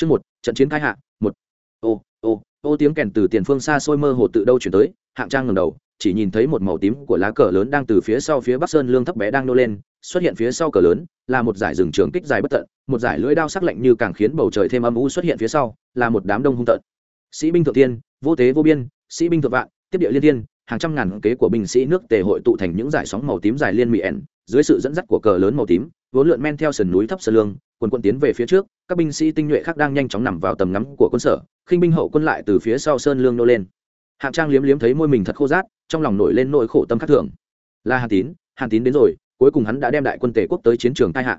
chương một, trận chiến khai hạ, một. Ô ô ô tiếng kèn từ tiền phương xa xôi mơ hồ tự đâu chuyển tới, hạng trang ngầm đầu, chỉ nhìn thấy một màu tím của lá cờ lớn đang từ phía sau phía bắc sơn lương thấp bé đang nô lên, xuất hiện phía sau cờ lớn, là một giải rừng trường kích dài bất tận, một giải lưỡi đao sắc lạnh như càng khiến bầu trời thêm âm u xuất hiện phía sau, là một đám đông hung tận sĩ binh thượng tiên vô tế vô biên, sĩ binh thượng vạn, tiếp địa liên thiên, hàng trăm ngàn kế của binh sĩ nước tề hội tụ thành những giải sóng màu tím dài liên mỹ dưới sự dẫn dắt của cờ lớn màu tím, vốn lượn men theo sườn núi thấp sơn lương quân quân tiến về phía trước, các binh sĩ tinh nhuệ khác đang nhanh chóng nằm vào tầm ngắm của quân sở, khinh binh hậu quân lại từ phía sau sơn lương nô lên. Hạng trang liếm liếm thấy môi mình thật khô rát, trong lòng nổi lên nỗi khổ tâm khắc thường. Là hàn tín hàn tín đến rồi, cuối cùng hắn đã đem đại quân tề quốc tới chiến trường tai hạ.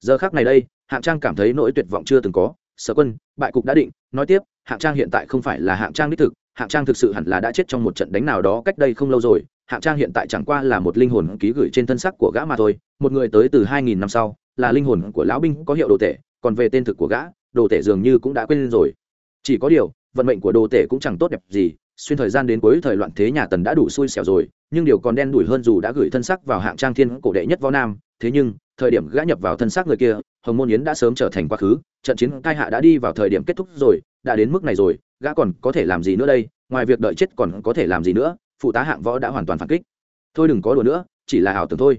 Giờ khác này đây, hạng trang cảm thấy nỗi tuyệt vọng chưa từng có. Sở quân, bại cục đã định, nói tiếp, hạng trang hiện tại không phải là hạng trang đích thực, hạng trang thực sự hẳn là đã chết trong một trận đánh nào đó cách đây không lâu rồi hạng trang hiện tại chẳng qua là một linh hồn ký gửi trên thân sắc của gã mà thôi, một người tới từ hai nghìn năm sau, là linh hồn của lão binh có hiệu đồ tể, còn về tên thực của gã, đồ tể dường như cũng đã quên rồi. Chỉ có điều, vận mệnh của đồ tể cũng chẳng tốt đẹp gì, xuyên thời gian đến cuối thời loạn thế nhà tần đã đủ xui xẻo rồi, nhưng điều còn đen đủi hơn dù đã gửi thân sắc vào hạng trang thiên cổ đệ nhất võ nam, thế nhưng, thời điểm gã nhập vào thân xác người kia, hồng môn yến đã sớm trở thành quá khứ, trận chiến cai hạ đã đi vào thời điểm kết thúc rồi, đã đến mức này rồi, gã còn có thể làm gì nữa đây, ngoài việc đợi chết còn có thể làm gì nữa phụ tá hạng võ đã hoàn toàn phản kích. Thôi đừng có đùa nữa, chỉ là ảo tưởng thôi.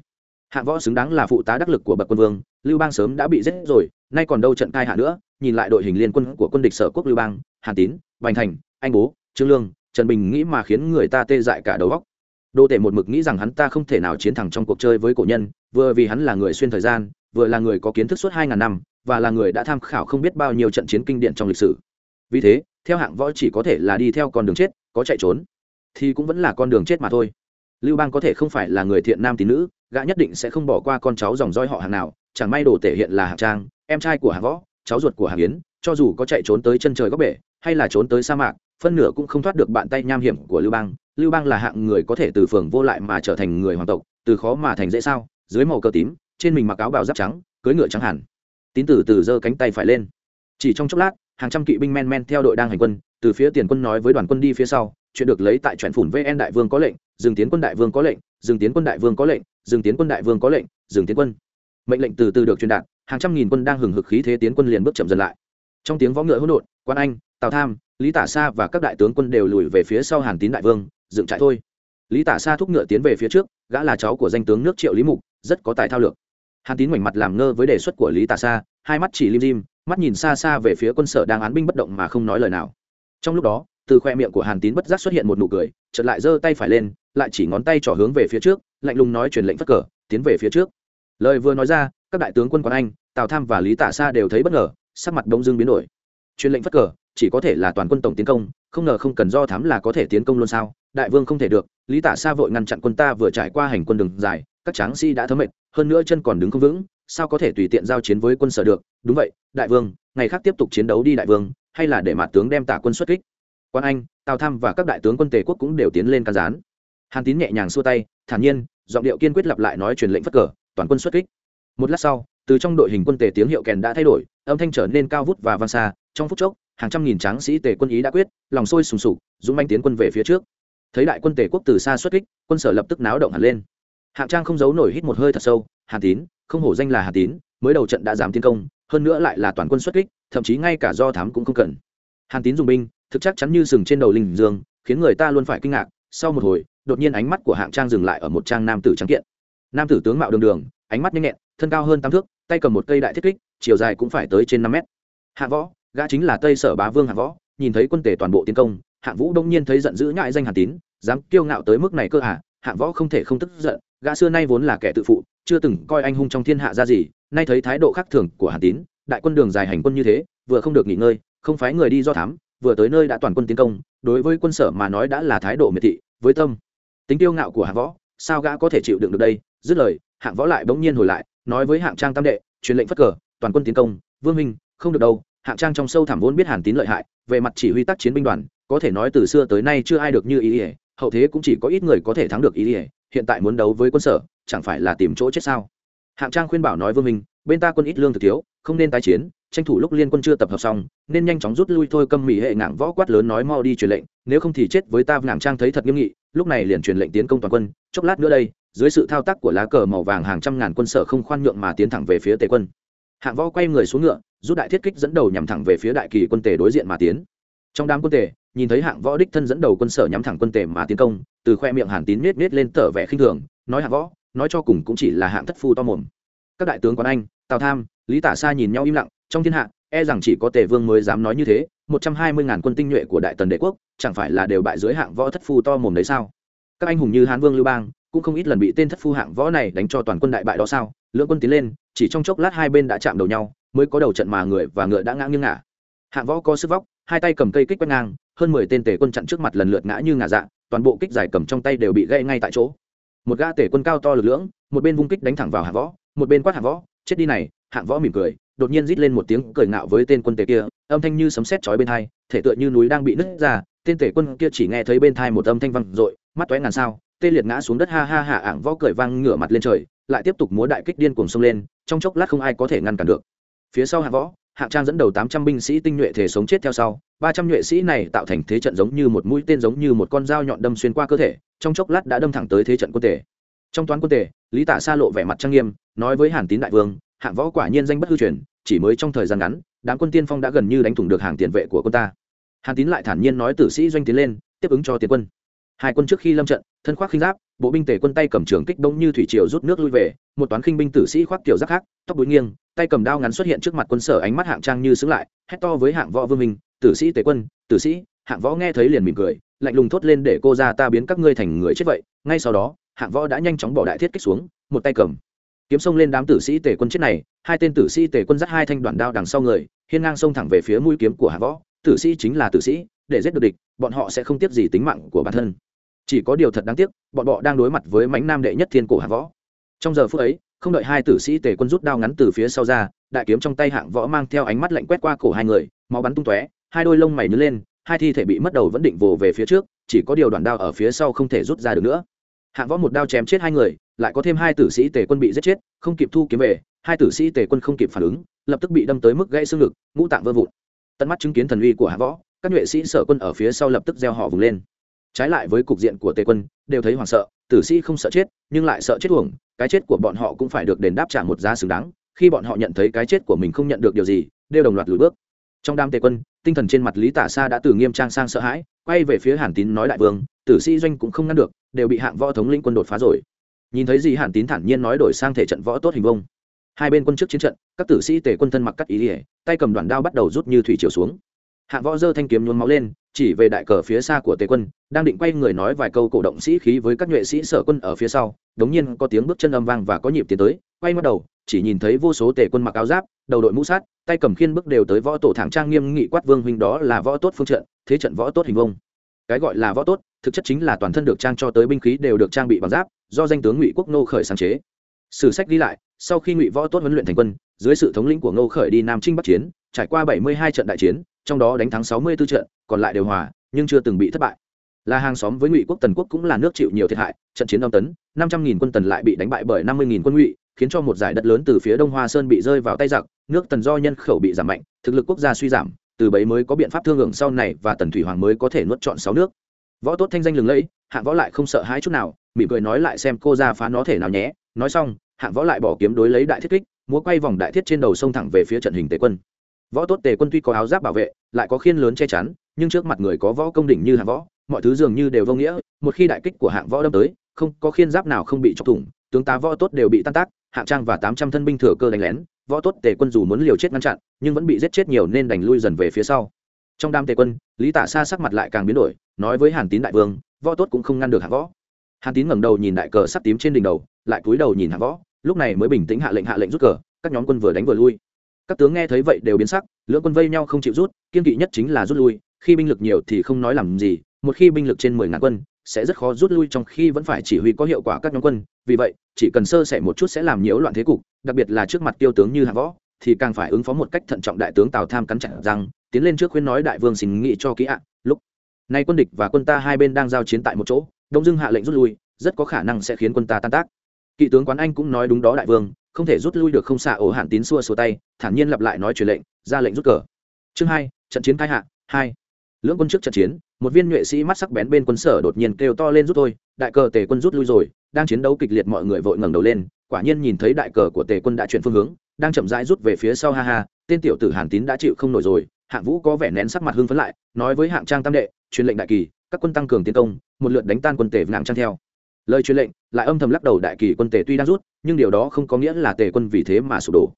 Hạng võ xứng đáng là phụ tá đắc lực của bậc quân vương, lưu bang sớm đã bị giết rồi, nay còn đâu trận cai hạ nữa, nhìn lại đội hình liên quân của quân địch sở quốc lưu bang, hàn tín, bành thành, anh bố, trương lương, trần bình nghĩ mà khiến người ta tê dại cả đầu góc đô tể một mực nghĩ rằng hắn ta không thể nào chiến thắng trong cuộc chơi với cổ nhân, vừa vì hắn là người xuyên thời gian, vừa là người có kiến thức suốt hai ngàn năm, và là người đã tham khảo không biết bao nhiêu trận chiến kinh điển trong lịch sử. Vì thế, theo hạng võ chỉ có thể là đi theo con đường chết, có chạy trốn thì cũng vẫn là con đường chết mà thôi. Lưu bang có thể không phải là người thiện nam tín nữ, gã nhất định sẽ không bỏ qua con cháu dòng roi họ hàng nào, chẳng may đồ tể hiện là hạng trang, em trai của hạng võ, cháu ruột của hạng yến, cho dù có chạy trốn tới chân trời góc bể, hay là trốn tới sa mạc, phân nửa cũng không thoát được bàn tay nham hiểm của lưu bang. Lưu bang là hạng người có thể từ phường vô lại mà trở thành người hoàng tộc, từ khó mà thành dễ sao, dưới màu cờ tím, trên mình mặc áo bào giáp trắng, cưới ngựa trắng hẳn. Tín tử từ giơ cánh tay phải lên. Chỉ trong chốc lát hàng trăm kỵ binh men men theo đội đang hành quân, từ phía tiền quân nói với đoàn quân đi phía sau, chuyện được lấy tại truyện phủn vn đại vương có lệnh, dừng tiến quân đại vương có lệnh, dừng tiến quân đại vương có lệnh, dừng tiến quân đại vương có lệnh, dừng tiến quân. Mệnh lệnh từ từ được truyền đạt, hàng trăm nghìn quân đang hừng hực khí thế tiến quân liền bước chậm dần lại. Trong tiếng võ ngựa hỗn độn, quan anh, tào tham, lý tả sa và các đại tướng quân đều lùi về phía sau hàn tín đại vương, dựng trại thôi. Lý tả sa thúc ngựa tiến về phía trước, gã là cháu của danh tướng nước triệu lý mục, rất có tài thao lược. Hàn tín mảnh mặt làm ngơ với đề xuất của lý tả sa, hai mắt chỉ lim dim mắt nhìn xa xa về phía quân sở đang án binh bất động mà không nói lời nào. Trong lúc đó, từ khoe miệng của hàn tín bất giác xuất hiện một nụ cười, chợt lại giơ tay phải lên, lại chỉ ngón tay trỏ hướng về phía trước, lạnh lùng nói truyền lệnh phất cờ, tiến về phía trước. Lời vừa nói ra, các đại tướng quân quán anh, tào tham và lý tả sa đều thấy bất ngờ, sắc mặt đông dương biến đổi. Truyền lệnh phất cờ, chỉ có thể là toàn quân tổng tiến công, không ngờ không cần do thám là có thể tiến công luôn sao? Đại vương không thể được, lý tả sa vội ngăn chặn quân ta vừa trải qua hành quân đường dài, các tráng sĩ đã thấm mệt, hơn nữa chân còn đứng không vững sao có thể tùy tiện giao chiến với quân sở được? Đúng vậy, đại vương, ngày khác tiếp tục chiến đấu đi đại vương, hay là để mặt tướng đem tả quân xuất kích? Quan anh, tào tham và các đại tướng quân tề quốc cũng đều tiến lên can gián. Hàn tín nhẹ nhàng xua tay, thản nhiên, giọng điệu kiên quyết lặp lại nói truyền lệnh phất cờ, toàn quân xuất kích. Một lát sau, từ trong đội hình quân tề tiếng hiệu kèn đã thay đổi, âm thanh trở nên cao vút và vang xa. Trong phút chốc, hàng trăm nghìn tráng sĩ tề quân ý đã quyết, lòng sôi sùng sục, dũng manh tiến quân về phía trước. Thấy đại quân tề quốc từ xa xuất kích, quân sở lập tức náo động hẳn lên. Hạng trang không giấu nổi hít một hơi thật sâu, hàn tín không hổ danh là Hà tín, mới đầu trận đã giảm tiến công, hơn nữa lại là toàn quân xuất kích, thậm chí ngay cả do thám cũng không cần. Hàn tín dùng binh, thực chắc chắn như sừng trên đầu linh dương, khiến người ta luôn phải kinh ngạc. Sau một hồi, đột nhiên ánh mắt của hạng trang dừng lại ở một trang nam tử trắng kiện. Nam tử tướng mạo đường đường, ánh mắt nhanh nhẹn, thân cao hơn tám thước, tay cầm một cây đại thiết kích, chiều dài cũng phải tới trên năm mét. Hạ võ, gã chính là tây sở bá vương hạ võ, nhìn thấy quân tể toàn bộ tiến công hạng vũ đông nhiên thấy giận dữ nhại danh hàn tín, dám kiêu ngạo tới mức này cơ hạ hạng võ không thể không tức giận, gã xưa nay vốn là kẻ tự phụ chưa từng coi anh hung trong thiên hạ ra gì, nay thấy thái độ khác thường của hàn tín, đại quân đường dài hành quân như thế, vừa không được nghỉ ngơi, không phái người đi do thám, vừa tới nơi đã toàn quân tiến công, đối với quân sở mà nói đã là thái độ miệt thị, với tâm. Tính kiêu ngạo của hạng võ, sao gã có thể chịu đựng được đây? Dứt lời, hạng võ lại bỗng nhiên hồi lại, nói với hạng trang tam đệ, truyền lệnh phất cờ, toàn quân tiến công, vương minh, không được đâu. Hạng trang trong sâu thẳm vốn biết hàn tín lợi hại, về mặt chỉ huy tác chiến binh đoàn, có thể nói từ xưa tới nay chưa ai được như ý ỉa hậu thế cũng chỉ có ít người có thể thắng được ý ỉa hiện tại muốn đấu với quân sở chẳng phải là tìm chỗ chết sao? Hạng trang khuyên bảo nói vương minh, bên ta quân ít lương thực thiếu, không nên tái chiến, tranh thủ lúc liên quân chưa tập hợp xong, nên nhanh chóng rút lui thôi câm mỹ hệ ngạng võ quát lớn nói mau đi truyền lệnh, nếu không thì chết với ta. Ngạng trang thấy thật nghiêm nghị, lúc này liền truyền lệnh tiến công toàn quân. Chốc lát nữa đây, dưới sự thao tác của lá cờ màu vàng hàng trăm ngàn quân sở không khoan nhượng mà tiến thẳng về phía tề quân. Hạng võ quay người xuống ngựa, rút đại thiết kích dẫn đầu nhằm thẳng về phía đại kỳ quân tề đối diện mà tiến. Trong đám quân tề, nhìn thấy hạng võ đích thân dẫn đầu quân sở nhắm thẳng quân tề mà tiến công, từ khoe miệng hàn tín nết nết lên tở vẻ khinh thường, nói hạng võ nói cho cùng cũng chỉ là hạng thất phu to mồm. Các đại tướng quán anh, tào tham, lý tả Sa nhìn nhau im lặng, trong thiên hạ e rằng chỉ có tề vương mới dám nói như thế, một trăm hai mươi ngàn quân tinh nhuệ của đại tần đế quốc, chẳng phải là đều bại dưới hạng võ thất phu to mồm đấy sao? Các anh hùng như hán vương, lưu bang, cũng không ít lần bị tên thất phu hạng võ này đánh cho toàn quân đại bại đó sao? Lưỡng quân tiến lên, chỉ trong chốc lát hai bên đã chạm đầu nhau, mới có đầu trận mà người và ngựa đã ngã nghiêng ngả. Hạng võ có sức vóc, hai tay cầm cây kích quét ngang, hơn mười tên tề quân chặn trước mặt lần lượt ngã như ngả dạ toàn bộ kích dài cầm trong tay đều bị gãy ngay tại chỗ một gã tể quân cao to lực lưỡng, một bên vung kích đánh thẳng vào hạng võ, một bên quát hạng võ, chết đi này! Hạng võ mỉm cười, đột nhiên rít lên một tiếng cười ngạo với tên quân tể kia, âm thanh như sấm sét chói bên hai, thể tựa như núi đang bị nứt ra, tên tể quân kia chỉ nghe thấy bên thai một âm thanh vang dội, mắt toé ngàn sao, tê liệt ngã xuống đất, ha ha hạ ảng võ cười vang ngửa mặt lên trời, lại tiếp tục múa đại kích điên cuồng xông lên, trong chốc lát không ai có thể ngăn cản được. Phía sau hạng võ, hạng trang dẫn đầu tám trăm binh sĩ tinh nhuệ thể sống chết theo sau ba trăm nhuệ sĩ này tạo thành thế trận giống như một mũi tên giống như một con dao nhọn đâm xuyên qua cơ thể, trong chốc lát đã đâm thẳng tới thế trận quân tể trong toán quân tể lý tả xa lộ vẻ mặt trang nghiêm, nói với hàn tín đại vương, hạng võ quả nhiên danh bất hư truyền, chỉ mới trong thời gian ngắn, đám quân tiên phong đã gần như đánh thủng được hàng tiền vệ của quân ta. Hàn tín lại thản nhiên nói tử sĩ doanh tiến lên, tiếp ứng cho tiền quân. Hai quân trước khi lâm trận, thân khoác khinh giáp, bộ binh tề quân tay cầm trường kích đông như thủy triều rút nước lui về, một toán khinh binh tử sĩ khoác kiểu giáp khác, tóc búi nghiêng, tay cầm đao ngắn xuất hiện trước mặt quân sở ánh mắt hạng trang như xứng lại, hét to với hạng võ vương minh tử sĩ tề quân, tử sĩ, hạng võ nghe thấy liền mỉm cười, lạnh lùng thốt lên để cô ra ta biến các ngươi thành người chết vậy. Ngay sau đó, hạng võ đã nhanh chóng bỏ đại thiết kích xuống, một tay cầm. Kiếm sông lên đám tử sĩ tề quân chết này, hai tên tử sĩ tề quân dắt hai thanh đoạn đao đằng sau người, hiên ngang sông thẳng về phía mũi kiếm của hạng võ. Tử sĩ chính là tử sĩ, để giết được địch, bọn họ sẽ không tiếc gì tính mạng của bản thân. Chỉ có điều thật đáng tiếc, bọn họ đang đối mặt với mãnh nam đệ nhất thiên cổ hạng võ. Trong giờ phút ấy, không đợi hai tử sĩ tề quân rút đao ngắn từ phía sau ra, đại kiếm trong tay hạng võ mang theo ánh mắt lạnh quét qua cổ hai người, máu bắn tung tóe hai đôi lông mày nứt lên, hai thi thể bị mất đầu vẫn định vồ về phía trước, chỉ có điều đoạn đao ở phía sau không thể rút ra được nữa. Hạng võ một đao chém chết hai người, lại có thêm hai tử sĩ tề quân bị giết chết, không kịp thu kiếm về, hai tử sĩ tề quân không kịp phản ứng, lập tức bị đâm tới mức gãy xương ngực, ngũ tạng vỡ vụn. Tận mắt chứng kiến thần uy của hạng võ, các nhuệ sĩ sở quân ở phía sau lập tức gieo họ vùng lên. Trái lại với cục diện của tề quân, đều thấy hoảng sợ, tử sĩ không sợ chết, nhưng lại sợ chết uổng, cái chết của bọn họ cũng phải được đền đáp trả một giá xứng đáng, khi bọn họ nhận thấy cái chết của mình không nhận được điều gì, đều đồng loạt lùi bước. Trong đám tề quân tinh thần trên mặt lý tả xa đã từ nghiêm trang sang sợ hãi, quay về phía hàn tín nói đại vương, tử sĩ doanh cũng không ngăn được, đều bị hạng võ thống lĩnh quân đột phá rồi. Nhìn thấy gì hàn tín thản nhiên nói đổi sang thể trận võ tốt hình vông. Hai bên quân trước chiến trận, các tử sĩ tề quân thân mặc cắt ý ỉa tay cầm đoàn đao bắt đầu rút như thủy chiều xuống. Hạng võ giơ thanh kiếm nhuốm máu lên, chỉ về đại cờ phía xa của tề quân, đang định quay người nói vài câu cổ động sĩ khí với các nhuệ sĩ sở quân ở phía sau, đống nhiên có tiếng bước chân âm vang và có nhịp tiến tới, quay mắt đầu, chỉ nhìn thấy vô số tề quân mặc áo giáp đầu đội mũ sát, tay cầm khiên bước đều tới võ tổ thẳng trang nghiêm nghị quát vương huynh đó là võ tốt phương trận, thế trận võ tốt hình vông. Cái gọi là võ tốt, thực chất chính là toàn thân được trang cho tới binh khí đều được trang bị bằng giáp, do danh tướng ngụy quốc nô khởi sáng chế. Sử sách ghi lại, sau khi ngụy võ tốt huấn luyện thành quân, dưới sự thống lĩnh của ngô khởi đi nam trinh bắc chiến, trải qua bảy mươi hai trận đại chiến, trong đó đánh thắng sáu mươi 64 trận, còn lại đều hòa, nhưng chưa từng bị thất bại. Là hàng xóm với ngụy quốc tần quốc cũng là nước chịu nhiều thiệt hại, trận chiến đông tấn, năm trăm nghìn quân tần lại bị đánh bại bởi năm mươi nghìn quân ngụy, khiến cho một giải đất lớn từ phía đông hoa sơn bị rơi vào tay giặc nước tần do nhân khẩu bị giảm mạnh, thực lực quốc gia suy giảm, từ bấy mới có biện pháp thương hưởng sau này và tần thủy hoàng mới có thể nuốt chọn sáu nước. Võ tốt thanh danh lừng lẫy, hạng võ lại không sợ hãi chút nào, mỉm cười nói lại xem cô ra phá nó thể nào nhé. Nói xong, hạng võ lại bỏ kiếm đối lấy đại thiết kích, múa quay vòng đại thiết trên đầu sông thẳng về phía trận hình tề quân. Võ tốt tề quân tuy có áo giáp bảo vệ, lại có khiên lớn che chắn, nhưng trước mặt người có võ công đỉnh như hạng võ, mọi thứ dường như đều vô nghĩa, một khi đại kích của hạng võ đâm tới, không có khiên giáp nào không bị chọc thủng, tướng tá võ tốt đều bị tan tác, hạng trang và tám trăm thân binh thừa cơ đánh lén võ tốt tề quân dù muốn liều chết ngăn chặn, nhưng vẫn bị giết chết nhiều nên đành lui dần về phía sau. Trong đám tề quân, lý tả xa sắc mặt lại càng biến đổi, nói với hàn tín đại vương, võ tốt cũng không ngăn được hạng võ. Hàn tín ngẩng đầu nhìn đại cờ sắp tím trên đỉnh đầu, lại cúi đầu nhìn hạng võ, lúc này mới bình tĩnh hạ lệnh hạ lệnh rút cờ, các nhóm quân vừa đánh vừa lui. Các tướng nghe thấy vậy đều biến sắc, lưỡng quân vây nhau không chịu rút, kiên kỵ nhất chính là rút lui, khi binh lực nhiều thì không nói làm gì, một khi binh lực trên mười ngàn quân sẽ rất khó rút lui trong khi vẫn phải chỉ huy có hiệu quả các nhóm quân, vì vậy, chỉ cần sơ sẻ một chút sẽ làm nhiễu loạn thế cục, đặc biệt là trước mặt tiêu tướng như hạ võ, thì càng phải ứng phó một cách thận trọng đại tướng tào tham cắn chặt rằng tiến lên trước khuyên nói đại vương xin nghị cho kỹ ạ, lúc này quân địch và quân ta hai bên đang giao chiến tại một chỗ, đông dưng hạ lệnh rút lui, rất có khả năng sẽ khiến quân ta tan tác. Kỵ tướng quán anh cũng nói đúng đó đại vương, không thể rút lui được không xạ ổ hạn tín xua xua tay, thản nhiên lặp lại nói truyền lệnh, ra lệnh rút cờ. Chương hai, trận chiến khai hạ, hai. Lưỡng quân trước trận chiến một viên nhuệ sĩ mắt sắc bén bên quân sở đột nhiên kêu to lên rút thôi, đại cờ tề quân rút lui rồi, đang chiến đấu kịch liệt mọi người vội ngẩng đầu lên, quả nhiên nhìn thấy đại cờ của tề quân đã chuyển phương hướng, đang chậm rãi rút về phía sau ha ha, tên tiểu tử hàn tín đã chịu không nổi rồi, hạng vũ có vẻ nén sắc mặt hưng phấn lại, nói với hạng trang tam đệ, truyền lệnh đại kỳ, các quân tăng cường tiến công, một lượt đánh tan quân tề nặng trang theo. Lời truyền lệnh, lại âm thầm lắc đầu đại kỳ quân tề tuy đang rút, nhưng điều đó không có nghĩa là tề quân vì thế mà sụp đổ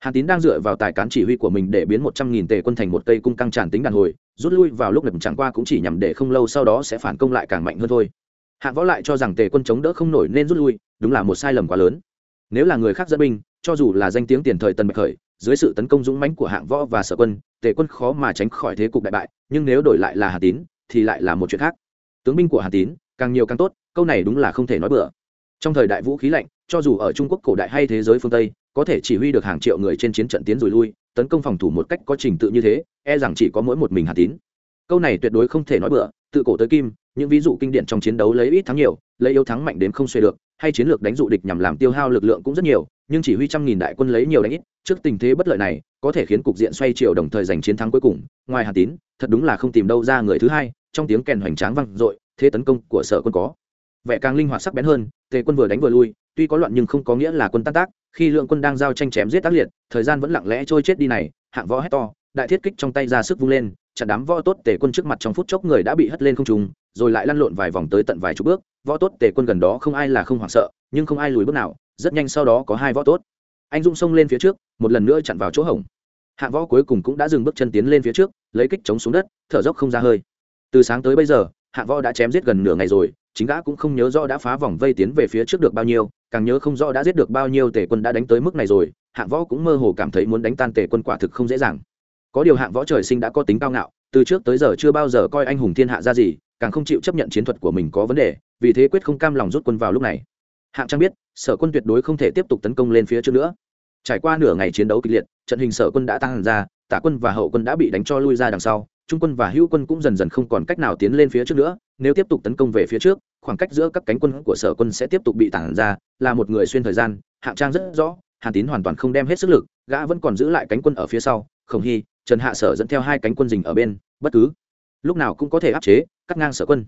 hàn tín đang dựa vào tài cán chỉ huy của mình để biến một trăm nghìn tề quân thành một cây cung căng tràn tính đàn hồi, rút lui vào lúc lập chẳng qua cũng chỉ nhằm để không lâu sau đó sẽ phản công lại càng mạnh hơn thôi. Hạng võ lại cho rằng tề quân chống đỡ không nổi nên rút lui, đúng là một sai lầm quá lớn. Nếu là người khác dẫn binh, cho dù là danh tiếng tiền thời tần bạch khởi, dưới sự tấn công dũng mãnh của hạng võ và sở quân, tề quân khó mà tránh khỏi thế cục đại bại, nhưng nếu đổi lại là hà tín, thì lại là một chuyện khác. Tướng binh của hà tín, càng nhiều càng tốt, câu này đúng là không thể nói bừa. Trong thời đại vũ khí lạnh, cho dù ở trung quốc cổ đại hay thế giới phương tây có thể chỉ huy được hàng triệu người trên chiến trận tiến rồi lui, tấn công phòng thủ một cách có trình tự như thế e rằng chỉ có mỗi một mình hà tín. Câu này tuyệt đối không thể nói bừa, tự cổ tới kim, những ví dụ kinh điển trong chiến đấu lấy ít thắng nhiều, lấy yếu thắng mạnh đến không xuê được, hay chiến lược đánh dụ địch nhằm làm tiêu hao lực lượng cũng rất nhiều, nhưng chỉ huy trăm nghìn đại quân lấy nhiều đánh ít, trước tình thế bất lợi này, có thể khiến cục diện xoay chiều đồng thời giành chiến thắng cuối cùng. Ngoài hà tín, thật đúng là không tìm đâu ra người thứ hai, trong tiếng kèn hoành tráng vang dội, thế tấn công của sở quân có. Vẻ càng linh hoạt sắc bén hơn, tề quân vừa đánh vừa lui tuy có loạn nhưng không có nghĩa là quân tan tác, khi lượng quân đang giao tranh chém giết tác liệt, thời gian vẫn lặng lẽ trôi chết đi này, hạng võ hét to, đại thiết kích trong tay ra sức vung lên, chặn đám võ tốt tề quân trước mặt trong phút chốc người đã bị hất lên không trùng rồi lại lăn lộn vài vòng tới tận vài chục bước, võ tốt tề quân gần đó không ai là không hoảng sợ, nhưng không ai lùi bước nào, rất nhanh sau đó có hai võ tốt. Anh dung xông lên phía trước, một lần nữa chặn vào chỗ hổng. Hạng võ cuối cùng cũng đã dừng bước chân tiến lên phía trước, lấy kích chống xuống đất, thở dốc không ra hơi. Từ sáng tới bây giờ Hạ võ đã chém giết gần nửa ngày rồi, chính gã cũng không nhớ rõ đã phá vòng vây tiến về phía trước được bao nhiêu, càng nhớ không rõ đã giết được bao nhiêu tề quân đã đánh tới mức này rồi hạng võ cũng mơ hồ cảm thấy muốn đánh tan tề quân quả thực không dễ dàng. Có điều hạng võ trời sinh đã có tính cao ngạo, từ trước tới giờ chưa bao giờ coi anh hùng thiên hạ ra gì, càng không chịu chấp nhận chiến thuật của mình có vấn đề, vì thế quyết không cam lòng rút quân vào lúc này. Hạng trang biết, sở quân tuyệt đối không thể tiếp tục tấn công lên phía trước nữa. Trải qua nửa ngày chiến đấu kịch liệt, trận hình sở quân đã tăng ra tả quân và hậu quân đã bị đánh cho lui ra đằng sau trung quân và hữu quân cũng dần dần không còn cách nào tiến lên phía trước nữa, nếu tiếp tục tấn công về phía trước, khoảng cách giữa các cánh quân của sở quân sẽ tiếp tục bị tản ra, là một người xuyên thời gian, hạng trang rất rõ, hàn tín hoàn toàn không đem hết sức lực, gã vẫn còn giữ lại cánh quân ở phía sau, khổng hy, trần hạ sở dẫn theo hai cánh quân dình ở bên, bất cứ lúc nào cũng có thể áp chế, cắt ngang sở quân.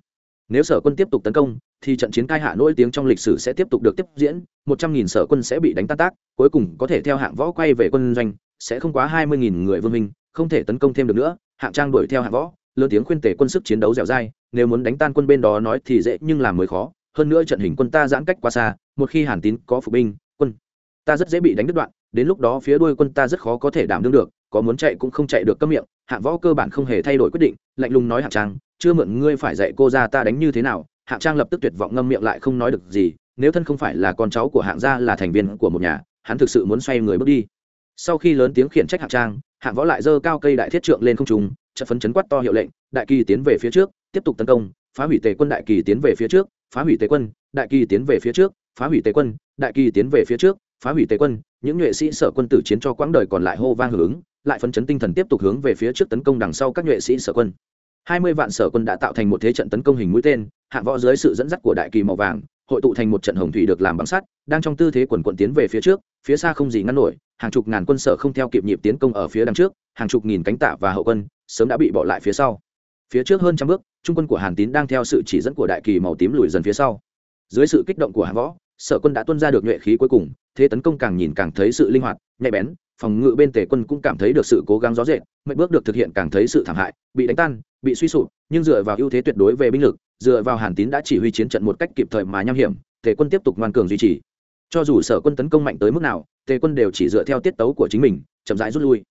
Nếu sở quân tiếp tục tấn công, thì trận chiến cai hạ nổi tiếng trong lịch sử sẽ tiếp tục được tiếp diễn, một trăm nghìn sở quân sẽ bị đánh tan tác, cuối cùng có thể theo hạng võ quay về quân doanh, sẽ không quá hai mươi nghìn người vương minh, không thể tấn công thêm được nữa hạng trang đuổi theo hạng võ, lớn tiếng khuyên tể quân sức chiến đấu dẻo dai, nếu muốn đánh tan quân bên đó nói thì dễ nhưng làm mới khó, hơn nữa trận hình quân ta giãn cách quá xa, một khi hàn tín có phục binh, quân ta rất dễ bị đánh đứt đoạn, đến lúc đó phía đuôi quân ta rất khó có thể đảm đương được, có muốn chạy cũng không chạy được cấp miệng, hạng võ cơ bản không hề thay đổi quyết định, lạnh lùng nói hạng trang, chưa mượn ngươi phải dạy cô ra ta đánh như thế nào? Hạng trang lập tức tuyệt vọng ngâm miệng lại không nói được gì, nếu thân không phải là con cháu của hạng gia là thành viên của một nhà, hắn thực sự muốn xoay người bước đi. Sau khi lớn tiếng khiển trách hạng trang hạng võ lại giơ cao cây đại thiết trượng lên không trùng chợt phấn chấn quát to hiệu lệnh, đại kỳ tiến về phía trước, tiếp tục tấn công, phá hủy tề quân đại kỳ tiến về phía trước, phá hủy tề quân, đại kỳ tiến về phía trước, phá hủy tề quân, đại kỳ tiến về phía trước, phá hủy tề quân. Những nhuệ sĩ sở quân tử chiến cho quãng đời còn lại hô vang hưởng lại phấn chấn tinh thần tiếp tục hướng về phía trước tấn công đằng sau các nhuệ sĩ sở quân. Hai mươi vạn sở quân đã tạo thành một thế trận tấn công hình mũi tên, hạng võ dưới sự dẫn dắt của đại kỳ màu vàng, hội tụ thành một trận hồng thủy được làm bằng sắt, đang trong tư thế quần quận tiến về phía trước, phía xa không gì ngăn nổi hàng chục ngàn quân sở không theo kịp nhịp tiến công ở phía đằng trước, hàng chục nghìn cánh tả và hậu quân sớm đã bị bỏ lại phía sau. Phía trước hơn trăm bước, trung quân của hàn tín đang theo sự chỉ dẫn của đại kỳ màu tím lùi dần phía sau. Dưới sự kích động của hàn võ, sở quân đã tuân ra được nhuệ khí cuối cùng, thế tấn công càng nhìn càng thấy sự linh hoạt, nhạy bén, phòng ngự bên tề quân cũng cảm thấy được sự cố gắng rõ rệt, mệnh bước được thực hiện càng thấy sự thảm hại, bị đánh tan, bị suy sụp, nhưng dựa vào ưu thế tuyệt đối về binh lực, dựa vào hàn tín đã chỉ huy chiến trận một cách kịp thời mà nham hiểm, tề quân tiếp tục ngoan cường duy trì cho dù sở quân tấn công mạnh tới mức nào, tề quân đều chỉ dựa theo tiết tấu của chính mình, chậm rãi rút lui.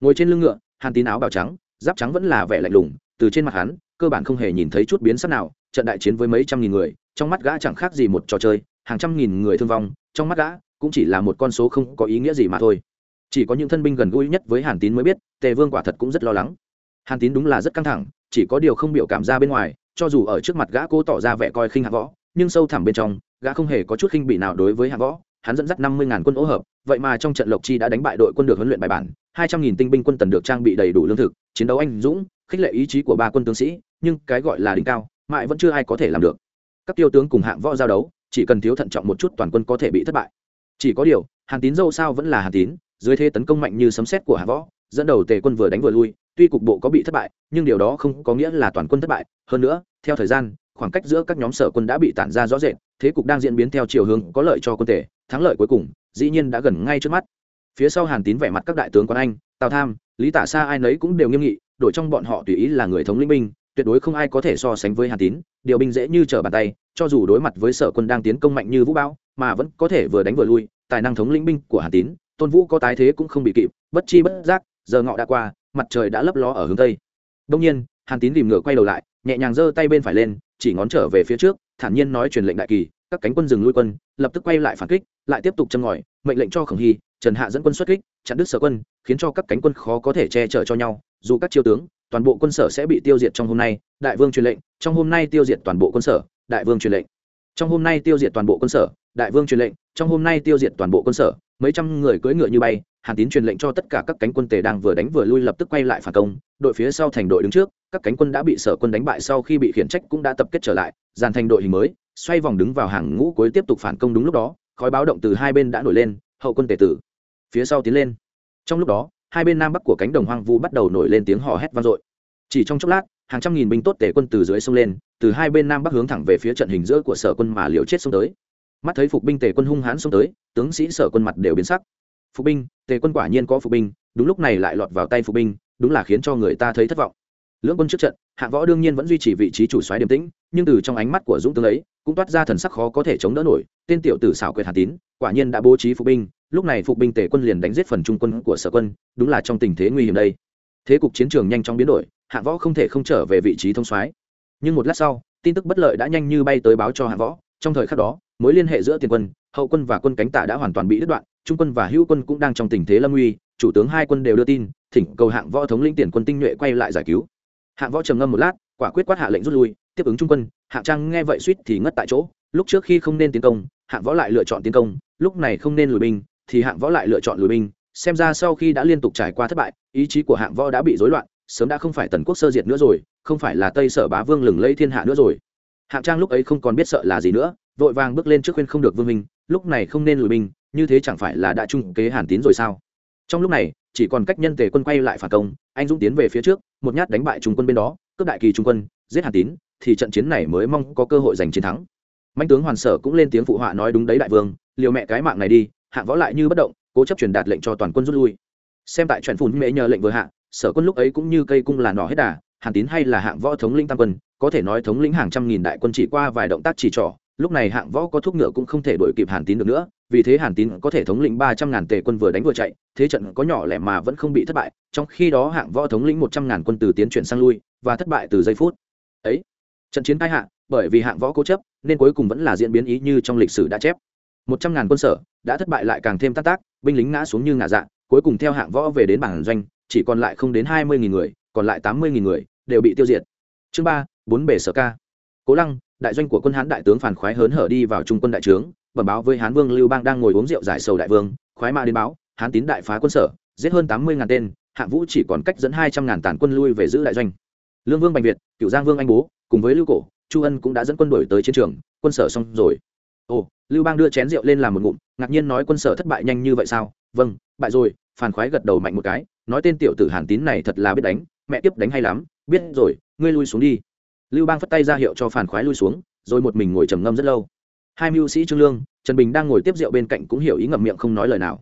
Ngồi trên lưng ngựa, hàn tín áo bào trắng, giáp trắng vẫn là vẻ lạnh lùng, từ trên mặt hắn, cơ bản không hề nhìn thấy chút biến sắc nào, trận đại chiến với mấy trăm nghìn người, trong mắt gã chẳng khác gì một trò chơi, hàng trăm nghìn người thương vong, trong mắt gã cũng chỉ là một con số không có ý nghĩa gì mà thôi. Chỉ có những thân binh gần gũi nhất với hàn tín mới biết, tề vương quả thật cũng rất lo lắng. Hàn tín đúng là rất căng thẳng, chỉ có điều không biểu cảm ra bên ngoài, cho dù ở trước mặt gã cố tỏ ra vẻ coi khinh hạ võ nhưng sâu thẳm bên trong, gã không hề có chút khinh bị nào đối với hạng võ, hắn dẫn dắt năm mươi ngàn quân ố hợp, vậy mà trong trận lộc chi đã đánh bại đội quân được huấn luyện bài bản, hai trăm nghìn tinh binh quân tần được trang bị đầy đủ lương thực, chiến đấu anh dũng, khích lệ ý chí của ba quân tướng sĩ, nhưng cái gọi là đỉnh cao, mãi vẫn chưa ai có thể làm được. Các tiêu tướng cùng hạng võ giao đấu, chỉ cần thiếu thận trọng một chút toàn quân có thể bị thất bại. Chỉ có điều, hàn tín dâu sao vẫn là hàn tín, dưới thế tấn công mạnh như sấm sét của hạng võ, dẫn đầu tề quân vừa đánh vừa lui, tuy cục bộ có bị thất bại, nhưng điều đó không có nghĩa là toàn quân thất bại. Hơn nữa, theo thời gian khoảng cách giữa các nhóm sở quân đã bị tản ra rõ rệt, thế cục đang diễn biến theo chiều hướng có lợi cho quân tề thắng lợi cuối cùng, dĩ nhiên đã gần ngay trước mắt. Phía sau hàn tín vẻ mặt các đại tướng quán anh, tào tham, lý tả xa ai nấy cũng đều nghiêm nghị, đội trong bọn họ tùy ý là người thống lĩnh binh, tuyệt đối không ai có thể so sánh với hàn tín, điều binh dễ như trở bàn tay, cho dù đối mặt với sở quân đang tiến công mạnh như vũ bão, mà vẫn có thể vừa đánh vừa lui, tài năng thống lĩnh binh của hàn tín, tôn vũ có tái thế cũng không bị kịp, bất chi bất giác, giờ ngọ đã qua, mặt trời đã lấp ló ở hướng tây. Đông nhiên, hàn tín tìm ngựa quay đầu lại nhẹ nhàng giơ tay bên phải lên, chỉ ngón trở về phía trước, thản nhiên nói truyền lệnh đại kỳ, các cánh quân dừng lui quân, lập tức quay lại phản kích, lại tiếp tục châm ngòi, mệnh lệnh cho khổng hy, trần hạ dẫn quân xuất kích, chặn đứt sở quân, khiến cho các cánh quân khó có thể che chở cho nhau, dù các chiêu tướng, toàn bộ quân sở sẽ bị tiêu diệt trong hôm nay, đại vương truyền lệnh, trong hôm nay tiêu diệt toàn bộ quân sở, đại vương truyền lệnh. Trong hôm nay tiêu diệt toàn bộ quân sở, đại vương truyền lệnh, trong hôm nay tiêu diệt toàn bộ quân sở, mấy trăm người cưỡi ngựa như bay hàn tín truyền lệnh cho tất cả các cánh quân tề đang vừa đánh vừa lui lập tức quay lại phản công, đội phía sau thành đội đứng trước, các cánh quân đã bị sở quân đánh bại sau khi bị khiển trách cũng đã tập kết trở lại, dàn thành đội hình mới, xoay vòng đứng vào hàng ngũ cuối tiếp tục phản công đúng lúc đó, khói báo động từ hai bên đã nổi lên, hậu quân tề tử. Phía sau tiến lên. Trong lúc đó, hai bên nam bắc của cánh đồng hoang vu bắt đầu nổi lên tiếng hò hét vang dội. Chỉ trong chốc lát, hàng trăm nghìn binh tốt tề quân từ dưới sông lên, từ hai bên nam bắc hướng thẳng về phía trận hình giữa của sở quân mà liều chết xông tới. Mắt thấy phục binh tề quân hung hãn xông tới, tướng sĩ sở quân mặt đều biến sắc phục binh, tề quân quả nhiên có phục binh, đúng lúc này lại lọt vào tay phục binh, đúng là khiến cho người ta thấy thất vọng. Lưỡng quân trước trận hạng võ đương nhiên vẫn duy trì vị trí chủ soái điềm tĩnh, nhưng từ trong ánh mắt của dũng tướng ấy, cũng toát ra thần sắc khó có thể chống đỡ nổi, tên tiểu tử xảo quyệt hà tín, quả nhiên đã bố trí phục binh, lúc này phục binh tề quân liền đánh giết phần trung quân của sở quân, đúng là trong tình thế nguy hiểm đây. Thế cục chiến trường nhanh chóng biến đổi hạng võ không thể không trở về vị trí thông soái. Nhưng một lát sau, tin tức bất lợi đã nhanh như bay tới báo cho hạng võ trong thời khắc đó, mối liên hệ giữa tiền quân, hậu quân và quân cánh tả đã hoàn toàn bị đứt đoạn, trung quân và hữu quân cũng đang trong tình thế lâm nguy, chủ tướng hai quân đều đưa tin, thỉnh cầu hạng võ thống lĩnh tiền quân tinh nhuệ quay lại giải cứu. Hạng võ trầm ngâm một lát, quả quyết quát hạ lệnh rút lui, tiếp ứng trung quân, hạng trang nghe vậy suýt thì ngất tại chỗ, lúc trước khi không nên tiến công, hạng võ lại lựa chọn tiến công, lúc này không nên lùi binh, thì hạng võ lại lựa chọn lùi binh, xem ra sau khi đã liên tục trải qua thất bại, ý chí của hạng võ đã bị rối loạn, sớm đã không phải tần quốc sơ diệt nữa rồi, không phải là tây sở bá vương lừng lây thiên hạ nữa rồi hạng trang lúc ấy không còn biết sợ là gì nữa, vội vàng bước lên trước khuyên không được vương minh, lúc này không nên lùi binh, như thế chẳng phải là đã trung kế hàn tín rồi sao? Trong lúc này, chỉ còn cách nhân tề quân quay lại phản công, anh dũng tiến về phía trước, một nhát đánh bại trung quân bên đó, cướp đại kỳ trung quân, giết hàn tín, thì trận chiến này mới mong có cơ hội giành chiến thắng. Mạnh tướng hoàn sở cũng lên tiếng phụ họa nói đúng đấy đại vương, liều mẹ cái mạng này đi hạng võ lại như bất động, cố chấp truyền đạt lệnh cho toàn quân rút lui. Xem tại chuyện phùn mễ nhờ lệnh vừa hạ, sở quân lúc ấy cũng như cây cung là nỏ hết đà, hàn tín hay là hạng võ thống linh tam quân có thể nói thống lĩnh hàng trăm nghìn đại quân chỉ qua vài động tác chỉ trỏ, lúc này hạng võ có thuốc ngựa cũng không thể đuổi kịp hàn tín được nữa, vì thế hàn tín có thể thống lĩnh ba trăm ngàn tề quân vừa đánh vừa chạy, thế trận có nhỏ lẻ mà vẫn không bị thất bại, trong khi đó hạng võ thống lĩnh một trăm ngàn quân từ tiến chuyển sang lui, và thất bại từ giây phút. Ấy, trận chiến tai hạ, bởi vì hạng võ cố chấp, nên cuối cùng vẫn là diễn biến ý như trong lịch sử đã chép. Một trăm ngàn quân sở, đã thất bại lại càng thêm tác tác, binh lính ngã xuống như ngã dạ cuối cùng theo hạng võ về đến bản doanh, chỉ còn lại không đến hai mươi nghìn người, còn lại tám mươi nghìn người đều bị tiêu diệt. Chương ba bốn bề sở ca. Cố lăng, đại doanh của quân hán đại tướng phản khoái hớn hở đi vào trung quân đại trướng, bẩm báo với hán vương lưu bang đang ngồi uống rượu giải sầu đại vương, khoái mã đến báo, hán tín đại phá quân sở, giết hơn tám mươi ngàn tên, hạng vũ chỉ còn cách dẫn hai trăm ngàn tàn quân lui về giữ đại doanh. Lương vương bành việt cựu giang vương anh bố, cùng với lưu cổ, chu ân cũng đã dẫn quân đổi tới chiến trường, quân sở xong rồi. Ồ, lưu bang đưa chén rượu lên làm một ngụm, ngạc nhiên nói quân sở thất bại nhanh như vậy sao? Vâng bại rồi phản khoái gật đầu mạnh một cái, nói tên tiểu tử hàn tín này thật là biết đánh, mẹ tiếp đánh hay lắm, biết rồi, ngươi lui xuống đi lưu bang phất tay ra hiệu cho phản khoái lui xuống, rồi một mình ngồi trầm ngâm rất lâu. Hai mưu sĩ trương lương, trần bình đang ngồi tiếp rượu bên cạnh cũng hiểu ý ngậm miệng không nói lời nào.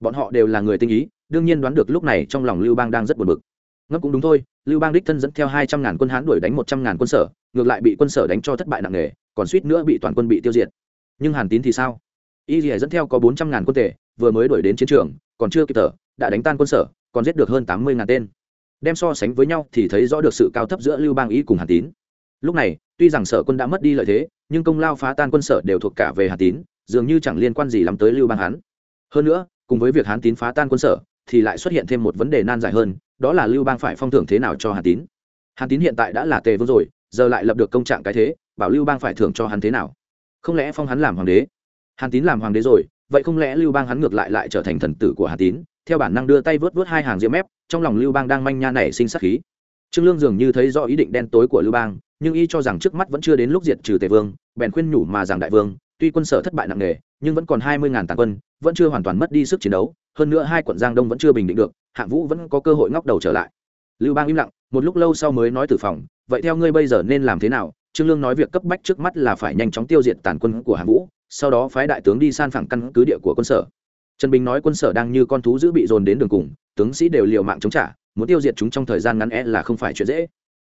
Bọn họ đều là người tinh ý, đương nhiên đoán được lúc này trong lòng lưu bang đang rất buồn bực. Ngấp cũng đúng thôi, lưu bang đích thân dẫn theo hai trăm ngàn quân hán đuổi đánh một trăm ngàn quân sở, ngược lại bị quân sở đánh cho thất bại nặng nề, còn suýt nữa bị toàn quân bị tiêu diệt. Nhưng hàn tín thì sao? Y dì dẫn theo có bốn trăm ngàn quân tể vừa mới đuổi đến chiến trường, còn chưa kịp thở, đã đánh tan quân sở, còn giết được hơn tám mươi ngàn tên. Đem so sánh với nhau thì thấy rõ được sự cao thấp giữa lưu bang ý cùng hàn tín lúc này, tuy rằng sở quân đã mất đi lợi thế, nhưng công lao phá tan quân sở đều thuộc cả về hà tín, dường như chẳng liên quan gì lắm tới lưu bang hán. Hơn nữa, cùng với việc hán tín phá tan quân sở, thì lại xuất hiện thêm một vấn đề nan giải hơn, đó là lưu bang phải phong thưởng thế nào cho hà tín. Hà tín hiện tại đã là tề vương rồi, giờ lại lập được công trạng cái thế, bảo lưu bang phải thưởng cho hắn thế nào? Không lẽ phong hắn làm hoàng đế? Hàn tín làm hoàng đế rồi, vậy không lẽ lưu bang hắn ngược lại lại trở thành thần tử của hàn tín? Theo bản năng đưa tay vớt vớt hai hàng diễm mép, trong lòng lưu bang đang manh nha nảy sinh sắc khí. Trương lương dường như thấy rõ ý định đen tối của lưu bang nhưng y cho rằng trước mắt vẫn chưa đến lúc diệt trừ tề vương, bèn khuyên nhủ mà rằng đại vương, tuy quân sở thất bại nặng nề, nhưng vẫn còn hai mươi ngàn tàn quân, vẫn chưa hoàn toàn mất đi sức chiến đấu, hơn nữa hai quận giang đông vẫn chưa bình định được, hạng vũ vẫn có cơ hội ngóc đầu trở lại. Lưu bang im lặng, một lúc lâu sau mới nói từ phòng, vậy theo ngươi bây giờ nên làm thế nào? Trương lương nói việc cấp bách trước mắt là phải nhanh chóng tiêu diệt tàn quân của hạng vũ, sau đó phái đại tướng đi san phẳng căn cứ địa của quân sở. Trần bình nói quân sở đang như con thú giữ bị dồn đến đường cùng, tướng sĩ đều liều mạng chống trả, muốn tiêu diệt chúng trong thời gian ngắn e là không phải chuyện dễ.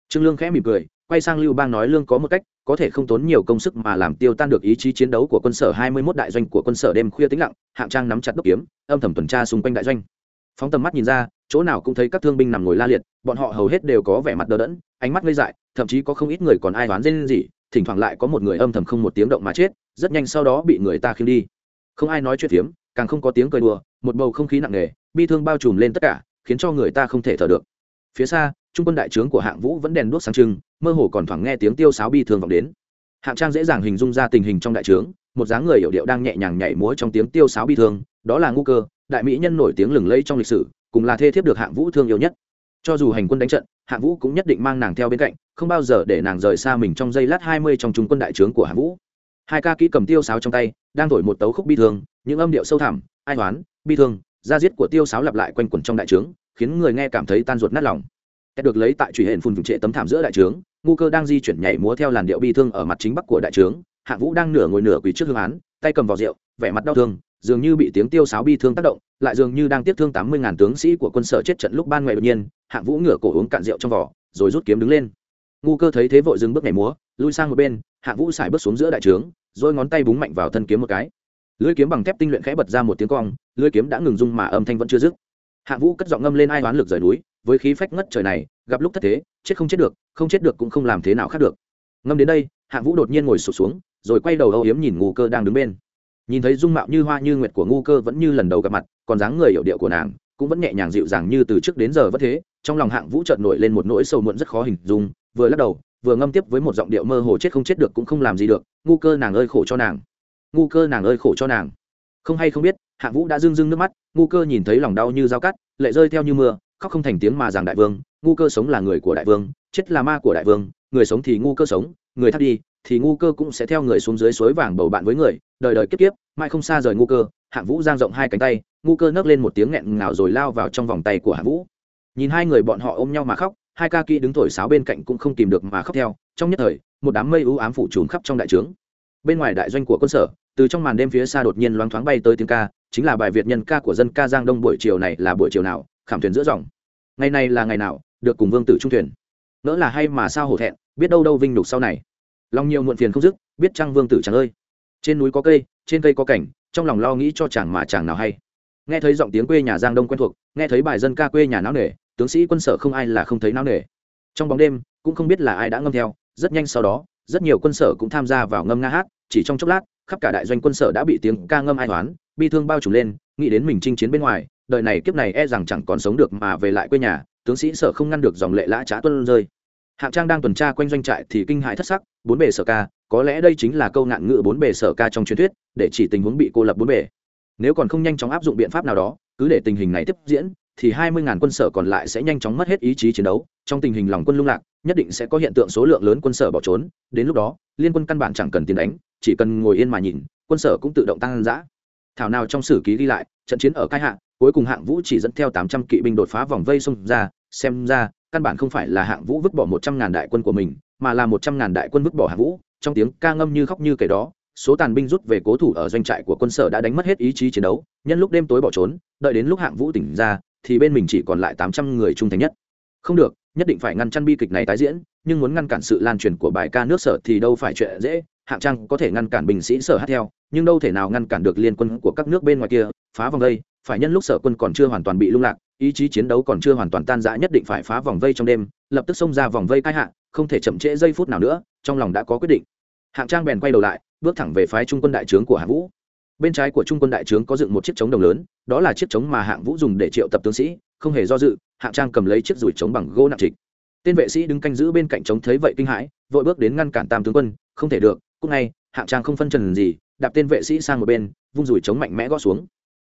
Trương lương khẽ mỉm cười quay sang lưu bang nói lương có một cách, có thể không tốn nhiều công sức mà làm tiêu tan được ý chí chiến đấu của quân sở hai mươi 21 đại doanh của quân sở đêm khuya tĩnh lặng, hạng trang nắm chặt đốc kiếm, âm thầm tuần tra xung quanh đại doanh. Phóng tầm mắt nhìn ra, chỗ nào cũng thấy các thương binh nằm ngồi la liệt, bọn họ hầu hết đều có vẻ mặt đờ đẫn, ánh mắt ngây dại, thậm chí có không ít người còn ai đoán dên gì, thỉnh thoảng lại có một người âm thầm không một tiếng động mà chết, rất nhanh sau đó bị người ta khiêng đi. Không ai nói chuyện phiếm, càng không có tiếng cười đùa, một bầu không khí nặng nề, bi thương bao trùm lên tất cả, khiến cho người ta không thể thở được. Phía xa trung quân đại trướng của hạng vũ vẫn đèn đuốc sáng trưng mơ hồ còn thoảng nghe tiếng tiêu sáo bi thương vọng đến. Hạng trang dễ dàng hình dung ra tình hình trong đại trướng một dáng người hiệu điệu đang nhẹ nhàng nhảy múa trong tiếng tiêu sáo bi thương đó là ngu cơ đại mỹ nhân nổi tiếng lừng lẫy trong lịch sử cùng là thê thiếp được hạng vũ thương yêu nhất. Cho dù hành quân đánh trận hạng vũ cũng nhất định mang nàng theo bên cạnh không bao giờ để nàng rời xa mình trong giây lát hai mươi trong trung quân đại trướng của hạng vũ. Hai ca kỹ cầm tiêu sáo trong tay đang thổi một tấu khúc bi thương những âm điệu sâu thẳm ai hoán, bi thương da diết của tiêu sáo lặp lại quanh quẩn trong đại trướng khiến người nghe cảm thấy tan ruột nát lòng được lấy tại truy hển phun vùng trệ tấm thảm giữa đại trướng, ngu cơ đang di chuyển nhảy múa theo làn điệu bi thương ở mặt chính bắc của đại trướng, hạ vũ đang nửa ngồi nửa quỳ trước hương án, tay cầm vào rượu, vẻ mặt đau thương, dường như bị tiếng tiêu sáo bi thương tác động, lại dường như đang tiếp thương tám mươi ngàn tướng sĩ của quân sở chết trận lúc ban ngày đột nhiên, Hạ vũ ngửa cổ uống cạn rượu trong vỏ rồi rút kiếm đứng lên. Ngu cơ thấy thế vội dừng bước nhảy múa, lui sang một bên, Hạ vũ xài bước xuống giữa đại trướng rồi ngón tay búng mạnh vào thân kiếm một cái. Lưỡi kiếm bằng thép tinh luyện khẽ bật ra một tiếng cong, lưỡi kiếm đã ngừng rung mà âm thanh vẫn chưa dứt. Hạ vũ cất giọng ngâm lên ai oán lực rời núi, với khí phách ngất trời này, gặp lúc thất thế, chết không chết được, không chết được cũng không làm thế nào khác được. Ngâm đến đây, Hạ vũ đột nhiên ngồi sụp xuống, rồi quay đầu âu yếm nhìn ngu cơ đang đứng bên. Nhìn thấy dung mạo như hoa như nguyệt của ngu cơ vẫn như lần đầu gặp mặt, còn dáng người hiệu điệu của nàng, cũng vẫn nhẹ nhàng dịu dàng như từ trước đến giờ vẫn thế, trong lòng hạng vũ chợt nổi lên một nỗi sâu muộn rất khó hình dung, vừa lắc đầu, vừa ngâm tiếp với một giọng điệu mơ hồ chết không chết được cũng không làm gì được, ngu cơ nàng ơi khổ cho nàng. Ngu cơ nàng ơi khổ cho nàng. Không hay không biết hạng vũ đã rưng rưng nước mắt, ngu cơ nhìn thấy lòng đau như dao cắt, lệ rơi theo như mưa, khóc không thành tiếng mà rằng đại vương, ngu cơ sống là người của đại vương, chết là ma của đại vương, người sống thì ngu cơ sống, người thắt đi thì ngu cơ cũng sẽ theo người xuống dưới suối vàng bầu bạn với người, đời đời kiếp kiếp, mãi không xa rời ngu cơ, hạng vũ giang rộng hai cánh tay, ngu cơ nấc lên một tiếng nghẹn ngào rồi lao vào trong vòng tay của hạng vũ. Nhìn hai người bọn họ ôm nhau mà khóc, hai ca kỹ đứng thổi sáo bên cạnh cũng không tìm được mà khóc theo, trong nhất thời, một đám mây u ám phủ trùm khắp trong đại trướng bên ngoài đại doanh của quân sở, từ trong màn đêm phía xa đột nhiên loáng thoáng bay tới tiếng ca, chính là bài việt nhân ca của dân ca giang đông buổi chiều này là buổi chiều nào, khảm thuyền giữa dòng. Ngày này là ngày nào, được cùng vương tử trung thuyền. Nỡ là hay mà sao hổ thẹn, biết đâu đâu vinh nhục sau này. Lòng nhiều muộn phiền không dứt, biết chăng vương tử chẳng ơi. Trên núi có cây, trên cây có cảnh, trong lòng lo nghĩ cho chàng mà chàng nào hay. Nghe thấy giọng tiếng quê nhà giang đông quen thuộc, nghe thấy bài dân ca quê nhà náo nề, tướng sĩ quân sở không ai là không thấy náo nề. Trong bóng đêm, cũng không biết là ai đã ngâm theo, rất nhanh sau đó rất nhiều quân sở cũng tham gia vào ngâm nga hát, chỉ trong chốc lát, khắp cả đại doanh quân sở đã bị tiếng ca ngâm ai toán bi thương bao trùm lên, nghĩ đến mình chinh chiến bên ngoài, đời này kiếp này e rằng chẳng còn sống được mà về lại quê nhà, tướng sĩ sở không ngăn được dòng lệ lã trá tuân rơi. Hạng trang đang tuần tra quanh doanh trại thì kinh hãi thất sắc, bốn bề sở ca, có lẽ đây chính là câu nạn ngữ bốn bề sở ca trong truyền thuyết, để chỉ tình huống bị cô lập bốn bề. Nếu còn không nhanh chóng áp dụng biện pháp nào đó cứ để tình hình này tiếp diễn, thì hai mươi ngàn quân sở còn lại sẽ nhanh chóng mất hết ý chí chiến đấu. Trong tình hình lòng quân lung lạc, nhất định sẽ có hiện tượng số lượng lớn quân sở bỏ trốn. Đến lúc đó, liên quân căn bản chẳng cần tiến đánh, chỉ cần ngồi yên mà nhìn, quân sở cũng tự động tăng giã thảo nào trong sử ký ghi lại, trận chiến ở cai hạ, cuối cùng hạng vũ chỉ dẫn theo tám trăm kỵ binh đột phá vòng vây xông ra. Xem ra, căn bản không phải là hạng vũ vứt bỏ một trăm ngàn đại quân của mình, mà là một trăm ngàn đại quân vứt bỏ hạng vũ. Trong tiếng ca ngâm như khóc như kể đó số tàn binh rút về cố thủ ở doanh trại của quân sở đã đánh mất hết ý chí chiến đấu, nhân lúc đêm tối bỏ trốn, đợi đến lúc hạng vũ tỉnh ra, thì bên mình chỉ còn lại tám trăm người trung thành nhất. Không được, nhất định phải ngăn chặn bi kịch này tái diễn, nhưng muốn ngăn cản sự lan truyền của bài ca nước sở thì đâu phải chuyện dễ, hạng trang có thể ngăn cản binh sĩ sở hát theo, nhưng đâu thể nào ngăn cản được liên quân của các nước bên ngoài kia, phá vòng vây, phải nhân lúc sở quân còn chưa hoàn toàn bị lung lạc, ý chí chiến đấu còn chưa hoàn toàn tan rã nhất định phải phá vòng vây trong đêm, lập tức xông ra vòng vây cai hạ, không thể chậm trễ giây phút nào nữa, trong lòng đã có quyết định. Hạng trang bèn quay đầu lại bước thẳng về phái trung quân đại trướng của hạng vũ. Bên trái của trung quân đại trướng có dựng một chiếc trống đồng lớn, đó là chiếc trống mà hạng vũ dùng để triệu tập tướng sĩ, không hề do dự, hạng trang cầm lấy chiếc rủi trống bằng gỗ nặng trịch. Tên vệ sĩ đứng canh giữ bên cạnh trống thấy vậy kinh hãi, vội bước đến ngăn cản tam tướng quân, không thể được, cũng ngay, hạng trang không phân trần gì, đạp tên vệ sĩ sang một bên, vung rủi trống mạnh mẽ gõ xuống.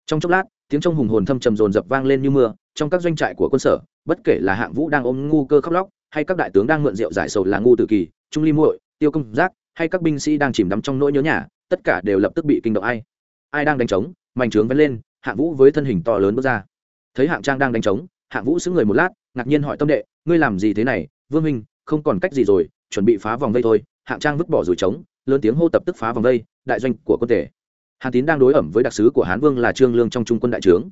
Trong chốc lát, tiếng trong hùng hồn thâm trầm dồn dập vang lên như mưa, trong các doanh trại của quân sở, bất kể là hạng vũ đang ôm ngu cơ khóc lóc, hay các đại tướng đang mượn rượu giải sầu là ngu tự kỳ, trung ly muội, tiêu công giác hay các binh sĩ đang chìm đắm trong nỗi nhớ nhà, tất cả đều lập tức bị kinh động ai? Ai đang đánh trống? Mảnh trướng vén lên, hạng vũ với thân hình to lớn bước ra. Thấy hạng trang đang đánh trống, hạng vũ xứng người một lát, ngạc nhiên hỏi tâm đệ, ngươi làm gì thế này? Vương minh không còn cách gì rồi, chuẩn bị phá vòng vây thôi. Hạng trang vứt bỏ rồi trống, lớn tiếng hô tập tức phá vòng vây, đại doanh của quân tể hàn tín đang đối ẩm với đặc sứ của hán vương là trương lương trong trung quân đại trướng.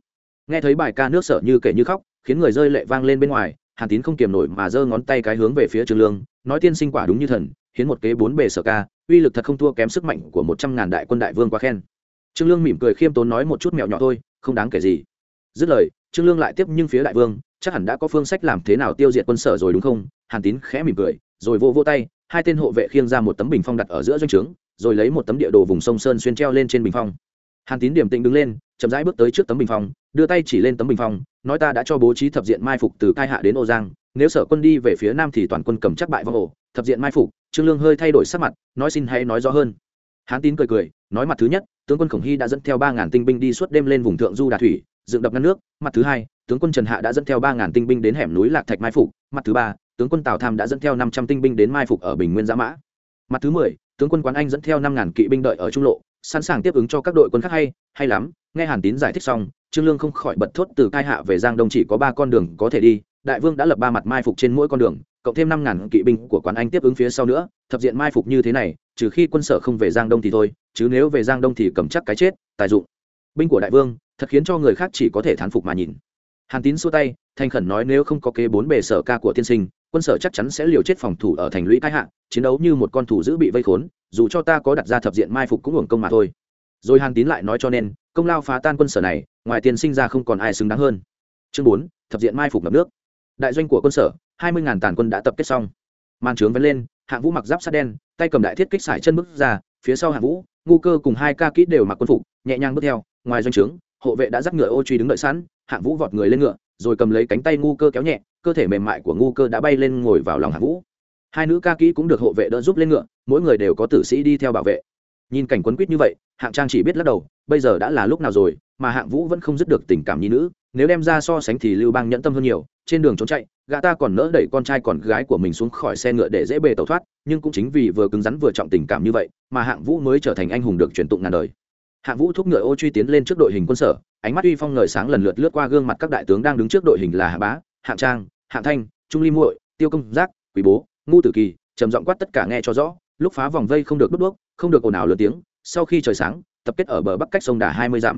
Nghe thấy bài ca nước sở như kể như khóc, khiến người rơi lệ vang lên bên ngoài, hàn tín không kiềm nổi mà giơ ngón tay cái hướng về phía trương lương nói tiên sinh quả đúng như thần, hiến một kế bốn bề sở ca, uy lực thật không thua kém sức mạnh của một trăm ngàn đại quân đại vương quá khen. Trương lương mỉm cười khiêm tốn nói một chút mẹo nhỏ thôi, không đáng kể gì. Dứt lời, trương lương lại tiếp nhưng phía đại vương, chắc hẳn đã có phương sách làm thế nào tiêu diệt quân sở rồi đúng không? Hàn tín khẽ mỉm cười, rồi vô vô tay, hai tên hộ vệ khiêng ra một tấm bình phong đặt ở giữa doanh trướng, rồi lấy một tấm địa đồ vùng sông sơn xuyên treo lên trên bình phong. Hàn tín điểm tĩnh đứng lên, chậm rãi bước tới trước tấm bình phong, đưa tay chỉ lên tấm bình phong, nói ta đã cho bố trí thập diện mai phục từ cai hạ đến ô giang nếu sở quân đi về phía nam thì toàn quân cầm chắc bại vong ổ, thập diện mai phục, trương lương hơi thay đổi sắc mặt, nói xin hãy nói rõ hơn. Hán tín cười cười, nói mặt thứ nhất, tướng quân khổng hy đã dẫn theo ba ngàn tinh binh đi suốt đêm lên vùng thượng du đà thủy, dựng đập ngăn nước. Mặt thứ hai, tướng quân trần hạ đã dẫn theo ba ngàn tinh binh đến hẻm núi lạc thạch mai phục. Mặt thứ ba, tướng quân tào tham đã dẫn theo năm trăm tinh binh đến mai phục ở bình nguyên giã mã. Mặt thứ mười, tướng quân quán anh dẫn theo năm ngàn kỵ binh đợi ở trung lộ, sẵn sàng tiếp ứng cho các đội quân khác hay hay lắm. Nghe hàn tín giải thích xong, trương lương không khỏi bật thốt từ cai hạ về giang đông chỉ có ba con đường có thể đi đại vương đã lập ba mặt mai phục trên mỗi con đường, cộng thêm năm ngàn kỵ binh của quán anh tiếp ứng phía sau nữa, thập diện mai phục như thế này, trừ khi quân sở không về giang đông thì thôi, chứ nếu về giang đông thì cầm chắc cái chết, tài dụng. Binh của đại vương, thật khiến cho người khác chỉ có thể thán phục mà nhìn. Hàn tín xua tay thanh khẩn nói nếu không có kế bốn bề sở ca của tiên sinh, quân sở chắc chắn sẽ liều chết phòng thủ ở thành lũy cai hạ, chiến đấu như một con thủ giữ bị vây khốn, dù cho ta có đặt ra thập diện mai phục cũng hưởng công mà thôi. Rồi hàn tín lại nói cho nên, công lao phá tan quân sở này, ngoài tiên sinh ra không còn ai xứng đáng hơn. Chương bốn, thập diện mai phục ngập nước đại doanh của quân sở, hai mươi ngàn tàn quân đã tập kết xong. Màn trướng vén lên, hạng vũ mặc giáp sát đen, tay cầm đại thiết kích sải chân bước ra, phía sau hạng vũ, ngu cơ cùng hai ca kỹ đều mặc quân phục, nhẹ nhàng bước theo. Ngoài doanh trướng, hộ vệ đã dắt ngựa ô truy đứng đợi sẵn, hạng vũ vọt người lên ngựa, rồi cầm lấy cánh tay ngu cơ kéo nhẹ, cơ thể mềm mại của ngu cơ đã bay lên ngồi vào lòng hạng vũ. Hai nữ ca kỹ cũng được hộ vệ đỡ giúp lên ngựa, mỗi người đều có tử sĩ đi theo bảo vệ. Nhìn cảnh quấn quýt như vậy, hạng trang chỉ biết lắc đầu, bây giờ đã là lúc nào rồi, mà hạng vũ vẫn không dứt được tình cảm nhi nữ nếu đem ra so sánh thì lưu bang nhẫn tâm hơn nhiều, trên đường trốn chạy, gã ta còn nỡ đẩy con trai còn gái của mình xuống khỏi xe ngựa để dễ bề tẩu thoát, nhưng cũng chính vì vừa cứng rắn vừa trọng tình cảm như vậy mà hạng vũ mới trở thành anh hùng được truyền tụng ngàn đời. Hạng vũ thúc ngựa ô truy tiến lên trước đội hình quân sở, ánh mắt uy phong ngời sáng lần lượt lướt qua gương mặt các đại tướng đang đứng trước đội hình là hạ bá, hạng trang, hạng thanh, trung ly muội, tiêu công giác, quý bố, ngu tử kỳ, trầm giọng quát tất cả nghe cho rõ, lúc phá vòng vây không được đốt đuốc, không được ồn ào lớn tiếng, sau khi trời sáng, tập kết ở bờ bắc cách sông đà hai mươi dặm.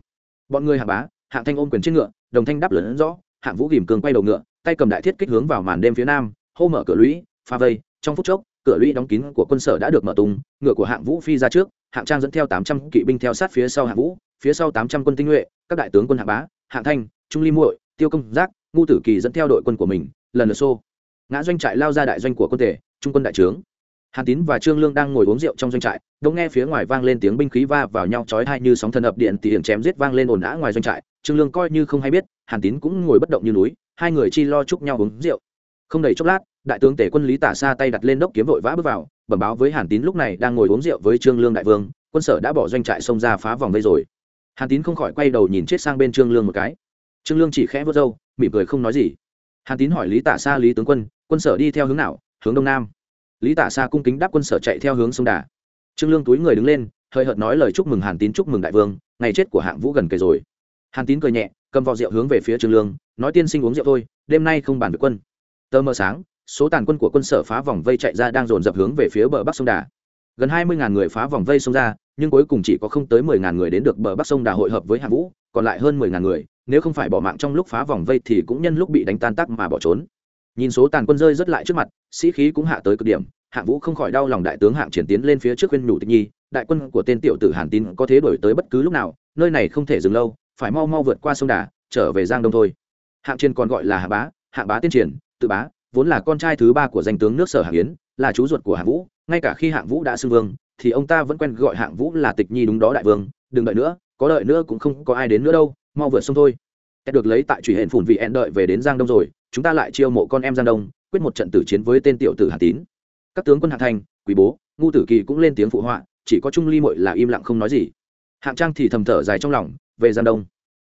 Bọn người Hạ bá hạng thanh ôm quyền trên ngựa, đồng thanh đáp lớn rõ, hạng vũ ghìm cường quay đầu ngựa, tay cầm đại thiết kích hướng vào màn đêm phía nam, hô mở cửa lũy, pha vây. Trong phút chốc, cửa lũy đóng kín của quân sở đã được mở tung, ngựa của hạng vũ phi ra trước, hạng trang dẫn theo tám trăm kỵ binh theo sát phía sau hạng vũ, phía sau tám trăm quân tinh nhuệ, các đại tướng quân hạng bá, hạng thanh, trung ly muội, tiêu công giác, ngu tử kỳ dẫn theo đội quân của mình, lần lượt xô. Ngã doanh trại lao ra đại doanh của quân tể trung quân đại trướng. Hàn tín và trương lương đang ngồi uống rượu trong doanh trại đông nghe phía ngoài vang lên tiếng binh khí va vào nhau chói tai như sóng thần ập điện tỉ hiểm chém giết vang lên ồn ã ngoài doanh trại trương lương coi như không hay biết, hàn tín cũng ngồi bất động như núi, hai người chi lo chúc nhau uống rượu. Không đầy chốc lát, đại tướng tể quân lý tả xa tay đặt lên đốc kiếm vội vã bước vào, bẩm báo với hàn tín lúc này đang ngồi uống rượu với trương lương đại vương, quân sở đã bỏ doanh trại xông ra phá vòng vây rồi. Hàn tín không khỏi quay đầu nhìn chết sang bên trương lương một cái. Trương lương chỉ khẽ vớt râu, mỉm cười không nói gì. Hàn tín hỏi lý tả xa lý tướng quân quân sở đi theo hướng nào? Hướng đông nam. Lý tả xa cung kính đáp quân sở chạy theo hướng sông đà. Trương lương túi người đứng lên, hơi hợt nói lời chúc mừng hàn tín chúc mừng đại vương, ngày chết của hạng vũ gần kề rồi hàn tín cười nhẹ, cầm vò rượu hướng về phía trương lương, nói, tiên sinh uống rượu thôi, đêm nay không bàn với quân. Tờ mờ sáng, số tàn quân của quân sở phá vòng vây chạy ra đang dồn dập hướng về phía bờ bắc sông đà. Gần hai mươi người phá vòng vây sông ra, nhưng cuối cùng chỉ có không tới mười ngàn người đến được bờ bắc sông đà hội hợp với hạng vũ, còn lại hơn mười ngàn người, nếu không phải bỏ mạng trong lúc phá vòng vây thì cũng nhân lúc bị đánh tan tác mà bỏ trốn. Nhìn số tàn quân rơi rất lại trước mặt, sĩ khí cũng hạ tới cực điểm, hạng vũ không khỏi đau lòng đại tướng hạng triển tiến lên phía trước khuyên nhủ tịch nhi, đại quân của tên tiểu tử hàn tín có thế đổi tới bất cứ lúc nào, nơi này không thể dừng lâu phải mau mau vượt qua sông đà, trở về giang đông thôi. Hạng trên còn gọi là hạ bá hạng bá tiên triển, tự bá, vốn là con trai thứ ba của danh tướng nước sở hạng yến, là chú ruột của hạng vũ, ngay cả khi hạng vũ đã xưng vương, thì ông ta vẫn quen gọi hạng vũ là tịch nhi đúng đó đại vương, đừng đợi nữa, có đợi nữa cũng không có ai đến nữa đâu, mau vượt sông thôi. Được lấy tại truy hển phủn vị ẹn đợi về đến giang đông rồi, chúng ta lại chiêu mộ con em giang đông, quyết một trận tử chiến với tên tiểu tử hà tín. Các tướng quân hạ thành quý bố, ngu tử kỳ cũng lên tiếng phụ họa, chỉ có trung ly mội là im lặng không nói gì. Hạng trang thì thầm thở dài trong lòng về giang đông.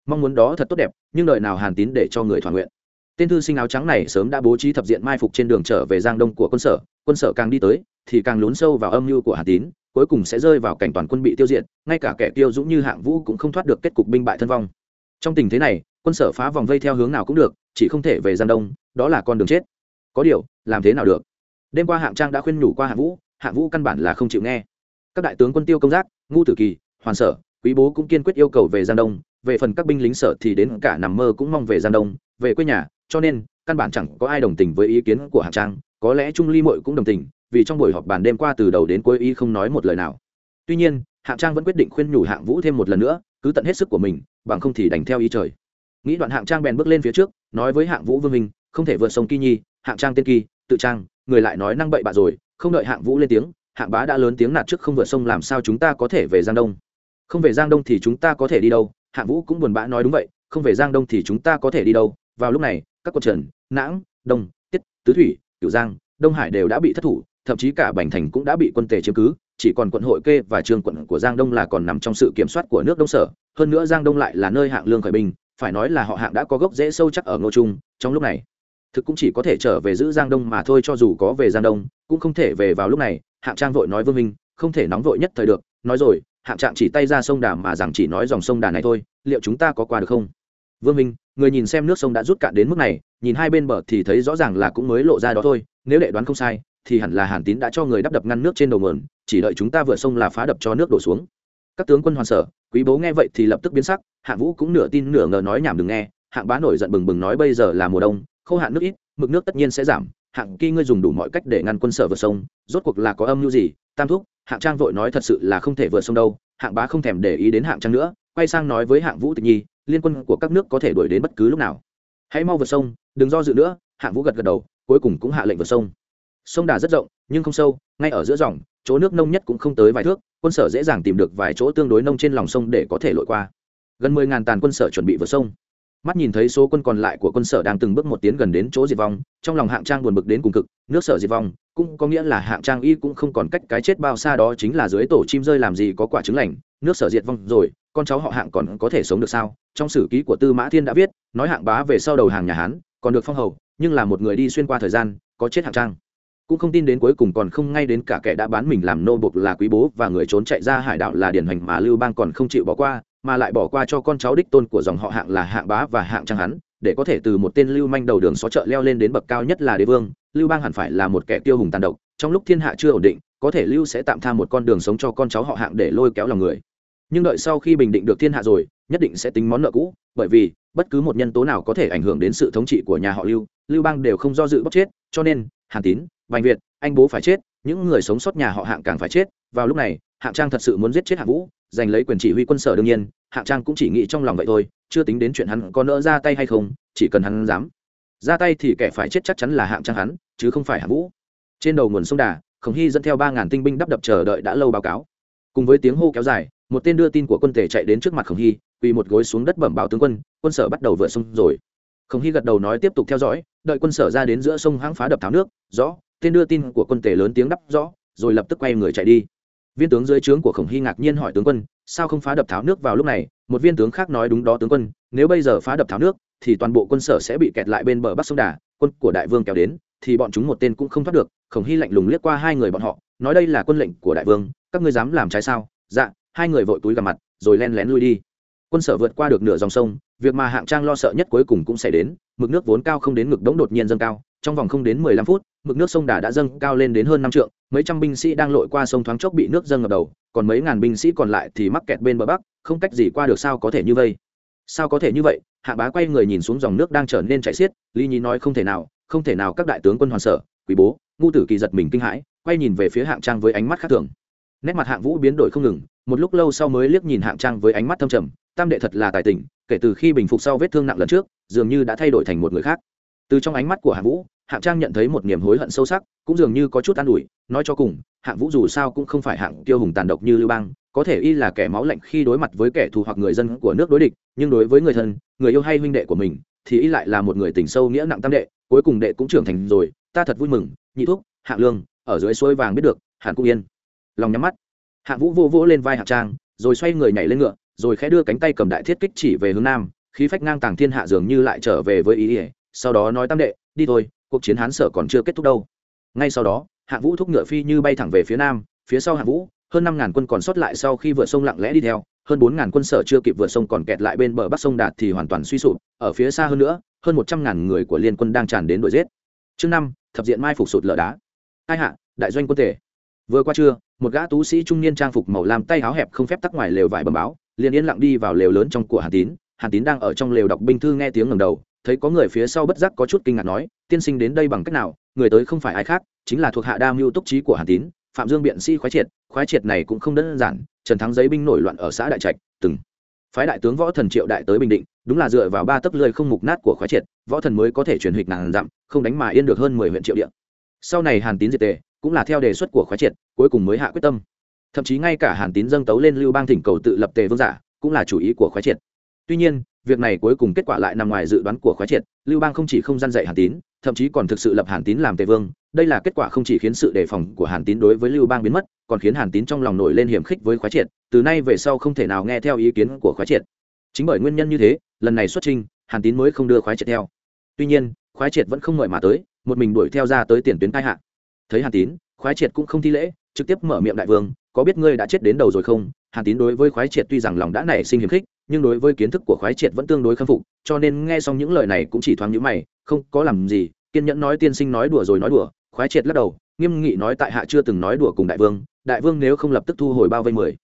Mong muốn đó thật tốt đẹp, nhưng đợi nào hàn tín để cho người thỏa nguyện. Tên thư sinh áo trắng này sớm đã bố trí thập diện mai phục trên đường trở về giang đông của quân sở. Quân sở càng đi tới, thì càng lún sâu vào âm mưu của hàn tín, cuối cùng sẽ rơi vào cảnh toàn quân bị tiêu diệt, ngay cả kẻ tiêu dũng như hạng vũ cũng không thoát được kết cục binh bại thân vong. Trong tình thế này, quân sở phá vòng vây theo hướng nào cũng được, chỉ không thể về giang đông, đó là con đường chết. Có điều, làm thế nào được? Đêm qua hạng trang đã khuyên nhủ qua hạng vũ hạng vũ căn bản là không chịu nghe. Các đại tướng quân tiêu công giác ngu tử kỳ, hoàn sở quý bố cũng kiên quyết yêu cầu về giang đông, về phần các binh lính sở thì đến cả nằm mơ cũng mong về giang đông, về quê nhà, cho nên, căn bản chẳng có ai đồng tình với ý kiến của hạng trang, có lẽ trung ly mội cũng đồng tình, vì trong buổi họp bàn đêm qua từ đầu đến cuối y không nói một lời nào. Tuy nhiên hạng trang vẫn quyết định khuyên nhủ hạng vũ thêm một lần nữa, cứ tận hết sức của mình, bằng không thì đành theo ý trời. Nghĩ đoạn hạng trang bèn bước lên phía trước, nói với hạng vũ vương minh, không thể vượt sông kỳ nhi, hạng trang tên kỳ, tự trang, người lại nói năng bậy bạ rồi, không đợi hạng vũ lên tiếng, hạng bá đã lớn tiếng nạt trước không vượt sông, làm sao chúng ta có thể về giang đông? Không về giang đông thì chúng ta có thể đi đâu? Hạng vũ cũng buồn bã nói đúng vậy, không về giang đông thì chúng ta có thể đi đâu? Vào lúc này, các quận trần nãng đông, tiết, tứ thủy cửu giang, đông hải đều đã bị thất thủ, thậm chí cả bành thành cũng đã bị quân tề chiếm cứ, chỉ còn quận hội kê và trường quận của giang đông là còn nằm trong sự kiểm soát của nước đông sở. Hơn nữa giang đông lại là nơi hạng lương khởi binh, phải nói là họ hạng đã có gốc dễ sâu chắc ở ngô trung. Trong lúc này, thực cũng chỉ có thể trở về giữ giang đông mà thôi, cho dù có về giang đông, cũng không thể về vào lúc này. Hạng trang vội nói vương minh, không thể nóng vội nhất thời được. Nói rồi hạng trạng chỉ tay ra sông đà mà rằng chỉ nói dòng sông đà này thôi, liệu chúng ta có qua được không? Vương minh, người nhìn xem nước sông đã rút cạn đến mức này, nhìn hai bên bờ thì thấy rõ ràng là cũng mới lộ ra đó thôi, nếu đệ đoán không sai, thì hẳn là hàn tín đã cho người đắp đập ngăn nước trên đầu nguồn, chỉ đợi chúng ta vượt sông là phá đập cho nước đổ xuống. Các tướng quân hoàn sở, quý bố nghe vậy thì lập tức biến sắc, hạng vũ cũng nửa tin nửa ngờ nói nhảm đừng nghe, hạng bá nổi giận bừng bừng nói bây giờ là mùa đông khâu hạn nước ít, mực nước tất nhiên sẽ giảm hạng kỳ ngươi dùng đủ mọi cách để ngăn quân sở vượt sông, rốt cuộc là có âm mưu gì? Tam thúc, hạng trang vội nói thật sự là không thể vượt sông đâu, hạng bá không thèm để ý đến hạng trang nữa, quay sang nói với hạng vũ tịch nhi, liên quân của các nước có thể đuổi đến bất cứ lúc nào. Hãy mau vượt sông, đừng do dự nữa, hạng vũ gật gật đầu, cuối cùng cũng hạ lệnh vượt sông. Sông đà rất rộng, nhưng không sâu, ngay ở giữa dòng, chỗ nước nông nhất cũng không tới vài thước, quân sở dễ dàng tìm được vài chỗ tương đối nông trên lòng sông để có thể lội qua. Gần mười ngàn tàn quân sở chuẩn bị vượt sông mắt nhìn thấy số quân còn lại của quân sở đang từng bước một tiến gần đến chỗ diệt vong, trong lòng hạng trang buồn bực đến cùng cực, nước sở diệt vong, cũng có nghĩa là hạng trang y cũng không còn cách cái chết bao xa đó chính là dưới tổ chim rơi làm gì có quả trứng lành, nước sở diệt vong rồi, con cháu họ hạng còn có thể sống được sao? Trong sử ký của tư mã thiên đã viết, nói hạng bá về sau đầu hàng nhà hán, còn được phong hầu, nhưng là một người đi xuyên qua thời gian, có chết hạng trang. Cũng không tin đến cuối cùng còn không ngay đến cả kẻ đã bán mình làm nô bộc là quý bố và người trốn chạy ra hải đảo là điển hành mà lưu bang còn không chịu bỏ qua mà lại bỏ qua cho con cháu đích tôn của dòng họ hạng là hạng bá và hạng trang hắn, để có thể từ một tên lưu manh đầu đường xó chợ leo lên đến bậc cao nhất là đế vương. Lưu bang hẳn phải là một kẻ tiêu hùng tàn độc, trong lúc thiên hạ chưa ổn định, có thể lưu sẽ tạm tha một con đường sống cho con cháu họ hạng để lôi kéo lòng người. Nhưng đợi sau khi bình định được thiên hạ rồi, nhất định sẽ tính món nợ cũ, bởi vì bất cứ một nhân tố nào có thể ảnh hưởng đến sự thống trị của nhà họ lưu lưu bang đều không do dự bóc chết, cho nên, hàn tín, bành việt, anh bố phải chết, những người sống sót nhà họ hạng càng phải chết. Vào lúc này, hạng trang thật sự muốn giết chết hạng vũ giành lấy quyền chỉ huy quân sở đương nhiên, hạng trang cũng chỉ nghĩ trong lòng vậy thôi, chưa tính đến chuyện hắn có nỡ ra tay hay không, chỉ cần hắn dám. Ra tay thì kẻ phải chết chắc chắn là hạng trang hắn, chứ không phải hạng vũ. Trên đầu nguồn sông đà, khổng hy dẫn theo ba ngàn tinh binh đắp đập chờ đợi đã lâu báo cáo. Cùng với tiếng hô kéo dài, một tên đưa tin của quân tể chạy đến trước mặt khổng hy, quỳ một gối xuống đất bẩm báo tướng quân quân sở bắt đầu vượt sông rồi. Khổng hy gật đầu nói tiếp tục theo dõi, đợi quân sở ra đến giữa sông hãng phá đập tháo nước, rõ, tên đưa tin của quân tể lớn tiếng đắp rõ, rồi lập tức quay người chạy đi viên tướng dưới trướng của khổng hy ngạc nhiên hỏi tướng quân, sao không phá đập tháo nước vào lúc này? Một viên tướng khác nói đúng đó tướng quân, nếu bây giờ phá đập tháo nước, thì toàn bộ quân sở sẽ bị kẹt lại bên bờ bắc sông đà, quân của đại vương kéo đến, thì bọn chúng một tên cũng không thoát được. Khổng hy lạnh lùng liếc qua hai người bọn họ, nói đây là quân lệnh của đại vương, các ngươi dám làm trái sao? Dạ hai người vội túi gặp mặt, rồi len lén lui đi. Quân sở vượt qua được nửa dòng sông, việc mà hạng trang lo sợ nhất cuối cùng cũng xảy đến, mực nước vốn cao không đến ngực đống đột nhiên dâng cao, trong vòng không đến mười lăm phút mực nước sông đà đã dâng cao lên đến hơn năm trượng, mấy trăm binh sĩ đang lội qua sông thoáng chốc bị nước dâng ngập đầu, còn mấy ngàn binh sĩ còn lại thì mắc kẹt bên bờ bắc, không cách gì qua được sao có thể như vậy? Sao có thể như vậy? Hạ bá quay người nhìn xuống dòng nước đang trở nên chảy xiết, Lý nhi nói không thể nào, không thể nào các đại tướng quân hoàn sở quý bố, ngu tử kỳ giật mình kinh hãi, quay nhìn về phía hạng trang với ánh mắt khác thường. Nét mặt hạng vũ biến đổi không ngừng, một lúc lâu sau mới liếc nhìn hạng trang với ánh mắt thâm trầm, tam đệ thật là tài tình, kể từ khi bình phục sau vết thương nặng lần trước, dường như đã thay đổi thành một người khác từ trong ánh mắt của hạng vũ, hạng trang nhận thấy một niềm hối hận sâu sắc, cũng dường như có chút an ủi, nói cho cùng, hạng vũ dù sao cũng không phải hạng tiêu hùng tàn độc như lưu bang, có thể y là kẻ máu lạnh khi đối mặt với kẻ thù hoặc người dân của nước đối địch, nhưng đối với người thân, người yêu hay huynh đệ của mình, thì y lại là một người tình sâu nghĩa nặng tam đệ, cuối cùng đệ cũng trưởng thành rồi, ta thật vui mừng, nhị thúc, hạng lương, ở dưới suối vàng biết được, hạng cũng yên. Lòng nhắm mắt. Hạng vũ vô vỗ lên vai hạng trang, rồi xoay người nhảy lên ngựa, rồi khẽ đưa cánh tay cầm đại thiết kích chỉ về hướng nam, khí phách ngang tàng thiên hạ dường như lại trở về với ý ỉa sau đó nói tam đệ, đi thôi, cuộc chiến hán sở còn chưa kết thúc đâu. Ngay sau đó, hạng vũ thúc ngựa phi như bay thẳng về phía nam, phía sau hạng vũ, hơn năm ngàn quân còn sót lại sau khi vượt sông lặng lẽ đi theo, hơn bốn ngàn quân sở chưa kịp vượt sông còn kẹt lại bên bờ bắc sông đạt thì hoàn toàn suy sụp, ở phía xa hơn nữa, hơn một trăm ngàn người của liên quân đang tràn đến đuổi giết. Chương năm, thập diện mai phục sụt lở đá. Hai hạ, đại doanh quân tể vừa qua trưa, một gã tú sĩ trung niên trang phục màu lam tay áo hẹp không phép tắc ngoài lều vải bầm báo, liền yên lặng đi vào lều lớn trong của hàn tín. Hàn tín đang ở trong lều đọc binh thư nghe tiếng ngầm đầu thấy có người phía sau bất giác có chút kinh ngạc nói, tiên sinh đến đây bằng cách nào? Người tới không phải ai khác, chính là thuộc hạ đa mưu túc trí của hàn tín, phạm dương biện sĩ khoái triệt khoái triệt này cũng không đơn giản, trần thắng giấy binh nổi loạn ở xã đại trạch, từng phái đại tướng võ thần triệu đại tới bình định, đúng là dựa vào ba tấc lơi không mục nát của khoái triệt, võ thần mới có thể truyền hịch nàng dặm, không đánh mà yên được hơn mười huyện triệu địa. Sau này hàn tín diệt tề, cũng là theo đề xuất của khoái triệt, cuối cùng mới hạ quyết tâm. Thậm chí ngay cả hàn tín dâng tấu lên lưu bang thỉnh cầu tự lập tề vương giả, cũng là chủ ý của khoái triệt. Tuy nhiên việc này cuối cùng kết quả lại nằm ngoài dự đoán của khoái triệt, lưu bang không chỉ không gian dạy hàn tín, thậm chí còn thực sự lập hàn tín làm tề vương, đây là kết quả không chỉ khiến sự đề phòng của hàn tín đối với lưu bang biến mất, còn khiến hàn tín trong lòng nổi lên hiểm khích với khoái triệt, từ nay về sau không thể nào nghe theo ý kiến của khoái triệt. Chính bởi nguyên nhân như thế, lần này xuất trình, hàn tín mới không đưa khoái triệt theo. Tuy nhiên, khoái triệt vẫn không mời mà tới, một mình đuổi theo ra tới tiền tuyến tai hạ. Thấy hàn tín, khoái triệt cũng không thi lễ, trực tiếp mở miệng đại vương, có biết ngươi đã chết đến đầu rồi không? Hàn tín đối với khoái triệt tuy rằng lòng đã nảy sinh hiềm khích nhưng đối với kiến thức của khoái triệt vẫn tương đối khâm phục, cho nên nghe xong những lời này cũng chỉ thoáng nhữ mày, không có làm gì, kiên nhẫn nói tiên sinh nói đùa rồi nói đùa, khoái triệt lắc đầu, nghiêm nghị nói tại hạ chưa từng nói đùa cùng đại vương đại vương nếu không lập tức thu hồi bao vây mười.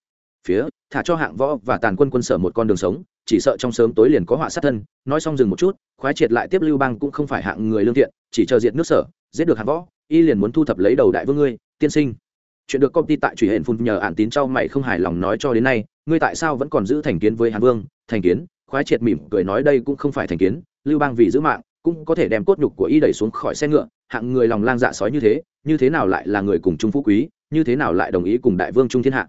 Phía, thả cho hạng võ và tàn quân quân sở một con đường sống, chỉ sợ trong sớm tối liền có họa sát thân, nói xong dừng một chút, khoái triệt lại tiếp lưu bang cũng không phải hạng người lương thiện, chỉ chờ diệt nước sở, giết được hạng võ, y liền muốn thu thập lấy đầu đại vương ngươi, tiên sinh chuyện được công ty tại truy hển phun nhờ ạn tín trao mày không hài lòng nói cho đến nay, ngươi tại sao vẫn còn giữ thành kiến với hàn vương? Thành kiến? Khoái triệt mỉm cười nói đây cũng không phải thành kiến, lưu bang vì giữ mạng, cũng có thể đem cốt nhục của y đẩy xuống khỏi xe ngựa, hạng người lòng lang dạ sói như thế như thế nào lại là người cùng trung phú quý, như thế nào lại đồng ý cùng đại vương trung thiên hạ?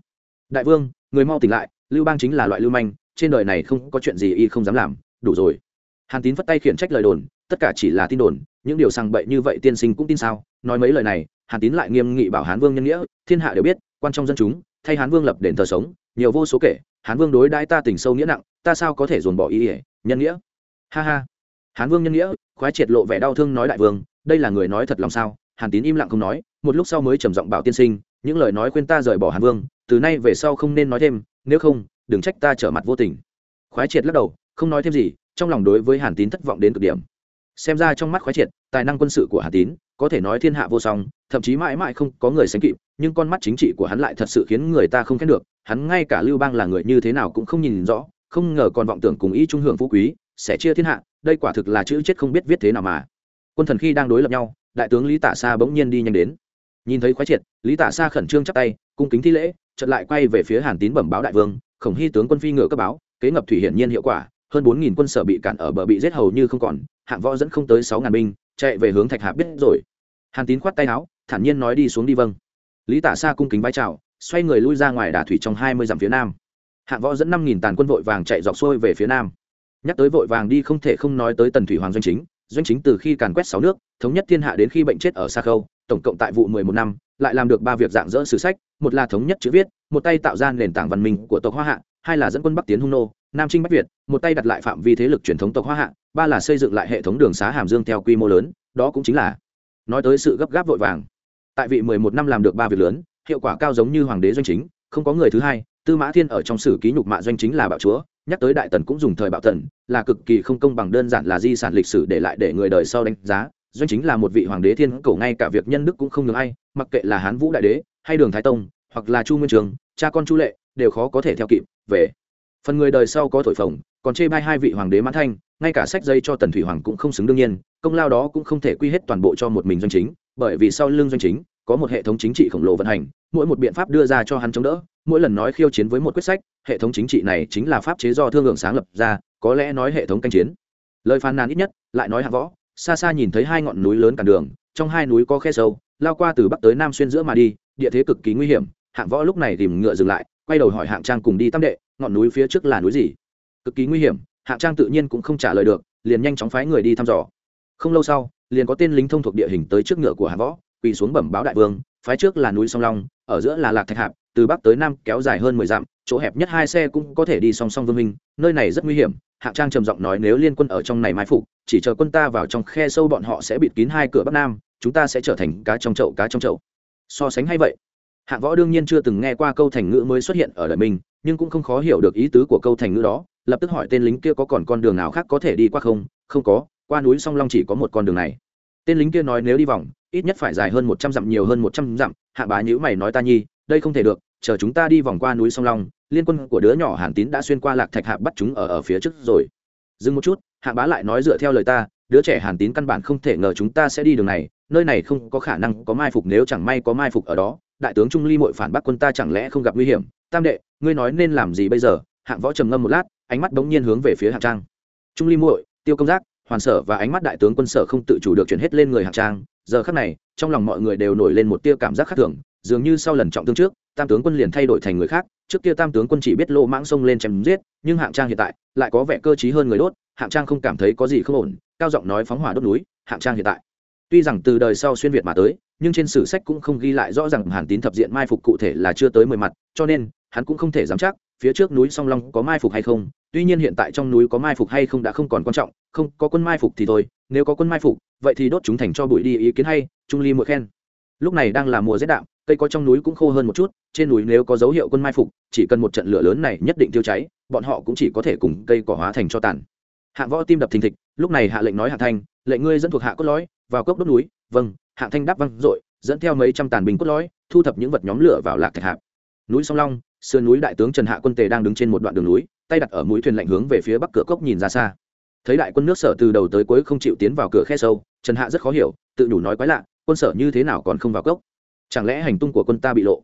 Đại vương, người mau tỉnh lại, lưu bang chính là loại lưu manh, trên đời này không có chuyện gì y không dám làm, đủ rồi. Hàn tín phất tay khiển trách lời đồn, tất cả chỉ là tin đồn những điều sang bậy như vậy tiên sinh cũng tin sao? Nói mấy lời này, hàn tín lại nghiêm nghị bảo hán vương nhân nghĩa, thiên hạ đều biết, quan trong dân chúng, thay hán vương lập đền thờ sống, nhiều vô số kể, hán vương đối đãi ta tình sâu nghĩa nặng, ta sao có thể dồn bỏ ý ỉa nhân nghĩa? Ha ha. Hán vương nhân nghĩa, khoái triệt lộ vẻ đau thương nói đại vương, đây là người nói thật lòng sao? Hàn tín im lặng không nói, một lúc sau mới trầm giọng bảo tiên sinh, những lời nói khuyên ta rời bỏ hàn vương, từ nay về sau không nên nói thêm, nếu không, đừng trách ta trở mặt vô tình. Khoái triệt lắc đầu, không nói thêm gì, trong lòng đối với hàn tín thất vọng đến cực điểm xem ra trong mắt khoái triệt, tài năng quân sự của Hà tín, có thể nói thiên hạ vô song, thậm chí mãi mãi không có người sánh kịp, nhưng con mắt chính trị của hắn lại thật sự khiến người ta không khen được, hắn ngay cả lưu bang là người như thế nào cũng không nhìn rõ, không ngờ còn vọng tưởng cùng ý trung hưởng phú quý, sẽ chia thiên hạ, đây quả thực là chữ chết không biết viết thế nào mà. Quân thần khi đang đối lập nhau, đại tướng lý tả sa bỗng nhiên đi nhanh đến. Nhìn thấy khoái triệt, lý tả sa khẩn trương chắp tay, cung kính thi lễ, chợt lại quay về phía hàn tín bẩm báo đại vương, khổng hy tướng quân phi ngựa cấp báo, kế ngập thủy hiển nhiên hiệu quả, hơn bốn nghìn quân sở bị cản ở bờ bị giết hầu như không còn hạng võ dẫn không tới sáu ngàn binh, chạy về hướng thạch hạp biết rồi. Hàn tín khoát tay áo, thản nhiên nói đi xuống đi vâng. Lý tả xa cung kính vai chào, xoay người lui ra ngoài đà thủy trong hai mươi dặm phía nam. Hạng võ dẫn năm nghìn tàn quân vội vàng chạy dọc xuôi về phía nam. Nhắc tới vội vàng đi không thể không nói tới tần thủy hoàng doanh chính. Doanh chính từ khi càn quét sáu nước, thống nhất thiên hạ đến khi bệnh chết ở xa khâu, tổng cộng tại vụ mười một năm, lại làm được ba việc dạng dỡ sử sách, một là thống nhất chữ viết, một tay tạo ra nền tảng văn minh của tộc hoa hạ, hai là dẫn quân bắc tiến hung nô, nam trinh bắc việt, một tay đặt lại phạm vi thế lực truyền thống tộc hoa hạ ba là xây dựng lại hệ thống đường xá hàm dương theo quy mô lớn, đó cũng chính là nói tới sự gấp gáp vội vàng. Tại vị mười một năm làm được ba việc lớn, hiệu quả cao giống như hoàng đế doanh chính, không có người thứ hai, tư mã thiên ở trong sử ký nhục mạ doanh chính là bạo chúa, nhắc tới đại tần cũng dùng thời bạo tần, là cực kỳ không công bằng đơn giản là di sản lịch sử để lại để người đời sau đánh giá. Doanh chính là một vị hoàng đế thiên cổ ngay cả việc nhân đức cũng không được ai, mặc kệ là hán vũ đại đế hay đường thái tông, hoặc là chu nguyên trường, cha con chu lệ, đều khó có thể theo kịp, về. Phần người đời sau có thổi phồng còn chê bai hai vị hoàng đế mãn thanh, ngay cả sách dây cho tần thủy hoàng cũng không xứng đương nhiên, công lao đó cũng không thể quy hết toàn bộ cho một mình doanh chính, bởi vì sau lưng doanh chính, có một hệ thống chính trị khổng lồ vận hành, mỗi một biện pháp đưa ra cho hắn chống đỡ, mỗi lần nói khiêu chiến với một quyết sách, hệ thống chính trị này chính là pháp chế do thương lượng sáng lập ra, có lẽ nói hệ thống canh chiến. Lời phàn nàn ít nhất, lại nói hạ võ, xa xa nhìn thấy hai ngọn núi lớn cản đường, trong hai núi có khe sâu, lao qua từ bắc tới nam xuyên giữa mà đi, địa thế cực kỳ nguy hiểm, hạng võ lúc này tìm ngựa dừng lại, quay đầu hỏi hạng trang cùng đi tam đệ, ngọn núi phía trước là núi gì? Cực kỳ nguy hiểm hạng trang tự nhiên cũng không trả lời được, liền nhanh chóng phái người đi thăm dò. Không lâu sau, liền có tên lính thông thuộc địa hình tới trước ngựa của hạng võ, quỳ xuống bẩm báo đại vương, phái trước là núi song long, ở giữa là lạc thạch hạp, từ bắc tới nam kéo dài hơn mười dặm, chỗ hẹp nhất hai xe cũng có thể đi song song vương minh, nơi này rất nguy hiểm hạng trang trầm giọng nói nếu liên quân ở trong này mai phục, chỉ chờ quân ta vào trong khe sâu bọn họ sẽ bịt kín hai cửa bắc nam, chúng ta sẽ trở thành cá trong chậu cá trong chậu. So sánh hay vậy? Hạng võ đương nhiên chưa từng nghe qua câu thành ngữ mới xuất hiện ở đời mình, nhưng cũng không khó hiểu được ý tứ của câu thành ngữ đó lập tức hỏi tên lính kia có còn con đường nào khác có thể đi qua không? Không có, qua núi song long chỉ có một con đường này. Tên lính kia nói nếu đi vòng, ít nhất phải dài hơn một trăm dặm, nhiều hơn một trăm dặm. Hạ bá nhữ mày nói ta nhi, đây không thể được, chờ chúng ta đi vòng qua núi song long, liên quân của đứa nhỏ hàn tín đã xuyên qua lạc thạch hạ bắt chúng ở ở phía trước rồi. Dừng một chút, hạ bá lại nói dựa theo lời ta, đứa trẻ hàn tín căn bản không thể ngờ chúng ta sẽ đi đường này, nơi này không có khả năng có mai phục, nếu chẳng may có mai phục ở đó, đại tướng trung ly mội phản bác quân ta chẳng lẽ không gặp nguy hiểm? Tam đệ, ngươi nói nên làm gì bây giờ? Hạng võ trầm ngâm một lát ánh mắt bỗng nhiên hướng về phía hạng trang. Trung ly muội, tiêu công giác, hoàn sở và ánh mắt đại tướng quân sở không tự chủ được chuyển hết lên người hạng trang. Giờ khắc này, trong lòng mọi người đều nổi lên một tia cảm giác khác thường, dường như sau lần trọng thương trước, tam tướng quân liền thay đổi thành người khác. Trước kia tam tướng quân chỉ biết lô mãng sông lên chém giết, nhưng hạng trang hiện tại lại có vẻ cơ t hơn người đốt, hạng trang không cảm thấy có gì không ổn, cao giọng nói phóng hỏa đốt núi, hạng trang hiện tại. Tuy rằng từ đời sau xuyên việt mà tới, nhưng trên sử sách cũng không ghi lại rõ ràng hàn tín thập diện mai phục cụ thể là chưa tới mười mặt, cho nên, hắn cũng không thể dám chắc phía trước núi song long có mai phục hay không, tuy nhiên hiện tại trong núi có mai phục hay không đã không còn quan trọng, không, có quân mai phục thì thôi, nếu có quân mai phục, vậy thì đốt chúng thành cho bụi đi ý kiến hay, trung ly mỗi khen. Lúc này đang là mùa rét đạm, cây có trong núi cũng khô hơn một chút, trên núi nếu có dấu hiệu quân mai phục, chỉ cần một trận lửa lớn này nhất định tiêu cháy, bọn họ cũng chỉ có thể cùng cây cỏ hóa thành cho tàn. Hạng võ tim đập thình thịch, lúc này hạ lệnh nói hạ thanh, lệnh ngươi dẫn thuộc hạ cốt lõi, vào cốc đốt núi. Vâng. Hạng thanh đáp vâng dội, dẫn theo mấy trăm tàn bình cốt lõi, thu thập những vật nhóm lửa vào lạc thạch hạp. Núi song long sườn núi đại tướng trần hạ quân tề đang đứng trên một đoạn đường núi, tay đặt ở mũi thuyền lạnh hướng về phía bắc cửa cốc nhìn ra xa. Thấy đại quân nước sở từ đầu tới cuối không chịu tiến vào cửa khe sâu, trần hạ rất khó hiểu, tự đủ nói quái lạ, quân sở như thế nào còn không vào cốc? Chẳng lẽ hành tung của quân ta bị lộ?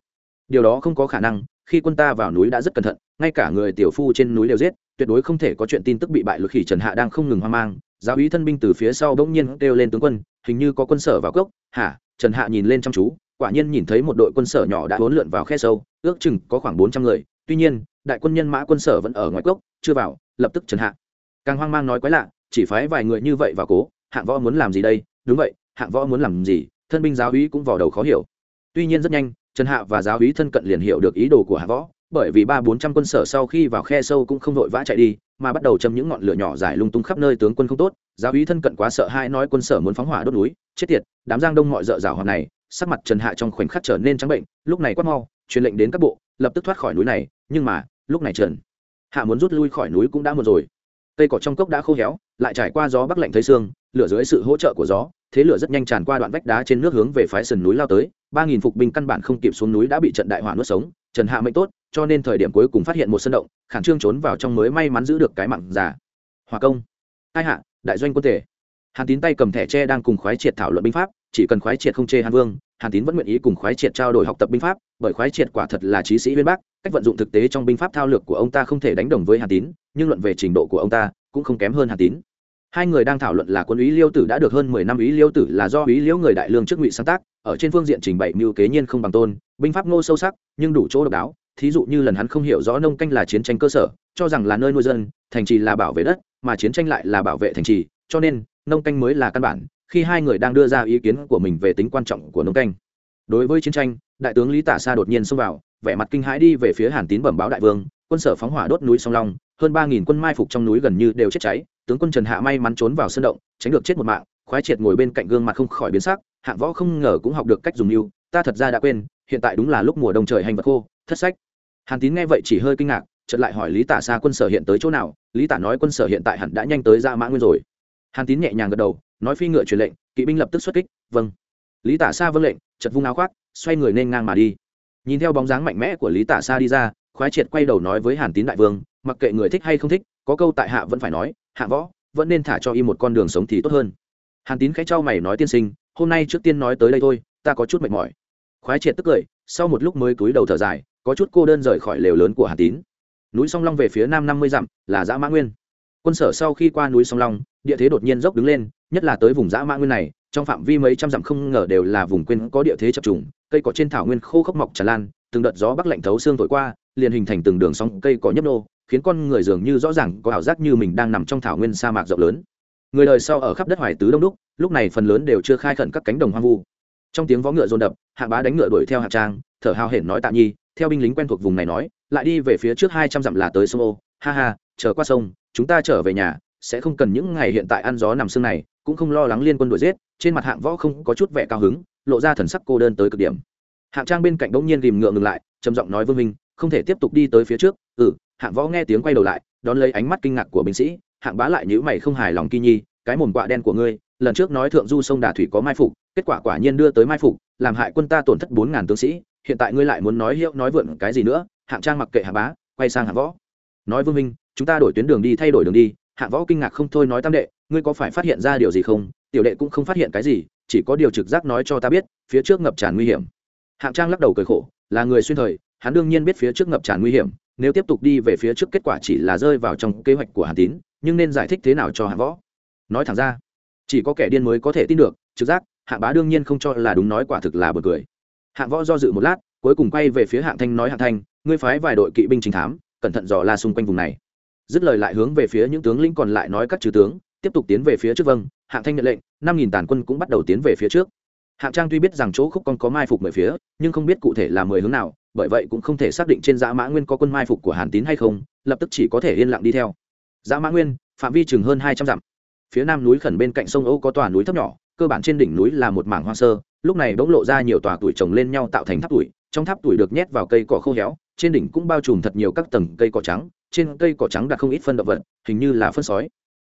Điều đó không có khả năng, khi quân ta vào núi đã rất cẩn thận, ngay cả người tiểu phu trên núi đều giết, tuyệt đối không thể có chuyện tin tức bị bại lực khỉ trần hạ đang không ngừng hoang mang. Giáo úy thân binh từ phía sau bỗng nhiên kêu lên tướng quân, hình như có quân sở vào cốc. Hả? Trần hạ nhìn lên chăm chú quả nhiên nhìn thấy một đội quân sở nhỏ đã huấn lượn vào khe sâu, ước chừng có khoảng bốn trăm người. Tuy nhiên, đại quân nhân mã quân sở vẫn ở ngoài cốc, chưa vào, lập tức trần hạ. Càng hoang mang nói quái lạ, chỉ phái vài người như vậy vào cố, hạng võ muốn làm gì đây? Đúng vậy, hạng võ muốn làm gì? Thân binh giáo úy cũng vào đầu khó hiểu. Tuy nhiên rất nhanh trần hạ và giáo úy thân cận liền hiểu được ý đồ của hạng võ, bởi vì ba bốn trăm quân sở sau khi vào khe sâu cũng không vội vã chạy đi, mà bắt đầu châm những ngọn lửa nhỏ rải lung tung khắp nơi tướng quân không tốt. Giáo úy thân cận quá sợ hai nói quân sở muốn phóng hỏa đốt núi, chết tiệt, đám giang đông mọi dợ rào hoạt này sắc mặt trần hạ trong khoảnh khắc trở nên trắng bệnh, lúc này quát mau, truyền lệnh đến các bộ, lập tức thoát khỏi núi này, nhưng mà, lúc này trần hạ muốn rút lui khỏi núi cũng đã một rồi. Cây cỏ trong cốc đã khô héo, lại trải qua gió bắc lạnh thấy xương, lửa dưới sự hỗ trợ của gió, thế lửa rất nhanh tràn qua đoạn vách đá trên nước hướng về phái sườn núi lao tới, ba nghìn phục binh căn bản không kịp xuống núi đã bị trận đại hỏa nuốt sống, trần hạ mệnh tốt, cho nên thời điểm cuối cùng phát hiện một sân động khản trương trốn vào trong mới may mắn giữ được cái mặn già. Hòa công. Hai hạ, đại doanh quân thể. Hàn tín tay cầm thẻ tre đang cùng khoái triệt thảo luận binh pháp chỉ cần khoái triệt không chê hàn vương, hàn tín vẫn nguyện ý cùng khoái triệt trao đổi học tập binh pháp, bởi khoái triệt quả thật là trí sĩ viên bác, cách vận dụng thực tế trong binh pháp thao lược của ông ta không thể đánh đồng với hàn tín, nhưng luận về trình độ của ông ta, cũng không kém hơn hàn tín. Hai người đang thảo luận là quân úy liêu tử đã được hơn mười năm, úy liêu tử là do úy liễu người đại lương trước ngụy sáng tác, ở trên phương diện trình bày mưu kế nhiên không bằng tôn, binh pháp ngô sâu sắc, nhưng đủ chỗ độc đáo, thí dụ như lần hắn không hiểu rõ nông canh là chiến tranh cơ sở, cho rằng là nơi nuôi dân, thành trì là bảo vệ đất, mà chiến tranh lại là bảo vệ thành trì, cho nên nông canh mới là căn bản khi hai người đang đưa ra ý kiến của mình về tính quan trọng của nông canh. Đối với chiến tranh, đại tướng lý tả sa đột nhiên xông vào, vẻ mặt kinh hãi đi về phía hàn tín bẩm báo đại vương, quân sở phóng hỏa đốt núi song long, hơn ba nghìn quân mai phục trong núi gần như đều chết cháy, tướng quân trần hạ may mắn trốn vào sân động, tránh được chết một mạng, khoái triệt ngồi bên cạnh gương mặt không khỏi biến sắc hạng võ không ngờ cũng học được cách dùng mưu, ta thật ra đã quên, hiện tại đúng là lúc mùa đông trời hành vật khô, thất sách. Hàn tín nghe vậy chỉ hơi kinh ngạc, chợt lại hỏi lý tả xa quân sở hiện tới chỗ nào, lý tả nói quân sở hiện tại hẳn đã nhanh tới ra mã nguyên rồi. Hàn tín nhẹ nhàng gật đầu nói phi ngựa truyền lệnh, kỵ binh lập tức xuất kích vâng. Lý tả xa vâng lệnh, chật vung áo khoác, xoay người nên ngang mà đi. Nhìn theo bóng dáng mạnh mẽ của lý tả xa đi ra, khoái triệt quay đầu nói với hàn tín đại vương, mặc kệ người thích hay không thích, có câu tại hạ vẫn phải nói, hạ võ, vẫn nên thả cho y một con đường sống thì tốt hơn. Hàn tín khẽ trao mày nói tiên sinh, hôm nay trước tiên nói tới đây thôi, ta có chút mệt mỏi. Khoái triệt tức cười, sau một lúc mới cúi đầu thở dài, có chút cô đơn rời khỏi lều lớn của hàn tín. Núi song long về phía nam năm mươi dặm, là dã mã nguyên. Quân sở sau khi qua núi song long địa thế đột nhiên dốc đứng lên, nhất là tới vùng dã mã nguyên này, trong phạm vi mấy trăm dặm không ngờ đều là vùng quên có địa thế chập trùng, cây cỏ trên thảo nguyên khô khốc mọc tràn lan, từng đợt gió bắc lạnh thấu xương thổi qua, liền hình thành từng đường sóng cây cỏ nhấp nô, khiến con người dường như rõ ràng có ảo giác như mình đang nằm trong thảo nguyên sa mạc rộng lớn. Người đời sau ở khắp đất hoài tứ đông đúc, lúc này phần lớn đều chưa khai khẩn các cánh đồng hoang vu. Trong tiếng vó ngựa rồn đập, hạ bá đánh ngựa đuổi theo hạ trang, thở hào hển nói tạ nhi, theo binh lính quen thuộc vùng này nói, lại đi về phía trước hai trăm dặm là tới sông ô. Ha ha, chờ qua sông, chúng ta trở về nhà sẽ không cần những ngày hiện tại ăn gió nằm sương này, cũng không lo lắng liên quân đuổi giết, trên mặt hạng võ không có chút vẻ cao hứng, lộ ra thần sắc cô đơn tới cực điểm. Hạng trang bên cạnh bỗng nhiên rìm ngựa ngừng lại, trầm giọng nói, vương minh không thể tiếp tục đi tới phía trước. Ừ hạng võ nghe tiếng quay đầu lại, đón lấy ánh mắt kinh ngạc của binh sĩ, hạng bá lại nhữ mày không hài lòng kỳ nhi, cái mồm quạ đen của ngươi, lần trước nói thượng du sông đà thủy có mai phục, kết quả quả nhiên đưa tới mai phục, làm hại quân ta tổn thất bốn ngàn tướng sĩ, hiện tại ngươi lại muốn nói hiệu nói vượn cái gì nữa? Hạng trang mặc kệ hạng bá, quay sang hạng võ, nói vương minh chúng ta đổi tuyến đường đi thay đổi đường đi Hạ võ kinh ngạc không thôi nói tam đệ, ngươi có phải phát hiện ra điều gì không? Tiểu đệ cũng không phát hiện cái gì, chỉ có điều trực giác nói cho ta biết, phía trước ngập tràn nguy hiểm. Hạng trang lắc đầu cười khổ, là người xuyên thời, hắn đương nhiên biết phía trước ngập tràn nguy hiểm, nếu tiếp tục đi về phía trước kết quả chỉ là rơi vào trong kế hoạch của hàn tín, nhưng nên giải thích thế nào cho hạng võ? Nói thẳng ra, chỉ có kẻ điên mới có thể tin được, trực giác, hạng bá đương nhiên không cho là đúng nói quả thực là bật cười. Hạng võ do dự một lát, cuối cùng quay về phía hạng thanh nói hạng thanh, ngươi phái vài đội kỵ binh chính thám, cẩn thận dò la xung quanh vùng này dứt lời lại hướng về phía những tướng lĩnh còn lại nói các trừ tướng, tiếp tục tiến về phía trước vâng hạng thanh nhận lệnh, năm nghìn tàn quân cũng bắt đầu tiến về phía trước. Hạng trang tuy biết rằng chỗ khúc con có mai phục mười phía, nhưng không biết cụ thể là mười hướng nào, bởi vậy cũng không thể xác định trên dã mã nguyên có quân mai phục của hàn tín hay không, lập tức chỉ có thể yên lặng đi theo. Dã mã nguyên, phạm vi chừng hơn hai trăm dặm. Phía nam núi khẩn bên cạnh sông âu có tòa núi thấp nhỏ, cơ bản trên đỉnh núi là một mảng hoang sơ, lúc này bỗng lộ ra nhiều tòa tuổi trồng lên nhau tạo thành tháp tuổi trong tháp tuổi được nhét vào cây cỏ khô héo, trên đỉnh cũng bao trùm thật nhiều các tầng cây cỏ trắng trên cây cỏ trắng đặt không ít phân động vật, hình như là phân sói.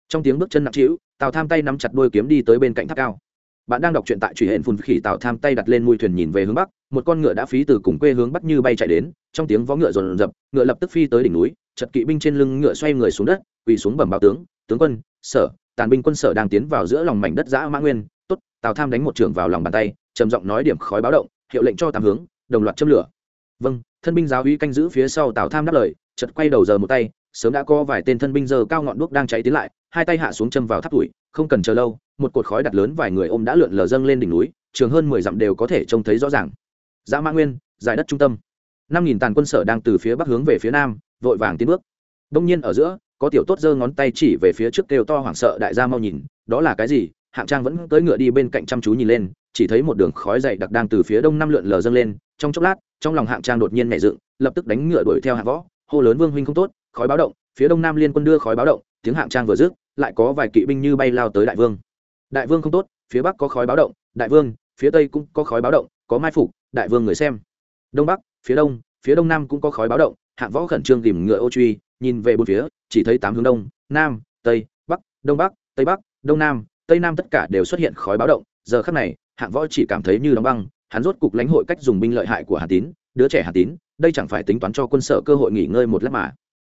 Trong tiếng bước chân nặng trĩu, tào tham tay nắm chặt đôi kiếm đi tới bên cạnh tháp cao. Bạn đang đọc truyện tại truy hển phun khỉ tào tham tay đặt lên mui thuyền nhìn về hướng bắc, một con ngựa đã phí từ cùng quê hướng bắc như bay chạy đến, trong tiếng vó ngựa rồn rập, ngựa lập tức phi tới đỉnh núi, chật kỵ binh trên lưng ngựa xoay người xuống đất, quỳ xuống bẩm báo tướng tướng quân, sở, tàn binh quân sở đang tiến vào giữa lòng mảnh đất giã mã nguyên, tốt, tào tham đánh một trưởng vào lòng bàn tay, trầm giọng nói điểm khói báo động, hiệu lệnh cho tám hướng, đồng loạt châm lửa. Vâng thân binh giáo uy canh giữ phía sau tào tham đáp lời chật quay đầu giờ một tay, sớm đã có vài tên thân binh giờ cao ngọn đuốc đang cháy tiến lại, hai tay hạ xuống châm vào tháp tuổi, không cần chờ lâu, một cột khói đặt lớn vài người ôm đã lượn lờ dâng lên đỉnh núi, trường hơn mười dặm đều có thể trông thấy rõ ràng. Dã mã nguyên, giải đất trung tâm. Năm nghìn tàn quân sở đang từ phía bắc hướng về phía nam, vội vàng tiến bước. Đông nhiên ở giữa, có tiểu tốt giơ ngón tay chỉ về phía trước kêu to hoảng sợ đại gia mau nhìn, đó là cái gì? Hạng trang vẫn tới ngựa đi bên cạnh chăm chú nhìn lên, chỉ thấy một đường khói dày đặc đang từ phía đông năm lượn lờ dâng lên, trong chốc lát, trong lòng hạng trang đột nhiên nhảy dựng, lập tức đánh ngựa đuổi theo hạng võ hô lớn vương huynh không tốt, khói báo động, phía đông nam liên quân đưa khói báo động, tiếng hạng trang vừa dứt, lại có vài kỵ binh như bay lao tới đại vương. Đại vương không tốt, phía bắc có khói báo động, đại vương, phía tây cũng có khói báo động, có mai phục, đại vương người xem. Đông bắc, phía đông phía đông nam cũng có khói báo động, hạng võ khẩn trương tìm ngựa ô truy, nhìn về bốn phía, chỉ thấy tám hướng đông, nam, tây, bắc, đông bắc, tây bắc, đông nam, tây nam tất cả đều xuất hiện khói báo động. Giờ khắc này, hạng võ chỉ cảm thấy như đóng băng, hắn rốt cục lãnh hội cách dùng binh lợi hại của hà tín, đứa trẻ hà tín đây chẳng phải tính toán cho quân sở cơ hội nghỉ ngơi một lát mà.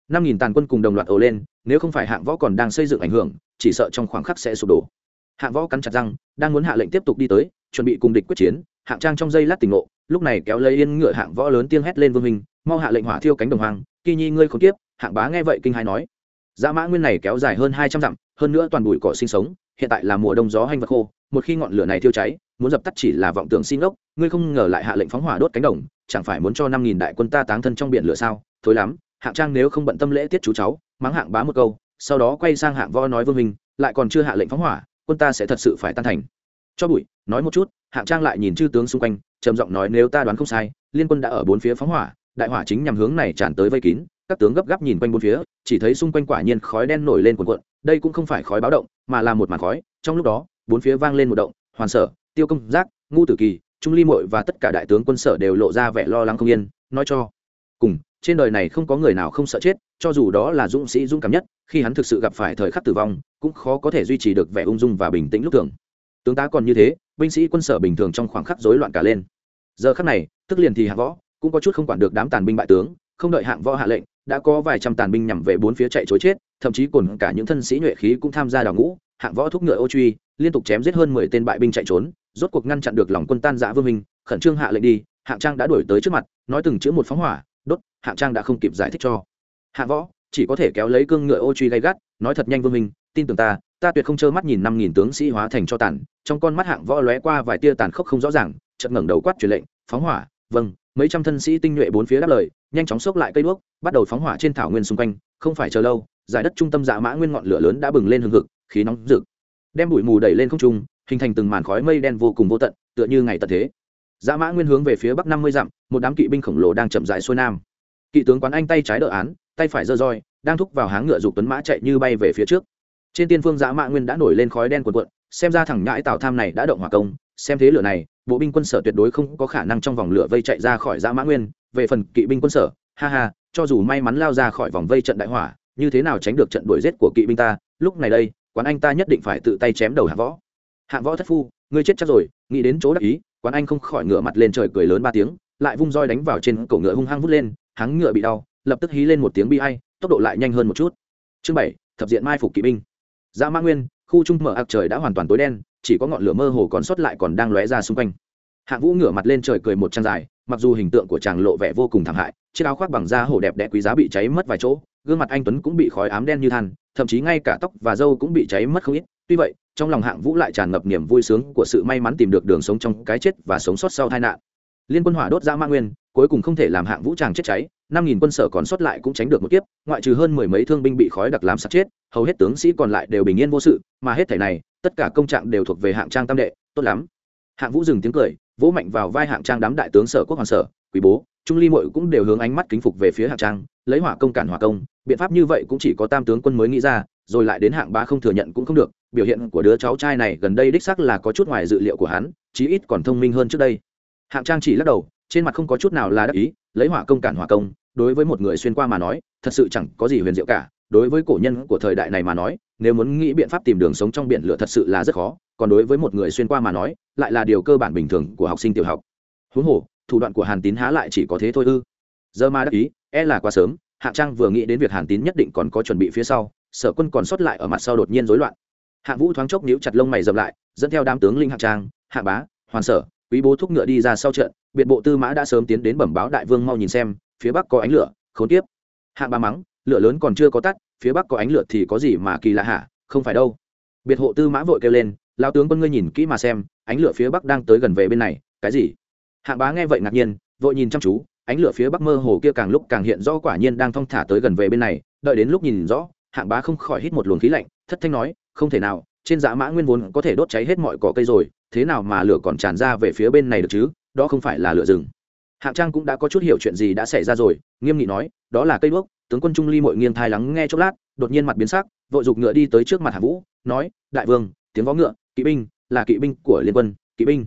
Năm nghìn tàn quân cùng đồng loạt ồ lên, nếu không phải hạng võ còn đang xây dựng ảnh hưởng, chỉ sợ trong khoảng khắc sẽ sụp đổ. Hạng võ cắn chặt răng, đang muốn hạ lệnh tiếp tục đi tới, chuẩn bị cùng địch quyết chiến, hạng trang trong giây lát tỉnh ngộ, lúc này kéo lấy yên ngựa hạng võ lớn tiếng hét lên vương minh mau hạ lệnh hỏa thiêu cánh đồng hoàng kỳ nhi ngươi không tiếp, hạng bá nghe vậy kinh hai nói. Dã mã nguyên này kéo dài hơn hai trăm dặm, hơn nữa toàn bụi cỏ sinh sống, hiện tại là mùa đông gió hanh vật khô, một khi ngọn lửa này thiêu cháy muốn dập tắt chỉ là vọng tưởng xin ốc ngươi không ngờ lại hạ lệnh phóng hỏa đốt cánh đồng, chẳng phải muốn cho năm nghìn đại quân ta táng thân trong biển lửa sao? Thối lắm, hạng trang nếu không bận tâm lễ tiết chú cháu, mắng hạng bá một câu, sau đó quay sang hạng võ nói vương minh lại còn chưa hạ lệnh phóng hỏa, quân ta sẽ thật sự phải tan thành. Cho bụi, nói một chút, hạng trang lại nhìn chư tướng xung quanh, trầm giọng nói nếu ta đoán không sai, liên quân đã ở bốn phía phóng hỏa, đại hỏa chính nhằm hướng này tràn tới vây kín, các tướng gấp gáp nhìn quanh bốn phía, chỉ thấy xung quanh quả nhiên khói đen nổi lên cuồn cuộn, đây cũng không phải khói báo động, mà là một màn khói, trong lúc đó, bốn phía vang lên một động, hoàn sở tiêu công giác, ngu tử kỳ, trung ly mội và tất cả đại tướng quân sở đều lộ ra vẻ lo lắng không yên, nói cho. Cùng, trên đời này không có người nào không sợ chết, cho dù đó là dũng sĩ dũng cảm nhất, khi hắn thực sự gặp phải thời khắc tử vong, cũng khó có thể duy trì được vẻ ung dung và bình tĩnh lúc thường. Tướng tá còn như thế, binh sĩ quân sở bình thường trong khoảng khắc rối loạn cả lên. Giờ khắc này, tức liền thì hạng võ, cũng có chút không quản được đám tàn binh bại tướng, không đợi hạng võ hạ lệnh, đã có vài trăm tàn binh nhằm về bốn phía chạy chối chết, thậm chí còn cả những thân sĩ nhuệ khí cũng tham gia đào ngũ, hạng võ thúc ngựa ô truy liên tục chém giết hơn mười tên bại binh chạy trốn, rốt cuộc ngăn chặn được lòng quân tan rã vương minh khẩn trương hạ lệnh đi, hạng trang đã đuổi tới trước mặt, nói từng chữ một phóng hỏa, đốt, hạng trang đã không kịp giải thích cho. Hạ võ, chỉ có thể kéo lấy cương ngựa ô truy gay gắt, nói thật nhanh vương minh tin tưởng ta ta tuyệt không trơ mắt nhìn năm nghìn tướng sĩ hóa thành cho tàn, trong con mắt hạng võ lóe qua vài tia tàn khốc không rõ ràng, chợt ngẩng đầu quát truyền lệnh, phóng hỏa vâng. Mấy trăm thân sĩ tinh nhuệ bốn phía đáp lời, nhanh chóng xốc lại cây đuốc, bắt đầu phóng hỏa trên thảo nguyên xung quanh, không phải chờ lâu, giải đất trung tâm dạ mã nguyên ngọn lửa lớn đã bừng lên hừng hực, khí nóng rực đem bụi mù đẩy lên không trung, hình thành từng màn khói mây đen vô cùng vô tận, tựa như ngày tận thế. Dã mã nguyên hướng về phía bắc năm mươi dặm, một đám kỵ binh khổng lồ đang chậm dài xuôi nam. Kỵ tướng quán anh tay trái đỡ án, tay phải giơ roi, đang thúc vào háng ngựa dục tuấn mã chạy như bay về phía trước. Trên tiên phương dã mã nguyên đã nổi lên khói đen cuộn cuộn, xem ra thẳng nhãi tào tham này đã động hỏa công, xem thế lửa này, bộ binh quân sở tuyệt đối không có khả năng trong vòng lửa vây chạy ra khỏi dã mã nguyên. Về phần kỵ binh quân sở, ha ha, cho dù may mắn lao ra khỏi vòng vây trận đại hỏa, như thế nào tránh được trận đuổi giết của kỵ binh ta, lúc này đây quán anh ta nhất định phải tự tay chém đầu hạng võ. Hạng võ thất phu, ngươi chết chắc rồi, nghĩ đến chỗ đắc ý, quán anh không khỏi ngửa mặt lên trời cười lớn ba tiếng, lại vung roi đánh vào trên cổ ngựa hung hăng vút lên, hắn ngựa bị đau, lập tức hí lên một tiếng bi hay tốc độ lại nhanh hơn một chút. Chương bảy, thập diện mai phục kỵ binh. Dạ Dã mã nguyên, khu trung mở ạc trời đã hoàn toàn tối đen, chỉ có ngọn lửa mơ hồ còn sót lại còn đang lóe ra xung quanh. Hạng vũ ngửa mặt lên trời cười một trang dài, mặc dù hình tượng của chàng lộ vẻ vô cùng thảm hại, chiếc áo khoác bằng da hổ đẹp đẽ quý giá bị cháy mất vài chỗ gương mặt anh tuấn cũng bị khói ám đen như than, thậm chí ngay cả tóc và râu cũng bị cháy mất không ít. Tuy vậy, trong lòng hạng vũ lại tràn ngập niềm vui sướng của sự may mắn tìm được đường sống trong cái chết và sống sót sau tai nạn. Liên quân hỏa đốt ra ma nguyên, cuối cùng không thể làm hạng vũ tràng chết cháy, năm nghìn quân sở còn sót lại cũng tránh được một kiếp, ngoại trừ hơn mười mấy thương binh bị khói đặc làm sạt chết, hầu hết tướng sĩ còn lại đều bình yên vô sự, mà hết thảy này, tất cả công trạng đều thuộc về hạng trang tam đệ, tốt lắm. Hạng vũ dừng tiếng cười, vỗ mạnh vào vai hạng trang đám đại tướng sở quốc hoàng sở, quý bố trung ly mội cũng đều hướng ánh mắt kính phục về phía hạng trang, lấy hỏa công cản hỏa công, biện pháp như vậy cũng chỉ có tam tướng quân mới nghĩ ra, rồi lại đến hạng ba không thừa nhận cũng không được, biểu hiện của đứa cháu trai này gần đây đích sắc là có chút ngoài dự liệu của hắn, chí ít còn thông minh hơn trước đây. Hạng trang chỉ lắc đầu, trên mặt không có chút nào là đắc ý, lấy hỏa công cản hỏa công, đối với một người xuyên qua mà nói, thật sự chẳng có gì huyền diệu cả, đối với cổ nhân của thời đại này mà nói, nếu muốn nghĩ biện pháp tìm đường sống trong biển lửa thật sự là rất khó, còn đối với một người xuyên qua mà nói, lại là điều cơ bản bình thường của học sinh tiểu học. Huống hồ thủ đoạn của hàn tín há lại chỉ có thế thôi ư? Giờ mà đắc ý e là quá sớm Hạ trang vừa nghĩ đến việc hàn tín nhất định còn có chuẩn bị phía sau, sở quân còn sót lại ở mặt sau đột nhiên rối loạn. Hạ vũ thoáng chốc níu chặt lông mày dập lại, dẫn theo đám tướng linh Hạ trang hạ bá, hoàn sở, quý bố thúc ngựa đi ra sau trận, biệt bộ tư mã đã sớm tiến đến bẩm báo đại vương mau nhìn xem, phía bắc có ánh lửa, khốn tiếp Hạ ba mắng, lửa lớn còn chưa có tắt, phía bắc có ánh lửa thì có gì mà kỳ lạ hả? Không phải đâu. Biệt hộ tư mã vội kêu lên lao tướng quân ngươi nhìn kỹ mà xem, ánh lửa phía bắc đang tới gần về bên này, cái gì? Hạng bá nghe vậy ngạc nhiên, vội nhìn chăm chú, ánh lửa phía bắc mơ hồ kia càng lúc càng hiện rõ quả nhiên đang thong thả tới gần về bên này, đợi đến lúc nhìn rõ hạng bá không khỏi hít một luồng khí lạnh, thất thanh nói, không thể nào, trên dã mã nguyên vốn có thể đốt cháy hết mọi cỏ cây rồi, thế nào mà lửa còn tràn ra về phía bên này được chứ? Đó không phải là lửa rừng. Hạng trang cũng đã có chút hiểu chuyện gì đã xảy ra rồi, nghiêm nghị nói, đó là cây đuốc. Tướng quân trung ly mội nghiêng thai lắng nghe chốc lát, đột nhiên mặt biến sắc, vội giục ngựa đi tới trước mặt hạng vũ, nói, đại vương, tiếng vó ngựa, kỵ binh, là kỵ binh của liên quân, kỵ binh.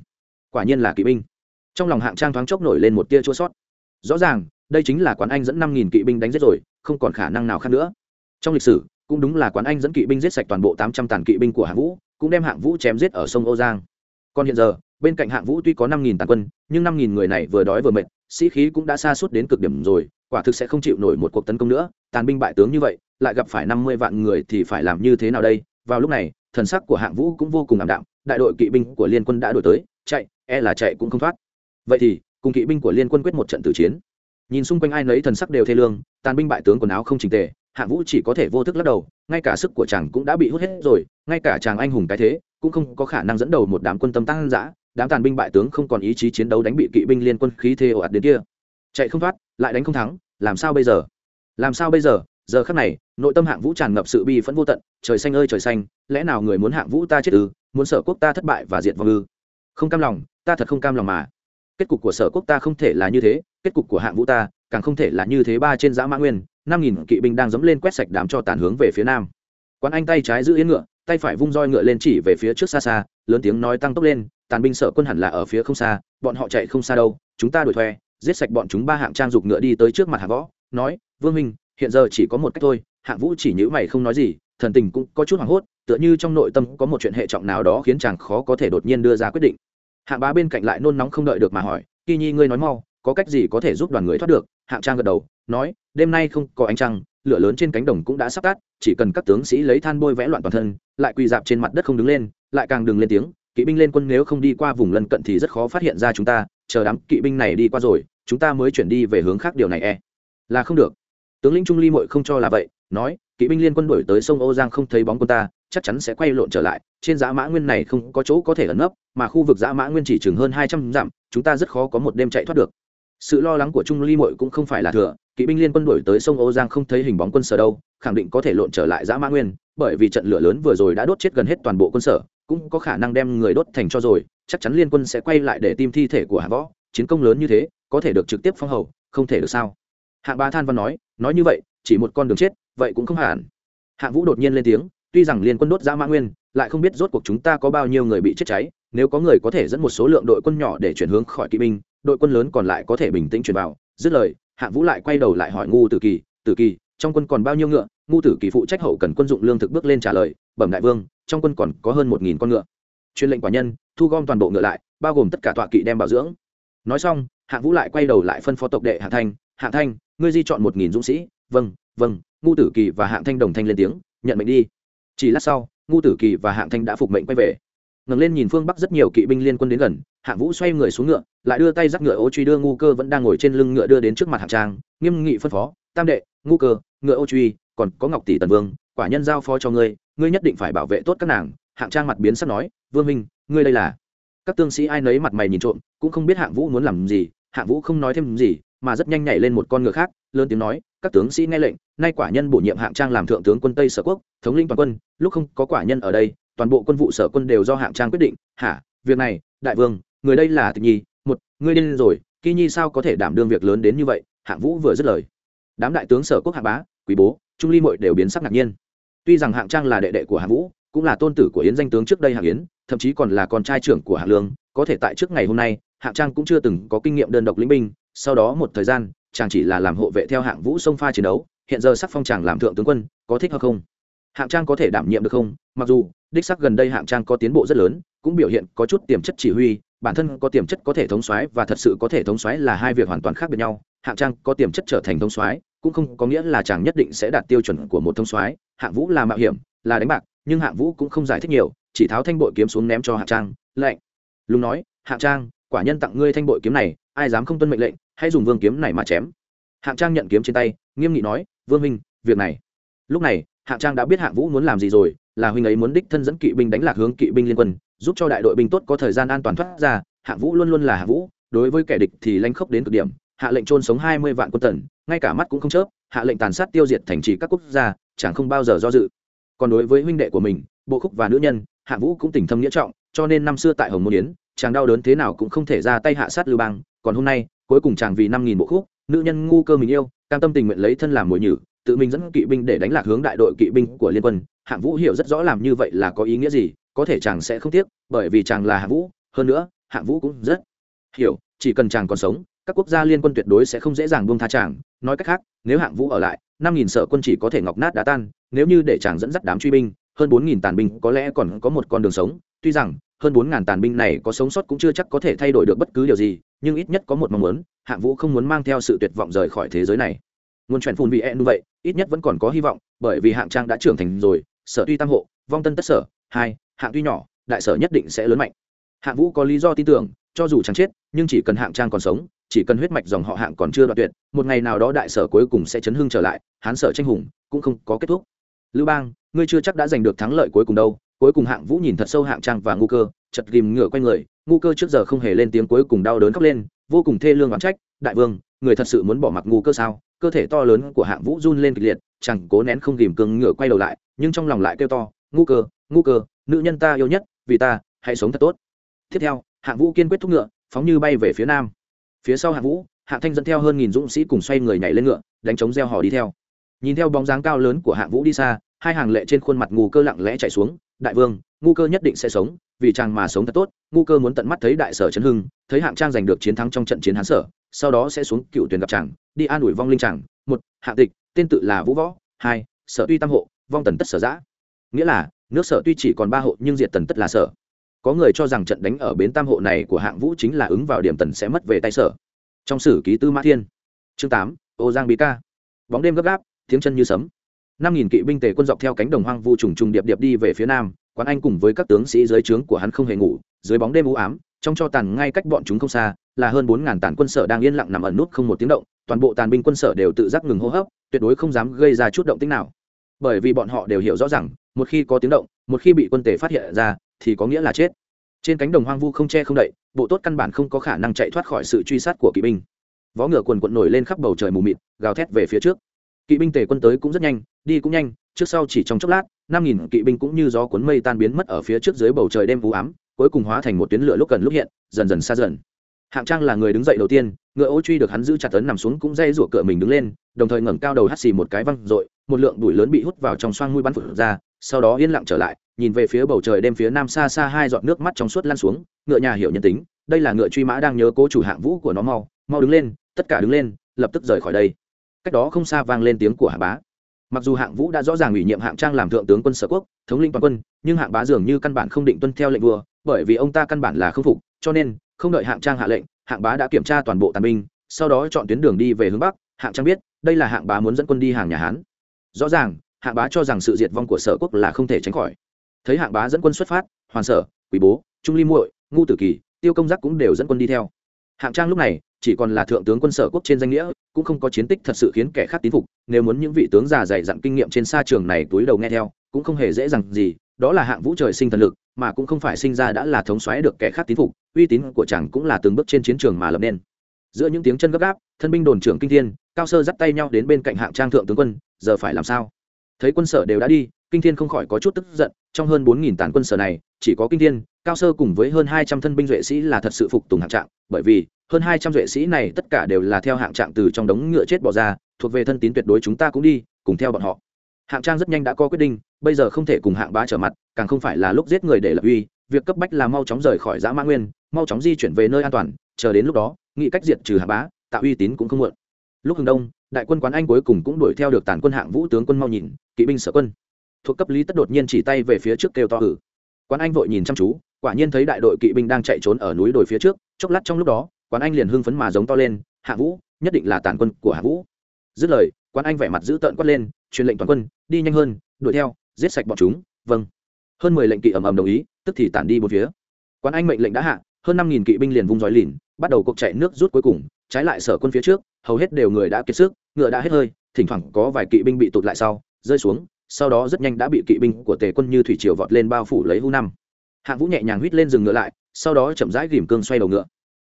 Quả nhiên là kỵ binh trong lòng hạng trang thoáng chốc nổi lên một tia chua sót. Rõ ràng, đây chính là quán anh dẫn năm nghìn kỵ binh đánh giết rồi, không còn khả năng nào khác nữa. Trong lịch sử, cũng đúng là quán anh dẫn kỵ binh giết sạch toàn bộ tám trăm tàn kỵ binh của hạng vũ, cũng đem hạng vũ chém giết ở sông âu giang. Còn hiện giờ, bên cạnh hạng vũ tuy có năm nghìn tàn quân, nhưng năm nghìn người này vừa đói vừa mệt, sĩ khí cũng đã xa suốt đến cực điểm rồi, quả thực sẽ không chịu nổi một cuộc tấn công nữa. Tàn binh bại tướng như vậy, lại gặp phải năm mươi vạn người thì phải làm như thế nào đây? Vào lúc này, thần sắc của hạng vũ cũng vô cùng ảm đạm, đại đội kỵ binh của liên quân đã đổi tới, chạy e là chạy cũng không thoát vậy thì, cùng kỵ binh của liên quân quyết một trận tử chiến. Nhìn xung quanh ai nấy thần sắc đều thê lương, tàn binh bại tướng quần áo không trình tề hạng vũ chỉ có thể vô thức lắc đầu, ngay cả sức của chàng cũng đã bị hút hết rồi, ngay cả chàng anh hùng cái thế, cũng không có khả năng dẫn đầu một đám quân tâm tăng dã, đám tàn binh bại tướng không còn ý chí chiến đấu đánh bị kỵ binh liên quân khí thế ồ ạt đến kia. Chạy không thoát, lại đánh không thắng, làm sao bây giờ? Làm sao bây giờ? Giờ khắc này, nội tâm hạng vũ tràn ngập sự bi phẫn vô tận, trời xanh ơi trời xanh, lẽ nào người muốn hạng vũ ta chết ư, muốn sở quốc ta thất bại và diệt vong ư? Không cam lòng, ta thật không cam lòng mà kết cục của sở quốc ta không thể là như thế, kết cục của hạng vũ ta, càng không thể là như thế ba trên giã mã nguyên, năm nghìn kỵ binh đang dẫm lên quét sạch đám cho tàn hướng về phía nam. Quán anh tay trái giữ yên ngựa, tay phải vung roi ngựa lên chỉ về phía trước xa xa, lớn tiếng nói tăng tốc lên, tàn binh sở quân hẳn là ở phía không xa, bọn họ chạy không xa đâu, chúng ta đuổi thuê giết sạch bọn chúng ba hạng trang dục ngựa đi tới trước mặt hạng võ, nói, vương minh hiện giờ chỉ có một cách thôi. Hạng vũ chỉ nhữ mày không nói gì, thần tình cũng có chút hoảng hốt, tựa như trong nội tâm có một chuyện hệ trọng nào đó khiến chàng khó có thể đột nhiên đưa ra quyết định hạng bá bên cạnh lại nôn nóng không đợi được mà hỏi, kỳ nhi, ngươi nói mau, có cách gì có thể giúp đoàn người thoát được? Hạng trang gật đầu, nói, đêm nay không có ánh trăng, lửa lớn trên cánh đồng cũng đã sắp tắt, chỉ cần các tướng sĩ lấy than bôi vẽ loạn toàn thân, lại quỳ dạp trên mặt đất không đứng lên, lại càng đừng lên tiếng. Kỵ binh lên quân nếu không đi qua vùng lân cận thì rất khó phát hiện ra chúng ta, chờ đám kỵ binh này đi qua rồi, chúng ta mới chuyển đi về hướng khác điều này e. Là không được. Tướng lĩnh trung ly mội không cho là vậy, nói, kỵ binh liên quân đổi tới sông ô giang không thấy bóng quân ta chắc chắn sẽ quay lộn trở lại, trên dã mã nguyên này không có chỗ có thể ẩn nấp, mà khu vực dã mã nguyên chỉ chừng hơn hai trăm dặm, chúng ta rất khó có một đêm chạy thoát được. Sự lo lắng của trung ly mội cũng không phải là thừa, kỵ binh liên quân đổi tới sông ô giang không thấy hình bóng quân sở đâu, khẳng định có thể lộn trở lại dã mã nguyên, bởi vì trận lửa lớn vừa rồi đã đốt chết gần hết toàn bộ quân sở, cũng có khả năng đem người đốt thành cho rồi, chắc chắn liên quân sẽ quay lại để tìm thi thể của hạ võ. Chiến công lớn như thế, có thể được trực tiếp phong hầu, không thể được sao? Hạng ba than văn nói nói như vậy, chỉ một con đường chết, vậy cũng không hẳn. Hạng vũ đột nhiên lên tiếng tuy rằng liên quân đốt dã mã nguyên, lại không biết rốt cuộc chúng ta có bao nhiêu người bị chết cháy, nếu có người có thể dẫn một số lượng đội quân nhỏ để chuyển hướng khỏi kỵ binh, đội quân lớn còn lại có thể bình tĩnh chuyển vào. Dứt lời hạng vũ lại quay đầu lại hỏi ngu tử kỳ tử kỳ, trong quân còn bao nhiêu ngựa? Ngu tử kỳ phụ trách hậu cần quân dụng lương thực bước lên trả lời, bẩm đại vương, trong quân còn có hơn một nghìn con ngựa. Truyền lệnh quả nhân, thu gom toàn bộ ngựa lại, bao gồm tất cả tọa kỵ đem bảo dưỡng. Nói xong hạng vũ lại quay đầu lại phân phó tộc đệ Hạ thanh Hạ thanh, ngươi di chọn một nghìn dũng sĩ. Vâng vâng. Ngu tử kỳ và hạng thanh đồng thanh lên tiếng, nhận mệnh đi chỉ lát sau, ngu tử kỳ và hạng thanh đã phục mệnh quay về. Ngẩng lên nhìn phương bắc rất nhiều kỵ binh liên quân đến gần, hạng vũ xoay người xuống ngựa, lại đưa tay dắt ngựa ô truy đưa ngu cơ vẫn đang ngồi trên lưng ngựa đưa đến trước mặt hạng trang, nghiêm nghị phân phó, tam đệ, ngu cơ, ngựa ô truy, còn có ngọc tỷ tần vương, quả nhân giao phó cho ngươi ngươi nhất định phải bảo vệ tốt các nàng. Hạng trang mặt biến sắc nói, vương minh ngươi đây là các tướng sĩ ai nấy mặt mày nhìn trộm, cũng không biết hạng vũ muốn làm gì, hạng vũ không nói thêm gì, mà rất nhanh nhảy lên một con ngựa khác, lớn tiếng nói, các tướng sĩ nghe lệnh nay quả nhân bổ nhiệm hạng trang làm thượng tướng quân tây sở quốc, thống lĩnh toàn quân, lúc không có quả nhân ở đây, toàn bộ quân vụ sở quân đều do hạng trang quyết định. Hả? Việc này, đại vương, người đây là tịch nhi, một, ngươi điên rồi kỳ nhi sao có thể đảm đương việc lớn đến như vậy? Hạng vũ vừa dứt lời. Đám đại tướng sở quốc hạ bá, quý bố, trung ly mội đều biến sắc ngạc nhiên. Tuy rằng hạng trang là đệ đệ của hạng vũ, cũng là tôn tử của yến danh tướng trước đây hạng yến, thậm chí còn là con trai trưởng của hạng lương, có thể tại trước ngày hôm nay, hạng trang cũng chưa từng có kinh nghiệm đơn độc lĩnh binh, sau đó một thời gian, chàng chỉ là làm hộ vệ theo hạng vũ sông pha chiến đấu hiện giờ sắc phong chàng làm thượng tướng quân, có thích hợp không? Hạng trang có thể đảm nhiệm được không? Mặc dù, đích sắc gần đây hạng trang có tiến bộ rất lớn, cũng biểu hiện có chút tiềm chất chỉ huy, bản thân có tiềm chất có thể thống soái và thật sự có thể thống soái là hai việc hoàn toàn khác biệt nhau. Hạng trang có tiềm chất trở thành thống soái, cũng không có nghĩa là chàng nhất định sẽ đạt tiêu chuẩn của một thống soái. Hạng vũ là mạo hiểm, là đánh bạc, nhưng hạng vũ cũng không giải thích nhiều, chỉ tháo thanh bội kiếm xuống ném cho hạng trang, lệnh. Lùng nói, hạng trang, quả nhân tặng ngươi thanh bội kiếm này, ai dám không tuân mệnh lệnh, hãy dùng vương kiếm này mà chém. Hạng trang nhận kiếm trên tay, nghiêm nghị nói vương minh việc này. Lúc này, hạng trang đã biết hạng vũ muốn làm gì rồi, là huynh ấy muốn đích thân dẫn kỵ binh đánh lạc hướng kỵ binh liên quân, giúp cho đại đội binh tốt có thời gian an toàn thoát ra. Hạng vũ luôn luôn là hạng vũ, đối với kẻ địch thì lanh khốc đến cực điểm, hạ lệnh trôn sống hai mươi vạn quân tần, ngay cả mắt cũng không chớp, hạ lệnh tàn sát tiêu diệt thành trì các quốc gia, chẳng không bao giờ do dự. Còn đối với huynh đệ của mình, bộ khúc và nữ nhân, hạng vũ cũng tình thâm nghĩa trọng, cho nên năm xưa tại hồng môn yến, chàng đau đớn thế nào cũng không thể ra tay hạ sát lưu bang. Còn hôm nay, cuối cùng chàng vì năm nghìn bộ khúc, nữ nhân ngu cơ mình yêu cam tâm tình nguyện lấy thân làm mồi nhử, tự mình dẫn kỵ binh để đánh lạc hướng đại đội kỵ binh của liên quân. Hạng vũ hiểu rất rõ làm như vậy là có ý nghĩa gì, có thể chàng sẽ không tiếc, bởi vì chàng là hạng vũ, hơn nữa, hạng vũ cũng rất hiểu, chỉ cần chàng còn sống, các quốc gia liên quân tuyệt đối sẽ không dễ dàng buông tha chàng. Nói cách khác, nếu hạng vũ ở lại, năm nghìn sở quân chỉ có thể ngọc nát đá tan, nếu như để chàng dẫn dắt đám truy binh, hơn bốn nghìn tàn binh có lẽ còn có một con đường sống tuy rằng, hơn bốn ngàn tàn binh này có sống sót cũng chưa chắc có thể thay đổi được bất cứ điều gì, nhưng ít nhất có một mong muốn, hạng vũ không muốn mang theo sự tuyệt vọng rời khỏi thế giới này. Nguồn chuyện phun vì e như vậy, ít nhất vẫn còn có hy vọng, bởi vì hạng trang đã trưởng thành rồi, sở tuy tam hộ, vong tân tất sở, hai, hạng tuy nhỏ, đại sở nhất định sẽ lớn mạnh. Hạng vũ có lý do tin tưởng, cho dù chẳng chết, nhưng chỉ cần hạng trang còn sống, chỉ cần huyết mạch dòng họ hạng còn chưa đoạn tuyệt, một ngày nào đó đại sở cuối cùng sẽ chấn hưng trở lại, hán sở tranh hùng, cũng không có kết thúc. Lưu bang, ngươi chưa chắc đã giành được thắng lợi cuối cùng đâu cuối cùng hạng vũ nhìn thật sâu hạng trang và ngu cơ, chật ghìm ngửa quanh người, ngu cơ trước giờ không hề lên tiếng cuối cùng đau đớn khóc lên, vô cùng thê lương oán trách, đại vương, người thật sự muốn bỏ mặc ngu cơ sao? Cơ thể to lớn của hạng vũ run lên kịch liệt, chẳng cố nén không ghìm cương ngửa quay đầu lại, nhưng trong lòng lại kêu to, ngu cơ ngu cơ, nữ nhân ta yêu nhất, vì ta, hãy sống thật tốt. Tiếp theo, hạng vũ kiên quyết thúc ngựa, phóng như bay về phía nam. Phía sau hạng vũ hạng thanh dẫn theo hơn nghìn dũng sĩ cùng xoay người nhảy lên ngựa, đánh chống gieo hò đi theo. Nhìn theo bóng dáng cao lớn của hạng vũ đi xa hai hàng lệ trên khuôn mặt ngu cơ lặng lẽ chạy xuống, đại vương, ngu cơ nhất định sẽ sống, vì chàng mà sống thật tốt, ngu cơ muốn tận mắt thấy đại sở trấn hưng, thấy hạng trang giành được chiến thắng trong trận chiến hán sở, sau đó sẽ xuống cựu tuyển gặp chàng, đi an ủi vong linh chàng. Một, hạ tịch, tên tự là vũ võ. Hai, sở tuy tam hộ, vong tần tất sở giã. Nghĩa là, nước sở tuy chỉ còn ba hộ nhưng diệt tần tất là sở. Có người cho rằng trận đánh ở bến tam hộ này của hạng vũ chính là ứng vào điểm tần sẽ mất về tay sở. Trong sử ký tư mã thiên. Chương tám, ô giang bí ca. Bóng đêm gấp gáp, tiếng chân như sấm năm nghìn kỵ binh tề quân dọc theo cánh đồng hoang vu trùng trùng điệp điệp đi về phía nam, quán anh cùng với các tướng sĩ dưới trướng của hắn không hề ngủ, dưới bóng đêm u ám, trong cho tàn ngay cách bọn chúng không xa, là hơn bốn ngàn tàn quân sở đang yên lặng nằm ẩn nút không một tiếng động, toàn bộ tàn binh quân sở đều tự giác ngừng hô hấp, tuyệt đối không dám gây ra chút động tĩnh nào. Bởi vì bọn họ đều hiểu rõ rằng, một khi có tiếng động, một khi bị quân tề phát hiện ra, thì có nghĩa là chết. Trên cánh đồng hoang vu không che không đậy, bộ tốt căn bản không có khả năng chạy thoát khỏi sự truy sát của kỵ binh. Vó ngựa quần quận nổi lên khắp bầu trời mù mịt, gào thét về phía trước. Kỵ binh tề quân tới cũng rất nhanh đi cũng nhanh, trước sau chỉ trong chốc lát, năm nghìn kỵ binh cũng như gió cuốn mây tan biến mất ở phía trước dưới bầu trời đêm vũ ám, cuối cùng hóa thành một tuyến lửa lúc gần lúc hiện, dần dần xa dần. Hạng trang là người đứng dậy đầu tiên, ngựa ô truy được hắn giữ chặt tấn nằm xuống cũng dây rủa cựa mình đứng lên, đồng thời ngẩng cao đầu hắt xì một cái văng r một lượng đùi lớn bị hút vào trong xoang mũi bắn phụt ra, sau đó yên lặng trở lại, nhìn về phía bầu trời đêm phía nam xa xa hai giọt nước mắt trong suốt lan xuống, ngựa nhà hiểu nhân tính, đây là ngựa truy mã đang nhớ cố chủ hạng vũ của nó mau mau đứng lên, tất cả đứng lên, lập tức rời khỏi đây. Cách đó không xa vang lên tiếng của hạ bá mặc dù hạng vũ đã rõ ràng ủy nhiệm hạng trang làm thượng tướng quân sở quốc, thống lĩnh toàn quân, nhưng hạng bá dường như căn bản không định tuân theo lệnh vua, bởi vì ông ta căn bản là không phục, cho nên, không đợi hạng trang hạ lệnh, hạng bá đã kiểm tra toàn bộ tàn binh, sau đó chọn tuyến đường đi về hướng bắc. Hạng trang biết, đây là hạng bá muốn dẫn quân đi hàng nhà hán. Rõ ràng, hạng bá cho rằng sự diệt vong của sở quốc là không thể tránh khỏi. Thấy hạng bá dẫn quân xuất phát, hoàn sở quý bố, trung ly muội, ngu tử kỳ, tiêu công giác cũng đều dẫn quân đi theo. Hạng trang lúc này chỉ còn là thượng tướng quân sở quốc trên danh nghĩa, cũng không có chiến tích thật sự khiến kẻ khác tín phục, nếu muốn những vị tướng già dày dặn kinh nghiệm trên xa trường này túi đầu nghe theo, cũng không hề dễ dàng gì, đó là hạng vũ trời sinh thần lực, mà cũng không phải sinh ra đã là thống xoáy được kẻ khác tín phục, uy tín của chàng cũng là từng bước trên chiến trường mà lập nên. Giữa những tiếng chân gấp gáp, thân binh đồn trưởng kinh thiên, cao sơ dắt tay nhau đến bên cạnh hạng trang thượng tướng quân, giờ phải làm sao? Thấy quân sở đều đã đi, kinh thiên không khỏi có chút tức giận trong hơn bốn nghìn tàn quân sở này, chỉ có kinh thiên, cao sơ cùng với hơn hai trăm thân binh duệ sĩ là thật sự phục tùng hạng trạng, bởi vì hơn hai trăm duệ sĩ này tất cả đều là theo hạng trạng từ trong đống ngựa chết bỏ ra, thuộc về thân tín tuyệt đối chúng ta cũng đi, cùng theo bọn họ. Hạng trang rất nhanh đã có quyết định, bây giờ không thể cùng hạng bá trở mặt, càng không phải là lúc giết người để lập uy, việc cấp bách là mau chóng rời khỏi giã mã nguyên, mau chóng di chuyển về nơi an toàn, chờ đến lúc đó, nghĩ cách diệt trừ hạng bá, tạo uy tín cũng không muộn. Lúc hừng đông, đại quân quán anh cuối cùng cũng đuổi theo được tàn quân hạng vũ tướng quân mau nhìn, kỵ binh sở quân thuộc cấp lý tất đột nhiên chỉ tay về phía trước kêu to hử quán anh vội nhìn chăm chú, quả nhiên thấy đại đội kỵ binh đang chạy trốn ở núi đồi phía trước, chốc lát trong lúc đó, quán anh liền hưng phấn mà giống to lên, hạ vũ, nhất định là tàn quân của hạ vũ. Dứt lời, quán anh vẻ mặt giữ tợn quát lên, truyền lệnh toàn quân, đi nhanh hơn, đuổi theo, giết sạch bọn chúng. Vâng. Hơn mười lệnh kỵ ầm ầm đồng ý, tức thì tản đi một phía. Quán anh mệnh lệnh đã hạ, hơn năm nghìn kỵ binh liền vung dòi lìn, bắt đầu cuộc chạy nước rút cuối cùng, trái lại sở quân phía trước, hầu hết đều người đã kiệt sức, ngựa đã hết hơi, thỉnh thoảng có vài kỵ binh bị tụt lại sau, rơi xuống sau đó rất nhanh đã bị kỵ binh của tề quân như thủy triều vọt lên bao phủ lấy hưu năm. Hạng vũ nhẹ nhàng huýt lên dừng ngựa lại, sau đó chậm rãi ghìm cương xoay đầu ngựa.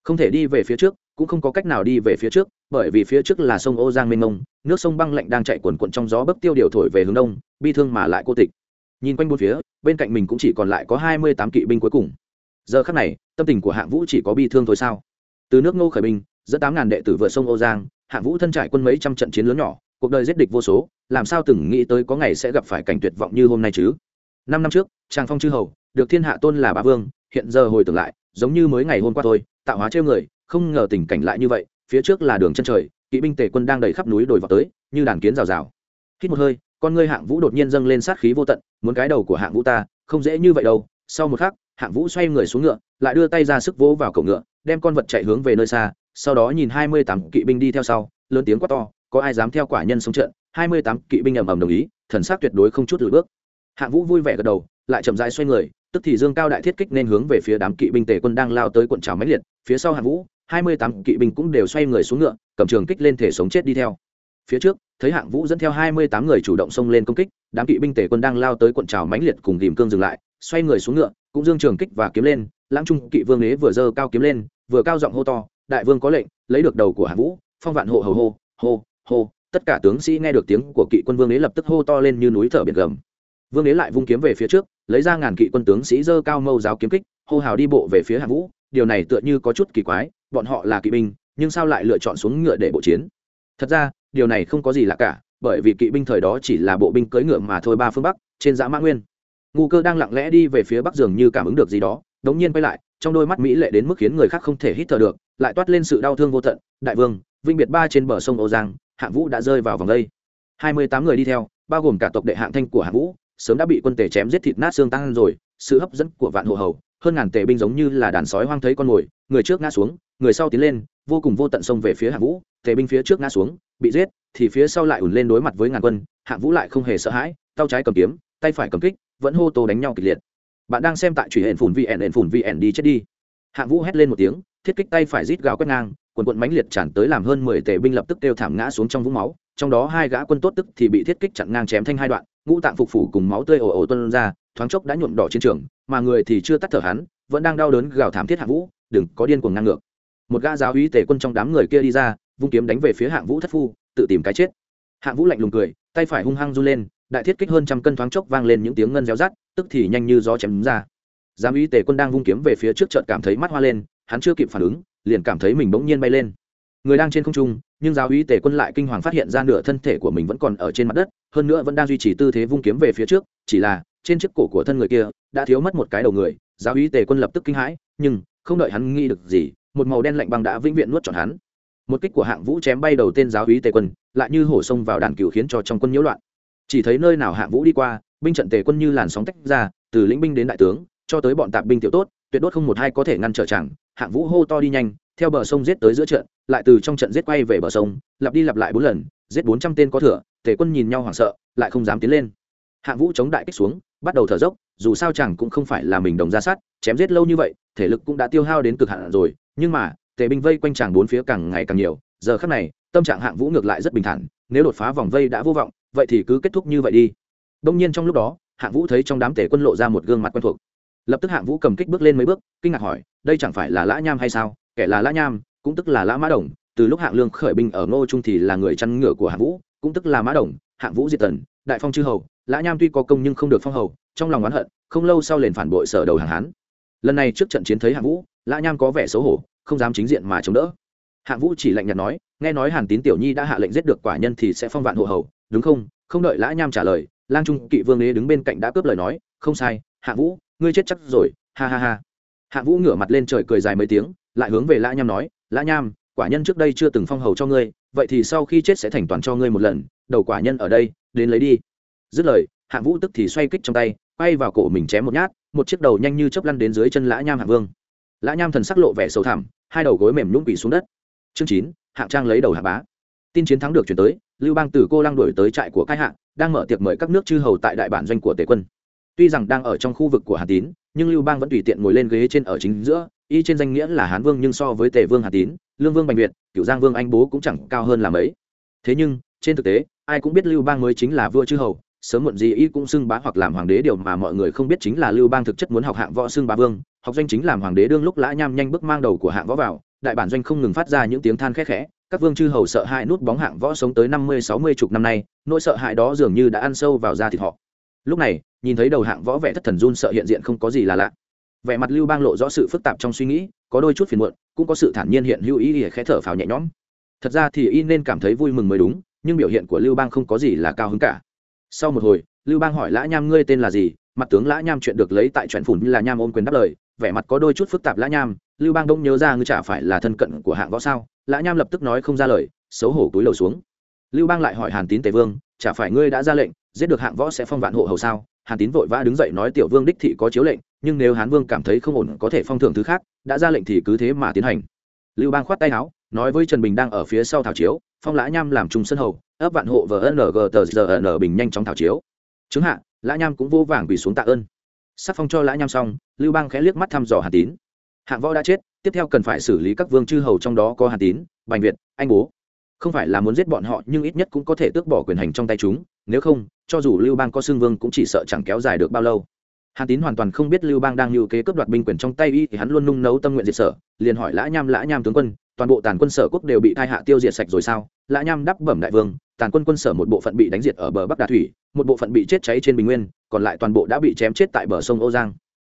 Không thể đi về phía trước, cũng không có cách nào đi về phía trước, bởi vì phía trước là sông ô giang mênh mông, nước sông băng lạnh đang chạy cuồn cuộn trong gió bấc tiêu điều thổi về hướng đông, bi thương mà lại cô tịch. Nhìn quanh bốn phía, bên cạnh mình cũng chỉ còn lại có hai mươi tám kỵ binh cuối cùng. Giờ khắc này, tâm tình của hạng vũ chỉ có bi thương thôi sao? Từ nước ngô khởi binh dẫn tám ngàn đệ tử vượt sông ô giang, hạng vũ thân trải quân mấy trăm trận chiến lớn nhỏ cuộc đời giết địch vô số, làm sao từng nghĩ tới có ngày sẽ gặp phải cảnh tuyệt vọng như hôm nay chứ? Năm năm trước trang phong chư hầu, được thiên hạ tôn là bá vương, hiện giờ hồi tưởng lại, giống như mới ngày hôm qua thôi, tạo hóa trêu người, không ngờ tình cảnh lại như vậy, phía trước là đường chân trời, kỵ binh tề quân đang đầy khắp núi đồi vào tới, như đàn kiến rào rào. Hít một hơi, con ngươi hạng vũ đột nhiên dâng lên sát khí vô tận, muốn cái đầu của hạng vũ ta, không dễ như vậy đâu. Sau một khắc, hạng vũ xoay người xuống ngựa, lại đưa tay ra sức vỗ vào cổ ngựa, đem con vật chạy hướng về nơi xa, sau đó nhìn hai mươi tám kỵ binh đi theo sau, lớn tiếng quát to có ai dám theo quả nhân sống trận, hai mươi tám kỵ binh ầm ầm đồng ý, thần sắc tuyệt đối không chút lùi bước. Hạng vũ vui vẻ gật đầu, lại chậm rãi xoay người, tức thì dương cao đại thiết kích nên hướng về phía đám kỵ binh tề quân đang lao tới quận trào máy liệt, phía sau hạng vũ, hai mươi tám kỵ binh cũng đều xoay người xuống ngựa, cầm trường kích lên thể sống chết đi theo. Phía trước, thấy hạng vũ dẫn theo hai mươi tám người chủ động xông lên công kích, đám kỵ binh tề quân đang lao tới quận trào mãnh liệt cùng tìm cương dừng lại, xoay người xuống ngựa, cũng dương trường kích và kiếm lên, lãng trung kỵ vương ế vừa dơ cao kiếm lên, vừa cao giọng hô to, đại vương có lệnh, lấy được đầu của hạng vũ, phong vạn hộ hầu hô hô hô, tất cả tướng sĩ nghe được tiếng của kỵ quân vương ấy lập tức hô to lên như núi thở biển gầm. Vương ấy lại vung kiếm về phía trước, lấy ra ngàn kỵ quân tướng sĩ dơ cao mâu giáo kiếm kích, hô hào đi bộ về phía hạng vũ. Điều này tựa như có chút kỳ quái, bọn họ là kỵ binh, nhưng sao lại lựa chọn xuống ngựa để bộ chiến? Thật ra, điều này không có gì lạ cả, bởi vì kỵ binh thời đó chỉ là bộ binh cưỡi ngựa mà thôi ba phương bắc, trên dã mã nguyên. Ngu cơ đang lặng lẽ đi về phía bắc dường như cảm ứng được gì đó, đống nhiên quay lại, trong đôi mắt mỹ lệ đến mức khiến người khác không thể hít thở được, lại toát lên sự đau thương vô tận. Đại vương, vinh biệt ba trên bờ sông âu giang hạng vũ đã rơi vào vòng đây. Hai mươi tám người đi theo, bao gồm cả tộc đệ hạng thanh của hạng vũ, sớm đã bị quân tể chém giết thịt nát xương tăng rồi, sự hấp dẫn của vạn hộ hầu, hơn ngàn tể binh giống như là đàn sói hoang thấy con mồi, người trước ngã xuống, người sau tiến lên, vô cùng vô tận xông về phía hạng vũ tể binh phía trước ngã xuống, bị giết, thì phía sau lại ủn lên đối mặt với ngàn quân, hạng vũ lại không hề sợ hãi, tay trái cầm kiếm, tay phải cầm kích, vẫn hô tô đánh nhau kịch liệt. Bạn đang xem tại truy hển phủn vn hển phủn vn đi chết đi. Hạng vũ hét lên một tiếng, thiết kích tay phải rít gào quét ngang quần quận mãnh liệt tràn tới làm hơn mười tể binh lập tức kêu thảm ngã xuống trong vũng máu, trong đó hai gã quân tốt tức thì bị thiết kích chặn ngang chém thanh hai đoạn, ngũ tạng phục phủ cùng máu tươi ồ ồ tuôn ra, thoáng chốc đã nhuộm đỏ chiến trường, mà người thì chưa tắt thở hắn, vẫn đang đau đớn gào thảm thiết hạng vũ, đừng có điên cuồng ngang ngược. Một gã giáo uy tể quân trong đám người kia đi ra, vung kiếm đánh về phía hạng vũ thất phu, tự tìm cái chết. Hạng vũ lạnh lùng cười, tay phải hung hăng run lên, đại thiết kích hơn trăm cân thoáng chốc vang lên những tiếng ngân réo rắt, tức thì nhanh như gió chém ra. Giám uy tể quân đang vung kiếm về phía trước chợt cảm thấy mắt hoa lên, hắn chưa kịp phản ứng liền cảm thấy mình bỗng nhiên bay lên. Người đang trên không trung, nhưng giáo uy Tề quân lại kinh hoàng phát hiện ra nửa thân thể của mình vẫn còn ở trên mặt đất, hơn nữa vẫn đang duy trì tư thế vung kiếm về phía trước, chỉ là, trên chiếc cổ của thân người kia, đã thiếu mất một cái đầu người, giáo uy Tề quân lập tức kinh hãi, nhưng, không đợi hắn nghĩ được gì, một màu đen lạnh băng đã vĩnh viễn nuốt trọn hắn. Một kích của hạng vũ chém bay đầu tên giáo uy tề quân, lại như hổ sông vào đàn cừu khiến cho trong quân nhiễu loạn. Chỉ thấy nơi nào hạng vũ đi qua, binh trận tề quân như làn sóng tách ra, từ lĩnh binh đến đại tướng, cho tới bọn tạp binh tiểu tốt tuyệt đốt không một hai có thể ngăn trở chẳng hạng vũ hô to đi nhanh, theo bờ sông giết tới giữa trận, lại từ trong trận giết quay về bờ sông, lặp đi lặp lại bốn lần, giết bốn trăm tên có thừa, tề quân nhìn nhau hoảng sợ, lại không dám tiến lên. Hạng vũ chống đại kích xuống, bắt đầu thở dốc, dù sao chẳng cũng không phải là mình đồng ra sát, chém giết lâu như vậy, thể lực cũng đã tiêu hao đến cực hạn rồi, nhưng mà, tề binh vây quanh chàng bốn phía càng ngày càng nhiều, giờ khắc này, tâm trạng hạng vũ ngược lại rất bình thản, nếu đột phá vòng vây đã vô vọng, vậy thì cứ kết thúc như vậy đi. Đông nhiên trong lúc đó, hạng vũ thấy trong đám tể quân lộ ra một gương mặt quen thuộc lập tức hạng vũ cầm kích bước lên mấy bước, kinh ngạc hỏi, đây chẳng phải là lã nham hay sao? Kẻ là lã nham, cũng tức là lã mã đồng. Từ lúc hạng lương khởi binh ở ngô trung thì là người chăn ngựa của hạng vũ, cũng tức là mã đồng, hạng vũ diệt tần, đại phong chư hầu. Lã nham tuy có công nhưng không được phong hầu, trong lòng oán hận, không lâu sau liền phản bội sở đầu hàng hán. Lần này trước trận chiến thấy hạng vũ, lã nham có vẻ xấu hổ, không dám chính diện mà chống đỡ. Hạng vũ chỉ lạnh nhạt nói, nghe nói hàn tín tiểu nhi đã hạ lệnh giết được quả nhân thì sẽ phong vạn hộ hầu, đúng không? Không đợi lã nham trả lời, lang trung kỵ vương đế đứng bên cạnh đã cướp lời nói, không sai, hạng vũ ngươi chết chắc rồi, ha ha ha. Hạng vũ ngửa mặt lên trời cười dài mấy tiếng, lại hướng về lã nham nói, lã nham, quả nhân trước đây chưa từng phong hầu cho ngươi, vậy thì sau khi chết sẽ thành toàn cho ngươi một lần, đầu quả nhân ở đây, đến lấy đi. Dứt lời hạng vũ tức thì xoay kích trong tay, quay vào cổ mình chém một nhát, một chiếc đầu nhanh như chớp lăn đến dưới chân lã nham hạng vương. Lã nham thần sắc lộ vẻ sâu thẳm hai đầu gối mềm nhũng quỷ xuống đất. Chương chín hạng trang lấy đầu hạ bá. Tin chiến thắng được chuyển tới, lưu bang từ cô lang đuổi tới trại của cai hạng đang mở tiệc mời các nước chư hầu tại đại bản doanh của tề quân tuy rằng đang ở trong khu vực của hàn tín, nhưng lưu bang vẫn tùy tiện ngồi lên ghế trên ở chính giữa, y trên danh nghĩa là hán vương nhưng so với tề vương hàn tín, lương vương bành việt cựu giang vương anh bố cũng chẳng cao hơn là mấy. Thế nhưng, trên thực tế, ai cũng biết lưu bang mới chính là vua chư hầu, sớm muộn gì y cũng xưng bá hoặc làm hoàng đế điều mà mọi người không biết chính là lưu bang thực chất muốn học hạng võ xưng bá vương, học doanh chính làm hoàng đế đương lúc lã nham nhanh bước mang đầu của hạng võ vào, đại bản doanh không ngừng phát ra những tiếng than khẽ khẽ, các vương chư hầu sợ hãi nút bóng hạng võ sống tới năm mươi, sáu mươi chục năm nay, nỗi sợ hãi đó dường như đã ăn sâu vào da thịt họ lúc này, nhìn thấy đầu hạng võ vẻ thất thần run sợ hiện diện không có gì là lạ. Vẻ mặt lưu bang lộ rõ sự phức tạp trong suy nghĩ, có đôi chút phiền muộn, cũng có sự thản nhiên hiện hữu ý ỉa khẽ thở phào nhẹ nhõm. Thật ra thì y nên cảm thấy vui mừng mới đúng, nhưng biểu hiện của lưu bang không có gì là cao hứng cả. Sau một hồi, lưu bang hỏi lã nham ngươi tên là gì? Mặt tướng lã nham chuyện được lấy tại chuyện phủn như là nham ôm quyền đáp lời. Vẻ mặt có đôi chút phức tạp lã nham, lưu bang đông nhớ ra ngươi chả phải là thân cận của hạng võ sao? Lã nham lập tức nói không ra lời, xấu hổ túi lầu xuống. Lưu bang lại hỏi hàn tín tề vương, chả phải ngươi đã ra lệnh giết được hạng võ sẽ phong vạn hộ hầu sao? Hàn tín vội vã đứng dậy nói tiểu vương đích thị có chiếu lệnh, nhưng nếu hán vương cảm thấy không ổn có thể phong thưởng thứ khác, đã ra lệnh thì cứ thế mà tiến hành. Lưu bang khoát tay áo, nói với trần bình đang ở phía sau thảo chiếu, phong lã nham làm trung sân hầu, ấp vạn hộ và ng tờ giờ n bình nhanh chóng thảo chiếu. Chứng hạ, lã nham cũng vô vàng quỳ xuống tạ ơn. Sắc phong cho lã nham xong, lưu bang khẽ liếc mắt thăm dò hàn tín. Hạng võ đã chết, tiếp theo cần phải xử lý các vương chư hầu trong đó có hàn tín, bành việt, anh bố. Không phải là muốn giết bọn họ, nhưng ít nhất cũng có thể tước bỏ quyền hành trong tay chúng, nếu không cho dù lưu bang có xương vương cũng chỉ sợ chẳng kéo dài được bao lâu. Hàn tín hoàn toàn không biết lưu bang đang lưu kế cướp đoạt binh quyền trong tay y thì hắn luôn nung nấu tâm nguyện diệt sở, liền hỏi lã nham lã nham tướng quân, toàn bộ tàn quân sở quốc đều bị thai hạ tiêu diệt sạch rồi sao? Lã nham đáp bẩm đại vương, tàn quân quân sở một bộ phận bị đánh diệt ở bờ bắc đà thủy, một bộ phận bị chết cháy trên bình nguyên, còn lại toàn bộ đã bị chém chết tại bờ sông âu giang.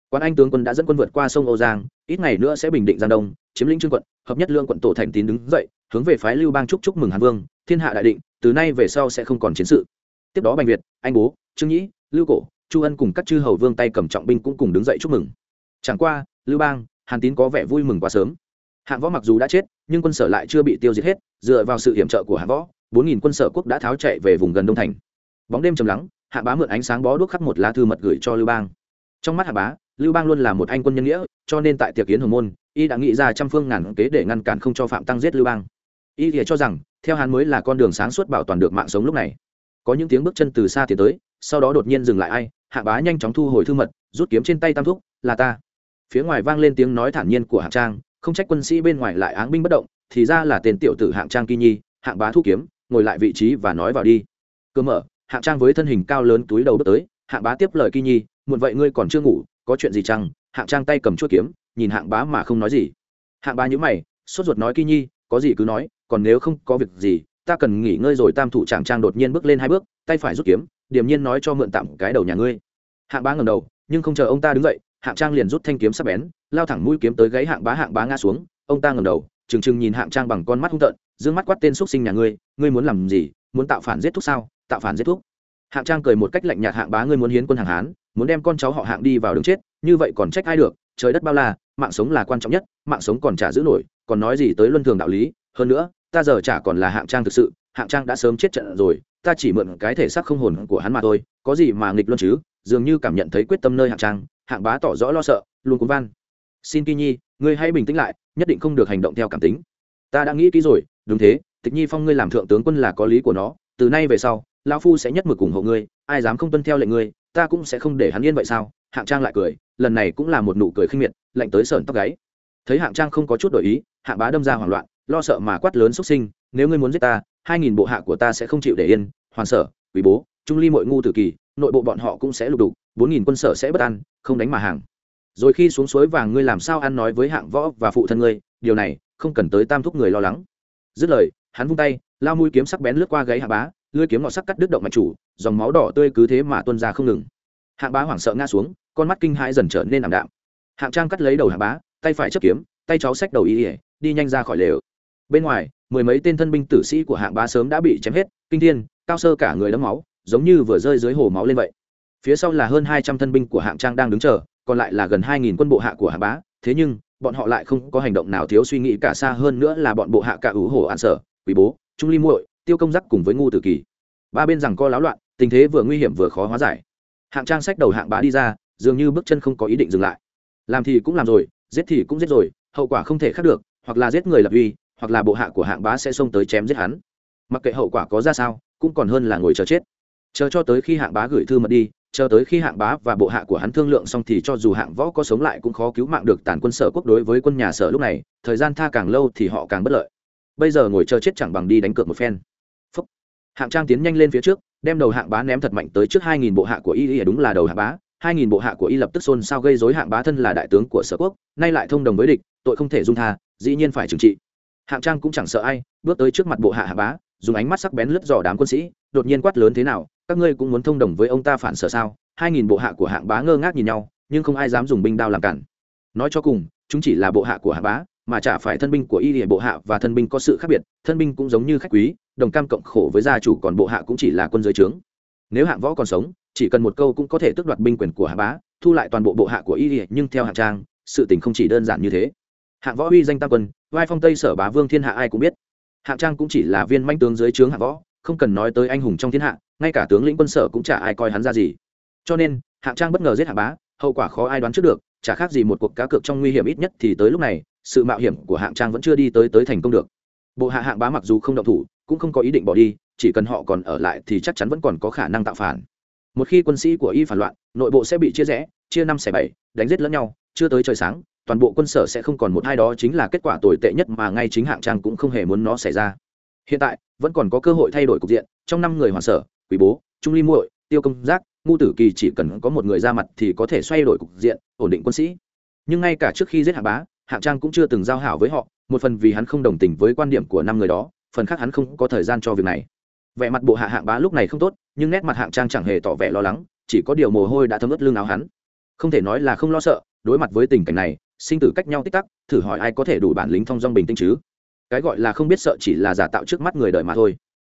Quan anh tướng quân đã dẫn quân vượt qua sông âu giang, ít ngày nữa sẽ bình định giang đông, chiếm lĩnh trương quận, hợp nhất lương quận tổ thành tín đứng dậy, hướng về phái lưu bang chúc chúc mừng hàn vương, thiên hạ đại định, từ nay về sau sẽ không còn chiến sự tiếp đó bành việt, anh bố, trương nhĩ, lưu cổ, chu ân cùng các chư hầu vương tay cầm trọng binh cũng cùng đứng dậy chúc mừng. Chẳng qua, lưu bang, hàn tín có vẻ vui mừng quá sớm. Hạng võ mặc dù đã chết, nhưng quân sở lại chưa bị tiêu diệt hết, dựa vào sự hiểm trợ của hạng võ, bốn nghìn quân sở quốc đã tháo chạy về vùng gần đông thành. Bóng đêm trầm lắng, hạ bá mượn ánh sáng bó đuốc khắc một lá thư mật gửi cho lưu bang. Trong mắt hạ bá, lưu bang luôn là một anh quân nhân nghĩa, cho nên tại tiệc kiến hồng môn, y đã nghĩ ra trăm phương ngàn kế để ngăn cản không cho phạm tăng giết lưu bang. Y thì cho rằng, theo hắn mới là con đường sáng suốt bảo toàn được mạng sống lúc này có những tiếng bước chân từ xa tiến tới, sau đó đột nhiên dừng lại ai, hạ bá nhanh chóng thu hồi thư mật, rút kiếm trên tay tam thúc, là ta. Phía ngoài vang lên tiếng nói thản nhiên của hạng trang, không trách quân sĩ bên ngoài lại áng binh bất động, thì ra là tên tiểu tử hạng trang kỳ nhi, hạng bá thu kiếm, ngồi lại vị trí và nói vào đi. Cơ mở. Hạng trang với thân hình cao lớn túi đầu bước tới, hạng bá tiếp lời kỳ nhi, muộn vậy ngươi còn chưa ngủ, có chuyện gì chăng? Hạng trang tay cầm chuỗi kiếm, nhìn hạng bá mà không nói gì. Hạng bá nhữ mày, sốt ruột nói, kỳ nhi, có gì cứ nói, còn nếu không có việc gì ta cần nghỉ ngơi rồi tam thủ trạng trang đột nhiên bước lên hai bước, tay phải rút kiếm, điềm nhiên nói cho mượn tạm cái đầu nhà ngươi. Hạng bá ngầm đầu, nhưng không chờ ông ta đứng dậy, hạng trang liền rút thanh kiếm sắp bén, lao thẳng mũi kiếm tới gáy hạng bá hạng bá ngã xuống. Ông ta ngầm đầu, trừng trừng nhìn hạng trang bằng con mắt hung tợn d mắt quát tên x sinh nhà ngươi ngươi muốn làm gì? Muốn tạo phản giết thuốc sao? Tạo phản giết thuốc hạng trang cười một cách lạnh nhạt, hạng bá ngươi muốn hiến quân hàng hán, muốn đem con cháu họ hạng đi vào đường chết, như vậy còn trách ai được? Trời đất bao la, mạng sống là quan trọng nhất, mạng sống còn trả giữ nổi, còn nói gì tới luân thường đạo lý? Hơn nữa ta giờ chả còn là hạng trang thực sự, hạng trang đã sớm chết trận rồi, ta chỉ mượn cái thể xác không hồn của hắn mà thôi, có gì mà nghịch luân chứ? Dường như cảm nhận thấy quyết tâm nơi hạng trang, hạng bá tỏ rõ lo sợ, luôn cúng van. Xin kỳ nhi, ngươi hãy bình tĩnh lại, nhất định không được hành động theo cảm tính. Ta đã nghĩ kỹ rồi, đúng thế, tịch nhi phong ngươi làm thượng tướng quân là có lý của nó, từ nay về sau, lão phu sẽ nhất mực ủng hộ ngươi, ai dám không tuân theo lệnh ngươi, ta cũng sẽ không để hắn yên vậy sao? Hạng trang lại cười, lần này cũng là một nụ cười khinh miệt, lạnh tới sờn tóc gáy thấy hạng trang không có chút đổi ý, hạng bá đâm ra hoảng loạn, lo sợ mà quát lớn xuất sinh, nếu ngươi muốn giết ta, hai nghìn bộ hạ của ta sẽ không chịu để yên, hoàn sở quý bố, trung ly mọi ngu tử kỳ, nội bộ bọn họ cũng sẽ lục đục, bốn nghìn quân sở sẽ bất an, không đánh mà hàng. Rồi khi xuống suối vàng ngươi làm sao ăn nói với hạng võ và phụ thân ngươi, điều này không cần tới tam thúc người lo lắng. Dứt lời, hắn vung tay, lao mũi kiếm sắc bén lướt qua gáy hạ bá, lưỡi kiếm ngọt sắc cắt đứt động mạch chủ, dòng máu đỏ tươi cứ thế mà tuôn ra không ngừng. Hạng bá hoảng sợ ngã xuống, con mắt kinh hãi dần trở nên ảm đạm. Hạng trang cắt lấy đầu hạng bá tay phải chấp kiếm, tay cháu xách đầu y ỉa đi nhanh ra khỏi lều. Bên ngoài, mười mấy tên thân binh tử sĩ của hạng bá sớm đã bị chém hết, kinh thiên, cao sơ cả người đấm máu, giống như vừa rơi dưới hồ máu lên vậy. Phía sau là hơn hai trăm thân binh của hạng trang đang đứng chờ, còn lại là gần hai nghìn quân bộ hạ của hạng bá. Thế nhưng, bọn họ lại không có hành động nào thiếu suy nghĩ cả xa hơn nữa là bọn bộ hạ cả ủ hồ an sở, quý bố, trung ly muội, tiêu công giác cùng với ngu tử kỳ. Ba bên rằng co láo loạn, tình thế vừa nguy hiểm vừa khó hóa giải. Hạng trang sách đầu hạng bá đi ra, dường như bước chân không có ý định dừng lại. Làm thì cũng làm rồi giết thì cũng giết rồi, hậu quả không thể khác được, hoặc là giết người lập uy, hoặc là bộ hạ của hạng bá sẽ xông tới chém giết hắn. Mặc kệ hậu quả có ra sao, cũng còn hơn là ngồi chờ chết. Chờ cho tới khi hạng bá gửi thư mật đi, chờ tới khi hạng bá và bộ hạ của hắn thương lượng xong thì cho dù hạng võ có sống lại cũng khó cứu mạng được tàn quân sở quốc đối với quân nhà sở lúc này, thời gian tha càng lâu thì họ càng bất lợi. Bây giờ ngồi chờ chết chẳng bằng đi đánh cược một phen. Phúc. hạng trang tiến nhanh lên phía trước, đem đầu hạng bá ném thật mạnh tới trước hai nghìn bộ hạ của y y, đúng là đầu hạng bá hai nghìn bộ hạ của y lập tức xôn xao gây dối hạng bá thân là đại tướng của sở quốc, nay lại thông đồng với địch, tội không thể dung tha, dĩ nhiên phải trừng trị. Hạng trang cũng chẳng sợ ai, bước tới trước mặt bộ hạ hạng bá, dùng ánh mắt sắc bén lướt dò đám quân sĩ, đột nhiên quát lớn thế nào, các ngươi cũng muốn thông đồng với ông ta phản sở sao? hai nghìn bộ hạ của hạng bá ngơ ngác nhìn nhau, nhưng không ai dám dùng binh đao làm cản. Nói cho cùng, chúng chỉ là bộ hạ của hạng bá, mà chả phải thân binh của y địa bộ hạ và thân binh có sự khác biệt, thân binh cũng giống như khách quý, đồng cam cộng khổ với gia chủ còn bộ hạ cũng chỉ là quân giới trướng. Nếu hạng võ còn sống chỉ cần một câu cũng có thể tước đoạt binh quyền của hạ bá, thu lại toàn bộ bộ hạ của y địa nhưng theo hạng trang, sự tình không chỉ đơn giản như thế. Hạng võ uy danh tam quân, vai phong tây sở bá vương thiên hạ ai cũng biết. Hạng trang cũng chỉ là viên manh tướng dưới trướng hạng võ, không cần nói tới anh hùng trong thiên hạ, ngay cả tướng lĩnh quân sở cũng chả ai coi hắn ra gì. Cho nên, hạng trang bất ngờ giết hạng bá, hậu quả khó ai đoán trước được, chả khác gì một cuộc cá cược trong nguy hiểm ít nhất thì tới lúc này, sự mạo hiểm của hạng trang vẫn chưa đi tới tới thành công được. Bộ hạ hạng bá mặc dù không động thủ, cũng không có ý định bỏ đi, chỉ cần họ còn ở lại thì chắc chắn vẫn còn có khả năng tạo phản một khi quân sĩ của y phản loạn, nội bộ sẽ bị chia rẽ, chia năm xẻ bảy, đánh giết lẫn nhau, chưa tới trời sáng, toàn bộ quân sở sẽ không còn một hai đó chính là kết quả tồi tệ nhất mà ngay chính hạng trang cũng không hề muốn nó xảy ra. Hiện tại, vẫn còn có cơ hội thay đổi cục diện, trong năm người hoàn sở quý bố, trung ly muội, tiêu công giác, ngu tử kỳ chỉ cần có một người ra mặt thì có thể xoay đổi cục diện, ổn định quân sĩ. Nhưng ngay cả trước khi giết hạng bá, hạng trang cũng chưa từng giao hảo với họ, một phần vì hắn không đồng tình với quan điểm của năm người đó, phần khác hắn không có thời gian cho việc này vẻ mặt bộ hạ hạng bá lúc này không tốt, nhưng nét mặt hạng trang chẳng hề tỏ vẻ lo lắng, chỉ có điều mồ hôi đã thấm ướt lưng áo hắn. Không thể nói là không lo sợ, đối mặt với tình cảnh này, sinh tử cách nhau tích tắc, thử hỏi ai có thể đủ bản lĩnh thong dong bình tĩnh chứ? Cái gọi là không biết sợ chỉ là giả tạo trước mắt người đời mà thôi.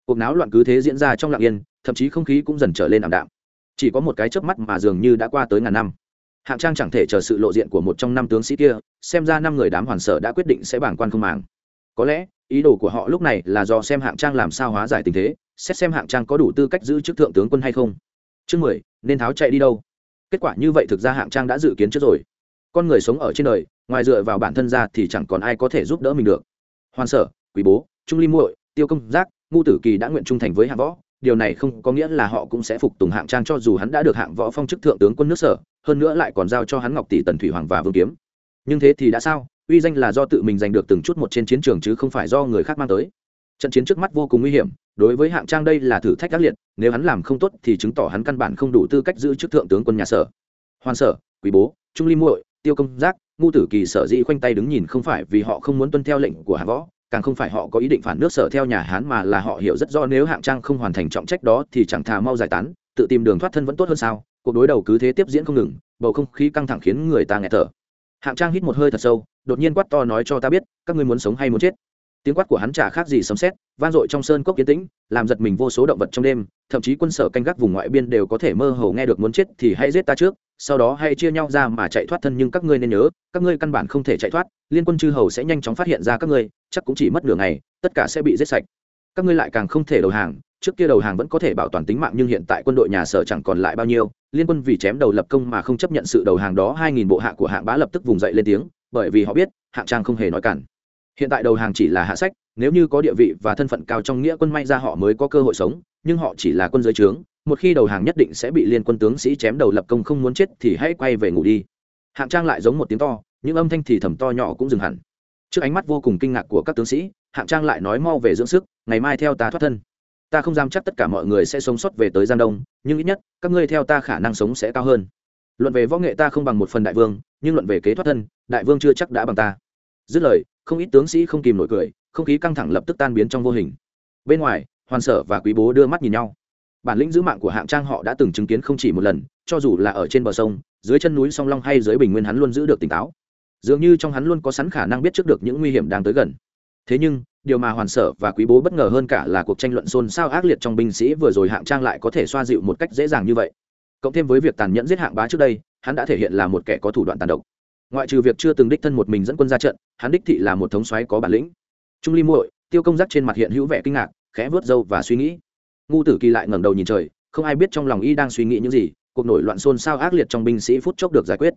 Cuộc náo loạn cứ thế diễn ra trong lặng yên, thậm chí không khí cũng dần trở lên ảm đạm. Chỉ có một cái chớp mắt mà dường như đã qua tới ngàn năm. Hạng trang chẳng thể chờ sự lộ diện của một trong năm tướng sĩ kia, xem ra năm người đám hoàn sở đã quyết định sẽ bảng quan không màng. Có lẽ ý đồ của họ lúc này là do xem hạng trang làm sao hóa giải tình thế, xét xem hạng trang có đủ tư cách giữ chức thượng tướng quân hay không. Chương mười, nên tháo chạy đi đâu? Kết quả như vậy thực ra hạng trang đã dự kiến trước rồi. Con người sống ở trên đời, ngoài dựa vào bản thân ra thì chẳng còn ai có thể giúp đỡ mình được. Hoàn sở, quý bố, trung ly muội, tiêu công giác, ngu tử kỳ đã nguyện trung thành với hạng võ. Điều này không có nghĩa là họ cũng sẽ phục tùng hạng trang cho dù hắn đã được hạng võ phong chức thượng tướng quân nước sở, hơn nữa lại còn giao cho hắn ngọc tỷ tần thủy hoàng và vương kiếm. Nhưng thế thì đã sao? Uy danh là do tự mình giành được từng chút một trên chiến trường chứ không phải do người khác mang tới. Trận chiến trước mắt vô cùng nguy hiểm, đối với hạng trang đây là thử thách ác liệt, nếu hắn làm không tốt thì chứng tỏ hắn căn bản không đủ tư cách giữ chức thượng tướng quân nhà sở. Hoàn sở, quý bố, trung ly muội, tiêu công giác, ngu tử kỳ sở dĩ khoanh tay đứng nhìn không phải vì họ không muốn tuân theo lệnh của hạng võ, càng không phải họ có ý định phản nước sở theo nhà hán mà là họ hiểu rất rõ nếu hạng trang không hoàn thành trọng trách đó thì chẳng thà mau giải tán, tự tìm đường thoát thân vẫn tốt hơn sao, cuộc đối đầu cứ thế tiếp diễn không ngừng, bầu không khí căng thẳng khiến người ta nghẹt thở. Hạng trang hít một hơi thật sâu đột nhiên quát to nói cho ta biết, các ngươi muốn sống hay muốn chết? Tiếng quát của hắn chả khác gì sấm sét, vang dội trong sơn cốc kiến tĩnh, làm giật mình vô số động vật trong đêm, thậm chí quân sở canh gác vùng ngoại biên đều có thể mơ hồ nghe được muốn chết thì hãy giết ta trước, sau đó hãy chia nhau ra mà chạy thoát thân nhưng các ngươi nên nhớ, các ngươi căn bản không thể chạy thoát, liên quân chư hầu sẽ nhanh chóng phát hiện ra các ngươi, chắc cũng chỉ mất nửa ngày, tất cả sẽ bị giết sạch. Các ngươi lại càng không thể đầu hàng, trước kia đầu hàng vẫn có thể bảo toàn tính mạng nhưng hiện tại quân đội nhà sở chẳng còn lại bao nhiêu, liên quân vì chém đầu lập công mà không chấp nhận sự đầu hàng đó, hai nghìn bộ hạ của hạng bá lập tức vùng dậy lên tiếng bởi vì họ biết, hạng trang không hề nói cản. Hiện tại đầu hàng chỉ là hạ sách, nếu như có địa vị và thân phận cao trong nghĩa quân may ra họ mới có cơ hội sống, nhưng họ chỉ là quân giới trướng, một khi đầu hàng nhất định sẽ bị liên quân tướng sĩ chém đầu lập công không muốn chết thì hãy quay về ngủ đi. Hạng trang lại giống một tiếng to, những âm thanh thì thầm to nhỏ cũng dừng hẳn. Trước ánh mắt vô cùng kinh ngạc của các tướng sĩ, hạng trang lại nói mau về dưỡng sức, ngày mai theo ta thoát thân. Ta không dám chắc tất cả mọi người sẽ sống sót về tới giang đông, nhưng ít nhất, các ngươi theo ta khả năng sống sẽ cao hơn. Luận về võ nghệ ta không bằng một phần đại vương, nhưng luận về kế thoát thân đại vương chưa chắc đã bằng ta. Dứt lời, không ít tướng sĩ không kìm nổi cười, không khí căng thẳng lập tức tan biến trong vô hình. Bên ngoài, hoàn sở và quý bố đưa mắt nhìn nhau. Bản lĩnh giữ mạng của hạng trang họ đã từng chứng kiến không chỉ một lần, cho dù là ở trên bờ sông, dưới chân núi song long hay dưới bình nguyên hắn luôn giữ được tỉnh táo. Dường như trong hắn luôn có sẵn khả năng biết trước được những nguy hiểm đang tới gần. Thế nhưng, điều mà hoàn sở và quý bố bất ngờ hơn cả là cuộc tranh luận xôn xao ác liệt trong binh sĩ vừa rồi hạng trang lại có thể xoa dịu một cách dễ dàng như vậy. Cộng thêm với việc tàn nhẫn giết hạng bá trước đây, hắn đã thể hiện là một kẻ có thủ đoạn tàn độc ngoại trừ việc chưa từng đích thân một mình dẫn quân ra trận, hắn đích thị là một thống xoáy có bản lĩnh. Trung ly muội, tiêu công giác trên mặt hiện hữu vẻ kinh ngạc, khẽ vớt râu và suy nghĩ. Ngu tử kỳ lại ngẩng đầu nhìn trời, không ai biết trong lòng y đang suy nghĩ những gì, cuộc nổi loạn xôn xao ác liệt trong binh sĩ phút chốc được giải quyết.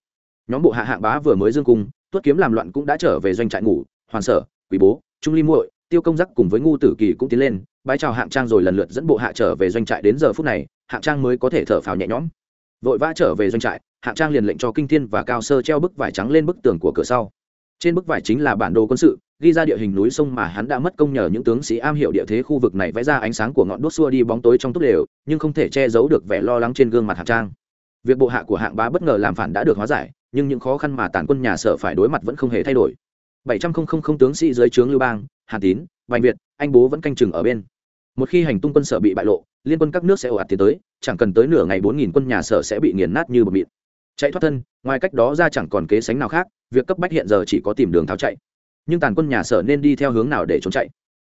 Nhóm bộ hạ hạng bá vừa mới dương cung, tuất kiếm làm loạn cũng đã trở về doanh trại ngủ, hoàn sở quý bố, trung ly muội, tiêu công giác cùng với ngu tử kỳ cũng tiến lên, bái chào hạng trang rồi lần lượt dẫn bộ hạ trở về doanh trại đến giờ phút này, hạng trang mới có thể thở phào nhẹ nhõm vội vã trở về doanh trại hạng trang liền lệnh cho kinh thiên và cao sơ treo bức vải trắng lên bức tường của cửa sau. Trên bức vải chính là bản đồ quân sự, ghi ra địa hình núi sông mà hắn đã mất công nhờ những tướng sĩ am hiểu địa thế khu vực này vẽ ra ánh sáng của ngọn đuốc xua đi bóng tối trong túp lều, nhưng không thể che giấu được vẻ lo lắng trên gương mặt hạng trang. Việc bộ hạ của hạng bá bất ngờ làm phản đã được hóa giải, nhưng những khó khăn mà tàn quân nhà sở phải đối mặt vẫn không hề thay đổi. Bảy trăm linh tướng sĩ dưới trướng lưu bang, hà tín vành việt, anh bố vẫn canh chừng ở bên. Một khi hành tung quân sở bị bại lộ, liên quân các nước sẽ ồ ạt tiến tới chẳng cần tới nửa ngày bốn nghìn quân nhà sở sẽ bị nghiền nát như bột mịn chạy thoát thân, ngoài cách đó ra chẳng còn kế sánh nào khác, việc cấp bách hiện giờ chỉ có tìm đường tháo chạy. Nhưng tàn quân nhà sở nên đi theo hướng nào để trốn chạy?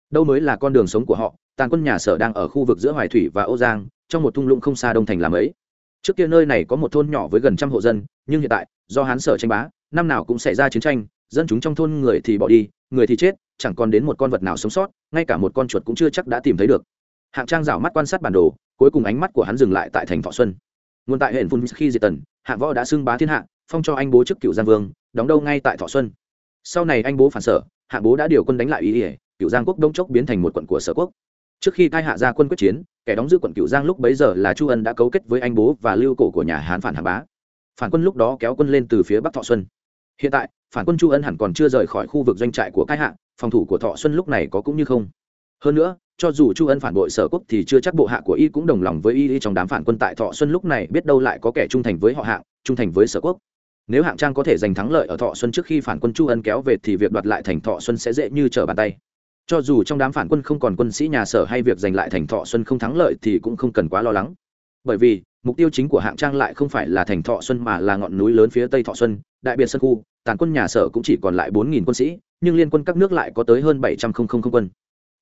Đâu mới là con đường sống của họ, tàn quân nhà sở đang ở khu vực giữa hoài thủy và âu giang, trong một thung lũng không xa đông thành làm ấy. Trước kia nơi này có một thôn nhỏ với gần trăm hộ dân, nhưng hiện tại, do hán sở tranh bá, năm nào cũng xảy ra chiến tranh, dân chúng trong thôn người thì bỏ đi, người thì chết, chẳng còn đến một con vật nào sống sót, ngay cả một con chuột cũng chưa chắc đã tìm thấy được. Hạng trang rảo mắt quan sát bản đồ cuối cùng ánh mắt của hắn dừng lại tại thành thọ xuân. Nguồn tại huyện phun khi diệt tần hạng võ đã xưng bá thiên hạ, phong cho anh bố chức cựu giang vương, đóng đâu ngay tại thọ xuân. Sau này anh bố phản sở hạng bố đã điều quân đánh lại ý ỉa cựu giang quốc đông chốc biến thành một quận của sở quốc. Trước khi cai hạ ra quân quyết chiến, kẻ đóng giữ quận cựu giang lúc bấy giờ là chu ân đã cấu kết với anh bố và lưu cổ của nhà hán phản hạ bá. Phản quân lúc đó kéo quân lên từ phía bắc thọ xuân. Hiện tại, phản quân chu ân hẳn còn chưa rời khỏi khu vực doanh trại của cai hạ, phòng thủ của thọ xuân lúc này có cũng như không. Hơn nữa cho dù chu ân phản bội sở quốc thì chưa chắc bộ hạ của y cũng đồng lòng với y trong đám phản quân tại thọ xuân lúc này biết đâu lại có kẻ trung thành với họ hạng, trung thành với sở quốc. Nếu hạng trang có thể giành thắng lợi ở thọ xuân trước khi phản quân chu ân kéo về thì việc đoạt lại thành thọ xuân sẽ dễ như trở bàn tay. Cho dù trong đám phản quân không còn quân sĩ nhà sở hay việc giành lại thành thọ xuân không thắng lợi thì cũng không cần quá lo lắng. Bởi vì, mục tiêu chính của hạng trang lại không phải là thành thọ xuân mà là ngọn núi lớn phía tây thọ xuân, đại biệt sân khu, tàn quân nhà sở cũng chỉ còn lại bốn nghìn quân sĩ, nhưng liên quân các nước lại có tới hơn bảy trăm linh quân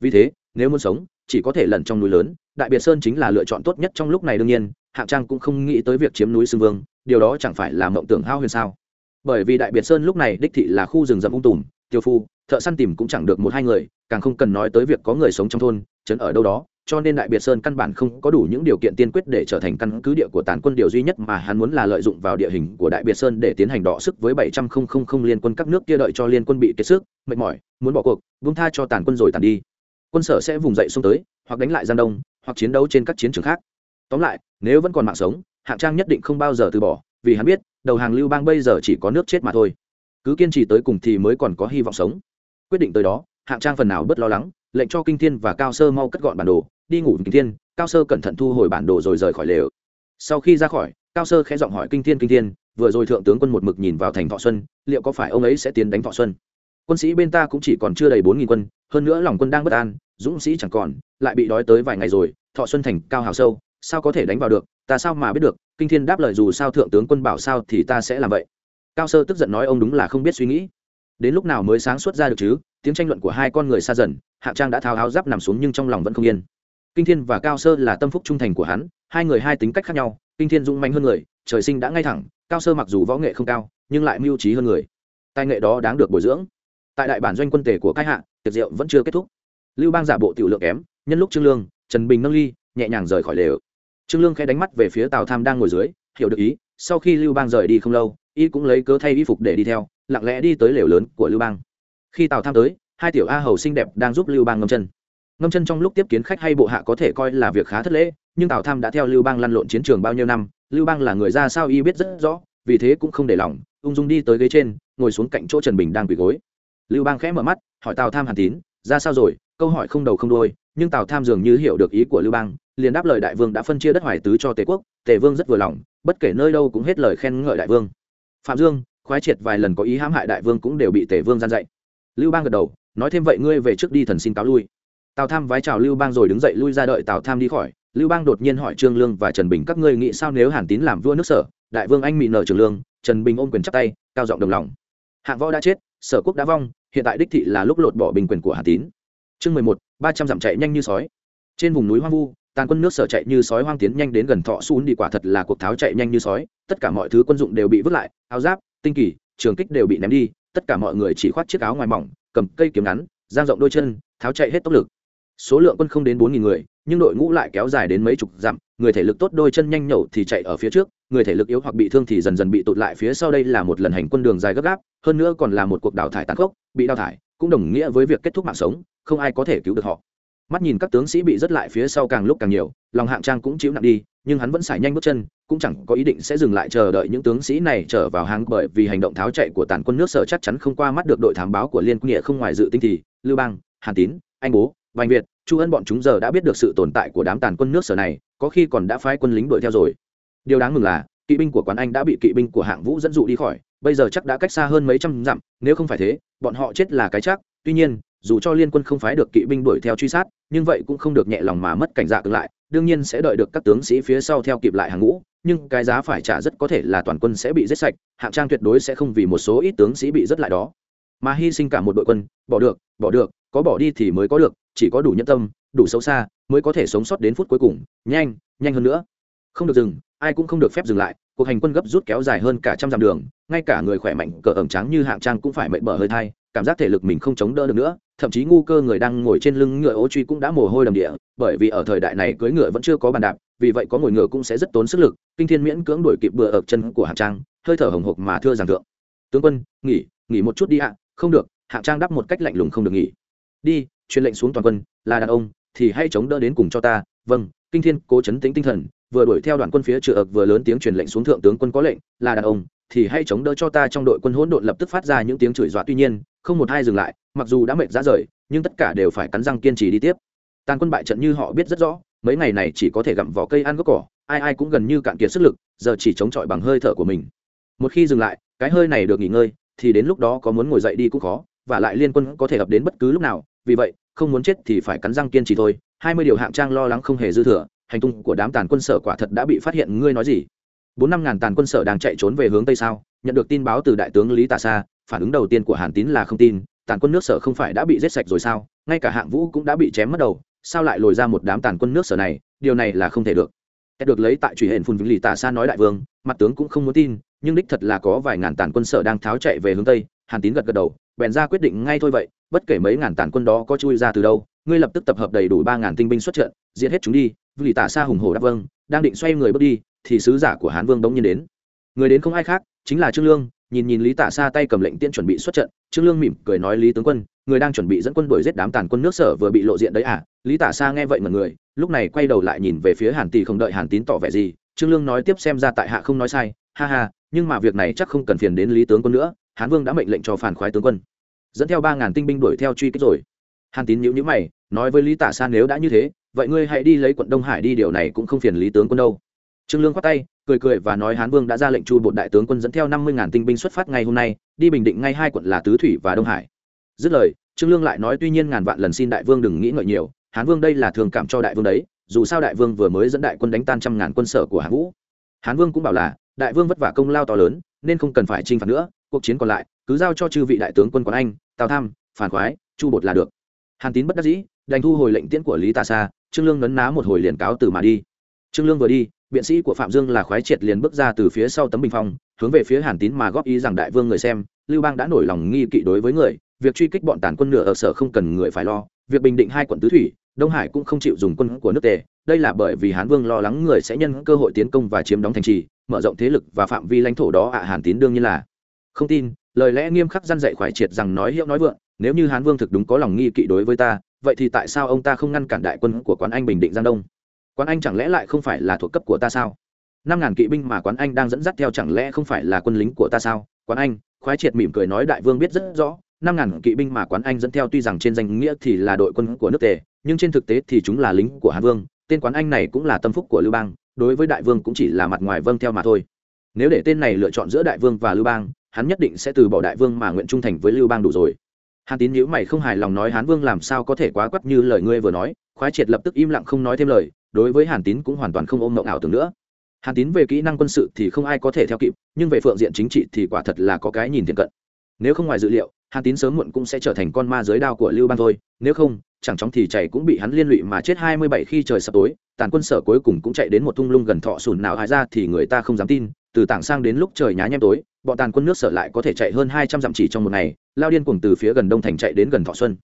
vì thế, nếu muốn sống, chỉ có thể lẩn trong núi lớn, đại biệt sơn chính là lựa chọn tốt nhất trong lúc này đương nhiên, hạng trang cũng không nghĩ tới việc chiếm núi xương vương, điều đó chẳng phải là mộng tưởng hao huyền sao? Bởi vì đại biệt sơn lúc này đích thị là khu rừng rậm ung tùm, tiêu phu, thợ săn tìm cũng chẳng được một hai người, càng không cần nói tới việc có người sống trong thôn, trấn ở đâu đó, cho nên đại biệt sơn căn bản không có đủ những điều kiện tiên quyết để trở thành căn cứ địa của tàn quân điều duy nhất mà hắn muốn là lợi dụng vào địa hình của đại biệt sơn để tiến hành đọ sức với bảy trăm linh liên quân các nước kia đợi cho liên quân bị kiệt sức mệt mỏi, muốn bỏ cuộc vung tha cho tàn quân rồi tàn đi quân sở sẽ vùng dậy xuống tới, hoặc đánh lại giang đông, hoặc chiến đấu trên các chiến trường khác. Tóm lại, nếu vẫn còn mạng sống, hạng trang nhất định không bao giờ từ bỏ, vì hắn biết, đầu hàng lưu bang bây giờ chỉ có nước chết mà thôi. Cứ kiên trì tới cùng thì mới còn có hy vọng sống. Quyết định tới đó, hạng trang phần nào bớt lo lắng, lệnh cho kinh thiên và cao sơ mau cất gọn bản đồ, đi ngủ kinh thiên, cao sơ cẩn thận thu hồi bản đồ rồi rời khỏi lều. Sau khi ra khỏi, cao sơ khẽ giọng hỏi kinh thiên kinh thiên, vừa rồi thượng tướng quân một mực nhìn vào thành thọ xuân, liệu có phải ông ấy sẽ tiến đánh thọ xuân? Quân sĩ bên ta cũng chỉ còn chưa đầy bốn nghìn quân, hơn nữa lòng quân đang bất an, dũng sĩ chẳng còn, lại bị đói tới vài ngày rồi, thọ xuân thành cao hào sâu, sao có thể đánh vào được, ta sao mà biết được, kinh thiên đáp lời dù sao thượng tướng quân bảo sao thì ta sẽ làm vậy. Cao sơ tức giận nói ông đúng là không biết suy nghĩ. Đến lúc nào mới sáng suốt ra được chứ, tiếng tranh luận của hai con người xa dần, Hạ trang đã tháo áo giáp nằm xuống nhưng trong lòng vẫn không yên. Kinh thiên và cao sơ là tâm phúc trung thành của hắn, hai người hai tính cách khác nhau, kinh thiên dũng mạnh hơn người, trời sinh đã ngay thẳng, cao sơ mặc dù võ nghệ không cao, nhưng lại mưu trí hơn người. Tài nghệ đó đáng được bồi dưỡng tại đại bản doanh quân tể của cai hạ, tiệc rượu vẫn chưa kết thúc. Lưu bang giả bộ tiểu lượng kém, nhân lúc trương lương, trần bình nâng ly, nhẹ nhàng rời khỏi lều. Trương lương khẽ đánh mắt về phía tào tham đang ngồi dưới, hiểu được ý, sau khi lưu bang rời đi không lâu, y cũng lấy cớ thay y phục để đi theo, lặng lẽ đi tới lều lớn của lưu bang. Khi tào tham tới, hai tiểu a hầu xinh đẹp đang giúp lưu bang ngâm chân. Ngâm chân trong lúc tiếp kiến khách hay bộ hạ có thể coi là việc khá thất lễ, nhưng tào tham đã theo lưu bang lăn lộn chiến trường bao nhiêu năm, lưu bang là người ra sao y biết rất rõ, vì thế cũng không để lòng, ung dung đi tới ghế trên, ngồi xuống cạnh chỗ trần bình đang quỳ gối lưu bang khẽ mở mắt, hỏi tào tham hàn tín, ra sao rồi? Câu hỏi không đầu không đôi nhưng tào tham dường như hiểu được ý của lưu bang, liền đáp lời đại vương đã phân chia đất hoài tứ cho tề quốc, tề vương rất vừa lòng, bất kể nơi đâu cũng hết lời khen ngợi đại vương. Phạm dương, khoái triệt vài lần có ý hãm hại đại vương cũng đều bị tề vương gian dạy. Lưu bang gật đầu, nói thêm vậy ngươi về trước đi thần xin cáo lui. Tào tham vái chào lưu bang rồi đứng dậy lui ra đợi tào tham đi khỏi. Lưu bang đột nhiên hỏi trương lương và trần bình, các ngươi nghĩ sao nếu hàn tín làm vua nước sở, đại vương anh mị nợ trường lương? Trần bình ôm quyền chắp tay, cao giọng đồng lòng. Hạng võ đã chết sở quốc đã vong, hiện tại đích thị là lúc lột bỏ bình quyền của Hà tín. Chương mười một, ba trăm dặm chạy nhanh như sói. Trên vùng núi hoang vu, tàn quân nước sở chạy như sói hoang tiến nhanh đến gần thọ xun đi quả thật là cuộc tháo chạy nhanh như sói, tất cả mọi thứ quân dụng đều bị vứt lại, áo giáp, tinh kỳ trường kích đều bị ném đi, tất cả mọi người chỉ khoác chiếc áo ngoài mỏng, cầm cây kiếm ngắn, giang rộng đôi chân, tháo chạy hết tốc lực. Số lượng quân không đến bốn nghìn người, nhưng đội ngũ lại kéo dài đến mấy chục dặm, người thể lực tốt đôi chân nhanh nhẩu thì chạy ở phía trước người thể lực yếu hoặc bị thương thì dần dần bị tụt lại phía sau đây là một lần hành quân đường dài gấp gáp, hơn nữa còn là một cuộc đào thải tàn khốc, bị đào thải, cũng đồng nghĩa với việc kết thúc mạng sống, không ai có thể cứu được họ. Mắt nhìn các tướng sĩ bị rớt lại phía sau càng lúc càng nhiều, lòng hạng trang cũng chịu nặng đi, nhưng hắn vẫn xài nhanh bước chân, cũng chẳng có ý định sẽ dừng lại chờ đợi những tướng sĩ này trở vào hàng bởi vì hành động tháo chạy của tàn quân nước sở chắc chắn không qua mắt được đội thám báo của liên quân nghĩa không ngoài dự tinh thì, lưu bang, hàn tín, anh bố, vành việt, chu ân bọn chúng giờ đã biết được sự tồn tại của đám tàn quân nước sở này, có khi còn đã phái quân lính đuổi theo rồi điều đáng mừng là, kỵ binh của quán anh đã bị kỵ binh của hạng vũ dẫn dụ đi khỏi, bây giờ chắc đã cách xa hơn mấy trăm dặm, nếu không phải thế, bọn họ chết là cái chắc. Tuy nhiên, dù cho liên quân không phái được kỵ binh đuổi theo truy sát, nhưng vậy cũng không được nhẹ lòng mà mất cảnh dạ giác lại. Đương nhiên sẽ đợi được các tướng sĩ phía sau theo kịp lại hàng ngũ, nhưng cái giá phải trả rất có thể là toàn quân sẽ bị giết sạch, hạng trang tuyệt đối sẽ không vì một số ít tướng sĩ bị giết lại đó. Mà hy sinh cả một đội quân, bỏ được bỏ được, có bỏ đi thì mới có được, chỉ có đủ nhân tâm, đủ xấu xa, mới có thể sống sót đến phút cuối cùng, nhanh nhanh hơn nữa. Không được dừng ai cũng không được phép dừng lại, cuộc hành quân gấp rút kéo dài hơn cả trăm dặm đường, ngay cả người khỏe mạnh cỡ ẩm trắng như hạng trang cũng phải mệt bở hơi thai, cảm giác thể lực mình không chống đỡ được nữa, thậm chí ngu cơ người đang ngồi trên lưng ngựa ô truy cũng đã mồ hôi đầm địa, bởi vì ở thời đại này cưỡi ngựa vẫn chưa có bàn đạp, vì vậy có ngồi ngựa cũng sẽ rất tốn sức lực, kinh thiên miễn cưỡng đuổi kịp bừa ở chân của hạng trang, hơi thở hồng hộc mà thưa rằng thượng. Tướng quân, nghỉ nghỉ một chút đi ạ. Không được. Hạng trang đáp một cách lạnh lùng không được nghỉ. Đi, truyền lệnh xuống toàn quân, là đàn ông, thì hãy chống đỡ đến cùng cho ta. Vâng kinh thiên cố chấn tĩnh tinh thần vừa đuổi theo đoàn quân phía trừ ực vừa lớn tiếng truyền lệnh xuống thượng tướng quân có lệnh, là đàn ông, thì hãy chống đỡ cho ta trong đội quân hỗn độn lập tức phát ra những tiếng chửi dọa. Tuy nhiên, không một ai dừng lại, mặc dù đã mệt ra rời, nhưng tất cả đều phải cắn răng kiên trì đi tiếp. Tàn quân bại trận như họ biết rất rõ, mấy ngày này chỉ có thể gặm vỏ cây ăn gốc cỏ, ai ai cũng gần như cạn kiệt sức lực, giờ chỉ chống chọi bằng hơi thở của mình. Một khi dừng lại, cái hơi này được nghỉ ngơi, thì đến lúc đó có muốn ngồi dậy đi cũng khó, và lại liên quân có thể ập đến bất cứ lúc nào, vì vậy, không muốn chết thì phải cắn răng kiên trì thôi. Hai mươi điều hạng trang lo lắng không hề dư thừa hành tung của đám tàn quân sở quả thật đã bị phát hiện, ngươi nói gì? Bốn năm ngàn tàn quân sở đang chạy trốn về hướng tây sao? Nhận được tin báo từ đại tướng lý tà sa, phản ứng đầu tiên của hàn tín là không tin, tàn quân nước sở không phải đã bị giết sạch rồi sao? Ngay cả hạng vũ cũng đã bị chém mất đầu, sao lại lồi ra một đám tàn quân nước sở này? Điều này là không thể được. Kết được lấy tại truy hển phun vĩnh lì tà sa nói đại vương, mặt tướng cũng không muốn tin, nhưng đích thật là có vài ngàn tàn quân sở đang tháo chạy về hướng tây. Hàn tín gật gật đầu, bèn ra quyết định ngay thôi vậy, bất kể mấy ngàn tàn quân đó có chui ra từ đâu ngươi lập tức tập hợp đầy đủ ba ngàn tinh binh xuất trận, giết hết chúng đi vì tả xa hùng hổ đáp vâng đang định xoay người bước đi, thì sứ giả của hán vương đống nhiên đến. Người đến không ai khác, chính là trương lương, nhìn nhìn lý tả xa tay cầm lệnh tiễn chuẩn bị xuất trận, trương lương mỉm cười nói, lý tướng quân, người đang chuẩn bị dẫn quân đuổi giết đám tàn quân nước sở vừa bị lộ diện đấy à? Lý tả xa nghe vậy mà người, lúc này quay đầu lại nhìn về phía hàn tỷ không đợi hàn tín tỏ vẻ gì, trương lương nói tiếp xem ra tại hạ không nói sai, ha ha, nhưng mà việc này chắc không cần phiền đến lý tướng quân nữa, hán vương đã mệnh lệnh cho phản khoái tướng quân. Dẫn theo ba ngàn tinh binh đuổi theo truy kích rồi hàn tín nhữ nhữ mày, nói với lý tả San nếu đã như thế, vậy ngươi hãy đi lấy quận đông hải đi, điều này cũng không phiền lý tướng quân đâu. Trương lương khoát tay, cười cười và nói hán vương đã ra lệnh chu bột đại tướng quân dẫn theo năm mươi ngàn tinh binh xuất phát ngày hôm nay, đi bình định ngay hai quận là tứ thủy và đông hải. Dứt lời, trương lương lại nói tuy nhiên ngàn vạn lần xin đại vương đừng nghĩ ngợi nhiều, hán vương đây là thường cảm cho đại vương đấy, dù sao đại vương vừa mới dẫn đại quân đánh tan trăm ngàn quân sở của hán vũ. Hán vương cũng bảo là, đại vương vất vả công lao to lớn, nên không cần phải chinh phạt nữa, cuộc chiến còn lại, cứ giao cho chư vị đại tướng quân quán anh, tào tham, phản khoái, chu bột là được hàn tín bất đắc dĩ, đành thu hồi lệnh tiễn của lý tà sa, trương lương nấn ná một hồi liền cáo từ mà đi. Trương lương vừa đi, biện sĩ của phạm dương là khoái triệt liền bước ra từ phía sau tấm bình phong, hướng về phía hàn tín mà góp ý rằng đại vương người xem, lưu bang đã nổi lòng nghi kỵ đối với người, việc truy kích bọn tàn quân nửa ở sở không cần người phải lo, việc bình định hai quận tứ thủy, đông hải cũng không chịu dùng quân của nước tề, đây là bởi vì hán vương lo lắng người sẽ nhân cơ hội tiến công và chiếm đóng thành trì, mở rộng thế lực và phạm vi lãnh thổ đó ạ, hàn tín đương nhiên là không tin, lời lẽ nghiêm khắc gian dạy khoái triệt rằng nói hiệu nói vượng nếu như hán vương thực đúng có lòng nghi kỵ đối với ta, vậy thì tại sao ông ta không ngăn cản đại quân của quán anh bình định giang đông? Quán anh chẳng lẽ lại không phải là thuộc cấp của ta sao? Năm ngàn kỵ binh mà quán anh đang dẫn dắt theo chẳng lẽ không phải là quân lính của ta sao? Quán anh, khoái triệt mỉm cười nói đại vương biết rất rõ, năm ngàn kỵ binh mà quán anh dẫn theo tuy rằng trên danh nghĩa thì là đội quân của nước tề, nhưng trên thực tế thì chúng là lính của hán vương, tên quán anh này cũng là tâm phúc của lưu bang, đối với đại vương cũng chỉ là mặt ngoài vâng theo mà thôi. Nếu để tên này lựa chọn giữa đại vương và lưu bang, hắn nhất định sẽ từ bỏ đại vương mà nguyện trung thành với lưu bang đủ rồi hàn tín nhữ mày không hài lòng nói, hán vương làm sao có thể quá quắt như lời ngươi vừa nói? Khoái triệt lập tức im lặng không nói thêm lời, đối với hàn tín cũng hoàn toàn không ôm mộng ảo tưởng nữa. Hàn tín về kỹ năng quân sự thì không ai có thể theo kịp, nhưng về phượng diện chính trị thì quả thật là có cái nhìn thiện cận. Nếu không ngoài dự liệu, hàn tín sớm muộn cũng sẽ trở thành con ma dưới đao của lưu bang thôi, nếu không, chẳng chóng thì chạy cũng bị hắn liên lụy mà chết hai mươi bảy khi trời sập tối, tàn quân sở cuối cùng cũng chạy đến một thung lung gần thọ sùn nào hại ra thì người ta không dám tin từ tảng sang đến lúc trời nhá nhem tối, bọn tàn quân nước sở lại có thể chạy hơn hai trăm dặm chỉ trong một ngày, lao điên cuồng từ phía gần đông thành chạy đến gần thọ xuân.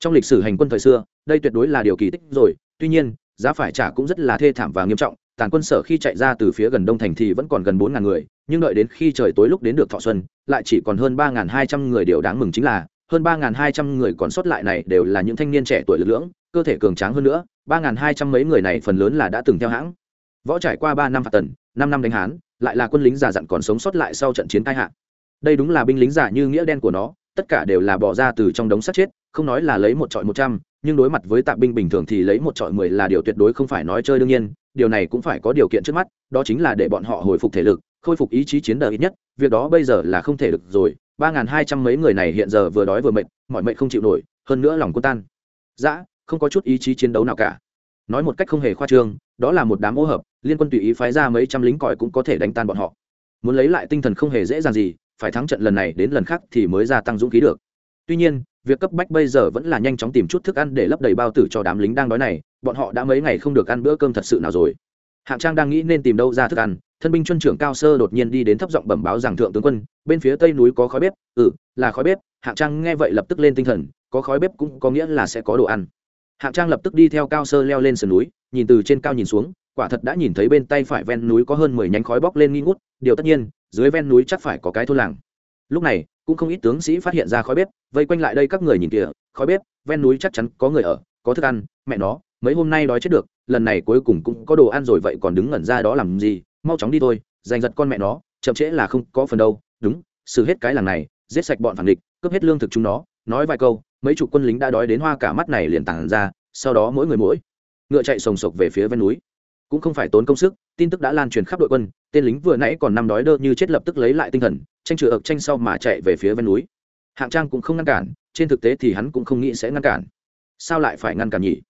Trong lịch sử hành quân thời xưa, đây tuyệt đối là điều kỳ tích rồi, tuy nhiên, giá phải trả cũng rất là thê thảm và nghiêm trọng, tàn quân sở khi chạy ra từ phía gần đông thành thì vẫn còn gần bốn ngàn người, nhưng đợi đến khi trời tối lúc đến được thọ xuân, lại chỉ còn hơn ba ngàn hai trăm người điều đáng mừng chính là, hơn ba ngàn hai trăm người còn sót lại này đều là những thanh niên trẻ tuổi lực lưỡng, cơ thể cường tráng hơn nữa, ba ngàn hai trăm mấy người này phần lớn là đã từng theo hãng. Võ trải qua ba năm phạt tần, năm năm đánh hán lại là quân lính già dặn còn sống sót lại sau trận chiến tai hạ đây đúng là binh lính giả như nghĩa đen của nó, tất cả đều là bỏ ra từ trong đống sắt chết, không nói là lấy một trọi một trăm, nhưng đối mặt với tạp binh bình thường thì lấy một trọi mười là điều tuyệt đối không phải nói chơi đương nhiên, điều này cũng phải có điều kiện trước mắt, đó chính là để bọn họ hồi phục thể lực, khôi phục ý chí chiến đấu ít nhất, việc đó bây giờ là không thể được rồi, ba n g h n hai trăm mấy người này hiện giờ vừa đói vừa mệt, mọi mệt không chịu nổi, hơn nữa lòng quân tan. Dã không có chút ý chí chiến đấu nào cả. Nói một cách không hề khoa trương đó là một đám ô hợp, liên quân tùy ý phái ra mấy trăm lính còi cũng có thể đánh tan bọn họ. Muốn lấy lại tinh thần không hề dễ dàng gì, phải thắng trận lần này đến lần khác thì mới gia tăng dũng khí được. Tuy nhiên, việc cấp bách bây giờ vẫn là nhanh chóng tìm chút thức ăn để lấp đầy bao tử cho đám lính đang đói này, bọn họ đã mấy ngày không được ăn bữa cơm thật sự nào rồi. Hạng trang đang nghĩ nên tìm đâu ra thức ăn, thân binh chuân trưởng cao sơ đột nhiên đi đến thấp giọng bẩm báo rằng thượng tướng quân, bên phía tây núi có khói bếp. Ừ là khói bếp. Hạng trang nghe vậy lập tức lên tinh thần, có khói bếp cũng có nghĩa là sẽ có đồ ăn hạng trang lập tức đi theo cao sơ leo lên sườn núi, nhìn từ trên cao nhìn xuống, quả thật đã nhìn thấy bên tay phải ven núi có hơn mười nhánh khói bốc lên nghi ngút, điều tất nhiên, dưới ven núi chắc phải có cái thôn làng. Lúc này, cũng không ít tướng sĩ phát hiện ra khói bếp, vây quanh lại đây các người nhìn kìa, khói bếp, ven núi chắc chắn có người ở, có thức ăn, mẹ nó, mấy hôm nay đói chết được, lần này cuối cùng cũng có đồ ăn rồi vậy còn đứng ngẩn ra đó làm gì, mau chóng đi thôi, giành giật con mẹ nó, chậm trễ là không có phần đâu, đúng, xử hết cái làng này, giết sạch bọn phản địch, cướp hết lương thực chúng nó, nói vài câu mấy chục quân lính đã đói đến hoa cả mắt này liền tản ra, sau đó mỗi người mỗi ngựa chạy sồng sộc về phía ven núi. Cũng không phải tốn công sức, tin tức đã lan truyền khắp đội quân, tên lính vừa nãy còn nằm đói đơ như chết lập tức lấy lại tinh thần, tranh trừ ực tranh sau mà chạy về phía ven núi. Hạng trang cũng không ngăn cản, trên thực tế thì hắn cũng không nghĩ sẽ ngăn cản. Sao lại phải ngăn cản nhỉ?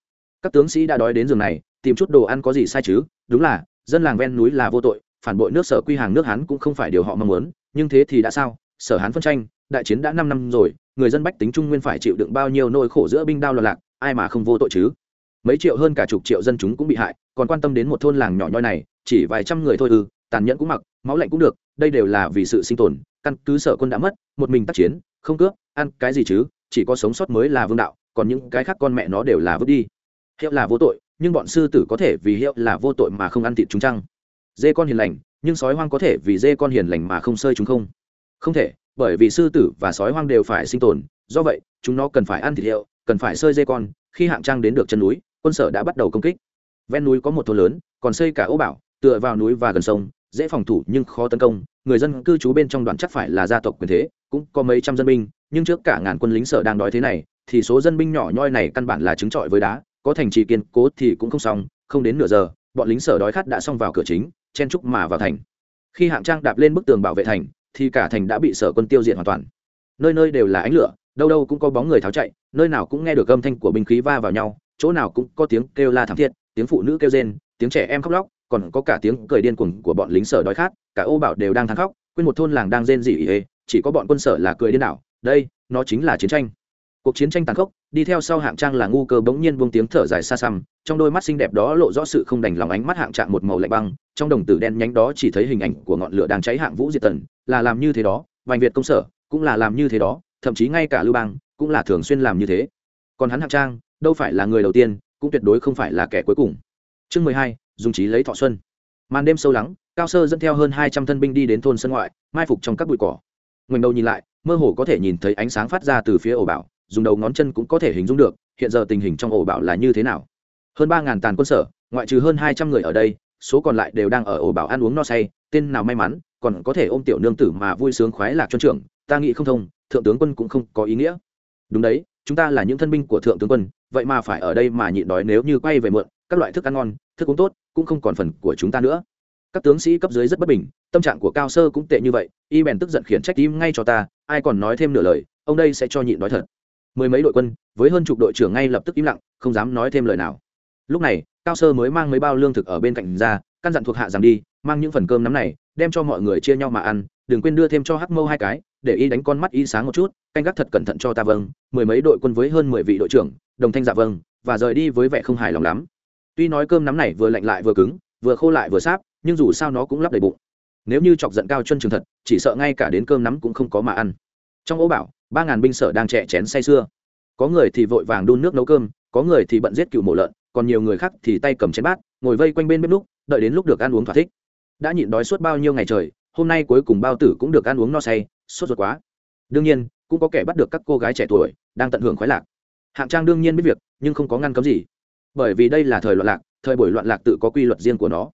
Các tướng sĩ đã đói đến giường này, tìm chút đồ ăn có gì sai chứ? Đúng là, dân làng ven núi là vô tội, phản bội nước sở quy hàng nước hắn cũng không phải điều họ mong muốn, nhưng thế thì đã sao? Sở hán phân tranh đại chiến đã năm năm rồi, người dân bách tính trung nguyên phải chịu đựng bao nhiêu nỗi khổ giữa binh đao loạn lạc, ai mà không vô tội chứ? Mấy triệu hơn cả chục triệu dân chúng cũng bị hại, còn quan tâm đến một thôn làng nhỏ nhoi này, chỉ vài trăm người thôi ư, tàn nhẫn cũng mặc, máu lạnh cũng được, đây đều là vì sự sinh tồn, căn cứ sở quân đã mất, một mình tác chiến, không cướp, ăn cái gì chứ, chỉ có sống sót mới là vương đạo, còn những cái khác con mẹ nó đều là vứt đi. Hiệu là vô tội, nhưng bọn sư tử có thể vì hiệu là vô tội mà không ăn thịt chúng chăng? Dê con hiền lành, nhưng sói hoang có thể vì dê con hiền lành mà không sơi chúng không? Không thể bởi vì sư tử và sói hoang đều phải sinh tồn, do vậy, chúng nó cần phải ăn thịt hiệu cần phải sơi dê con, khi hạng trang đến được chân núi, quân sở đã bắt đầu công kích. Ven núi có một thôn lớn, còn xây cả ố bảo, tựa vào núi và gần sông, dễ phòng thủ nhưng khó tấn công, người dân cư trú bên trong đoàn chắc phải là gia tộc quyền thế, cũng có mấy trăm dân binh, nhưng trước cả ngàn quân lính sở đang đói thế này, thì số dân binh nhỏ nhoi này căn bản là trứng trọi với đá, có thành trì kiên cố thì cũng không xong, không đến nửa giờ, bọn lính sở đói khát đã xong vào cửa chính, chen trúc mà vào thành. Khi hạng trang đạp lên bức tường bảo vệ thành thì cả thành đã bị sở quân tiêu diệt hoàn toàn. Nơi nơi đều là ánh lửa, đâu đâu cũng có bóng người tháo chạy, nơi nào cũng nghe được âm thanh của binh khí va vào nhau, chỗ nào cũng có tiếng kêu la thảm thiết, tiếng phụ nữ kêu rên, tiếng trẻ em khóc lóc, còn có cả tiếng cười điên cuồng của bọn lính sở đói khát, cả ô bảo đều đang thắng khóc, quên một thôn làng đang rên rỉ ê, chỉ có bọn quân sở là cười điên đảo, đây, nó chính là chiến tranh cuộc chiến tranh tàn khốc, đi theo sau hạng trang là ngu cơ bỗng nhiên buông tiếng thở dài xa xăm, trong đôi mắt xinh đẹp đó lộ rõ sự không đành lòng ánh mắt hạng trạng một màu lạnh băng, trong đồng tử đen nhánh đó chỉ thấy hình ảnh của ngọn lửa đang cháy hạng vũ diệt tần, là làm như thế đó, vành việt công sở, cũng là làm như thế đó, thậm chí ngay cả lưu bang, cũng là thường xuyên làm như thế. Còn hắn hạng trang, đâu phải là người đầu tiên, cũng tuyệt đối không phải là kẻ cuối cùng. Chương mười hai, dùng trí lấy thọ xuân. Màn đêm sâu lắng, cao sơ dẫn theo hơn hai trăm thân binh đi đến thôn sân ngoại, mai phục trong các bụi cỏ. Ngoảnh đầu nhìn lại, mơ hồ có thể nhìn thấy ánh sáng phát ra từ phía ổ bảo dùng đầu ngón chân cũng có thể hình dung được hiện giờ tình hình trong ổ bảo là như thế nào. Hơn ba ngàn tàn quân sở, ngoại trừ hơn hai trăm người ở đây, số còn lại đều đang ở ổ bảo ăn uống no say, tên nào may mắn, còn có thể ôm tiểu nương tử mà vui sướng khoái lạc cho trưởng, ta nghĩ không thông, thượng tướng quân cũng không có ý nghĩa. Đúng đấy, chúng ta là những thân binh của thượng tướng quân, vậy mà phải ở đây mà nhịn đói nếu như quay về mượn, các loại thức ăn ngon, thức uống tốt, cũng không còn phần của chúng ta nữa. Các tướng sĩ cấp dưới rất bất bình, tâm trạng của cao sơ cũng tệ như vậy, y bèn tức giận khiển trách tim ngay cho ta, ai còn nói thêm nửa lời, ông đây sẽ cho nhịn nói thật mười mấy đội quân, với hơn chục đội trưởng ngay lập tức im lặng, không dám nói thêm lời nào. Lúc này, cao sơ mới mang mấy bao lương thực ở bên cạnh ra, căn dặn thuộc hạ rằng đi, mang những phần cơm nắm này, đem cho mọi người chia nhau mà ăn, đừng quên đưa thêm cho hắc mâu hai cái, để y đánh con mắt y sáng một chút, canh gác thật cẩn thận cho ta vâng mười mấy đội quân với hơn mười vị đội trưởng, đồng thanh dạ vâng và rời đi với vẻ không hài lòng lắm. Tuy nói cơm nắm này vừa lạnh lại vừa cứng, vừa khô lại vừa sáp, nhưng dù sao nó cũng lắp đầy bụng. Nếu như chọc giận cao chân trường thật, chỉ sợ ngay cả đến cơm nắm cũng không có mà ăn. Trong ố bảo ba ngàn binh sở đang trẻ chén say sưa. Có người thì vội vàng đun nước nấu cơm, có người thì bận giết cựu mổ lợn, còn nhiều người khác thì tay cầm chén bát, ngồi vây quanh bên bếp lúc, đợi đến lúc được ăn uống thỏa thích. Đã nhịn đói suốt bao nhiêu ngày trời, hôm nay cuối cùng bao tử cũng được ăn uống no say, sốt ruột quá. Đương nhiên, cũng có kẻ bắt được các cô gái trẻ tuổi, đang tận hưởng khoái lạc. Hạng trang đương nhiên biết việc, nhưng không có ngăn cấm gì. Bởi vì đây là thời loạn lạc, thời buổi loạn lạc tự có quy luật riêng của nó.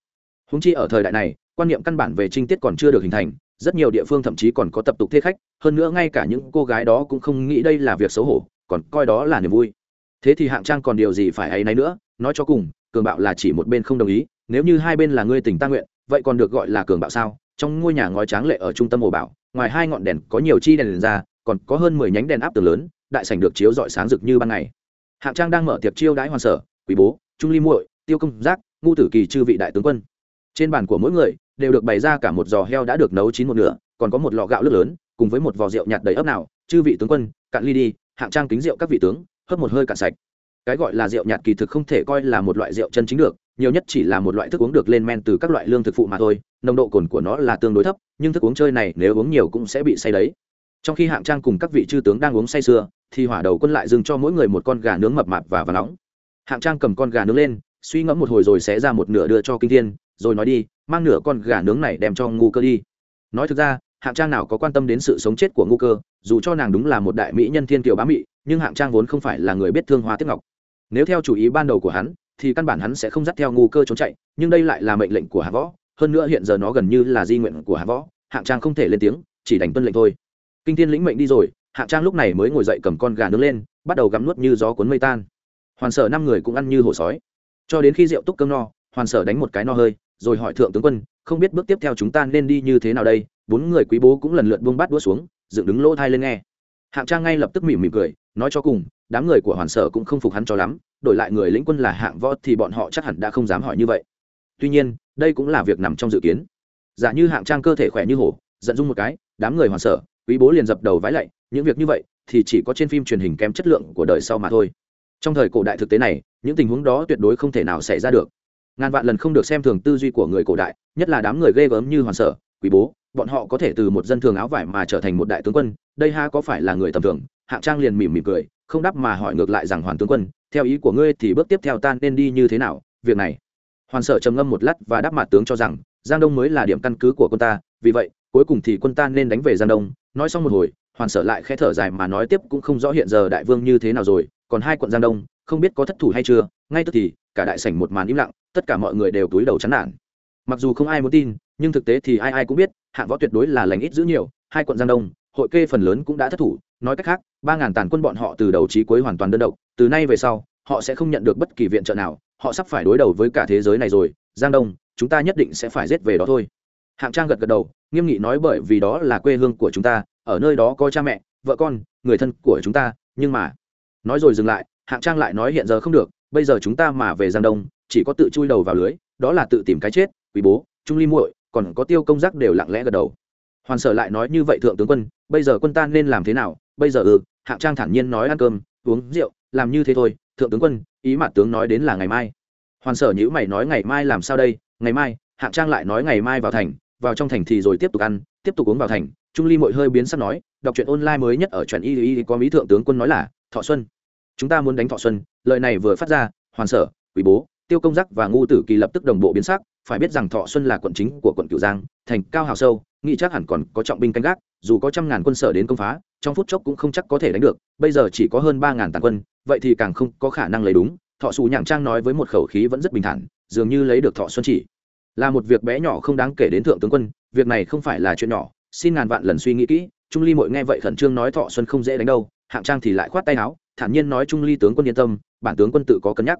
Húng chi ở thời đại này, quan niệm căn bản về trinh tiết còn chưa được hình thành rất nhiều địa phương thậm chí còn có tập tục thế khách hơn nữa ngay cả những cô gái đó cũng không nghĩ đây là việc xấu hổ còn coi đó là niềm vui. Thế thì hạng trang còn điều gì phải hay nấy nữa nói cho cùng cường bạo là chỉ một bên không đồng ý nếu như hai bên là ngươi tình ta nguyện vậy còn được gọi là cường bạo sao? Trong ngôi nhà ngói tráng lệ ở trung tâm ổ bảo ngoài hai ngọn đèn có nhiều chi đèn, đèn ra còn có hơn mười nhánh đèn áp tường lớn đại sảnh được chiếu rọi sáng rực như ban ngày. Hạng trang đang mở tiệc chiêu đãi hoàn sở quý bố trung ly muội tiêu công giác ngu tử kỳ chư vị đại tướng quân. Trên bàn của mỗi người đều được bày ra cả một giò heo đã được nấu chín một nửa, còn có một lọ gạo nước lớn, cùng với một vò rượu nhạt đầy ấp nào. Chư vị tướng quân, cạn ly đi, hạng trang kính rượu các vị tướng, hớp một hơi cạn sạch. Cái gọi là rượu nhạt kỳ thực không thể coi là một loại rượu chân chính được, nhiều nhất chỉ là một loại thức uống được lên men từ các loại lương thực phụ mà thôi, nồng độ cồn của nó là tương đối thấp, nhưng thức uống chơi này nếu uống nhiều cũng sẽ bị say đấy. Trong khi hạng trang cùng các vị chư tướng đang uống say sưa, thì hỏa đầu quân lại dừng cho mỗi người một con gà nướng mập mạp và và nóng. Hạng trang cầm con gà nướng lên, suy ngẫm một hồi rồi sẽ ra một nửa đưa cho kinh thiên, rồi nói đi mang nửa con gà nướng này đem cho ngu cơ đi. Nói thực ra, hạng trang nào có quan tâm đến sự sống chết của ngu cơ, dù cho nàng đúng là một đại mỹ nhân thiên kiều bá mị, nhưng hạng trang vốn không phải là người biết thương hoa tiếp ngọc. Nếu theo chủ ý ban đầu của hắn, thì căn bản hắn sẽ không dắt theo ngu cơ trốn chạy, nhưng đây lại là mệnh lệnh của hạ võ, hơn nữa hiện giờ nó gần như là di nguyện của hạ võ, hạng trang không thể lên tiếng, chỉ đành tuân lệnh thôi. Kinh thiên lĩnh mệnh đi rồi, hạng trang lúc này mới ngồi dậy cầm con gà nướng lên, bắt đầu gắm nuốt như gió cuốn mây tan. Hoàn sở năm người cũng ăn như hổ sói. Cho đến khi rượu túc cơm no, hoàn sở đánh một cái no hơi rồi hỏi thượng tướng quân, không biết bước tiếp theo chúng ta nên đi như thế nào đây? Bốn người quý bố cũng lần lượt buông bát đũa xuống, dựng đứng lỗ thai lên nghe. Hạng trang ngay lập tức mỉm mỉm cười, nói cho cùng, đám người của hoàn sở cũng không phục hắn cho lắm, đổi lại người lĩnh quân là hạng võ thì bọn họ chắc hẳn đã không dám hỏi như vậy. Tuy nhiên, đây cũng là việc nằm trong dự kiến. Giả như hạng trang cơ thể khỏe như hổ, giận dung một cái, đám người hoàn sở, quý bố liền dập đầu vái lạy, những việc như vậy thì chỉ có trên phim truyền hình kém chất lượng của đời sau mà thôi. Trong thời cổ đại thực tế này, những tình huống đó tuyệt đối không thể nào xảy ra được ngàn vạn lần không được xem thường tư duy của người cổ đại, nhất là đám người ghê gớm như hoàn sở quý bố, bọn họ có thể từ một dân thường áo vải mà trở thành một đại tướng quân, đây ha có phải là người tầm thường? Hạng trang liền mỉm mỉm cười, không đáp mà hỏi ngược lại rằng, hoàn tướng quân, theo ý của ngươi thì bước tiếp theo ta nên đi như thế nào? Việc này. Hoàn sở trầm ngâm một lát và đáp mặt tướng cho rằng, giang đông mới là điểm căn cứ của quân ta, vì vậy, cuối cùng thì quân ta nên đánh về giang đông. Nói xong một hồi, hoàn sở lại khẽ thở dài mà nói tiếp, cũng không rõ hiện giờ đại vương như thế nào rồi, còn hai quận giang đông không biết có thất thủ hay chưa, ngay tức thì, cả đại sảnh một màn im lặng, tất cả mọi người đều túi đầu chán nản. Mặc dù không ai muốn tin, nhưng thực tế thì ai ai cũng biết, hạng võ tuyệt đối là lành ít giữ nhiều, hai quận giang đông, hội kê phần lớn cũng đã thất thủ, nói cách khác, ba ngàn tàn quân bọn họ từ đầu chí cuối hoàn toàn đơn độc, từ nay về sau, họ sẽ không nhận được bất kỳ viện trợ nào, họ sắp phải đối đầu với cả thế giới này rồi, giang đông, chúng ta nhất định sẽ phải giết về đó thôi. Hạng trang gật gật đầu, nghiêm nghị nói bởi vì đó là quê hương của chúng ta, ở nơi đó có cha mẹ, vợ con, người thân của chúng ta, nhưng mà, nói rồi dừng lại hạng trang lại nói hiện giờ không được, bây giờ chúng ta mà về giang đông, chỉ có tự chui đầu vào lưới, đó là tự tìm cái chết, quý bố, trung ly muội, còn có tiêu công giác đều lặng lẽ gật đầu. Hoàn sở lại nói như vậy thượng tướng quân, bây giờ quân ta nên làm thế nào? Bây giờ ừ hạng trang thản nhiên nói ăn cơm, uống rượu, làm như thế thôi, thượng tướng quân, ý mặt tướng nói đến là ngày mai. Hoàn sở nhữ mày nói ngày mai làm sao đây? Ngày mai, hạng trang lại nói ngày mai vào thành, vào trong thành thì rồi tiếp tục ăn, tiếp tục uống vào thành. Trung ly mội hơi biến sắc nói, đọc truyện online mới nhất ở truyện y y có mỹ thượng tướng quân nói là thọ xuân chúng ta muốn đánh thọ xuân, lời này vừa phát ra, hoàn sở quý bố, tiêu công giác và ngu tử kỳ lập tức đồng bộ biến sắc, phải biết rằng thọ xuân là quận chính của quận cửu giang, thành cao hào sâu, nghĩ chắc hẳn còn có trọng binh canh gác, dù có trăm ngàn quân sở đến công phá, trong phút chốc cũng không chắc có thể đánh được, bây giờ chỉ có hơn ba ngàn tàn quân, vậy thì càng không có khả năng lấy đúng, thọ xù nhảng trang nói với một khẩu khí vẫn rất bình thản, dường như lấy được thọ xuân chỉ là một việc bé nhỏ không đáng kể đến thượng tướng quân, việc này không phải là chuyện nhỏ, xin ngàn vạn lần suy nghĩ kỹ, trung ly mội nghe vậy khẩn trương nói thọ xuân không dễ đánh đâu, hạng trang thì lại khoát tay áo thản nhiên nói trung ly tướng quân yên tâm, bản tướng quân tự có cân nhắc.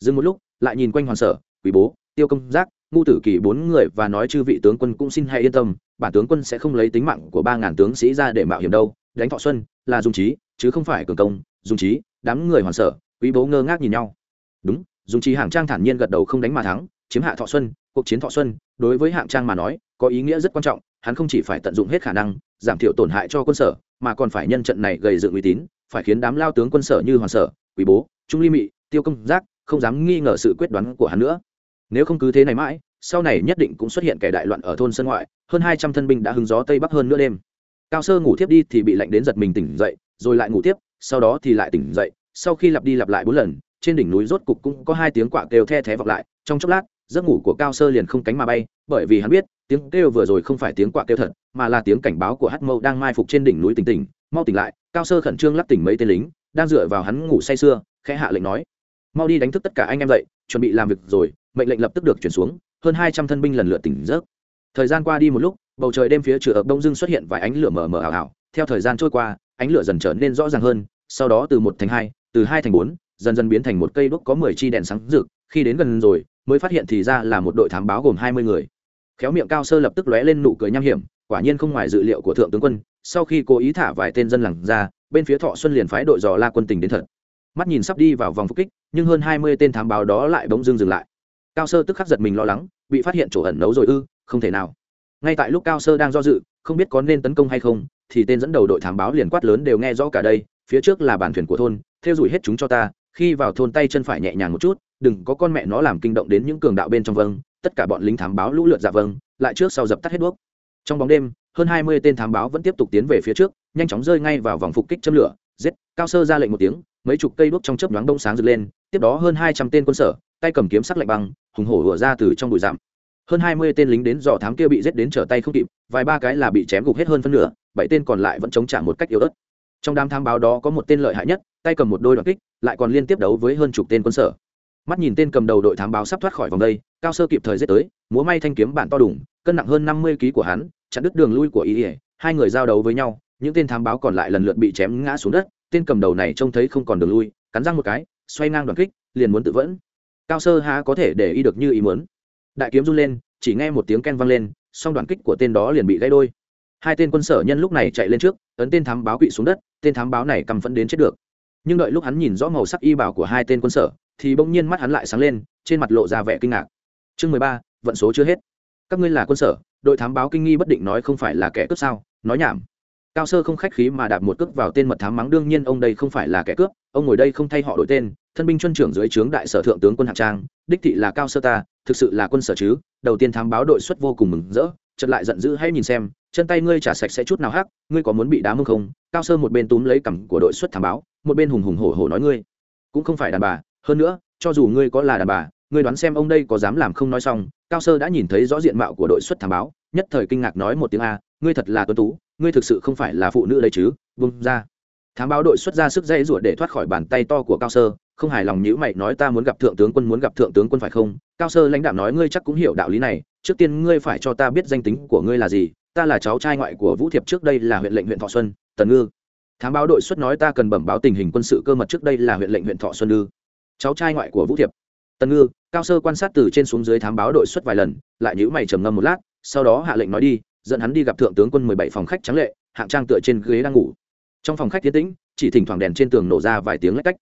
Dừng một lúc, lại nhìn quanh hoàn sở quý bố, tiêu công giác, ngu tử kỳ bốn người và nói chư vị tướng quân cũng xin hãy yên tâm, bản tướng quân sẽ không lấy tính mạng của ba ngàn tướng sĩ ra để mạo hiểm đâu. Đánh thọ xuân là dùng trí, chứ không phải cường công, dùng trí, đám người hoàn sở quý bố ngơ ngác nhìn nhau. Đúng, dùng trí hạng trang thản nhiên gật đầu không đánh mà thắng, chiếm hạ thọ xuân, cuộc chiến thọ xuân, đối với hạng trang mà nói, có ý nghĩa rất quan trọng, hắn không chỉ phải tận dụng hết khả năng, giảm thiểu tổn hại cho quân sở mà còn phải nhân trận này gây dựng uy tín, phải khiến đám lao tướng quân sở như hoàng sở quý bố, trung ly mị, tiêu công giác, không dám nghi ngờ sự quyết đoán của hắn nữa. Nếu không cứ thế này mãi, sau này nhất định cũng xuất hiện kẻ đại loạn ở thôn sân ngoại, hơn hai trăm thân binh đã hứng gió tây bắc hơn nửa đêm. Cao sơ ngủ thiếp đi thì bị lạnh đến giật mình tỉnh dậy, rồi lại ngủ tiếp, sau đó thì lại tỉnh dậy, sau khi lặp đi lặp lại bốn lần, trên đỉnh núi rốt cục cũng có hai tiếng quạ kêu the thé vọng lại, trong chốc lát giấc ngủ của cao sơ liền không cánh mà bay, bởi vì hắn biết, tiếng kêu vừa rồi không phải tiếng quạ kêu thật, mà là tiếng cảnh báo của hát mâu đang mai phục trên đỉnh núi tỉnh tỉnh. Mau tỉnh lại, cao sơ khẩn trương lắp tỉnh mấy tên lính, đang dựa vào hắn ngủ say sưa, khẽ hạ lệnh nói. Mau đi đánh thức tất cả anh em dậy, chuẩn bị làm việc rồi, mệnh lệnh lập tức được chuyển xuống, hơn hai trăm thân binh lần lượt tỉnh giấc. Thời gian qua đi một lúc, bầu trời đêm phía chửa ập đông dưng xuất hiện vài ánh lửa mờ mờ ảo ảo. Theo thời gian trôi qua, ánh lửa dần trở nên rõ ràng hơn, sau đó từ một thành hai, từ hai thành bốn, dần dần biến thành một cây đuốc có mười chi đèn sáng rực, khi đến gần rồi mới phát hiện thì ra là một đội thám báo gồm hai mươi người. Khéo miệng cao sơ lập tức lóe lên nụ cười nham hiểm, quả nhiên không ngoài dự liệu của thượng tướng quân, sau khi cố ý thả vài tên dân làng ra, bên phía thọ xuân liền phái đội dò la quân tình đến thật. Mắt nhìn sắp đi vào vòng phục kích, nhưng hơn hai mươi tên thám báo đó lại bỗng dưng dừng lại. Cao sơ tức khắc giật mình lo lắng, bị phát hiện chỗ ẩn nấu rồi ư, không thể nào. Ngay tại lúc cao sơ đang do dự, không biết có nên tấn công hay không, thì tên dẫn đầu đội thám báo liền quát lớn đều nghe rõ cả đây, phía trước là bản thuyền của thôn, theo dùi hết chúng cho ta khi vào thôn tay chân phải nhẹ nhàng một chút, đừng có con mẹ nó làm kinh động đến những cường đạo bên trong vâng tất cả bọn lính thám báo lũ lượt dạ vâng lại trước sau dập tắt hết đuốc. Trong bóng đêm, hơn hai mươi tên thám báo vẫn tiếp tục tiến về phía trước, nhanh chóng rơi ngay vào vòng phục kích châm lửa, giết, cao sơ ra lệnh một tiếng, mấy chục cây đuốc trong chớp nhoáng đông sáng rực lên, tiếp đó hơn hai trăm tên quân sở, tay cầm kiếm sắc lạnh băng, hùng hổ ùa ra từ trong bụi rậm. Hơn hai mươi tên lính đến dò thám kia bị giết đến trở tay không kịp, vài ba cái là bị chém gục hết hơn phân nửa, bảy tên còn lại vẫn chống trả một cách yếu ớt trong đám thám báo đó có một tên lợi hại nhất, tay cầm một đôi đoạn kích, lại còn liên tiếp đấu với hơn chục tên quân sở. Mắt nhìn tên cầm đầu đội thám báo sắp thoát khỏi vòng đây, cao sơ kịp thời giết tới, múa may thanh kiếm bản to đủng cân nặng hơn năm mươi kg của hắn, chặn đứt đường lui của y ỉa hai người giao đấu với nhau, những tên thám báo còn lại lần lượt bị chém ngã xuống đất, tên cầm đầu này trông thấy không còn đường lui, cắn răng một cái, xoay ngang đoàn kích, liền muốn tự vẫn. Cao sơ há có thể để y được như ý muốn. Đại kiếm run lên, chỉ nghe một tiếng ken vang lên, song đoàn kích của tên đó liền bị gãy đôi hai tên quân sở nhân lúc này chạy lên trước, ấn tên thám báo quỵ xuống đất, tên thám báo này cầm phẫn đến chết được. Nhưng đợi lúc hắn nhìn rõ màu sắc y bảo của hai tên quân sở, thì bỗng nhiên mắt hắn lại sáng lên, trên mặt lộ ra vẻ kinh ngạc. Chương mười ba, vận số chưa hết. Các ngươi là quân sở, đội thám báo kinh nghi bất định nói không phải là kẻ cướp sao? Nói nhảm. Cao sơ không khách khí mà đạp một cước vào tên mật thám mắng đương nhiên ông đây không phải là kẻ cướp, ông ngồi đây không thay họ đổi tên, thân binh chuân trưởng dưới trướng đại sở thượng tướng quân hạng trang, đích thị là cao sơ ta, thực sự là quân sở chứ, đầu tiên thám báo đội xuất vô cùng mừng rỡ chật lại giận dữ hãy nhìn xem chân tay ngươi trả sạch sẽ chút nào hắc, ngươi có muốn bị đá mông không? Cao sơ một bên túm lấy cằm của đội xuất thảm báo, một bên hùng hùng hổ hổ nói ngươi, cũng không phải đàn bà, hơn nữa, cho dù ngươi có là đàn bà, ngươi đoán xem ông đây có dám làm không nói xong. Cao sơ đã nhìn thấy rõ diện mạo của đội xuất thảm báo, nhất thời kinh ngạc nói một tiếng a, ngươi thật là tuấn tú, ngươi thực sự không phải là phụ nữ đấy chứ bung ra. Thám báo đội xuất ra sức dây ruột để thoát khỏi bàn tay to của cao sơ, không hài lòng nhữ mày nói ta muốn gặp thượng tướng quân muốn gặp thượng tướng quân phải không? Cao sơ lãnh đạo nói ngươi chắc cũng hiểu đạo lý này, trước tiên ngươi phải cho ta biết danh tính của ngươi là gì ta là cháu trai ngoại của vũ thiệp trước đây là huyện lệnh huyện thọ xuân, tần ngư. Thám báo đội xuất nói ta cần bẩm báo tình hình quân sự cơ mật trước đây là huyện lệnh huyện thọ xuân ư cháu trai ngoại của vũ thiệp. Tần ngư, cao sơ quan sát từ trên xuống dưới thám báo đội xuất vài lần, lại nhữ mày trầm ngâm một lát, sau đó hạ lệnh nói đi, dẫn hắn đi gặp thượng tướng quân mười bảy phòng khách trắng lệ, hạng trang tựa trên ghế đang ngủ. Trong phòng khách tiến tĩnh, chỉ thỉnh thoảng đèn trên tường nổ ra vài tiếng lách cách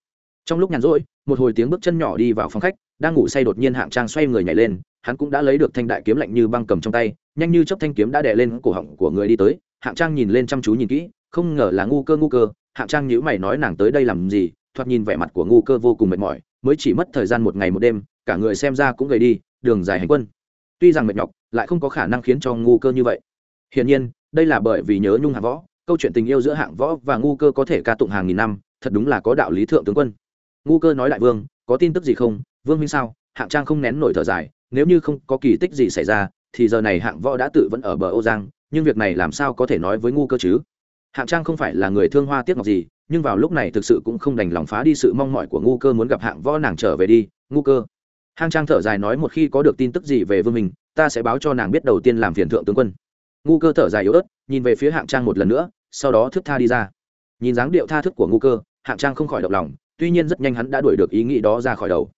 trong lúc nhàn rỗi, một hồi tiếng bước chân nhỏ đi vào phòng khách, đang ngủ say đột nhiên hạng trang xoay người nhảy lên, hắn cũng đã lấy được thanh đại kiếm lạnh như băng cầm trong tay, nhanh như chấp thanh kiếm đã đè lên cổ họng của người đi tới, hạng trang nhìn lên chăm chú nhìn kỹ, không ngờ là ngu cơ ngu cơ, hạng trang nhữ mày nói nàng tới đây làm gì, thoạt nhìn vẻ mặt của ngu cơ vô cùng mệt mỏi, mới chỉ mất thời gian một ngày một đêm, cả người xem ra cũng gầy đi, đường dài hành quân. Tuy rằng mệt nhọc, lại không có khả năng khiến cho ngu cơ như vậy. Hiển nhiên, đây là bởi vì nhớ nhung hạng võ, câu chuyện tình yêu giữa hạng võ và ngu cơ có thể ca tụng hàng nghìn năm, thật đúng là có đạo lý thượng tướng quân ngu cơ nói đại vương, có tin tức gì không? Vương minh sao? Hạng trang không nén nổi thở dài, nếu như không có kỳ tích gì xảy ra, thì giờ này hạng võ đã tự vẫn ở bờ âu giang, nhưng việc này làm sao có thể nói với ngu cơ chứ? Hạng trang không phải là người thương hoa tiếc ngọc gì, nhưng vào lúc này thực sự cũng không đành lòng phá đi sự mong mỏi của ngu cơ muốn gặp hạng võ nàng trở về đi, ngu cơ. Hạng trang thở dài nói một khi có được tin tức gì về vương mình ta sẽ báo cho nàng biết đầu tiên làm phiền thượng tướng quân. Ngu cơ thở dài yếu ớt, nhìn về phía hạng trang một lần nữa, sau đó thức tha đi ra. Nhìn dáng điệu tha thức của ngu cơ hạng trang không khỏi động lòng, tuy nhiên rất nhanh hắn đã đuổi được ý nghĩ đó ra khỏi đầu.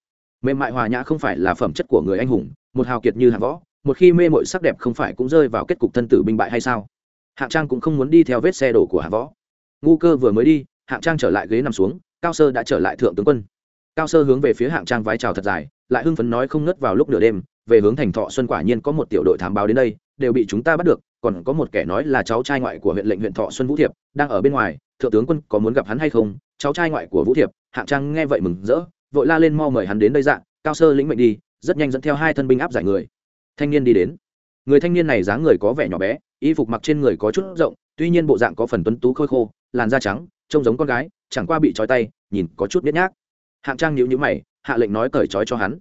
Mềm mại hòa nhã không phải là phẩm chất của người anh hùng, một hào kiệt như hạng võ, một khi mê mội sắc đẹp không phải cũng rơi vào kết cục thân tử binh bại hay sao? Hạng trang cũng không muốn đi theo vết xe đổ của hạng võ. Ngu cơ vừa mới đi, hạng trang trở lại ghế nằm xuống, cao sơ đã trở lại thượng tướng quân. Cao sơ hướng về phía hạng trang vái chào thật dài, lại hưng phấn nói không ngất vào lúc nửa đêm, về hướng thành thọ xuân quả nhiên có một tiểu đội thám báo đến đây, đều bị chúng ta bắt được còn có một kẻ nói là cháu trai ngoại của huyện lệnh huyện thọ xuân vũ thiệp đang ở bên ngoài, thượng tướng quân có muốn gặp hắn hay không? Cháu trai ngoại của vũ thiệp, hạng trang nghe vậy mừng rỡ, vội la lên mau mời hắn đến đây dạng cao sơ lĩnh mệnh đi, rất nhanh dẫn theo hai thân binh áp giải người. Thanh niên đi đến. Người thanh niên này dáng người có vẻ nhỏ bé, y phục mặc trên người có chút rộng, tuy nhiên bộ dạng có phần tuấn tú khôi khô, làn da trắng, trông giống con gái, chẳng qua bị trói tay, nhìn có chút biết nhác. Hạng trang nhíu nhíu mày, hạ lệnh nói cởi trói cho hắn.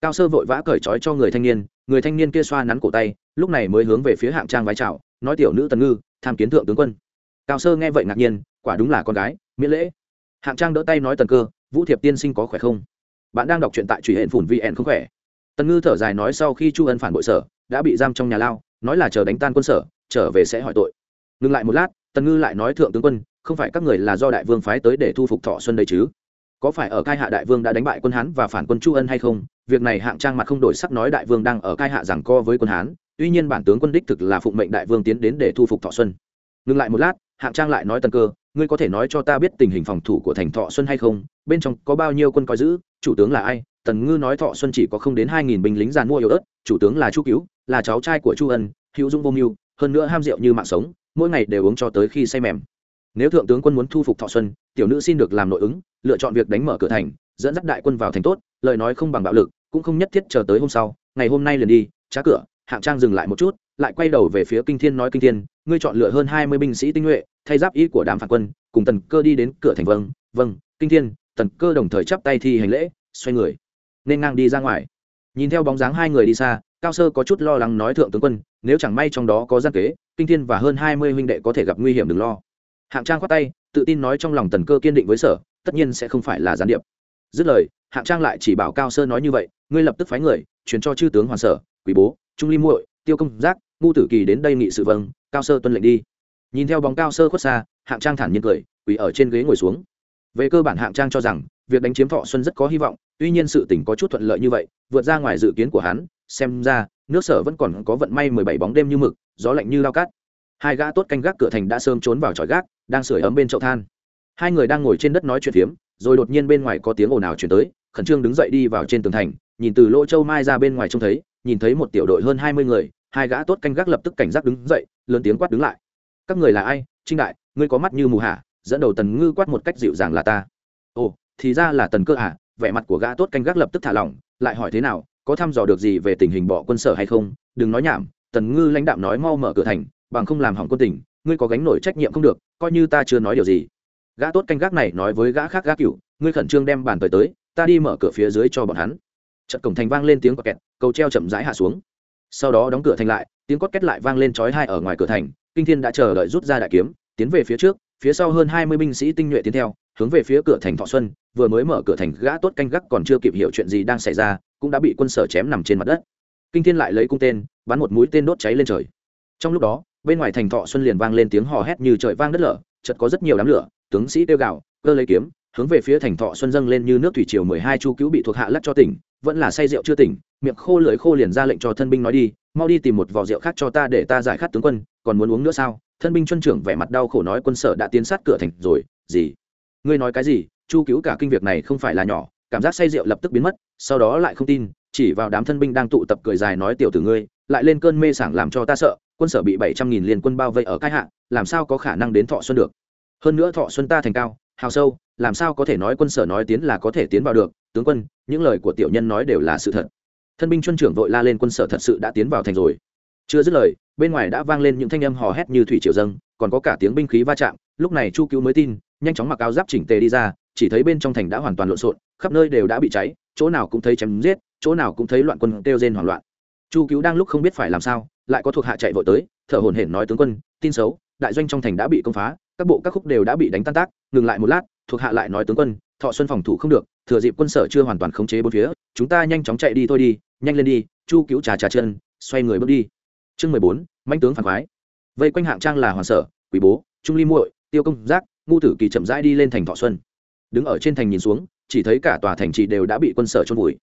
Cao sơ vội vã cởi trói cho người thanh niên người thanh niên kia xoa nắn cổ tay, lúc này mới hướng về phía hạng trang vái chào, nói, tiểu nữ tần ngư, tham kiến thượng tướng quân. Cao sơ nghe vậy ngạc nhiên, quả đúng là con gái, miễn lễ. Hạng trang đỡ tay nói, tần cơ, vũ thiệp tiên sinh có khỏe không? Bạn đang đọc truyện tại truy hện phủn vn không khỏe. Tần ngư thở dài nói, sau khi chu ân phản bội sở, đã bị giam trong nhà lao, nói là chờ đánh tan quân sở, trở về sẽ hỏi tội. Ngừng lại một lát, tần ngư lại nói, thượng tướng quân, không phải các người là do đại vương phái tới để thu phục thọ xuân đây chứ? Có phải ở cai hạ đại vương đã đánh bại quân hán và phản quân chu ân hay không? Việc này hạng trang mặt không đổi sắc nói đại vương đang ở cai hạ rằng co với quân hán, tuy nhiên bản tướng quân đích thực là phụng mệnh đại vương tiến đến để thu phục thọ xuân. Ngừng lại một lát, hạng trang lại nói tần cơ, ngươi có thể nói cho ta biết tình hình phòng thủ của thành thọ xuân hay không? Bên trong có bao nhiêu quân coi giữ? Chủ tướng là ai? Tần ngư nói thọ xuân chỉ có không đến hai nghìn binh lính giàn mua yếu ớt, chủ tướng là chu cứu, là cháu trai của chu ân, hữu dung vô mưu, hơn nữa ham rượu như mạng sống, mỗi ngày đều uống cho tới khi say mềm nếu thượng tướng quân muốn thu phục thọ xuân, tiểu nữ xin được làm nội ứng, lựa chọn việc đánh mở cửa thành, dẫn dắt đại quân vào thành tốt, lời nói không bằng bạo lực, cũng không nhất thiết chờ tới hôm sau. Ngày hôm nay liền đi, trá cửa, hạng trang dừng lại một chút, lại quay đầu về phía kinh thiên nói kinh thiên, ngươi chọn lựa hơn hai mươi binh sĩ tinh nhuệ, thay giáp ý của đám phản quân, cùng tần cơ đi đến cửa thành. Vâng vâng kinh thiên, tần cơ đồng thời chắp tay thi hành lễ, xoay người, nên ngang đi ra ngoài. Nhìn theo bóng dáng hai người đi xa, cao sơ có chút lo lắng nói thượng tướng quân, nếu chẳng may trong đó có gian kế, kinh thiên và hơn hai mươi huynh đệ có thể gặp nguy hiểm đừng lo hạng trang khoát tay, tự tin nói trong lòng tần cơ kiên định với sở, tất nhiên sẽ không phải là gián điệp. Dứt lời, hạng trang lại chỉ bảo cao sơ nói như vậy, ngươi lập tức phái người, truyền cho chư tướng hoàn sở quý bố, trung ly muội, tiêu công giác, ngu tử kỳ đến đây nghị sự vâng cao sơ tuân lệnh đi. Nhìn theo bóng cao sơ khuất xa, hạng trang thản nhiên cười, quỳ ở trên ghế ngồi xuống. Về cơ bản hạng trang cho rằng, việc đánh chiếm thọ xuân rất có hy vọng, tuy nhiên sự tỉnh có chút thuận lợi như vậy, vượt ra ngoài dự kiến của hắn, xem ra, nước sở vẫn còn có vận may mười bảy bóng đêm như mực, gió lạnh như lao cát hai gã tốt canh gác cửa thành đã sớm trốn vào tròi gác đang sưởi ấm bên chậu than. Hai người đang ngồi trên đất nói chuyện phiếm rồi đột nhiên bên ngoài có tiếng ồn ào chuyển tới khẩn trương đứng dậy đi vào trên tường thành nhìn từ lỗ châu mai ra bên ngoài trông thấy nhìn thấy một tiểu đội hơn hai mươi người hai gã tốt canh gác lập tức cảnh giác đứng dậy lớn tiếng quát đứng lại. Các người là ai? Trinh đại ngươi có mắt như mù hả? Dẫn đầu tần ngư quát một cách dịu dàng là ta. Ồ thì ra là tần cơ hả, vẻ mặt của gã tốt canh gác lập tức thả lỏng lại hỏi thế nào có thăm dò được gì về tình hình bỏ quân sở hay không? Đừng nói nhảm tần ngư lãnh đạo nói mau mở cửa thành bằng không làm hỏng quân tình, ngươi có gánh nổi trách nhiệm không được, coi như ta chưa nói điều gì. Gã tốt canh gác này nói với gã khác gác cựu ngươi khẩn trương đem bàn tới tới, ta đi mở cửa phía dưới cho bọn hắn. Trận cổng thành vang lên tiếng cọt kẹt, cầu treo chậm rãi hạ xuống. Sau đó đóng cửa thành lại, tiếng cốt két lại vang lên chói hai ở ngoài cửa thành, kinh thiên đã chờ đợi rút ra đại kiếm, tiến về phía trước, phía sau hơn hai mươi binh sĩ tinh nhuệ tiến theo, hướng về phía cửa thành thọ xuân, vừa mới mở cửa thành, gã tốt canh gác còn chưa kịp hiểu chuyện gì đang xảy ra, cũng đã bị quân sở chém nằm trên mặt đất. Kinh thiên lại lấy cung tên, bắn một mũi tên đốt cháy lên trời. Trong lúc đó bên ngoài thành thọ xuân liền vang lên tiếng hò hét như trời vang đất lở, chợt có rất nhiều đám lửa, tướng sĩ tiêu gạo cơ lấy kiếm, hướng về phía thành thọ xuân dâng lên như nước thủy triều mười hai chu cứu bị thuộc hạ lắc cho tỉnh, vẫn là say rượu chưa tỉnh, miệng khô lưỡi khô liền ra lệnh cho thân binh nói đi, mau đi tìm một vò rượu khác cho ta để ta giải khát tướng quân, còn muốn uống nữa sao? Thân binh chuân trưởng vẻ mặt đau khổ nói quân sở đã tiến sát cửa thành rồi, gì? Ngươi nói cái gì? Chu cứu cả kinh việc này không phải là nhỏ, cảm giác say rượu lập tức biến mất, sau đó lại không tin, chỉ vào đám thân binh đang tụ tập cười dài nói tiểu tử ngươi, lại lên cơn mê sảng làm cho ta sợ quân sở bị bảy trăm nghìn liên quân bao vây ở cái hạ, làm sao có khả năng đến thọ xuân được? Hơn nữa thọ xuân ta thành cao, hào sâu, làm sao có thể nói quân sở nói tiến là có thể tiến vào được? Tướng quân, những lời của tiểu nhân nói đều là sự thật. Thân binh chuân trưởng vội la lên quân sở thật sự đã tiến vào thành rồi. Chưa dứt lời, bên ngoài đã vang lên những thanh âm hò hét như thủy triều dâng, còn có cả tiếng binh khí va chạm. Lúc này chu cứu mới tin, nhanh chóng mặc áo giáp chỉnh tề đi ra, chỉ thấy bên trong thành đã hoàn toàn lộn xộn, khắp nơi đều đã bị cháy, chỗ nào cũng thấy chém giết, chỗ nào cũng thấy loạn quân kêu rên hoảng loạn. Chu cứu đang lúc không biết phải làm sao lại có thuộc hạ chạy vội tới, thở hổn hển nói tướng quân, tin xấu, đại doanh trong thành đã bị công phá, các bộ các khúc đều đã bị đánh tan tác, ngừng lại một lát, thuộc hạ lại nói tướng quân, thọ xuân phòng thủ không được, thừa dịp quân sở chưa hoàn toàn khống chế bốn phía, chúng ta nhanh chóng chạy đi thôi đi, nhanh lên đi, chu cứu trà trà chân, xoay người bước đi. Chương mười bốn manh tướng phản khoái. Vây quanh hạng trang là hoàng sở quý bố, trung ly muội, tiêu công giác, ngu tử kỳ chậm rãi đi lên thành thọ xuân. Đứng ở trên thành nhìn xuống, chỉ thấy cả tòa thành trì đều đã bị quân sở trôn vùi.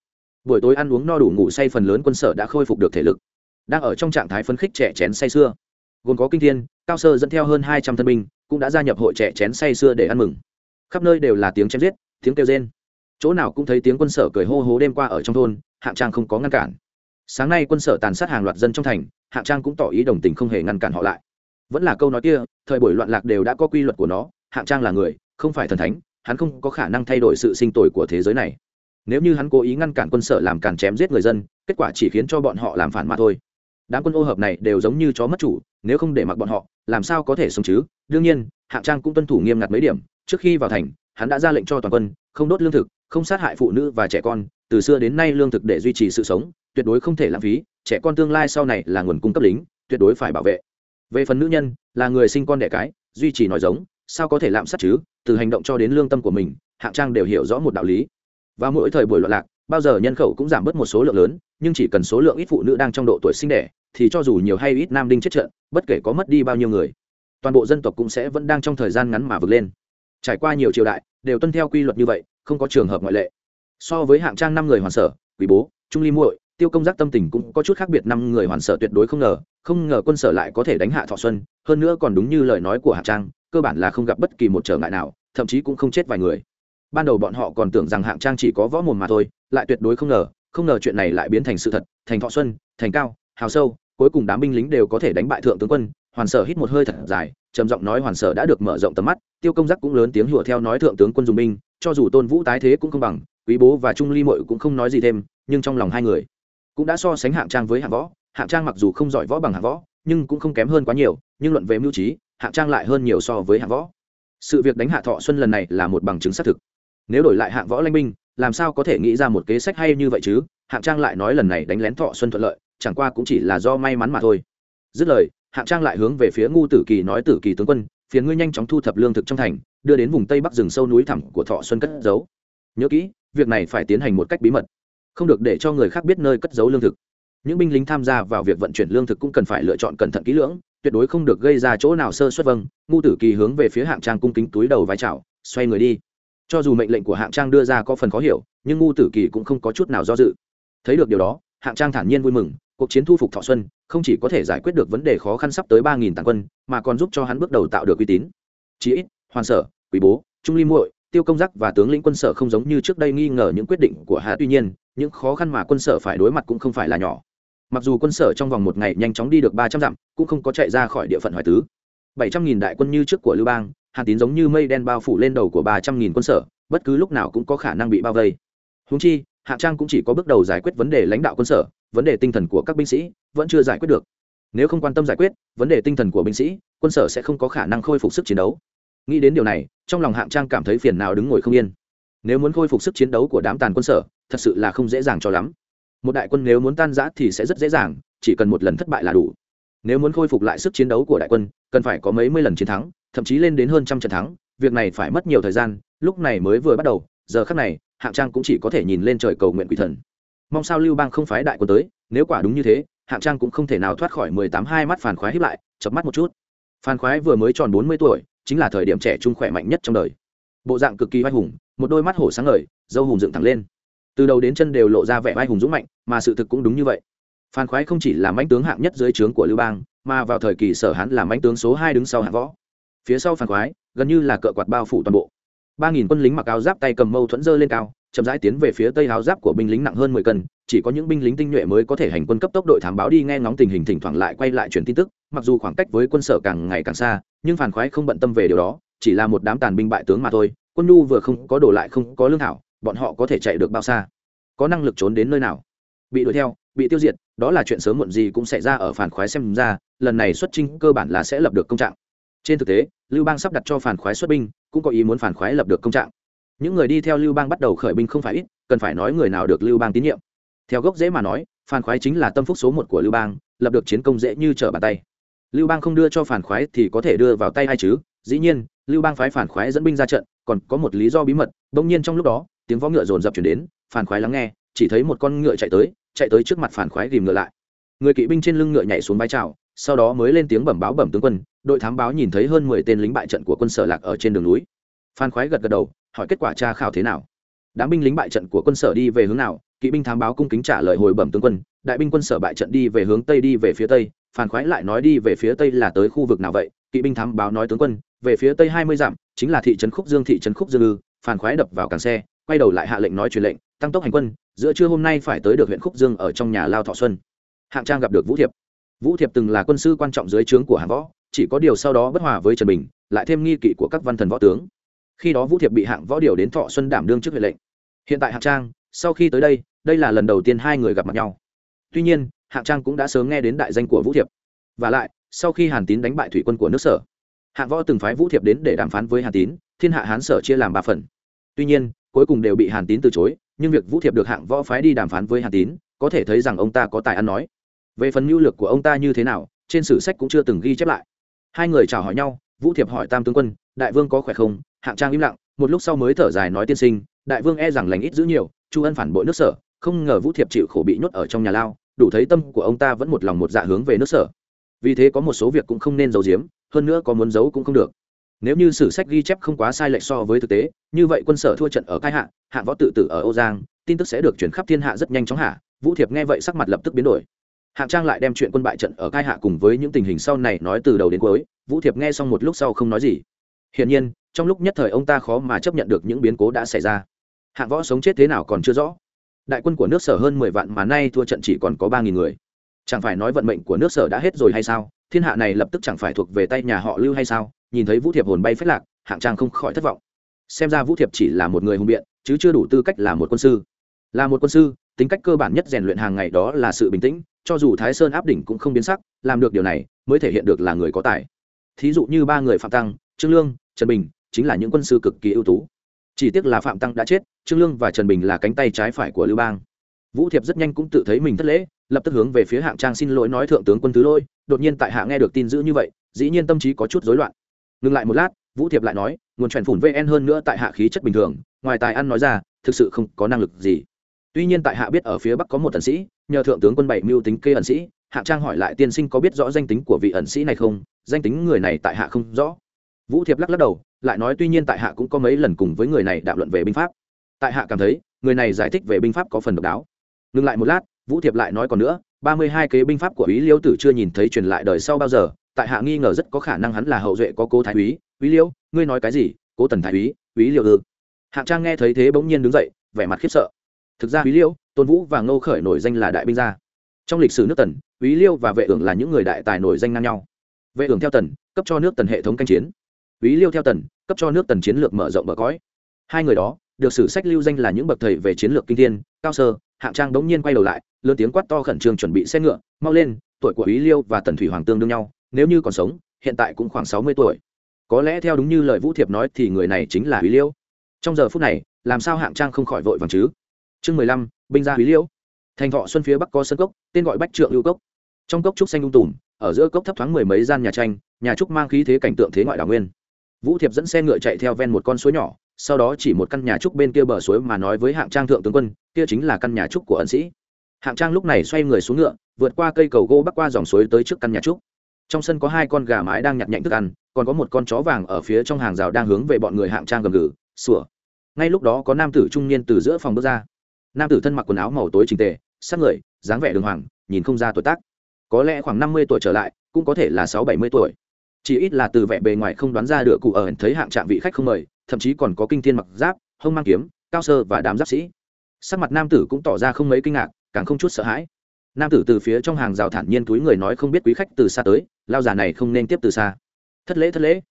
Buổi tối ăn uống no đủ ngủ say phần lớn quân sở đã khôi phục được thể lực đang ở trong trạng thái phấn khích trẻ chén say xưa gồm có kinh thiên, cao sơ dẫn theo hơn hai trăm thân binh, cũng đã gia nhập hội trẻ chén say xưa để ăn mừng. Khắp nơi đều là tiếng chém giết, tiếng kêu rên. Chỗ nào cũng thấy tiếng quân sở cười hô hố đêm qua ở trong thôn, hạng trang không có ngăn cản. Sáng nay quân sở tàn sát hàng loạt dân trong thành, hạng trang cũng tỏ ý đồng tình không hề ngăn cản họ lại. Vẫn là câu nói kia, thời buổi loạn lạc đều đã có quy luật của nó, hạng trang là người, không phải thần thánh, hắn không có khả năng thay đổi sự sinh tồn của thế giới này. Nếu như hắn cố ý ngăn cản quân sở làm cản chém giết người dân, kết quả chỉ khiến cho bọn họ làm phản mà thôi đám quân ô hợp này đều giống như chó mất chủ, nếu không để mặc bọn họ, làm sao có thể sống chứ? Đương nhiên, hạng trang cũng tuân thủ nghiêm ngặt mấy điểm, trước khi vào thành, hắn đã ra lệnh cho toàn quân, không đốt lương thực, không sát hại phụ nữ và trẻ con, từ xưa đến nay lương thực để duy trì sự sống, tuyệt đối không thể lãng phí, trẻ con tương lai sau này là nguồn cung cấp lính, tuyệt đối phải bảo vệ. Về phần nữ nhân, là người sinh con đẻ cái, duy trì nói giống, sao có thể lạm sát chứ? Từ hành động cho đến lương tâm của mình, hạng trang đều hiểu rõ một đạo lý. Và mỗi thời buổi loạn lạc bao giờ nhân khẩu cũng giảm bớt một số lượng lớn, nhưng chỉ cần số lượng ít phụ nữ đang trong độ tuổi sinh đẻ, thì cho dù nhiều hay ít nam đinh chết trận, bất kể có mất đi bao nhiêu người, toàn bộ dân tộc cũng sẽ vẫn đang trong thời gian ngắn mà vượt lên. Trải qua nhiều triều đại, đều tuân theo quy luật như vậy, không có trường hợp ngoại lệ. So với hạng trang năm người hoàn sở quý bố, trung ly muội, tiêu công giác tâm tình cũng có chút khác biệt năm người hoàn sở tuyệt đối không ngờ không ngờ quân sở lại có thể đánh hạ thọ xuân, hơn nữa còn đúng như lời nói của hạng trang, cơ bản là không gặp bất kỳ một trở ngại nào, thậm chí cũng không chết vài người. Ban đầu bọn họ còn tưởng rằng hạng trang chỉ có võ mồm mà thôi lại tuyệt đối không ngờ không ngờ chuyện này lại biến thành sự thật, thành thọ xuân, thành cao, hào sâu, cuối cùng đám binh lính đều có thể đánh bại thượng tướng quân. Hoàn sở hít một hơi thật dài, trầm giọng nói hoàn sở đã được mở rộng tầm mắt, tiêu công giác cũng lớn tiếng hùa theo nói thượng tướng quân dùng binh, cho dù tôn vũ tái thế cũng không bằng, quý bố và trung ly mội cũng không nói gì thêm, nhưng trong lòng hai người cũng đã so sánh hạng trang với hạng võ. Hạng trang mặc dù không giỏi võ bằng hạng võ, nhưng cũng không kém hơn quá nhiều, nhưng luận về mưu trí, hạng trang lại hơn nhiều so với hạng võ. Sự việc đánh hạ thọ xuân lần này là một bằng chứng xác thực. Nếu đổi lại hạng võ lanh binh làm sao có thể nghĩ ra một kế sách hay như vậy chứ? Hạng trang lại nói lần này đánh lén thọ xuân thuận lợi, chẳng qua cũng chỉ là do may mắn mà thôi. Dứt lời, hạng trang lại hướng về phía ngu tử kỳ nói tử kỳ tướng quân, phiền ngươi nhanh chóng thu thập lương thực trong thành, đưa đến vùng tây bắc rừng sâu núi thẳm của thọ xuân cất giấu. Nhớ kỹ, việc này phải tiến hành một cách bí mật, không được để cho người khác biết nơi cất giấu lương thực. Những binh lính tham gia vào việc vận chuyển lương thực cũng cần phải lựa chọn cẩn thận kỹ lưỡng, tuyệt đối không được gây ra chỗ nào sơ xuất vâng. Ngu tử kỳ hướng về phía hạng trang cung kính túi đầu vai chào, xoay người đi cho dù mệnh lệnh của hạng trang đưa ra có phần khó hiểu, nhưng ngu tử kỳ cũng không có chút nào do dự. Thấy được điều đó, hạng trang thản nhiên vui mừng, cuộc chiến thu phục thọ xuân không chỉ có thể giải quyết được vấn đề khó khăn sắp tới ba nghìn tàn quân, mà còn giúp cho hắn bước đầu tạo được uy tín. Chí ít, hoàn sở, quý bố, trung ly muội, tiêu công giác và tướng lĩnh quân sở không giống như trước đây nghi ngờ những quyết định của hạ tuy nhiên, những khó khăn mà quân sở phải đối mặt cũng không phải là nhỏ. Mặc dù quân sở trong vòng một ngày nhanh chóng đi được ba trăm dặm, cũng không có chạy ra khỏi địa phận hoài tứ. Bảy trăm nghìn đại quân như trước của lưu bang hàn tín giống như mây đen bao phủ lên đầu của ba trăm nghìn quân sở, bất cứ lúc nào cũng có khả năng bị bao vây. Húng chi hạ trang cũng chỉ có bước đầu giải quyết vấn đề lãnh đạo quân sở, vấn đề tinh thần của các binh sĩ vẫn chưa giải quyết được. Nếu không quan tâm giải quyết, vấn đề tinh thần của binh sĩ, quân sở sẽ không có khả năng khôi phục sức chiến đấu. Nghĩ đến điều này, trong lòng hạng trang cảm thấy phiền nào đứng ngồi không yên. Nếu muốn khôi phục sức chiến đấu của đám tàn quân sở, thật sự là không dễ dàng cho lắm. Một đại quân nếu muốn tan giã thì sẽ rất dễ dàng, chỉ cần một lần thất bại là đủ nếu muốn khôi phục lại sức chiến đấu của đại quân, cần phải có mấy mươi lần chiến thắng, thậm chí lên đến hơn trăm trận thắng. Việc này phải mất nhiều thời gian, lúc này mới vừa bắt đầu, giờ khắc này, hạng trang cũng chỉ có thể nhìn lên trời cầu nguyện quỷ thần. Mong sao lưu bang không phái đại quân tới, nếu quả đúng như thế, hạng trang cũng không thể nào thoát khỏi mười tám hai mắt phản khoái hiếp lại chập mắt một chút. Phan khoái vừa mới tròn bốn mươi tuổi, chính là thời điểm trẻ trung khỏe mạnh nhất trong đời. Bộ dạng cực kỳ vai hùng, một đôi mắt hổ sáng ngời, dâu hùng dựng thẳng lên. Từ đầu đến chân đều lộ ra vẻ vai hùng dũng mạnh, mà sự thực cũng đúng như vậy phan khoái không chỉ là mãnh tướng hạng nhất dưới trướng của lưu bang, mà vào thời kỳ sở hán là mãnh tướng số hai đứng sau hạng võ. Phía sau phan khoái, gần như là cỡ quạt bao phủ toàn bộ. Ba nghìn quân lính mặc áo giáp tay cầm mâu thuẫn dơ lên cao, chậm rãi tiến về phía tây áo giáp của binh lính nặng hơn mười cân, chỉ có những binh lính tinh nhuệ mới có thể hành quân cấp tốc đội thám báo đi nghe ngóng tình hình thỉnh thoảng lại quay lại truyền tin tức, mặc dù khoảng cách với quân sở càng ngày càng xa, nhưng phản khoái không bận tâm về điều đó, chỉ là một đám tàn binh bại tướng mà thôi, quân nhu vừa không có đổ lại không có lương thảo, bọn họ có thể chạy được bao xa? Có năng lực trốn đến nơi nào? Bị đuổi theo bị tiêu diệt, đó là chuyện sớm muộn gì cũng xảy ra ở phản khoái xem ra, lần này xuất trinh cơ bản là sẽ lập được công trạng. Trên thực tế, lưu bang sắp đặt cho phản khoái xuất binh, cũng có ý muốn phản khoái lập được công trạng. Những người đi theo lưu bang bắt đầu khởi binh không phải ít, cần phải nói người nào được lưu bang tín nhiệm. Theo gốc dễ mà nói, phản khoái chính là tâm phúc số một của lưu bang, lập được chiến công dễ như trở bàn tay. Lưu bang không đưa cho phản khoái thì có thể đưa vào tay ai chứ? Dĩ nhiên, lưu bang phái phản khoái dẫn binh ra trận, còn có một lý do bí mật, bỗng nhiên trong lúc đó, tiếng võ ngựa rồn rập chuyển đến, phản khoái lắng nghe chỉ thấy một con ngựa chạy tới chạy tới trước mặt phản khoái ghìm ngựa lại. Người kỵ binh trên lưng ngựa nhảy xuống bãi trào sau đó mới lên tiếng bẩm báo bẩm tướng quân, đội thám báo nhìn thấy hơn mười tên lính bại trận của quân sở lạc ở trên đường núi. Phan khoái gật gật đầu, hỏi kết quả tra khảo thế nào? Đám binh lính bại trận của quân sở đi về hướng nào? Kỵ binh thám báo cung kính trả lời hồi bẩm tướng quân, đại binh quân sở bại trận đi về hướng tây đi về phía tây. Phan khoái lại nói đi về phía tây là tới khu vực nào vậy? Kỵ binh thám báo nói tướng quân, về phía tây hai mươi dặm, chính là thị trấn khúc dương, thị trấn khúc dương ư. Phan khoái đập vào càng xe, quay đầu lại hạ lệnh nói truyền lệnh, tăng tốc hành quân giữa trưa hôm nay phải tới được huyện khúc dương ở trong nhà lao thọ xuân. Hạng trang gặp được vũ thiệp. Vũ thiệp từng là quân sư quan trọng dưới trướng của hạng võ, chỉ có điều sau đó bất hòa với trần bình, lại thêm nghi kỵ của các văn thần võ tướng. Khi đó vũ thiệp bị hạng võ điều đến thọ xuân đảm đương trước huệ lệnh. Hiện tại hạng trang, sau khi tới đây đây là lần đầu tiên hai người gặp mặt nhau. Tuy nhiên, hạng trang cũng đã sớm nghe đến đại danh của vũ thiệp. Và lại, sau khi hàn tín đánh bại thủy quân của nước sở, hạng võ từng phái vũ thiệp đến để đàm phán với hàn tín, thiên hạ hán sở chia làm ba phần. Tuy nhiên, cuối cùng đều bị hàn tín từ chối nhưng việc vũ thiệp được hạng võ phái đi đàm phán với hàn tín, có thể thấy rằng ông ta có tài ăn nói. Về phần mưu lược của ông ta như thế nào, trên sử sách cũng chưa từng ghi chép lại. Hai người chào hỏi nhau, vũ thiệp hỏi tam tướng quân, đại vương có khỏe không? Hạng trang im lặng, một lúc sau mới thở dài nói tiên sinh, đại vương e rằng lành ít giữ nhiều, chu ân phản bội nước sở, không ngờ vũ thiệp chịu khổ bị nhốt ở trong nhà lao, đủ thấy tâm của ông ta vẫn một lòng một dạ hướng về nước sở. Vì thế có một số việc cũng không nên giấu giếm, hơn nữa có muốn giấu cũng không được nếu như sử sách ghi chép không quá sai lệch so với thực tế, như vậy quân sở thua trận ở cai hạ hạng võ tự tử ở âu giang, tin tức sẽ được chuyển khắp thiên hạ rất nhanh chóng hạ, vũ thiệp nghe vậy sắc mặt lập tức biến đổi. Hạng trang lại đem chuyện quân bại trận ở cai hạ cùng với những tình hình sau này nói từ đầu đến cuối, vũ thiệp nghe xong một lúc sau không nói gì. Hiển nhiên, trong lúc nhất thời ông ta khó mà chấp nhận được những biến cố đã xảy ra. Hạng võ sống chết thế nào còn chưa rõ. Đại quân của nước sở hơn mười vạn mà nay thua trận chỉ còn có ba nghìn người. Chẳng phải nói vận mệnh của nước sở đã hết rồi hay sao? Thiên hạ này lập tức chẳng phải thuộc về tay nhà họ lưu hay sao? Nhìn thấy vũ thiệp hồn bay phết lạc, hạng trang không khỏi thất vọng. Xem ra vũ thiệp chỉ là một người hùng biện, chứ chưa đủ tư cách là một quân sư. Là một quân sư, tính cách cơ bản nhất rèn luyện hàng ngày đó là sự bình tĩnh, cho dù thái sơn áp đỉnh cũng không biến sắc, làm được điều này mới thể hiện được là người có tài. Thí dụ như ba người phạm tăng, trương lương, trần bình chính là những quân sư cực kỳ ưu tú. Chỉ tiếc là phạm tăng đã chết, trương lương và trần bình là cánh tay trái phải của lưu bang. Vũ thiệp rất nhanh cũng tự thấy mình thất lễ, lập tức hướng về phía hạng trang xin lỗi nói thượng tướng quân thứ lôi đột nhiên tại hạ nghe được tin dữ như vậy, dĩ nhiên tâm trí có chút rối loạn ngừng lại một lát, vũ thiệp lại nói, nguồn truyền phủn vn hơn nữa tại hạ khí chất bình thường, ngoài tài ăn nói ra, thực sự không có năng lực gì. Tuy nhiên tại hạ biết ở phía bắc có một ẩn sĩ, nhờ thượng tướng quân bảy mưu tính kê ẩn sĩ, Hạ trang hỏi lại tiên sinh có biết rõ danh tính của vị ẩn sĩ này không? Danh tính người này tại hạ không rõ. Vũ thiệp lắc lắc đầu, lại nói tuy nhiên tại hạ cũng có mấy lần cùng với người này đạo luận về binh pháp. Tại hạ cảm thấy, người này giải thích về binh pháp có phần độc đáo. Ngừng lại một lát, vũ thiệp lại nói còn nữa, ba mươi hai kế binh pháp của ý liêu tử chưa nhìn thấy truyền lại đời sau bao giờ tại hạ nghi ngờ rất có khả năng hắn là hậu duệ có cố thái úy. Úy liêu, ngươi nói cái gì? Cố tần thái úy úy liêu ư? Hạng trang nghe thấy thế bỗng nhiên đứng dậy, vẻ mặt khiếp sợ. Thực ra úy liêu, tôn vũ và ngô khởi nổi danh là đại binh gia. Trong lịch sử nước tần, úy liêu và vệ ưởng là những người đại tài nổi danh ngang nhau. Vệ ưởng theo tần, cấp cho nước tần hệ thống canh chiến. Úy liêu theo tần, cấp cho nước tần chiến lược mở rộng bờ cõi. Hai người đó, được sử sách lưu danh là những bậc thầy về chiến lược kinh thiên, cao sơ. Hạng trang bỗng nhiên quay đầu lại, lớn tiếng quát to khẩn trương chuẩn bị xe ngựa, mau lên, tuổi của úy liêu và tần thủy hoàng tương đương nhau nếu như còn sống, hiện tại cũng khoảng sáu mươi tuổi. Có lẽ theo đúng như lời vũ thiệp nói thì người này chính là húy liêu. Trong giờ phút này, làm sao hạng trang không khỏi vội vàng chứ? Chương mười lăm, binh gia húy liêu. Thành thọ xuân phía bắc có sân cốc, tên gọi bách trượng lưu cốc. Trong cốc trúc xanh ung tùm, ở giữa cốc thấp thoáng mười mấy gian nhà tranh, nhà trúc mang khí thế cảnh tượng thế ngoại đảo nguyên. Vũ thiệp dẫn xe ngựa chạy theo ven một con suối nhỏ, sau đó chỉ một căn nhà trúc bên kia bờ suối mà nói với hạng trang thượng tướng quân, kia chính là căn nhà trúc của ẩn sĩ. Hạng trang lúc này xoay người xuống ngựa, vượt qua cây cầu gỗ bắc qua dòng suối tới trước căn nhà trúc trong sân có hai con gà mái đang nhặt nhạnh thức ăn, còn có một con chó vàng ở phía trong hàng rào đang hướng về bọn người hạng trang gầm gừ, sủa. Ngay lúc đó có nam tử trung niên từ giữa phòng bước ra. Nam tử thân mặc quần áo màu tối trình tề sát người, dáng vẻ đường hoàng, nhìn không ra tuổi tác. Có lẽ khoảng năm mươi tuổi trở lại, cũng có thể là sáu bảy mươi tuổi. Chỉ ít là từ vẻ bề ngoài không đoán ra được cụ ở, thấy hạng trạng vị khách không mời, thậm chí còn có kinh thiên mặc giáp, hông mang kiếm, cao sơ và đám giáp sĩ. Sắc mặt nam tử cũng tỏ ra không mấy kinh ngạc, càng không chút sợ hãi nam tử từ phía trong hàng rào thản nhiên túi người nói không biết quý khách từ xa tới, lao già này không nên tiếp từ xa. Thất lễ thất lễ.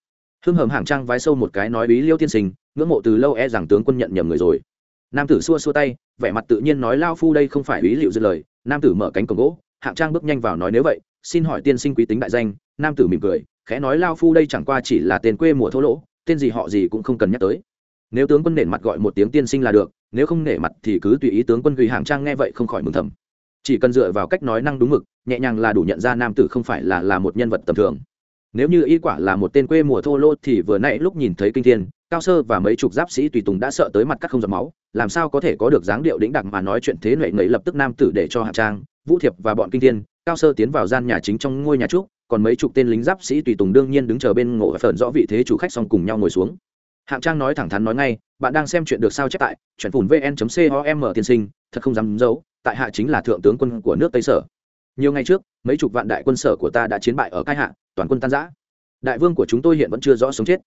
Hưng hầm hàng trang vái sâu một cái nói bí liêu tiên sinh, ngưỡng mộ từ lâu e rằng tướng quân nhận nhầm người rồi. Nam tử xua xua tay, vẻ mặt tự nhiên nói lao phu đây không phải ý liệu dư lời. Nam tử mở cánh cổng gỗ, hạng trang bước nhanh vào nói nếu vậy, xin hỏi tiên sinh quý tính đại danh. Nam tử mỉm cười, khẽ nói lao phu đây chẳng qua chỉ là tên quê mùa thô lỗ, tên gì họ gì cũng không cần nhắc tới. Nếu tướng quân nể mặt gọi một tiếng tiên sinh là được, nếu không nể mặt thì cứ tùy ý tướng quân gửi hạng trang nghe vậy không khỏi mừng thầm chỉ cần dựa vào cách nói năng đúng mực, nhẹ nhàng là đủ nhận ra nam tử không phải là là một nhân vật tầm thường. Nếu như y quả là một tên quê mùa thô lô thì vừa nãy lúc nhìn thấy kinh thiên, cao sơ và mấy chục giáp sĩ tùy tùng đã sợ tới mặt cắt không giọt máu, làm sao có thể có được dáng điệu đĩnh đặc mà nói chuyện thế nệ ngấy lập tức nam tử để cho hạ trang, vũ thiệp và bọn kinh thiên, cao sơ tiến vào gian nhà chính trong ngôi nhà trúc, còn mấy chục tên lính giáp sĩ tùy tùng đương nhiên đứng chờ bên ngộ và phởn rõ vị thế chủ khách xong cùng nhau ngồi xuống. Hạng trang nói thẳng thắn nói ngay, bạn đang xem chuyện được sao chép tại, chuyện phùn vn com tiên sinh, thật không dám giấu tại hạ chính là thượng tướng quân của nước tây sở. Nhiều ngày trước, mấy chục vạn đại quân sở của ta đã chiến bại ở cai hạ, toàn quân tan giã đại vương của chúng tôi hiện vẫn chưa rõ sống chết.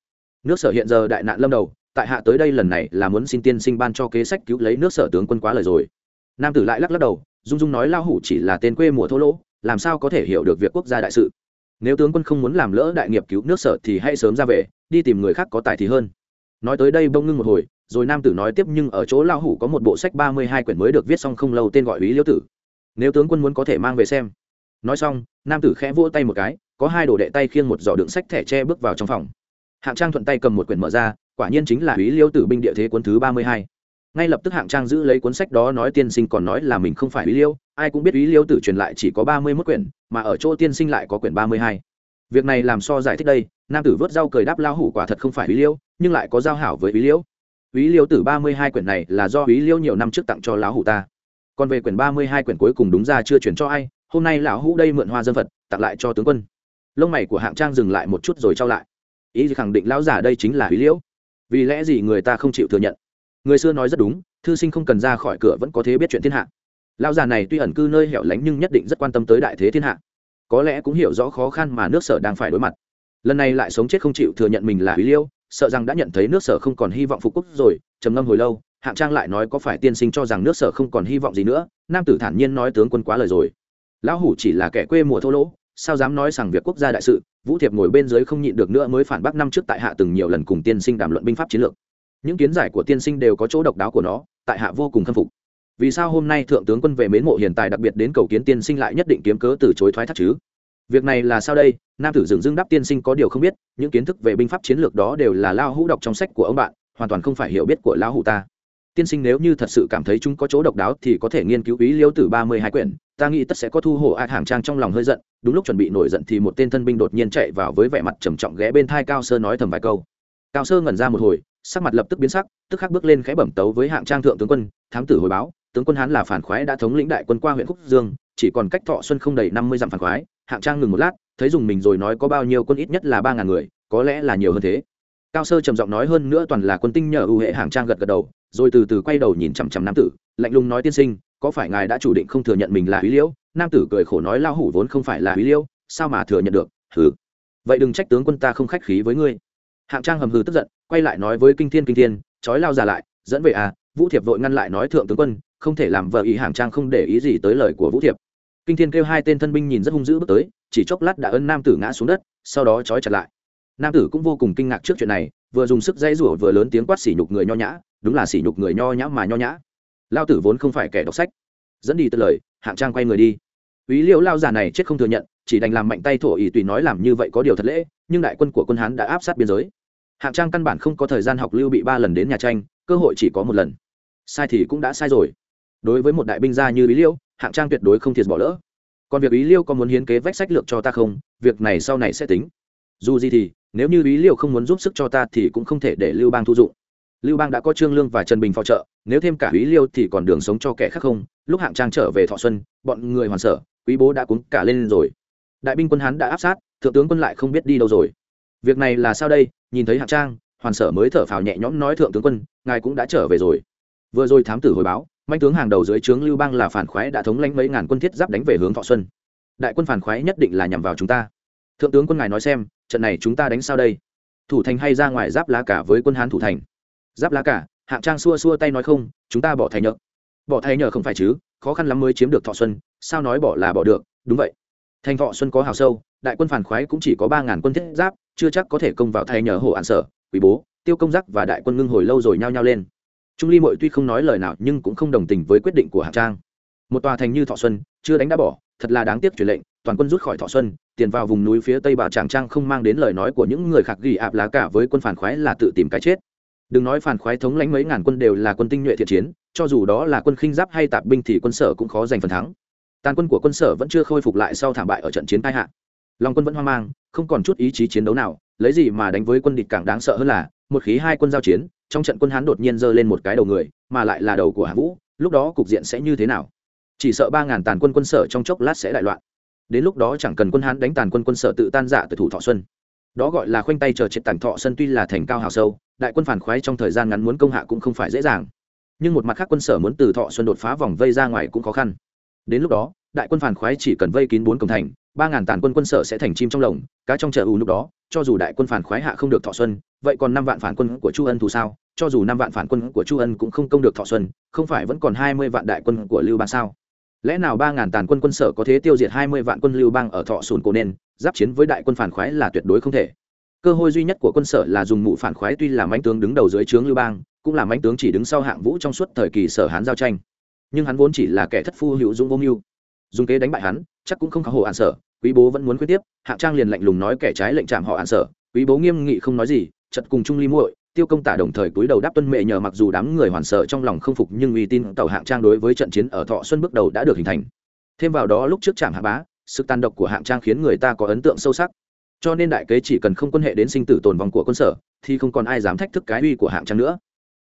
Nước sở hiện giờ đại nạn lâm đầu, tại hạ tới đây lần này là muốn xin tiên sinh ban cho kế sách cứu lấy nước sở tướng quân quá lời rồi. Nam tử lại lắc lắc đầu dung dung nói lao hủ chỉ là tên quê mùa thô lỗ, làm sao có thể hiểu được việc quốc gia đại sự? Nếu tướng quân không muốn làm lỡ đại nghiệp cứu nước sở thì hãy sớm ra về, đi tìm người khác có tài thì hơn. Nói tới đây bông ngưng một hồi rồi nam tử nói tiếp nhưng ở chỗ lao hủ có một bộ sách ba mươi hai quyển mới được viết xong không lâu tên gọi ý liễu tử. Nếu tướng quân muốn có thể mang về xem. Nói xong, nam tử khẽ vỗ tay một cái, có hai đồ đệ tay khiêng một giỏ đựng sách thẻ tre bước vào trong phòng. Hạng trang thuận tay cầm một quyển mở ra, quả nhiên chính là ý liễu tử binh địa thế quân thứ ba mươi hai. Ngay lập tức hạng trang giữ lấy cuốn sách đó nói tiên sinh còn nói là mình không phải ý liêu ai cũng biết ý liêu tử truyền lại chỉ có ba mươi mốt quyển, mà ở chỗ tiên sinh lại có quyển ba mươi hai. Việc này làm so giải thích đây, nam tử vớt rau cười đáp lao hủ quả thật không phải ý liêu nhưng lại có giao hảo với ý liêu Úy liêu tử ba mươi hai quyển này là do Úy liêu nhiều năm trước tặng cho lão hủ ta. Còn về quyển ba mươi hai quyển cuối cùng đúng ra chưa chuyển cho ai, hôm nay lão hủ đây mượn hoa dân vật tặng lại cho tướng quân. Lông mày của hạng trang dừng lại một chút rồi trao lại. Ý khẳng định lão giả đây chính là Úy Liêu. vì lẽ gì người ta không chịu thừa nhận? Người xưa nói rất đúng, thư sinh không cần ra khỏi cửa vẫn có thể biết chuyện thiên hạ. Lão già này tuy ẩn cư nơi hẻo lánh nhưng nhất định rất quan tâm tới đại thế thiên hạ. Có lẽ cũng hiểu rõ khó khăn mà nước sở đang phải đối mặt. Lần này lại sống chết không chịu thừa nhận mình là Úy liêu sợ rằng đã nhận thấy nước sở không còn hy vọng phục quốc rồi, trầm ngâm hồi lâu, hạng trang lại nói có phải tiên sinh cho rằng nước sở không còn hy vọng gì nữa, nam tử thản nhiên nói tướng quân quá lời rồi. Lão hủ chỉ là kẻ quê mùa thô lỗ, sao dám nói rằng việc quốc gia đại sự, vũ thiệp ngồi bên dưới không nhịn được nữa mới phản bác năm trước tại hạ từng nhiều lần cùng tiên sinh đàm luận binh pháp chiến lược. Những kiến giải của tiên sinh đều có chỗ độc đáo của nó, tại hạ vô cùng khâm phục. Vì sao hôm nay thượng tướng quân về mến mộ hiện tại đặc biệt đến cầu kiến tiên sinh lại nhất định kiếm cớ từ chối thoái thác chứ? Việc này là sao đây? Nam tử dừng dưng đáp tiên sinh có điều không biết, những kiến thức về binh pháp chiến lược đó đều là lao hũ đọc trong sách của ông bạn, hoàn toàn không phải hiểu biết của lao hủ ta. Tiên sinh nếu như thật sự cảm thấy chúng có chỗ độc đáo thì có thể nghiên cứu ý liêu từ ba mươi hai quyển, ta nghĩ tất sẽ có thu hổ ạt hàng trang trong lòng hơi giận, đúng lúc chuẩn bị nổi giận thì một tên thân binh đột nhiên chạy vào với vẻ mặt trầm trọng ghé bên thai cao sơ nói thầm vài câu. Cao sơ ngẩn ra một hồi, sắc mặt lập tức biến sắc, tức khắc bước lên khẽ bẩm tấu với hạng trang thượng tướng quân, thám tử hồi báo, tướng quân hán là phản khoái đã thống lĩnh đại quân qua huyện khúc dương, chỉ còn cách thọ xuân không đầy năm mươi dặm phản khoái hạng trang ngừng một lát, thấy dùng mình rồi nói có bao nhiêu quân ít nhất là ba ngàn người, có lẽ là nhiều hơn thế. Cao sơ trầm giọng nói hơn nữa toàn là quân tinh nhờ ưu hệ hạng trang gật gật đầu, rồi từ từ quay đầu nhìn chằm chằm nam tử, lạnh lùng nói tiên sinh, có phải ngài đã chủ định không thừa nhận mình là húy liễu? Nam tử cười khổ nói lao hủ vốn không phải là húy liễu, sao mà thừa nhận được? Hừ. Vậy đừng trách tướng quân ta không khách khí với ngươi. Hạng trang hầm hừ tức giận, quay lại nói với kinh thiên kinh thiên trói lao già lại, dẫn về à vũ thiệp vội ngăn lại nói thượng tướng quân, không thể làm vợ ý hạng trang không để ý gì tới lời của vũ thiệp kinh thiên kêu hai tên thân binh nhìn rất hung dữ bước tới, chỉ chốc lát đã ân nam tử ngã xuống đất, sau đó trói chặt lại. Nam tử cũng vô cùng kinh ngạc trước chuyện này, vừa dùng sức dây rủa vừa lớn tiếng quát sỉ nhục người nho nhã, đúng là sỉ nhục người nho nhã mà nho nhã. Lao tử vốn không phải kẻ đọc sách. Dẫn đi từ lời, hạng trang quay người đi. Ý liệu lao già này chết không thừa nhận, chỉ đành làm mạnh tay thổ ý tùy nói làm như vậy có điều thật lễ, nhưng đại quân của quân hán đã áp sát biên giới. Hạng trang căn bản không có thời gian học lưu bị ba lần đến nhà tranh, cơ hội chỉ có một lần. Sai thì cũng đã sai rồi. Đối với một đại binh gia như ý Liễu hạng trang tuyệt đối không thiệt bỏ lỡ. Còn việc ý liêu có muốn hiến kế vách sách lược cho ta không? Việc này sau này sẽ tính. Dù gì thì, nếu như ý liêu không muốn giúp sức cho ta thì cũng không thể để lưu bang thu dụng. Lưu bang đã có trương lương và trần bình phò trợ, nếu thêm cả ý liêu thì còn đường sống cho kẻ khác không? Lúc hạng trang trở về thọ xuân, bọn người hoàn sở, quý bố đã cuốn cả lên rồi. Đại binh quân hán đã áp sát, thượng tướng quân lại không biết đi đâu rồi. Việc này là sao đây? Nhìn thấy hạng trang, hoàn sở mới thở phào nhẹ nhõm nói thượng tướng quân, ngài cũng đã trở về rồi. Vừa rồi thám tử hồi báo manh tướng hàng đầu dưới trướng lưu bang là phản khoái đã thống lãnh mấy ngàn quân thiết giáp đánh về hướng thọ xuân. Đại quân phản khoái nhất định là nhằm vào chúng ta. Thượng tướng quân ngài nói xem, trận này chúng ta đánh sao đây? Thủ thành hay ra ngoài giáp lá cả với quân hán thủ thành? Giáp lá cả, hạng trang xua xua tay nói không, chúng ta bỏ thay nhợ bỏ thay nhờ không phải chứ, khó khăn lắm mới chiếm được thọ xuân, sao nói bỏ là bỏ được, đúng vậy. Thành thọ xuân có hào sâu, đại quân phản khoái cũng chỉ có ba ngàn quân thiết giáp, chưa chắc có thể công vào thay nhờ hồ an sở quý bố, tiêu công giác và đại quân ngưng hồi lâu rồi nhao nhao lên trung ly mội tuy không nói lời nào nhưng cũng không đồng tình với quyết định của hạng trang. Một tòa thành như thọ xuân, chưa đánh đã bỏ, thật là đáng tiếc truyền lệnh, toàn quân rút khỏi thọ xuân, tiền vào vùng núi phía tây bà tràng trang không mang đến lời nói của những người khạc ghi ạp lá cả với quân phản khoái là tự tìm cái chết. Đừng nói phản khoái thống lãnh mấy ngàn quân đều là quân tinh nhuệ thiện chiến, cho dù đó là quân khinh giáp hay tạp binh thì quân sở cũng khó giành phần thắng. Tàn quân của quân sở vẫn chưa khôi phục lại sau thảm bại ở trận chiến tai hạ. Lòng quân vẫn hoang mang, không còn chút ý chí chiến đấu nào, lấy gì mà đánh với quân địch càng đáng sợ hơn là, một khí hai quân giao chiến trong trận quân hán đột nhiên giơ lên một cái đầu người, mà lại là đầu của hạ vũ, lúc đó cục diện sẽ như thế nào? Chỉ sợ ba ngàn tàn quân quân sở trong chốc lát sẽ đại loạn. Đến lúc đó chẳng cần quân hán đánh tàn quân quân sở tự tan dạ từ thủ thọ xuân. Đó gọi là khoanh tay chờ triệt tàn thọ sân tuy là thành cao hào sâu, đại quân phản khoái trong thời gian ngắn muốn công hạ cũng không phải dễ dàng. Nhưng một mặt khác quân sở muốn từ thọ xuân đột phá vòng vây ra ngoài cũng khó khăn. Đến lúc đó, đại quân phản khoái chỉ cần vây kín bốn cổng thành, ba ngàn tàn quân quân sở sẽ thành chim trong lồng, cá trong chợ ù lúc đó, cho dù đại quân phản khoái hạ không được thọ xuân vậy còn năm vạn phản quân của chu ân thù sao? Cho dù năm vạn phản quân của chu ân cũng không công được thọ xuân, không phải vẫn còn hai mươi vạn đại quân của lưu bang sao? Lẽ nào ba ngàn tàn quân quân sở có thế tiêu diệt hai mươi vạn quân lưu bang ở thọ sùn cổ nên, giáp chiến với đại quân phản khoái là tuyệt đối không thể. Cơ hội duy nhất của quân sở là dùng mụ phản khoái tuy là mãnh tướng đứng đầu dưới trướng lưu bang, cũng là mãnh tướng chỉ đứng sau hạng vũ trong suốt thời kỳ sở hán giao tranh. Nhưng hắn vốn chỉ là kẻ thất phu hữu dũng vô mưu. Dùng kế đánh bại hắn, chắc cũng không khá hồ an sở, quý bố vẫn muốn quyết tiếp, hạng trang liền lạnh lùng nói kẻ trái lệnh chạm họ an sở, quý bố nghiêm nghị không nói gì chật cùng trung ly muội, tiêu công tả đồng thời cúi đầu đáp tuân mệ nhờ mặc dù đám người hoàn sợ trong lòng không phục nhưng uy tin tàu hạng trang đối với trận chiến ở thọ xuân bước đầu đã được hình thành. Thêm vào đó lúc trước trạm hạ bá sự tàn độc của hạng trang khiến người ta có ấn tượng sâu sắc. Cho nên đại kế chỉ cần không quan hệ đến sinh tử tồn vong của quân sở, thì không còn ai dám thách thức cái uy của hạng trang nữa.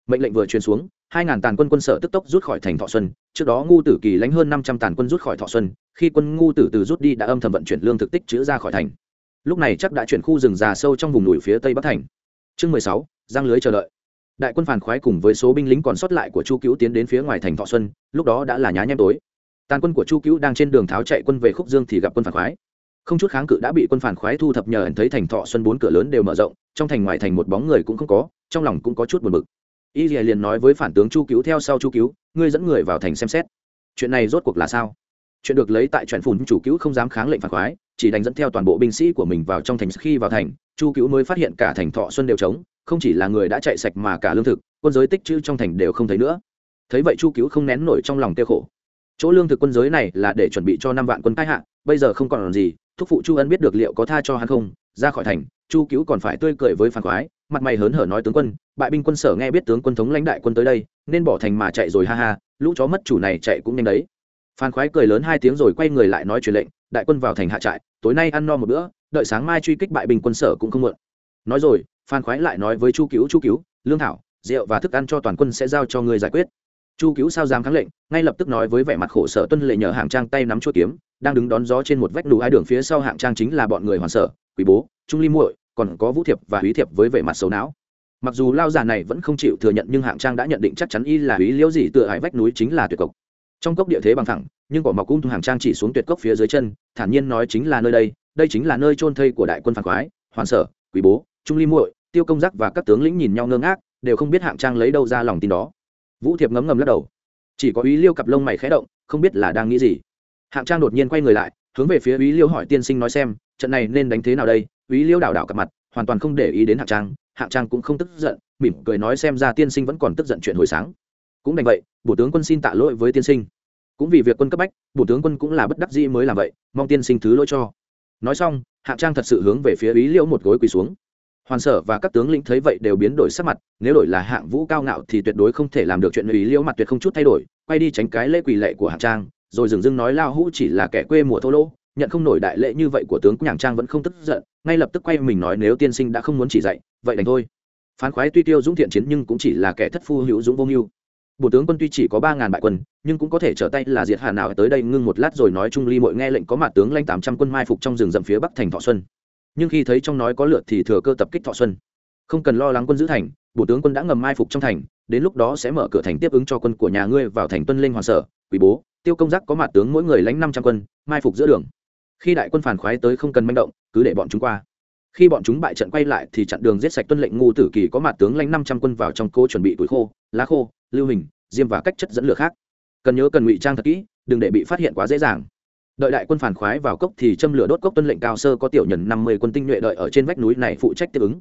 Mệnh lệnh vừa truyền xuống, hai ngàn tàn quân quân sở tức tốc rút khỏi thành thọ xuân, trước đó ngu tử kỳ lánh hơn năm trăm tàn quân rút khỏi thọ xuân, khi quân ngu tử từ rút đi đã âm thầm vận chuyển lương thực tích chữ ra khỏi thành. Lúc này chắc đã chuyển khu rừng già sâu trong vùng núi phía tây bắc thành chương mười sáu, giang lưới chờ đợi. Đại quân phản khoái cùng với số binh lính còn sót lại của chu cứu tiến đến phía ngoài thành thọ xuân, lúc đó đã là nhá nhem tối. Tàn quân của chu cứu đang trên đường tháo chạy quân về khúc dương thì gặp quân phản khoái. Không chút kháng cự đã bị quân phản khoái thu thập nhờ ẩn thấy thành thọ xuân bốn cửa lớn đều mở rộng, trong thành ngoài thành một bóng người cũng không có, trong lòng cũng có chút buồn bực. Y liền nói với phản tướng chu cứu theo sau chu cứu ngươi dẫn người vào thành xem xét. Chuyện này rốt cuộc là sao? Chuyện được lấy tại truyện phùn chủ cứu không dám kháng lệnh phản khoái, chỉ đánh dẫn theo toàn bộ binh sĩ của mình vào trong thành. Khi vào thành chu cứu mới phát hiện cả thành thọ xuân đều trống, không chỉ là người đã chạy sạch mà cả lương thực, quân giới tích chữ trong thành đều không thấy nữa. Thấy vậy chu cứu không nén nổi trong lòng tiêu khổ. Chỗ lương thực quân giới này là để chuẩn bị cho năm vạn quân cai hạ, bây giờ không còn làm gì, thúc phụ chu ân biết được liệu có tha cho hắn không, ra khỏi thành, chu cứu còn phải tươi cười với phản khoái, mặt mày hớn hở nói tướng quân, bại binh quân sở nghe biết tướng quân thống lãnh đại quân tới đây, nên bỏ thành mà chạy rồi ha ha, lũ chó mất chủ này chạy cũng nhanh đấy. Phan khoái cười lớn hai tiếng rồi quay người lại nói truyền lệnh, đại quân vào thành hạ trại, tối nay ăn no một bữa đợi sáng mai truy kích bại binh quân sở cũng không muộn. Nói rồi, phan khoái lại nói với chu cứu chu cứu, lương thảo, rượu và thức ăn cho toàn quân sẽ giao cho người giải quyết. Chu cứu sao dám kháng lệnh, ngay lập tức nói với vẻ mặt khổ sở tuân lệ nhờ hạng trang tay nắm chuỗi kiếm, đang đứng đón gió trên một vách đủ hai đường phía sau hạng trang chính là bọn người hoàn sở quý bố, trung ly muội, còn có vũ thiệp và húy thiệp với vẻ mặt xấu não. Mặc dù lao già này vẫn không chịu thừa nhận nhưng hạng trang đã nhận định chắc chắn y là ý liễu gì tựa hải vách núi chính là tuyệt cộc. Trong cốc địa thế bằng thẳng, nhưng cỏ mọc cung hạng trang chỉ xuống tuyệt cốc phía dưới chân, thản nhiên nói chính là nơi đây đây chính là nơi trôn thây của đại quân phản khoái, hoàn sở, quý bố, trung ly muội, tiêu công giác và các tướng lĩnh nhìn nhau ngơ ngác, đều không biết hạng trang lấy đâu ra lòng tin đó. Vũ thiệp ngấm ngầm lắc đầu. Chỉ có ý liêu cặp lông mày khẽ động, không biết là đang nghĩ gì. Hạng trang đột nhiên quay người lại, hướng về phía ý liêu hỏi tiên sinh nói xem, trận này nên đánh thế nào đây? Ý liêu đảo đảo cặp mặt, hoàn toàn không để ý đến hạng trang hạng trang cũng không tức giận, mỉm cười nói xem ra tiên sinh vẫn còn tức giận chuyện hồi sáng. Cũng đành vậy, bổ tướng quân xin tạ lỗi với tiên sinh. Cũng vì việc quân cấp bách, bổ tướng quân cũng là bất đắc dĩ mới làm vậy, mong tiên sinh thứ lỗi cho nói xong, hạng trang thật sự hướng về phía ý liễu một gối quỳ xuống. Hoàn sở và các tướng lĩnh thấy vậy đều biến đổi sắc mặt, nếu đổi là hạng vũ cao ngạo thì tuyệt đối không thể làm được chuyện ý liễu mặt tuyệt không chút thay đổi, quay đi tránh cái lễ quỳ lệ của hạng trang, rồi dừng dưng nói lao hũ chỉ là kẻ quê mùa thô lỗ, nhận không nổi đại lễ như vậy của tướng nhàng trang vẫn không tức giận, ngay lập tức quay mình nói nếu tiên sinh đã không muốn chỉ dạy, vậy đành thôi. Phán khoái tuy tiêu dũng thiện chiến nhưng cũng chỉ là kẻ thất phu hữu dũng vô mưu bộ tướng quân tuy chỉ có ba ngàn bại quân, nhưng cũng có thể trở tay là diệt hà nào tới đây ngưng một lát rồi nói trung ly mội nghe lệnh có mặt tướng lanh tám trăm quân mai phục trong rừng rậm phía bắc thành thọ xuân. Nhưng khi thấy trong nói có lượt thì thừa cơ tập kích thọ xuân. Không cần lo lắng quân giữ thành bộ tướng quân đã ngầm mai phục trong thành, đến lúc đó sẽ mở cửa thành tiếp ứng cho quân của nhà ngươi vào thành tuân linh hoàng sở quý bố, tiêu công giác có mặt tướng mỗi người lãnh năm trăm quân, mai phục giữa đường. Khi đại quân phản khoái tới không cần manh động, cứ để bọn chúng qua. Khi bọn chúng bại trận quay lại thì chặn đường giết sạch tuân lệnh ngu tử kỳ có mặt tướng lãnh năm trăm quân vào trong cố chuẩn bị tuổi khô lá khô, lưu hình, diêm và cách chất dẫn lửa khác. Cần nhớ cần ngụy trang thật kỹ, đừng để bị phát hiện quá dễ dàng. Đợi đại quân phản khoái vào cốc thì châm lửa đốt cốc tuân lệnh cao sơ có tiểu nhân năm mươi quân tinh nhuệ đợi ở trên vách núi này phụ trách tiếp ứng.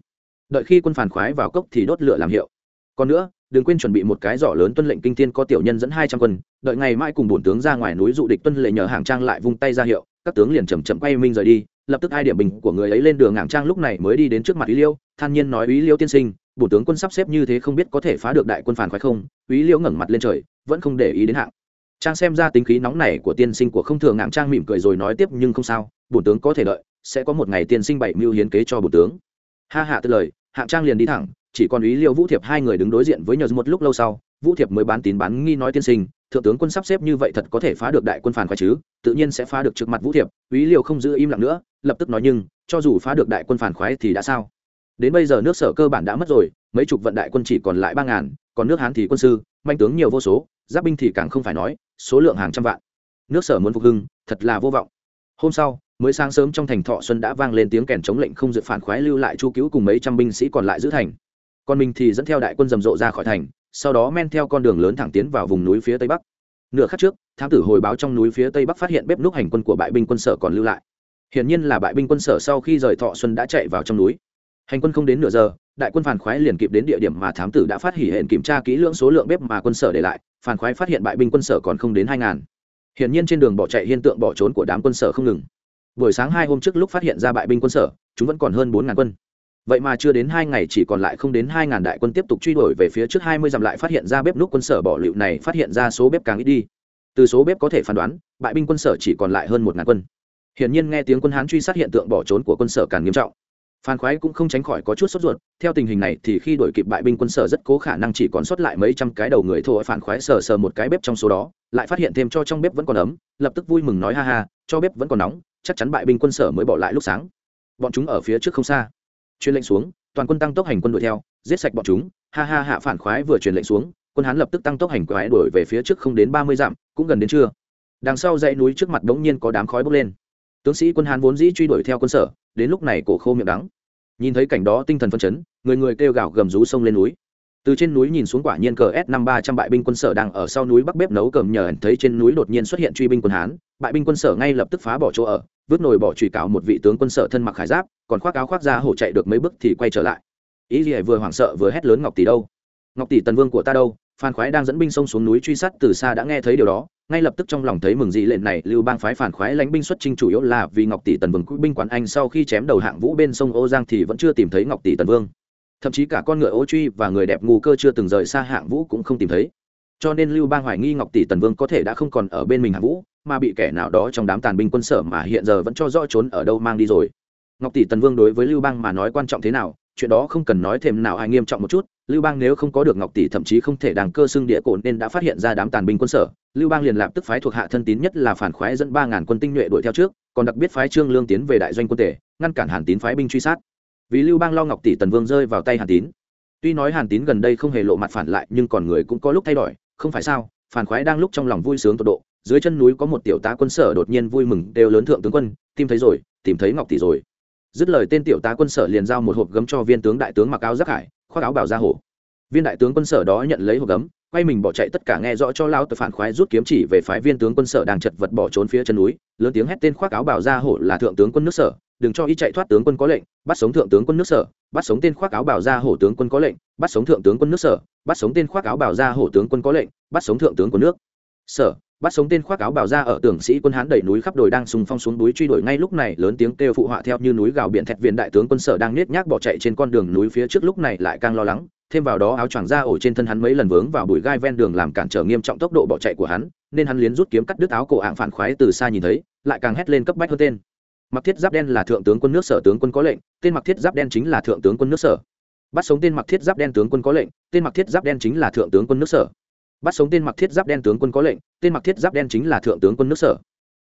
Đợi khi quân phản khoái vào cốc thì đốt lửa làm hiệu. Còn nữa, đừng quên chuẩn bị một cái giỏ lớn tuân lệnh kinh thiên có tiểu nhân dẫn hai trăm quân, đợi ngày mai cùng bổn tướng ra ngoài núi dụ địch tuân lệ nhờ hàng trang lại vung tay ra hiệu, các tướng liền chầm chậm quay minh rời đi, lập tức hai điểm bình của người ấy lên đường ngảng trang lúc này mới đi đến trước mặt ý liêu, than nhiên nói ý liêu tiên sinh bổ tướng quân sắp xếp như thế không biết có thể phá được đại quân phản khoái không, úy liêu ngẩng mặt lên trời, vẫn không để ý đến hạng. Trang xem ra tính khí nóng này của tiên sinh của không thường ngạng trang mỉm cười rồi nói tiếp, nhưng không sao bổn tướng có thể đợi, sẽ có một ngày tiên sinh bảy mưu hiến kế cho bổn tướng. Ha hạ từ lời, hạng trang liền đi thẳng, chỉ còn ý liêu vũ thiệp hai người đứng đối diện với nhờ một lúc lâu sau, vũ thiệp mới bán tín bán nghi nói tiên sinh, thượng tướng quân sắp xếp như vậy thật có thể phá được đại quân phản khoái chứ, tự nhiên sẽ phá được trước mặt vũ thiệp ý liêu không giữ im lặng nữa, lập tức nói nhưng, cho dù phá được đại quân phản khoái thì đã sao? Đến bây giờ nước sở cơ bản đã mất rồi, mấy chục vận đại quân chỉ còn lại ba ngàn, còn nước hán thì quân sư, manh tướng nhiều vô số, giáp binh thì càng không phải nói, số lượng hàng trăm vạn. Nước sở muốn phục hưng, thật là vô vọng. Hôm sau, mới sáng sớm trong thành thọ xuân đã vang lên tiếng kèn chống lệnh không dự phản khoái lưu lại chu cứu cùng mấy trăm binh sĩ còn lại giữ thành. Còn mình thì dẫn theo đại quân rầm rộ ra khỏi thành, sau đó men theo con đường lớn thẳng tiến vào vùng núi phía tây bắc. Nửa khắc trước, thám tử hồi báo trong núi phía tây bắc phát hiện bếp núc hành quân của bại binh quân sở còn lưu lại. Hiển nhiên là bại binh quân sở sau khi rời thọ xuân đã chạy vào trong núi hành quân không đến nửa giờ, đại quân phản khoái liền kịp đến địa điểm mà thám tử đã phát hỉ hẹn kiểm tra kỹ lưỡng số lượng bếp mà quân sở để lại, phản khoái phát hiện bại binh quân sở còn không đến hai ngàn. Hiển nhiên trên đường bỏ chạy hiện tượng bỏ trốn của đám quân sở không ngừng. Buổi sáng hai hôm trước lúc phát hiện ra bại binh quân sở, chúng vẫn còn hơn bốn ngàn quân. Vậy mà chưa đến hai ngày chỉ còn lại không đến hai ngàn đại quân tiếp tục truy đuổi về phía trước hai mươi dặm lại phát hiện ra bếp núc quân sở bỏ liệu này phát hiện ra số bếp càng ít đi. Từ số bếp có thể phán đoán, bại binh quân sở chỉ còn lại hơn một ngàn quân. Hiển nhiên nghe tiếng quân hán truy sát hiện tượng bỏ trốn của quân sở càng nghiêm trọng phan khoái cũng không tránh khỏi có chút sốt ruột, theo tình hình này thì khi đổi kịp bại binh quân sở rất cố khả năng chỉ còn sót lại mấy trăm cái đầu người thô phản khoái sờ sờ một cái bếp trong số đó, lại phát hiện thêm cho trong bếp vẫn còn ấm, lập tức vui mừng nói ha ha, cho bếp vẫn còn nóng, chắc chắn bại binh quân sở mới bỏ lại lúc sáng. Bọn chúng ở phía trước không xa. Truyền lệnh xuống, toàn quân tăng tốc hành quân đuổi theo, giết sạch bọn chúng, ha ha hạ phản khoái vừa truyền lệnh xuống, quân hán lập tức tăng tốc hành quái đuổi về phía trước không đến ba mươi dặm, cũng gần đến trưa. Đằng sau dãy núi trước mặt đống nhiên có đám khói bốc lên. Tướng sĩ quân hán vốn dĩ truy đuổi theo quân sở đến lúc này cổ khô miệng đắng. Nhìn thấy cảnh đó tinh thần phân chấn, người người kêu gào gầm rú sông lên núi. Từ trên núi nhìn xuống quả nhiên cờ s năm ba trăm bại binh quân sở đang ở sau núi bắc bếp nấu cầm nhờ thấy trên núi đột nhiên xuất hiện truy binh quân hán. Bại binh quân sở ngay lập tức phá bỏ chỗ ở, vứt nồi bỏ trùy cáo một vị tướng quân sở thân mặc khải giáp, còn khoác áo khoác ra hổ chạy được mấy bước thì quay trở lại. Ý gì vừa hoảng sợ vừa hét lớn ngọc tỷ đâu? Ngọc tỷ tần vương của ta đâu? Phan khoái đang dẫn binh sông xuống núi truy sát từ xa đã nghe thấy điều đó ngay lập tức trong lòng thấy mừng dị lệnh này, lưu bang phái phản khoái lãnh binh xuất trinh chủ yếu là vì ngọc tỷ tần vương binh quán anh sau khi chém đầu hạng vũ bên sông ô giang thì vẫn chưa tìm thấy ngọc tỷ tần vương. Thậm chí cả con ngựa ô truy và người đẹp ngu cơ chưa từng rời xa hạng vũ cũng không tìm thấy. Cho nên lưu bang hoài nghi ngọc tỷ tần vương có thể đã không còn ở bên mình hạng vũ, mà bị kẻ nào đó trong đám tàn binh quân sở mà hiện giờ vẫn cho rõ trốn ở đâu mang đi rồi. Ngọc tỷ tần vương đối với lưu bang mà nói quan trọng thế nào, chuyện đó không cần nói thêm nào ai nghiêm trọng một chút. Lưu bang nếu không có được ngọc tỷ thậm chí không thể đàng cơ xưng địa cổ nên đã phát hiện ra đám tàn binh quân sở lưu bang liền lập tức phái thuộc hạ thân tín nhất là phản khoái dẫn ba ngàn quân tinh nhuệ đuổi theo trước, còn đặc biệt phái trương lương tiến về đại doanh quân tể, ngăn cản hàn tín phái binh truy sát. Vì lưu bang lo ngọc tỷ tần vương rơi vào tay hàn tín. Tuy nói hàn tín gần đây không hề lộ mặt phản lại, nhưng còn người cũng có lúc thay đổi, không phải sao? Phản khoái đang lúc trong lòng vui sướng tột độ, dưới chân núi có một tiểu tá quân sở đột nhiên vui mừng đều lớn thượng tướng quân, tìm thấy rồi, tìm thấy ngọc tỷ rồi. Dứt lời tên tiểu tá quân sở liền giao một hộp gấm cho viên tướng đại tướng mặc áo giáp hải, khoác áo bảo ra hổ viên đại tướng quân sở đó nhận lấy hộp gấm quay mình bỏ chạy tất cả nghe rõ cho lao tội phản khoái rút kiếm chỉ về phái viên tướng quân sở đang chật vật bỏ trốn phía chân núi, lớn tiếng hét tên khoác áo bảo ra hổ là thượng tướng quân nước sở, đừng cho y chạy thoát tướng quân có lệnh, bắt sống thượng tướng quân nước sở, bắt sống tên khoác áo bảo ra hổ tướng quân có lệnh, bắt sống thượng tướng quân nước sở, bắt sống tên khoác áo bảo ra hổ tướng quân có lệnh, bắt sống thượng tướng quân nước sở bắt sống tên khoác áo bào ra ở tưởng sĩ quân hán đẩy núi khắp đồi đang sùng phong xuống núi truy đuổi ngay lúc này, lớn tiếng kêu phụ họa theo như núi gào biển thẹt viện đại tướng quân sở đang nết nhác bỏ chạy trên con đường núi phía trước lúc này lại càng lo lắng, thêm vào đó áo choàng ra ổ trên thân hắn mấy lần vướng vào bụi gai ven đường làm cản trở nghiêm trọng tốc độ bỏ chạy của hắn, nên hắn liến rút kiếm cắt đứt áo cổ ạng phản khoái từ xa nhìn thấy, lại càng hét lên cấp bách hơn tên. Mặc thiết giáp đen là thượng tướng quân nước sở tướng quân có lệnh, tên mặc thiết giáp đen chính là thượng tướng quân nước sở. Bắt sống tên mặc thiết giáp đen tướng quân có lệnh, tên mặc thiết giáp đen chính là thượng tướng quân nước sở bắt sống tên mặc thiết giáp đen tướng quân có lệnh, tên mặc thiết giáp đen chính là thượng tướng quân nước sở.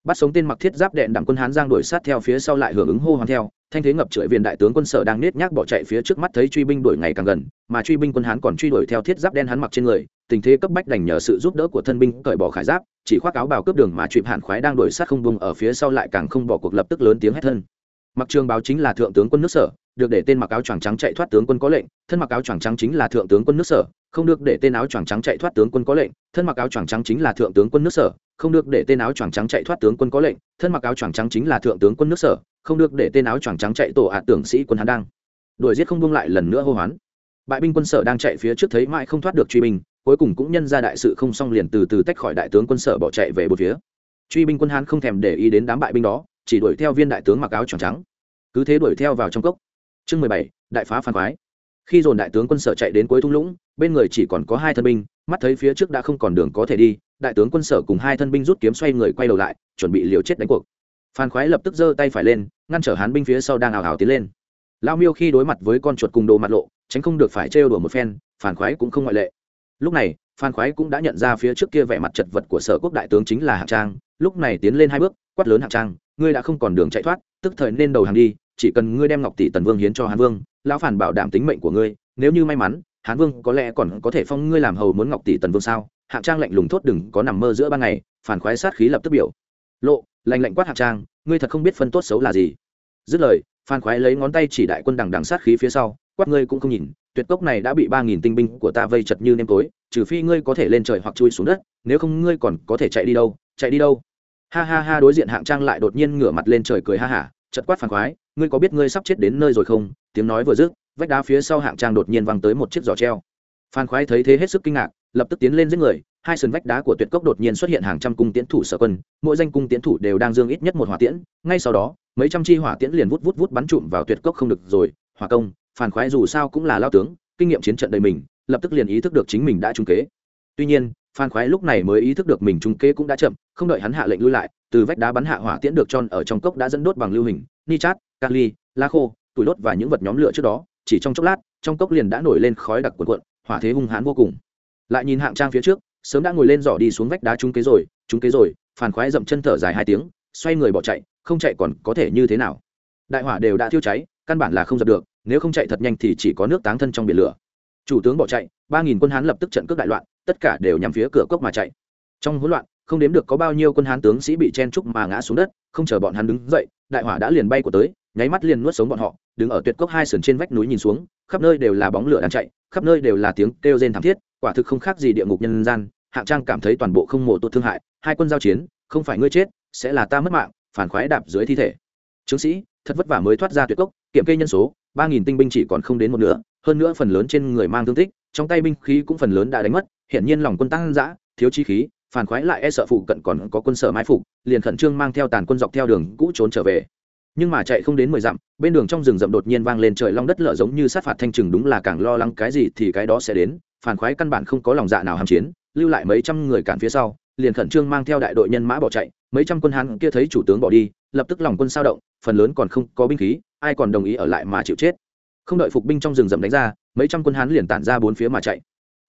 Bắt sống tên mặc thiết giáp đen đặng quân hán giang đuổi sát theo phía sau lại hưởng ứng hô hoán theo, thanh thế ngập trời viên đại tướng quân sở đang nết nhác bỏ chạy phía trước mắt thấy truy binh đuổi ngày càng gần, mà truy binh quân hán còn truy đuổi theo thiết giáp đen hắn mặc trên người, tình thế cấp bách đành nhờ sự giúp đỡ của thân binh cởi bỏ khải giáp, chỉ khoác áo bào cướp đường mà truy hạn khoái đang đuổi sát không vùng ở phía sau lại càng không bỏ cuộc lập tức lớn tiếng hét thân. Mặc trường báo chính là thượng tướng quân nước sở, được để tên mặc áo choàng trắng chạy thoát tướng quân có lệnh, thân mặc áo choàng trắng chính là thượng tướng quân nước sở không được để tên áo choàng trắng chạy thoát tướng quân có lệnh, thân mặc áo choàng trắng chính là thượng tướng quân nước sở, không được để tên áo choàng trắng chạy thoát tướng quân có lệnh, thân mặc áo choàng trắng chính là thượng tướng quân nước sở, không được để tên áo choàng trắng chạy tổ ạt tưởng sĩ quân hán đang đuổi giết không buông lại lần nữa hô hoán. Bại binh quân sở đang chạy phía trước thấy mãi không thoát được truy binh, cuối cùng cũng nhân ra đại sự không xong liền từ từ tách khỏi đại tướng quân sở bỏ chạy về một phía. Truy binh quân hán không thèm để ý đến đám bại binh đó, chỉ đuổi theo viên đại tướng mặc áo choàng trắng. Cứ thế đuổi theo vào trong cốc. Chương mười bảy, đại phá phản quái. khi dồn đại tướng quân sở chạy đến cuối thung lũng bên người chỉ còn có hai thân binh, mắt thấy phía trước đã không còn đường có thể đi, đại tướng quân sở cùng hai thân binh rút kiếm xoay người quay đầu lại, chuẩn bị liều chết đánh cuộc. Phan khoái lập tức giơ tay phải lên, ngăn trở hán binh phía sau đang ảo ảo tiến lên. Lao miêu khi đối mặt với con chuột cùng đồ mặt lộ, tránh không được phải trêu đùa một phen phản khoái cũng không ngoại lệ. Lúc này, phan khoái cũng đã nhận ra phía trước kia vẻ mặt chật vật của sở quốc đại tướng chính là hạng trang, lúc này tiến lên hai bước, quát lớn hạng trang, ngươi đã không còn đường chạy thoát, tức thời nên đầu hàng đi, chỉ cần ngươi đem ngọc tỷ tần vương hiến cho hàn vương, lão phản bảo đảm tính mệnh của ngươi, nếu như may mắn hán vương, có lẽ còn có thể phong ngươi làm hầu muốn ngọc tỷ tần vương sao? Hạng trang lạnh lùng thốt, đừng có nằm mơ giữa ban ngày. Phản khoái sát khí lập tức biểu. Lộ, lạnh lạnh quát hạng trang, ngươi thật không biết phân tốt xấu là gì. Dứt lời phan khoái lấy ngón tay chỉ đại quân đằng đằng sát khí phía sau, quát, ngươi cũng không nhìn, tuyệt cốc này đã bị ba nghìn tinh binh của ta vây chật như nêm tối, trừ phi ngươi có thể lên trời hoặc chui xuống đất, nếu không ngươi còn có thể chạy đi đâu, chạy đi đâu? Ha ha ha, đối diện hạng trang lại đột nhiên ngửa mặt lên trời cười ha hả chật quát phản khoái, ngươi có biết ngươi sắp chết đến nơi rồi không? Tiếng nói vừa dứt vách đá phía sau hạng trang đột nhiên văng tới một chiếc giỏ treo. Phan khoái thấy thế hết sức kinh ngạc, lập tức tiến lên giết người, hai sườn vách đá của tuyệt cốc đột nhiên xuất hiện hàng trăm cung tiễn thủ sở quân, mỗi danh cung tiễn thủ đều đang dương ít nhất một hỏa tiễn, ngay sau đó, mấy trăm chi hỏa tiễn liền vút vút vút bắn trụm vào tuyệt cốc không được rồi, hỏa công phản khoái dù sao cũng là lao tướng, kinh nghiệm chiến trận đầy mình, lập tức liền ý thức được chính mình đã trung kế. Tuy nhiên, phan khoái lúc này mới ý thức được mình trung kế cũng đã chậm, không đợi hắn hạ lệnh lui lại, từ vách đá bắn hạ hỏa tiễn được tròn ở trong cốc đã dẫn đốt bằng lưu hình, ni chát kali lá khô, tủi đốt và những vật nhóm lửa trước đó chỉ trong chốc lát, trong cốc liền đã nổi lên khói đặc cuộn cuộn, hỏa thế hung hãn vô cùng. Lại nhìn hạng trang phía trước, sớm đã ngồi lên giỏ đi xuống vách đá trúng kế rồi, trúng kế rồi, phản khoái dậm chân thở dài hai tiếng, xoay người bỏ chạy, không chạy còn có thể như thế nào? Đại hỏa đều đã thiêu cháy, căn bản là không dập được, nếu không chạy thật nhanh thì chỉ có nước táng thân trong biển lửa. Chủ tướng bỏ chạy, ba nghìn quân hán lập tức trận cướp đại loạn, tất cả đều nhằm phía cửa cốc mà chạy. Trong hỗn loạn, không đếm được có bao nhiêu quân hán tướng sĩ bị chen trúc mà ngã xuống đất, không chờ bọn hắn đứng dậy, đại hỏa đã liền bay của tới nháy mắt liền nuốt sống bọn họ, đứng ở tuyệt cốc hai sườn trên vách núi nhìn xuống, khắp nơi đều là bóng lửa đang chạy, khắp nơi đều là tiếng kêu rên thảm thiết, quả thực không khác gì địa ngục nhân gian. Hạng trang cảm thấy toàn bộ không mộ tụt thương hại, hai quân giao chiến, không phải ngươi chết, sẽ là ta mất mạng, phản khoái đạp dưới thi thể. Chứng sĩ, thật vất vả mới thoát ra tuyệt cốc, kiểm kê nhân số, ba nghìn tinh binh chỉ còn không đến một nửa, hơn nữa phần lớn trên người mang thương tích, trong tay binh khí cũng phần lớn đã đánh mất, hiển nhiên lòng quân tăng dã, thiếu chi khí, phản khoái lại e sợ phụ cận còn có quân sở mai phục, liền khẩn trương mang theo tàn quân dọc theo đường cũ trốn trở về nhưng mà chạy không đến mười dặm, bên đường trong rừng rậm đột nhiên vang lên trời long đất lở giống như sát phạt thanh trừng đúng là càng lo lắng cái gì thì cái đó sẽ đến, phản khoái căn bản không có lòng dạ nào hàm chiến, lưu lại mấy trăm người cản phía sau, liền khẩn trương mang theo đại đội nhân mã bỏ chạy, mấy trăm quân hán kia thấy chủ tướng bỏ đi, lập tức lòng quân sao động, phần lớn còn không có binh khí, ai còn đồng ý ở lại mà chịu chết. Không đợi phục binh trong rừng rậm đánh ra, mấy trăm quân hán liền tản ra bốn phía mà chạy.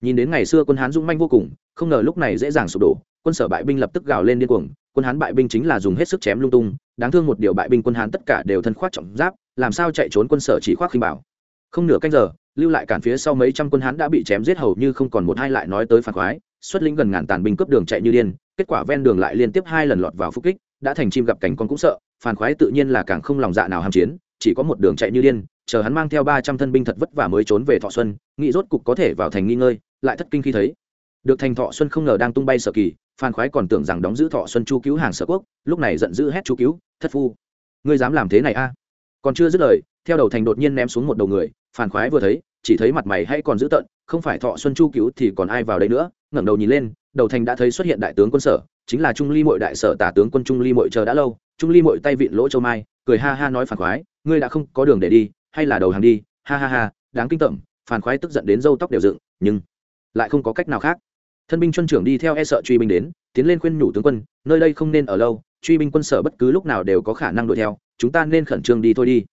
Nhìn đến ngày xưa quân hán dũng manh vô cùng, không ngờ lúc này dễ dàng sụp đổ, quân sở bại binh lập tức gào lên điên cuồng, quân hán bại binh chính là dùng hết sức chém lung tung đáng thương một điều bại binh quân hán tất cả đều thân khoác trọng giáp, làm sao chạy trốn quân sở chỉ khoác khinh bảo không nửa canh giờ, lưu lại cản phía sau mấy trăm quân hán đã bị chém giết hầu như không còn một hai lại nói tới phản khoái, xuất lĩnh gần ngàn tàn binh cướp đường chạy như điên, kết quả ven đường lại liên tiếp hai lần lọt vào phúc kích, đã thành chim gặp cảnh con cũng sợ, phản khoái tự nhiên là càng không lòng dạ nào ham chiến, chỉ có một đường chạy như điên, chờ hắn mang theo ba trăm thân binh thật vất vả mới trốn về thọ xuân, nghĩ rốt cục có thể vào thành nghi ngơi, lại thất kinh khi thấy được thành thọ xuân không ngờ đang tung bay sở kỳ, phan khoái còn tưởng rằng đóng giữ thọ xuân chu cứu hàng sở quốc, lúc này giận dữ hét chu cứu, thất phu, ngươi dám làm thế này a? Còn chưa dứt lời, theo đầu thành đột nhiên ném xuống một đầu người, phan khoái vừa thấy, chỉ thấy mặt mày hay còn dữ tợn, không phải thọ xuân chu cứu thì còn ai vào đây nữa? ngẩng đầu nhìn lên, đầu thành đã thấy xuất hiện đại tướng quân sở, chính là trung ly mội đại sở tả tướng quân trung ly mội chờ đã lâu, trung ly mội tay vịn lỗ châu mai, cười ha ha nói phản khoái, ngươi đã không có đường để đi, hay là đầu hàng đi, ha ha ha, đáng kinh tởm. Phản khoái tức giận đến râu tóc đều dựng, nhưng lại không có cách nào khác thân binh chuân trưởng đi theo e sợ truy binh đến, tiến lên khuyên nhủ tướng quân, nơi đây không nên ở lâu, truy binh quân sở bất cứ lúc nào đều có khả năng đuổi theo, chúng ta nên khẩn trương đi thôi đi.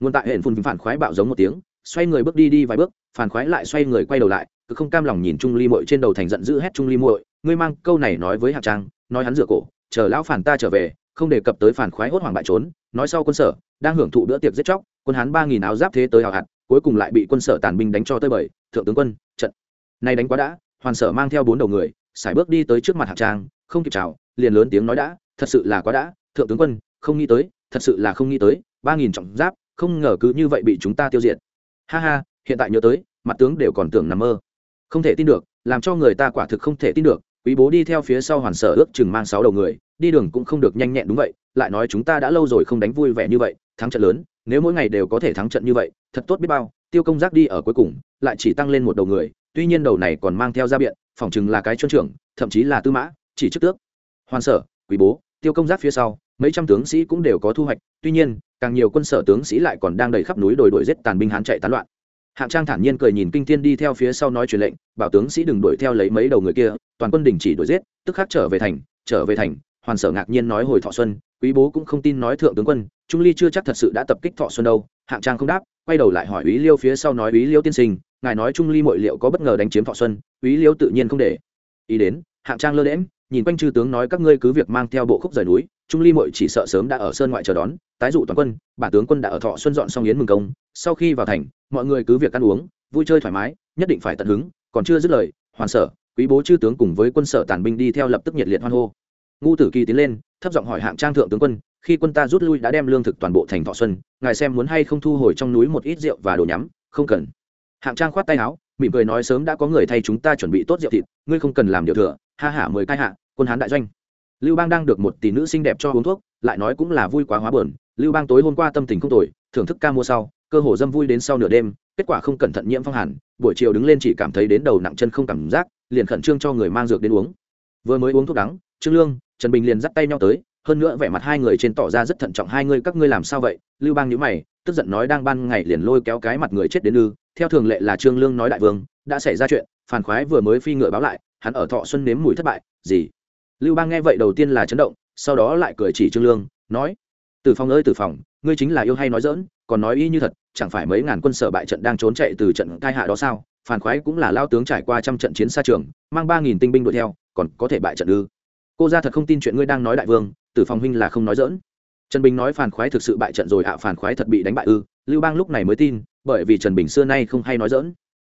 Nguồn tại hển phun phản khoái bạo giống một tiếng, xoay người bước đi đi vài bước, phản khoái lại xoay người quay đầu lại, cứ không cam lòng nhìn trung ly muội trên đầu thành giận dữ hét trung ly muội, ngươi mang câu này nói với hạc trang, nói hắn dựa cổ, chờ lão phản ta trở về, không đề cập tới phản khoái hốt hoảng bại trốn, nói sau quân sở, đang hưởng thụ bữa tiệc giết chóc, quân hắn ba nghìn áo giáp thế tới hào hạt, cuối cùng lại bị quân sở tàn binh đánh cho tới bời, thượng tướng quân, trận. Này đánh quá đã hoàn sở mang theo bốn đầu người sải bước đi tới trước mặt hạng trang, không kịp chào, liền lớn tiếng nói đã, thật sự là quá đã, thượng tướng quân, không nghĩ tới, thật sự là không nghĩ tới, ba nghìn trọng giáp, không ngờ cứ như vậy bị chúng ta tiêu diệt. Ha ha, hiện tại nhớ tới, mặt tướng đều còn tưởng nằm mơ. Không thể tin được, làm cho người ta quả thực không thể tin được, quý bố đi theo phía sau hoàn sở ước chừng mang sáu đầu người, đi đường cũng không được nhanh nhẹn đúng vậy, lại nói chúng ta đã lâu rồi không đánh vui vẻ như vậy, thắng trận lớn, nếu mỗi ngày đều có thể thắng trận như vậy, thật tốt biết bao, tiêu công giác đi ở cuối cùng, lại chỉ tăng lên một đầu người tuy nhiên đầu này còn mang theo gia biện, phỏng chừng là cái chuân trưởng, thậm chí là tư mã, chỉ chức tước. Hoàn sở, quý bố, tiêu công giác phía sau, mấy trăm tướng sĩ cũng đều có thu hoạch. Tuy nhiên, càng nhiều quân sở tướng sĩ lại còn đang đầy khắp núi đồi đuổi giết tàn binh hán chạy tán loạn. Hạng trang thản nhiên cười nhìn kinh thiên đi theo phía sau nói truyền lệnh, bảo tướng sĩ đừng đuổi theo lấy mấy đầu người kia, toàn quân đình chỉ đuổi giết, tức khắc trở về thành, trở về thành, hoàn sở ngạc nhiên nói hồi thọ xuân, quý bố cũng không tin nói thượng tướng quân, trung ly chưa chắc thật sự đã tập kích thọ xuân đâu. Hạng trang không đáp, quay đầu lại hỏi ý liêu phía sau nói ý liêu tiên sinh ngài nói trung ly mội liệu có bất ngờ đánh chiếm thọ xuân, úy liêu tự nhiên không để. Ý đến, hạng trang lơ đễm nhìn quanh chư tướng nói các ngươi cứ việc mang theo bộ khúc rời núi, trung ly mội chỉ sợ sớm đã ở sơn ngoại chờ đón, tái dụ toàn quân, bản tướng quân đã ở thọ xuân dọn xong yến mừng công, sau khi vào thành, mọi người cứ việc ăn uống, vui chơi thoải mái, nhất định phải tận hứng, còn chưa dứt lời, hoàn sở, quý bố chư tướng cùng với quân sở tàn binh đi theo lập tức nhiệt liệt hoan hô. Ngu tử kỳ tiến lên, thấp giọng hỏi hạng trang thượng tướng quân, khi quân ta rút lui đã đem lương thực toàn bộ thành thọ xuân, ngài xem muốn hay không thu hồi trong núi một ít rượu và đồ nhắm, không cần hạng trang khoát tay áo, mỉm cười nói sớm đã có người thay chúng ta chuẩn bị tốt rượu thịt, ngươi không cần làm điều thừa, ha hả mười cai hạ, quân hán đại doanh. Lưu bang đang được một tỷ nữ xinh đẹp cho uống thuốc, lại nói cũng là vui quá hóa bờn lưu bang tối hôm qua tâm tình không tồi, thưởng thức ca mua sau, cơ hồ dâm vui đến sau nửa đêm, kết quả không cẩn thận nhiễm phong hàn, buổi chiều đứng lên chỉ cảm thấy đến đầu nặng chân không cảm giác, liền khẩn trương cho người mang dược đến uống. Vừa mới uống thuốc đắng, trương lương, trần bình liền dắt tay nhau tới, hơn nữa vẻ mặt hai người trên tỏ ra rất thận trọng, hai người các ngươi làm sao vậy? Lưu bang nhíu mày, tức giận nói đang ban ngày liền lôi kéo cái mặt người chết đến ư theo thường lệ là trương lương nói đại vương, đã xảy ra chuyện, phản khoái vừa mới phi ngựa báo lại, hắn ở thọ xuân nếm mùi thất bại, gì? Lưu bang nghe vậy đầu tiên là chấn động, sau đó lại cười chỉ trương lương, nói từ phòng ơi từ phòng ngươi chính là yêu hay nói dỡn còn nói y như thật, chẳng phải mấy ngàn quân sở bại trận đang trốn chạy từ trận cai hạ đó sao? Phản khoái cũng là lao tướng trải qua trăm trận chiến xa trường, mang ba nghìn tinh binh đuổi theo, còn có thể bại trận ư? Cô ra thật không tin chuyện ngươi đang nói đại vương, tử phong huynh là không nói dỡn trần bình nói phản khoái thực sự bại trận rồi ạ, phản khoái thật bị đánh bại ư? Lưu bang lúc này mới tin bởi vì trần bình xưa nay không hay nói dỡn.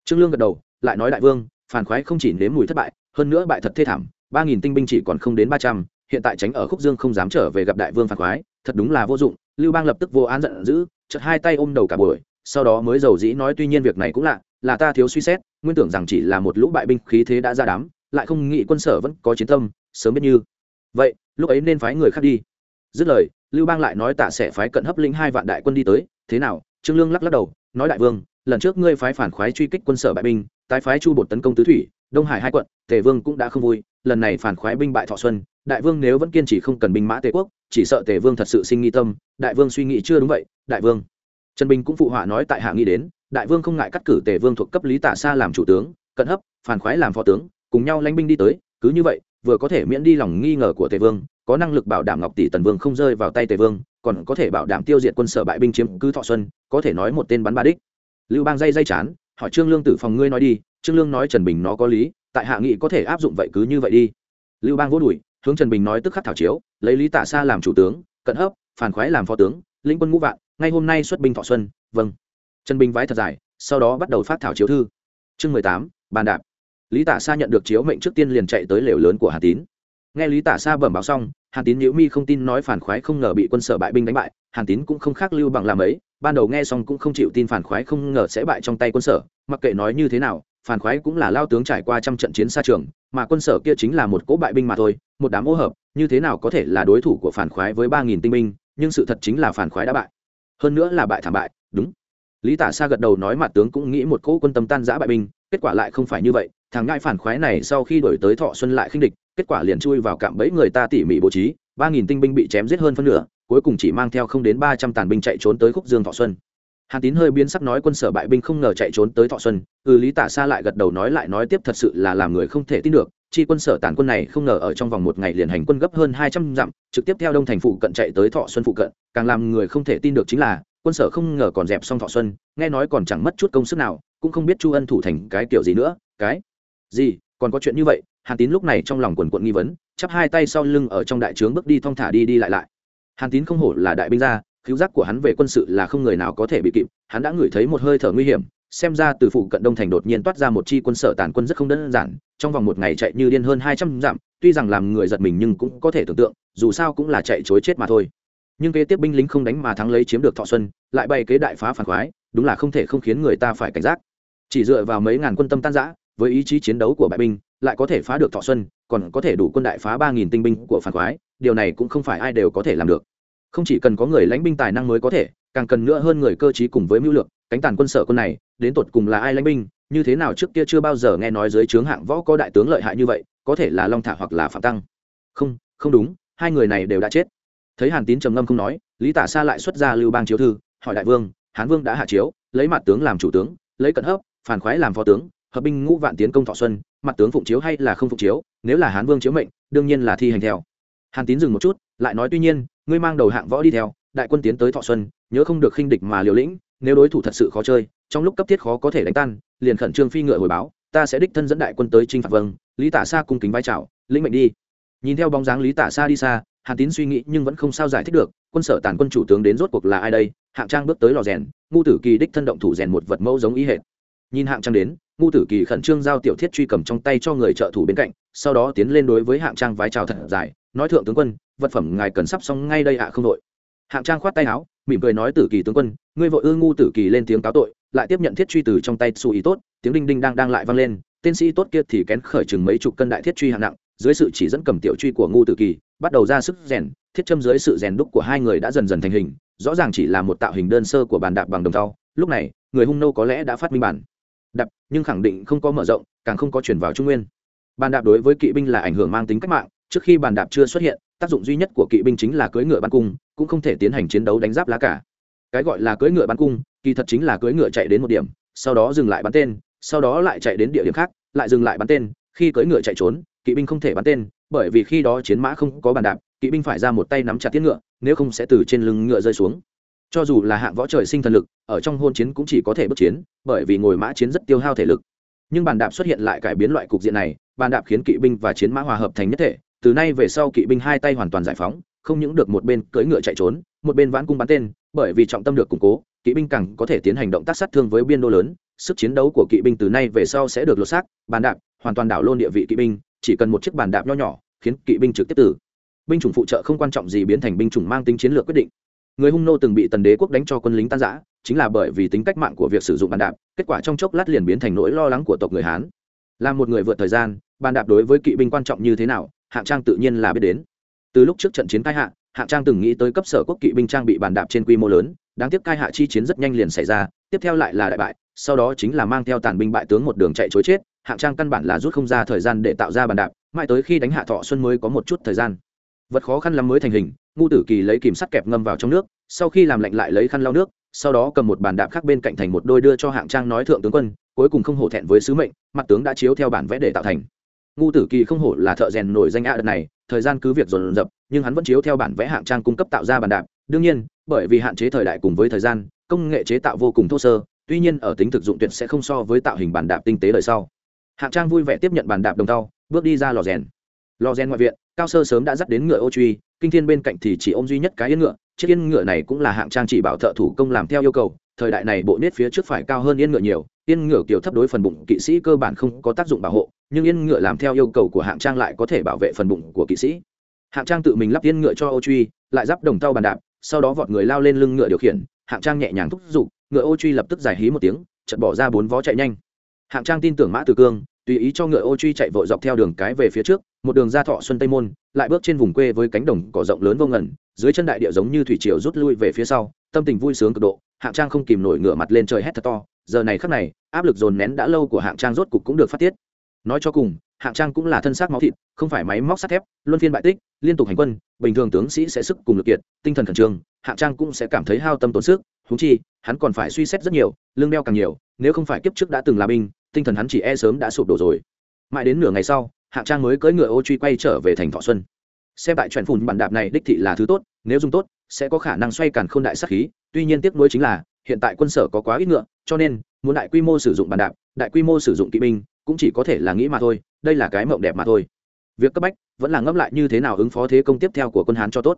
Trương lương gật đầu, lại nói đại vương, phản khoái không chỉ nếm mùi thất bại, hơn nữa bại thật thê thảm, ba nghìn tinh binh chỉ còn không đến ba trăm, hiện tại tránh ở khúc dương không dám trở về gặp đại vương phản khoái, thật đúng là vô dụng, lưu bang lập tức vô án giận dữ chật hai tay ôm đầu cả buổi, sau đó mới giàu dĩ nói tuy nhiên việc này cũng lạ, là ta thiếu suy xét, nguyên tưởng rằng chỉ là một lũ bại binh khí thế đã ra đám, lại không nghĩ quân sở vẫn có chiến tâm, sớm biết như. Vậy, lúc ấy nên phái người khác đi. Dứt lời, lưu bang lại nói tạ sẽ phái cận hấp linh hai vạn đại quân đi tới, thế nào trương lương lắc lắc đầu, nói đại vương, lần trước ngươi phái phản khoái truy kích quân sở bại binh, tái phái chu bột tấn công tứ thủy, đông hải hai quận, tề vương cũng đã không vui, lần này phản khoái binh bại thọ xuân, đại vương nếu vẫn kiên trì không cần binh mã tề quốc, chỉ sợ tề vương thật sự sinh nghi tâm, đại vương suy nghĩ chưa đúng vậy, đại vương. Trần bình cũng phụ họa nói tại hạ nghĩ đến, đại vương không ngại cắt cử tề vương thuộc cấp lý tả Sa làm chủ tướng, cận hấp, phản khoái làm phó tướng, cùng nhau lãnh binh đi tới, cứ như vậy vừa có thể miễn đi lòng nghi ngờ của tề vương, có năng lực bảo đảm ngọc tỷ tần vương không rơi vào tay tề vương, còn có thể bảo đảm tiêu diệt quân sở bại binh chiếm cứ thọ xuân, có thể nói một tên bắn ba đích. Lưu bang dây dây chán, hỏi trương lương tử phòng ngươi nói đi, trương lương nói trần bình nó có lý, tại hạ nghị có thể áp dụng vậy cứ như vậy đi. Lưu bang vô đùi hướng trần bình nói tức khắc thảo chiếu, lấy lý tả Sa làm chủ tướng, cận hấp, phản khoái làm phó tướng, lĩnh quân ngũ vạn, ngay hôm nay xuất binh thọ xuân vâng. Trần bình vái thật dài, sau đó bắt đầu phát thảo chiếu thư. Chương mười tám, bàn đạp lý tả sa nhận được chiếu mệnh trước tiên liền chạy tới lều lớn của hà tín. Nghe lý tả sa bẩm báo xong, hàn tín nhữ mi không tin nói phản khoái không ngờ bị quân sở bại binh đánh bại, hàn tín cũng không khác lưu bằng làm ấy, ban đầu nghe xong cũng không chịu tin phản khoái không ngờ sẽ bại trong tay quân sở, mặc kệ nói như thế nào, phản khoái cũng là lao tướng trải qua trăm trận chiến xa trường, mà quân sở kia chính là một cỗ bại binh mà thôi, một đám ô hợp, như thế nào có thể là đối thủ của phản khoái với ba nghìn tinh binh, nhưng sự thật chính là phản khoái đã bại. Hơn nữa là bại thảm bại, đúng. Lý tả sa gật đầu nói mặt tướng cũng nghĩ một cỗ quân tâm tan giã bại binh kết quả lại không phải như vậy, thằng ngại phản khoái này sau khi đổi tới thọ xuân lại khinh địch, kết quả liền chui vào cạm bẫy người ta tỉ mỉ bố trí, ba nghìn tinh binh bị chém giết hơn phân nửa, cuối cùng chỉ mang theo không đến ba trăm tàn binh chạy trốn tới khúc dương thọ xuân. Hàn tín hơi biến sắc nói quân sở bại binh không ngờ chạy trốn tới thọ xuân ừ lý tả xa lại gật đầu nói lại nói tiếp thật sự là làm người không thể tin được, chi quân sở tàn quân này không ngờ ở trong vòng một ngày liền hành quân gấp hơn hai trăm dặm, trực tiếp theo đông thành phụ cận chạy tới thọ xuân phụ cận, càng làm người không thể tin được chính là, quân sở không ngờ còn dẹp xong thọ xuân, nghe nói còn chẳng mất chút công sức nào cũng không biết chu ân thủ thành cái kiểu gì nữa, cái gì, còn có chuyện như vậy? Hàn tín lúc này trong lòng quần quận nghi vấn, chắp hai tay sau lưng ở trong đại trướng bước đi thong thả đi đi lại lại. Hàn tín không hổ là đại binh gia cứu giác của hắn về quân sự là không người nào có thể bị kịp, hắn đã ngửi thấy một hơi thở nguy hiểm, xem ra từ phụ cận đông thành đột nhiên toát ra một chi quân sở tàn quân rất không đơn giản, trong vòng một ngày chạy như điên hơn hai trăm dặm, tuy rằng làm người giật mình nhưng cũng có thể tưởng tượng, dù sao cũng là chạy chối chết mà thôi nhưng kế tiếp binh lính không đánh mà thắng lấy chiếm được thọ xuân, lại bày kế đại phá phản khoái, đúng là không thể không khiến người ta phải cảnh giác. Chỉ dựa vào mấy ngàn quân tâm tan giã với ý chí chiến đấu của bại binh, lại có thể phá được thọ xuân, còn có thể đủ quân đại phá ba nghìn tinh binh của phản khoái, điều này cũng không phải ai đều có thể làm được. Không chỉ cần có người lãnh binh tài năng mới có thể, càng cần nữa hơn người cơ t cùng với mưu lược, cánh tàn quân sở quân này, đến tột cùng là ai lãnh binh, như thế nào trước kia chưa bao giờ nghe nói dưới trướng hạng võ có đại tướng lợi hại như vậy, có thể là long thả hoặc là phạm tăng. Không không đúng, hai người này đều đã chết thấy hàn tín trầm ngâm không nói, lý tả xa lại xuất ra lưu bang chiếu thư, hỏi đại vương, hán vương đã hạ chiếu, lấy mặt tướng làm chủ tướng, lấy cận hấp, phản khoái làm phó tướng, hợp binh ngũ vạn tiến công thọ xuân, mặt tướng phụng chiếu hay là không phụng chiếu, nếu là hán vương chiếu mệnh, đương nhiên là thi hành theo. Hàn tín dừng một chút, lại nói tuy nhiên, ngươi mang đầu hạng võ đi theo, đại quân tiến tới thọ xuân, nhớ không được khinh địch mà liều lĩnh, nếu đối thủ thật sự khó chơi, trong lúc cấp thiết khó có thể đánh tan, liền khẩn trương phi ngựa hồi báo, ta sẽ đích thân dẫn đại quân tới chinh phạt vâng lý tả xa cung kính vai trào lĩnh mệnh đi. Nhìn theo bóng dáng lý tả xa đi xa hàn tín suy nghĩ nhưng vẫn không sao giải thích được, quân sở tàn quân chủ tướng đến rốt cuộc là ai đây? Hạng trang bước tới lò rèn ngu tử kỳ đích thân động thủ rèn một vật mẫu giống ý hệt. Nhìn hạng trang đến ngu tử kỳ khẩn trương giao tiểu thiết truy cầm trong tay cho người trợ thủ bên cạnh, sau đó tiến lên đối với hạng trang vái chào thật dài, nói, thượng tướng quân, vật phẩm ngài cần sắp xong ngay đây hạ không đội hạng trang khoát tay áo, mỉm cười nói, tử kỳ tướng quân, ngươi vội ư? Ngu tử kỳ lên tiếng cáo tội, lại tiếp nhận thiết truy từ trong tay xù ý tốt, tiếng đinh đinh đang đang lại vang lên, tên sĩ tốt kia thì kén khởi chừng mấy chục cân đại thiết truy hạng nặng, dưới sự chỉ dẫn cầm tiểu truy của ngu tử kỳ bắt đầu ra sức rèn, thiết châm dưới sự rèn đúc của hai người đã dần dần thành hình, rõ ràng chỉ là một tạo hình đơn sơ của bàn đạp bằng đồng thau. Lúc này, người hung nô có lẽ đã phát minh bản đạp, nhưng khẳng định không có mở rộng, càng không có chuyển vào trung nguyên. Bàn đạp đối với kỵ binh là ảnh hưởng mang tính cách mạng. Trước khi bàn đạp chưa xuất hiện, tác dụng duy nhất của kỵ binh chính là cưỡi ngựa bắn cung, cũng không thể tiến hành chiến đấu đánh giáp lá cả. Cái gọi là cưỡi ngựa bắn cung, kỳ thật chính là cưỡi ngựa chạy đến một điểm, sau đó dừng lại bắn tên, sau đó lại chạy đến địa điểm khác, lại dừng lại bắn tên. Khi cưỡi ngựa chạy trốn, kỵ binh không thể bắn tên bởi vì khi đó chiến mã không có bàn đạp, kỵ binh phải ra một tay nắm chặt tiết ngựa, nếu không sẽ từ trên lưng ngựa rơi xuống. Cho dù là hạng võ trời sinh thần lực, ở trong hôn chiến cũng chỉ có thể bước chiến, bởi vì ngồi mã chiến rất tiêu hao thể lực. Nhưng bàn đạp xuất hiện lại cải biến loại cục diện này, bàn đạp khiến kỵ binh và chiến mã hòa hợp thành nhất thể, từ nay về sau kỵ binh hai tay hoàn toàn giải phóng, không những được một bên cưỡi ngựa chạy trốn, một bên vãn cung bắn tên, bởi vì trọng tâm được củng cố, kỵ binh càng có thể tiến hành động tác sát thương với biên đô lớn, sức chiến đấu của kỵ binh từ nay về sau sẽ được lột xác, bàn đạp hoàn toàn đảo lôn địa vị kỵ binh chỉ cần một chiếc bàn đạp nho nhỏ, khiến kỵ binh trực tiếp tử. Binh chủng phụ trợ không quan trọng gì biến thành binh chủng mang tính chiến lược quyết định. Người hung nô từng bị tần đế quốc đánh cho quân lính tan giã chính là bởi vì tính cách mạng của việc sử dụng bàn đạp, kết quả trong chốc lát liền biến thành nỗi lo lắng của tộc người hán. Là một người vượt thời gian, bàn đạp đối với kỵ binh quan trọng như thế nào, hạng trang tự nhiên là biết đến. Từ lúc trước trận chiến cai hạ, hạng trang từng nghĩ tới cấp sở quốc kỵ binh trang bị bàn đạp trên quy mô lớn, đáng tiếc cai hạ chi chiến rất nhanh liền xảy ra, tiếp theo lại là đại bại, sau đó chính là mang theo tàn binh bại tướng một đường chạy chối chết hạng trang căn bản là rút không ra thời gian để tạo ra bàn đạp, mãi tới khi đánh hạ thọ xuân mới có một chút thời gian. Vật khó khăn lắm mới thành hình, ngu tử kỳ lấy kìm sắt kẹp ngâm vào trong nước, sau khi làm lạnh lại lấy khăn lau nước, sau đó cầm một bàn đạp khác bên cạnh thành một đôi đưa cho hạng trang nói thượng tướng quân, cuối cùng không hổ thẹn với sứ mệnh, mặt tướng đã chiếu theo bản vẽ để tạo thành. Ngu tử kỳ không hổ là thợ rèn nổi danh a đợt này, thời gian cứ việc dồn dập, nhưng hắn vẫn chiếu theo bản vẽ hạng trang cung cấp tạo ra bàn đạp. Đương nhiên, bởi vì hạn chế thời đại cùng với thời gian, công nghệ chế tạo vô cùng thô sơ, tuy nhiên ở tính thực dụng tuyệt sẽ không so với tạo hình bàn đạp tinh tế đời sau hạng trang vui vẻ tiếp nhận bàn đạp đồng tàu, bước đi ra lò rèn. Lò rèn ngoại viện, cao sơ sớm đã dắt đến ngựa ô truy, kinh thiên bên cạnh thì chỉ ôm duy nhất cái yên ngựa, chiếc yên ngựa này cũng là hạng trang chỉ bảo thợ thủ công làm theo yêu cầu, thời đại này bộ nết phía trước phải cao hơn yên ngựa nhiều, yên ngựa kiểu thấp đối phần bụng kỵ sĩ cơ bản không có tác dụng bảo hộ, nhưng yên ngựa làm theo yêu cầu của hạng trang lại có thể bảo vệ phần bụng của kỵ sĩ. Hạng trang tự mình lắp yên ngựa cho ô truy, lại giáp đồng tàu bàn đạp, sau đó vọt người lao lên lưng ngựa điều khiển, hạng trang nhẹ nhàng thúc giục, ngựa ô truy lập tức giải hí một tiếng chật bỏ ra bốn vó chạy nhanh hạng trang tin tưởng mã tử cương, tùy ý cho ngựa ô truy chạy vội dọc theo đường cái về phía trước, một đường ra thọ xuân tây môn, lại bước trên vùng quê với cánh đồng cỏ rộng lớn vô ngẩn dưới chân đại địa giống như thủy triều rút lui về phía sau, tâm tình vui sướng cực độ, hạng trang không kìm nổi ngửa mặt lên trời hét thật to, giờ này khắc này, áp lực dồn nén đã lâu của hạng trang rốt cục cũng được phát tiết. Nói cho cùng, hạng trang cũng là thân xác máu thịt, không phải máy móc sắt thép, luân phiên bại tích, liên tục hành quân, bình thường tướng sĩ sẽ sức cùng lực kiệt, tinh thần khẩn trương, hạng trang cũng sẽ cảm thấy hao tâm tổn sức húng chi, hắn còn phải suy xét rất nhiều, lương đeo càng nhiều nếu không phải kiếp trước đã từng là binh, tinh thần hắn chỉ e sớm đã sụp đổ rồi. Mãi đến nửa ngày sau, hạng trang mới cưỡi ngựa ô truy quay trở về thành thọ xuân. Xem tại truyền phùn bản đạp này, đích thị là thứ tốt, nếu dùng tốt, sẽ có khả năng xoay cản không đại sắc khí. Tuy nhiên tiếc nuối chính là, hiện tại quân sở có quá ít ngựa, cho nên, muốn đại quy mô sử dụng bản đạp, đại quy mô sử dụng kỵ binh, cũng chỉ có thể là nghĩ mà thôi, đây là cái mộng đẹp mà thôi. Việc cấp bách, vẫn là ngẫm lại như thế nào ứng phó thế công tiếp theo của quân hán cho tốt.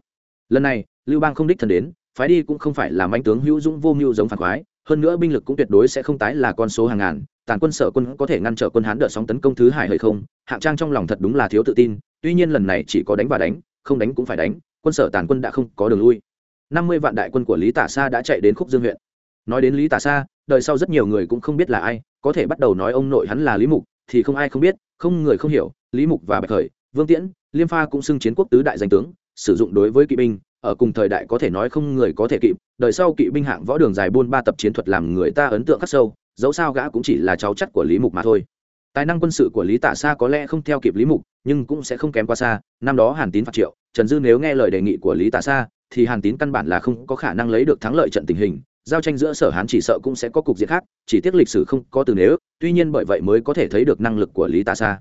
Lần này, lưu bang không đích thần đến, phái đi cũng không phải là manh tướng hữu dũng vô mưu giống phản khoái hơn nữa binh lực cũng tuyệt đối sẽ không tái là con số hàng ngàn, tàn quân sở quân có thể ngăn trở quân hán đợt sóng tấn công thứ hải hay không, hạng trang trong lòng thật đúng là thiếu tự tin, tuy nhiên lần này chỉ có đánh và đánh, không đánh cũng phải đánh, quân sở tàn quân đã không có đường lui. Năm mươi vạn đại quân của lý tả sa đã chạy đến khúc dương huyện. Nói đến lý tả sa, đời sau rất nhiều người cũng không biết là ai, có thể bắt đầu nói ông nội hắn là lý mục, thì không ai không biết, không người không hiểu, lý mục và bạch khởi, vương tiễn, liêm pha cũng xưng chiến quốc tứ đại danh tướng sử dụng đối với kỵ binh, ở cùng thời đại có thể nói không người có thể kịp, đời sau kỵ binh hạng võ đường dài buôn ba tập chiến thuật làm người ta ấn tượng khắc sâu, dẫu sao gã cũng chỉ là cháu chắt của lý mục mà thôi. Tài năng quân sự của lý tả xa có lẽ không theo kịp lý mục, nhưng cũng sẽ không kém qua xa, năm đó hàn tín phạt triệu, trần dư nếu nghe lời đề nghị của lý tả xa thì hàn tín căn bản là không có khả năng lấy được thắng lợi trận tình hình, giao tranh giữa sở hán chỉ sợ cũng sẽ có cục diện khác, chỉ tiếc lịch sử không có từ nếu, tuy nhiên bởi vậy mới có thể thấy được năng lực của lý Tả sa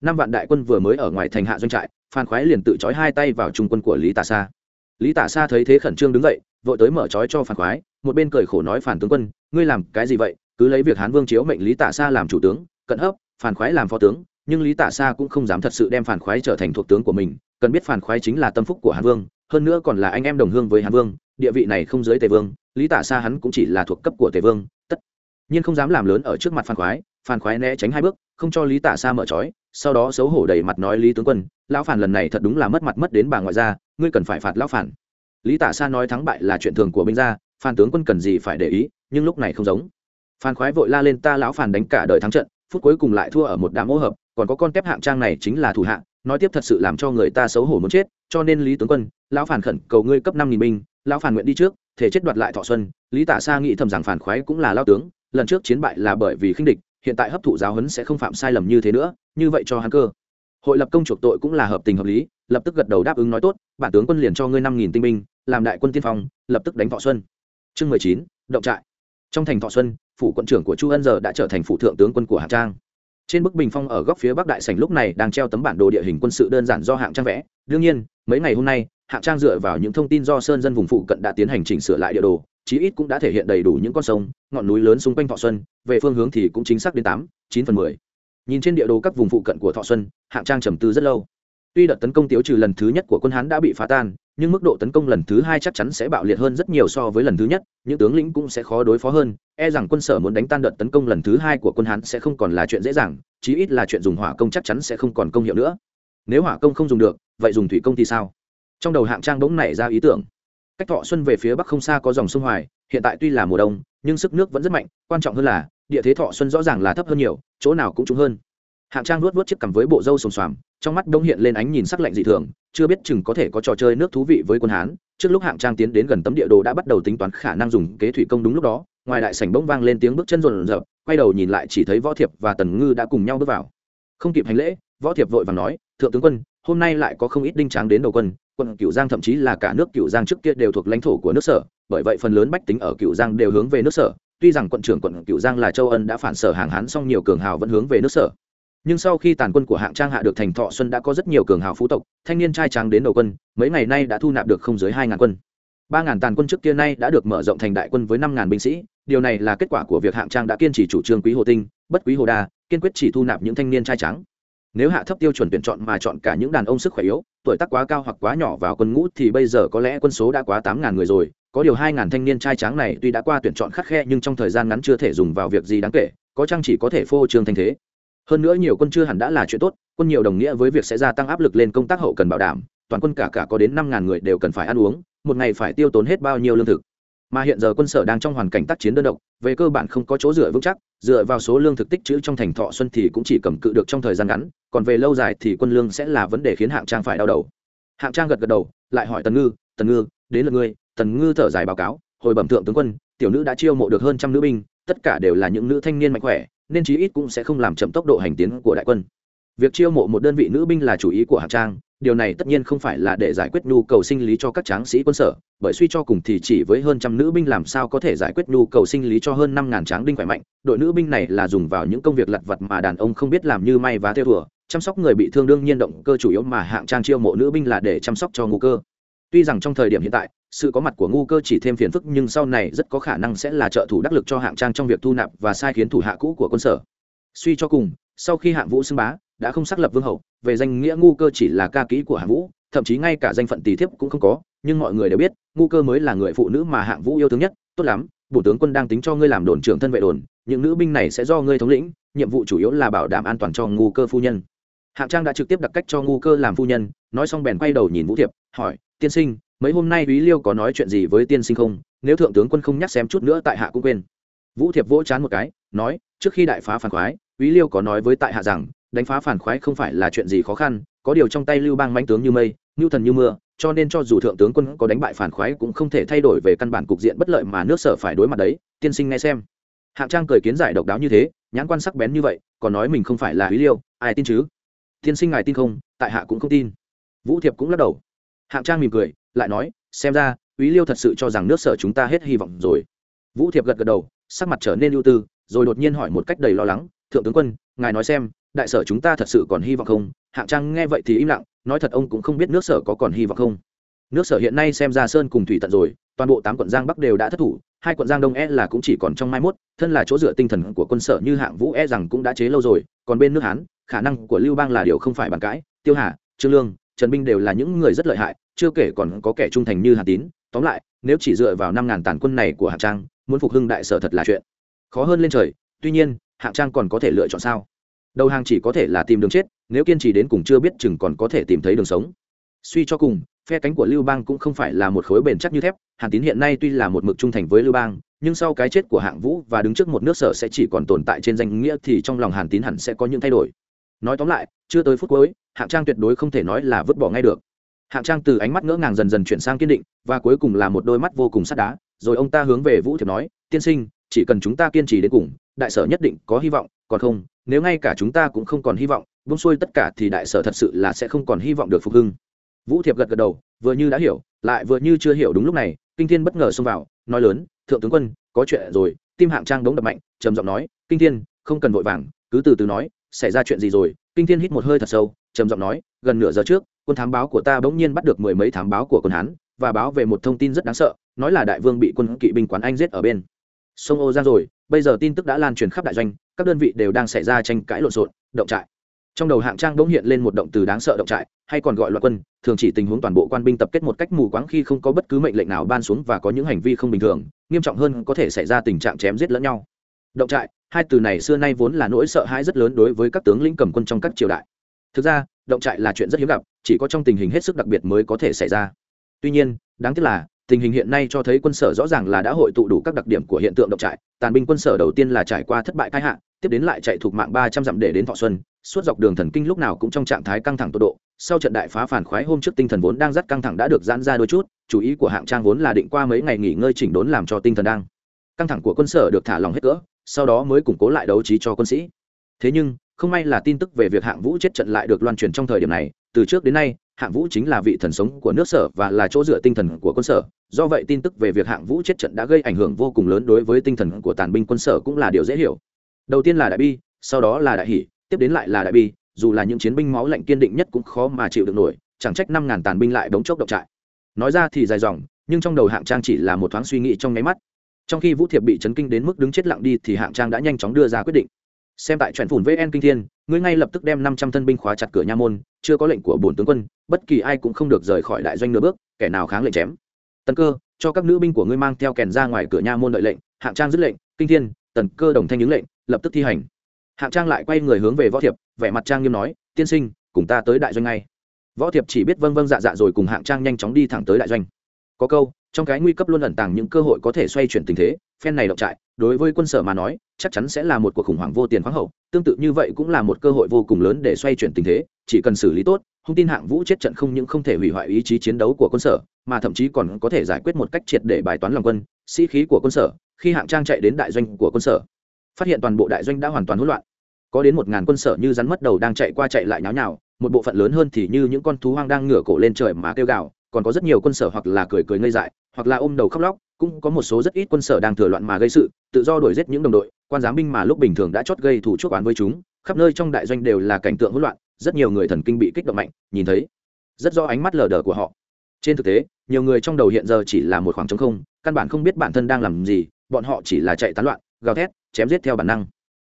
năm vạn đại quân vừa mới ở ngoài thành hạ doanh trại, phan khoái liền tự trói hai tay vào trung quân của lý Tả sa. Lý Tả sa thấy thế khẩn trương đứng dậy, vội tới mở trói cho phan khoái, một bên cười khổ nói, phản tướng quân, ngươi làm cái gì vậy? Cứ lấy việc hán vương chiếu mệnh lý Tả sa làm chủ tướng, cận hấp phản khoái làm phó tướng, nhưng lý tả sa cũng không dám thật sự đem phản khoái trở thành thuộc tướng của mình, cần biết phản khoái chính là tâm phúc của hán vương, hơn nữa còn là anh em đồng hương với hán vương, địa vị này không dưới tề vương, lý tả sa hắn cũng chỉ là thuộc cấp của tề vương, tất nhiên không dám làm lớn ở trước mặt phản khoái. Phản khoái né tránh hai bước, không cho lý tả sa mở trói sau đó xấu hổ đầy mặt nói lý tướng quân, lão phản lần này thật đúng là mất mặt mất đến bà ngoại gia, ngươi cần phải phạt lão phản. Lý tả sa nói thắng bại là chuyện thường của binh gia phan tướng quân cần gì phải để ý, nhưng lúc này không giống. Phan khoái vội la lên ta lão phản đánh cả đời thắng trận, phút cuối cùng lại thua ở một đám ô hợp, còn có con tép hạng trang này chính là thủ hạng nói tiếp thật sự làm cho người ta xấu hổ muốn chết, cho nên lý tướng quân, lão phản khẩn cầu ngươi cấp năm nghìn binh, lão phản nguyện đi trước, thể chết đoạt lại thọ xuân. Lý tả sa nghĩ thầm rằng phản khoái cũng là lao tướng, lần trước chiến bại là bởi vì khinh địch hiện tại hấp thụ giáo huấn sẽ không phạm sai lầm như thế nữa, như vậy cho hắn cơ. Hội lập công chuộc tội cũng là hợp tình hợp lý, lập tức gật đầu đáp ứng nói tốt, bản tướng quân liền cho ngươi năm nghìn tinh binh, làm đại quân tiên phong, lập tức đánh thọ xuân. Chương mười chín, động trại. Trong thành thọ xuân, phủ quận trưởng của chu ân giờ đã trở thành phụ thượng tướng quân của hạng trang. Trên bức bình phong ở góc phía bắc đại sảnh lúc này đang treo tấm bản đồ địa hình quân sự đơn giản do hạng trang vẽ. Đương nhiên, mấy ngày hôm nay, hạng trang dựa vào những thông tin do sơn dân vùng phụ cận đã tiến hành chỉnh sửa lại địa đồ chí ít cũng đã thể hiện đầy đủ những con sông, ngọn núi lớn xung quanh thọ xuân, về phương hướng thì cũng chính xác đến tám, chín phần mười. Nhìn trên địa đồ các vùng phụ cận của thọ xuân, hạng trang trầm tư rất lâu. Tuy đợt tấn công tiêu trừ lần thứ nhất của quân hán đã bị phá tan, nhưng mức độ tấn công lần thứ hai chắc chắn sẽ bạo liệt hơn rất nhiều so với lần thứ nhất, những tướng lĩnh cũng sẽ khó đối phó hơn e rằng quân sở muốn đánh tan đợt tấn công lần thứ hai của quân hán sẽ không còn là chuyện dễ dàng, chí ít là chuyện dùng hỏa công chắc chắn sẽ không còn công hiệu nữa. Nếu hỏa công không dùng được, vậy dùng thủy công thì sao? Trong đầu hạng trang bỗng nảy ra ý tưởng cách thọ xuân về phía bắc không xa có dòng sông hoài, hiện tại tuy là mùa đông, nhưng sức nước vẫn rất mạnh, quan trọng hơn là, địa thế thọ xuân rõ ràng là thấp hơn nhiều, chỗ nào cũng trúng hơn. Hạng trang nuốt vớt chiếc cằm với bộ râu xồm xoàm, trong mắt đông hiện lên ánh nhìn sắc lạnh dị thường, chưa biết chừng có thể có trò chơi nước thú vị với quân hán. Trước lúc hạng trang tiến đến gần tấm địa đồ đã bắt đầu tính toán khả năng dùng kế thủy công đúng lúc đó, ngoài đại sảnh bỗng vang lên tiếng bước chân rộn rợp quay đầu nhìn lại chỉ thấy võ thiệp và tần ngư đã cùng nhau bước vào. Không kịp hành lễ, võ thiệp vội vàng nói, thượng tướng quân, hôm nay lại có không ít đinh tráng đến đầu quân quận cửu giang thậm chí là cả nước cửu giang trước kia đều thuộc lãnh thổ của nước sở, bởi vậy phần lớn bách tính ở cửu giang đều hướng về nước sở. Tuy rằng quận trưởng quận cửu giang là châu ân đã phản sở hàng hán, song nhiều cường hào vẫn hướng về nước sở. Nhưng sau khi tàn quân của hạng trang hạ được thành thọ xuân đã có rất nhiều cường hào phú tộc, thanh niên trai tráng đến đầu quân, mấy ngày nay đã thu nạp được không dưới hai ngàn quân. Ba ngàn tàn quân trước kia nay đã được mở rộng thành đại quân với năm ngàn binh sĩ, điều này là kết quả của việc hạng trang đã kiên trì chủ trương quý hồ tinh, bất quý hồ đa, kiên quyết chỉ thu nạp những thanh niên trai trắng nếu hạ thấp tiêu chuẩn tuyển chọn mà chọn cả những đàn ông sức khỏe yếu, tuổi tác quá cao hoặc quá nhỏ vào quân ngũ thì bây giờ có lẽ quân số đã quá tám ngàn người rồi, có điều hai ngàn thanh niên trai tráng này tuy đã qua tuyển chọn khắc khe nhưng trong thời gian ngắn chưa thể dùng vào việc gì đáng kể, có chăng chỉ có thể phô trương thanh thế. Hơn nữa nhiều quân chưa hẳn đã là chuyện tốt, quân nhiều đồng nghĩa với việc sẽ gia tăng áp lực lên công tác hậu cần bảo đảm, toàn quân cả cả có đến năm ngàn người đều cần phải ăn uống, một ngày phải tiêu tốn hết bao nhiêu lương thực. Mà hiện giờ quân sở đang trong hoàn cảnh tác chiến đơn độc, về cơ bản không có chỗ dựa vững chắc dựa vào số lương thực tích trữ trong thành thọ xuân thì cũng chỉ cầm cự được trong thời gian ngắn, còn về lâu dài thì quân lương sẽ là vấn đề khiến hạng trang phải đau đầu. Hạng trang gật gật đầu, lại hỏi tần ngư tần ngư, đến lượt ngươi. Tần ngư thở dài báo cáo, hồi bẩm thượng tướng quân, tiểu nữ đã chiêu mộ được hơn trăm nữ binh, tất cả đều là những nữ thanh niên mạnh khỏe, nên chí ít cũng sẽ không làm chậm tốc độ hành tiến của đại quân. Việc chiêu mộ một đơn vị nữ binh là chủ ý của hạng trang điều này tất nhiên không phải là để giải quyết nhu cầu sinh lý cho các tráng sĩ quân sở, bởi suy cho cùng thì chỉ với hơn trăm nữ binh làm sao có thể giải quyết nhu cầu sinh lý cho hơn năm ngàn tráng đinh khỏe mạnh. Đội nữ binh này là dùng vào những công việc lặt vặt mà đàn ông không biết làm như may và theo thùa. Chăm sóc người bị thương đương nhiên động cơ chủ yếu mà hạng trang chiêu mộ nữ binh là để chăm sóc cho ngu cơ. Tuy rằng trong thời điểm hiện tại, sự có mặt của ngu cơ chỉ thêm phiền phức nhưng sau này rất có khả năng sẽ là trợ thủ đắc lực cho hạng trang trong việc thu nạp và sai khiến thủ hạ cũ của quân sở. Suy cho cùng, sau khi hạng vũ xưng bá đã không xác lập vương hậu, về danh nghĩa ngu cơ chỉ là ca kỹ của hạng vũ, thậm chí ngay cả danh phận tỷ thiếp cũng không có, nhưng mọi người đều biết, ngu cơ mới là người phụ nữ mà hạng vũ yêu thương nhất. Tốt lắm bộ tướng quân đang tính cho ngươi làm đồn trưởng thân vệ đồn, những nữ binh này sẽ do ngươi thống lĩnh, nhiệm vụ chủ yếu là bảo đảm an toàn cho ngu cơ phu nhân. Hạng trang đã trực tiếp đặt cách cho ngu cơ làm phu nhân, nói xong bèn quay đầu nhìn vũ thiệp, hỏi, tiên sinh, mấy hôm nay úy liêu có nói chuyện gì với tiên sinh không? Nếu thượng tướng quân không nhắc xem chút nữa tại hạ cũng quên. Vũ thiệp vỗ chán một cái, nói, trước khi đại phá phản khoái, úy liêu có nói với tại hạ rằng đánh phá phản khoái không phải là chuyện gì khó khăn, có điều trong tay lưu bang mãnh tướng như mây ngưu thần như mưa, cho nên cho dù thượng tướng quân có đánh bại phản khoái cũng không thể thay đổi về căn bản cục diện bất lợi mà nước sở phải đối mặt đấy, tiên sinh nghe xem. Hạng trang cười kiến giải độc đáo như thế, nhãn quan sắc bén như vậy, còn nói mình không phải là úy liêu, ai tin chứ? Tiên sinh ngài tin không, tại hạ cũng không tin. Vũ thiệp cũng lắc đầu. Hạng trang mỉm cười, lại nói, xem ra úy liêu thật sự cho rằng nước sở chúng ta hết hy vọng rồi. Vũ thiệp gật gật đầu, sắc mặt trở nên ưu tư, rồi đột nhiên hỏi một cách đầy lo lắng, thượng tướng quân, ngài nói xem đại sở chúng ta thật sự còn hy vọng không? Hạng trang nghe vậy thì im lặng, nói thật ông cũng không biết nước sở có còn hy vọng không. Nước sở hiện nay xem ra sơn cùng thủy tận rồi, toàn bộ tám quận giang bắc đều đã thất thủ, hai quận giang đông e là cũng chỉ còn trong mai mốt, thân là chỗ dựa tinh thần của quân sở như hạng vũ e rằng cũng đã chế lâu rồi, còn bên nước hán, khả năng của lưu bang là điều không phải bàn cãi. Tiêu hà, trương lương, trần binh đều là những người rất lợi hại, chưa kể còn có kẻ trung thành như hà tín. Tóm lại, nếu chỉ dựa vào năm ngàn tàn quân này của hạng trang, muốn phục hưng đại sở thật là chuyện khó hơn lên trời. Tuy nhiên, hạng trang còn có thể lựa chọn sao? Đầu hàng chỉ có thể là tìm đường chết, nếu kiên trì đến cùng chưa biết chừng còn có thể tìm thấy đường sống. Suy cho cùng, phe cánh của lưu bang cũng không phải là một khối bền chắc như thép, hàn tín hiện nay tuy là một mực trung thành với lưu bang, nhưng sau cái chết của hạng vũ và đứng trước một nước sở sẽ chỉ còn tồn tại trên danh nghĩa thì trong lòng hàn tín hẳn sẽ có những thay đổi. Nói tóm lại, chưa tới phút cuối, hạng trang tuyệt đối không thể nói là vứt bỏ ngay được. Hạng trang từ ánh mắt ngỡ ngàng dần dần chuyển sang kiên định, và cuối cùng là một đôi mắt vô cùng sắt đá, rồi ông ta hướng về vũ thiệp nói, tiên sinh, chỉ cần chúng ta kiên trì đến cùng, đại sở nhất định có hy vọng còn không, nếu ngay cả chúng ta cũng không còn hy vọng bông xuôi tất cả thì đại sở thật sự là sẽ không còn hy vọng được phục hưng. Vũ thiệp gật gật đầu, vừa như đã hiểu, lại vừa như chưa hiểu đúng lúc này, kinh thiên bất ngờ xông vào, nói lớn, thượng tướng quân, có chuyện rồi. Tim hạng trang đống đập mạnh, trầm giọng nói, kinh thiên, không cần vội vàng, cứ từ từ nói, xảy ra chuyện gì rồi? Kinh thiên hít một hơi thật sâu, trầm giọng nói, gần nửa giờ trước, quân thám báo của ta bỗng nhiên bắt được mười mấy thám báo của quân hán, và báo về một thông tin rất đáng sợ, nói là đại vương bị quân kỵ binh quán anh giết ở bên. Sông ô giang rồi, bây giờ tin tức đã lan truyền khắp đại doanh các đơn vị đều đang xảy ra tranh cãi lộn xộn, động trại. Trong đầu hạng trang bỗng hiện lên một động từ đáng sợ động trại, hay còn gọi loạn quân, thường chỉ tình huống toàn bộ quan binh tập kết một cách mù quáng khi không có bất cứ mệnh lệnh nào ban xuống và có những hành vi không bình thường, nghiêm trọng hơn có thể xảy ra tình trạng chém giết lẫn nhau. Động trại, hai từ này xưa nay vốn là nỗi sợ hãi rất lớn đối với các tướng lĩnh cầm quân trong các triều đại. Thực ra, động trại là chuyện rất hiếm gặp, chỉ có trong tình hình hết sức đặc biệt mới có thể xảy ra. Tuy nhiên, đáng tiếc là tình hình hiện nay cho thấy quân sở rõ ràng là đã hội tụ đủ các đặc điểm của hiện tượng động trại. Tàn binh quân sở đầu tiên là trải qua thất bại tai hạ, tiếp đến lại chạy thuộc mạng ba trăm dặm để đến thọ xuân. Suốt dọc đường thần kinh lúc nào cũng trong trạng thái căng thẳng tột độ. Sau trận đại phá phản khoái hôm trước tinh thần vốn đang rất căng thẳng đã được giãn ra đôi chút, chủ ý của hạng trang vốn là định qua mấy ngày nghỉ ngơi chỉnh đốn làm cho tinh thần đang căng thẳng của quân sở được thả lòng hết cỡ, sau đó mới củng cố lại đấu trí cho quân sĩ. Thế nhưng, không may là tin tức về việc hạng vũ chết trận lại được loan truyền trong thời điểm này. Từ trước đến nay hạng vũ chính là vị thần sống của nước sở và là chỗ dựa tinh thần của quân sở. Do vậy tin tức về việc hạng vũ chết trận đã gây ảnh hưởng vô cùng lớn đối với tinh thần của tàn binh quân sở cũng là điều dễ hiểu. Đầu tiên là đại bi, sau đó là đại hỷ, tiếp đến lại là đại bi, dù là những chiến binh máu lạnh kiên định nhất cũng khó mà chịu được nổi, chẳng trách năm ngàn tàn binh lại đống chốc độc trại. Nói ra thì dài dòng, nhưng trong đầu hạng trang chỉ là một thoáng suy nghĩ trong nháy mắt. Trong khi vũ thiệp bị chấn kinh đến mức đứng chết lặng đi thì hạng trang đã nhanh chóng đưa ra quyết định xem tại chuyện phủn vn kinh thiên, ngươi ngay lập tức đem năm trăm thân binh khóa chặt cửa nha môn, chưa có lệnh của bổn tướng quân, bất kỳ ai cũng không được rời khỏi đại doanh nửa bước, kẻ nào kháng lệnh chém. Tần cơ, cho các nữ binh của ngươi mang theo kèn ra ngoài cửa nha môn đợi lệnh, hạng trang dứt lệnh, kinh thiên, tần cơ đồng thanh những lệnh, lập tức thi hành. Hạng trang lại quay người hướng về võ thiệp, vẻ mặt trang nghiêm nói, tiên sinh, cùng ta tới đại doanh ngay. Võ thiệp chỉ biết vâng vâng dạ dạ rồi cùng hạng trang nhanh chóng đi thẳng tới đại doanh. Có câu, trong cái nguy cấp luôn ẩn tàng những cơ hội có thể xoay chuyển tình thế phen này động trại, đối với quân sở mà nói, chắc chắn sẽ là một cuộc khủng hoảng vô tiền khoáng hậu, tương tự như vậy cũng là một cơ hội vô cùng lớn để xoay chuyển tình thế, chỉ cần xử lý tốt, hung tin hạng vũ chết trận không những không thể hủy hoại ý chí chiến đấu của quân sở, mà thậm chí còn có thể giải quyết một cách triệt để bài toán lòng quân, sĩ khí của quân sở, khi hạng trang chạy đến đại doanh của quân sở. Phát hiện toàn bộ đại doanh đã hoàn toàn hỗn loạn. Có đến một ngàn quân sở như rắn mất đầu đang chạy qua chạy lại nháo nhào, một bộ phận lớn hơn thì như những con thú hoang đang ngửa cổ lên trời mà kêu gào còn có rất nhiều quân sở hoặc là cười cười ngây dại, hoặc là ôm đầu khóc lóc, cũng có một số rất ít quân sở đang thừa loạn mà gây sự, tự do đuổi giết những đồng đội, quan giám binh mà lúc bình thường đã chót gây thủ chuốc oán với chúng, khắp nơi trong đại doanh đều là cảnh tượng hỗn loạn, rất nhiều người thần kinh bị kích động mạnh, nhìn thấy, rất do ánh mắt lờ đờ của họ. Trên thực tế, nhiều người trong đầu hiện giờ chỉ là một khoảng trống không, căn bản không biết bản thân đang làm gì, bọn họ chỉ là chạy tán loạn, gào thét, chém giết theo bản năng.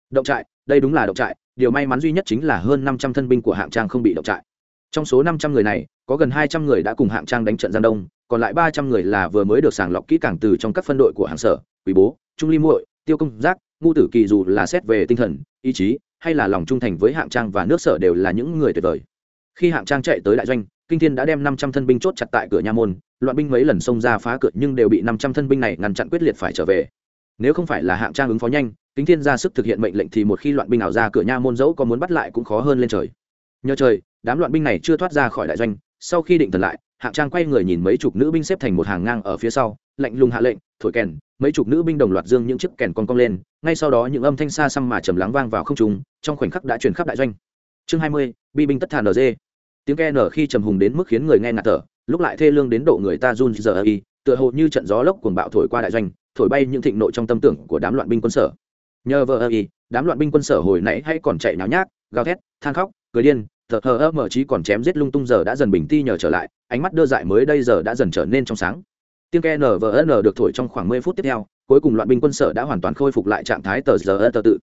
Động trại, đây đúng là động trại, điều may mắn duy nhất chính là hơn năm trăm thân binh của hạng trang không bị động trại trong số năm trăm người này, có gần hai trăm người đã cùng hạng trang đánh trận giang đông, còn lại ba trăm người là vừa mới được sàng lọc kỹ càng từ trong các phân đội của hàng sở, quý bố, trung ly muội, tiêu công giác, ngu tử kỳ dù là xét về tinh thần, ý chí, hay là lòng trung thành với hạng trang và nước sở đều là những người tuyệt vời. Khi hạng trang chạy tới đại doanh, kinh thiên đã đem năm trăm thân binh chốt chặt tại cửa nha môn, loạn binh mấy lần xông ra phá cửa nhưng đều bị năm trăm thân binh này ngăn chặn quyết liệt phải trở về. Nếu không phải là hạng trang ứng phó nhanh kính thiên ra sức thực hiện mệnh lệnh thì một khi loạn binh nào ra cửa nha môn dẫu có muốn bắt lại cũng khó hơn lên trời. Nhờ trời đám loạn binh này chưa thoát ra khỏi đại doanh, sau khi định thần lại, hạng trang quay người nhìn mấy chục nữ binh xếp thành một hàng ngang ở phía sau, lạnh lùng hạ lệnh, thổi kèn. Mấy chục nữ binh đồng loạt dương những chiếc kèn con cong lên, ngay sau đó những âm thanh xa xăm mà trầm lắng vang vào không trung, trong khoảnh khắc đã truyền khắp đại doanh. Chương hai mươi, bi binh tất thàn ở tiếng ke nở khi trầm hùng đến mức khiến người nghe ngạt thở, lúc lại thê lương đến độ người ta run giờ y tựa hồ như trận gió lốc cuồng bạo thổi qua đại doanh, thổi bay những thịnh nộ trong tâm tưởng của đám loạn binh quân sở. Nhờ vợ y, đám loạn binh quân sở hồi nãy hay còn chạy náo nhác, gào thét, than khóc, cười điên thờ hờ ơ mở trí còn chém giết lung tung giờ đã dần bình ti nhờ trở lại, ánh mắt đưa dại mới đây giờ đã dần trở nên trong sáng. Tiếng ke nvn được thổi trong khoảng mười phút tiếp theo, cuối cùng loạn binh quân sở đã hoàn toàn khôi phục lại trạng thái tờ giờ tờ tự.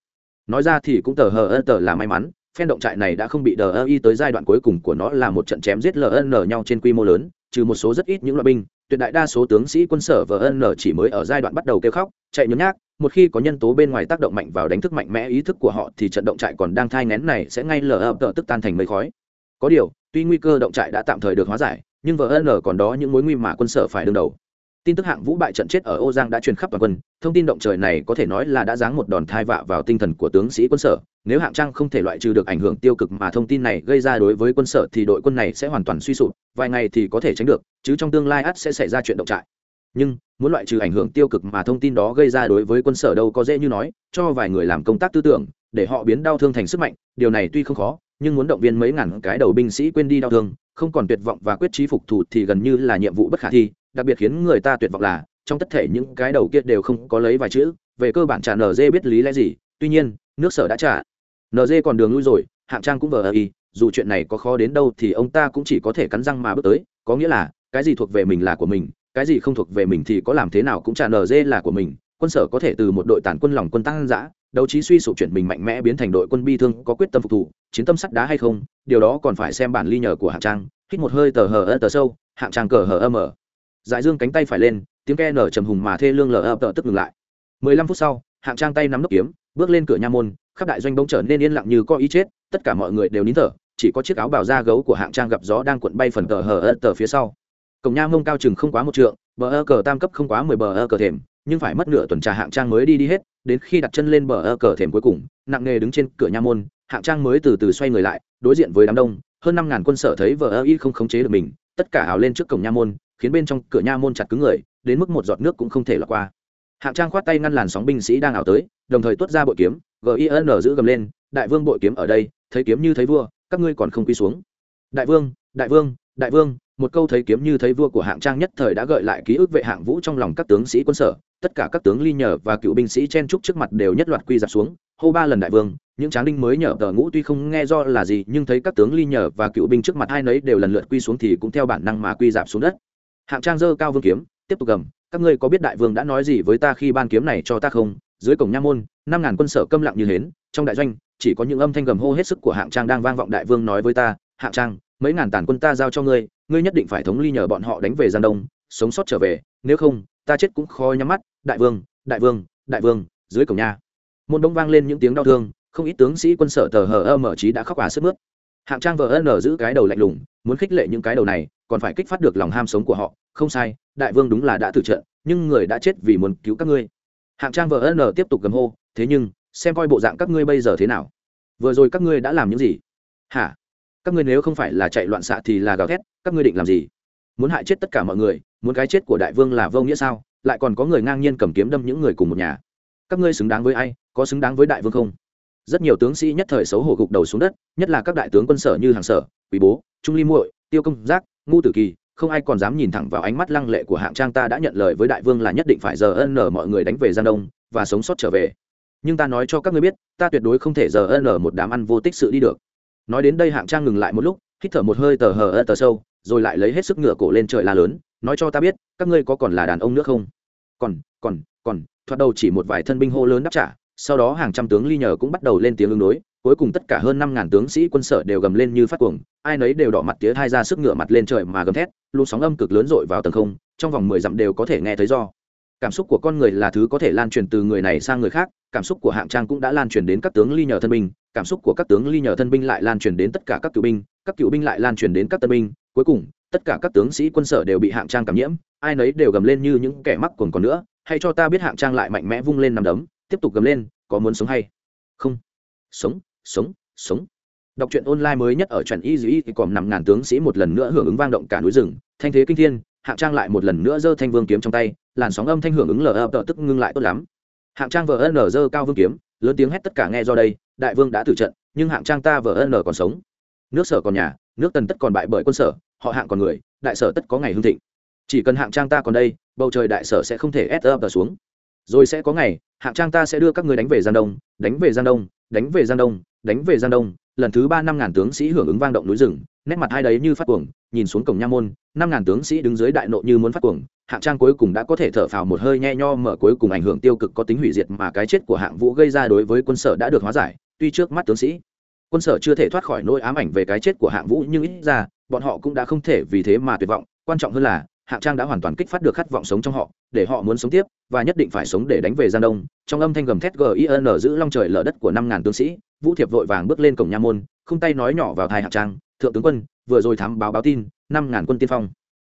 Nói ra thì cũng tờ hờ tờ là may mắn, phen động trại này đã không bị đờ ơ y tới giai đoạn cuối cùng của nó là một trận chém giết ln nhau trên quy mô lớn, trừ một số rất ít những loại binh, tuyệt đại đa số tướng sĩ quân sở vn chỉ mới ở giai đoạn bắt đầu kêu khóc, chạy nhốn nhác một khi có nhân tố bên ngoài tác động mạnh vào đánh thức mạnh mẽ ý thức của họ thì trận động trại còn đang thai ngén này sẽ ngay lờ ập tức tan thành mây khói. Có điều, tuy nguy cơ động trại đã tạm thời được hóa giải, nhưng vn còn đó những mối nguy mà quân sở phải đương đầu. Tin tức hạng vũ bại trận chết ở ô giang đã truyền khắp toàn quân, thông tin động trời này có thể nói là đã giáng một đòn thai vạ vào tinh thần của tướng sĩ quân sở. Nếu hạng trang không thể loại trừ được ảnh hưởng tiêu cực mà thông tin này gây ra đối với quân sở thì đội quân này sẽ hoàn toàn suy sụp, vài ngày thì có thể tránh được, chứ trong tương lai ắt sẽ xảy ra chuyện động trại nhưng, muốn loại trừ ảnh hưởng tiêu cực mà thông tin đó gây ra đối với quân sở đâu có dễ như nói, cho vài người làm công tác tư tưởng, để họ biến đau thương thành sức mạnh, điều này tuy không khó, nhưng muốn động viên mấy ngàn cái đầu binh sĩ quên đi đau thương, không còn tuyệt vọng và quyết trí phục thủ thì gần như là nhiệm vụ bất khả thi, đặc biệt khiến người ta tuyệt vọng là, trong tất thể những cái đầu kia đều không có lấy vài chữ, về cơ bản trả nd biết lý lẽ gì, tuy nhiên, nước sở đã trả. Nd còn đường lui rồi, hạng trang cũng vờ ờ y, dù chuyện này có khó đến đâu thì ông ta cũng chỉ có thể cắn răng mà bước tới, có nghĩa là, cái gì thuộc về mình là của mình cái gì không thuộc về mình thì có làm thế nào cũng trả dê là của mình quân sở có thể từ một đội tàn quân lòng quân tăng giã đấu trí suy sụp chuyển mình mạnh mẽ biến thành đội quân bi thương có quyết tâm phục thủ chiến tâm sắt đá hay không điều đó còn phải xem bản ly nhờ của hạng trang hít một hơi tờ hờ ơ tờ sâu hạng trang cờ hờ ơ ở, dại dương cánh tay phải lên tiếng ke nở trầm hùng mà thê lương lờ ập tức ngừng lại. Mười lăm phút sau hạng trang tay nắm nốc kiếm bước lên cửa nha môn khắp đại doanh bỗng trở nên yên lặng như có ý chết tất cả mọi người đều nín thở chỉ có chiếc áo bào da gấu của hạng trang gặp gió đang cuộn bay phần tờ hờ ơ tờ phía sau cổng nha mông cao chừng không quá một trượng, bờ ơ cờ tam cấp không quá mười bờ ơ cờ thềm, nhưng phải mất nửa tuần trà hạng trang mới đi đi hết, đến khi đặt chân lên bờ ơ cờ thềm cuối cùng, nặng nghề đứng trên cửa nha môn, hạng trang mới từ từ xoay người lại, đối diện với đám đông, hơn năm ngàn quân sở thấy vờ ơ y không khống chế được mình, tất cả ảo lên trước cổng nha môn, khiến bên trong cửa nha môn chặt cứng người, đến mức một giọt nước cũng không thể lọt qua. Hạng trang khoát tay ngăn làn sóng binh sĩ đang ảo tới, đồng thời tuốt ra bội kiếm gin giữ gầm lên, đại vương bội kiếm ở đây, thấy kiếm như thấy vua, các ngươi còn không quy xuống. Đại vương đại vương đại vương một câu thấy kiếm như thấy vua của hạng trang nhất thời đã gợi lại ký ức vệ hạng vũ trong lòng các tướng sĩ quân sở. Tất cả các tướng ly nhờ và cựu binh sĩ chen trúc trước mặt đều nhất loạt quy giặt xuống. Hô ba lần đại vương, những tráng đinh mới nhờ tờ ngũ tuy không nghe do là gì, nhưng thấy các tướng ly nhờ và cựu binh trước mặt hai nấy đều lần lượt quy xuống thì cũng theo bản năng mà quy giảm xuống đất. Hạng trang dơ cao vương kiếm, tiếp tục gầm, các ngươi có biết đại vương đã nói gì với ta khi ban kiếm này cho ta không? Dưới cổng nha môn, năm ngàn quân sở câm lặng như hến, trong đại doanh, chỉ có những âm thanh gầm hô hết sức của hạng trang đang vang vọng đại vương nói với ta, hạng trang mấy ngàn tàn quân ta giao cho ngươi ngươi nhất định phải thống ly nhờ bọn họ đánh về giang đông, sống sót trở về, nếu không, ta chết cũng khó nhắm mắt. Đại vương đại vương đại vương, dưới cổng nhà. môn đông vang lên những tiếng đau thương, không ít tướng sĩ quân sở tờ hờ ơ mở trí đã khóc ả sức mướt. Hạng trang vờ Nở giữ cái đầu lạnh lùng, muốn khích lệ những cái đầu này, còn phải kích phát được lòng ham sống của họ. Không sai, đại vương đúng là đã tử trận, nhưng người đã chết vì muốn cứu các ngươi. Hạng trang vờ Nở tiếp tục gầm hô, thế nhưng, xem coi bộ dạng các ngươi bây giờ thế nào. Vừa rồi các ngươi đã làm những gì? Hả? Các ngươi nếu không phải là chạy loạn xạ thì là gào thét, các ngươi định làm gì? Muốn hại chết tất cả mọi người, muốn cái chết của đại vương là vô nghĩa sao? Lại còn có người ngang nhiên cầm kiếm đâm những người cùng một nhà. Các ngươi xứng đáng với ai? Có xứng đáng với đại vương không? Rất nhiều tướng sĩ nhất thời xấu hổ gục đầu xuống đất, nhất là các đại tướng quân sở như hàng sở, quý bố, trung ly muội, tiêu công giác, ngu tử kỳ, không ai còn dám nhìn thẳng vào ánh mắt lăng lệ của hạng trang ta đã nhận lời với đại vương là nhất định phải giờ ân nở mọi người đánh về giang đông và sống sót trở về. Nhưng ta nói cho các ngươi biết, ta tuyệt đối không thể giờ ân nở một đám ăn vô tích sự đi được nói đến đây hạng trang ngừng lại một lúc, hít thở một hơi tờ hờ ơ tờ sâu, rồi lại lấy hết sức ngựa cổ lên trời la lớn, nói cho ta biết, các ngươi có còn là đàn ông nữa không? Còn còn còn, thoạt đầu chỉ một vài thân binh hô lớn đáp trả, sau đó hàng trăm tướng ly nhờ cũng bắt đầu lên tiếng ứng đối, cuối cùng tất cả hơn năm ngàn tướng sĩ quân sở đều gầm lên như phát cuồng, ai nấy đều đỏ mặt tía thai ra sức ngựa mặt lên trời mà gầm thét, lũ sóng âm cực lớn dội vào tầng không, trong vòng mười dặm đều có thể nghe thấy do. Cảm xúc của con người là thứ có thể lan truyền từ người này sang người khác, cảm xúc của hạng trang cũng đã lan truyền đến các tướng ly nhờ thân binh cảm xúc của các tướng ly nhờ thân binh lại lan truyền đến tất cả các cựu binh, các cựu binh lại lan truyền đến các tân binh, cuối cùng, tất cả các tướng sĩ quân sở đều bị hạng trang cảm nhiễm, ai nấy đều gầm lên như những kẻ mắc còn còn nữa, hay cho ta biết hạng trang lại mạnh mẽ vung lên nằm đấm, tiếp tục gầm lên, có muốn sống hay không? Sống sống sống. Đọc truyện online mới nhất ở truyện y dĩ thì còn nằm ngàn tướng sĩ một lần nữa hưởng ứng vang động cả núi rừng, thanh thế kinh thiên, hạng trang lại một lần nữa giơ thanh vương kiếm trong tay, làn sóng âm thanh hưởng ứng lờ ập tức ngưng lại tốt lắm. Hạng trang vờ ân giơ cao vương kiếm, lớn tiếng hét tất cả nghe do đây đại vương đã tử trận, nhưng hạng trang ta vợ ân còn sống. Nước sở còn nhà, nước tần tất còn bại bởi quân sở, họ hạng còn người, đại sở tất có ngày hương thịnh. Chỉ cần hạng trang ta còn đây, bầu trời đại sở sẽ không thể ép ập xuống. Rồi sẽ có ngày, hạng trang ta sẽ đưa các ngươi đánh về giang đông, đánh về giang đông, đánh về giang đông, đánh về giang đông. Lần thứ ba năm ngàn tướng sĩ hưởng ứng vang động núi rừng, nét mặt hai đấy như phát cuồng, nhìn xuống cổng nha môn, năm ngàn tướng sĩ đứng dưới đại nộ như muốn phát cuồng. Hạng trang cuối cùng đã có thể thở phào một hơi nhe nho mở cuối cùng ảnh hưởng tiêu cực có tính hủy diệt mà cái chết của hạng vũ gây ra đối với quân sở đã được hóa giải tuy trước mắt tướng sĩ, quân sở chưa thể thoát khỏi nỗi ám ảnh về cái chết của hạng vũ nhưng ít ra, bọn họ cũng đã không thể vì thế mà tuyệt vọng. Quan trọng hơn là, hạng trang đã hoàn toàn kích phát được khát vọng sống trong họ, để họ muốn sống tiếp và nhất định phải sống để đánh về giang đông. Trong âm thanh gầm thét gin giữ long trời lở đất của năm ngàn tướng sĩ, vũ thiệp vội vàng bước lên cổng nha môn không tay nói nhỏ vào thai hạng trang, thượng tướng quân, vừa rồi thám báo báo tin, năm ngàn quân tiên phong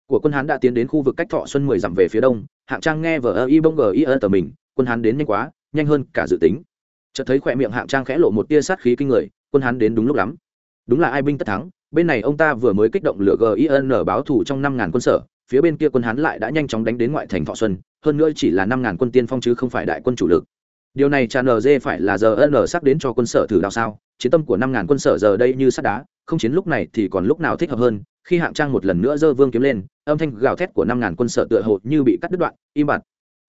của quân hán đã tiến đến khu vực cách thọ xuân mười dặm về phía đông. Hạng trang nghe vờ ơ y bông gin tờ mình, quân hán đến nhanh quá, nhanh hơn cả dự tính chợt thấy khỏe miệng hạng trang khẽ lộ một tia sát khí kinh người, quân hán đến đúng lúc lắm. Đúng là ai binh tất thắng, bên này ông ta vừa mới kích động lửa gin báo thủ trong năm ngàn quân sở, phía bên kia quân hán lại đã nhanh chóng đánh đến ngoại thành thọ xuân, hơn nữa chỉ là năm ngàn quân tiên phong chứ không phải đại quân chủ lực. Điều này tràn nd phải là giờ n sắc đến cho quân sở thử đào sao, chiến tâm của năm ngàn quân sở giờ đây như sắt đá, không chiến lúc này thì còn lúc nào thích hợp hơn, khi hạng trang một lần nữa giơ vương kiếm lên, âm thanh gào thét của năm ngàn quân sở tựa hồ như bị cắt đứt đoạn, im bặt.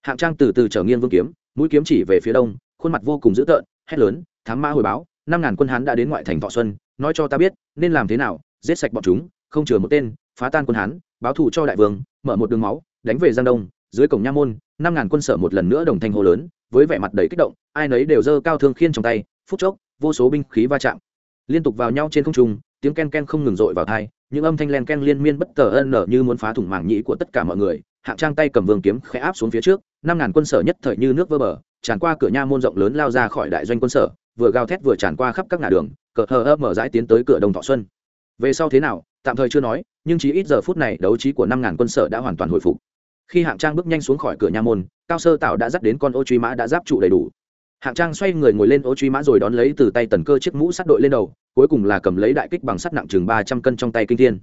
Hạng trang từ từ trở nghiêng vương kiếm, mũi kiếm chỉ về phía đông khuôn mặt vô cùng dữ tợn, hét lớn, thám ma hồi báo, năm ngàn quân hán đã đến ngoại thành thọ xuân, nói cho ta biết, nên làm thế nào, giết sạch bọn chúng, không chừa một tên, phá tan quân hán, báo thù cho đại vương, mở một đường máu, đánh về giang đông, dưới cổng nha môn, năm ngàn quân sở một lần nữa đồng thanh hô lớn, với vẻ mặt đầy kích động, ai nấy đều giơ cao thương khiên trong tay, phút chốc, vô số binh khí va chạm, liên tục vào nhau trên không trung, tiếng ken ken không ngừng dội vào thai những âm thanh len ken liên miên bất tờ ân nở như muốn phá thủng mảng nhĩ của tất cả mọi người hạng trang tay cầm vương kiếm khẽ áp xuống phía trước, năm ngàn quân sở nhất thời như nước vơ bờ, tràn qua cửa nha môn rộng lớn lao ra khỏi đại doanh quân sở, vừa gào thét vừa tràn qua khắp các ngã đường, cờ hờ ấp mở rãi tiến tới cửa đông thọ xuân. Về sau thế nào, tạm thời chưa nói, nhưng chỉ ít giờ phút này đấu trí của năm ngàn quân sở đã hoàn toàn hồi phục. Khi hạng trang bước nhanh xuống khỏi cửa nha môn, cao sơ tạo đã dắt đến con ô truy mã đã giáp trụ đầy đủ. Hạng trang xoay người ngồi lên ô truy mã rồi đón lấy từ tay tần cơ chiếc mũ sắt đội lên đầu, cuối cùng là cầm lấy đại kích bằng sắt nặng chừng ba trăm cân trong tay kinh thiên.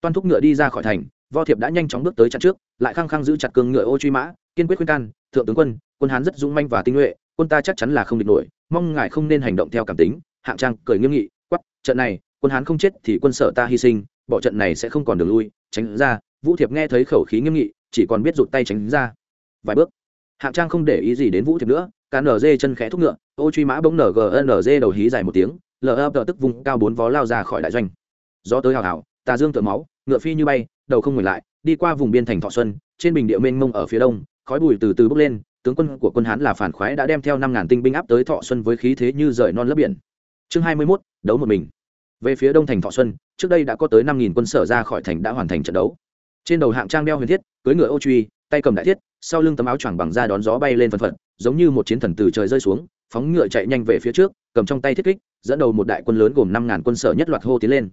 Toan thúc ngựa đi ra khỏi thành vo thiệp đã nhanh chóng bước tới chặn trước, lại khăng khăng giữ chặt cương ngựa ô truy mã kiên quyết khuyên can, thượng tướng quân quân hán rất dũng manh và tinh nhuệ, quân ta chắc chắn là không địch nổi, mong ngài không nên hành động theo cảm tính. Hạng trang cười nghiêm nghị quắp trận này, quân hán không chết thì quân sở ta hy sinh, bỏ trận này sẽ không còn đường lui, tránh ra. Vũ thiệp nghe thấy khẩu khí nghiêm nghị, chỉ còn biết rụt tay tránh ra. Vài bước, hạng trang không để ý gì đến vũ thiệp nữa cá nở dê chân khẽ thúc ngựa ô truy mã bỗng nở gng đầu hí dài một tiếng lờ ập tức vùng cao bốn vó lao ra khỏi đại doanh. Gió tới hào hào, tà dương tựa máu, ngựa phi như bay đầu không ngừng lại đi qua vùng biên thành thọ xuân trên bình địa mênh mông ở phía đông khói bụi từ từ bốc lên tướng quân của quân hán là phản khoái đã đem theo năm ngàn tinh binh áp tới thọ xuân với khí thế như rời non lấp biển. Chương hai mươi 21, đấu một mình. Về phía đông thành thọ xuân trước đây đã có tới năm nghìn quân sở ra khỏi thành đã hoàn thành trận đấu. Trên đầu hạng trang đeo huyền thiết cưỡi ngựa ô truy tay cầm đại thiết sau lưng tấm áo choàng bằng da đón gió bay lên phần phật giống như một chiến thần từ trời rơi xuống phóng ngựa chạy nhanh về phía trước cầm trong tay thiết kích dẫn đầu một đại quân lớn gồm năm ngàn quân sở nhất loạt hô tiến lên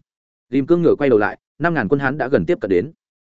ghim cương ngựa quay đầu lại, năm ngàn quân hán đã gần tiếp cận đến.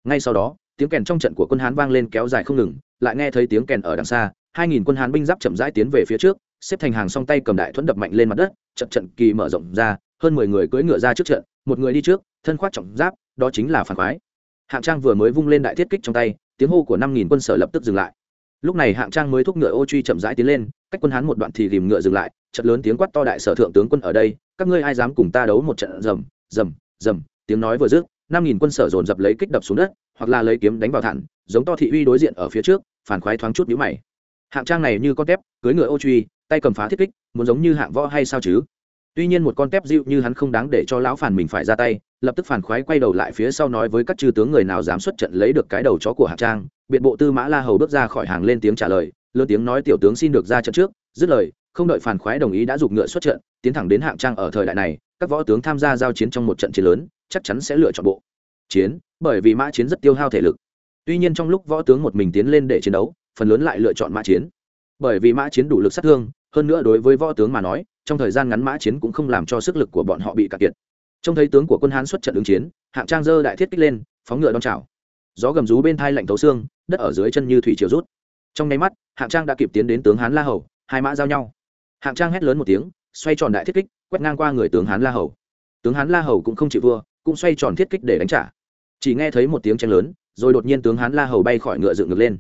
Ngay sau đó, tiếng kèn trong trận của quân hán vang lên kéo dài không ngừng, lại nghe thấy tiếng kèn ở đằng xa, hai nghìn quân hán binh giáp chậm rãi tiến về phía trước, xếp thành hàng song tay cầm đại thuẫn đập mạnh lên mặt đất, trận trận kỳ mở rộng ra, hơn mười người cưỡi ngựa ra trước trận, một người đi trước, thân khoác trọng giáp, đó chính là phản khoái. Hạng trang vừa mới vung lên đại thiết kích trong tay, tiếng hô của năm nghìn quân sở lập tức dừng lại. Lúc này hạng trang mới thúc ngựa ô truy chậm rãi tiến lên, cách quân hán một đoạn thì rìm ngựa dừng lại, chợt lớn tiếng quát to đại sở thượng tướng quân ở đây, các ngươi ai dám cùng ta đấu một trận rầm rầm rầm tiếng nói vừa dứt, năm nghìn quân sở dồn dập lấy kích đập xuống đất, hoặc là lấy kiếm đánh vào thẳng, giống to thị uy đối diện ở phía trước, phản khoái thoáng chút nhíu mày. Hạng trang này như con tép cưới ngựa ô truy, tay cầm phá thiết kích, muốn giống như hạng võ hay sao chứ? Tuy nhiên một con tép dịu như hắn không đáng để cho lão phản mình phải ra tay, lập tức phản khoái quay đầu lại phía sau nói với các chư tướng người nào dám xuất trận lấy được cái đầu chó của hạng trang biện bộ tư mã la hầu bước ra khỏi hàng lên tiếng trả lời, lớn tiếng nói tiểu tướng xin được ra trận trước, dứt lời không đợi phản khoái đồng ý đã giục ngựa xuất trận, tiến thẳng đến hạng trang ở thời đại này, các võ tướng tham gia giao chiến trong một trận chiến lớn, chắc chắn sẽ lựa chọn bộ. Chiến, bởi vì mã chiến rất tiêu hao thể lực. Tuy nhiên trong lúc võ tướng một mình tiến lên để chiến đấu, phần lớn lại lựa chọn mã chiến. Bởi vì mã chiến đủ lực sát thương, hơn nữa đối với võ tướng mà nói, trong thời gian ngắn mã chiến cũng không làm cho sức lực của bọn họ bị cạn kiệt. Trông thấy tướng của quân hán xuất trận ứng chiến, hạng trang dơ đại thiết kích lên, phóng ngựa đón chào. Gió gầm rú bên thai lạnh thấu xương, đất ở dưới chân như thủy chiều rút. Trong nháy mắt, hạng trang đã kịp tiến đến tướng hán la hầu, hai mã giao nhau hạng trang hét lớn một tiếng, xoay tròn đại thiết kích, quét ngang qua người tướng hán la hầu. Tướng hán la hầu cũng không chịu vua, cũng xoay tròn thiết kích để đánh trả. Chỉ nghe thấy một tiếng chen lớn, rồi đột nhiên tướng hán la hầu bay khỏi ngựa dựng ngược lên.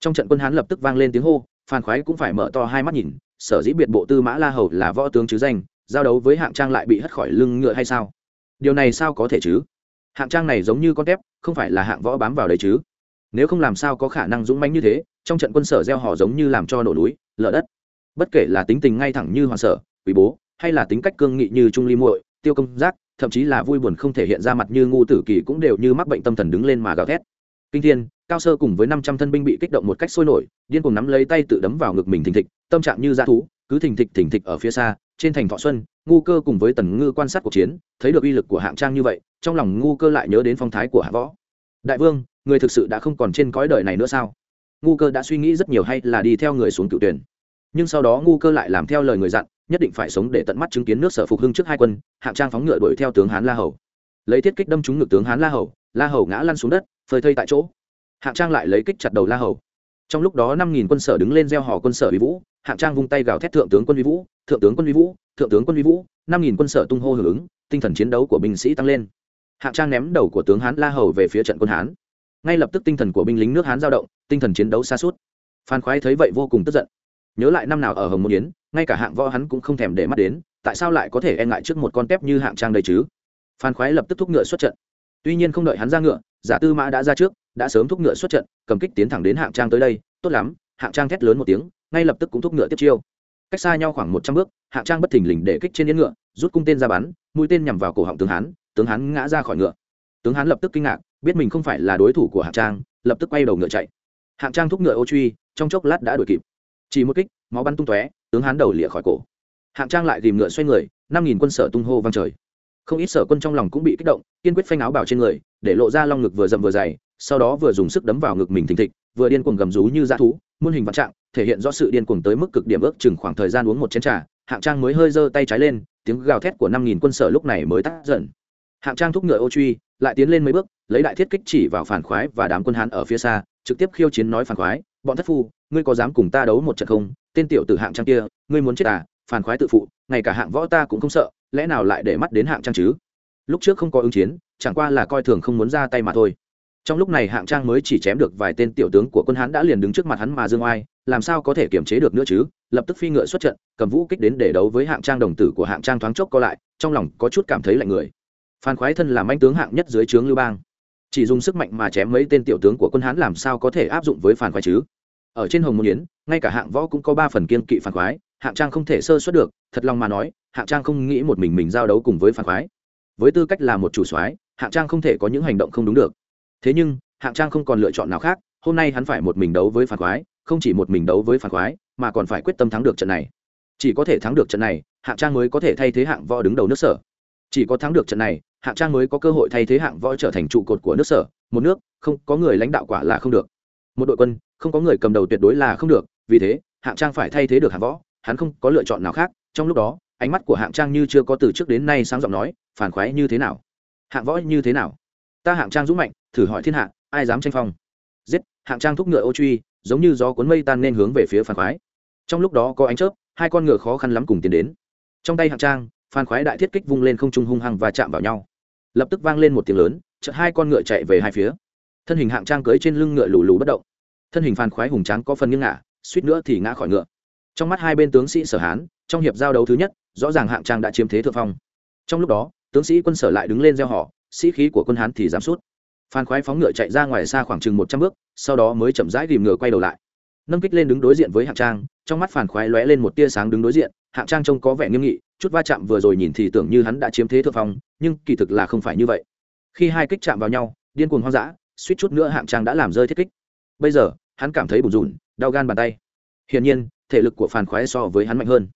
Trong trận quân hán lập tức vang lên tiếng hô phan khoái cũng phải mở to hai mắt nhìn, sở dĩ biệt bộ tư mã la hầu là võ tướng chứ danh, giao đấu với hạng trang lại bị hất khỏi lưng ngựa hay sao? Điều này sao có thể chứ? Hạng trang này giống như con tép, không phải là hạng võ bám vào đấy chứ? Nếu không làm sao có khả năng dũng mãnh như thế, trong trận quân sở gieo họ giống như làm cho nổ núi, lở đất bất kể là tính tình ngay thẳng như hoàng sở, quý bố, hay là tính cách cương nghị như trung ly muội, tiêu công giác, thậm chí là vui buồn không thể hiện ra mặt như ngu tử kỳ cũng đều như mắc bệnh tâm thần đứng lên mà gào thét. Kinh thiên, cao sơ cùng với năm trăm thân binh bị kích động một cách sôi nổi, điên cuồng nắm lấy tay tự đấm vào ngực mình thình thịch, tâm trạng như dã thú, cứ thình thịch thình thịch ở phía xa, trên thành thọ xuân, ngu cơ cùng với tần ngư quan sát cuộc chiến, thấy được uy lực của hạng trang như vậy, trong lòng ngu cơ lại nhớ đến phong thái của hạ võ. Đại vương, người thực sự đã không còn trên cõi đời này nữa sao? Ngu cơ đã suy nghĩ rất nhiều hay là đi theo người xuống cựu tuyển? Nhưng sau đó ngu cơ lại làm theo lời người dặn, nhất định phải sống để tận mắt chứng kiến nước sở phục hưng trước hai quân, hạng trang phóng ngựa đuổi theo tướng hán la hầu. Lấy thiết kích đâm trúng ngực tướng hán la hầu la hầu ngã lăn xuống đất, phơi thây tại chỗ. Hạng trang lại lấy kích chặt đầu la hầu. Trong lúc đó năm nghìn quân sở đứng lên gieo hò quân sở uy vũ, hạng trang vung tay gào thét thượng tướng quân uy vũ, thượng tướng quân uy vũ, thượng tướng quân uy vũ, năm nghìn quân sở tung hô hưởng ứng, tinh thần chiến đấu của binh sĩ tăng lên. Hạng trang ném đầu của tướng hán la hầu về phía trận quân hán. Ngay lập tức tinh thần của binh lính nước hán giao động, tinh thần chiến đấu xa suốt phan khoái thấy vậy vô cùng tức giận nhớ lại năm nào ở hồng môn yến, ngay cả hạng võ hắn cũng không thèm để mắt đến, tại sao lại có thể e ngại trước một con tép như hạng trang đây chứ? Phan khoái lập tức thúc ngựa xuất trận. Tuy nhiên không đợi hắn ra ngựa, giả tư mã đã ra trước, đã sớm thúc ngựa xuất trận, cầm kích tiến thẳng đến hạng trang tới đây, tốt lắm, hạng trang thét lớn một tiếng, ngay lập tức cũng thúc ngựa tiếp chiêu. Cách xa nhau khoảng một trăm bước, hạng trang bất thình lình để kích trên yên ngựa, rút cung tên ra bắn, mũi tên nhằm vào cổ họng tướng hán tướng hán ngã ra khỏi ngựa. Tướng hán lập tức kinh ngạc, biết mình không phải là đối thủ của hạng trang, lập tức quay đầu ngựa chạy. Hạng trang thúc ngựa ô truy, trong chốc lát đã đuổi kịp chỉ một kích, máu bắn tung tóe, tướng hán đầu lịa khỏi cổ. Hạng trang lại tìm ngựa xoay người, năm nghìn quân sở tung hô vang trời. Không ít sở quân trong lòng cũng bị kích động, kiên quyết phanh áo bảo trên người, để lộ ra long ngực vừa rậm vừa dày, sau đó vừa dùng sức đấm vào ngực mình thình thịch, vừa điên cuồng gầm rú như dã thú, muôn hình vạn trạng, thể hiện rõ sự điên cuồng tới mức cực điểm ước chừng khoảng thời gian uống một chén trà, hạng trang mới hơi giơ tay trái lên, tiếng gào thét của năm nghìn quân sở lúc này mới tắt dần. Hạng trang thúc ngựa ô truy, lại tiến lên mấy bước, lấy đại thiết kích chỉ vào phản khoái và đám quân hán ở phía xa, trực tiếp khiêu chiến nói phản khoái, bọn thất phu ngươi có dám cùng ta đấu một trận không? Tên tiểu tử hạng trang kia, ngươi muốn chết à? Phản khoái tự phụ, ngay cả hạng võ ta cũng không sợ, lẽ nào lại để mắt đến hạng trang chứ? Lúc trước không có ứng chiến, chẳng qua là coi thường không muốn ra tay mà thôi. Trong lúc này hạng trang mới chỉ chém được vài tên tiểu tướng của quân hán đã liền đứng trước mặt hắn mà dương oai, làm sao có thể kiềm chế được nữa chứ? Lập tức phi ngựa xuất trận, cầm vũ kích đến để đấu với hạng trang đồng tử của hạng trang thoáng chốc co lại, trong lòng có chút cảm thấy lạnh người. Phan khoái thân làm anh tướng hạng nhất dưới trướng lưu bang. Chỉ dùng sức mạnh mà chém mấy tên tiểu tướng của quân hán làm sao có thể áp dụng với phan khoái chứ? Ở trên hồng môn yến, ngay cả hạng võ cũng có ba phần kiên kỵ phản khoái, hạng trang không thể sơ xuất được, thật lòng mà nói, hạng trang không nghĩ một mình mình giao đấu cùng với phản khoái. Với tư cách là một chủ soái, hạng trang không thể có những hành động không đúng được. Thế nhưng, hạng trang không còn lựa chọn nào khác, hôm nay hắn phải một mình đấu với phản khoái, không chỉ một mình đấu với phản khoái, mà còn phải quyết tâm thắng được trận này. Chỉ có thể thắng được trận này, hạng trang mới có thể thay thế hạng võ đứng đầu nước sở. Chỉ có thắng được trận này, hạng trang mới có cơ hội thay thế hạng võ trở thành trụ cột của nước sở. Một nước, không có người lãnh đạo quả là không được. Một đội quân không có người cầm đầu tuyệt đối là không được, vì thế, hạng trang phải thay thế được hạng võ, hắn không có lựa chọn nào khác, trong lúc đó, ánh mắt của hạng trang như chưa có từ trước đến nay sáng giọng nói, phản khoái như thế nào? Hạng võ như thế nào? Ta hạng trang dũng mạnh, thử hỏi thiên hạ, ai dám tranh phong? Giết, hạng trang thúc ngựa ô truy, giống như gió cuốn mây tan nên hướng về phía phản khoái. Trong lúc đó có ánh chớp, hai con ngựa khó khăn lắm cùng tiến đến. Trong tay hạng trang phan khoái đại thiết kích vung lên không trung hung hăng và chạm vào nhau. Lập tức vang lên một tiếng lớn, chợt hai con ngựa chạy về hai phía. Thân hình hạng trang cưới trên lưng ngựa lù lù bất động thân hình phan khoái hùng tráng có phần nghiêng ngả, suýt nữa thì ngã khỏi ngựa. Trong mắt hai bên tướng sĩ sở hán, trong hiệp giao đấu thứ nhất, rõ ràng hạng trang đã chiếm thế thượng phong. Trong lúc đó, tướng sĩ quân sở lại đứng lên gieo họ, sĩ khí của quân hán thì giảm sút. Phan khoái phóng ngựa chạy ra ngoài xa khoảng chừng một trăm bước, sau đó mới chậm rãi tìm ngựa quay đầu lại. Nâng kích lên đứng đối diện với hạng trang, trong mắt phản khoái lóe lên một tia sáng đứng đối diện, hạng trang trông có vẻ nghiêm nghị, chút va chạm vừa rồi nhìn thì tưởng như hắn đã chiếm thế thượng phong, nhưng kỳ thực là không phải như vậy. Khi hai kích chạm vào nhau, điên cuồng hoang dã, suýt chút nữa hạng trang đã làm rơi thiết kích. Bây giờ hắn cảm thấy bùn rùn, đau gan bàn tay. Hiển nhiên, thể lực của phản khoái so với hắn mạnh hơn.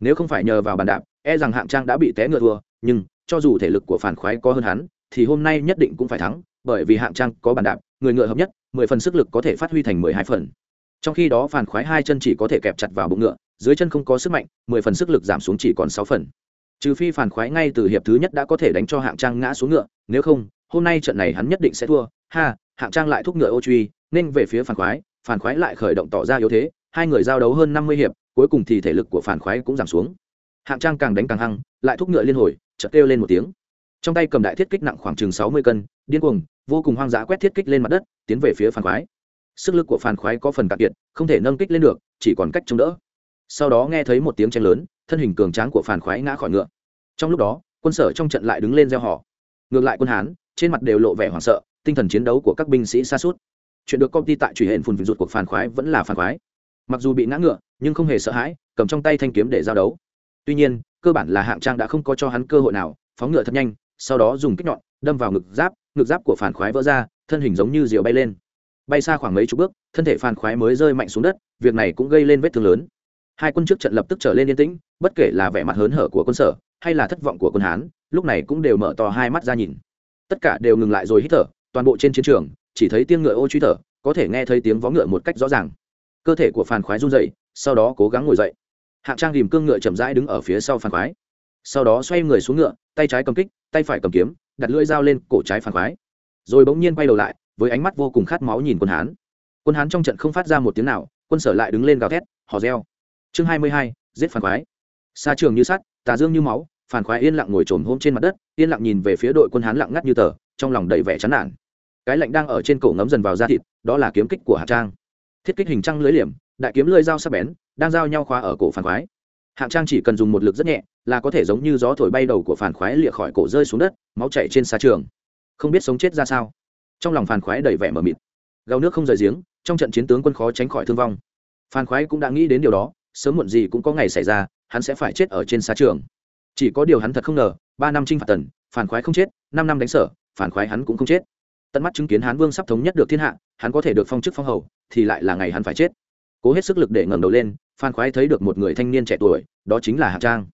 Nếu không phải nhờ vào bàn đạp e rằng hạng trang đã bị té ngựa thua, nhưng cho dù thể lực của phản khoái có hơn hắn, thì hôm nay nhất định cũng phải thắng, bởi vì hạng trang có bàn đạp, người ngựa hợp nhất, mười phần sức lực có thể phát huy thành mười hai phần. Trong khi đó phản khoái hai chân chỉ có thể kẹp chặt vào bụng ngựa, dưới chân không có sức mạnh, mười phần sức lực giảm xuống chỉ còn sáu phần. Trừ phi phản khoái ngay từ hiệp thứ nhất đã có thể đánh cho hạng trang ngã xuống ngựa, nếu không, hôm nay trận này hắn nhất định sẽ thua. Ha hạng trang lại thúc ngựa ô truy, nên về phía phản khoái phản khoái lại khởi động tỏ ra yếu thế, hai người giao đấu hơn năm mươi hiệp, cuối cùng thì thể lực của phản khoái cũng giảm xuống. Hạng trang càng đánh càng hăng, lại thúc ngựa liên hồi, chợt kêu lên một tiếng. Trong tay cầm đại thiết kích nặng khoảng chừng sáu mươi cân, điên cuồng, vô cùng hoang dã quét thiết kích lên mặt đất, tiến về phía phản khoái. Sức lực của phản khoái có phần cạn kiệt, không thể nâng kích lên được, chỉ còn cách chống đỡ. Sau đó nghe thấy một tiếng chen lớn, thân hình cường tráng của phản khoái ngã khỏi ngựa. Trong lúc đó, quân sở trong trận lại đứng lên gieo họ. Ngược lại quân hán, trên mặt đều lộ vẻ hoảng sợ tinh thần chiến đấu của các binh sĩ xa suốt. Chuyện được công ty tại truy hển phùn rụt cuộc phản khoái vẫn là phản khoái. Mặc dù bị ngã ngựa, nhưng không hề sợ hãi, cầm trong tay thanh kiếm để giao đấu. Tuy nhiên, cơ bản là hạng trang đã không có cho hắn cơ hội nào, phóng ngựa thật nhanh, sau đó dùng kích nhọn, đâm vào ngực giáp ngực giáp của phản khoái vỡ ra, thân hình giống như diều bay lên. Bay xa khoảng mấy chục bước, thân thể phản khoái mới rơi mạnh xuống đất, việc này cũng gây lên vết thương lớn. Hai quân trước trận lập tức trở lên yên tĩnh, bất kể là vẻ mặt hớn hở của quân sở, hay là thất vọng của quân hán, lúc này cũng đều mở to hai mắt ra nhìn. Tất cả đều ngừng lại rồi hít thở toàn bộ trên chiến trường, chỉ thấy tiếng ngựa ô truy thở, có thể nghe thấy tiếng vó ngựa một cách rõ ràng. Cơ thể của phàn khoái run dậy sau đó cố gắng ngồi dậy. Hạng trang tìm cương ngựa chậm rãi đứng ở phía sau phàn khoái. Sau đó xoay người xuống ngựa, tay trái cầm kích, tay phải cầm kiếm, đặt lưỡi dao lên cổ trái phàn khoái. Rồi bỗng nhiên quay đầu lại, với ánh mắt vô cùng khát máu nhìn quân hán. Quân hán trong trận không phát ra một tiếng nào, quân sở lại đứng lên gào thét, hò reo. Chương hai mươi hai, giết phản khoái. Xa trường như sắt, tà dương như máu, phản khoái yên lặng ngồi trồm hôm trên mặt đất, yên lặng nhìn về phía đội quân hán lặng ngắt như tờ, trong lòng đầy vẻ chán nản cái lạnh đang ở trên cổ ngấm dần vào da thịt, đó là kiếm kích của hạng trang. Thiết kích hình trăng lưới liềm, đại kiếm lưới dao sắc bén, đang giao nhau khóa ở cổ phản khoái. Hạng trang chỉ cần dùng một lực rất nhẹ, là có thể giống như gió thổi bay đầu của phản khoái lịa khỏi cổ rơi xuống đất, máu chảy trên xa trường. Không biết sống chết ra sao. Trong lòng phản khoái đầy vẻ mờ mịt. Gào nước không rời giếng, trong trận chiến tướng quân khó tránh khỏi thương vong. Phản khoái cũng đã nghĩ đến điều đó, sớm muộn gì cũng có ngày xảy ra, hắn sẽ phải chết ở trên xa trường. Chỉ có điều hắn thật không ngờ, ba năm chinh phạt tần, phản khoái không chết, năm năm đánh sở, phản khoái hắn cũng không chết tận mắt chứng kiến hán vương sắp thống nhất được thiên hạ, hắn có thể được phong chức phong hầu, thì lại là ngày hắn phải chết. Cố hết sức lực để ngẩng đầu lên, phan khoái thấy được một người thanh niên trẻ tuổi, đó chính là hạng trang.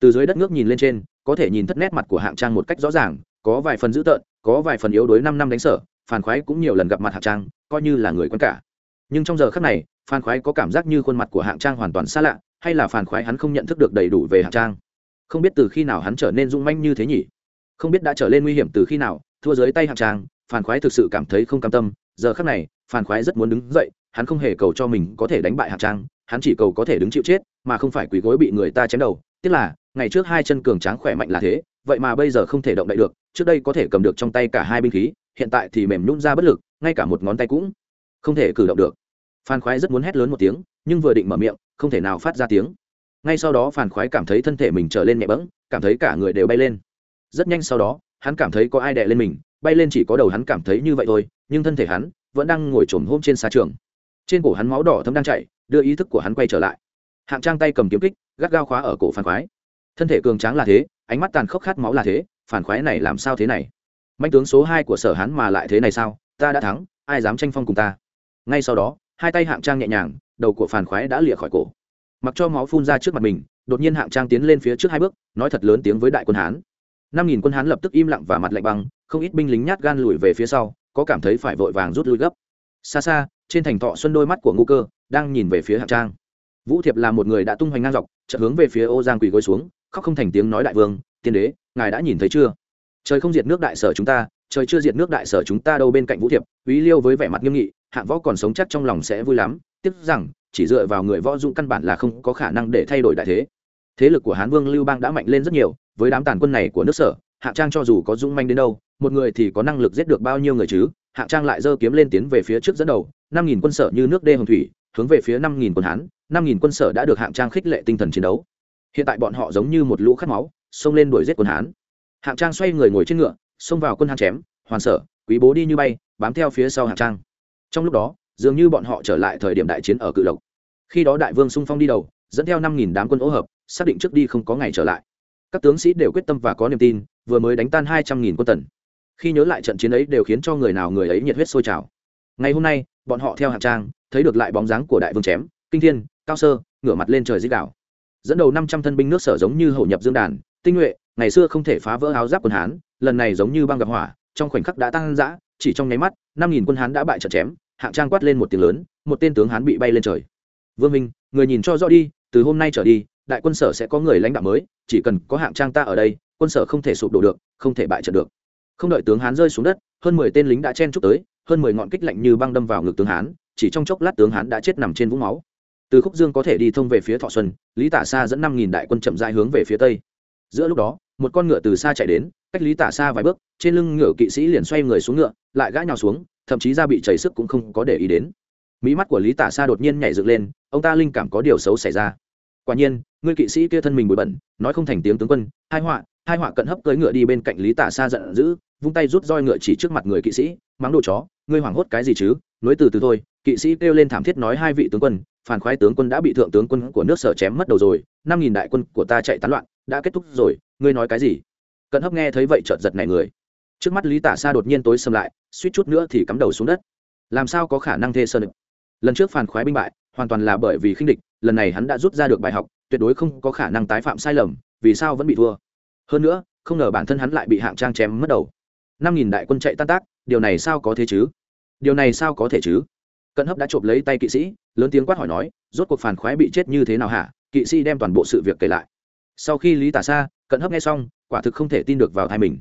Từ dưới đất nước nhìn lên trên, có thể nhìn thất nét mặt của hạng trang một cách rõ ràng, có vài phần dữ tợn, có vài phần yếu đuối năm năm đánh sở, phan khoái cũng nhiều lần gặp mặt hạng trang, coi như là người quen cả. Nhưng trong giờ khắc này, phan khoái có cảm giác như khuôn mặt của hạng trang hoàn toàn xa lạ, hay là phan khoái hắn không nhận thức được đầy đủ về hạng trang? Không biết từ khi nào hắn trở nên rung manh như thế nhỉ? Không biết đã trở lên nguy hiểm từ khi nào, thua dưới tay hạng trang phan khoái thực sự cảm thấy không cam tâm, giờ khắc này phan khoái rất muốn đứng dậy, hắn không hề cầu cho mình có thể đánh bại hạng trang, hắn chỉ cầu có thể đứng chịu chết, mà không phải quỳ gối bị người ta chém đầu. Tức là, ngày trước hai chân cường tráng khỏe mạnh là thế, vậy mà bây giờ không thể động đậy được, trước đây có thể cầm được trong tay cả hai binh khí, hiện tại thì mềm nhún ra bất lực, ngay cả một ngón tay cũng không thể cử động được. Phan khoái rất muốn hét lớn một tiếng, nhưng vừa định mở miệng, không thể nào phát ra tiếng. Ngay sau đó phan khoái cảm thấy thân thể mình trở lên nhẹ bẫng, cảm thấy cả người đều bay lên. Rất nhanh sau đó, hắn cảm thấy có ai đè lên mình bay lên chỉ có đầu hắn cảm thấy như vậy thôi, nhưng thân thể hắn vẫn đang ngồi trồm hôm trên xa trường. Trên cổ hắn máu đỏ thấm đang chảy, đưa ý thức của hắn quay trở lại. Hạng trang tay cầm kiếm kích, gắt gao khóa ở cổ phản khoái. Thân thể cường tráng là thế, ánh mắt tàn khốc khát máu là thế, phản khoái này làm sao thế này? Manh tướng số hai của sở hắn mà lại thế này sao? Ta đã thắng, ai dám tranh phong cùng ta? Ngay sau đó, hai tay hạng trang nhẹ nhàng, đầu của phản khoái đã lịa khỏi cổ. Mặc cho máu phun ra trước mặt mình, đột nhiên hạng trang tiến lên phía trước hai bước, nói thật lớn tiếng với đại quân hán. Năm nghìn quân hán lập tức im lặng và mặt lạnh băng không ít binh lính nhát gan lùi về phía sau, có cảm thấy phải vội vàng rút lui gấp. Xa xa, trên thành thọ xuân đôi mắt của ngô cơ, đang nhìn về phía hạng trang. Vũ thiệp là một người đã tung hoành ngang dọc, chợt hướng về phía ô giang quỳ gối xuống, khóc không thành tiếng nói đại vương, tiên đế, ngài đã nhìn thấy chưa? Trời không diệt nước đại sở chúng ta, trời chưa diệt nước đại sở chúng ta đâu bên cạnh vũ thiệp. Quý liêu với vẻ mặt nghiêm nghị, hạng võ còn sống chắc trong lòng sẽ vui lắm, tiếc rằng, chỉ dựa vào người võ dũng căn bản là không có khả năng để thay đổi đại thế. Thế lực của hán vương lưu bang đã mạnh lên rất nhiều, với đám tàn quân này của nước sở, hạng trang cho dù có dũng manh đến đâu một người thì có năng lực giết được bao nhiêu người chứ? Hạng trang lại giơ kiếm lên tiến về phía trước dẫn đầu, năm nghìn quân sở như nước đê hồng thủy, hướng về phía năm nghìn quân hán, năm nghìn quân sở đã được hạng trang khích lệ tinh thần chiến đấu. Hiện tại bọn họ giống như một lũ khát máu, xông lên đuổi giết quân hán. Hạng trang xoay người ngồi trên ngựa, xông vào quân hán chém, hoàn sở, quý bố đi như bay, bám theo phía sau hạng trang. Trong lúc đó, dường như bọn họ trở lại thời điểm đại chiến ở cự lộc. Khi đó đại vương sung phong đi đầu, dẫn theo năm nghìn đám quân ố hợp, xác định trước đi không có ngày trở lại. Các tướng sĩ đều quyết tâm và có niềm tin, vừa mới đánh tan hai trăm nghìn quân tần khi nhớ lại trận chiến ấy đều khiến cho người nào người ấy nhiệt huyết sôi trào. Ngày hôm nay, bọn họ theo hạng trang, thấy được lại bóng dáng của đại vương chém, kinh thiên, cao sơ, ngửa mặt lên trời dích đảo dẫn đầu năm trăm thân binh nước sở giống như hậu nhập dương đàn, tinh nhuệ, ngày xưa không thể phá vỡ áo giáp quân hán, lần này giống như băng gặp hỏa, trong khoảnh khắc đã tăng dã, chỉ trong nháy mắt, năm nghìn quân hán đã bại trận chém, hạng trang quát lên một tiếng lớn, một tên tướng hán bị bay lên trời. Vương minh, người nhìn cho rõ đi, từ hôm nay trở đi, đại quân sở sẽ có người lãnh đạo mới, chỉ cần có hạng trang ta ở đây, quân sở không thể sụp đổ được, không thể bại trận được không đợi tướng hán rơi xuống đất, hơn mười tên lính đã chen chúc tới, hơn mười ngọn kích lạnh như băng đâm vào ngực tướng hán, chỉ trong chốc lát tướng hán đã chết nằm trên vũng máu. Từ khúc dương có thể đi thông về phía thọ xuân, lý tả Sa dẫn năm nghìn đại quân chậm dại hướng về phía tây. Giữa lúc đó, một con ngựa từ xa chạy đến, cách lý tả xa vài bước, trên lưng ngựa kỵ sĩ liền xoay người xuống ngựa, lại gãi nhào xuống, thậm chí ra bị chảy sức cũng không có để ý đến. Mỹ mắt của lý tả xa đột nhiên nhảy dựng lên, ông ta linh cảm có điều xấu xảy ra. Quả nhiên, người kỵ sĩ kia thân mình bụi bẩn, nói không thành tiếng tướng quân, hai họa hai họa cận hấp cưỡi ngựa đi bên cạnh lý tả xa giận dữ, vung tay rút roi ngựa chỉ trước mặt người kỵ sĩ, mắng đồ chó, ngươi hoảng hốt cái gì chứ? Nối từ từ thôi. Kỵ sĩ kêu lên thảm thiết nói, hai vị tướng quân, phản khoái tướng quân đã bị thượng tướng quân của nước sở chém mất đầu rồi, năm nghìn đại quân của ta chạy tán loạn, đã kết thúc rồi, ngươi nói cái gì? Cận hấp nghe thấy vậy chợt giật này người. Trước mắt lý tả xa đột nhiên tối xâm lại, suýt chút nữa thì cắm đầu xuống đất. Làm sao có khả năng thê sơn lần trước phản khoái binh bại, hoàn toàn là bởi vì khinh địch, lần này hắn đã rút ra được bài học, tuyệt đối không có khả năng tái phạm sai lầm, vì sao vẫn bị thua? Hơn nữa, không ngờ bản thân hắn lại bị hạng trang chém mất đầu. Năm nghìn đại quân chạy tan tác, điều này sao có thế chứ? Điều này sao có thể chứ? Cận hấp đã chộp lấy tay kỵ sĩ, lớn tiếng quát hỏi nói, rốt cuộc phản khoái bị chết như thế nào hả? Kỵ sĩ đem toàn bộ sự việc kể lại. Sau khi lý tả xa cận hấp nghe xong, quả thực không thể tin được vào thai mình.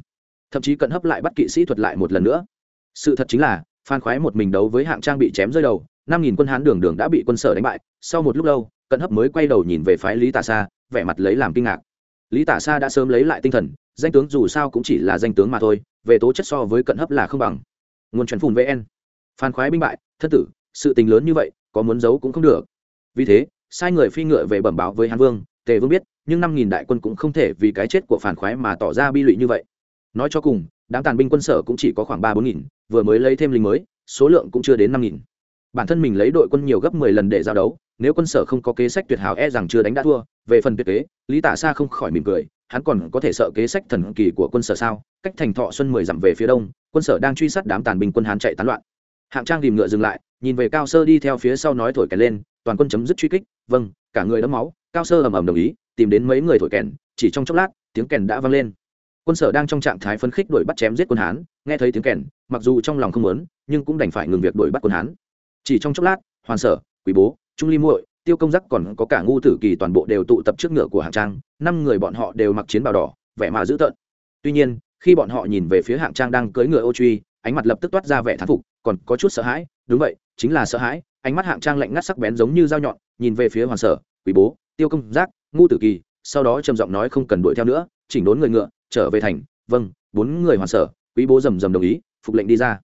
Thậm chí cận hấp lại bắt kỵ sĩ thuật lại một lần nữa. Sự thật chính là phan khoái một mình đấu với hạng trang bị chém rơi đầu, năm nghìn quân hán đường đường đã bị quân sở đánh bại. Sau một lúc lâu, cận hấp mới quay đầu nhìn về phái lý tả xa vẻ mặt lấy làm kinh ngạc lý tả Sa đã sớm lấy lại tinh thần, danh tướng dù sao cũng chỉ là danh tướng mà thôi, về tố chất so với cận hấp là không bằng. Nguồn truyền phùn vn. Phan khoái binh bại, thân tử, sự tình lớn như vậy, có muốn giấu cũng không được. Vì thế, sai người phi ngựa về bẩm báo với hán vương, tề vương biết, nhưng năm nghìn đại quân cũng không thể vì cái chết của phản khoái mà tỏ ra bi lụy như vậy. Nói cho cùng, đám tàn binh quân sở cũng chỉ có khoảng ba bốn nghìn, vừa mới lấy thêm lính mới, số lượng cũng chưa đến năm nghìn. Bản thân mình lấy đội quân nhiều gấp mười lần để giao đấu nếu quân sở không có kế sách tuyệt hảo e rằng chưa đánh đã thua, về phần tuyệt kế, lý tả xa không khỏi mỉm cười, hắn còn có thể sợ kế sách thần kỳ của quân sở sao? Cách thành thọ xuân mười dặm về phía đông, quân sở đang truy sát đám tàn binh quân hán chạy tán loạn. Hạng trang tìm ngựa dừng lại, nhìn về cao sơ đi theo phía sau nói thổi kèn lên, toàn quân chấm dứt truy kích vâng cả người đẫm máu. Cao sơ ầm ầm đồng ý, tìm đến mấy người thổi kèn, chỉ trong chốc lát, tiếng kèn đã vang lên. Quân sở đang trong trạng thái phấn khích đuổi bắt chém giết quân hán, nghe thấy tiếng kèn, mặc dù trong lòng không muốn, nhưng cũng đành phải ngừng việc đuổi bắt quân hán. Chỉ trong chốc lát, hoàn sở quý bố trung ly muội, tiêu công giác còn có cả ngu tử kỳ toàn bộ đều tụ tập trước ngựa của hạng trang, năm người bọn họ đều mặc chiến bào đỏ, vẻ mà dữ tợn. Tuy nhiên, khi bọn họ nhìn về phía hạng trang đang cưỡi ngựa ô truy, ánh mặt lập tức toát ra vẻ thán phục, còn có chút sợ hãi, đúng vậy, chính là sợ hãi, ánh mắt hạng trang lạnh ngắt sắc bén giống như dao nhọn, nhìn về phía hoàn sở quý bố, tiêu công giác, ngu tử kỳ, sau đó trầm giọng nói không cần đuổi theo nữa, chỉnh đốn người ngựa, trở về thành. Vâng bốn người hoàn sở quý bố rầm rầm đồng ý, phục lệnh đi ra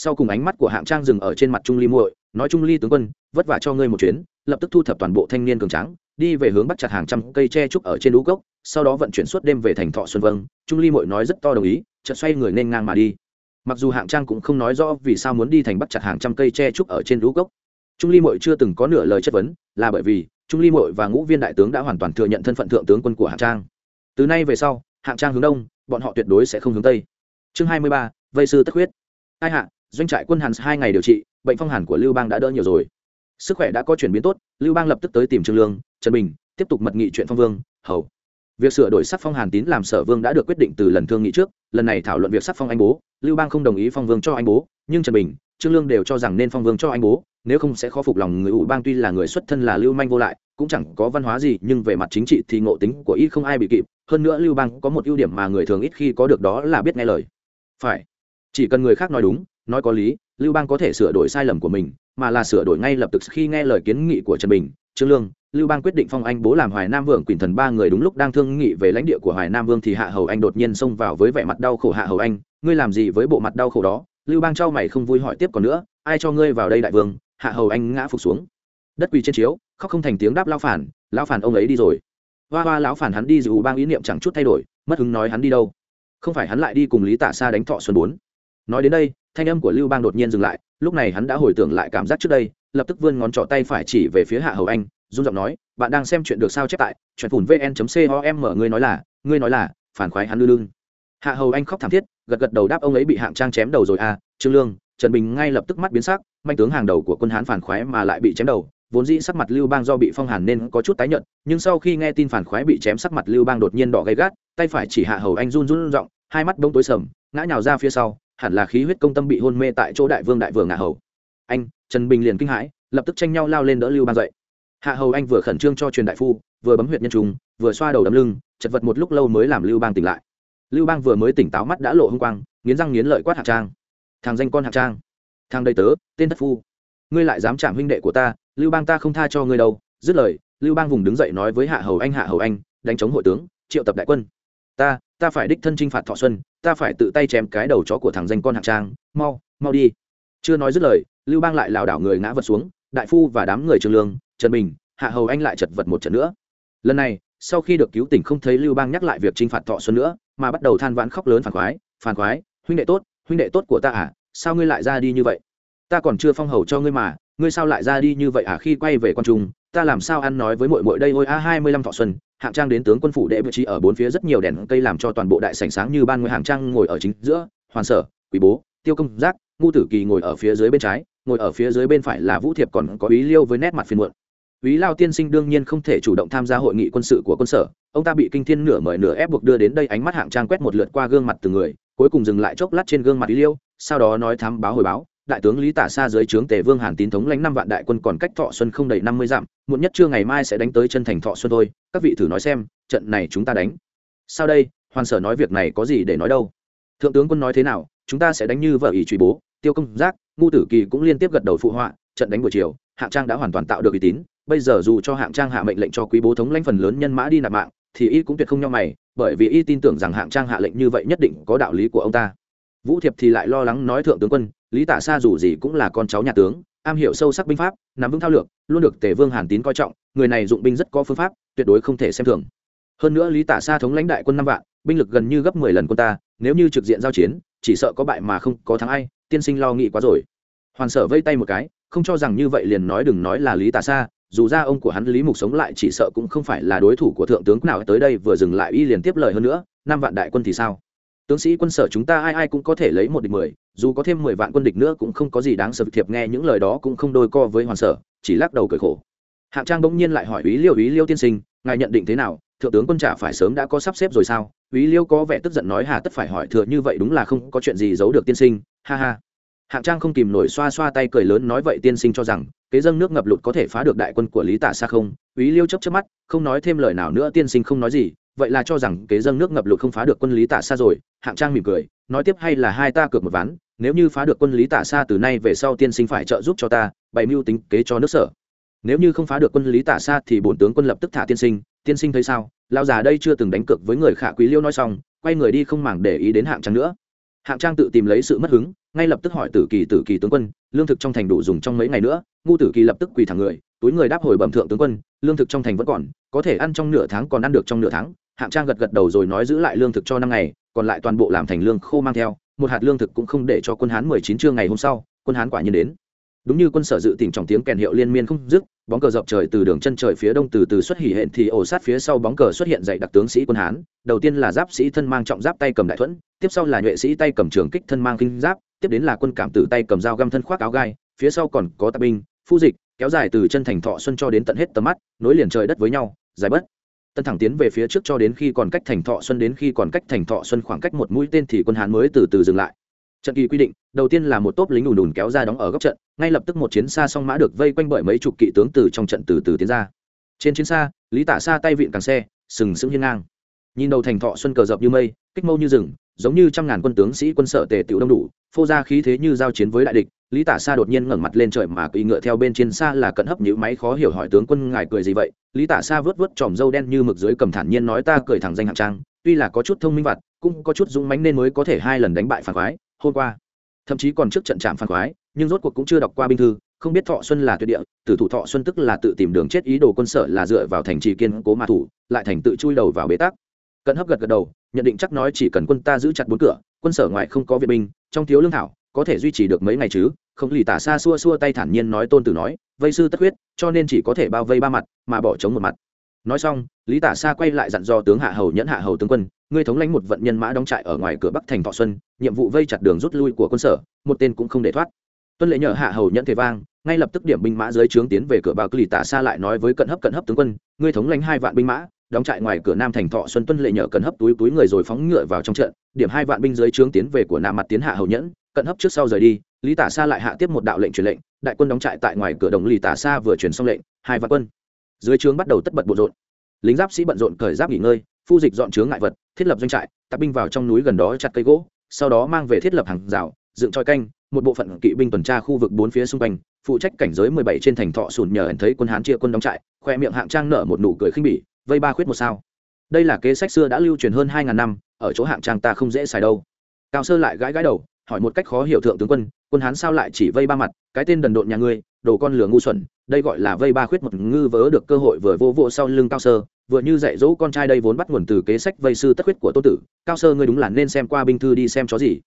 sau cùng ánh mắt của hạng trang dừng ở trên mặt trung ly muội, nói trung ly tướng quân, vất vả cho ngươi một chuyến, lập tức thu thập toàn bộ thanh niên cường tráng, đi về hướng bắt chặt hàng trăm cây tre trúc ở trên đũ cốc, sau đó vận chuyển suốt đêm về thành thọ xuân vâng. Trung ly muội nói rất to đồng ý, chợt xoay người nên ngang mà đi. Mặc dù hạng trang cũng không nói rõ vì sao muốn đi thành bắt chặt hàng trăm cây tre trúc ở trên đũ cốc, trung ly mội chưa từng có nửa lời chất vấn, là bởi vì trung ly mội và ngũ viên đại tướng đã hoàn toàn thừa nhận thân phận thượng tướng quân của hạng trang. Từ nay về sau, hạng trang hướng đông, bọn họ tuyệt đối sẽ không hướng tây. Chương hai mươi ba, vây sư tất huyết ai hạ doanh trại quân hàn hai ngày điều trị, bệnh phong hàn của lưu bang đã đỡ nhiều rồi. Sức khỏe đã có chuyển biến tốt, lưu bang lập tức tới tìm trương lương, trần bình, tiếp tục mật nghị chuyện phong vương, hầu. Việc sửa đổi sắc phong hàn tín làm sở vương đã được quyết định từ lần thương nghị trước, lần này thảo luận việc sắc phong anh bố, lưu bang không đồng ý phong vương cho anh bố, nhưng trần bình, trương lương đều cho rằng nên phong vương cho anh bố, nếu không sẽ khó phục lòng người ủ bang tuy là người xuất thân là lưu manh vô lại, cũng chẳng có văn hóa gì, nhưng về mặt chính trị thì ngộ tính của y không ai bị kịp, hơn nữa lưu bang có một ưu điểm mà người thường ít khi có được đó là biết nghe lời. Phải, chỉ cần người khác nói đúng nói có lý, lưu bang có thể sửa đổi sai lầm của mình, mà là sửa đổi ngay lập tức khi nghe lời kiến nghị của trần bình, trương lương. Lưu bang quyết định phong anh bố làm hoài nam vương. Quỳnh thần ba người đúng lúc đang thương nghị về lãnh địa của hoài nam vương thì hạ hầu anh đột nhiên xông vào với vẻ mặt đau khổ. Hạ hầu anh, ngươi làm gì với bộ mặt đau khổ đó? Lưu bang trao mày không vui hỏi tiếp còn nữa, ai cho ngươi vào đây đại vương? Hạ hầu anh ngã phục xuống. Đất quỳ trên chiếu, khóc không thành tiếng đáp lao phản lao phản ông ấy đi rồi. Hoa hoa lão phản hắn đi dù bang ý niệm chẳng chút thay đổi, mất hứng nói hắn đi đâu. Không phải hắn lại đi cùng lý tả xa đánh thọ xuân bốn nói đến đây, thanh âm của lưu bang đột nhiên dừng lại, lúc này hắn đã hồi tưởng lại cảm giác trước đây, lập tức vươn ngón trỏ tay phải chỉ về phía hạ hầu anh, run giọng nói, bạn đang xem chuyện được sao chép tại chuyện phủn vn com ngươi nói là ngươi nói là, phản khoái hắn lư lưng. Hạ hầu anh khóc thảm thiết, gật gật đầu đáp ông ấy bị hạng trang chém đầu rồi à trương lương, trần bình ngay lập tức mắt biến sắc, manh tướng hàng đầu của quân hán phản khoái mà lại bị chém đầu, vốn dĩ sắc mặt lưu bang do bị phong hàn nên có chút tái nhợt, nhưng sau khi nghe tin phản khoái bị chém sắc mặt lưu bang đột nhiên đỏ gay gắt, tay phải chỉ hạ hầu anh run run r hai mắt bông tối sầm, ngã nhào ra phía sau hẳn là khí huyết công tâm bị hôn mê tại chỗ đại vương đại vương ngã hầu. Anh, trần bình liền kinh hãi, lập tức tranh nhau lao lên đỡ lưu bang dậy. Hạ hầu anh vừa khẩn trương cho truyền đại phu, vừa bấm huyệt nhân trùng, vừa xoa đầu đấm lưng, chật vật một lúc lâu mới làm lưu bang tỉnh lại. Lưu bang vừa mới tỉnh táo mắt đã lộ h ư n g quang, nghiến răng nghiến lợi quát hạ trang. Thằng danh con hạ trang. Thằng đầy tớ, tên thất phu. Ngươi lại dám chạm huynh đệ của ta, lưu bang ta không tha cho ngươi đâu. Dứt lời, lưu bang vùng đứng dậy nói với hạ hầu anh, hạ hầu anh, đánh chống hội tướng, triệu tập đại quân. Ta ta phải đích thân chinh phạt thọ xuân, ta phải tự tay chém cái đầu chó của thằng danh con hạng trang, mau mau đi. Chưa nói dứt lời, lưu bang lại lảo đảo người ngã vật xuống, đại phu và đám người trường lương, trần bình, hạ hầu anh lại chật vật một trận nữa. Lần này, sau khi được cứu tỉnh không thấy lưu bang nhắc lại việc chinh phạt thọ xuân nữa, mà bắt đầu than vãn khóc lớn phản khoái phản khoái, huynh đệ tốt, huynh đệ tốt của ta à sao ngươi lại ra đi như vậy? Ta còn chưa phong hầu cho ngươi mà, ngươi sao lại ra đi như vậy à? Khi quay về con trung, ta làm sao ăn nói với mội mội đây? Ôi a, hai mươi lăm thọ xuân hạng trang đến tướng quân phủ đệ vị trí ở bốn phía rất nhiều đèn cây làm cho toàn bộ đại sảnh sáng như ban người hạng trang ngồi ở chính giữa hoàn sở quý bố tiêu công giác ngu tử kỳ ngồi ở phía dưới bên trái ngồi ở phía dưới bên phải là vũ thiệp còn có ý liêu với nét mặt phiền muộn. Úy Lao tiên sinh đương nhiên không thể chủ động tham gia hội nghị quân sự của quân sở, ông ta bị kinh thiên nửa mời nửa ép buộc đưa đến đây ánh mắt hạng trang quét một lượt qua gương mặt từng người, cuối cùng dừng lại chốc lát trên gương mặt Úy Liêu, sau đó nói thám báo hồi báo, đại tướng Lý Tả Sa dưới trướng Tề Vương Hàn Tín thống lãnh năm vạn đại quân còn cách Thọ Xuân không đầy năm mươi dặm, muộn nhất trưa ngày mai sẽ đánh tới chân thành Thọ Xuân thôi, các vị thử nói xem, trận này chúng ta đánh. Sao đây? Hoàn Sở nói việc này có gì để nói đâu? Thượng tướng quân nói thế nào, chúng ta sẽ đánh như vợ ý truy bố, Tiêu Công Giác, Ngu Tử Kỳ cũng liên tiếp gật đầu phụ họa, trận đánh buổi chiều, Hạng Trang đã hoàn toàn tạo được uy tín, bây giờ dù cho hạng trang hạ mệnh lệnh cho quý bố thống lãnh phần lớn nhân mã đi nạp mạng thì y cũng tuyệt không nhau mày bởi vì y tin tưởng rằng hạng trang hạ lệnh như vậy nhất định có đạo lý của ông ta vũ thiệp thì lại lo lắng nói thượng tướng quân lý tả xa dù gì cũng là con cháu nhà tướng, am hiểu sâu sắc binh pháp, nắm vững thao lược, luôn được tề vương hàn tín coi trọng, người này dụng binh rất có phương pháp, tuyệt đối không thể xem thường. Hơn nữa lý tả xa thống lãnh đại quân năm vạn, binh lực gần như gấp mười lần quân ta, nếu như trực diện giao chiến, chỉ sợ có bại mà không có thắng ai, tiên sinh lo nghĩ quá rồi. Hoàn sở vây tay một cái, không cho rằng như vậy liền nói đừng nói là lý tả xa dù ra ông của hắn lý mục sống lại chỉ sợ cũng không phải là đối thủ của thượng tướng nào, tới đây vừa dừng lại y liền tiếp lời hơn nữa, năm vạn đại quân thì sao? Tướng sĩ quân sở chúng ta ai ai cũng có thể lấy một địch mười, dù có thêm mười vạn quân địch nữa cũng không có gì đáng sợ. Thiệp nghe những lời đó cũng không đôi co với hoàn sở, chỉ lắc đầu cười khổ. Hạng trang bỗng nhiên lại hỏi ý liêu ý liêu tiên sinh, ngài nhận định thế nào? Thượng tướng quân trả phải sớm đã có sắp xếp rồi sao? Ý liêu có vẻ tức giận nói, hà, tất phải hỏi thừa như vậy đúng là không có chuyện gì giấu được tiên sinh. Ha ha. Hạng trang không kìm nổi xoa xoa tay cười lớn nói, vậy tiên sinh cho rằng, kế dâng nước ngập lụt có thể phá được đại quân của lý tả xa không? Ý liêu chấp chấp mắt, không nói thêm lời nào nữa, tiên sinh không nói gì, vậy là cho rằng kế dâng nước ngập lụt không phá được quân lý tả xa rồi hạng trang mỉm cười, nói tiếp hay là hai ta cược một ván, nếu như phá được quân lý tả xa từ nay về sau tiên sinh phải trợ giúp cho ta, bày mưu tính kế cho nước sở. Nếu như không phá được quân lý tả xa thì bổn tướng quân lập tức thả tiên sinh tiên sinh thấy sao? Lao già đây chưa từng đánh cược với người khả quý liêu nói xong, quay người đi không màng để ý đến hạng trang nữa. Hạng trang tự tìm lấy sự mất hứng, ngay lập tức hỏi tử kỳ tử kỳ tướng quân, lương thực trong thành đủ dùng trong mấy ngày nữa, ngu tử kỳ lập tức quỳ thẳng người, túi người đáp hồi bẩm thượng tướng quân, lương thực trong thành vẫn còn, có thể ăn trong nửa tháng còn ăn được trong nửa tháng hạng trang gật gật đầu rồi nói giữ lại lương thực cho năm ngày, còn lại toàn bộ làm thành lương khô mang theo, một hạt lương thực cũng không để cho quân hán mười chín trưa ngày hôm sau, quân hán quả nhiên đến. Đúng như quân sở dự tỉnh trong tiếng kèn hiệu liên miên không dứt, bóng cờ dọc trời từ đường chân trời phía đông từ từ xuất hỉ hện thì ổ sát phía sau bóng cờ xuất hiện dạy đặc tướng sĩ quân hán, đầu tiên là giáp sĩ thân mang trọng giáp tay cầm đại thuẫn, tiếp sau là nhuệ sĩ tay cầm trường kích thân mang kinh giáp, tiếp đến là quân cảm tử tay cầm dao găm thân khoác áo gai, phía sau còn có tạp binh, phu dịch, kéo dài từ chân thành thọ xuân cho đến tận hết tầm mắt, nối liền trời đất với nhau dài bất tân thẳng tiến về phía trước cho đến khi còn cách thành thọ xuân, đến khi còn cách thành thọ xuân khoảng cách một mũi tên thì quân hán mới từ từ dừng lại. Trận kỳ quy định, đầu tiên là một tốp lính ùn ùn kéo ra đóng ở góc trận, ngay lập tức một chiến xa song mã được vây quanh bởi mấy chục kỵ tướng từ trong trận từ từ tiến ra. Trên chiến xa, lý tả xa tay vịn càng xe, sừng sững hiên ngang. Nhìn đầu thành thọ xuân cờ dập như mây, kích mâu như rừng, giống như trăm ngàn quân tướng sĩ quân sở tề tiểu đông đủ, phô ra khí thế như giao chiến với đại địch lý tả xa đột nhiên ngẩng mặt lên trời mà quỳ ngựa theo bên trên xa là cận hấp nhữ máy khó hiểu hỏi tướng quân ngài cười gì vậy? Lý tả xa vớt vớt tròm râu đen như mực dưới cầm thản nhiên nói ta cười thẳng danh hạng trang, tuy là có chút thông minh vặt, cũng có chút dũng mánh nên mới có thể hai lần đánh bại phản khoái hôm qua. Thậm chí còn trước trận trạm phản khoái nhưng rốt cuộc cũng chưa đọc qua binh thư, không biết thọ xuân là tuyệt địa, tử thủ thọ xuân tức là tự tìm đường chết ý đồ quân sở là dựa vào thành trì kiên cố mà thủ, lại thành tự chui đầu vào bế tắc. Cận hấp gật gật đầu, nhận định chắc nói chỉ cần quân ta giữ chặt bốn cửa, quân sở ngoại không có viện binh, trong thiếu lương thảo có thể duy trì được mấy ngày chứ? Không, lì tả xa xua xua tay thản nhiên nói tôn tử nói, vây sư tất huyết, cho nên chỉ có thể bao vây ba mặt, mà bỏ trống một mặt. Nói xong lý tả xa quay lại dặn do tướng hạ hầu nhẫn hạ hầu tướng quân, ngươi thống lãnh một vận nhân mã đóng trại ở ngoài cửa bắc thành thọ xuân, nhiệm vụ vây chặt đường rút lui của quân sở, một tên cũng không để thoát. Tuân lệ nhờ hạ hầu nhẫn thể vang, ngay lập tức điểm binh mã dưới trướng tiến về cửa bao lý tả xa lại nói với cận hấp cận hấp tướng quân, ngươi thống lãnh hai vạn binh mã, đóng trại ngoài cửa nam thành thọ xuân tuân lệ nhờ cận hấp túi túi người rồi phóng ngựa vào trong trận, điểm hai vạn binh dưới trướng tiến về của nam mặt tiến hạ hầu nhẫn cận hấp trước sau rời đi, lý tả Sa lại hạ tiếp một đạo lệnh truyền lệnh, đại quân đóng trại tại ngoài cửa đồng lý tả Sa vừa truyền xong lệnh, hai vạn quân. Dưới trướng bắt đầu tất bật bộ rộn. Lính giáp sĩ bận rộn cởi giáp nghỉ ngơi, phu dịch dọn chướng ngại vật, thiết lập doanh trại tạp binh vào trong núi gần đó chặt cây gỗ, sau đó mang về thiết lập hàng rào, dựng tròi canh, một bộ phận kỵ binh tuần tra khu vực bốn phía xung quanh, phụ trách cảnh giới mười bảy trên thành thọ sùn nhờ ẩn thấy quân hán chia quân đóng trại, khoe miệng hạng trang nở một nụ cười khinh bỉ, vây ba khuyết một sao. Đây là kế sách xưa đã lưu truyền hơn hai ngàn năm, ở chỗ hạng trang ta không dễ xài đâu. Cao sơ lại gãi gãi đầu hỏi một cách khó hiểu thượng tướng quân quân hán sao lại chỉ vây ba mặt, cái tên đần độn nhà ngươi, đồ con lửa ngu xuẩn, đây gọi là vây ba khuyết một ngư vớ được cơ hội vừa vô vô sau lưng cao sơ, vừa như dạy dỗ con trai đây vốn bắt nguồn từ kế sách vây sư tất khuyết của tô tử, cao sơ ngươi đúng là nên xem qua binh thư đi xem chó gì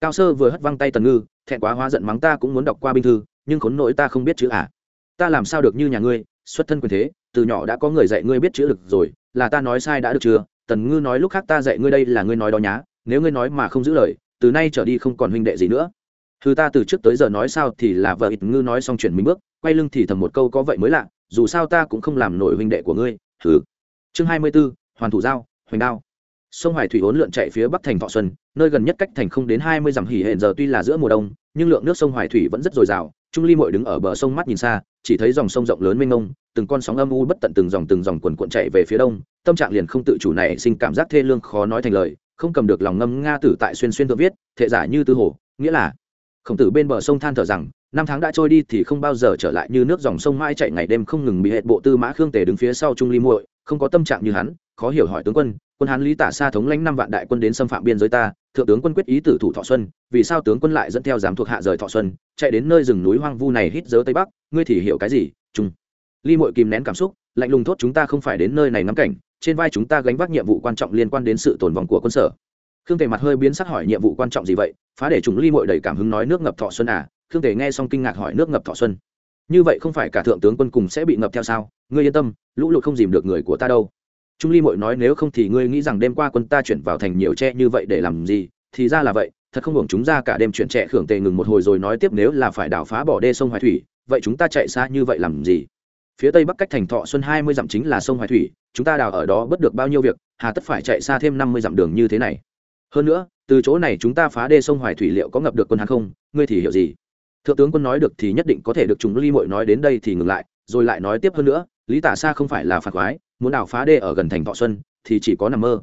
cao sơ vừa hất văng tay tần ngư, thẹn quá hóa giận mắng ta cũng muốn đọc qua binh thư, nhưng khốn nỗi ta không biết chữ à. ta làm sao được như nhà ngươi, xuất thân quyền thế, từ nhỏ đã có người dạy ngươi biết chữ được rồi, là ta nói sai đã được chưa tần ngư nói lúc khác ta dạy ngươi đây là ngươi nói đó nhá, nếu ngươi nói mà không giữ lời từ nay trở đi không còn huynh đệ gì nữa. Thứ ta từ trước tới giờ nói sao thì là vợ ít ngư nói xong chuyển mình bước, quay lưng thì thầm một câu có vậy mới lạ, dù sao ta cũng không làm nổi huynh đệ của ngươi. Thứ chương hai mươi b ố hoàn thủ giao, hoành đao. Sông hoài thủy hỗn lượn chạy phía bắc thành thọ xuân, nơi gần nhất cách thành không đến hai mươi dặm hỉ hẹn giờ tuy là giữa mùa đông, nhưng lượng nước sông hoài thủy vẫn rất dồi dào, trung ly mội đứng ở bờ sông mắt nhìn xa, chỉ thấy dòng sông rộng lớn mênh mông, từng con sóng âm u bất tận từng dòng từng dòng quần cuộn chạy về phía đông, tâm trạng liền không tự chủ này sinh cảm giác thê lương khó nói thành lời không cầm được lòng ngâm nga tử tại xuyên xuyên tự viết, thệ giả như tư hồ. Nghĩa là, khổng tử bên bờ sông than thở rằng, năm tháng đã trôi đi thì không bao giờ trở lại như nước dòng sông mãi chạy ngày đêm không ngừng bị hệ bộ tư mã khương tề đứng phía sau trung ly muội, không có tâm trạng như hắn, khó hiểu hỏi tướng quân quân hán lý tả xa thống lãnh năm vạn đại quân đến xâm phạm biên giới ta, thượng tướng quân quyết ý tử thủ thọ xuân, vì sao tướng quân lại dẫn theo giám thuộc hạ rời thọ xuân, chạy đến nơi rừng núi hoang vu này hít dớ tây bắc, ngươi thì hiểu cái gì? Trung ly mội kìm nén cảm xúc, lạnh lùng thốt, chúng ta không phải đến nơi này ngắm cảnh trên vai chúng ta gánh vác nhiệm vụ quan trọng liên quan đến sự tồn vong của quân sở. Khương tề mặt hơi biến sắc hỏi nhiệm vụ quan trọng gì vậy? Phá để chúng ly mội đầy cảm hứng nói nước ngập thọ xuân à? Khương tề nghe xong kinh ngạc hỏi nước ngập thọ xuân. Như vậy không phải cả thượng tướng quân cùng sẽ bị ngập theo sao? Ngươi yên tâm, lũ lụt không dìm được người của ta đâu. Trung ly mội nói nếu không thì ngươi nghĩ rằng đêm qua quân ta chuyển vào thành nhiều tre như vậy để làm gì? Thì ra là vậy, thật không hưởng chúng ra cả đêm chuyển trẻ khưởng tề ngừng một hồi rồi nói tiếp nếu là phải đảo phá bỏ đê sông hoài thủy, vậy chúng ta chạy xa như vậy làm gì? Phía tây bắc cách thành thọ xuân hai mươi dặm chính là sông hoài thủy, chúng ta đào ở đó bất được bao nhiêu việc, hà tất phải chạy xa thêm năm mươi dặm đường như thế này. Hơn nữa, từ chỗ này chúng ta phá đê sông hoài thủy liệu có ngập được quân hàng không, ngươi thì hiểu gì? Thượng tướng quân nói được thì nhất định có thể được chúng ly mội nói đến đây thì ngừng lại, rồi lại nói tiếp hơn nữa, lý tả xa không phải là phạt khoái, muốn đào phá đê ở gần thành thọ xuân, thì chỉ có nằm mơ.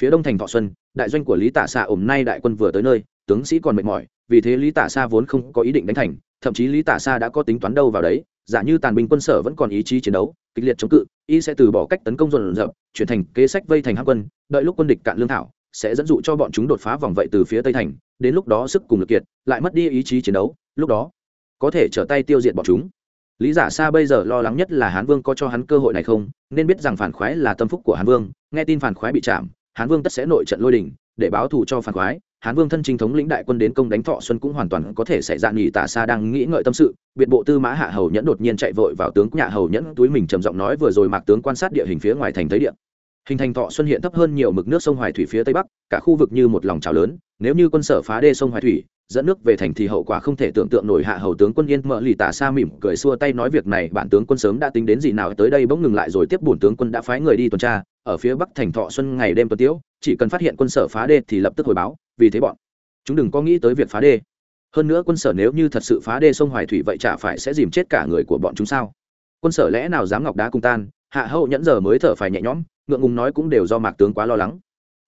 Phía đông thành thọ xuân, đại doanh của lý tả xa ổm nay đại quân vừa tới nơi, tướng sĩ còn mệt mỏi, vì thế lý tả xa vốn không có ý định đánh thành, thậm chí lý tả xa đã có tính toán đâu vào đấy giả như tàn binh quân sở vẫn còn ý chí chiến đấu, kịch liệt chống cự, y sẽ từ bỏ cách tấn công dồn dập, chuyển thành kế sách vây thành hắc quân, đợi lúc quân địch cạn lương thảo, sẽ dẫn dụ cho bọn chúng đột phá vòng vậy từ phía tây thành, đến lúc đó sức cùng lực kiệt, lại mất đi ý chí chiến đấu, lúc đó có thể trở tay tiêu diệt bọn chúng. Lý giả xa bây giờ lo lắng nhất là hán vương có cho hắn cơ hội này không, nên biết rằng phản khoái là tâm phúc của hán vương, nghe tin phản khoái bị chạm, hán vương tất sẽ nội trận lôi đình, để báo thù cho phản khoái hán vương thân chính thống lĩnh đại quân đến công đánh thọ xuân cũng hoàn toàn có thể xảy ra nghỉ tả xa đang nghĩ ngợi tâm sự. Biệt bộ tư mã hạ hầu nhẫn đột nhiên chạy vội vào tướng nhà hầu nhẫn, túi mình trầm giọng nói vừa rồi mạc tướng quan sát địa hình phía ngoài thành thấy địa. Hình thành thọ xuân hiện thấp hơn nhiều mực nước sông hoài thủy phía tây bắc, cả khu vực như một lòng trào lớn. Nếu như quân sở phá đê sông hoài thủy, dẫn nước về thành thì hậu quả không thể tưởng tượng nổi. Hạ hầu tướng quân yên mợ lì tả xa mỉm cười xua tay nói việc này, bản tướng quân sớm đã tính đến gì nào, tới đây bỗng ngừng lại rồi. Tiếp bổn tướng quân đã phái người đi tuần tra, ở phía bắc thành thọ xuân ngày đêm tuần tiễu chỉ cần phát hiện quân sở phá đê thì lập tức hồi báo, vì thế bọn chúng đừng có nghĩ tới việc phá đê. Hơn nữa quân sở nếu như thật sự phá đê sông hoài thủy vậy chả phải sẽ dìm chết cả người của bọn chúng sao? Quân sở lẽ nào dám ngọc đá cùng tan? Hạ hậu nhẫn giờ mới thở phải nhẹ nhõm, ngượng ngùng nói cũng đều do mạc tướng quá lo lắng.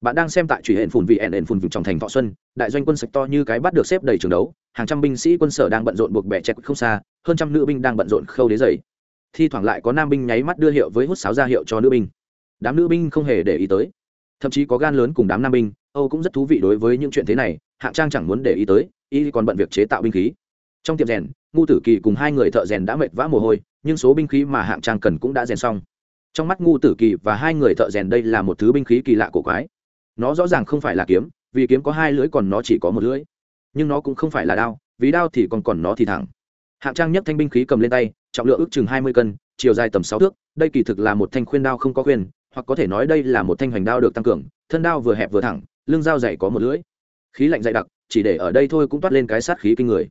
Bạn đang xem tại truy hển phùn vị hẹn hển phùn vùng trong thành thọ xuân, đại doanh quân sạch to như cái bắt được xếp đầy trường đấu, hàng trăm binh sĩ quân sở đang bận rộn buộc bẻ chẹt không xa, hơn trăm nữ binh đang bận rộn khâu đế giày. Thi thoảng lại có nam binh nháy mắt đưa hiệu với hút sáo ra hiệu cho nữ binh. Đám nữ binh không hề để ý tới thậm chí có gan lớn cùng đám nam binh, âu cũng rất thú vị đối với những chuyện thế này, hạng trang chẳng muốn để ý tới, y còn bận việc chế tạo binh khí. Trong tiệm rèn, ngu tử kỳ cùng hai người thợ rèn đã mệt vã mồ hôi, nhưng số binh khí mà hạng trang cần cũng đã rèn xong. Trong mắt ngu tử kỳ và hai người thợ rèn đây là một thứ binh khí kỳ lạ cổ quái. Nó rõ ràng không phải là kiếm, vì kiếm có hai lưỡi còn nó chỉ có một lưỡi. Nhưng nó cũng không phải là đao, vì đao thì còn còn nó thì thẳng. Hạng trang nhấc thanh binh khí cầm lên tay, trọng lượng ước chừng hai mươi cân, chiều dài tầm sáu thước, đây kỳ thực là một thanh khuyên đao không có khuyên hoặc có thể nói đây là một thanh hoành đao được tăng cường, thân đao vừa hẹp vừa thẳng, lưng dao dày có một lưỡi. Khí lạnh dày đặc, chỉ để ở đây thôi cũng toát lên cái sát khí kinh người.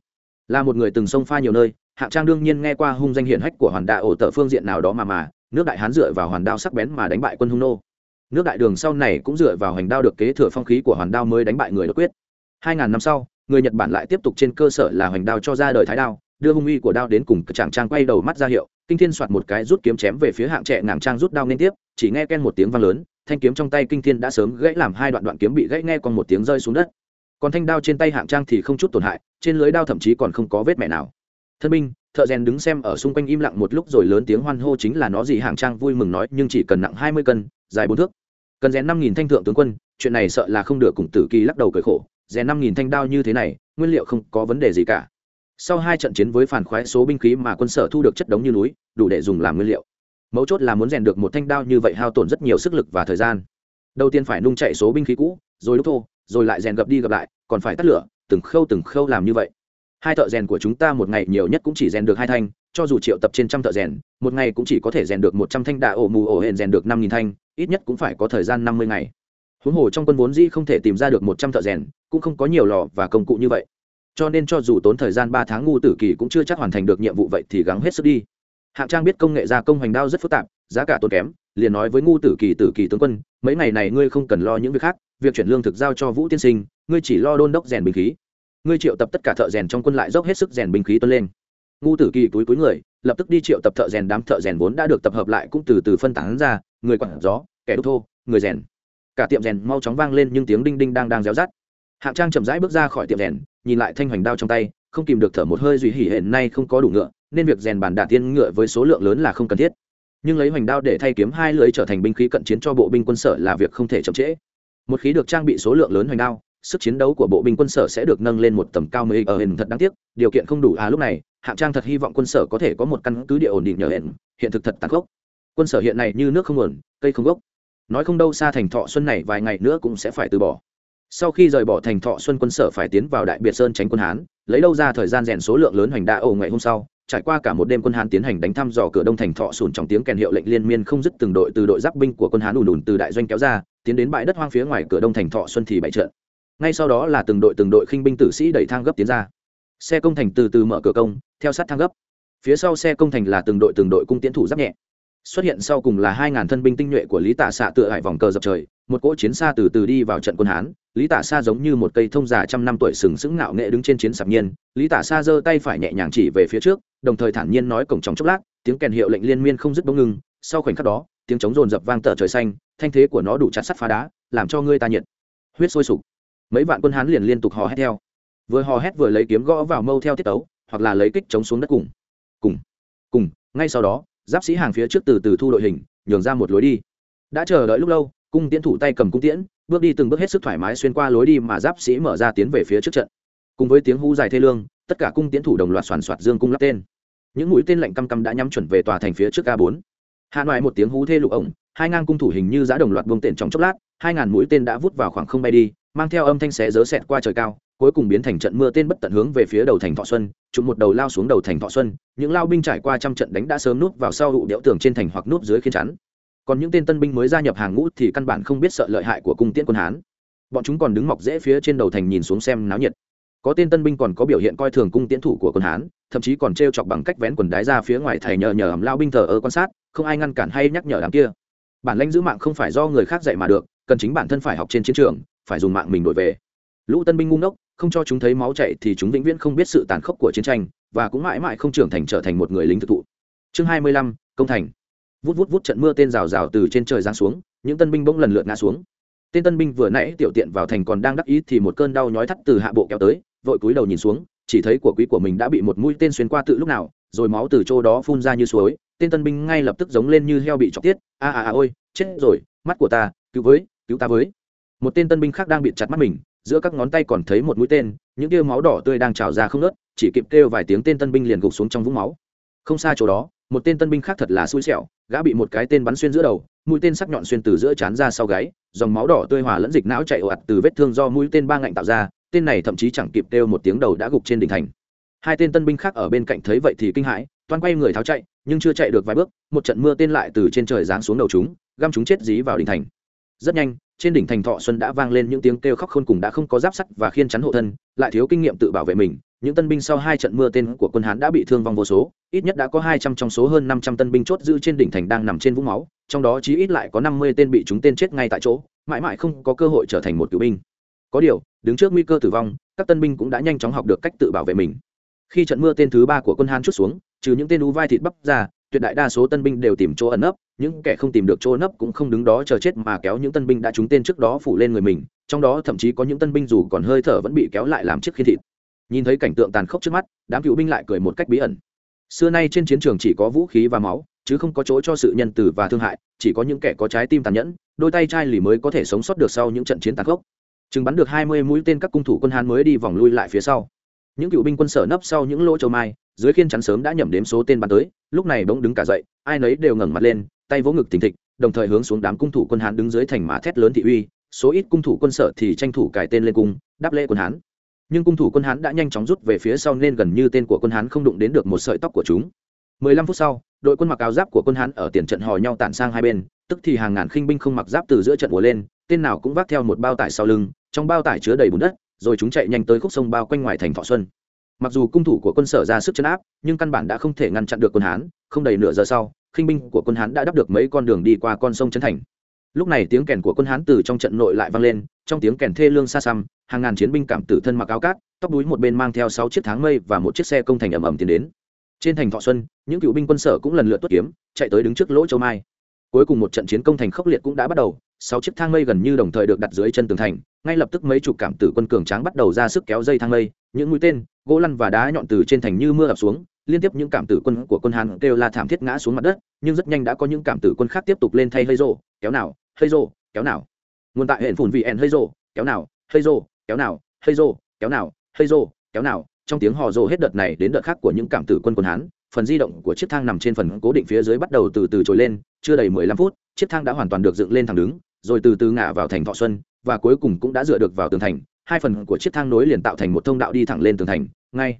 Là một người từng sông pha nhiều nơi, hạng trang đương nhiên nghe qua hung danh hiển hách của hoàn đạ ổ tờ phương diện nào đó mà mà, nước đại hán dựa vào hoàn đao sắc bén mà đánh bại quân hung nô. Nước đại đường sau này cũng dựa vào hành đao được kế thừa phong khí của hoàn đao mới đánh bại người đột quyết. Hai ngàn năm sau, người nhật bản lại tiếp tục trên cơ sở là hoành đao cho ra đời thái đao, đưa hung uy của đao đến cùng chàng trang quay đầu mắt ra hiệu kinh thiên soạt một cái rút kiếm chém về phía hạng trẻ ngàng trang rút đao liên tiếp, chỉ nghe ken một tiếng vang lớn, thanh kiếm trong tay kinh thiên đã sớm gãy làm hai đoạn đoạn kiếm bị gãy nghe còn một tiếng rơi xuống đất. Còn thanh đao trên tay hạng trang thì không chút tổn hại, trên lưới đao thậm chí còn không có vết mẹ nào. Thân binh, thợ rèn đứng xem ở xung quanh im lặng một lúc rồi lớn tiếng hoan hô chính là nó gì hạng trang vui mừng nói, nhưng chỉ cần nặng hai mươi cân, dài bốn thước. Cần rèn năm nghìn thanh thượng tướng quân, chuyện này sợ là không được cùng tử kỳ lắc đầu cười khổ, rèn năm nghìn thanh đao như thế này, nguyên liệu không có vấn đề gì cả sau hai trận chiến với phản khoái số binh khí mà quân sở thu được chất đống như núi, đủ để dùng làm nguyên liệu. Mấu chốt là muốn rèn được một thanh đao như vậy hao tổn rất nhiều sức lực và thời gian. Đầu tiên phải nung chạy số binh khí cũ, rồi đúc thô, rồi lại rèn gập đi gập lại, còn phải tắt lửa, từng khâu từng khâu làm như vậy. Hai thợ rèn của chúng ta một ngày nhiều nhất cũng chỉ rèn được hai thanh, cho dù triệu tập trên trăm thợ rèn, một ngày cũng chỉ có thể rèn được một trăm thanh đạ ổ mù ổ hển rèn được năm nghìn thanh, ít nhất cũng phải có thời gian năm mươi ngày. Huống hồ trong quân vốn dĩ không thể tìm ra được một trăm thợ rèn, cũng không có nhiều lò và công cụ như vậy cho nên cho dù tốn thời gian ba tháng ngu tử kỳ cũng chưa chắc hoàn thành được nhiệm vụ vậy thì gắng hết sức đi. Hạng trang biết công nghệ gia công hoành đao rất phức tạp, giá cả tốn kém, liền nói với ngu tử kỳ tử kỳ tướng quân, mấy ngày này ngươi không cần lo những việc khác, việc chuyển lương thực giao cho vũ tiên sinh, ngươi chỉ lo đôn đốc rèn binh khí. Ngươi triệu tập tất cả thợ rèn trong quân lại dốc hết sức rèn binh khí tuân lên. Ngu tử kỳ túi túi người, lập tức đi triệu tập thợ rèn, đám thợ rèn vốn đã được tập hợp lại cũng từ từ phân tán ra, người quản gió, kẻ đốt thô, người rèn. Cả tiệm rèn mau chóng vang lên nhưng tiếng đinh đinh đang đang réo rắt. Hạng trang chậm rãi bước ra khỏi tiệm rèn nhìn lại thanh hoành đao trong tay, không kìm được thở một hơi duy hỉ hiện nay không có đủ ngựa, nên việc rèn bàn đạn tiên ngựa với số lượng lớn là không cần thiết. Nhưng lấy hoành đao để thay kiếm hai lưỡi trở thành binh khí cận chiến cho bộ binh quân sở là việc không thể chậm trễ. Một khí được trang bị số lượng lớn hoành đao, sức chiến đấu của bộ binh quân sở sẽ được nâng lên một tầm cao mới ở hình thật đáng tiếc, điều kiện không đủ à lúc này, hạng trang thật hy vọng quân sở có thể có một căn cứ địa ổn định nhờ hẹn, hiện thực thật tàn khốc. Quân sở hiện này như nước không nguồn, cây không gốc. Nói không đâu xa thành thọ xuân này vài ngày nữa cũng sẽ phải từ bỏ sau khi rời bỏ thành thọ xuân quân sở phải tiến vào đại biệt sơn tránh quân hán, lấy đâu ra thời gian rèn số lượng lớn hoành đa ẩu ngày hôm sau, trải qua cả một đêm quân hán tiến hành đánh thăm dò cửa đông thành thọ sùn trong tiếng kèn hiệu lệnh liên miên không dứt từng đội từ đội giáp binh của quân hán ùn ùn từ đại doanh kéo ra, tiến đến bãi đất hoang phía ngoài cửa đông thành thọ xuân thì bại trận. Ngay sau đó là từng đội từng đội khinh binh tử sĩ đẩy thang gấp tiến ra. Xe công thành từ từ mở cửa công, theo sát thang gấp. Phía sau xe công thành là từng đội từng đội cung tiến thủ giáp nhẹ. Xuất hiện sau cùng là hai ngàn thân binh tinh nhuệ của lý tạ xạ tựa hải vòng cờ dập trời một cỗ chiến xa từ từ đi vào trận quân hán, lý Tả xa giống như một cây thông già trăm năm tuổi sừng sững ngạo nghệ đứng trên chiến sạp nhiên, lý Tả xa giơ tay phải nhẹ nhàng chỉ về phía trước, đồng thời thản nhiên nói cổng trong chốc lát, tiếng kèn hiệu lệnh liên miên không dứt bỗng ngưng sau khoảnh khắc đó, tiếng trống rồn rập vang tở trời xanh, thanh thế của nó đủ chặt sắt phá đá, làm cho ngươi ta nhiệt. Huyết sôi sục. Mấy vạn quân hán liền liên tục hò hét theo. Vừa hò hét vừa lấy kiếm gõ vào mâu theo tiết tấu, hoặc là lấy kích chống xuống đất cùng. Cùng. Cùng. Ngay sau đó, giáp sĩ hàng phía trước từ từ thu đội hình, nhường ra một lối đi. Đã chờ đợi lúc lâu cung tiễn thủ tay cầm cung tiễn, bước đi từng bước hết sức thoải mái xuyên qua lối đi mà giáp sĩ mở ra tiến về phía trước trận. Cùng với tiếng hú dài thê lương, tất cả cung tiễn thủ đồng loạt soàn soạt dương cung lắp tên. Những mũi tên lạnh căm căm đã nhắm chuẩn về tòa thành phía trước a bốn. Hạ ngoại một tiếng hú thê lục ổng, hai ngang cung thủ hình như giã đồng loạt buông tên trong chốc lát, hai ngàn mũi tên đã vút vào khoảng không bay đi, mang theo âm thanh xé dớ xẹt qua trời cao, cuối cùng biến thành trận mưa tên bất tận hướng về phía đầu thành thọ xuân chúng một đầu lao xuống đầu thành thọ xuân, những lao binh trải qua trăm trận đánh đã sớm núp vào sau hụ đẽo tường trên thành hoặc núp dưới khiên chắn còn những tên tân binh mới gia nhập hàng ngũ thì căn bản không biết sợ lợi hại của cung tiễn quân hán. Bọn chúng còn đứng mọc rễ phía trên đầu thành nhìn xuống xem náo nhiệt. Có tên tân binh còn có biểu hiện coi thường cung tiễn thủ của quân hán, thậm chí còn t chọc bằng cách vén quần đái ra phía ngoài thầy nhờ nhờ ẩm lao binh thờ ơ quan sát, không ai ngăn cản hay nhắc nhở đám kia. Bản lãnh giữ mạng không phải do người khác dạy mà được, cần chính bản thân phải học trên chiến trường, phải dùng mạng mình đổi về. Lũ tân binh ngu ngốc, không cho chúng thấy máu chạy thì chúng vĩnh viễn không biết sự tàn khốc của chiến tranh, và cũng mãi mãi không trưởng thành trở thành một người lính thực thụ. Chương hai mươi lăm, công thành vút vút vút trận mưa tên rào rào từ trên trời giáng xuống, những tân binh bỗng lần lượt ngã xuống. Tên tân binh vừa nãy tiểu tiện vào thành còn đang đắc ý thì một cơn đau nhói thắt từ hạ bộ kéo tới, vội cúi đầu nhìn xuống, chỉ thấy của quý của mình đã bị một mũi tên xuyên qua tự lúc nào, rồi máu từ chỗ đó phun ra như suối, tên tân binh ngay lập tức giống lên như heo bị chọc tiết, a a a ôi, chết rồi, mắt của ta, cứu với, cứu ta với. Một tên tân binh khác đang bị chặt mắt mình, giữa các ngón tay còn thấy một mũi tên, những tia máu đỏ tươi đang trào ra không nớt chỉ kịp kêu vài tiếng tên tân binh liền gục xuống trong vũng máu. Không xa chỗ đó một tên tân binh khác thật là xui xẻo, gã bị một cái tên bắn xuyên giữa đầu, mũi tên sắc nhọn xuyên từ giữa chán ra sau gáy, dòng máu đỏ tươi hòa lẫn dịch não chạy ồ ạt từ vết thương do mũi tên ba ngạnh tạo ra, tên này thậm chí chẳng kịp kêu một tiếng đầu đã gục trên đỉnh thành. Hai tên tân binh khác ở bên cạnh thấy vậy thì kinh hãi, toan quay người tháo chạy, nhưng chưa chạy được vài bước, một trận mưa tên lại từ trên trời giáng xuống đầu chúng, găm chúng chết dí vào đỉnh thành. Rất nhanh, trên đỉnh thành thọ xuân đã vang lên những tiếng kêu khóc khôn cùng đã không có giáp sắt và khiên chắn hộ thân, lại thiếu kinh nghiệm tự bảo vệ mình những tân binh sau hai trận mưa tên của quân hán đã bị thương vong vô số, ít nhất đã có hai trăm trong số hơn năm trăm tân binh chốt giữ trên đỉnh thành đang nằm trên vũng máu, trong đó chí ít lại có năm mươi tên bị chúng tên chết ngay tại chỗ, mãi mãi không có cơ hội trở thành một cựu binh. Có điều, đứng trước nguy cơ tử vong, các tân binh cũng đã nhanh chóng học được cách tự bảo vệ mình. Khi trận mưa tên thứ ba của quân hán chút xuống, trừ những tên u vai thịt bắp ra, tuyệt đại đa số tân binh đều tìm chỗ ẩn nấp, những kẻ không tìm được chỗ nấp cũng không đứng đó chờ chết mà kéo những tân binh đã trúng tên trước đó phủ lên người mình, trong đó thậm chí có những tân binh dù còn hơi thở vẫn bị kéo lại làm chiếc khiên thịt nhìn thấy cảnh tượng tàn khốc trước mắt, đám cựu binh lại cười một cách bí ẩn. Xưa nay trên chiến trường chỉ có vũ khí và máu, chứ không có chỗ cho sự nhân từ và thương hại, chỉ có những kẻ có trái tim tàn nhẫn, đôi tay chai lì mới có thể sống sót được sau những trận chiến tàn khốc. Chừng bắn được hai mươi mũi tên các cung thủ quân hán mới đi vòng lui lại phía sau. Những cựu binh quân sở nấp sau những lỗ châu mai, dưới khiên chắn sớm đã nhẩm đếm số tên bắn tới, lúc này bỗng đứng cả dậy, ai nấy đều ngẩng mặt lên, tay vỗ ngực thình thịch, đồng thời hướng xuống đám cung thủ quân hán đứng dưới thành mã thét lớn thị uy, số ít cung thủ quân sở thì tranh thủ cài tên lên cung, đáp lễ quân hán nhưng cung thủ quân hán đã nhanh chóng rút về phía sau nên gần như tên của quân hán không đụng đến được một sợi tóc của chúng. 15 phút sau, đội quân mặc áo giáp của quân hán ở tiền trận hò nhau tản sang hai bên, tức thì hàng ngàn khinh binh không mặc giáp từ giữa trận ùa lên, tên nào cũng vác theo một bao tải sau lưng, trong bao tải chứa đầy bùn đất, rồi chúng chạy nhanh tới khúc sông bao quanh ngoài thành thọ xuân. Mặc dù cung thủ của quân sở ra sức chấn áp, nhưng căn bản đã không thể ngăn chặn được quân hán, không đầy nửa giờ sau, khinh binh của quân hán đã đắp được mấy con đường đi qua con sông trấn thành. Lúc này tiếng kèn của quân hán từ trong trận nội lại vang lên, trong tiếng kèn thê lương xa xăm hàng ngàn chiến binh cảm tử thân mặc áo cát, tóc đuối một bên mang theo sáu chiếc tháng mây và một chiếc xe công thành ầm ầm tiến đến. Trên thành thọ xuân, những cựu binh quân sở cũng lần lượt tuất kiếm, chạy tới đứng trước lỗ châu mai. Cuối cùng một trận chiến công thành khốc liệt cũng đã bắt đầu, sáu chiếc thang mây gần như đồng thời được đặt dưới chân tường thành, ngay lập tức mấy chục cảm tử quân cường tráng bắt đầu ra sức kéo dây thang mây, những mũi tên, gỗ lăn và đá nhọn từ trên thành như mưa ập xuống, liên tiếp những cảm tử quân của quân hàn kêu la thảm thiết ngã xuống mặt đất, nhưng rất nhanh đã có những cảm tử quân khác tiếp tục lên thay hơi rộ kéo nào, hơi rộ kéo nào. Nguồn tại hệ phủn vị ẹn, hơi rộ kéo nào, hơi rộ kéo nào hơi rô, kéo nào hơi rô, kéo nào. Trong tiếng hò rô hết đợt này đến đợt khác của những cảm tử quân quân hán phần di động của chiếc thang nằm trên phần cố định phía dưới bắt đầu từ từ trồi lên chưa đầy mười lăm phút chiếc thang đã hoàn toàn được dựng lên thẳng đứng rồi từ từ ngả vào thành thọ xuân và cuối cùng cũng đã dựa được vào tường thành. Hai phần của chiếc thang nối liền tạo thành một thông đạo đi thẳng lên tường thành. Ngay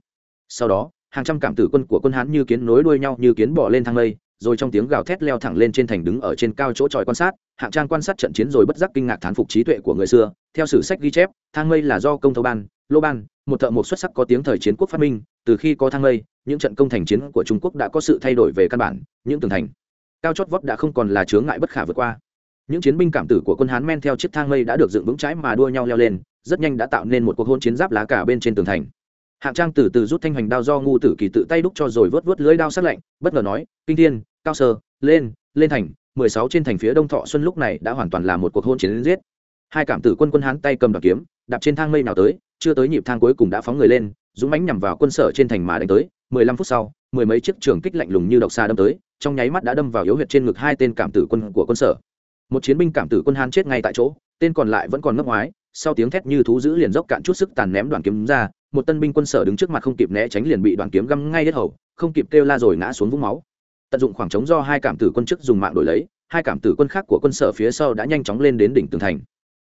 sau đó hàng trăm cảm tử quân của quân hán như kiến nối đuôi nhau như kiến bỏ lên thang lây rồi trong tiếng gào thét leo thẳng lên trên thành đứng ở trên cao chỗ tròi quan sát, hạng trang quan sát trận chiến rồi bất giác kinh ngạc thán phục trí tuệ của người xưa. Theo sử sách ghi chép, thang mây là do công thâu ban, lô ban, một thợ mộc xuất sắc có tiếng thời chiến quốc phát minh. Từ khi có thang mây, những trận công thành chiến của trung quốc đã có sự thay đổi về căn bản, những tường thành, cao chót vót đã không còn là chướng ngại bất khả vượt qua. Những chiến binh cảm tử của quân hán men theo chiếc thang mây đã được dựng vững trái mà đua nhau leo lên, rất nhanh đã tạo nên một cuộc hôn chiến giáp lá cả bên trên tường thành. Hạng trang từ từ rút thanh hoành đao do ngu tử kỳ tự tay đúc cho rồi vớt vớt lưỡi đao sát lạnh, bất ngờ nói, kinh thiên cao sơ, lên lên thành, mười sáu trên thành phía đông thọ xuân lúc này đã hoàn toàn là một cuộc hôn chiến giết. Hai cảm tử quân quân hán tay cầm đoạt kiếm, đạp trên thang mây nào tới, chưa tới nhịp thang cuối cùng đã phóng người lên, dũng mánh nhằm vào quân sở trên thành mà đánh tới. mười lăm phút sau, mười mấy chiếc trường kích lạnh lùng như độc xa đâm tới, trong nháy mắt đã đâm vào yếu huyệt trên ngực hai tên cảm tử quân của quân sở. Một chiến binh cảm tử quân hán chết ngay tại chỗ, tên còn lại vẫn còn ngấp ngoái, sau tiếng thét như thú dữ liền dốc cạn chút sức tàn ném đoàn kiếm ra, một tân binh quân sở đứng trước mặt không kịp né tránh liền bị đoàn kiếm găm ngay hết hầu, không kịp kêu la rồi ngã xuống vũng máu tận dụng khoảng trống do hai cảm tử quân chức dùng mạng đổi lấy, hai cảm tử quân khác của quân sở phía sau đã nhanh chóng lên đến đỉnh tường thành.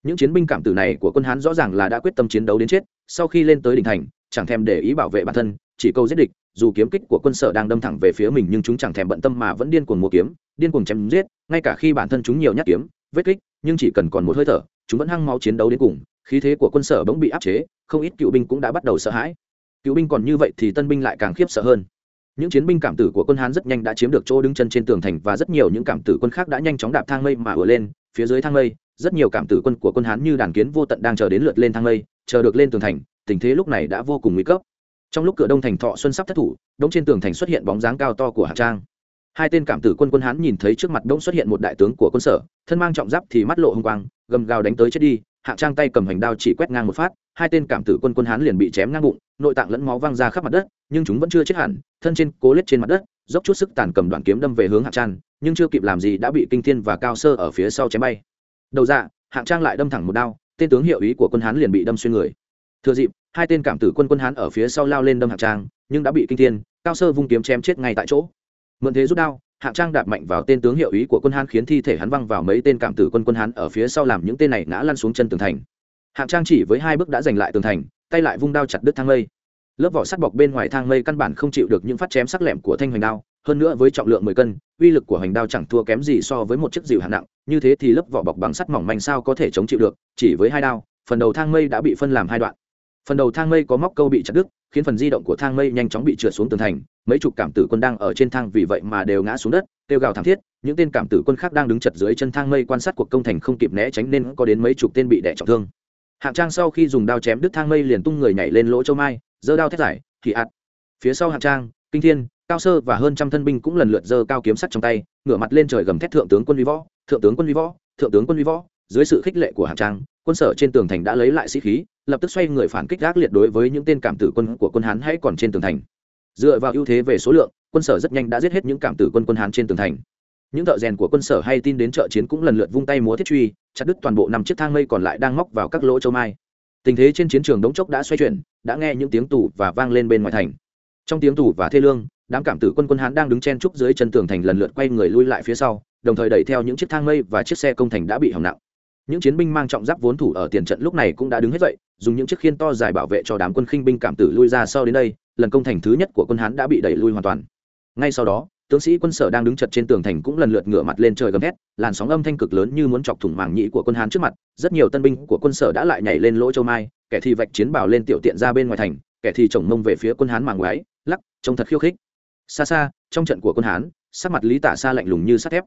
Những chiến binh cảm tử này của quân hán rõ ràng là đã quyết tâm chiến đấu đến chết, sau khi lên tới đỉnh thành, chẳng thèm để ý bảo vệ bản thân, chỉ câu giết địch, dù kiếm kích của quân sở đang đâm thẳng về phía mình nhưng chúng chẳng thèm bận tâm mà vẫn điên cuồng mua kiếm, điên cuồng chém giết, ngay cả khi bản thân chúng nhiều nhát kiếm, vết kích, nhưng chỉ cần còn một hơi thở, chúng vẫn hăng máu chiến đấu đến cùng, khí thế của quân sở bỗng bị áp chế, không ít cựu binh cũng đã bắt đầu sợ hãi. Cựu binh còn như vậy thì tân binh lại càng khiếp sợ hơn những chiến binh cảm tử của quân hán rất nhanh đã chiếm được chỗ đứng chân trên tường thành và rất nhiều những cảm tử quân khác đã nhanh chóng đạp thang mây mà ùa lên, phía dưới thang mây, rất nhiều cảm tử quân của quân hán như đàn kiến vô tận đang chờ đến lượt lên thang mây, chờ được lên tường thành, tình thế lúc này đã vô cùng nguy cấp. Trong lúc cửa đông thành thọ xuân sắp thất thủ, đống trên tường thành xuất hiện bóng dáng cao to của hạng trang. Hai tên cảm tử quân quân hán nhìn thấy trước mặt đống xuất hiện một đại tướng của quân sở, thân mang trọng giáp thì mắt lộ hung quang, gầm gào đánh tới chết đi hạng trang tay cầm hành đao chỉ quét ngang một phát, hai tên cảm tử quân quân hán liền bị chém ngang bụng, nội tạng lẫn máu văng ra khắp mặt đất, nhưng chúng vẫn chưa chết hẳn, thân trên cố lết trên mặt đất, dốc chút sức tàn cầm đoạn kiếm đâm về hướng hạng trang, nhưng chưa kịp làm gì đã bị kinh thiên và cao sơ ở phía sau chém bay. Đầu dạ hạng trang lại đâm thẳng một đao, tên tướng hiệu ý của quân hán liền bị đâm xuyên người. Thừa dịp, hai tên cảm tử quân quân hán ở phía sau lao lên đâm hạng trang, nhưng đã bị kinh thiên, cao sơ vung kiếm chém chết ngay tại chỗ. Mượn thế rút đao hạng trang đạp mạnh vào tên tướng hiệu ý của quân hán khiến thi thể hắn văng vào mấy tên cảm tử quân quân hán ở phía sau làm những tên này ngã lăn xuống chân tường thành. Hạng trang chỉ với hai bước đã giành lại tường thành, tay lại vung đao chặt đứt thang mây. Lớp vỏ sắt bọc bên ngoài thang mây căn bản không chịu được những phát chém sắc lẹm của thanh hoành đao, hơn nữa với trọng lượng mười cân, uy lực của hoành đao chẳng thua kém gì so với một chiếc dịu hạng nặng, như thế thì lớp vỏ bọc bằng sắt mỏng manh sao có thể chống chịu được, chỉ với hai đao, phần đầu thang mây đã bị phân làm hai đoạn. Phần đầu thang mây có móc câu bị chặt đứt, khiến phần di động của thang mây nhanh chóng bị trượt xuống tường thành mấy chục cảm tử quân đang ở trên thang vì vậy mà đều ngã xuống đất, kêu gào thảm thiết, những tên cảm tử quân khác đang đứng chật dưới chân thang mây quan sát cuộc công thành không kịp né tránh nên có đến mấy chục tên bị đẻ trọng thương. Hạng trang sau khi dùng đao chém đứt thang mây liền tung người nhảy lên lỗ châu mai, giơ đao thét giải, thì ạt. Phía sau hạng trang, kinh thiên, cao sơ và hơn trăm thân binh cũng lần lượt giơ cao kiếm sắt trong tay, ngửa mặt lên trời gầm thét thượng tướng quân vi võ, thượng tướng quân vi võ, thượng tướng quân vi võ. Dưới sự khích lệ của hạng trang, quân sở trên tường thành đã lấy lại sĩ khí, lập tức xoay người phản kích gác liệt đối với những tên cảm tử quân của quân hán hãy còn trên tường thành dựa vào ưu thế về số lượng, quân sở rất nhanh đã giết hết những cảm tử quân quân hán trên tường thành. Những thợ rèn của quân sở hay tin đến trợ chiến cũng lần lượt vung tay múa thiết truy, chặt đứt toàn bộ năm chiếc thang mây còn lại đang móc vào các lỗ châu mai. Tình thế trên chiến trường đống chốc đã xoay chuyển, đã nghe những tiếng tù và vang lên bên ngoài thành. Trong tiếng tù và thê lương, đám cảm tử quân quân hán đang đứng chen trúc dưới chân tường thành lần lượt quay người lui lại phía sau, đồng thời đẩy theo những chiếc thang mây và chiếc xe công thành đã bị hỏng nặng. Những chiến binh mang trọng giáp vốn thủ ở tiền trận lúc này cũng đã đứng hết dậy, dùng những chiếc khiên to dài bảo vệ cho đám quân khinh binh cảm tử lui ra sau đến đây lần công thành thứ nhất của quân hán đã bị đẩy lui hoàn toàn. Ngay sau đó, tướng sĩ quân sở đang đứng chật trên tường thành cũng lần lượt ngửa mặt lên trời gầm thét, làn sóng âm thanh cực lớn như muốn chọc thủng mảng nhĩ của quân hán trước mặt, rất nhiều tân binh của quân sở đã lại nhảy lên lỗ châu mai, kẻ thì vạch chiến bào lên tiểu tiện ra bên ngoài thành, kẻ thì chồng mông về phía quân hán màng ngoái lắc, trông thật khiêu khích. Xa xa, trong trận của quân hán, sắc mặt lý tả xa lạnh lùng như sắt thép.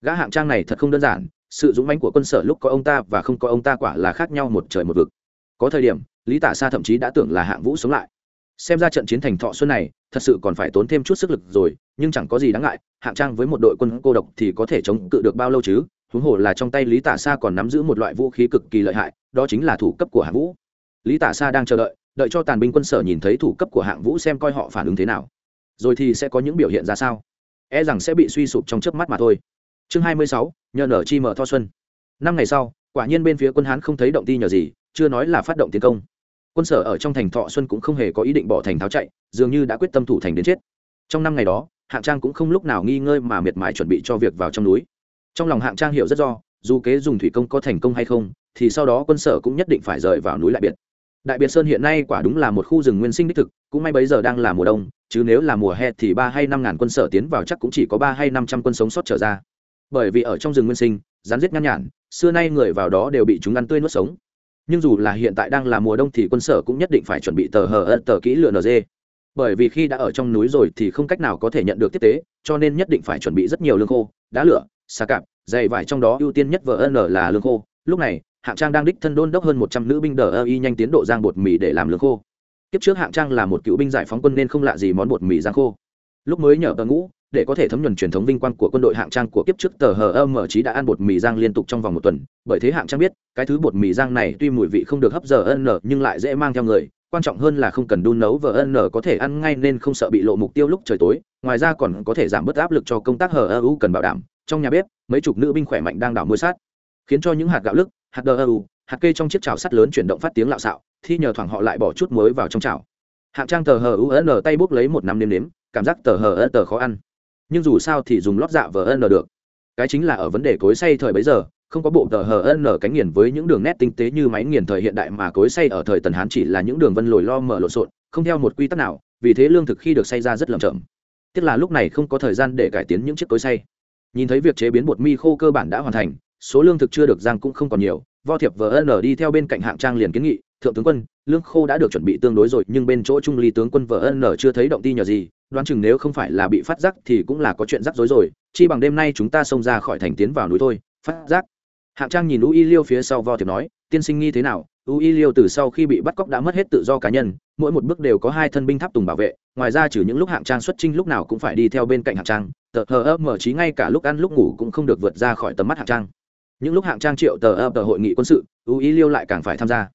Gã hạng trang này thật không đơn giản, sự dũng mãnh của quân sở lúc có ông ta và không có ông ta quả là khác nhau một trời một vực. Có thời điểm, lý tả xa thậm chí đã tưởng là hạng vũ sống lại xem ra trận chiến thành thọ xuân này, thật sự còn phải tốn thêm chút sức lực rồi, nhưng chẳng có gì đáng ngại, hạng trang với một đội quân cô độc thì có thể chống cự được bao lâu chứ? Huống hồ là trong tay lý tả Sa còn nắm giữ một loại vũ khí cực kỳ lợi hại, đó chính là thủ cấp của hạng vũ. Lý tả Sa đang chờ đợi đợi cho tàn binh quân sở nhìn thấy thủ cấp của hạng vũ xem coi họ phản ứng thế nào. Rồi thì sẽ có những biểu hiện ra sao? E rằng sẽ bị suy sụp trong chớp mắt mà thôi. Chương hai mươi sáu, nhờ nở chi mở tho xuân. Năm ngày sau, quả nhiên bên phía quân hán không thấy động ti nhờ gì, chưa nói là phát động tiến công quân sở ở trong thành thọ xuân cũng không hề có ý định bỏ thành tháo chạy, dường như đã quyết tâm thủ thành đến chết. Trong năm ngày đó, hạng trang cũng không lúc nào nghi ngơi mà miệt mài chuẩn bị cho việc vào trong núi. Trong lòng hạng trang hiểu rất do, dù kế dùng thủy công có thành công hay không, thì sau đó quân sở cũng nhất định phải rời vào núi lại biệt. Đại biệt sơn hiện nay quả đúng là một khu rừng nguyên sinh đích thực, cũng may bấy giờ đang là mùa đông, chứ nếu là mùa hè thì ba hay năm ngàn quân sở tiến vào chắc cũng chỉ có ba hay năm trăm quân sống sót trở ra. Bởi vì ở trong rừng nguyên sinh, rắn giết ngăn nhản, xưa nay người vào đó đều bị chúng ăn tươi nuốt sống nhưng dù là hiện tại đang là mùa đông thì quân sở cũng nhất định phải chuẩn bị tờ hờ ân tờ kỹ lựa nd bởi vì khi đã ở trong núi rồi thì không cách nào có thể nhận được tiếp tế, cho nên nhất định phải chuẩn bị rất nhiều lương khô, đá lửa, xà cạp dày vải trong đó ưu tiên nhất vờ n là lương khô. Lúc này, hạng trang đang đích thân đôn đốc hơn một trăm nữ binh đờ ơ y nhanh tiến độ giang bột mì để làm lương khô. Kiếp trước hạng trang là một cựu binh giải phóng quân nên không lạ gì món bột mì giang khô. Lúc mới nhờ tờ ngũ để có thể thấm nhuần truyền thống vinh quang của quân đội hạng trang của kiếp trước, tờ hờ âm mở trí đã ăn bột mì giang liên tục trong vòng một tuần. Bởi thế hạng trang biết, cái thứ bột mì giang này tuy mùi vị không được hấp giờ n nhưng lại dễ mang theo người. Quan trọng hơn là không cần đun nấu vờ n có thể ăn ngay nên không sợ bị lộ mục tiêu lúc trời tối. Ngoài ra còn có thể giảm bớt áp lực cho công tác hờ ơ u cần bảo đảm. Trong nhà bếp, mấy chục nữ binh khỏe mạnh đang đảo môi sát, khiến cho những hạt gạo lức, hạt đờ ơ u, hạt kê trong chiếc chảo sắt lớn chuyển động phát tiếng lạo xạo thi nhờ thoảng họ lại bỏ chút muối vào trong chảo. Hạng trang tờ hờ u n tay bốc lấy một nắm nếm nếm, cảm giác tờ hờ tờ khó ăn nhưng dù sao thì dùng lót dạ vờ n được. Cái chính là ở vấn đề cối xay thời bấy giờ, không có bộ tờ hờ n cánh nghiền với những đường nét tinh tế như máy nghiền thời hiện đại mà cối xay ở thời tần hán chỉ là những đường vân lồi lo mở lộn xộn, không theo một quy tắc nào, vì thế lương thực khi được xay ra rất lầm chậm. Tiếc là lúc này không có thời gian để cải tiến những chiếc cối xay nhìn thấy việc chế biến bột mi khô cơ bản đã hoàn thành, số lương thực chưa được giang cũng không còn nhiều, vo thiệp vn đi theo bên cạnh hạng trang liền kiến nghị, thượng tướng quân, lương khô đã được chuẩn bị tương đối rồi, nhưng bên chỗ trung ly tướng quân vn chưa thấy động ti nhờ gì đoán chừng nếu không phải là bị phát giác thì cũng là có chuyện rắc rối rồi, chi bằng đêm nay chúng ta xông ra khỏi thành tiến vào núi thôi. Phát giác. Hạng trang nhìn u y liêu phía sau vo thiệp nói, tiên sinh nghi thế nào? U y liêu từ sau khi bị bắt cóc đã mất hết tự do cá nhân, mỗi một bước đều có hai thân binh tháp tùng bảo vệ, ngoài ra trừ những lúc hạng trang xuất trinh lúc nào cũng phải đi theo bên cạnh hạng trang. Tờ hờ ơ mở trí ngay cả lúc ăn lúc ngủ cũng không được vượt ra khỏi tầm mắt hạng trang. Những lúc hạng trang triệu tờ ơ tờ hội nghị quân sự, u y liêu lại càng phải tham gia.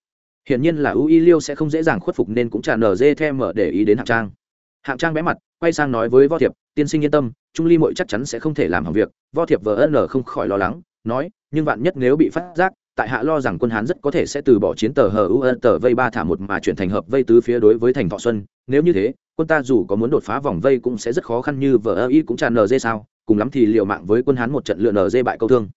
Hiển nhiên là u y liêu sẽ không dễ dàng khuất phục nên cũng trả nở dê theo mở để ý đến hạng trang hạng trang bé mặt, quay sang nói với võ thiệp, tiên sinh yên tâm, trung ly mội chắc chắn sẽ không thể làm hỏng việc. Võ thiệp vờ ân không khỏi lo lắng, nói, nhưng vạn nhất nếu bị phát giác, tại hạ lo rằng quân hán rất có thể sẽ từ bỏ chiến tờ hờ u ân tờ vây ba thả một mà chuyển thành hợp vây tứ phía đối với thành thọ xuân. Nếu như thế, quân ta dù có muốn đột phá vòng vây cũng sẽ rất khó khăn như vờ ơ y cũng tràn nờ dê sao, cùng lắm thì liệu mạng với quân hán một trận lựa nờ dê bại câu thương.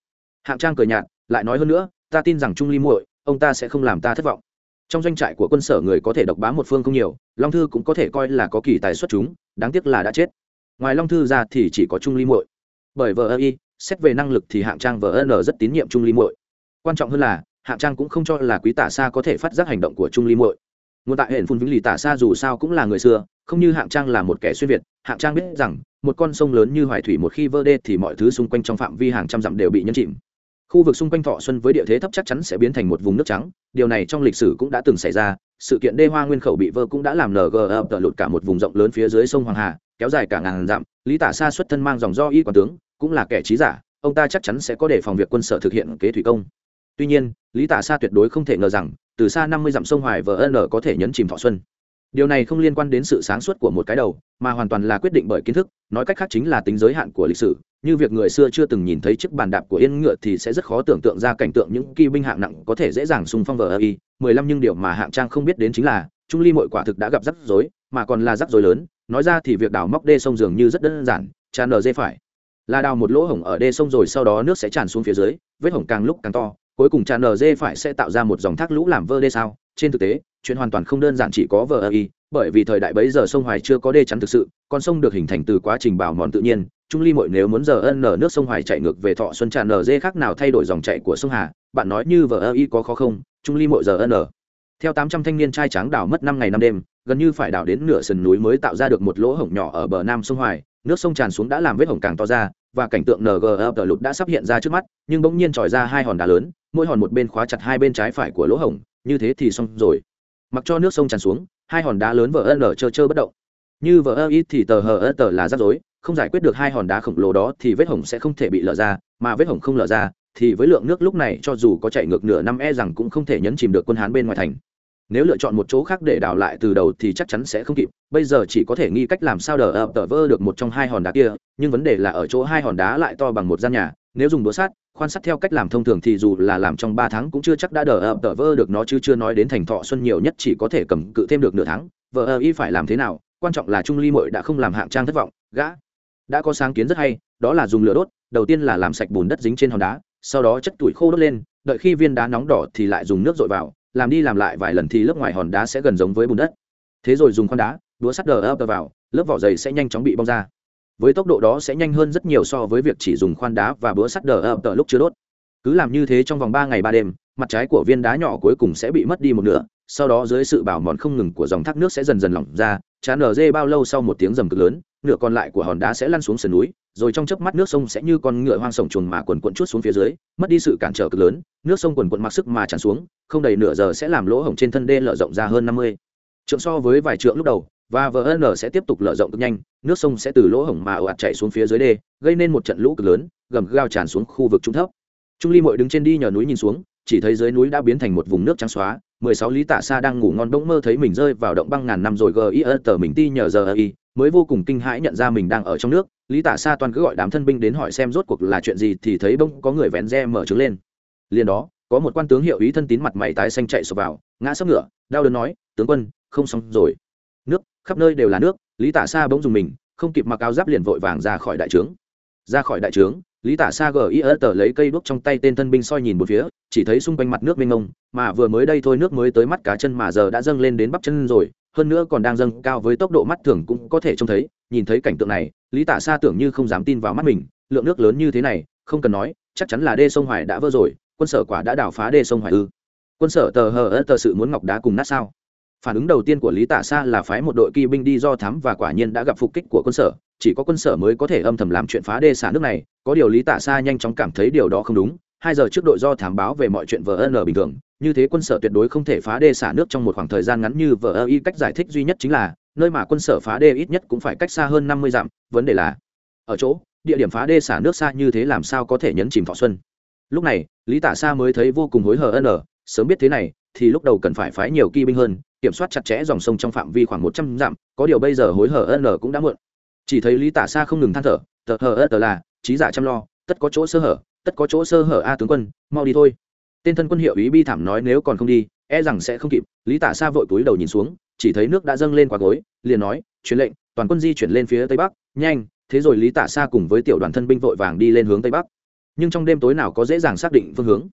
Hạng trang cười nhạt, lại nói hơn nữa, ta tin rằng trung ly muội, ông ta sẽ không làm ta thất vọng trong doanh trại của quân sở người có thể độc bá một phương không nhiều, long thư cũng có thể coi là có kỳ tài xuất chúng, đáng tiếc là đã chết. Ngoài long thư ra thì chỉ có trung ly muội. Bởi vợ ơ y, xét về năng lực thì hạng trang vợ n rất tín nhiệm trung ly muội. Quan trọng hơn là, hạng trang cũng không cho là quý tả xa có thể phát giác hành động của trung ly muội. Nguồn tại hệ phun vĩnh lì tả xa dù sao cũng là người xưa, không như hạng trang là một kẻ xuyên việt. Hạng trang biết rằng, một con sông lớn như hoài thủy một khi vơ đê thì mọi thứ xung quanh trong phạm vi hàng trăm dặm đều bị nhấn chìm khu vực xung quanh thọ xuân với địa thế thấp chắc chắn sẽ biến thành một vùng nước trắng. Điều này trong lịch sử cũng đã từng xảy ra. Sự kiện đê hoa nguyên khẩu bị vơ cũng đã làm ng ập lụt cả một vùng rộng lớn phía dưới sông hoàng hà, kéo dài cả ngàn dặm. Lý tả xa xuất thân mang dòng do y quản tướng, cũng là kẻ trí giả. Ông ta chắc chắn sẽ có để phòng việc quân sở thực hiện kế thủy công. Tuy nhiên, lý tả xa tuyệt đối không thể ngờ rằng, từ xa năm mươi dặm sông hoài vn có thể nhấn chìm thọ xuân điều này không liên quan đến sự sáng suốt của một cái đầu, mà hoàn toàn là quyết định bởi kiến thức, nói cách khác chính là tính giới hạn của lịch sử. Như việc người xưa chưa từng nhìn thấy chiếc bàn đạp của yên ngựa thì sẽ rất khó tưởng tượng ra cảnh tượng những kỳ binh hạng nặng có thể dễ dàng xung phong vờ y. Mười lăm nhưng điều mà hạng trang không biết đến chính là, trung ly mội quả thực đã gặp rắc rối, mà còn là rắc rối lớn. Nói ra thì việc đào móc đê sông dường như rất đơn giản, tràn lờ dê phải. Là đào một lỗ hổng ở đê sông rồi sau đó nước sẽ tràn xuống phía dưới, vết hổng càng lúc càng to, cuối cùng tràn nz phải sẽ tạo ra một dòng thác lũ làm vơ đê sao? Trên thực tế chuyện hoàn toàn không đơn giản chỉ có vờ ơ y, bởi vì thời đại bấy giờ sông hoài chưa có đê chắn thực sự, con sông được hình thành từ quá trình bào mòn tự nhiên, trung ly mội nếu muốn giờ ân nở nước sông hoài chạy ngược về thọ xuân tràn nở dê khác nào thay đổi dòng chạy của sông hà, bạn nói như vờ ơ y có khó không, trung ly mội giờ ân nở. Theo tám trăm thanh niên trai tráng đảo mất năm ngày năm đêm, gần như phải đảo đến nửa sườn núi mới tạo ra được một lỗ hổng nhỏ ở bờ nam sông hoài, nước sông tràn xuống đã làm vết hổng càng to ra, và cảnh tượng ngờ tờ lụt đã sắp hiện ra trước mắt, nhưng bỗng nhiên tròi ra hai hòn đá lớn, mỗi hòn một bên khóa chặt hai bên trái phải của lỗ hổng, như thế thì xong rồi mặc cho nước sông tràn xuống, hai hòn đá lớn vỡ ân lở trơ trơ bất động. Như vỡ ơ ít thì tờ hờ ơ tờ là rắc rối, không giải quyết được hai hòn đá khổng lồ đó thì vết hổng sẽ không thể bị lở ra, mà vết hổng không lở ra thì với lượng nước lúc này cho dù có chạy ngược nửa năm e rằng cũng không thể nhấn chìm được quân hán bên ngoài thành. Nếu lựa chọn một chỗ khác để đào lại từ đầu thì chắc chắn sẽ không kịp, bây giờ chỉ có thể nghi cách làm sao đờ ập tờ vơ được một trong hai hòn đá kia, nhưng vấn đề là ở chỗ hai hòn đá lại to bằng một gian nhà nếu dùng đũa sát, khoan sắt theo cách làm thông thường thì dù là làm trong ba tháng cũng chưa chắc đã đờ ập tờ vơ được nó chứ chưa nói đến thành thọ xuân nhiều nhất chỉ có thể cầm cự thêm được nửa tháng. Vợ ơ y phải làm thế nào? Quan trọng là trung ly mội đã không làm hạng trang thất vọng. Gã đã có sáng kiến rất hay, đó là dùng lửa đốt, đầu tiên là làm sạch bùn đất dính trên hòn đá, sau đó chất tuổi khô đốt lên, đợi khi viên đá nóng đỏ thì lại dùng nước dội vào, làm đi làm lại vài lần thì lớp ngoài hòn đá sẽ gần giống với bùn đất. Thế rồi dùng khoan đá, đũa sắt đờ ập vào, lớp vỏ dày sẽ nhanh chóng bị bong ra với tốc độ đó sẽ nhanh hơn rất nhiều so với việc chỉ dùng khoan đá và búa sắt đờ ập tờ lúc chưa đốt. Cứ làm như thế trong vòng ba ngày ba đêm, mặt trái của viên đá nhỏ cuối cùng sẽ bị mất đi một nửa, sau đó dưới sự bảo mòn không ngừng của dòng thác nước sẽ dần dần lỏng ra, chán ở dê bao lâu sau một tiếng rầm cực lớn, nửa còn lại của hòn đá sẽ lăn xuống sườn núi, rồi trong chớp mắt nước sông sẽ như con ngựa hoang sổng chuồn mà quần quận chút xuống phía dưới, mất đi sự cản trở cực lớn, nước sông quần quận mặc sức mà tràn xuống, không đầy nửa giờ sẽ làm lỗ hổng trên thân đê lở rộng ra hơn năm mươi. Trượng so với vài trượng lúc đầu và vn sẽ tiếp tục lở rộng cực nhanh, nước sông sẽ từ lỗ hổng mà ồ ạt chảy xuống phía dưới đê, gây nên một trận lũ cực lớn, gầm gao tràn xuống khu vực trung thấp. Trung ly mội đứng trên đi nhờ núi nhìn xuống, chỉ thấy dưới núi đã biến thành một vùng nước trắng xóa, mười sáu lý tạ xa đang ngủ ngon bỗng mơ thấy mình rơi vào động băng ngàn năm rồi gi tờ mình ti nhờ giờ y, mới vô cùng kinh hãi nhận ra mình đang ở trong nước. Lý tạ xa toàn cứ gọi đám thân binh đến hỏi xem rốt cuộc là chuyện gì thì thấy bỗng có người vén re mở trứng lên. Liền đó, có một quan tướng hiệu ý thân tín mặt mày tái xanh chạy sụp vào, ngã sấp ngựa, đau đớn nói, tướng quân, không xong rồi khắp nơi đều là nước, lý tả xa bỗng dùng mình, không kịp mặc áo giáp liền vội vàng ra khỏi đại trướng. Ra khỏi đại trướng, lý tả xa gờ ơ tờ lấy cây đuốc trong tay tên thân binh soi nhìn một phía, chỉ thấy xung quanh mặt nước mênh mông, mà vừa mới đây thôi nước mới tới mắt cá chân mà giờ đã dâng lên đến bắp chân rồi, hơn nữa còn đang dâng cao với tốc độ mắt thường cũng có thể trông thấy, nhìn thấy cảnh tượng này, lý tả xa tưởng như không dám tin vào mắt mình, lượng nước lớn như thế này, không cần nói, chắc chắn là đê sông hoài đã vỡ rồi, quân sở quả đã đào phá đê sông hoài ư. Quân sở tờ hờ ơ tờ sự muốn ngọc đá cùng nát sao? Phản ứng đầu tiên của lý tả sa là phái một đội kỵ binh đi do thám và quả nhiên đã gặp phục kích của quân sở. Chỉ có quân sở mới có thể âm thầm làm chuyện phá đê xả nước này. Có điều lý tả sa nhanh chóng cảm thấy điều đó không đúng. Hai giờ trước đội do thám báo về mọi chuyện vn bình thường. Như thế quân sở tuyệt đối không thể phá đê xả nước trong một khoảng thời gian ngắn như vờ y. Cách giải thích duy nhất chính là, nơi mà quân sở phá đê ít nhất cũng phải cách xa hơn năm mươi dặm. Vấn đề là, ở chỗ, địa điểm phá đê xả nước xa như thế làm sao có thể nhấn chìm thọ xuân? Lúc này, lý tả sa mới thấy vô cùng hối hờ ân sớm biết thế này, thì lúc đầu cần phải phái nhiều kỵ binh hơn kiểm soát chặt chẽ dòng sông trong phạm vi khoảng một trăm dặm, có điều bây giờ hối hở n cũng đã muộn. Chỉ thấy lý tả xa không ngừng than thở, tờ hờ ớt là, trí giả chăm lo, tất có chỗ sơ hở, tất có chỗ sơ hở a tướng quân, mau đi thôi. Tên thân quân hiệu ý bi thảm nói, nếu còn không đi e rằng sẽ không kịp. Lý tả xa vội túi đầu nhìn xuống, chỉ thấy nước đã dâng lên qua gối, liền nói, truyền lệnh, toàn quân di chuyển lên phía tây bắc, nhanh. Thế rồi lý tả xa cùng với tiểu đoàn thân binh vội vàng đi lên hướng tây bắc. Nhưng trong đêm tối nào có dễ dàng xác định phương hướng.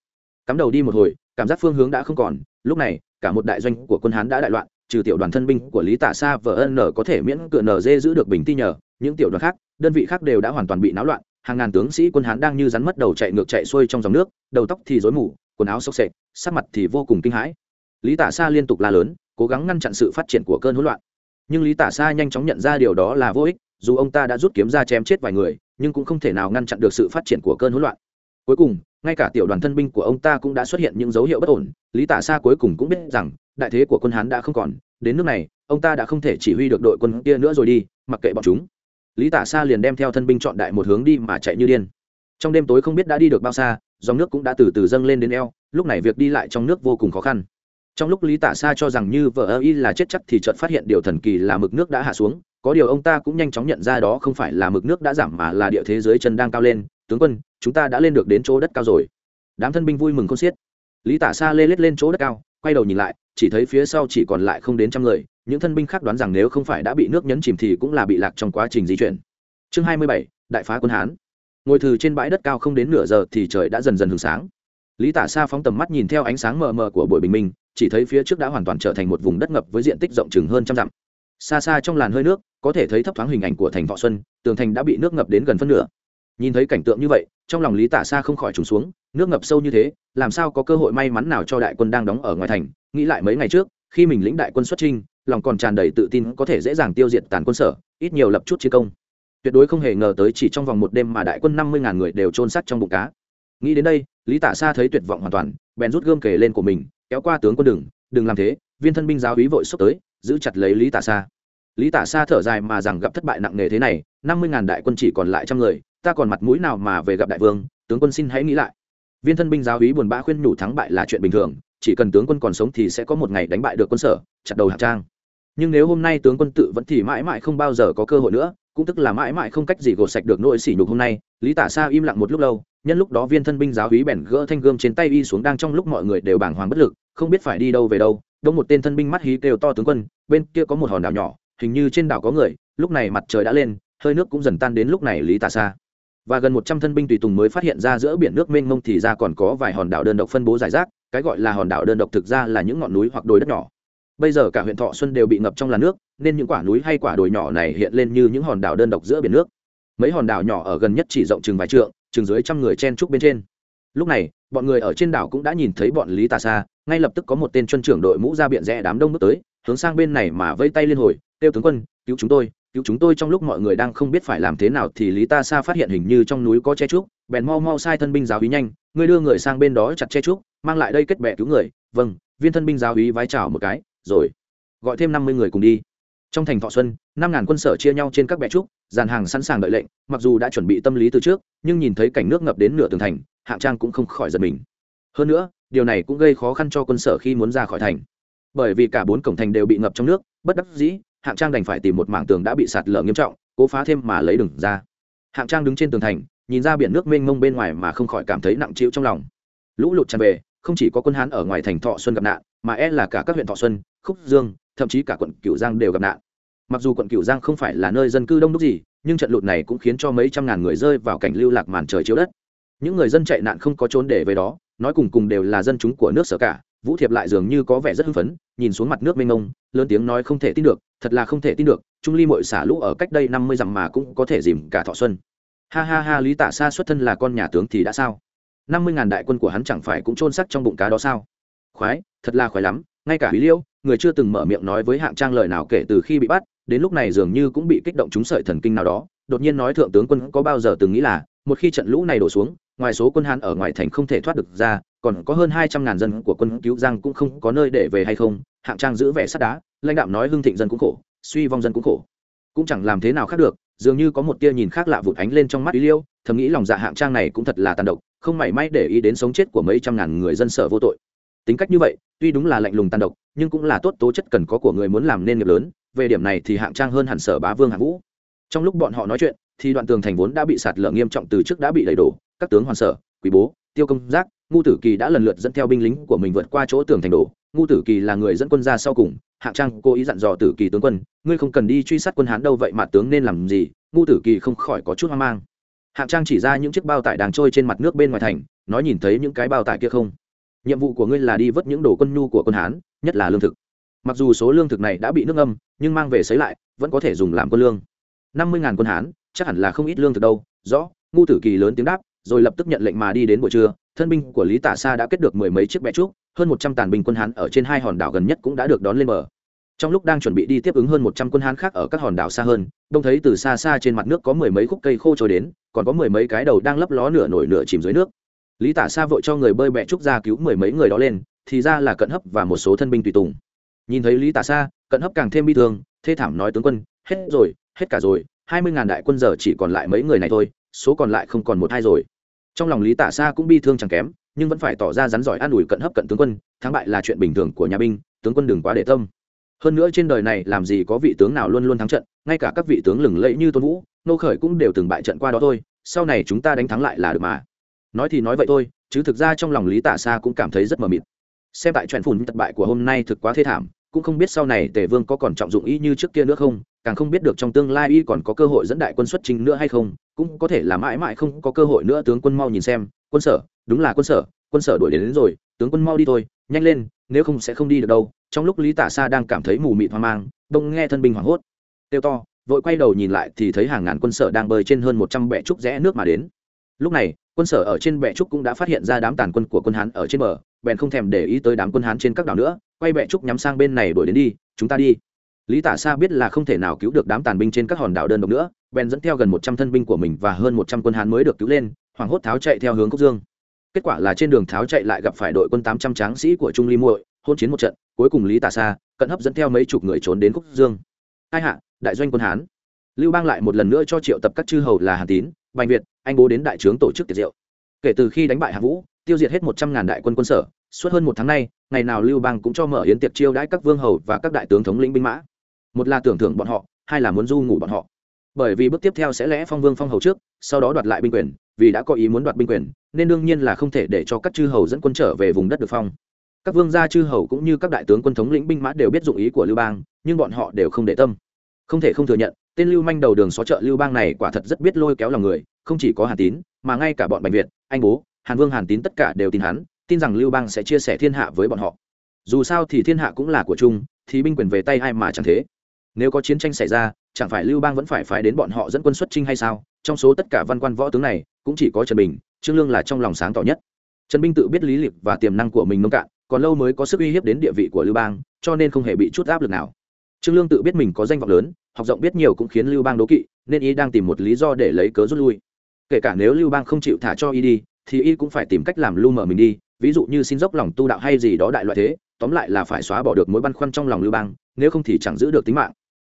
Cắm đầu đi một hồi, cảm giác phương hướng đã không còn, lúc này cả một đại doanh của quân hán đã đại loạn, trừ tiểu đoàn thân binh của lý tả sa vờ n có thể miễn cựa nz giữ được bình ti nhờ, những tiểu đoàn khác, đơn vị khác đều đã hoàn toàn bị náo loạn, hàng ngàn tướng sĩ quân hán đang như rắn mất đầu chạy ngược chạy xuôi trong dòng nước, đầu tóc thì rối mù, quần áo xốc xệch sắc mặt thì vô cùng kinh hãi. Lý tả sa liên tục la lớn, cố gắng ngăn chặn sự phát triển của cơn hỗn loạn. Nhưng lý tả sa nhanh chóng nhận ra điều đó là vô ích, dù ông ta đã rút kiếm ra chém chết vài người, nhưng cũng không thể nào ngăn chặn được sự phát triển của cơn hỗn loạn cuối cùng, ngay cả tiểu đoàn thân binh của ông ta cũng đã xuất hiện những dấu hiệu bất ổn, lý tả xa cuối cùng cũng biết rằng, đại thế của quân hán đã không còn, đến nước này, ông ta đã không thể chỉ huy được đội quân kia nữa rồi đi, mặc kệ bọn chúng. Lý tả xa liền đem theo thân binh chọn đại một hướng đi mà chạy như điên. Trong đêm tối không biết đã đi được bao xa, dòng nước cũng đã từ từ dâng lên đến eo, lúc này việc đi lại trong nước vô cùng khó khăn. Trong lúc lý tả xa cho rằng như vợ ơ y là chết chắc thì chợt phát hiện điều thần kỳ là mực nước đã hạ xuống, có điều ông ta cũng nhanh chóng nhận ra đó không phải là mực nước đã giảm mà là địa thế dưới chân đang cao lên tướng quân, chúng ta đã lên được đến chỗ đất cao rồi. Đám thân binh vui mừng con xiết. Lý tả xa lê lết lên chỗ đất cao, quay đầu nhìn lại, chỉ thấy phía sau chỉ còn lại không đến trăm người, những thân binh khác đoán rằng nếu không phải đã bị nước nhấn chìm thì cũng là bị lạc trong quá trình di chuyển. Chương hai mươi bảy, đại phá quân hán. Ngồi thử trên bãi đất cao không đến nửa giờ thì trời đã dần dần hừng sáng. Lý tả xa phóng tầm mắt nhìn theo ánh sáng mờ mờ của buổi bình minh, chỉ thấy phía trước đã hoàn toàn trở thành một vùng đất ngập với diện tích rộng chừng hơn trăm dặm. Xa xa trong làn hơi nước, có thể thấy thấp thoáng hình ảnh của thành thọ xuân, tường thành đã bị nước ngập đến gần phân nửa nhìn thấy cảnh tượng như vậy, trong lòng lý tả xa không khỏi trùng xuống, nước ngập sâu như thế, làm sao có cơ hội may mắn nào cho đại quân đang đóng ở ngoài thành? Nghĩ lại mấy ngày trước, khi mình lĩnh đại quân xuất trinh lòng còn tràn đầy tự tin có thể dễ dàng tiêu diệt tàn quân sở, ít nhiều lập chút chiến công. Tuyệt đối không hề ngờ tới chỉ trong vòng một đêm mà đại quân năm mươi ngàn người đều trôn sắt trong bụng cá. Nghĩ đến đây, lý tả xa thấy tuyệt vọng hoàn toàn, bèn rút gươm kề lên của mình, kéo qua tướng quân đừng đừng làm thế, viên thân binh giáo úy vội xúc tới, giữ chặt lấy lý tả xa lý tả xa thở dài mà rằng gặp thất bại nặng nề thế này, năm mươi ngàn đại quân chỉ còn lại trăm người ta còn mặt mũi nào mà về gặp đại vương, tướng quân xin hãy nghĩ lại viên thân binh giáo úy buồn bã khuyên nhủ thắng bại là chuyện bình thường, chỉ cần tướng quân còn sống thì sẽ có một ngày đánh bại được quân sở, chặt đầu hạng trang nhưng nếu hôm nay tướng quân tự vẫn thì mãi mãi không bao giờ có cơ hội nữa, cũng tức là mãi mãi không cách gì gột sạch được nỗi sỉ nhục hôm nay, lý tả sa im lặng một lúc lâu, nhân lúc đó viên thân binh giáo hí bèn gỡ thanh gươm trên tay y xuống đang trong lúc mọi người đều bàng hoàng bất lực, không biết phải đi đâu về đâu đông một tên thân binh mắt hí kêu to tướng quân, bên kia có một hòn đảo nhỏ, hình như trên đảo có người, lúc này mặt trời đã lên, hơi nước cũng dần tan đến lúc này lý tả sa và gần một trăm thân binh tùy tùng mới phát hiện ra giữa biển nước mênh mông thì ra còn có vài hòn đảo đơn độc phân bố giải rác, cái gọi là hòn đảo đơn độc thực ra là những ngọn núi hoặc đồi đất nhỏ. Bây giờ cả huyện thọ xuân đều bị ngập trong làn nước, nên những quả núi hay quả đồi nhỏ này hiện lên như những hòn đảo đơn độc giữa biển nước. Mấy hòn đảo nhỏ ở gần nhất chỉ rộng chừng vài trượng, chừng dưới trăm người chen trúc bên trên. Lúc này, bọn người ở trên đảo cũng đã nhìn thấy bọn lý tà xa ngay lập tức có một tên chuân trưởng đội mũ ra biển rẽ đám đông bước tới, hướng sang bên này mà vây tay liên hồi kêu tướng quân, cứu chúng tôi cứu chúng tôi trong lúc mọi người đang không biết phải làm thế nào thì lý ta Sa phát hiện hình như trong núi có che trúc, bèn mau mau sai thân binh giáo hí nhanh ngươi đưa người sang bên đó chặt che trúc, mang lại đây kết bè cứu người. Vâng viên thân binh giáo hí vái chào một cái, rồi, gọi thêm năm mươi người cùng đi. Trong thành thọ xuân, năm ngàn quân sở chia nhau trên các bè trúc, dàn hàng sẵn sàng đợi lệnh, mặc dù đã chuẩn bị tâm lý từ trước, nhưng nhìn thấy cảnh nước ngập đến nửa tường thành, hạng trang cũng không khỏi giật mình. Hơn nữa, điều này cũng gây khó khăn cho quân sở khi muốn ra khỏi thành. Bởi vì cả bốn cổng thành đều bị ngập trong nước, bất đắc dĩ hạng trang đành phải tìm một mảng tường đã bị sạt lở nghiêm trọng, cố phá thêm mà lấy đừng ra. Hạng trang đứng trên tường thành, nhìn ra biển nước mênh mông bên ngoài mà không khỏi cảm thấy nặng trĩu trong lòng. Lũ lụt tràn về, không chỉ có quân hán ở ngoài thành thọ xuân gặp nạn, mà e là cả các huyện thọ xuân, khúc dương, thậm chí cả quận cửu giang đều gặp nạn. Mặc dù quận cửu giang không phải là nơi dân cư đông đúc gì, nhưng trận lụt này cũng khiến cho mấy trăm ngàn người rơi vào cảnh lưu lạc màn trời chiếu đất. Những người dân chạy nạn không có trốn để về đó, nói cùng cùng đều là dân chúng của nước sở cả vũ thiệp lại dường như có vẻ rất hưng phấn, nhìn xuống mặt nước mênh mông, lớn tiếng nói không thể tin được, thật là không thể tin được, trung ly mội xả lũ ở cách đây năm mươi dặm mà cũng có thể dìm cả thọ xuân. Ha ha ha, lý tả xa xuất thân là con nhà tướng thì đã sao? Năm mươi ngàn đại quân của hắn chẳng phải cũng trôn sắc trong bụng cá đó sao? Khoái, thật là khoái lắm, ngay cả húy liêu, người chưa từng mở miệng nói với hạng trang lời nào kể từ khi bị bắt, đến lúc này dường như cũng bị kích động trúng sợi thần kinh nào đó, đột nhiên nói thượng tướng quân có bao giờ từng nghĩ là, một khi trận lũ này đổ xuống, ngoài số quân hán ở ngoài thành không thể thoát được ra còn có hơn hai trăm ngàn dân của quân cứu giang cũng không có nơi để về hay không, hạng trang giữ vẻ sắt đá, lãnh đạo nói hưng thịnh dân cũng khổ, suy vong dân cũng khổ. Cũng chẳng làm thế nào khác được, dường như có một tia nhìn khác lạ vụt ánh lên trong mắt ý liêu, thầm nghĩ lòng dạ hạng trang này cũng thật là tàn độc, không mảy may để ý đến sống chết của mấy trăm ngàn người dân sở vô tội. Tính cách như vậy, tuy đúng là lạnh lùng tàn độc, nhưng cũng là tốt tố chất cần có của người muốn làm nên nghiệp lớn, về điểm này thì hạng trang hơn hẳn sở bá vương hạng vũ. Trong lúc bọn họ nói chuyện, thì đoạn tường thành vốn đã bị sạt lở nghiêm trọng từ trước đã bị đầy đổ, các tướng hoàn sở quý bố, tiêu công giác ngu tử kỳ đã lần lượt dẫn theo binh lính của mình vượt qua chỗ tường thành đổ. Ngu tử kỳ là người dẫn quân ra sau cùng, hạng trang cố ý dặn dò tử kỳ tướng quân, ngươi không cần đi truy sát quân hán đâu, vậy mà tướng nên làm gì? Ngu tử kỳ không khỏi có chút hoang mang. Hạng trang chỉ ra những chiếc bao tải đang trôi trên mặt nước bên ngoài thành, nói nhìn thấy những cái bao tải kia không? Nhiệm vụ của ngươi là đi vớt những đồ quân nhu của quân hán, nhất là lương thực. Mặc dù số lương thực này đã bị nước âm nhưng mang về xấy lại, vẫn có thể dùng làm quân lương. Năm mươi ngàn quân hán, chắc hẳn là không ít lương thực đâu. Rõ. Ngu tử kỳ lớn tiếng đáp rồi lập tức nhận lệnh mà đi đến buổi trưa, thân binh của lý tả sa đã kết được mười mấy chiếc bẹ trúc, hơn một trăm tàn binh quân hán ở trên hai hòn đảo gần nhất cũng đã được đón lên bờ. Trong lúc đang chuẩn bị đi tiếp ứng hơn một trăm quân hán khác ở các hòn đảo xa hơn, đông thấy từ xa xa trên mặt nước có mười mấy khúc cây khô trôi đến, còn có mười mấy cái đầu đang lấp ló nửa nổi nửa chìm dưới nước. Lý tả sa vội cho người bơi bẹ trúc ra cứu mười mấy người đó lên, thì ra là cận hấp và một số thân binh tùy tùng. Nhìn thấy lý tả sa, cận hấp càng thêm bi thương, thê thảm nói tướng quân, hết rồi, hết cả rồi, hai mươi ngàn đại quân giờ chỉ còn lại mấy người này thôi, số còn lại không còn một hai rồi trong lòng lý tả xa cũng bi thương chẳng kém, nhưng vẫn phải tỏ ra rắn giỏi an ủi cận hấp cận tướng quân, thắng bại là chuyện bình thường của nhà binh, tướng quân đừng quá để tâm. Hơn nữa trên đời này làm gì có vị tướng nào luôn luôn thắng trận, ngay cả các vị tướng lừng lẫy như tôn vũ, nô khởi cũng đều từng bại trận qua đó thôi, sau này chúng ta đánh thắng lại là được mà. Nói thì nói vậy thôi, chứ thực ra trong lòng lý tả xa cũng cảm thấy rất mờ mịt. Xem tại chuyện phùn thất bại của hôm nay thực quá thê thảm, cũng không biết sau này tề vương có còn trọng dụng y như trước kia nữa không càng không biết được trong tương lai y còn có cơ hội dẫn đại quân xuất trình nữa hay không cũng có thể là mãi mãi không có cơ hội nữa tướng quân mau nhìn xem. Quân sở đúng là quân sở quân sở đuổi đến, đến rồi tướng quân mau đi thôi nhanh lên nếu không sẽ không đi được đâu. Trong lúc lý tả sa đang cảm thấy mù mịt hoang mang đông nghe thân binh hoảng hốt tiêu to vội quay đầu nhìn lại thì thấy hàng ngàn quân sở đang bơi trên hơn một trăm bệ trúc rẽ nước mà đến. Lúc này quân sở ở trên bệ trúc cũng đã phát hiện ra đám tàn quân của quân hán ở trên bờ bèn không thèm để ý tới đám quân hán trên các đảo nữa quay bệ trúc nhắm sang bên này đuổi đến đi chúng ta đi lý tả sa biết là không thể nào cứu được đám tàn binh trên các hòn đảo đơn độc nữa, bèn dẫn theo gần một trăm thân binh của mình và hơn một trăm quân hán mới được cứu lên, hoảng hốt tháo chạy theo hướng cốc dương. Kết quả là trên đường tháo chạy lại gặp phải đội quân tám trăm tráng sĩ của trung ly muội hôn chiến một trận, cuối cùng lý tả sa cận hấp dẫn theo mấy chục người trốn đến cốc dương. Hai hạ, đại doanh quân hán. Lưu bang lại một lần nữa cho triệu tập các chư hầu là hàn tín, bành việt, anh bố đến đại trướng tổ chức tiệc rượu. Kể từ khi đánh bại hạ vũ, tiêu diệt hết một trăm ngàn đại quân quân sở, suốt hơn một tháng nay, ngày nào lưu bang cũng cho mở yến tiệc chiêu đãi các vương hầu và các đại tướng thống lĩnh binh mã một là tưởng thưởng bọn họ, hai là muốn du ngủ bọn họ. Bởi vì bước tiếp theo sẽ lẽ phong vương phong hầu trước, sau đó đoạt lại binh quyền, vì đã có ý muốn đoạt binh quyền, nên đương nhiên là không thể để cho các chư hầu dẫn quân trở về vùng đất được phong. Các vương gia chư hầu cũng như các đại tướng quân thống lĩnh binh mã đều biết dụng ý của lưu bang, nhưng bọn họ đều không để tâm. Không thể không thừa nhận, tên lưu manh đầu đường xó chợ lưu bang này quả thật rất biết lôi kéo lòng người, không chỉ có hàn tín, mà ngay cả bọn bạch việt, anh bố, hàn vương, hàn tín tất cả đều tin hắn, tin rằng lưu bang sẽ chia sẻ thiên hạ với bọn họ. Dù sao thì thiên hạ cũng là của chung, thì binh quyền về tay ai mà chẳng thế nếu có chiến tranh xảy ra, chẳng phải lưu bang vẫn phải phái đến bọn họ dẫn quân xuất trinh hay sao? Trong số tất cả văn quan võ tướng này, cũng chỉ có trần bình, trương lương là trong lòng sáng tỏ nhất. Trần binh tự biết lý lịch và tiềm năng của mình nông cạn, còn lâu mới có sức uy hiếp đến địa vị của lưu bang, cho nên không hề bị chút áp lực nào. Trương lương tự biết mình có danh vọng lớn, học rộng biết nhiều cũng khiến lưu bang đố kỵ, nên y đang tìm một lý do để lấy cớ rút lui. Kể cả nếu lưu bang không chịu thả cho y đi, thì y cũng phải tìm cách làm lưu mở mình đi, ví dụ như xin dốc lòng tu đạo hay gì đó đại loại thế, tóm lại là phải xóa bỏ được mối băn khoăn trong lòng lưu bang, nếu không thì chẳng giữ được tính mạng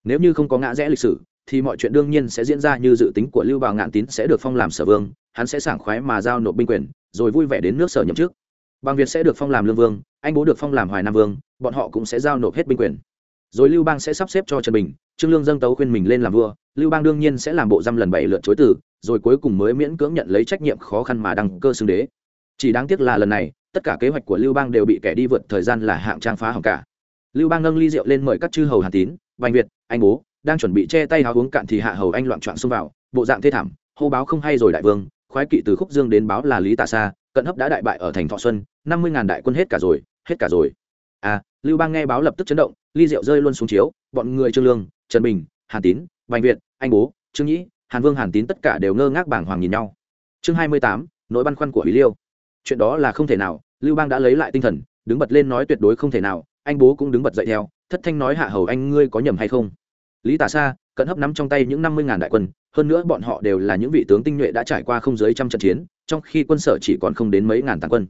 nếu như không có ngã rẽ lịch sử, thì mọi chuyện đương nhiên sẽ diễn ra như dự tính của lưu bào ngạn tín sẽ được phong làm sở vương, hắn sẽ sảng khoái mà giao nộp binh quyền, rồi vui vẻ đến nước sở nhậm chức. Bằng việt sẽ được phong làm lương vương, anh bố được phong làm hoài nam vương, bọn họ cũng sẽ giao nộp hết binh quyền. Rồi lưu bang sẽ sắp xếp cho trần bình, trương lương dâng tấu khuyên mình lên làm vua, lưu bang đương nhiên sẽ làm bộ dăm lần bảy lượt chối từ, rồi cuối cùng mới miễn cưỡng nhận lấy trách nhiệm khó khăn mà đăng cơ xưng đế. Chỉ đáng tiếc là lần này, tất cả kế hoạch của lưu bang đều bị kẻ đi vượt thời gian là hạng trang phá hỏng cả. Lưu bang nâng ly rượu lên mời các chư hầu hàn tín vành việt, anh bố, đang chuẩn bị che tay háo uống cạn thì hạ hầu anh loạn trọn xông vào, bộ dạng thê thảm, hô báo không hay rồi đại vương, khoái kỵ từ khúc dương đến báo là lý tà sa, cận hấp đã đại bại ở thành thọ xuân, năm mươi ngàn đại quân hết cả rồi, hết cả rồi. À lưu bang nghe báo lập tức chấn động, ly rượu rơi luôn xuống chiếu, bọn người trương lương, trần bình, hàn tín vành việt, anh bố, trương nhĩ, hàn vương, hàn tín tất cả đều ngơ ngác bảng hoàng nhìn nhau. Chương hai mươi tám, nỗi băn khoăn của ý liêu. Chuyện đó là không thể nào, lưu bang đã lấy lại tinh thần, đứng bật lên nói tuyệt đối không thể nào, anh bố cũng đứng bật dậy theo thất thanh nói hạ hầu anh ngươi có nhầm hay không? Lý tả sa, cận hấp nắm trong tay những năm mươi ngàn đại quân, hơn nữa bọn họ đều là những vị tướng tinh nhuệ đã trải qua không dưới trăm trận chiến, trong khi quân sở chỉ còn không đến mấy ngàn tàn quân.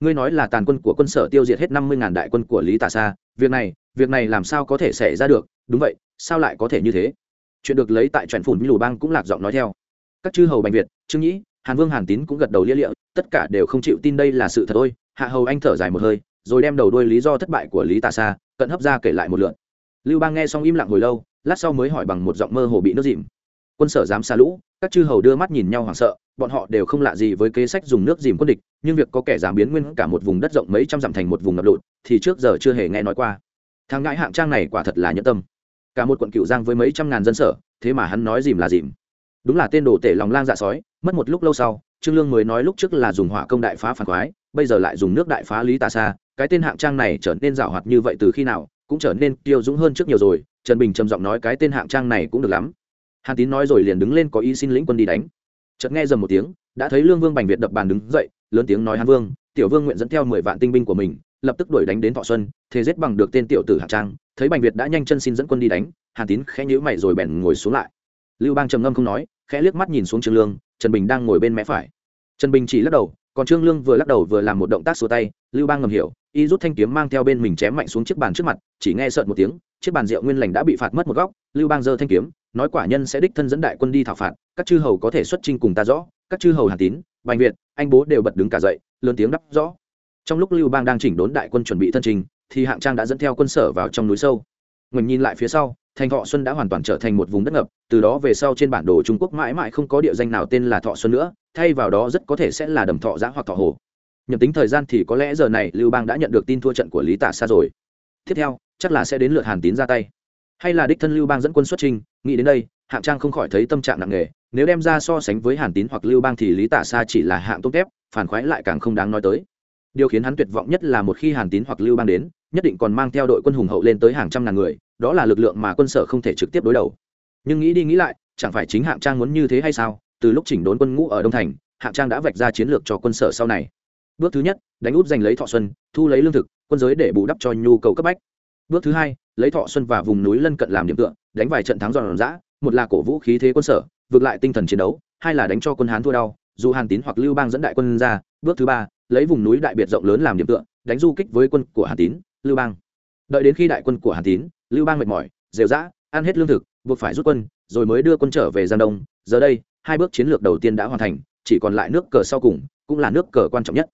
Ngươi nói là tàn quân của quân sở tiêu diệt hết năm mươi ngàn đại quân của lý tả sa, việc này việc này làm sao có thể xảy ra được? Đúng vậy, sao lại có thể như thế? Chuyện được lấy tại truyện phủn lù bang cũng lạc giọng nói theo. Các chư hầu bành việt, trương nhĩ, hàn vương hàn tín cũng gật đầu lia lịa, tất cả đều không chịu tin đây là sự thật ôi hạ hầu anh thở dài một hơi rồi đem đầu đuôi lý do thất bại của lý tà sa cận hấp ra kể lại một lượn lưu bang nghe xong im lặng hồi lâu, lát sau mới hỏi bằng một giọng mơ hồ bị nước dìm. Quân sở dám xa lũ, các chư hầu đưa mắt nhìn nhau hoảng sợ, bọn họ đều không lạ gì với kế sách dùng nước dìm quân địch, nhưng việc có kẻ giảm biến nguyên cả một vùng đất rộng mấy trăm dặm thành một vùng ngập lụt thì trước giờ chưa hề nghe nói qua. Thằng ngãi hạng trang này quả thật là nhẫn tâm. Cả một quận cựu giang với mấy trăm ngàn dân sở, thế mà hắn nói dìm là dìm. Đúng là tên đồ tể lòng lang dạ sói, mất một lúc lâu sau, trương lương mới nói lúc trước là dùng hỏa công đại phá phản khoái, bây giờ lại dùng nước đại phá lý tà sa cái tên hạng trang này trở nên rào hoạt như vậy từ khi nào, cũng trở nên tiêu dũng hơn trước nhiều rồi, trần bình trầm giọng nói cái tên hạng trang này cũng được lắm. Hàn tín nói rồi liền đứng lên có ý xin lĩnh quân đi đánh. Chợt nghe dầm một tiếng, đã thấy lương vương bành việt đập bàn đứng dậy, lớn tiếng nói hàn vương, tiểu vương nguyện dẫn theo mười vạn tinh binh của mình, lập tức đuổi đánh đến thọ xuân thế giết bằng được tên tiểu tử hạng trang. Thấy bành việt đã nhanh chân xin dẫn quân đi đánh, hàn tín khẽ nhíu mày rồi bèn ngồi xuống lại. Lưu bang trầm ngâm không nói, khẽ liếc mắt nhìn xuống trương lương, trần bình đang ngồi bên mé phải. Trần bình chỉ lắc đầu còn trương lương vừa lắc đầu vừa làm một động tác xua tay, lưu bang ngầm hiểu, y rút thanh kiếm mang theo bên mình chém mạnh xuống chiếc bàn trước mặt, chỉ nghe sợn một tiếng, chiếc bàn rượu nguyên lành đã bị phạt mất một góc, lưu bang giơ thanh kiếm, nói quả nhân sẽ đích thân dẫn đại quân đi thảo phạt, các chư hầu có thể xuất trinh cùng ta rõ, các chư hầu hàn tín, bành việt, anh bố đều bật đứng cả dậy, lớn tiếng đắp rõ. Trong lúc lưu bang đang chỉnh đốn đại quân chuẩn bị thân trình, thì hạng trang đã dẫn theo quân sở vào trong núi sâu ngoảnh nhìn lại phía sau, thành thọ xuân đã hoàn toàn trở thành một vùng đất ngập, từ đó về sau trên bản đồ trung quốc mãi mãi không có địa danh nào tên là thọ xuân nữa, thay vào đó rất có thể sẽ là đầm thọ giã hoặc thọ hồ. Nhầm tính thời gian thì có lẽ giờ này lưu bang đã nhận được tin thua trận của lý tả Sa rồi. Tiếp theo, chắc là sẽ đến lượt hàn tín ra tay. Hay là đích thân lưu bang dẫn quân xuất trình, nghĩ đến đây, hạng trang không khỏi thấy tâm trạng nặng nề, nếu đem ra so sánh với hàn tín hoặc lưu bang thì lý tả Sa chỉ là hạng tốt kép phản khoái lại càng không đáng nói tới. Điều khiến hắn tuyệt vọng nhất là một khi hàn tín hoặc lưu bang đến nhất định còn mang theo đội quân hùng hậu lên tới hàng trăm ngàn người, đó là lực lượng mà quân sở không thể trực tiếp đối đầu. Nhưng nghĩ đi nghĩ lại, chẳng phải chính hạng trang muốn như thế hay sao? Từ lúc chỉnh đốn quân ngũ ở đông thành, hạng trang đã vạch ra chiến lược cho quân sở sau này. Bước thứ nhất, đánh úp giành lấy thọ xuân, thu lấy lương thực, quân giới để bù đắp cho nhu cầu cấp bách. Bước thứ hai, lấy thọ xuân và vùng núi lân cận làm điểm tựa, đánh vài trận thắng giòn giã, một là cổ vũ khí thế quân sở, vượt lại tinh thần chiến đấu, hai là đánh cho quân hán thua đau, dù hàn tín hoặc lưu bang dẫn đại quân ra. Bước thứ ba, lấy vùng núi đại biệt rộng lớn làm điểm tựa, đánh du kích với quân của hàn tín lưu bang. Đợi đến khi đại quân của hàn tín, lưu bang mệt mỏi rêu rã, ăn hết lương thực, buộc phải rút quân, rồi mới đưa quân trở về giang đông. Giờ đây, hai bước chiến lược đầu tiên đã hoàn thành, chỉ còn lại nước cờ sau cùng, cũng là nước cờ quan trọng nhất.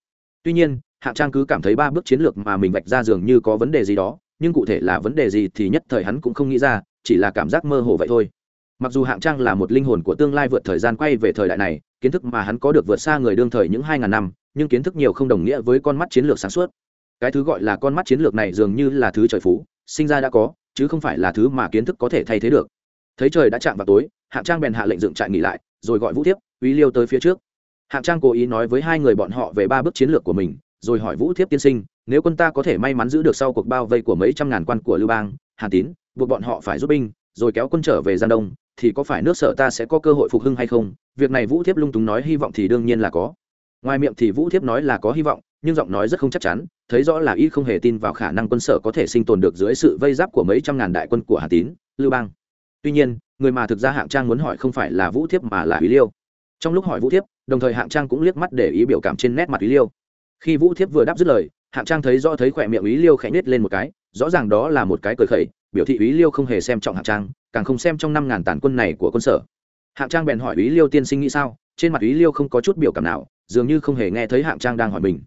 Tuy nhiên, hạng trang cứ cảm thấy ba bước chiến lược mà mình vạch ra dường như có vấn đề gì đó, nhưng cụ thể là vấn đề gì thì nhất thời hắn cũng không nghĩ ra, chỉ là cảm giác mơ hồ vậy thôi. Mặc dù hạng trang là một linh hồn của tương lai vượt thời gian quay về thời đại này, kiến thức mà hắn có được vượt xa người đương thời những hai ngàn năm, nhưng kiến thức nhiều không đồng nghĩa với con mắt chiến lược sáng suốt cái thứ gọi là con mắt chiến lược này dường như là thứ trời phú, sinh ra đã có, chứ không phải là thứ mà kiến thức có thể thay thế được. Thấy trời đã chạm vào tối, hạng trang bèn hạ lệnh dựng trại nghỉ lại, rồi gọi vũ thiếp, uy liêu tới phía trước. Hạng trang cố ý nói với hai người bọn họ về ba bước chiến lược của mình, rồi hỏi vũ thiếp tiên sinh, nếu quân ta có thể may mắn giữ được sau cuộc bao vây của mấy trăm ngàn quan của lưu bang, hàn tín, buộc bọn họ phải rút binh, rồi kéo quân trở về gian đông, thì có phải nước sở ta sẽ có cơ hội phục hưng hay không? Việc này vũ thiếp lung túng nói hy vọng thì đương nhiên là có. Ngoài miệng thì vũ thiếp nói là có hy vọng nhưng giọng nói rất không chắc chắn, thấy rõ là y không hề tin vào khả năng quân sở có thể sinh tồn được dưới sự vây giáp của mấy trăm ngàn đại quân của hà tín, lưu bang. Tuy nhiên, người mà thực ra hạng trang muốn hỏi không phải là vũ thiếp mà là ý liêu. Trong lúc hỏi vũ thiếp, đồng thời hạng trang cũng liếc mắt để ý biểu cảm trên nét mặt ý liêu. Khi vũ thiếp vừa đáp dứt lời, hạng trang thấy rõ thấy khỏe miệng ý liêu khẽ nết lên một cái, rõ ràng đó là một cái cười khẩy, biểu thị ý liêu không hề xem trọng hạng trang, càng không xem trong năm ngàn tàn quân này của quân sở. Hạng trang bèn hỏi ý liêu tiên sinh nghĩ sao? Trên mặt ý liêu không có chút biểu cảm nào, dường như không hề nghe thấy hạng trang đang hỏi mình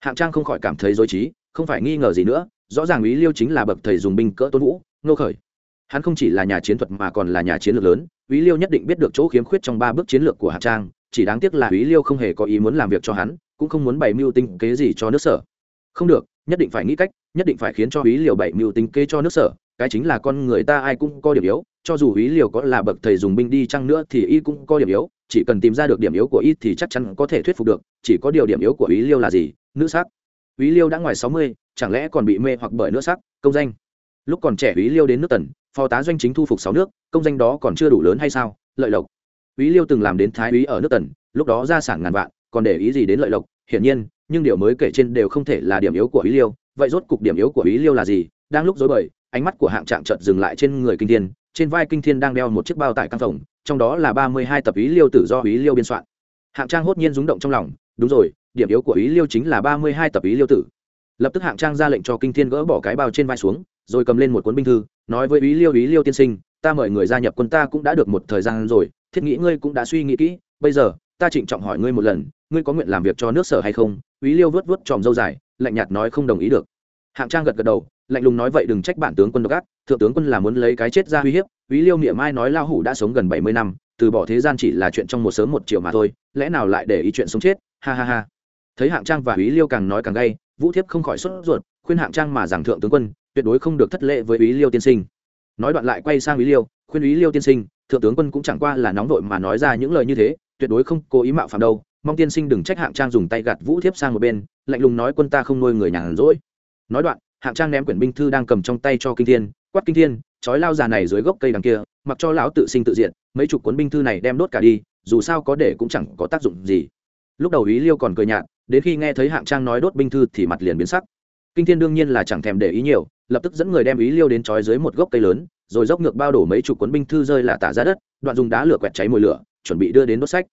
hạng trang không khỏi cảm thấy dối trí, không phải nghi ngờ gì nữa, rõ ràng ý liêu chính là bậc thầy dùng binh cỡ tôn vũ nô khởi. Hắn không chỉ là nhà chiến thuật mà còn là nhà chiến lược lớn, ý liêu nhất định biết được chỗ khiếm khuyết trong ba bước chiến lược của hạng trang, chỉ đáng tiếc là ý liêu không hề có ý muốn làm việc cho hắn, cũng không muốn bày mưu tinh kế gì cho nước sở. Không được, nhất định phải nghĩ cách, nhất định phải khiến cho ý liều bày mưu tinh kế cho nước sở, cái chính là con người ta ai cũng có điểm yếu, cho dù ý liều có là bậc thầy dùng binh đi chăng nữa thì y cũng có điểm yếu chỉ cần tìm ra được điểm yếu của y thì chắc chắn có thể thuyết phục được, chỉ có điều điểm yếu của ý liêu là gì? Nữ sắc. Ý liêu đã ngoài sáu mươi, chẳng lẽ còn bị mê hoặc bởi nữ sắc? Công danh. Lúc còn trẻ ý liêu đến nước tần, phó tá doanh chính thu phục sáu nước, công danh đó còn chưa đủ lớn hay sao? Lợi lộc. Ý liêu từng làm đến thái úy ở nước tần, lúc đó gia sản ngàn vạn, còn để ý gì đến lợi lộc? Hiển nhiên, nhưng điều mới kể trên đều không thể là điểm yếu của ý liêu. Vậy rốt cục điểm yếu của ý liêu là gì? Đang lúc dối bời, ánh mắt của hạng trạng chợt dừng lại trên người kinh thiên trên vai kinh thiên đang đeo một chiếc bao tải căng phòng trong đó là ba mươi hai tập ý liêu tử do ý liêu biên soạn. Hạng trang hốt nhiên rúng động trong lòng, đúng rồi, điểm yếu của ý liêu chính là ba mươi hai tập ý liêu tử. Lập tức hạng trang ra lệnh cho kinh thiên gỡ bỏ cái bao trên vai xuống, rồi cầm lên một cuốn binh thư, nói với ý liêu ý liêu tiên sinh, ta mời người gia nhập quân ta cũng đã được một thời gian rồi, thiết nghĩ ngươi cũng đã suy nghĩ kỹ, bây giờ, ta trịnh trọng hỏi ngươi một lần, ngươi có nguyện làm việc cho nước sở hay không? Ý liêu vớt vớt tròm dâu dài, lạnh nhạt nói không đồng ý được. Hạng trang gật gật đầu lạnh lùng nói vậy đừng trách bản tướng quân độc ác, thượng tướng quân là muốn lấy cái chết ra uy hiếp ý liêu miệng mai nói lao hủ đã sống gần bảy mươi năm, từ bỏ thế gian chỉ là chuyện trong một sớm một chiều mà thôi, lẽ nào lại để ý chuyện sống chết? Ha ha ha. Thấy hạng trang và ý liêu càng nói càng gay, vũ thiếp không khỏi sốt ruột, khuyên hạng trang mà giảng thượng tướng quân, tuyệt đối không được thất lễ với ý liêu tiên sinh. Nói đoạn lại quay sang ý liêu, khuyên ý liêu tiên sinh, thượng tướng quân cũng chẳng qua là nóng vội mà nói ra những lời như thế, tuyệt đối không cố ý mạo phạm đâu, mong tiên sinh đừng trách hạng trang dùng tay gạt vũ thiếp sang một bên, lạnh lùng nói quân ta không nuôi người nhàn rỗi. Nói đoạn hạng trang ném quyển binh thư đang cầm trong tay cho kinh thiên, quát kinh thiên, chói lao già này dưới gốc cây đằng kia, mặc cho lão tự sinh tự diện mấy chục cuốn binh thư này đem đốt cả đi, dù sao có để cũng chẳng có tác dụng gì. Lúc đầu ý liêu còn cười nhạt, đến khi nghe thấy hạng trang nói đốt binh thư thì mặt liền biến sắc. Kinh thiên đương nhiên là chẳng thèm để ý nhiều, lập tức dẫn người đem ý liêu đến trói dưới một gốc cây lớn, rồi dốc ngược bao đổ mấy chục cuốn binh thư rơi là tả ra đất, đoạn dùng đá lửa quẹt cháy mùi lửa, chuẩn bị đưa đến đốt sách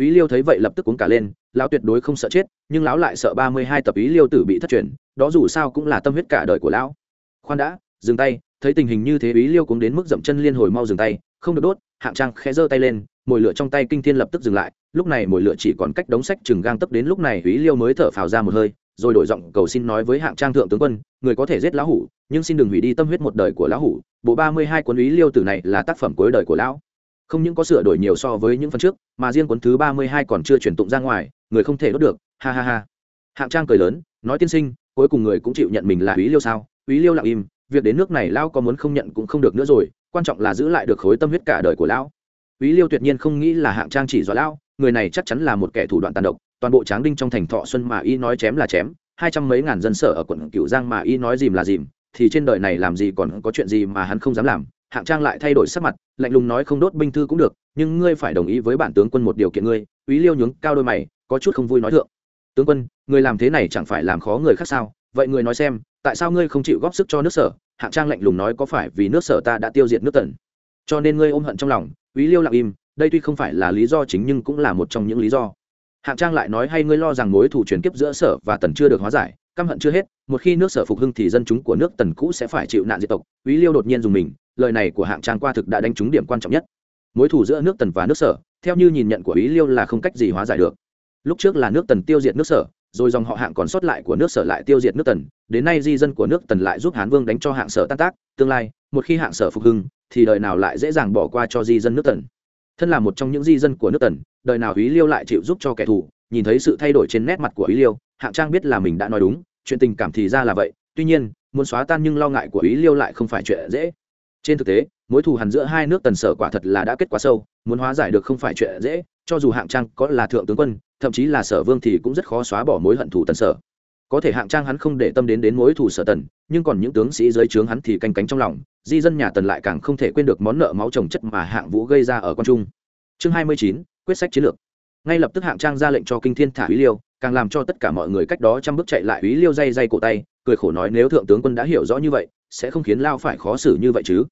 ý liêu thấy vậy lập tức cuống cả lên, lão tuyệt đối không sợ chết, nhưng lão lại sợ ba mươi hai tập ý liêu tử bị thất truyền, đó dù sao cũng là tâm huyết cả đời của lão. Khoan đã, dừng tay, thấy tình hình như thế ý liêu cũng đến mức dậm chân liên hồi mau dừng tay, không được đốt, hạng trang khẽ giơ tay lên, mồi lửa trong tay kinh thiên lập tức dừng lại, lúc này mồi lửa chỉ còn cách đống sách chừng gang tấp đến lúc này ý liêu mới thở phào ra một hơi, rồi đổi giọng cầu xin nói với hạng trang thượng tướng quân, người có thể giết lão hủ, nhưng xin đừng hủy đi tâm huyết một đời của lão hủ, bộ ba mươi hai cuốn ý liêu tử này là tác phẩm cuối đời của lão không những có sửa đổi nhiều so với những phần trước, mà riêng cuốn thứ ba mươi hai còn chưa chuyển tụng ra ngoài, người không thể đốt được, ha ha ha. Hạng trang cười lớn, nói tiên sinh, cuối cùng người cũng chịu nhận mình là úy liêu sao? Úy liêu lặng im, việc đến nước này lão có muốn không nhận cũng không được nữa rồi, quan trọng là giữ lại được khối tâm huyết cả đời của lão. Úy liêu tuyệt nhiên không nghĩ là hạng trang chỉ dọa lão, người này chắc chắn là một kẻ thủ đoạn tàn độc, toàn bộ tráng đinh trong thành thọ xuân mà y nói chém là chém, hai trăm mấy ngàn dân sở ở quận cửu giang mà y nói dìm là dìm, thì trên đời này làm gì còn có chuyện gì mà hắn không dám làm? Hạng trang lại thay đổi sắc mặt, lạnh lùng nói không đốt binh thư cũng được, nhưng ngươi phải đồng ý với bản tướng quân một điều kiện ngươi, úy liêu nhướng cao đôi mày, có chút không vui nói thượng. Tướng quân, người làm thế này chẳng phải làm khó người khác sao? Vậy người nói xem, tại sao ngươi không chịu góp sức cho nước sở? Hạng trang lạnh lùng nói có phải vì nước sở ta đã tiêu diệt nước tần? Cho nên ngươi ôm hận trong lòng, úy liêu lặng im, đây tuy không phải là lý do chính nhưng cũng là một trong những lý do. Hạng trang lại nói hay ngươi lo rằng mối thủ truyền kiếp giữa sở và tần chưa được hóa giải, căm hận chưa hết, một khi nước sở phục hưng thì dân chúng của nước tần cũ sẽ phải chịu nạn diệt tộc. Úy liêu đột nhiên dùng mình lời này của hạng trang qua thực đã đánh trúng điểm quan trọng nhất. Mối thủ giữa nước tần và nước sở, theo như nhìn nhận của ý liêu là không cách gì hóa giải được. Lúc trước là nước tần tiêu diệt nước sở, rồi dòng họ hạng còn sót lại của nước sở lại tiêu diệt nước tần, đến nay di dân của nước tần lại giúp hán vương đánh cho hạng sở tan tác, tương lai, một khi hạng sở phục hưng, thì đời nào lại dễ dàng bỏ qua cho di dân nước tần. Thân là một trong những di dân của nước tần, đời nào ý liêu lại chịu giúp cho kẻ thù, nhìn thấy sự thay đổi trên nét mặt của ý liêu, hạng trang biết là mình đã nói đúng, chuyện tình cảm thì ra là vậy, tuy nhiên, muốn xóa tan nhưng lo ngại của ý liêu lại không phải chuyện dễ trên thực tế, mối thù hằn giữa hai nước tần sở quả thật là đã kết quả sâu, muốn hóa giải được không phải chuyện dễ, cho dù hạng trang có là thượng tướng quân, thậm chí là sở vương thì cũng rất khó xóa bỏ mối hận thù tần sở. Có thể hạng trang hắn không để tâm đến đến mối thù sở tần, nhưng còn những tướng sĩ dưới trướng hắn thì canh cánh trong lòng, di dân nhà tần lại càng không thể quên được món nợ máu trồng chất mà hạng vũ gây ra ở con trung. Chương hai mươi chín, quyết sách chiến lược. Ngay lập tức hạng trang ra lệnh cho kinh thiên thả úy liêu, càng làm cho tất cả mọi người cách đó trăm bước chạy lại úy liêu dây dây cổ tay cười khổ nói nếu thượng tướng quân đã hiểu rõ như vậy, sẽ không khiến lao phải khó xử như vậy chứ.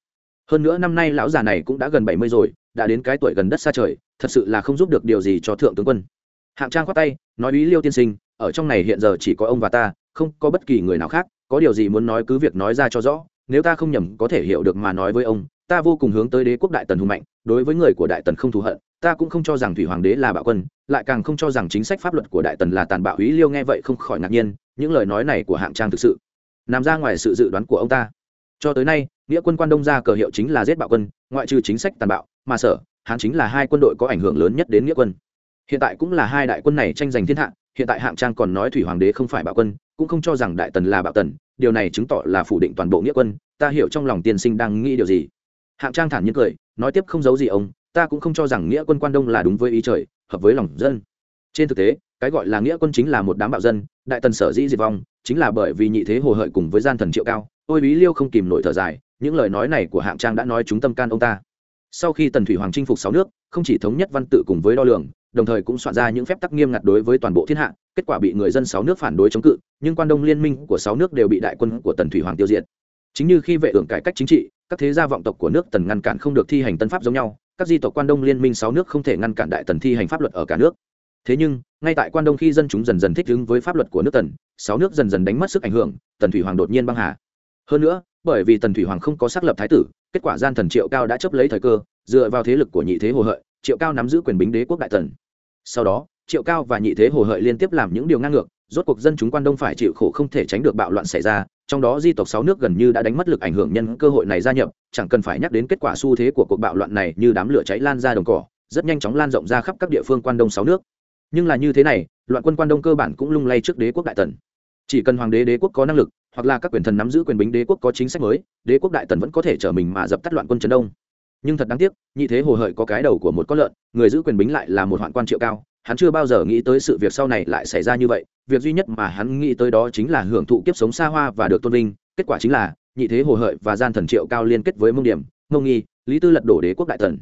Hơn nữa năm nay lão già này cũng đã gần bảy mươi rồi, đã đến cái tuổi gần đất xa trời, thật sự là không giúp được điều gì cho thượng tướng quân. Hạng trang khoát tay, nói ý liêu tiên sinh, ở trong này hiện giờ chỉ có ông và ta, không có bất kỳ người nào khác, có điều gì muốn nói cứ việc nói ra cho rõ, nếu ta không nhầm có thể hiểu được mà nói với ông ta vô cùng hướng tới đế quốc đại tần hùng mạnh, đối với người của đại tần không thù hận, ta cũng không cho rằng thủy hoàng đế là bạo quân, lại càng không cho rằng chính sách pháp luật của đại tần là tàn bạo ý liêu nghe vậy không khỏi ngạc nhiên, những lời nói này của hạng trang thực sự nằm ra ngoài sự dự đoán của ông ta. Cho tới nay, nghĩa quân quan đông ra cờ hiệu chính là giết bạo quân, ngoại trừ chính sách tàn bạo, mà sở, hán chính là hai quân đội có ảnh hưởng lớn nhất đến nghĩa quân. Hiện tại cũng là hai đại quân này tranh giành thiên hạ, hiện tại hạng trang còn nói thủy hoàng đế không phải bạo quân, cũng không cho rằng đại tần là bạo tần, điều này chứng tỏ là phủ định toàn bộ nghĩa quân, ta hiểu trong lòng tiên sinh đang nghĩ điều gì hạng trang thản nhiên cười, nói tiếp không giấu gì ông, ta cũng không cho rằng nghĩa quân quan đông là đúng với ý trời, hợp với lòng dân. Trên thực tế, cái gọi là nghĩa quân chính là một đám bạo dân, đại tần sở dĩ diệt vong, chính là bởi vì nhị thế hồ hợi cùng với gian thần triệu cao, ôi bí liêu không kìm nổi thở dài, những lời nói này của hạng trang đã nói chúng tâm can ông ta. Sau khi tần thủy hoàng chinh phục sáu nước, không chỉ thống nhất văn tự cùng với đo lường, đồng thời cũng soạn ra những phép tắc nghiêm ngặt đối với toàn bộ thiên hạ, kết quả bị người dân sáu nước phản đối chống cự, nhưng quan đông liên minh của sáu nước đều bị đại quân của tần thủy hoàng tiêu diệt chính như khi vệ ưởng cải cách chính trị, các thế gia vọng tộc của nước tần ngăn cản không được thi hành tân pháp giống nhau, các di tộc quan đông liên minh sáu nước không thể ngăn cản đại tần thi hành pháp luật ở cả nước. Thế nhưng, ngay tại quan đông khi dân chúng dần dần thích ứng với pháp luật của nước tần, sáu nước dần dần đánh mất sức ảnh hưởng, tần thủy hoàng đột nhiên băng hà. Hơn nữa, bởi vì tần thủy hoàng không có xác lập thái tử, kết quả gian thần triệu cao đã chấp lấy thời cơ, dựa vào thế lực của nhị thế hồ hợi, triệu cao nắm giữ quyền bính đế quốc đại tần. Sau đó, triệu cao và nhị thế hồ hợi liên tiếp làm những điều ngang ngược, rốt cuộc dân chúng quan đông phải chịu khổ không thể tránh được bạo loạn xảy ra trong đó di tộc sáu nước gần như đã đánh mất lực ảnh hưởng nhân cơ hội này gia nhập, chẳng cần phải nhắc đến kết quả xu thế của cuộc bạo loạn này như đám lửa cháy lan ra đồng cỏ, rất nhanh chóng lan rộng ra khắp các địa phương quan đông sáu nước. Nhưng là như thế này, loạn quân quan đông cơ bản cũng lung lay trước đế quốc đại tần. Chỉ cần hoàng đế đế quốc có năng lực, hoặc là các quyền thần nắm giữ quyền bính đế quốc có chính sách mới, đế quốc đại tần vẫn có thể trở mình mà dập tắt loạn quân trấn đông. Nhưng thật đáng tiếc, nhị thế hồ hợi có cái đầu của một con lợn, người giữ quyền bính lại là một hoạn quan triệu cao hắn chưa bao giờ nghĩ tới sự việc sau này lại xảy ra như vậy, việc duy nhất mà hắn nghĩ tới đó chính là hưởng thụ kiếp sống xa hoa và được tôn vinh, kết quả chính là nhị thế hồ hợi và gian thần triệu cao liên kết với mông điểm, mông nghi, lý tư lật đổ đế quốc đại tần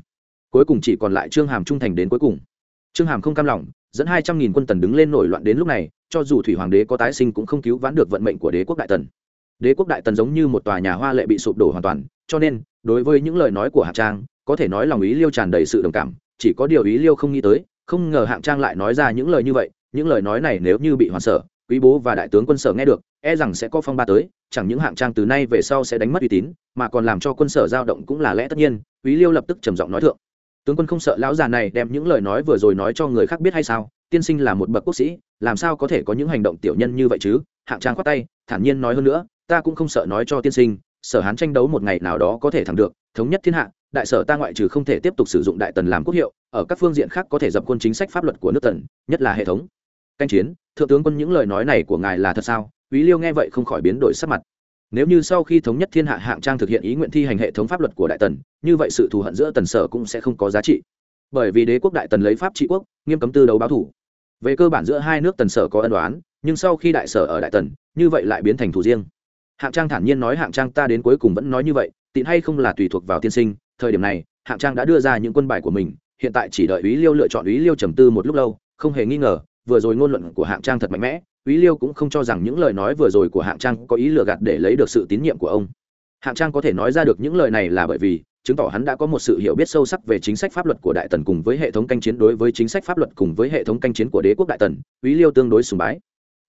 cuối cùng chỉ còn lại trương hàm trung thành đến cuối cùng. Trương hàm không cam lòng, dẫn hai trăm nghìn quân tần đứng lên nổi loạn đến lúc này, cho dù thủy hoàng đế có tái sinh cũng không cứu vãn được vận mệnh của đế quốc đại tần. Đế quốc đại tần giống như một tòa nhà hoa lệ bị sụp đổ hoàn toàn, cho nên, đối với những lời nói của hạ trang, có thể nói lòng ý liêu tràn đầy sự đồng cảm, chỉ có điều ý liêu không nghĩ tới không ngờ hạng trang lại nói ra những lời như vậy, những lời nói này nếu như bị hoàn sở, quý bố và đại tướng quân sở nghe được e rằng sẽ có phong ba tới, chẳng những hạng trang từ nay về sau sẽ đánh mất uy tín, mà còn làm cho quân sở dao động cũng là lẽ tất nhiên, quý liêu lập tức trầm giọng nói thượng. Tướng quân không sợ lão già này đem những lời nói vừa rồi nói cho người khác biết hay sao, tiên sinh là một bậc quốc sĩ, làm sao có thể có những hành động tiểu nhân như vậy chứ? Hạng trang khoát tay, thản nhiên nói hơn nữa, ta cũng không sợ nói cho tiên sinh, sở hán tranh đấu một ngày nào đó có thể thắng được, thống nhất thiên hạ đại sở ta ngoại trừ không thể tiếp tục sử dụng đại tần làm quốc hiệu ở các phương diện khác có thể dập quân chính sách pháp luật của nước tần nhất là hệ thống canh chiến thượng tướng quân những lời nói này của ngài là thật sao Úy Liêu nghe vậy không khỏi biến đổi sắc mặt. Nếu như sau khi thống nhất thiên hạ hạng trang thực hiện ý nguyện thi hành hệ thống pháp luật của đại tần, như vậy sự thù hận giữa tần sở cũng sẽ không có giá trị. Bởi vì đế quốc đại tần lấy pháp trị quốc, nghiêm cấm tư đấu báo thủ. Về cơ bản giữa hai nước tần sở có ân oán, nhưng sau khi đại sở ở đại tần như vậy lại biến thành thủ riêng hạng trang thản nhiên nói hạng trang ta đến cuối cùng vẫn nói như vậy tịn hay không là tùy thuộc vào tiên sinh thời điểm này, hạng trang đã đưa ra những quân bài của mình, hiện tại chỉ đợi ý liêu lựa chọn ý liêu trầm tư một lúc lâu, không hề nghi ngờ, vừa rồi ngôn luận của hạng trang thật mạnh mẽ ý liêu cũng không cho rằng những lời nói vừa rồi của hạng trang có ý lừa gạt để lấy được sự tín nhiệm của ông. Hạng trang có thể nói ra được những lời này là bởi vì, chứng tỏ hắn đã có một sự hiểu biết sâu sắc về chính sách pháp luật của đại tần cùng với hệ thống canh chiến đối với chính sách pháp luật cùng với hệ thống canh chiến của đế quốc đại tần ý liêu tương đối sùng bái.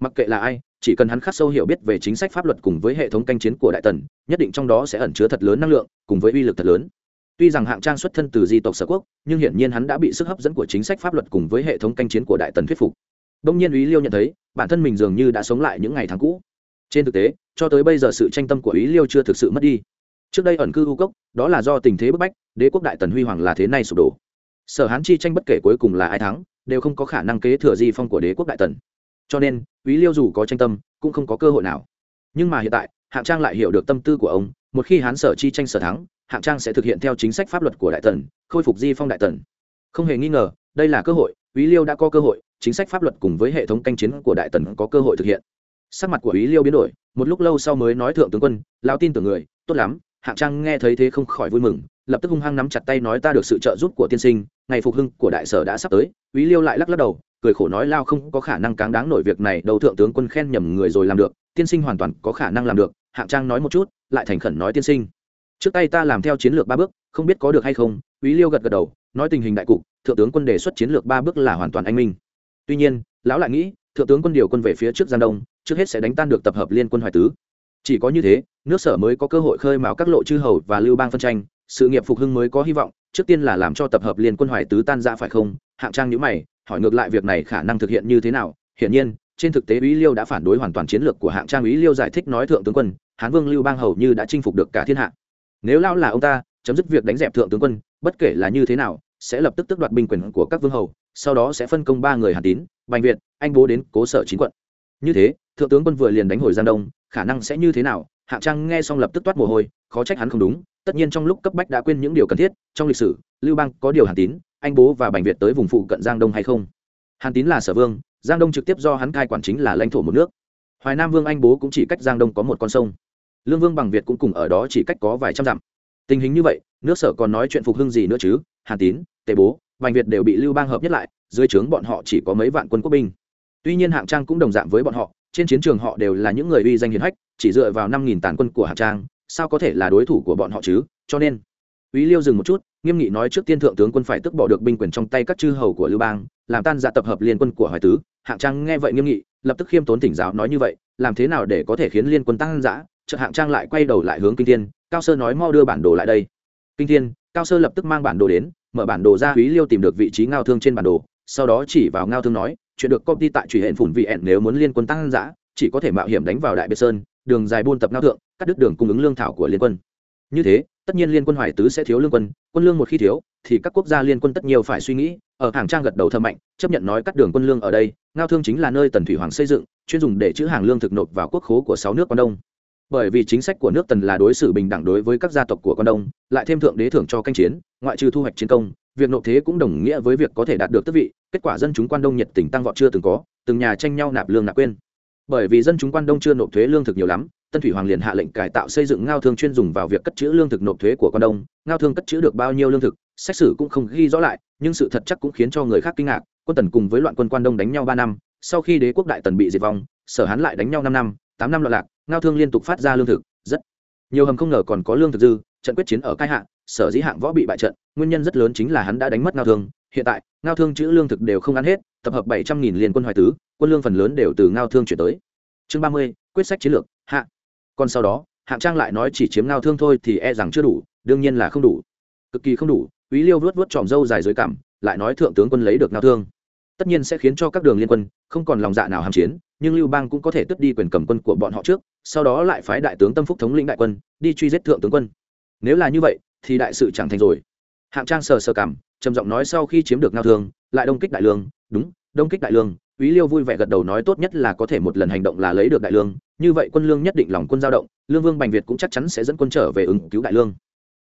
Mặc kệ là ai, chỉ cần hắn khắc sâu hiểu biết về chính sách pháp luật cùng với hệ thống canh chiến của đại tần, nhất định trong đó sẽ ẩn chứa thật lớn năng lượng, cùng với uy lực thật lớn tuy rằng hạng trang xuất thân từ di tộc sở quốc, nhưng hiển nhiên hắn đã bị sức hấp dẫn của chính sách pháp luật cùng với hệ thống canh chiến của đại tần thuyết phục. Đông nhiên ý liêu nhận thấy, bản thân mình dường như đã sống lại những ngày tháng cũ. Trên thực tế, cho tới bây giờ sự tranh tâm của ý liêu chưa thực sự mất đi. Trước đây ẩn cư u cốc, đó là do tình thế bức bách, đế quốc đại tần huy hoàng là thế này sụp đổ. Sở hán chi tranh bất kể cuối cùng là ai thắng, đều không có khả năng kế thừa di phong của đế quốc đại tần. Cho nên ý liêu dù có tranh tâm, cũng không có cơ hội nào. Nhưng mà hiện tại, hạng trang lại hiểu được tâm tư của ông, một khi hán sở chi tranh sở thắng hạng trang sẽ thực hiện theo chính sách pháp luật của đại tần, khôi phục di phong đại tần. Không hề nghi ngờ, đây là cơ hội ý liêu đã có cơ hội, chính sách pháp luật cùng với hệ thống canh chiến của đại tần có cơ hội thực hiện. Sắc mặt của ý liêu biến đổi, một lúc lâu sau mới nói thượng tướng quân lao tin tưởng người, tốt lắm. Hạng trang nghe thấy thế không khỏi vui mừng, lập tức hung hăng nắm chặt tay nói, ta được sự trợ giúp của tiên sinh, ngày phục hưng của đại sở đã sắp tới. Ý liêu lại lắc lắc đầu, cười khổ nói lao không có khả năng cáng đáng nổi việc này, đầu thượng tướng quân khen nhầm người rồi làm được, tiên sinh hoàn toàn có khả năng làm được. Hạng trang nói một chút, lại thành khẩn nói, tiên sinh trước tay ta làm theo chiến lược ba bước, không biết có được hay không ý liêu gật gật đầu, nói tình hình đại cục, thượng tướng quân đề xuất chiến lược ba bước là hoàn toàn anh minh. Tuy nhiên, lão lại nghĩ, thượng tướng quân điều quân về phía trước giang đông, trước hết sẽ đánh tan được tập hợp liên quân hoài tứ. Chỉ có như thế, nước sở mới có cơ hội khơi mào các lộ chư hầu và lưu bang phân tranh, sự nghiệp phục hưng mới có hy vọng, trước tiên là làm cho tập hợp liên quân hoài tứ tan ra phải không? Hạng trang nhữ mày, hỏi ngược lại việc này khả năng thực hiện như thế nào? Hiển nhiên, trên thực tế ý liêu đã phản đối hoàn toàn chiến lược của hạng trang. Ý liêu giải thích nói thượng tướng quân, hán vương, lưu bang hầu như đã chinh phục được cả thiên hạ nếu lão là ông ta, chấm dứt việc đánh dẹp thượng tướng quân, bất kể là như thế nào, sẽ lập tức tước đoạt binh quyền của các vương hầu, sau đó sẽ phân công ba người hàn tín, bành việt, anh bố đến cố sở chín quận. Như thế, thượng tướng quân vừa liền đánh hồi giang đông, khả năng sẽ như thế nào? Hạ trang nghe xong lập tức toát mồ hôi, khó trách hắn không đúng, tất nhiên trong lúc cấp bách đã quên những điều cần thiết, trong lịch sử, lưu bang có điều hàn tín, anh bố và bành việt tới vùng phụ cận giang đông hay không? Hàn tín là sở vương, giang đông trực tiếp do hắn cai quản chính là lãnh thổ một nước. Hoài nam vương anh bố cũng chỉ cách giang đông có một con sông lương vương bằng việt cũng cùng ở đó chỉ cách có vài trăm dặm tình hình như vậy nước sở còn nói chuyện phục hưng gì nữa chứ hàn tín tề bố bành việt đều bị lưu bang hợp nhất lại dưới trướng bọn họ chỉ có mấy vạn quân quốc binh tuy nhiên hạng trang cũng đồng dạng với bọn họ trên chiến trường họ đều là những người uy danh hiền hách chỉ dựa vào năm nghìn tàn quân của hạng trang sao có thể là đối thủ của bọn họ chứ cho nên Úy Liêu dừng một chút, nghiêm nghị nói trước tiên thượng tướng quân phải tức bỏ được binh quyền trong tay các chư hầu của Lưu Bang, làm tan dạ tập hợp liên quân của Hoài Tứ. Hạng Trang nghe vậy nghiêm nghị, lập tức khiêm tốn thỉnh giáo nói như vậy, làm thế nào để có thể khiến liên quân tăng dã? Chợt Hạng Trang lại quay đầu lại hướng Kinh Thiên, Cao Sơ nói mau đưa bản đồ lại đây. Kinh Thiên, Cao Sơ lập tức mang bản đồ đến, mở bản đồ ra, quý Liêu tìm được vị trí ngao thương trên bản đồ, sau đó chỉ vào ngao thương nói, chuyện được công ty tại truy hẹn phủn vị ẹn nếu muốn liên quân tăng dã, chỉ có thể mạo hiểm đánh vào Đại Biệt Sơn, đường dài buôn tập ngao thượng, cắt đứt đường cung ứng lương thảo của liên quân. Như thế, tất nhiên liên quân hoài tứ sẽ thiếu lương quân quân lương một khi thiếu thì các quốc gia liên quân tất nhiều phải suy nghĩ ở hàng trang gật đầu thơ mạnh chấp nhận nói cắt đường quân lương ở đây ngao thương chính là nơi tần thủy hoàng xây dựng chuyên dùng để chữ hàng lương thực nộp vào quốc khố của sáu nước quan đông bởi vì chính sách của nước tần là đối xử bình đẳng đối với các gia tộc của quan đông, lại thêm thượng đế thưởng cho canh chiến, ngoại trừ thu hoạch chiến công, việc nộp thế cũng đồng nghĩa với việc có thể đạt được tước vị, kết quả dân chúng quan đông nhiệt tình tăng vọt chưa từng có, từng nhà tranh nhau nạp lương nạp quên. Bởi vì dân chúng quan đông chưa nộp thuế lương thực nhiều lắm, tân thủy hoàng liền hạ lệnh cải tạo xây dựng ngao thương chuyên dùng vào việc cất trữ lương thực nộp thuế của quan đông, ngao thương cất trữ được bao nhiêu lương thực, xét xử cũng không ghi rõ lại, nhưng sự thật chắc cũng khiến cho người khác kinh ngạc, quân tần cùng với loạn quân quan đông đánh nhau ba năm, sau khi đế quốc đại tần bị diệt vong, sở hán lại đánh nhau năm năm, tám năm loạn lạc ngao thương liên tục phát ra lương thực rất nhiều hầm không ngờ còn có lương thực dư trận quyết chiến ở cai hạng sở dĩ hạng võ bị bại trận nguyên nhân rất lớn chính là hắn đã đánh mất ngao thương. Hiện tại ngao thương chữ lương thực đều không ăn hết tập hợp bảy trăm nghìn liên quân hoài tứ quân lương phần lớn đều từ ngao thương chuyển tới. Chương ba mươi quyết sách chiến lược hạ. Còn sau đó hạng trang lại nói chỉ chiếm ngao thương thôi thì e rằng chưa đủ đương nhiên là không đủ. Cực kỳ không đủ Úy Liêu vớt vớt tròm râu dài dưới cảm, lại nói thượng tướng quân lấy được ngao thương, tất nhiên sẽ khiến cho các đường liên quân không còn lòng dạ nào hàm chiến, nhưng Lưu Bang cũng có thể tước đi quyền cầm quân của bọn họ trước, sau đó lại phái đại tướng Tâm Phúc thống lĩnh đại quân, đi truy giết thượng tướng quân. Nếu là như vậy, thì đại sự chẳng thành rồi. Hạng Trang sờ sờ cảm, trầm giọng nói sau khi chiếm được ngao thương, lại đông kích đại lương, đúng, đông kích đại lương, Úy Liêu vui vẻ gật đầu nói tốt nhất là có thể một lần hành động là lấy được đại lương, như vậy quân lương nhất định lòng quân dao động, Lương Vương Bành Việt cũng chắc chắn sẽ dẫn quân trở về ứng cứu đại lương.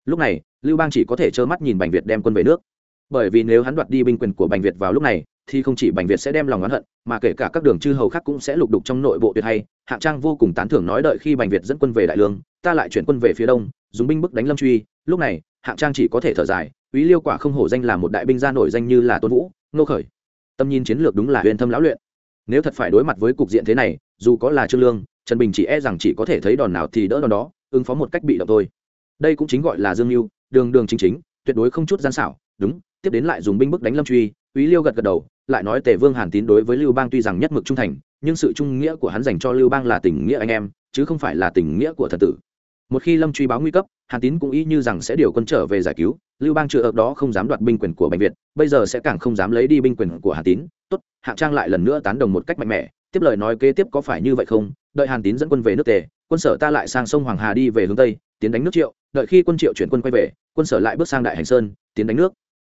Lúc này, Lưu Bang chỉ có thể trơ mắt nhìn Bành Việt đem quân về nước. Bởi vì nếu hắn đoạt đi binh quyền của Bành Việt vào lúc này, thì không chỉ bành việt sẽ đem lòng oán hận mà kể cả các đường chư hầu khác cũng sẽ lục đục trong nội bộ tuyệt hay. Hạng trang vô cùng tán thưởng nói đợi khi bành việt dẫn quân về đại lương ta lại chuyển quân về phía đông dùng binh bức đánh lâm truy. Lúc này hạng trang chỉ có thể thở dài ý liêu quả không hổ danh là một đại binh gia nổi danh như là tôn vũ nô khởi. Tâm nhìn chiến lược đúng là huyền thâm lão luyện. Nếu thật phải đối mặt với cục diện thế này dù có là trương lương trần bình chỉ e rằng chỉ có thể thấy đòn nào thì đỡ đòn đó ứng phó một cách bị động thôi. Đây cũng chính gọi là dương mưu đường đường chính chính tuyệt đối không chút gian xảo. Đúng tiếp đến lại dùng binh bức đánh lâm truy. Úy Liêu gật gật đầu, lại nói Tề Vương Hàn Tín đối với Lưu Bang tuy rằng nhất mực trung thành, nhưng sự trung nghĩa của hắn dành cho Lưu Bang là tình nghĩa anh em, chứ không phải là tình nghĩa của thần tử. Một khi Lâm truy báo nguy cấp, Hàn Tín cũng ý như rằng sẽ điều quân trở về giải cứu, Lưu Bang chưa ở đó không dám đoạt binh quyền của Bành Việt, bây giờ sẽ càng không dám lấy đi binh quyền của Hàn Tín. Tốt, Hạng Trang lại lần nữa tán đồng một cách mạnh mẽ, tiếp lời nói kế tiếp có phải như vậy không? Đợi Hàn Tín dẫn quân về nước Tề, quân sở ta lại sang sông Hoàng Hà đi về hướng tây, tiến đánh nước Triệu, đợi khi quân Triệu chuyển quân quay về, quân sở lại bước sang Đại Hành Sơn, tiến đánh nước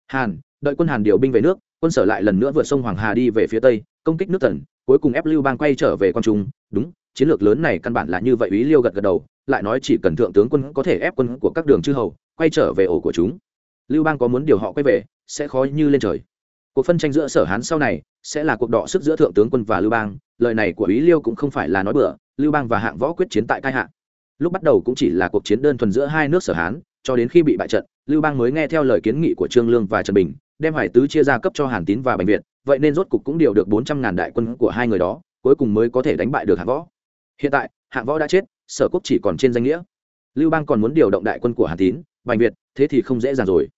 Hàn, đợi quân Hàn điều binh về nước, quân sở lại lần nữa vượt sông hoàng hà đi về phía tây, công kích nước tần cuối cùng ép lưu bang quay trở về quan trung. Đúng, chiến lược lớn này căn bản là như vậy, ý liêu gật gật đầu, lại nói chỉ cần thượng tướng quân có thể ép quân của các đường chư hầu, quay trở về ổ của chúng. Lưu bang có muốn điều họ quay về, sẽ khó như lên trời. Cuộc phân tranh giữa sở hán sau này sẽ là cuộc đọ sức giữa thượng tướng quân và lưu bang, lời này của ý liêu cũng không phải là nói bừa, lưu bang và hạng võ quyết chiến tại cai hạng lúc bắt đầu cũng chỉ là cuộc chiến đơn thuần giữa hai nước sở hán, cho đến khi bị bại trận, lưu bang mới nghe theo lời kiến nghị của trương lương và trần bình đem hải tứ chia ra cấp cho hàn tín và Bành Việt, vậy nên rốt cục cũng điều được bốn trăm ngàn đại quân của hai người đó cuối cùng mới có thể đánh bại được hạng võ. Hiện tại hạng võ đã chết sở quốc chỉ còn trên danh nghĩa. Lưu bang còn muốn điều động đại quân của hàn tín bành việt thế thì không dễ dàng rồi.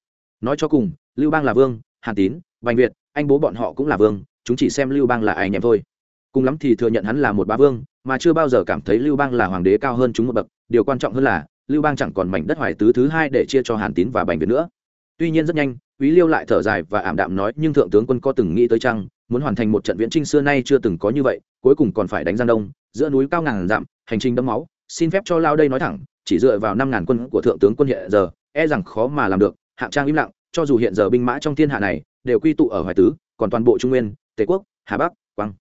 Nói cho cùng lưu bang là vương hàn tín bành việt anh bố bọn họ cũng là vương chúng chỉ xem lưu bang là ai nhẹm thôi. Cùng lắm thì thừa nhận hắn là một bá vương mà chưa bao giờ cảm thấy lưu bang là hoàng đế cao hơn chúng một bậc. Điều quan trọng hơn là lưu bang chẳng còn mảnh đất hoài tứ thứ hai để chia cho hàn tín và bành việt nữa. Tuy nhiên rất nhanh Úy Liêu lại thở dài và ảm đạm nói, nhưng thượng tướng quân có từng nghĩ tới chăng, muốn hoàn thành một trận viễn chinh xưa nay chưa từng có như vậy, cuối cùng còn phải đánh Giang Đông, giữa núi cao ngàn dặm, hành trình đẫm máu, xin phép cho lao đây nói thẳng, chỉ dựa vào năm ngàn quân của thượng tướng quân hiện giờ, e rằng khó mà làm được. Hạng Trang im lặng, cho dù hiện giờ binh mã trong thiên hạ này đều quy tụ ở Hoài Tứ, còn toàn bộ Trung Nguyên, Tề Quốc, Hà Bắc, Quang,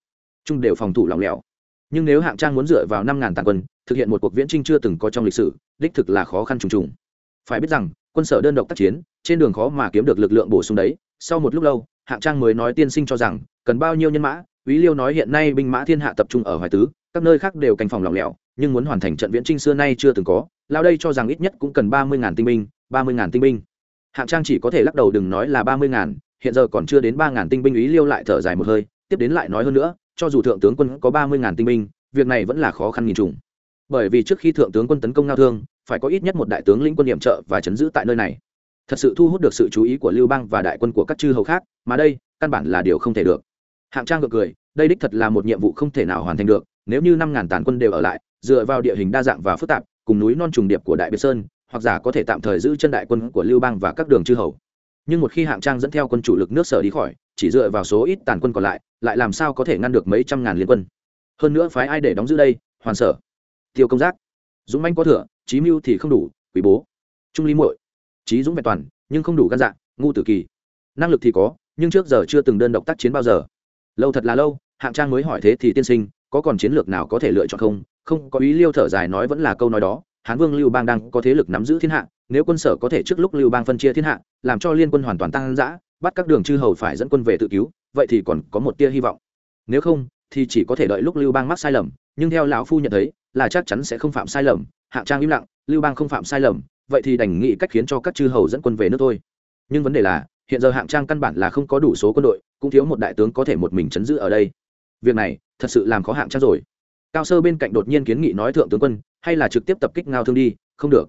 Trung đều phòng thủ lỏng lẻo. Nhưng nếu Hạng Trang muốn dựa vào năm ngàn tàn quân, thực hiện một cuộc viễn chinh chưa từng có trong lịch sử, đích thực là khó khăn trùng trùng. Phải biết rằng, quân sở đơn độc tác chiến, trên đường khó mà kiếm được lực lượng bổ sung đấy sau một lúc lâu hạng trang mới nói tiên sinh cho rằng cần bao nhiêu nhân mã Úy Liêu nói hiện nay binh mã thiên hạ tập trung ở Hoài Tứ, các nơi khác đều canh phòng lỏng lẻo, nhưng muốn hoàn thành trận viễn trinh xưa nay chưa từng có, lao đây cho rằng ít nhất cũng cần ba mươi ngàn tinh binh, ba mươi ngàn tinh binh. Hạng Trang chỉ có thể lắc đầu đừng nói là ba mươi ngàn, hiện giờ còn chưa đến ba ngàn tinh binh Úy Liêu lại thở dài một hơi, tiếp đến lại nói hơn nữa, cho dù thượng tướng quân có ba mươi ngàn tinh binh, việc này vẫn là khó khăn nghìn trùng. Bởi vì trước khi thượng tướng quân tấn công Ngao Thương, phải có ít nhất một đại tướng lĩnh quân điểm trợ và chấn giữ tại nơi này. Thật sự thu hút được sự chú ý của lưu bang và đại quân của các chư hầu khác, mà đây, căn bản là điều không thể được. Hạng trang ngược cười, đây đích thật là một nhiệm vụ không thể nào hoàn thành được, nếu như năm ngàn tàn quân đều ở lại, dựa vào địa hình đa dạng và phức tạp, cùng núi non trùng điệp của đại biệt sơn, hoặc giả có thể tạm thời giữ chân đại quân của lưu bang và các đường chư hầu. Nhưng một khi hạng trang dẫn theo quân chủ lực nước sở đi khỏi, chỉ dựa vào số ít tàn quân còn lại lại làm sao có thể ngăn được mấy trăm ngàn liên quân? Hơn nữa phái ai để đóng giữ đây? Hoàn sở. Tiêu công giác. Dũng manh có thừa trí mưu thì không đủ, quý bố, trung lý muội. Trí dũng vẹn toàn, nhưng không đủ gan dạ ngu tử kỳ. Năng lực thì có, nhưng trước giờ chưa từng đơn độc tác chiến bao giờ. Lâu thật là lâu, hạng trang mới hỏi thế thì tiên sinh, có còn chiến lược nào có thể lựa chọn không? Không, có ý liêu thở dài nói vẫn là câu nói đó. Hán vương lưu bang đang có thế lực nắm giữ thiên hạ, nếu quân sở có thể trước lúc lưu bang phân chia thiên hạ, làm cho liên quân hoàn toàn tăng giã bắt các đường chư hầu phải dẫn quân về tự cứu, vậy thì còn có một tia hy vọng. Nếu không, thì chỉ có thể đợi lúc lưu bang mắc sai lầm, nhưng theo lão phu nhận thấy là chắc chắn sẽ không phạm sai lầm, hạng trang im lặng, lưu bang không phạm sai lầm, vậy thì đành nghĩ cách khiến cho các chư hầu dẫn quân về nước thôi. Nhưng vấn đề là, hiện giờ hạng trang căn bản là không có đủ số quân đội, cũng thiếu một đại tướng có thể một mình chấn giữ ở đây. Việc này, thật sự làm khó hạng trang rồi. Cao sơ bên cạnh đột nhiên kiến nghị nói thượng tướng quân, hay là trực tiếp tập kích ngao thương đi, không được.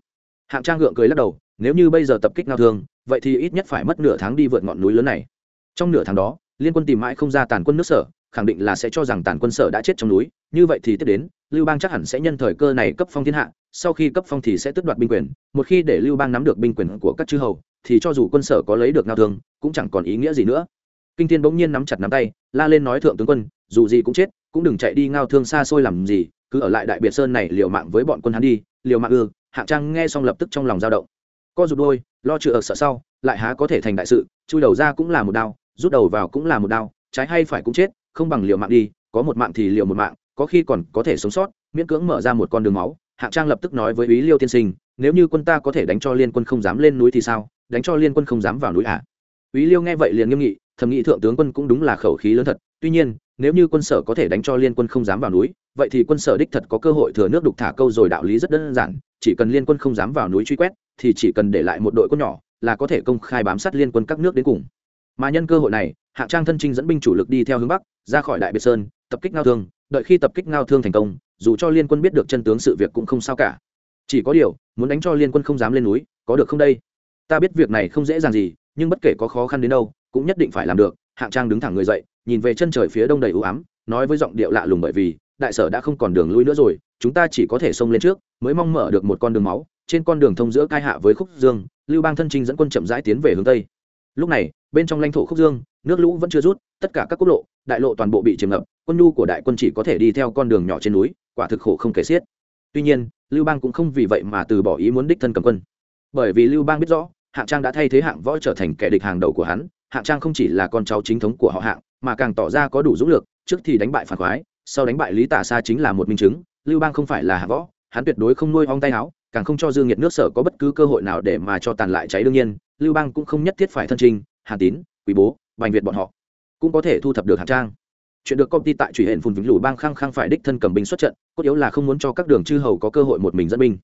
Hạng trang gượng cười lắc đầu, nếu như bây giờ tập kích ngao thương, vậy thì ít nhất phải mất nửa tháng đi vượt ngọn núi lớn này. Trong nửa tháng đó, liên quân tìm mãi không ra tàn quân nước sở khẳng định là sẽ cho rằng tàn quân sở đã chết trong núi, như vậy thì tiếp đến, lưu bang chắc hẳn sẽ nhân thời cơ này cấp phong thiên hạ, sau khi cấp phong thì sẽ tước đoạt binh quyền, một khi để lưu bang nắm được binh quyền của các chư hầu, thì cho dù quân sở có lấy được ngao thương, cũng chẳng còn ý nghĩa gì nữa. Kinh thiên bỗng nhiên nắm chặt nắm tay, la lên nói thượng tướng quân, dù gì cũng chết, cũng đừng chạy đi ngao thương xa xôi làm gì, cứ ở lại đại biệt sơn này liều mạng với bọn quân hắn đi, liều mạng ư, hạng trang nghe xong lập tức trong lòng dao động. Co rụt đôi, lo chữa ở sợ sau, lại há có thể thành đại sự, chui đầu ra cũng là một đao, rút đầu vào cũng là một đao, trái hay phải cũng chết không bằng liều mạng đi, có một mạng thì liều một mạng, có khi còn có thể sống sót, miễn cưỡng mở ra một con đường máu. Hạng trang lập tức nói với ý liêu tiên sinh, nếu như quân ta có thể đánh cho liên quân không dám lên núi thì sao? Đánh cho liên quân không dám vào núi à? ý liêu nghe vậy liền nghiêm nghị, thầm nghĩ thượng tướng quân cũng đúng là khẩu khí lớn thật, tuy nhiên, nếu như quân sở có thể đánh cho liên quân không dám vào núi, vậy thì quân sở đích thật có cơ hội thừa nước đục thả câu rồi đạo lý rất đơn giản, chỉ cần liên quân không dám vào núi truy quét, thì chỉ cần để lại một đội quân nhỏ là có thể công khai bám sát liên quân các nước đến cùng mà nhân cơ hội này, hạng trang thân trinh dẫn binh chủ lực đi theo hướng bắc, ra khỏi đại biệt sơn, tập kích ngao thương. Đợi khi tập kích ngao thương thành công, dù cho liên quân biết được chân tướng sự việc cũng không sao cả. Chỉ có điều, muốn đánh cho liên quân không dám lên núi, có được không đây? Ta biết việc này không dễ dàng gì, nhưng bất kể có khó khăn đến đâu, cũng nhất định phải làm được. Hạng trang đứng thẳng người dậy, nhìn về chân trời phía đông đầy ưu ám, nói với giọng điệu lạ lùng bởi vì, đại sở đã không còn đường lui nữa rồi, chúng ta chỉ có thể xông lên trước, mới mong mở được một con đường máu, trên con đường thông giữa cai hạ với khúc dương, lưu bang thân trinh dẫn quân chậm rãi tiến về hướng tây. Lúc này bên trong lãnh thổ khúc dương, nước lũ vẫn chưa rút, tất cả các quốc lộ, đại lộ toàn bộ bị chìm ngập, quân nhu của đại quân chỉ có thể đi theo con đường nhỏ trên núi, quả thực khổ không kể xiết. Tuy nhiên, lưu bang cũng không vì vậy mà từ bỏ ý muốn đích thân cầm quân. Bởi vì lưu bang biết rõ, hạng trang đã thay thế hạng võ trở thành kẻ địch hàng đầu của hắn, hạng trang không chỉ là con cháu chính thống của họ hạng, mà càng tỏ ra có đủ dũng lực, trước thì đánh bại phản khoái, sau đánh bại lý tả xa chính là một minh chứng, lưu bang không phải là hạng võ, hắn tuyệt đối không nuôi ong tay áo, càng không cho dương nhiệt nước sở có bất cứ cơ hội nào để mà cho tàn lại cháy đương nhiên, lưu bang cũng không nhất thiết phải thân trình hà tín, quý bố, bành việt bọn họ cũng có thể thu thập được hạng trang. Chuyện được công ty tại truy hển phùn vĩnh lũ bang khăng khăng phải đích thân cầm binh xuất trận, cốt yếu là không muốn cho các đường chư hầu có cơ hội một mình dẫn binh.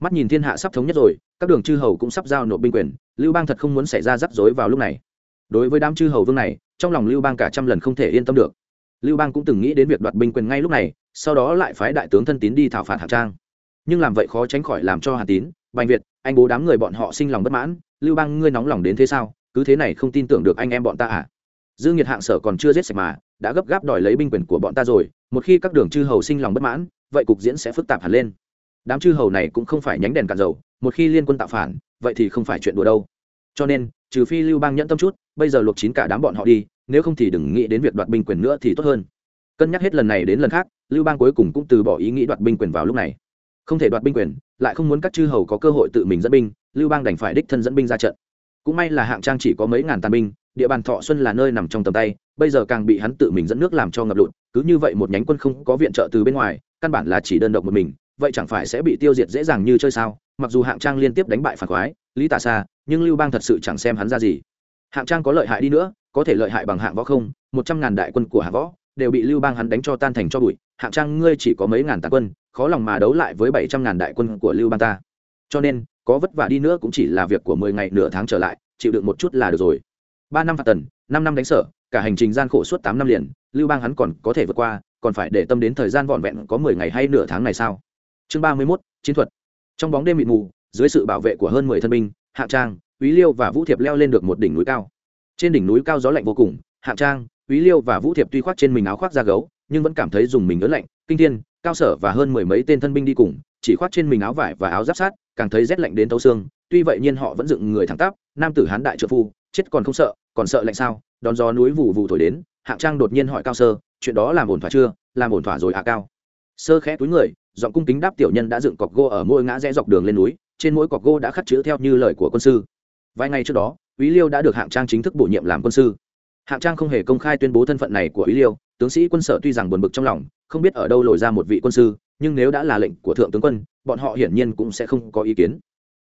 Mắt nhìn thiên hạ sắp thống nhất rồi, các đường chư hầu cũng sắp giao nộp binh quyền, lưu bang thật không muốn xảy ra rắc rối vào lúc này. Đối với đám chư hầu vương này, trong lòng lưu bang cả trăm lần không thể yên tâm được. Lưu bang cũng từng nghĩ đến việc đoạt binh quyền ngay lúc này, sau đó lại phái đại tướng thân tín đi thảo phạt hạng trang. Nhưng làm vậy khó tránh khỏi làm cho hà tín, bành việt, anh bố đám người bọn họ sinh lòng bất mãn, lưu bang ngươi nóng lòng đến thế sao? Cứ thế này không tin tưởng được anh em bọn ta à? Dương nghiệt hạng sở còn chưa giết sạch mà, đã gấp gáp đòi lấy binh quyền của bọn ta rồi, một khi các đường chư hầu sinh lòng bất mãn, vậy cục diễn sẽ phức tạp hẳn lên. Đám chư hầu này cũng không phải nhánh đèn cạn dầu, một khi liên quân tạo phản, vậy thì không phải chuyện đùa đâu. Cho nên, trừ phi lưu bang nhẫn tâm chút, bây giờ luộc chín cả đám bọn họ đi, nếu không thì đừng nghĩ đến việc đoạt binh quyền nữa thì tốt hơn. Cân nhắc hết lần này đến lần khác, lưu bang cuối cùng cũng từ bỏ ý nghĩ đoạt binh quyền vào lúc này. Không thể đoạt binh quyền, lại không muốn các chư hầu có cơ hội tự mình dẫn binh, lưu bang đành phải đích thân dẫn binh ra trận cũng may là hạng trang chỉ có mấy ngàn tàn binh, địa bàn thọ xuân là nơi nằm trong tầm tay, bây giờ càng bị hắn tự mình dẫn nước làm cho ngập lụt, cứ như vậy một nhánh quân không có viện trợ từ bên ngoài, căn bản là chỉ đơn độc một mình, vậy chẳng phải sẽ bị tiêu diệt dễ dàng như chơi sao? Mặc dù hạng trang liên tiếp đánh bại phản khoái, lý tả xa nhưng lưu bang thật sự chẳng xem hắn ra gì. Hạng trang có lợi hại đi nữa, có thể lợi hại bằng hạng võ không, một trăm ngàn đại quân của hạng võ đều bị lưu bang hắn đánh cho tan thành cho bụi. Hạng trang ngươi chỉ có mấy ngàn tàn quân, khó lòng mà đấu lại với bảy trăm ngàn đại quân của lưu bang ta cho nên, có vất vả đi nữa cũng chỉ là việc của mười ngày nửa tháng trở lại, chịu đựng một chút là được rồi. Ba năm phạt tần, năm năm đánh sở, cả hành trình gian khổ suốt tám năm liền, lưu bang hắn còn có thể vượt qua, còn phải để tâm đến thời gian vọn vẹn có mười ngày hay nửa tháng này sao? Chương ba mươi mốt, chiến thuật. Trong bóng đêm mịt mù, dưới sự bảo vệ của hơn mười thân binh, hạng trang, úy liêu và vũ thiệp leo lên được một đỉnh núi cao. Trên đỉnh núi cao gió lạnh vô cùng, hạng trang, úy liêu và vũ thiệp tuy khoác trên mình áo khoác da gấu, nhưng vẫn cảm thấy dùng mình ớn lạnh, kinh thiên, cao sở và hơn mười mấy tên thân binh đi cùng chỉ khoác trên mình áo vải và áo giáp sát càng thấy rét lạnh đến thấu xương. Tuy vậy nhiên họ vẫn dựng người thẳng tắp nam tử hán đại trợ phu chết còn không sợ còn sợ lạnh sao? Đón gió núi vụ vụ thổi đến hạng trang đột nhiên hỏi cao sơ chuyện đó làm ổn thỏa chưa? Làm ổn thỏa rồi à cao. Sơ khẽ túi người giọng cung kính đáp tiểu nhân đã dựng cọc gỗ ở mỗi ngã rẽ dọc đường lên núi trên mỗi cọc gỗ đã khắc chữ theo như lời của quân sư. Vài ngày trước đó Úy Liêu đã được Hạng Trang chính thức bổ nhiệm làm quân sư. Hạng Trang không hề công khai tuyên bố thân phận này của Úy Liêu, tướng sĩ quân sở tuy rằng buồn bực trong lòng, không biết ở đâu lồi ra một vị quân sư, nhưng nếu đã là lệnh của thượng tướng quân, bọn họ hiển nhiên cũng sẽ không có ý kiến.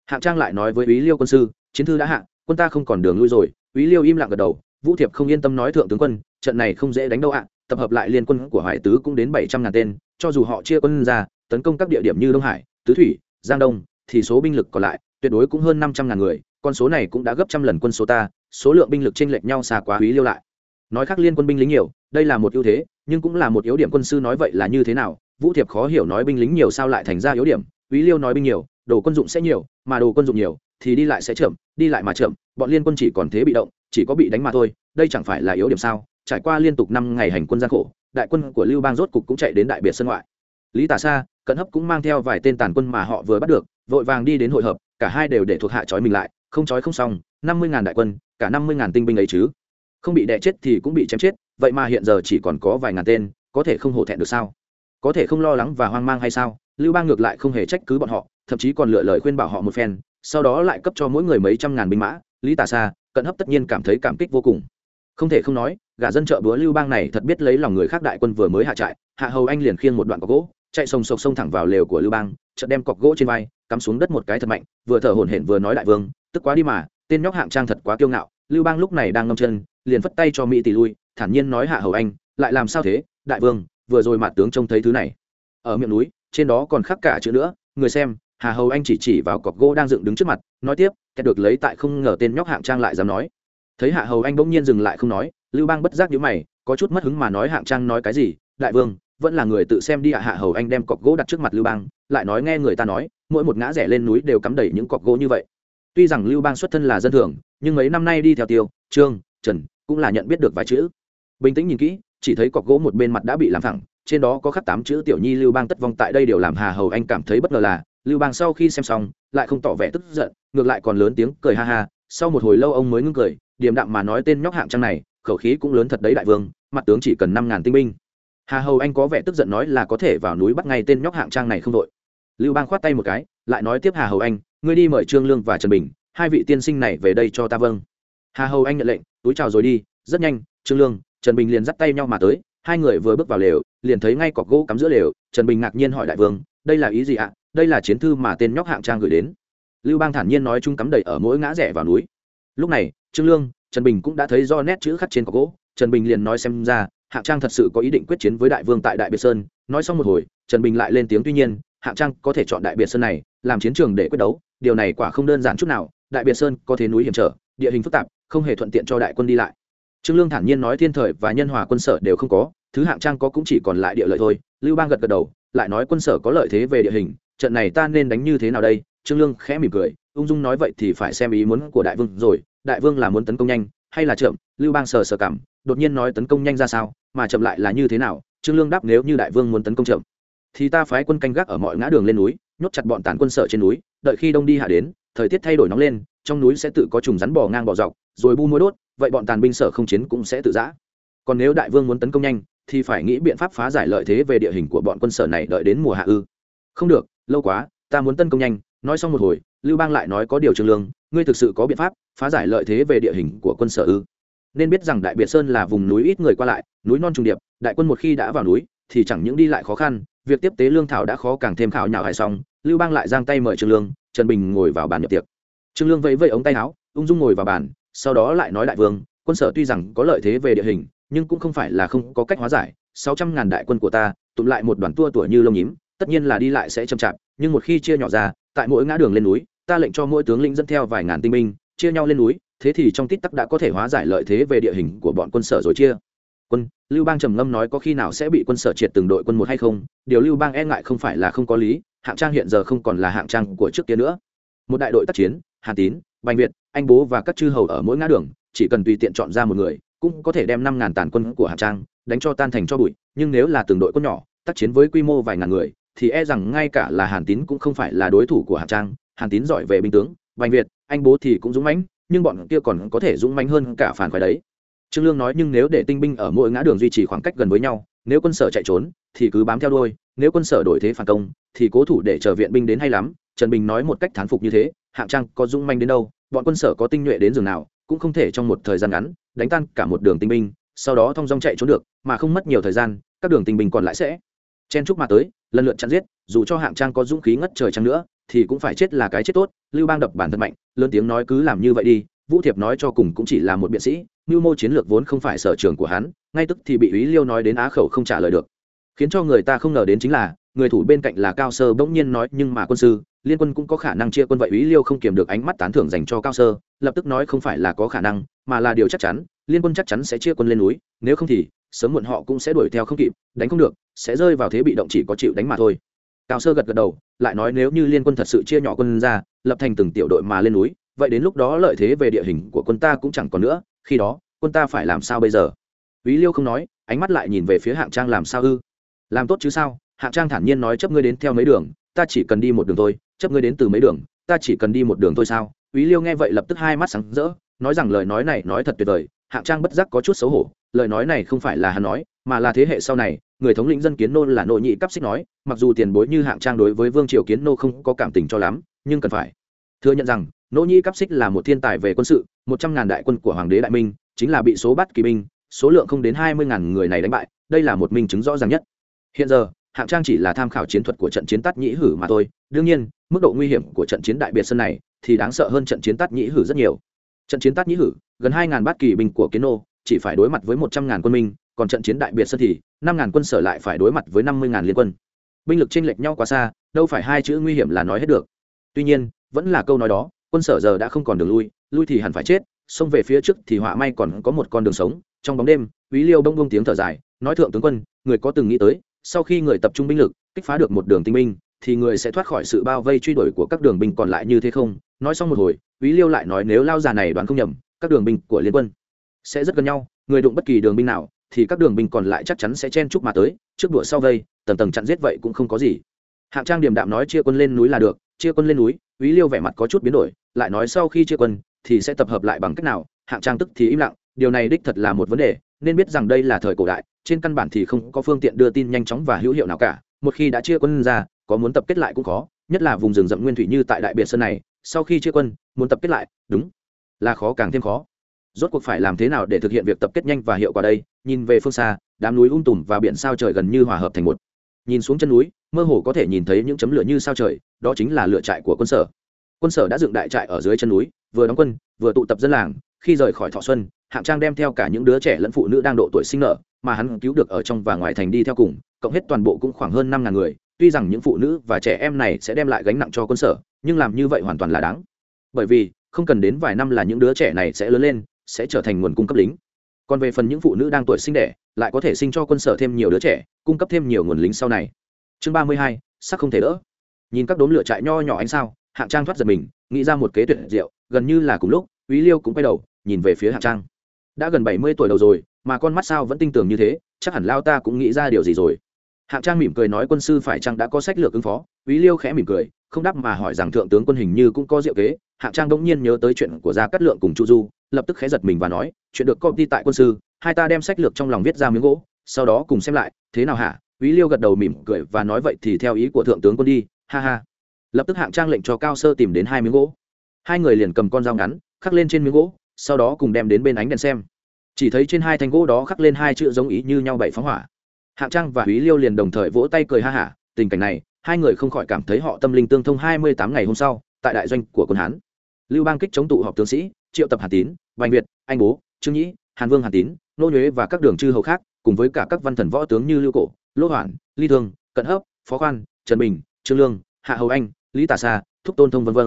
Hạng Trang lại nói với ý Liêu quân sư, chiến thư đã hạ, quân ta không còn đường lui rồi. ý Liêu im lặng gật đầu, Vũ Thiệp không yên tâm nói thượng tướng quân, trận này không dễ đánh đâu ạ, tập hợp lại liên quân của hải tứ cũng đến bảy trăm ngàn tên, cho dù họ chia quân ra, tấn công các địa điểm như Đông Hải, Tứ Thủy, Giang Đông, thì số binh lực còn lại tuyệt đối cũng hơn năm trăm ngàn người, con số này cũng đã gấp trăm lần quân số ta số lượng binh lực chênh lệch nhau xa quá quý liêu lại nói khác liên quân binh lính nhiều đây là một ưu thế, nhưng cũng là một yếu điểm quân sư nói vậy là như thế nào? Vũ thiệp khó hiểu nói binh lính nhiều sao lại thành ra yếu điểm ý liêu nói binh nhiều, đồ quân dụng sẽ nhiều, mà đồ quân dụng nhiều thì đi lại sẽ chậm, đi lại mà chậm, bọn liên quân chỉ còn thế bị động, chỉ có bị đánh mà thôi, đây chẳng phải là yếu điểm sao? Trải qua liên tục năm ngày hành quân gian khổ, đại quân của lưu bang rốt cục cũng chạy đến đại biệt sân ngoại. Lý tả sa, cận hấp cũng mang theo vài tên tàn quân mà họ vừa bắt được, vội vàng đi đến hội hợp, cả hai đều để thuộc hạ trói mình lại, không trói không xong, năm mươi ngàn đại quân, cả năm mươi ngàn tinh binh ấy chứ. Không bị đẻ chết thì cũng bị chém chết vậy mà hiện giờ chỉ còn có vài ngàn tên, có thể không hổ thẹn được sao? Có thể không lo lắng và hoang mang hay sao? Lưu bang ngược lại không hề trách cứ bọn họ, thậm chí còn lựa lời khuyên bảo họ một phen, sau đó lại cấp cho mỗi người mấy trăm ngàn binh mã. Lý tà xa cận hấp tất nhiên cảm thấy cảm kích vô cùng. Không thể không nói gã dân chợ búa lưu bang này thật biết lấy lòng người khác đại quân vừa mới hạ trại, hạ hầu anh liền khiêng một đoạn cọc gỗ, chạy sông sộc sông thẳng vào lều của lưu bang, chợt đem cọc gỗ trên vai, cắm xuống đất một cái thật mạnh, vừa thở hổn hển vừa nói đại vương, tức quá đi mà, tên nhóc hạng trang thật quá kiêu ngạo. Lưu bang lúc này đang ngâm chân, liền phất tay cho mỹ tỷ lui thản nhiên nói hạ hầu anh, lại làm sao thế? Đại vương, vừa rồi mặt tướng trông thấy thứ này. Ở miệng núi, trên đó còn khắc cả chữ nữa. Người xem, hà hầu anh chỉ chỉ vào cọc gỗ đang dựng đứng trước mặt, nói tiếp kẹt được lấy tại không ngờ tên nhóc hạng trang lại dám nói. Thấy hạ hầu anh bỗng nhiên dừng lại không nói, lưu bang bất giác nhíu mày, có chút mất hứng mà nói hạng trang nói cái gì? Đại vương, vẫn là người tự xem đi ạ. Hạ hầu anh đem cọc gỗ đặt trước mặt lưu bang, lại nói nghe người ta nói, mỗi một ngã rẻ lên núi đều cắm đầy những cọc gỗ như vậy. Tuy rằng lưu bang xuất thân là dân thường, nhưng mấy năm nay đi theo tiêu, trương, trần, cũng là nhận biết được vài chữ bình tĩnh nhìn kỹ, chỉ thấy cọc gỗ một bên mặt đã bị làm thẳng trên đó có khắc tám chữ tiểu nhi lưu bang tất vong tại đây đều làm hà hầu anh cảm thấy bất ngờ là, lưu bang sau khi xem xong, lại không tỏ vẻ tức giận, ngược lại còn lớn tiếng cười ha ha, sau một hồi lâu ông mới ngưng cười, điềm đạm mà nói tên nhóc hạng trang này, khẩu khí cũng lớn thật đấy đại vương, mặt tướng chỉ cần năm ngàn tinh binh. Hà hầu anh có vẻ tức giận nói là có thể vào núi bắt ngay tên nhóc hạng trang này không đội. Lưu bang khoát tay một cái, lại nói tiếp hà hầu anh, ngươi đi mời trương lương và trần bình, hai vị tiên sinh này về đây cho ta vâng. Hà hầu anh nhận lệnh, túi chào rồi đi, rất nhanh, trương lương trần bình liền dắt tay nhau mà tới, hai người vừa bước vào lều, liền thấy ngay cọc gỗ cắm giữa lều, trần bình ngạc nhiên hỏi đại vương, đây là ý gì ạ? Đây là chiến thư mà tên nhóc hạng trang gửi đến. Lưu bang thản nhiên nói chung cắm đầy ở mỗi ngã rẽ vào núi. Lúc này, trương lương, trần bình cũng đã thấy do nét chữ khắc trên cọc gỗ. Trần bình liền nói xem ra, hạng trang thật sự có ý định quyết chiến với đại vương tại đại biệt sơn. Nói xong một hồi, trần bình lại lên tiếng tuy nhiên, hạng trang có thể chọn đại biệt sơn này làm chiến trường để quyết đấu, điều này quả không đơn giản chút nào. Đại biệt sơn có thế núi hiểm trở, địa hình phức tạp, không hề thuận tiện cho đại quân đi lại trương lương thản nhiên nói thiên thời và nhân hòa quân sở đều không có, thứ hạng trang có cũng chỉ còn lại địa lợi thôi. Lưu bang gật gật đầu, lại nói quân sở có lợi thế về địa hình, trận này ta nên đánh như thế nào đây? Trương lương khẽ mỉm cười, ung dung nói vậy thì phải xem ý muốn của đại vương rồi. Đại vương là muốn tấn công nhanh hay là chậm? Lưu bang sờ sờ cảm, đột nhiên nói tấn công nhanh ra sao, mà chậm lại là như thế nào? Trương lương đáp nếu như đại vương muốn tấn công chậm, thì ta phái quân canh gác ở mọi ngã đường lên núi, nhốt chặt bọn tàn quân sở trên núi, đợi khi đông đi hạ đến, thời tiết thay đổi nóng lên trong núi sẽ tự có trùng rắn bò ngang bò dọc, rồi bu mối đốt, vậy bọn tàn binh sở không chiến cũng sẽ tự giã. Còn nếu đại vương muốn tấn công nhanh, thì phải nghĩ biện pháp phá giải lợi thế về địa hình của bọn quân sở này đợi đến mùa hạ ư. Không được, lâu quá, ta muốn tấn công nhanh, nói xong một hồi, lưu bang lại nói có điều trương lương, ngươi thực sự có biện pháp phá giải lợi thế về địa hình của quân sở ư? Nên biết rằng đại biệt sơn là vùng núi ít người qua lại, núi non trùng điệp, đại quân một khi đã vào núi, thì chẳng những đi lại khó khăn, việc tiếp tế lương thảo đã khó càng thêm khảo nhạo hài xong lưu bang lại giang tay mời trương lương, trần bình ngồi vào bàn nhập tiệc trương lương vẫy vẫy ống tay áo, ung dung ngồi vào bàn, sau đó lại nói đại vương, quân sở tuy rằng có lợi thế về địa hình, nhưng cũng không phải là không có cách hóa giải, sáu trăm ngàn đại quân của ta, tụm lại một đoàn tua tuổi như lông nhím, tất nhiên là đi lại sẽ chậm chạp, nhưng một khi chia nhỏ ra, tại mỗi ngã đường lên núi, ta lệnh cho mỗi tướng lĩnh dẫn theo vài ngàn tinh binh, chia nhau lên núi, thế thì trong tích tắc đã có thể hóa giải lợi thế về địa hình của bọn quân sở rồi chia. Quân, lưu bang trầm ngâm nói có khi nào sẽ bị quân sở triệt từng đội quân một hay không, điều lưu bang e ngại không phải là không có lý, hạng trang hiện giờ không còn là hạng trang của trước kia nữa. Một đại đội tác chiến hà tín, bành việt, anh bố và các chư hầu ở mỗi ngã đường, chỉ cần tùy tiện chọn ra một người, cũng có thể đem năm ngàn tàn quân của Hà trang đánh cho tan thành cho bụi. Nhưng nếu là từng đội quân nhỏ, tác chiến với quy mô vài ngàn người, thì e rằng ngay cả là hàn tín cũng không phải là đối thủ của Hà trang. Hàn tín giỏi về binh tướng, bành việt, anh bố thì cũng dũng mãnh, nhưng bọn kia còn có thể dũng mãnh hơn cả phản khoái đấy. Trương lương nói, nhưng nếu để tinh binh ở mỗi ngã đường duy trì khoảng cách gần với nhau, nếu quân sở chạy trốn, thì cứ bám theo đuôi, nếu quân sở đổi thế phản công, thì cố thủ để chờ viện binh đến hay lắm. Trần bình nói một cách thán phục như thế hạng trang có dũng manh đến đâu, bọn quân sở có tinh nhuệ đến giường nào, cũng không thể trong một thời gian ngắn đánh tan cả một đường tinh binh, sau đó thong dong chạy trốn được, mà không mất nhiều thời gian, các đường tinh binh còn lại sẽ chen chúc mà tới, lần lượt chặn giết, dù cho hạng trang có dũng khí ngất trời chăng nữa, thì cũng phải chết là cái chết tốt, lưu bang đập bản thân mạnh, lớn tiếng nói cứ làm như vậy đi, vũ thiệp nói cho cùng cũng chỉ là một biện sĩ mưu mô chiến lược vốn không phải sở trường của hắn, ngay tức thì bị ý liêu nói đến á khẩu không trả lời được. Khiến cho người ta không ngờ đến chính là người thủ bên cạnh là cao sơ bỗng nhiên nói, nhưng mà quân sư, liên quân cũng có khả năng chia quân vậy. Ý liêu không kiềm được ánh mắt tán thưởng dành cho cao sơ, lập tức nói, không phải là có khả năng, mà là điều chắc chắn, liên quân chắc chắn sẽ chia quân lên núi, nếu không thì sớm muộn họ cũng sẽ đuổi theo không kịp, đánh không được, sẽ rơi vào thế bị động chỉ có chịu đánh mà thôi. Cao sơ gật gật đầu, lại nói, nếu như liên quân thật sự chia nhỏ quân ra, lập thành từng tiểu đội mà lên núi, vậy đến lúc đó lợi thế về địa hình của quân ta cũng chẳng còn nữa, khi đó, quân ta phải làm sao bây giờ? Ý liêu không nói, ánh mắt lại nhìn về phía hạng trang, làm sao ư? Làm tốt chứ sao? Hạng trang thản nhiên nói, chấp ngươi đến theo mấy đường, ta chỉ cần đi một đường thôi, chấp ngươi đến từ mấy đường, ta chỉ cần đi một đường thôi sao? Ý liêu nghe vậy lập tức hai mắt sáng rỡ, nói rằng lời nói này nói thật tuyệt vời, hạng trang bất giác có chút xấu hổ, lời nói này không phải là hắn nói, mà là thế hệ sau này, người thống lĩnh dân kiến nô là nội nhị cấp xích nói, mặc dù tiền bối như hạng trang đối với vương triều kiến nô không có cảm tình cho lắm, nhưng cần phải thừa nhận rằng nỗ nhĩ cắp xích là một thiên tài về quân sự, một trăm ngàn đại quân của hoàng đế đại minh, chính là bị số bắt kỳ binh, số lượng không đến hai mươi ngàn người này đánh bại, đây là một minh chứng rõ ràng nhất. Hiện giờ hạng trang chỉ là tham khảo chiến thuật của trận chiến tắt nhĩ hử mà thôi. Đương nhiên, mức độ nguy hiểm của trận chiến đại biệt sân này thì đáng sợ hơn trận chiến tắt nhĩ hử rất nhiều. Trận chiến tắt nhĩ hử, gần hai ngàn bát kỳ binh của kiến nô, chỉ phải đối mặt với một trăm ngàn quân minh, còn trận chiến đại biệt sơn thì năm ngàn quân sở lại phải đối mặt với năm mươi ngàn liên quân. Binh lực chênh lệch nhau quá xa, đâu phải hai chữ nguy hiểm là nói hết được. Tuy nhiên, vẫn là câu nói đó, quân sở giờ đã không còn đường lui lui thì hẳn phải chết, xông về phía trước thì họa may còn có một con đường sống. Trong bóng đêm quý liêu bông bông tiếng thở dài, nói thượng tướng quân, người có từng nghĩ tới sau khi người tập trung binh lực, kích phá được một đường tinh binh, thì người sẽ thoát khỏi sự bao vây truy đuổi của các đường binh còn lại như thế không? Nói xong một hồi ý liêu lại nói nếu lao già này đoán không nhầm, các đường binh của liên quân sẽ rất gần nhau, người đụng bất kỳ đường binh nào, thì các đường binh còn lại chắc chắn sẽ chen chúc mà tới, trước đùa sau vây, tầng tầng chặn giết vậy cũng không có gì. Hạng trang điềm đạm nói chia quân lên núi là được, chia quân lên núi ý liêu vẻ mặt có chút biến đổi, lại nói sau khi chia quân, thì sẽ tập hợp lại bằng cách nào? Hạng trang tức thì im lặng, điều này đích thật là một vấn đề nên biết rằng đây là thời cổ đại, trên căn bản thì không có phương tiện đưa tin nhanh chóng và hữu hiệu nào cả, một khi đã chia quân ra, có muốn tập kết lại cũng khó, nhất là vùng rừng rậm nguyên thủy như tại đại biệt sơn này, sau khi chia quân, muốn tập kết lại, đúng là khó càng thêm khó. Rốt cuộc phải làm thế nào để thực hiện việc tập kết nhanh và hiệu quả đây? Nhìn về phương xa, đám núi um tùm và biển sao trời gần như hòa hợp thành một. Nhìn xuống chân núi, mơ hồ có thể nhìn thấy những chấm lửa như sao trời, đó chính là lửa trại của quân sở. Quân sở đã dựng đại trại ở dưới chân núi, vừa đóng quân, vừa tụ tập dân làng, khi rời khỏi thọ xuân hạng trang đem theo cả những đứa trẻ lẫn phụ nữ đang độ tuổi sinh nở, mà hắn cứu được ở trong và ngoài thành đi theo cùng, cộng hết toàn bộ cũng khoảng hơn năm ngàn người. Tuy rằng những phụ nữ và trẻ em này sẽ đem lại gánh nặng cho quân sở, nhưng làm như vậy hoàn toàn là đáng. Bởi vì, không cần đến vài năm là những đứa trẻ này sẽ lớn lên, sẽ trở thành nguồn cung cấp lính. Còn về phần những phụ nữ đang tuổi sinh đẻ, lại có thể sinh cho quân sở thêm nhiều đứa trẻ, cung cấp thêm nhiều nguồn lính sau này. Chương ba mươi hai, sắc không thể đỡ. Nhìn các đốm lửa trại nho nhỏ ánh sao, hạng trang thoát giật mình, nghĩ ra một kế tuyệt diệu, gần như là cùng lúc úy liêu cũng quay đầu, nhìn về phía hạng trang đã gần bảy mươi tuổi đầu rồi, mà con mắt sao vẫn tinh tường như thế, chắc hẳn lao ta cũng nghĩ ra điều gì rồi. Hạng trang mỉm cười nói quân sư phải chăng đã có sách lược ứng phó? Ý liêu khẽ mỉm cười, không đáp mà hỏi rằng thượng tướng quân hình như cũng có diệu kế. Hạng trang bỗng nhiên nhớ tới chuyện của gia cát lượng cùng chu du, lập tức khẽ giật mình và nói, chuyện được công ty tại quân sư, hai ta đem sách lược trong lòng viết ra miếng gỗ, sau đó cùng xem lại, thế nào hả? Ý liêu gật đầu mỉm cười và nói vậy thì theo ý của thượng tướng quân đi, ha ha. Lập tức hạng trang lệnh cho cao sơ tìm đến hai miếng gỗ. Hai người liền cầm con dao ngắn, khắc lên trên miếng gỗ sau đó cùng đem đến bên ánh đèn xem. Chỉ thấy trên hai thanh gỗ đó khắc lên hai chữ giống ý như nhau bảy phóng hỏa. Hạng trang và húy liêu liền đồng thời vỗ tay cười ha hả, tình cảnh này, hai người không khỏi cảm thấy họ tâm linh tương thông hai mươi tám ngày hôm sau, tại đại doanh của quân hán. Lưu bang kích chống tụ họp tướng sĩ, triệu tập hà tín vành việt, anh bố, trương nhĩ, hàn vương hà tín, nô nhuế và các đường chư hầu khác, cùng với cả các văn thần võ tướng như lưu cổ, lỗ hoản, ly thương, cận hấp phó khoan, trần bình, trương lương, hạ hầu anh, lý tà sa, thúc tôn thông v v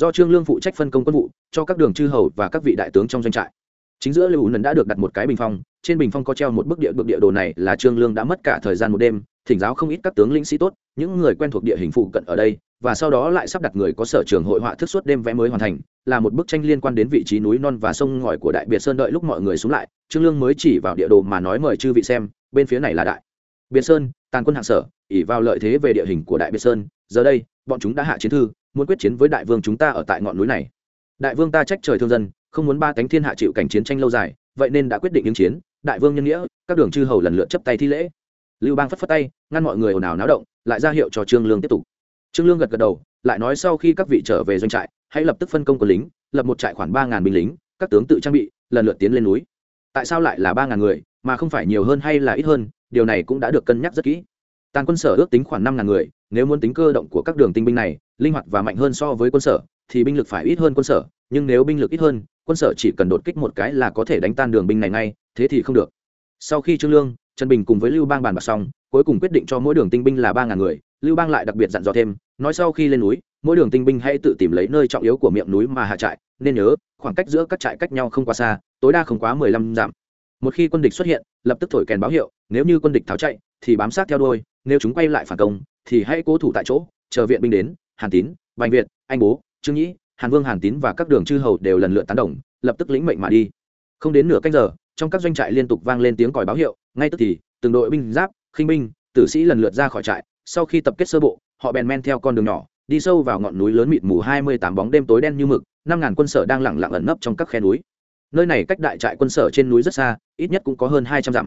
do trương lương phụ trách phân công quân vụ, cho các đường chư hầu và các vị đại tướng trong doanh trại. Chính giữa lưu nần đã được đặt một cái bình phong, trên bình phong có treo một bức địa bực địa đồ này là trương lương đã mất cả thời gian một đêm, thỉnh giáo không ít các tướng lĩnh sĩ tốt, những người quen thuộc địa hình phụ cận ở đây, và sau đó lại sắp đặt người có sở trường hội họa thức suốt đêm vẽ mới hoàn thành, là một bức tranh liên quan đến vị trí núi non và sông ngòi của đại biệt sơn đợi lúc mọi người xuống lại, trương lương mới chỉ vào địa đồ mà nói mời chư vị xem, bên phía này là đại. Biệt sơn, tàn quân hạng sở, ỉ vào lợi thế về địa hình của đại biệt sơn, giờ đây, bọn chúng đã hạ chiến thư muốn quyết chiến với đại vương chúng ta ở tại ngọn núi này. Đại vương ta trách trời thương dân, không muốn ba cánh thiên hạ chịu cảnh chiến tranh lâu dài, vậy nên đã quyết định ứng chiến. Đại vương nhân nghĩa, các đường chư hầu lần lượt chấp tay thi lễ. Lưu bang phất phất tay, ngăn mọi người ồn ào náo động, lại ra hiệu cho trương lương tiếp tục. Trương lương gật gật đầu, lại nói sau khi các vị trở về doanh trại, hãy lập tức phân công quân lính, lập một trại khoảng ba ngàn binh lính, các tướng tự trang bị, lần lượt tiến lên núi. Tại sao lại là ba ngàn người, mà không phải nhiều hơn hay là ít hơn, điều này cũng đã được cân nhắc rất kỹ tàn quân sở ước tính khoảng năm ngàn người, nếu muốn tính cơ động của các đường tinh binh này, linh hoạt và mạnh hơn so với quân sở, thì binh lực phải ít hơn quân sở, nhưng nếu binh lực ít hơn, quân sở chỉ cần đột kích một cái là có thể đánh tan đường binh này ngay, thế thì không được. Sau khi trương lương, trần bình cùng với lưu bang bàn bạc xong, cuối cùng quyết định cho mỗi đường tinh binh là ba ngàn người, lưu bang lại đặc biệt dặn dò thêm, nói sau khi lên núi, mỗi đường tinh binh hãy tự tìm lấy nơi trọng yếu của miệng núi mà hạ trại, nên nhớ, khoảng cách giữa các trại cách nhau không quá xa, tối đa không quá mười lăm dặm. Một khi quân địch xuất hiện, lập tức thổi kèn báo hiệu, nếu như quân địch tháo chạy, thì bám sát theo đôi nếu chúng quay lại phản công, thì hãy cố thủ tại chỗ, chờ viện binh đến, hàn tín, Bành việt, anh bố, trương nhĩ, hàn vương, hàn tín và các đường chư hầu đều lần lượt tán đồng, lập tức lĩnh mệnh mà đi. Không đến nửa canh giờ, trong các doanh trại liên tục vang lên tiếng còi báo hiệu, ngay tức thì, từng đội binh giáp, khinh binh, tử sĩ lần lượt ra khỏi trại, sau khi tập kết sơ bộ, họ bèn men theo con đường nhỏ, đi sâu vào ngọn núi lớn mịt mù hai mươi tám bóng đêm tối đen như mực, năm ngàn quân sở đang lẳng lặng ẩn nấp trong các khe núi. Nơi này cách đại trại quân sở trên núi rất xa, ít nhất cũng có hơn hai trăm dặm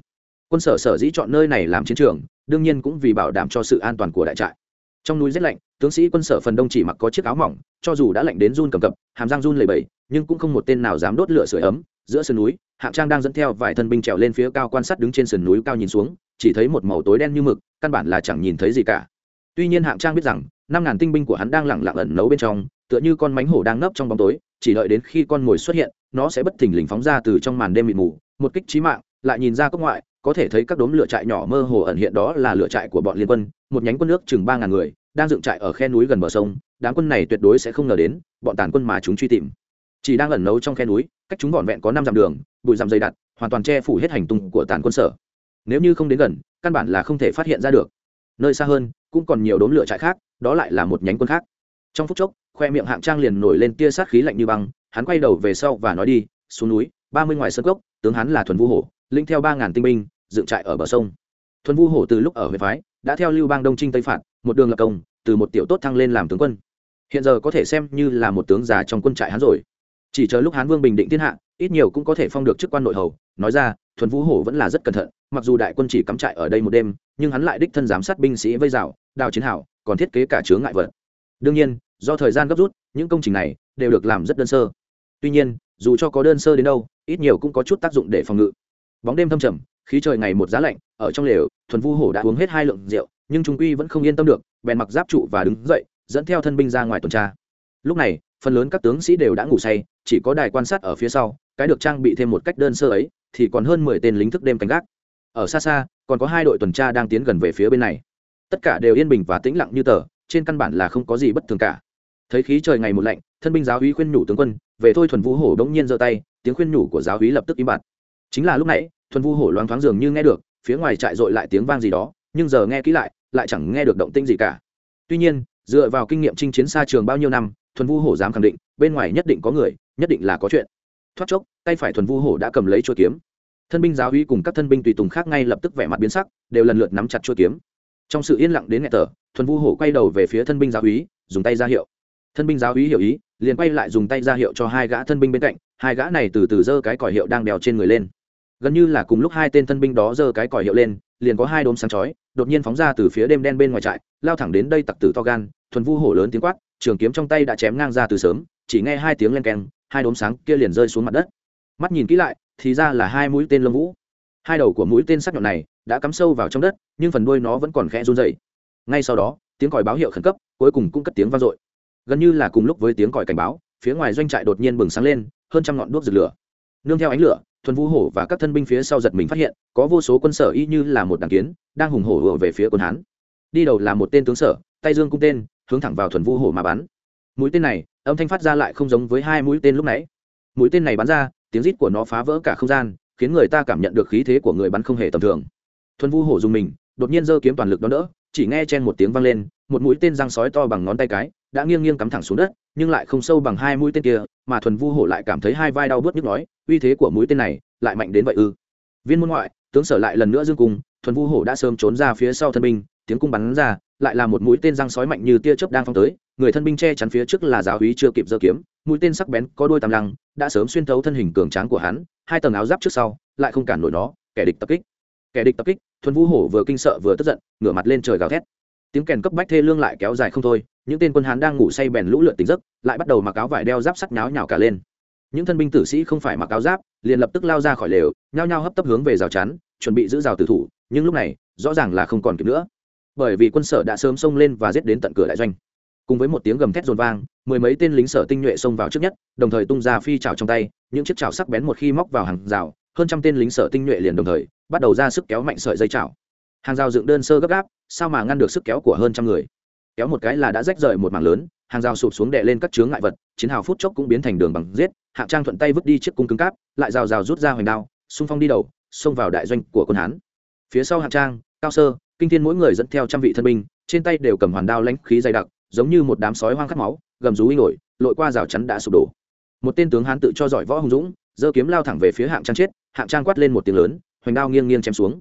quân sở sở dĩ chọn nơi này làm chiến trường, đương nhiên cũng vì bảo đảm cho sự an toàn của đại trại. Trong núi rét lạnh, tướng sĩ quân sở phần đông chỉ mặc có chiếc áo mỏng, cho dù đã lạnh đến run cầm cập, hàm răng run lầy bầy nhưng cũng không một tên nào dám đốt lửa sưởi ấm. Giữa sườn núi, hạng trang đang dẫn theo vài thân binh trèo lên phía cao quan sát đứng trên sườn núi cao nhìn xuống, chỉ thấy một màu tối đen như mực, căn bản là chẳng nhìn thấy gì cả. Tuy nhiên hạng trang biết rằng, năm ngàn tinh binh của hắn đang lẳng lặng ẩn nấu bên trong, tựa như con mánh hổ đang nấp trong bóng tối, chỉ đợi đến khi con mồi xuất hiện, nó sẽ bất thình lình phóng ra từ trong màn đêm mịt mù, một kích trí mạng, lại nhìn ra cốc ngoại có thể thấy các đốm lửa trại nhỏ mơ hồ ẩn hiện đó là lửa trại của bọn liên quân, một nhánh quân nước chừng ba ngàn người, đang dựng trại ở khe núi gần bờ sông, đám quân này tuyệt đối sẽ không ngờ đến, bọn tàn quân mà chúng truy tìm. Chỉ đang ẩn nấu trong khe núi, cách chúng vỏn vẹn có năm dặm đường, bụi dặm dày đặc, hoàn toàn che phủ hết hành tung của tàn quân sở. Nếu như không đến gần, căn bản là không thể phát hiện ra được. Nơi xa hơn, cũng còn nhiều đốm lửa trại khác, đó lại là một nhánh quân khác. Trong phút chốc, khoe miệng hạng trang liền nổi lên tia sát khí lạnh như băng, hắn quay đầu về sau và nói đi, xuống núi, ba mươi ngoài sân cốc, tướng hắn là thuần vu hổ linh theo ba ngàn tinh binh, dựng trại ở bờ sông. Thuần Vu hổ từ lúc ở huyện phái, đã theo lưu bang đông trinh tây phạt, một đường lập công, từ một tiểu tốt thăng lên làm tướng quân. Hiện giờ có thể xem như là một tướng già trong quân trại hắn rồi. Chỉ chờ lúc hán vương bình định thiên hạ, ít nhiều cũng có thể phong được chức quan nội hầu. Nói ra, thuần vũ hổ vẫn là rất cẩn thận, mặc dù đại quân chỉ cắm trại ở đây một đêm, nhưng hắn lại đích thân giám sát binh sĩ vây rào, đào chiến hảo còn thiết kế cả chướng ngại vật. Đương nhiên, do thời gian gấp rút, những công trình này đều được làm rất đơn sơ. Tuy nhiên, dù cho có đơn sơ đến đâu, ít nhiều cũng có chút tác dụng để phòng ngự bóng đêm thâm trầm, khí trời ngày một giá lạnh, ở trong lều, thuần vu hổ đã uống hết hai lượng rượu, nhưng trung quy vẫn không yên tâm được, bèn mặc giáp trụ và đứng dậy, dẫn theo thân binh ra ngoài tuần tra. Lúc này, phần lớn các tướng sĩ đều đã ngủ say, chỉ có đài quan sát ở phía sau, cái được trang bị thêm một cách đơn sơ ấy, thì còn hơn mười tên lính thức đêm canh gác. Ở xa xa, còn có hai đội tuần tra đang tiến gần về phía bên này. Tất cả đều yên bình và tĩnh lặng như tờ, trên căn bản là không có gì bất thường cả. Thấy khí trời ngày một lạnh, thân binh giáo hí khuyên nhủ tướng quân, về thôi thuần vũ hổ đống nhiên giơ tay, tiếng khuyên nhủ của giáo hí lập tức im bặt chính là lúc nãy, thuần vu hổ loáng thoáng dường như nghe được, phía ngoài trại dội lại tiếng vang gì đó, nhưng giờ nghe kỹ lại lại chẳng nghe được động tĩnh gì cả. Tuy nhiên, dựa vào kinh nghiệm chinh chiến xa trường bao nhiêu năm, thuần vu hổ dám khẳng định, bên ngoài nhất định có người, nhất định là có chuyện. Thoát chốc, tay phải thuần vu hổ đã cầm lấy chuôi kiếm. Thân binh giáo uy cùng các thân binh tùy tùng khác ngay lập tức vẻ mặt biến sắc, đều lần lượt nắm chặt chuôi kiếm. Trong sự yên lặng đến nghe tờ thuần vu hổ quay đầu về phía thân binh giáo uy, dùng tay ra hiệu. Thân binh giáo uy hiểu ý, liền quay lại dùng tay ra hiệu cho hai gã thân binh bên cạnh, hai gã này từ từ giơ cái còi hiệu đang đèo trên người lên gần như là cùng lúc hai tên thân binh đó giơ cái còi hiệu lên, liền có hai đốm sáng chói, đột nhiên phóng ra từ phía đêm đen bên ngoài trại, lao thẳng đến đây tặc tử to gan, thuần vu hổ lớn tiếng quát, trường kiếm trong tay đã chém ngang ra từ sớm, chỉ nghe hai tiếng len keng, hai đốm sáng kia liền rơi xuống mặt đất. Mắt nhìn kỹ lại, thì ra là hai mũi tên lâm vũ. Hai đầu của mũi tên sắc nhọn này đã cắm sâu vào trong đất, nhưng phần đuôi nó vẫn còn khẽ run dày ngay sau đó, tiếng còi báo hiệu khẩn cấp, cuối cùng cũng cất tiếng vang dội. Gần như là cùng lúc với tiếng còi cảnh báo, phía ngoài doanh trại đột nhiên bừng sáng lên, hơn trăm ngọn đuốc rực lửa. Nương theo ánh lửa thuần vũ hổ và các thân binh phía sau giật mình phát hiện, có vô số quân sở y như là một đàn kiến, đang hùng hổ về phía quân hán. Đi đầu là một tên tướng sở, tay dương cung tên, hướng thẳng vào thuần vu hổ mà bắn. Mũi tên này, âm thanh phát ra lại không giống với hai mũi tên lúc nãy. Mũi tên này bắn ra, tiếng rít của nó phá vỡ cả không gian, khiến người ta cảm nhận được khí thế của người bắn không hề tầm thường. Thuần vu hổ dùng mình, đột nhiên giơ kiếm toàn lực đó đỡ, chỉ nghe chen một tiếng vang lên, một mũi tên răng sói to bằng ngón tay cái, đã nghiêng nghiêng cắm thẳng xuống đất, nhưng lại không sâu bằng hai mũi tên kia, mà thuần vu hổ lại cảm thấy hai vai đau bớt nhức nói uy thế của mũi tên này lại mạnh đến vậy ư? Viên môn ngoại, tướng sở lại lần nữa dương cung, thuần vu hổ đã sớm trốn ra phía sau thân binh, tiếng cung bắn ra, lại là một mũi tên răng sói mạnh như tia chớp đang phong tới, người thân binh che chắn phía trước là giáo úy chưa kịp giơ kiếm, mũi tên sắc bén có đôi tàm lăng, đã sớm xuyên thấu thân hình cường tráng của hắn, hai tầng áo giáp trước sau, lại không cản nổi nó, kẻ địch tập kích. Kẻ địch tập kích, thuần vu hổ vừa kinh sợ vừa tức giận, ngửa mặt lên trời gào thét. Tiếng kèn cấp bách thê lương lại kéo dài không thôi, những tên quân hán đang ngủ say bèn lũ lượt tỉnh giấc, lại bắt đầu mặc áo vải đeo giáp sắt nháo nhào cả lên những thân binh tử sĩ không phải mặc áo giáp, liền lập tức lao ra khỏi lều, nhao nhao hấp tấp hướng về rào chắn, chuẩn bị giữ rào tử thủ, nhưng lúc này, rõ ràng là không còn kịp nữa. Bởi vì quân sở đã sớm xông lên và giết đến tận cửa đại doanh. Cùng với một tiếng gầm thét rồn vang, mười mấy tên lính sở tinh nhuệ xông vào trước nhất, đồng thời tung ra phi trào trong tay, những chiếc trào sắc bén một khi móc vào hàng rào, hơn trăm tên lính sở tinh nhuệ liền đồng thời, bắt đầu ra sức kéo mạnh sợi dây trào hàng rào dựng đơn sơ gấp gáp, sao mà ngăn được sức kéo của hơn trăm người? Kéo một cái là đã rách rời một mảng lớn, hàng rào sụp xuống đệ lên các chướng ngại vật, chiến hào phút chốc cũng biến thành đường bằng giết hạng trang thuận tay vứt đi chiếc cung cứng cáp, lại rào rào rút ra hoành đao, xung phong đi đầu, xông vào đại doanh của quân hán. Phía sau hạng trang, cao sơ, kinh thiên mỗi người dẫn theo trăm vị thân binh, trên tay đều cầm hoàn đao lãnh khí dày đặc, giống như một đám sói hoang khát máu, gầm rú uy nổi, lội qua rào chắn đã sụp đổ. Một tên tướng hán tự cho giỏi võ hùng dũng, giơ kiếm lao thẳng về phía hạng trang chết, hạng trang quát lên một tiếng lớn, hoành đao nghiêng nghiêng chém xuống.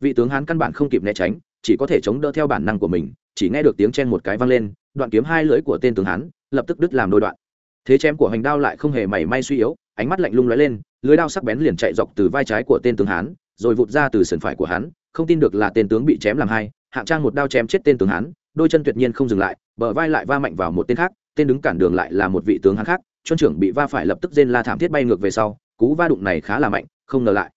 Vị tướng hán căn bản không kịp né tránh, chỉ có thể chống đỡ theo bản năng của mình, chỉ nghe được tiếng chen một cái vang lên, đoạn kiếm hai lưỡi của tên tướng hán, lập tức đứt làm đôi đoạn thế chém của hành đao lại không hề mảy may suy yếu, ánh mắt lạnh lung lóe lên, lưới đao sắc bén liền chạy dọc từ vai trái của tên tướng hán, rồi vụt ra từ sườn phải của hắn, không tin được là tên tướng bị chém làm hai, hạng trang một đao chém chết tên tướng hán, đôi chân tuyệt nhiên không dừng lại, bờ vai lại va mạnh vào một tên khác, tên đứng cản đường lại là một vị tướng hán khác, chuân trưởng bị va phải lập tức rên la thảm thiết bay ngược về sau, cú va đụng này khá là mạnh, không ngờ lại,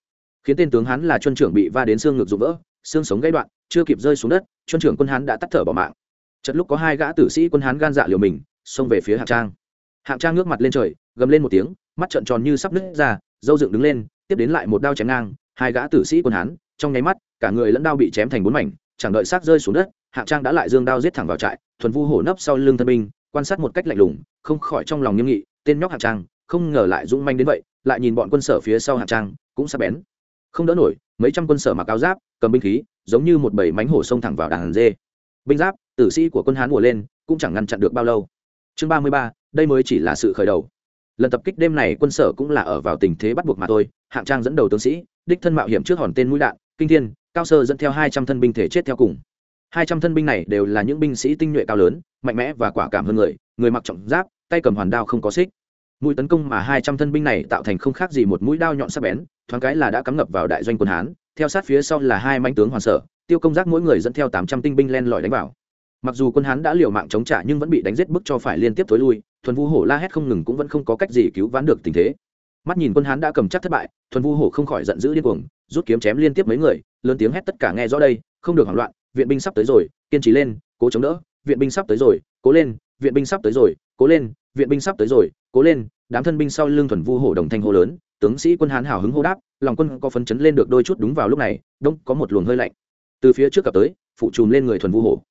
khiến tên tướng hán là chuân trưởng bị va đến xương ngực rụng vỡ, xương sống gãy đoạn, chưa kịp rơi xuống đất, chuân trưởng quân hán đã tắt thở bỏ mạng. Chật lúc có hai gã tử sĩ quân hán gan dạ liều mình, xông về phía hạng trang hạng trang ngước mặt lên trời, gầm lên một tiếng, mắt trợn tròn như sắp nứt ra, dâu dựng đứng lên, tiếp đến lại một đao chém ngang, hai gã tử sĩ quân hán, trong nháy mắt, cả người lẫn đao bị chém thành bốn mảnh, chẳng đợi xác rơi xuống đất, hạng trang đã lại dương đao giết thẳng vào trại, thuần vu hổ nấp sau lưng thân binh, quan sát một cách lạnh lùng, không khỏi trong lòng nghiêm nghị, tên nhóc hạng trang, không ngờ lại dũng manh đến vậy, lại nhìn bọn quân sở phía sau hạng trang, cũng sắp bén. Không đỡ nổi, mấy trăm quân sở mặc áo giáp, cầm binh khí, giống như một bầy mánh hổ xông thẳng vào đàn dê. Binh giáp, tử sĩ của quân hán mùa lên, cũng chẳng ngăn chặn được bao lâu. Chương ba mươi ba đây mới chỉ là sự khởi đầu. Lần tập kích đêm này, quân sở cũng là ở vào tình thế bắt buộc mà thôi. Hạng trang dẫn đầu tướng sĩ, đích thân mạo hiểm trước hòn tên mũi đạn, kinh thiên, cao sơ dẫn theo hai trăm thân binh thể chết theo cùng. Hai trăm thân binh này đều là những binh sĩ tinh nhuệ cao lớn, mạnh mẽ và quả cảm hơn người người mặc trọng giáp, tay cầm hoàn đao không có xích. Mũi tấn công mà hai trăm thân binh này tạo thành không khác gì một mũi đao nhọn sắc bén, thoáng cái là đã cắm ngập vào đại doanh quân hán. Theo sát phía sau là hai manh tướng hoàn sở, tiêu công giác mỗi người dẫn theo tám trăm tinh binh len lỏi đánh vào. Mặc dù quân hán đã liều mạng chống trả nhưng vẫn bị đánh giết bức cho phải liên tiếp thối lui thuần vu hổ la hét không ngừng cũng vẫn không có cách gì cứu vãn được tình thế. Mắt nhìn quân hán đã cầm chắc thất bại, thuần vu hổ không khỏi giận dữ điên cuồng, rút kiếm chém liên tiếp mấy người, lớn tiếng hét tất cả nghe rõ đây, không được hoảng loạn, viện binh sắp tới rồi, kiên trì lên, cố chống đỡ, viện binh sắp tới rồi, cố lên, viện binh sắp tới rồi, cố lên, viện binh sắp tới rồi, cố lên, đám thân binh sau lưng thuần vu hổ đồng thanh hô lớn, tướng sĩ quân hán hào hứng hô đáp, lòng quân có phấn chấn lên được đôi chút đúng vào lúc này, đông, có một luồng hơi lạnh. Từ phía trước cập tới, phụ trùm lên người thuần vu hổ.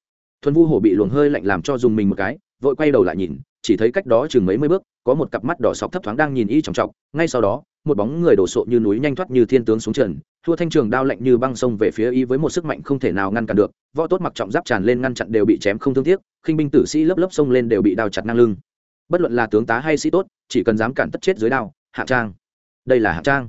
Thuần vu hổ bị luồng hơi lạnh làm cho dùng mình một cái, vội quay đầu lại nhìn chỉ thấy cách đó chừng mấy mươi bước, có một cặp mắt đỏ sọc thấp thoáng đang nhìn y trọng trọng ngay sau đó, một bóng người đổ sộ như núi nhanh thoát như thiên tướng xuống trần, thua thanh trường đao lạnh như băng sông về phía y với một sức mạnh không thể nào ngăn cản được, võ tốt mặc trọng giáp tràn lên ngăn chặn đều bị chém không thương tiếc, khinh binh tử sĩ lớp lớp sông lên đều bị đao chặt ngang lưng. Bất luận là tướng tá hay sĩ tốt, chỉ cần dám cản tất chết dưới đao, hạng trang. Đây là hạng trang.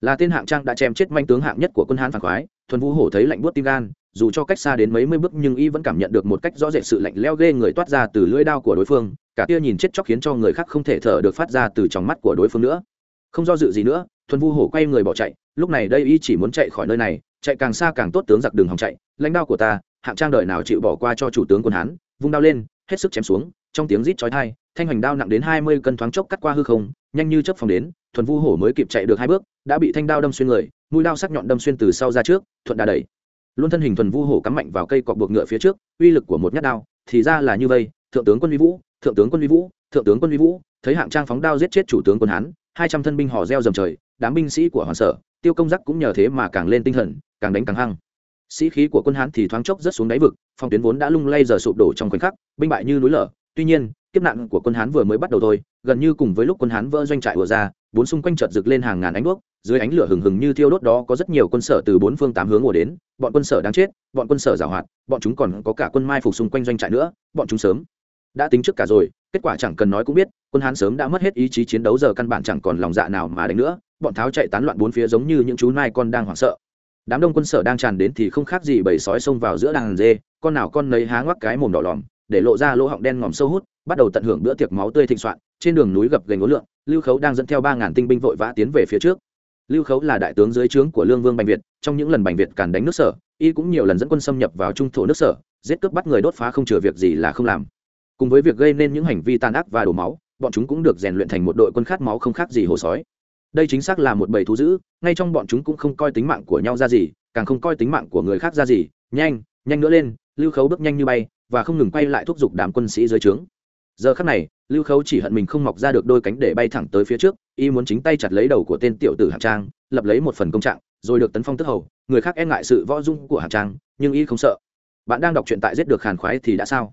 Là tên hạng trang đã chém chết manh tướng hạng nhất của quân hán phản khoái, thuần vũ hổ thấy lạnh buốt tim gan, dù cho cách xa đến mấy mươi bước nhưng y vẫn cảm nhận được một cách rõ rệt sự lạnh leo ghê người toát ra từ lưỡi đao của đối phương cả tia nhìn chết chóc khiến cho người khác không thể thở được phát ra từ trong mắt của đối phương nữa. Không do dự gì nữa, thuần vu hổ quay người bỏ chạy, lúc này đây y chỉ muốn chạy khỏi nơi này, chạy càng xa càng tốt tướng giặc đường hòng chạy, lãnh đao của ta, hạng trang đời nào chịu bỏ qua cho chủ tướng quân hán, vung đao lên, hết sức chém xuống, trong tiếng rít chói tai, thanh hoành đao nặng đến hai mươi cân thoáng chốc cắt qua hư không, nhanh như chớp phòng đến, thuần vu hổ mới kịp chạy được hai bước, đã bị thanh đao đâm xuyên người, mũi đao sắc nhọn đâm xuyên từ sau ra trước, thuận đà đẩy. Luôn thân hình thuần vu hổ cắm mạnh vào cây cọc buộc ngựa phía trước, uy lực của một nhát đao, thì ra là như vây, thượng tướng quân vi vũ thượng tướng quân vi vũ, thượng tướng quân vi vũ, thấy hạng trang phóng đao giết chết chủ tướng quân hán, hai trăm thân binh hò reo dầm trời, đám binh sĩ của hoàng sở, tiêu công giác cũng nhờ thế mà càng lên tinh thần, càng đánh càng hăng. Sĩ khí của quân hán thì thoáng chốc rất xuống đáy vực, phong tuyến vốn đã lung lay giờ sụp đổ trong khoảnh khắc, binh bại như núi lở. Tuy nhiên, kiếp nạn của quân hán vừa mới bắt đầu thôi, gần như cùng với lúc quân hán vỡ doanh trại vừa ra, bốn xung quanh chợt rực lên hàng ngàn ánh đuốc, dưới ánh lửa hừng hừng như thiêu đốt đó có rất nhiều quân sở từ bốn phương tám hướng ùa đến, bọn quân sở đáng chết, bọn quân sở giảo hoạt, bọn chúng còn có cả quân mai phục xung quanh doanh trại nữa, bọn chúng sớm đã tính trước cả rồi, kết quả chẳng cần nói cũng biết, quân hán sớm đã mất hết ý chí chiến đấu, giờ căn bản chẳng còn lòng dạ nào mà đánh nữa. Bọn tháo chạy tán loạn bốn phía giống như những chú nai con đang hoảng sợ. Đám đông quân sở đang tràn đến thì không khác gì bầy sói xông vào giữa đàn dê, con nào con nấy há ngoắc cái mồm đỏ lòm, để lộ ra lỗ họng đen ngòm sâu hút, bắt đầu tận hưởng bữa tiệc máu tươi thịnh soạn. Trên đường núi gập gành ngố lượng lưu khấu đang dẫn theo ba ngàn tinh binh vội vã tiến về phía trước. Lưu khấu là đại tướng dưới trướng của lương vương bành việt, trong những lần bành việt càn đánh nước sở, y cũng nhiều lần dẫn quân xâm nhập vào trung thổ nước sở, giết cướp bắt người đốt phá không chừa việc gì là không làm cùng với việc gây nên những hành vi tàn ác và đổ máu, bọn chúng cũng được rèn luyện thành một đội quân khát máu không khác gì hồ sói. Đây chính xác là một bầy thú dữ, ngay trong bọn chúng cũng không coi tính mạng của nhau ra gì, càng không coi tính mạng của người khác ra gì. Nhanh nhanh nữa lên, lưu khấu bước nhanh như bay, và không ngừng quay lại thúc giục đám quân sĩ dưới trướng. Giờ khắc này, lưu khấu chỉ hận mình không mọc ra được đôi cánh để bay thẳng tới phía trước y muốn chính tay chặt lấy đầu của tên tiểu tử hạng trang, lập lấy một phần công trạng, rồi được tấn phong tức hầu. Người khác e ngại sự võ dung của hạng trang, nhưng y không sợ. Bạn đang đọc truyện tại giết được khàn khoái thì đã sao?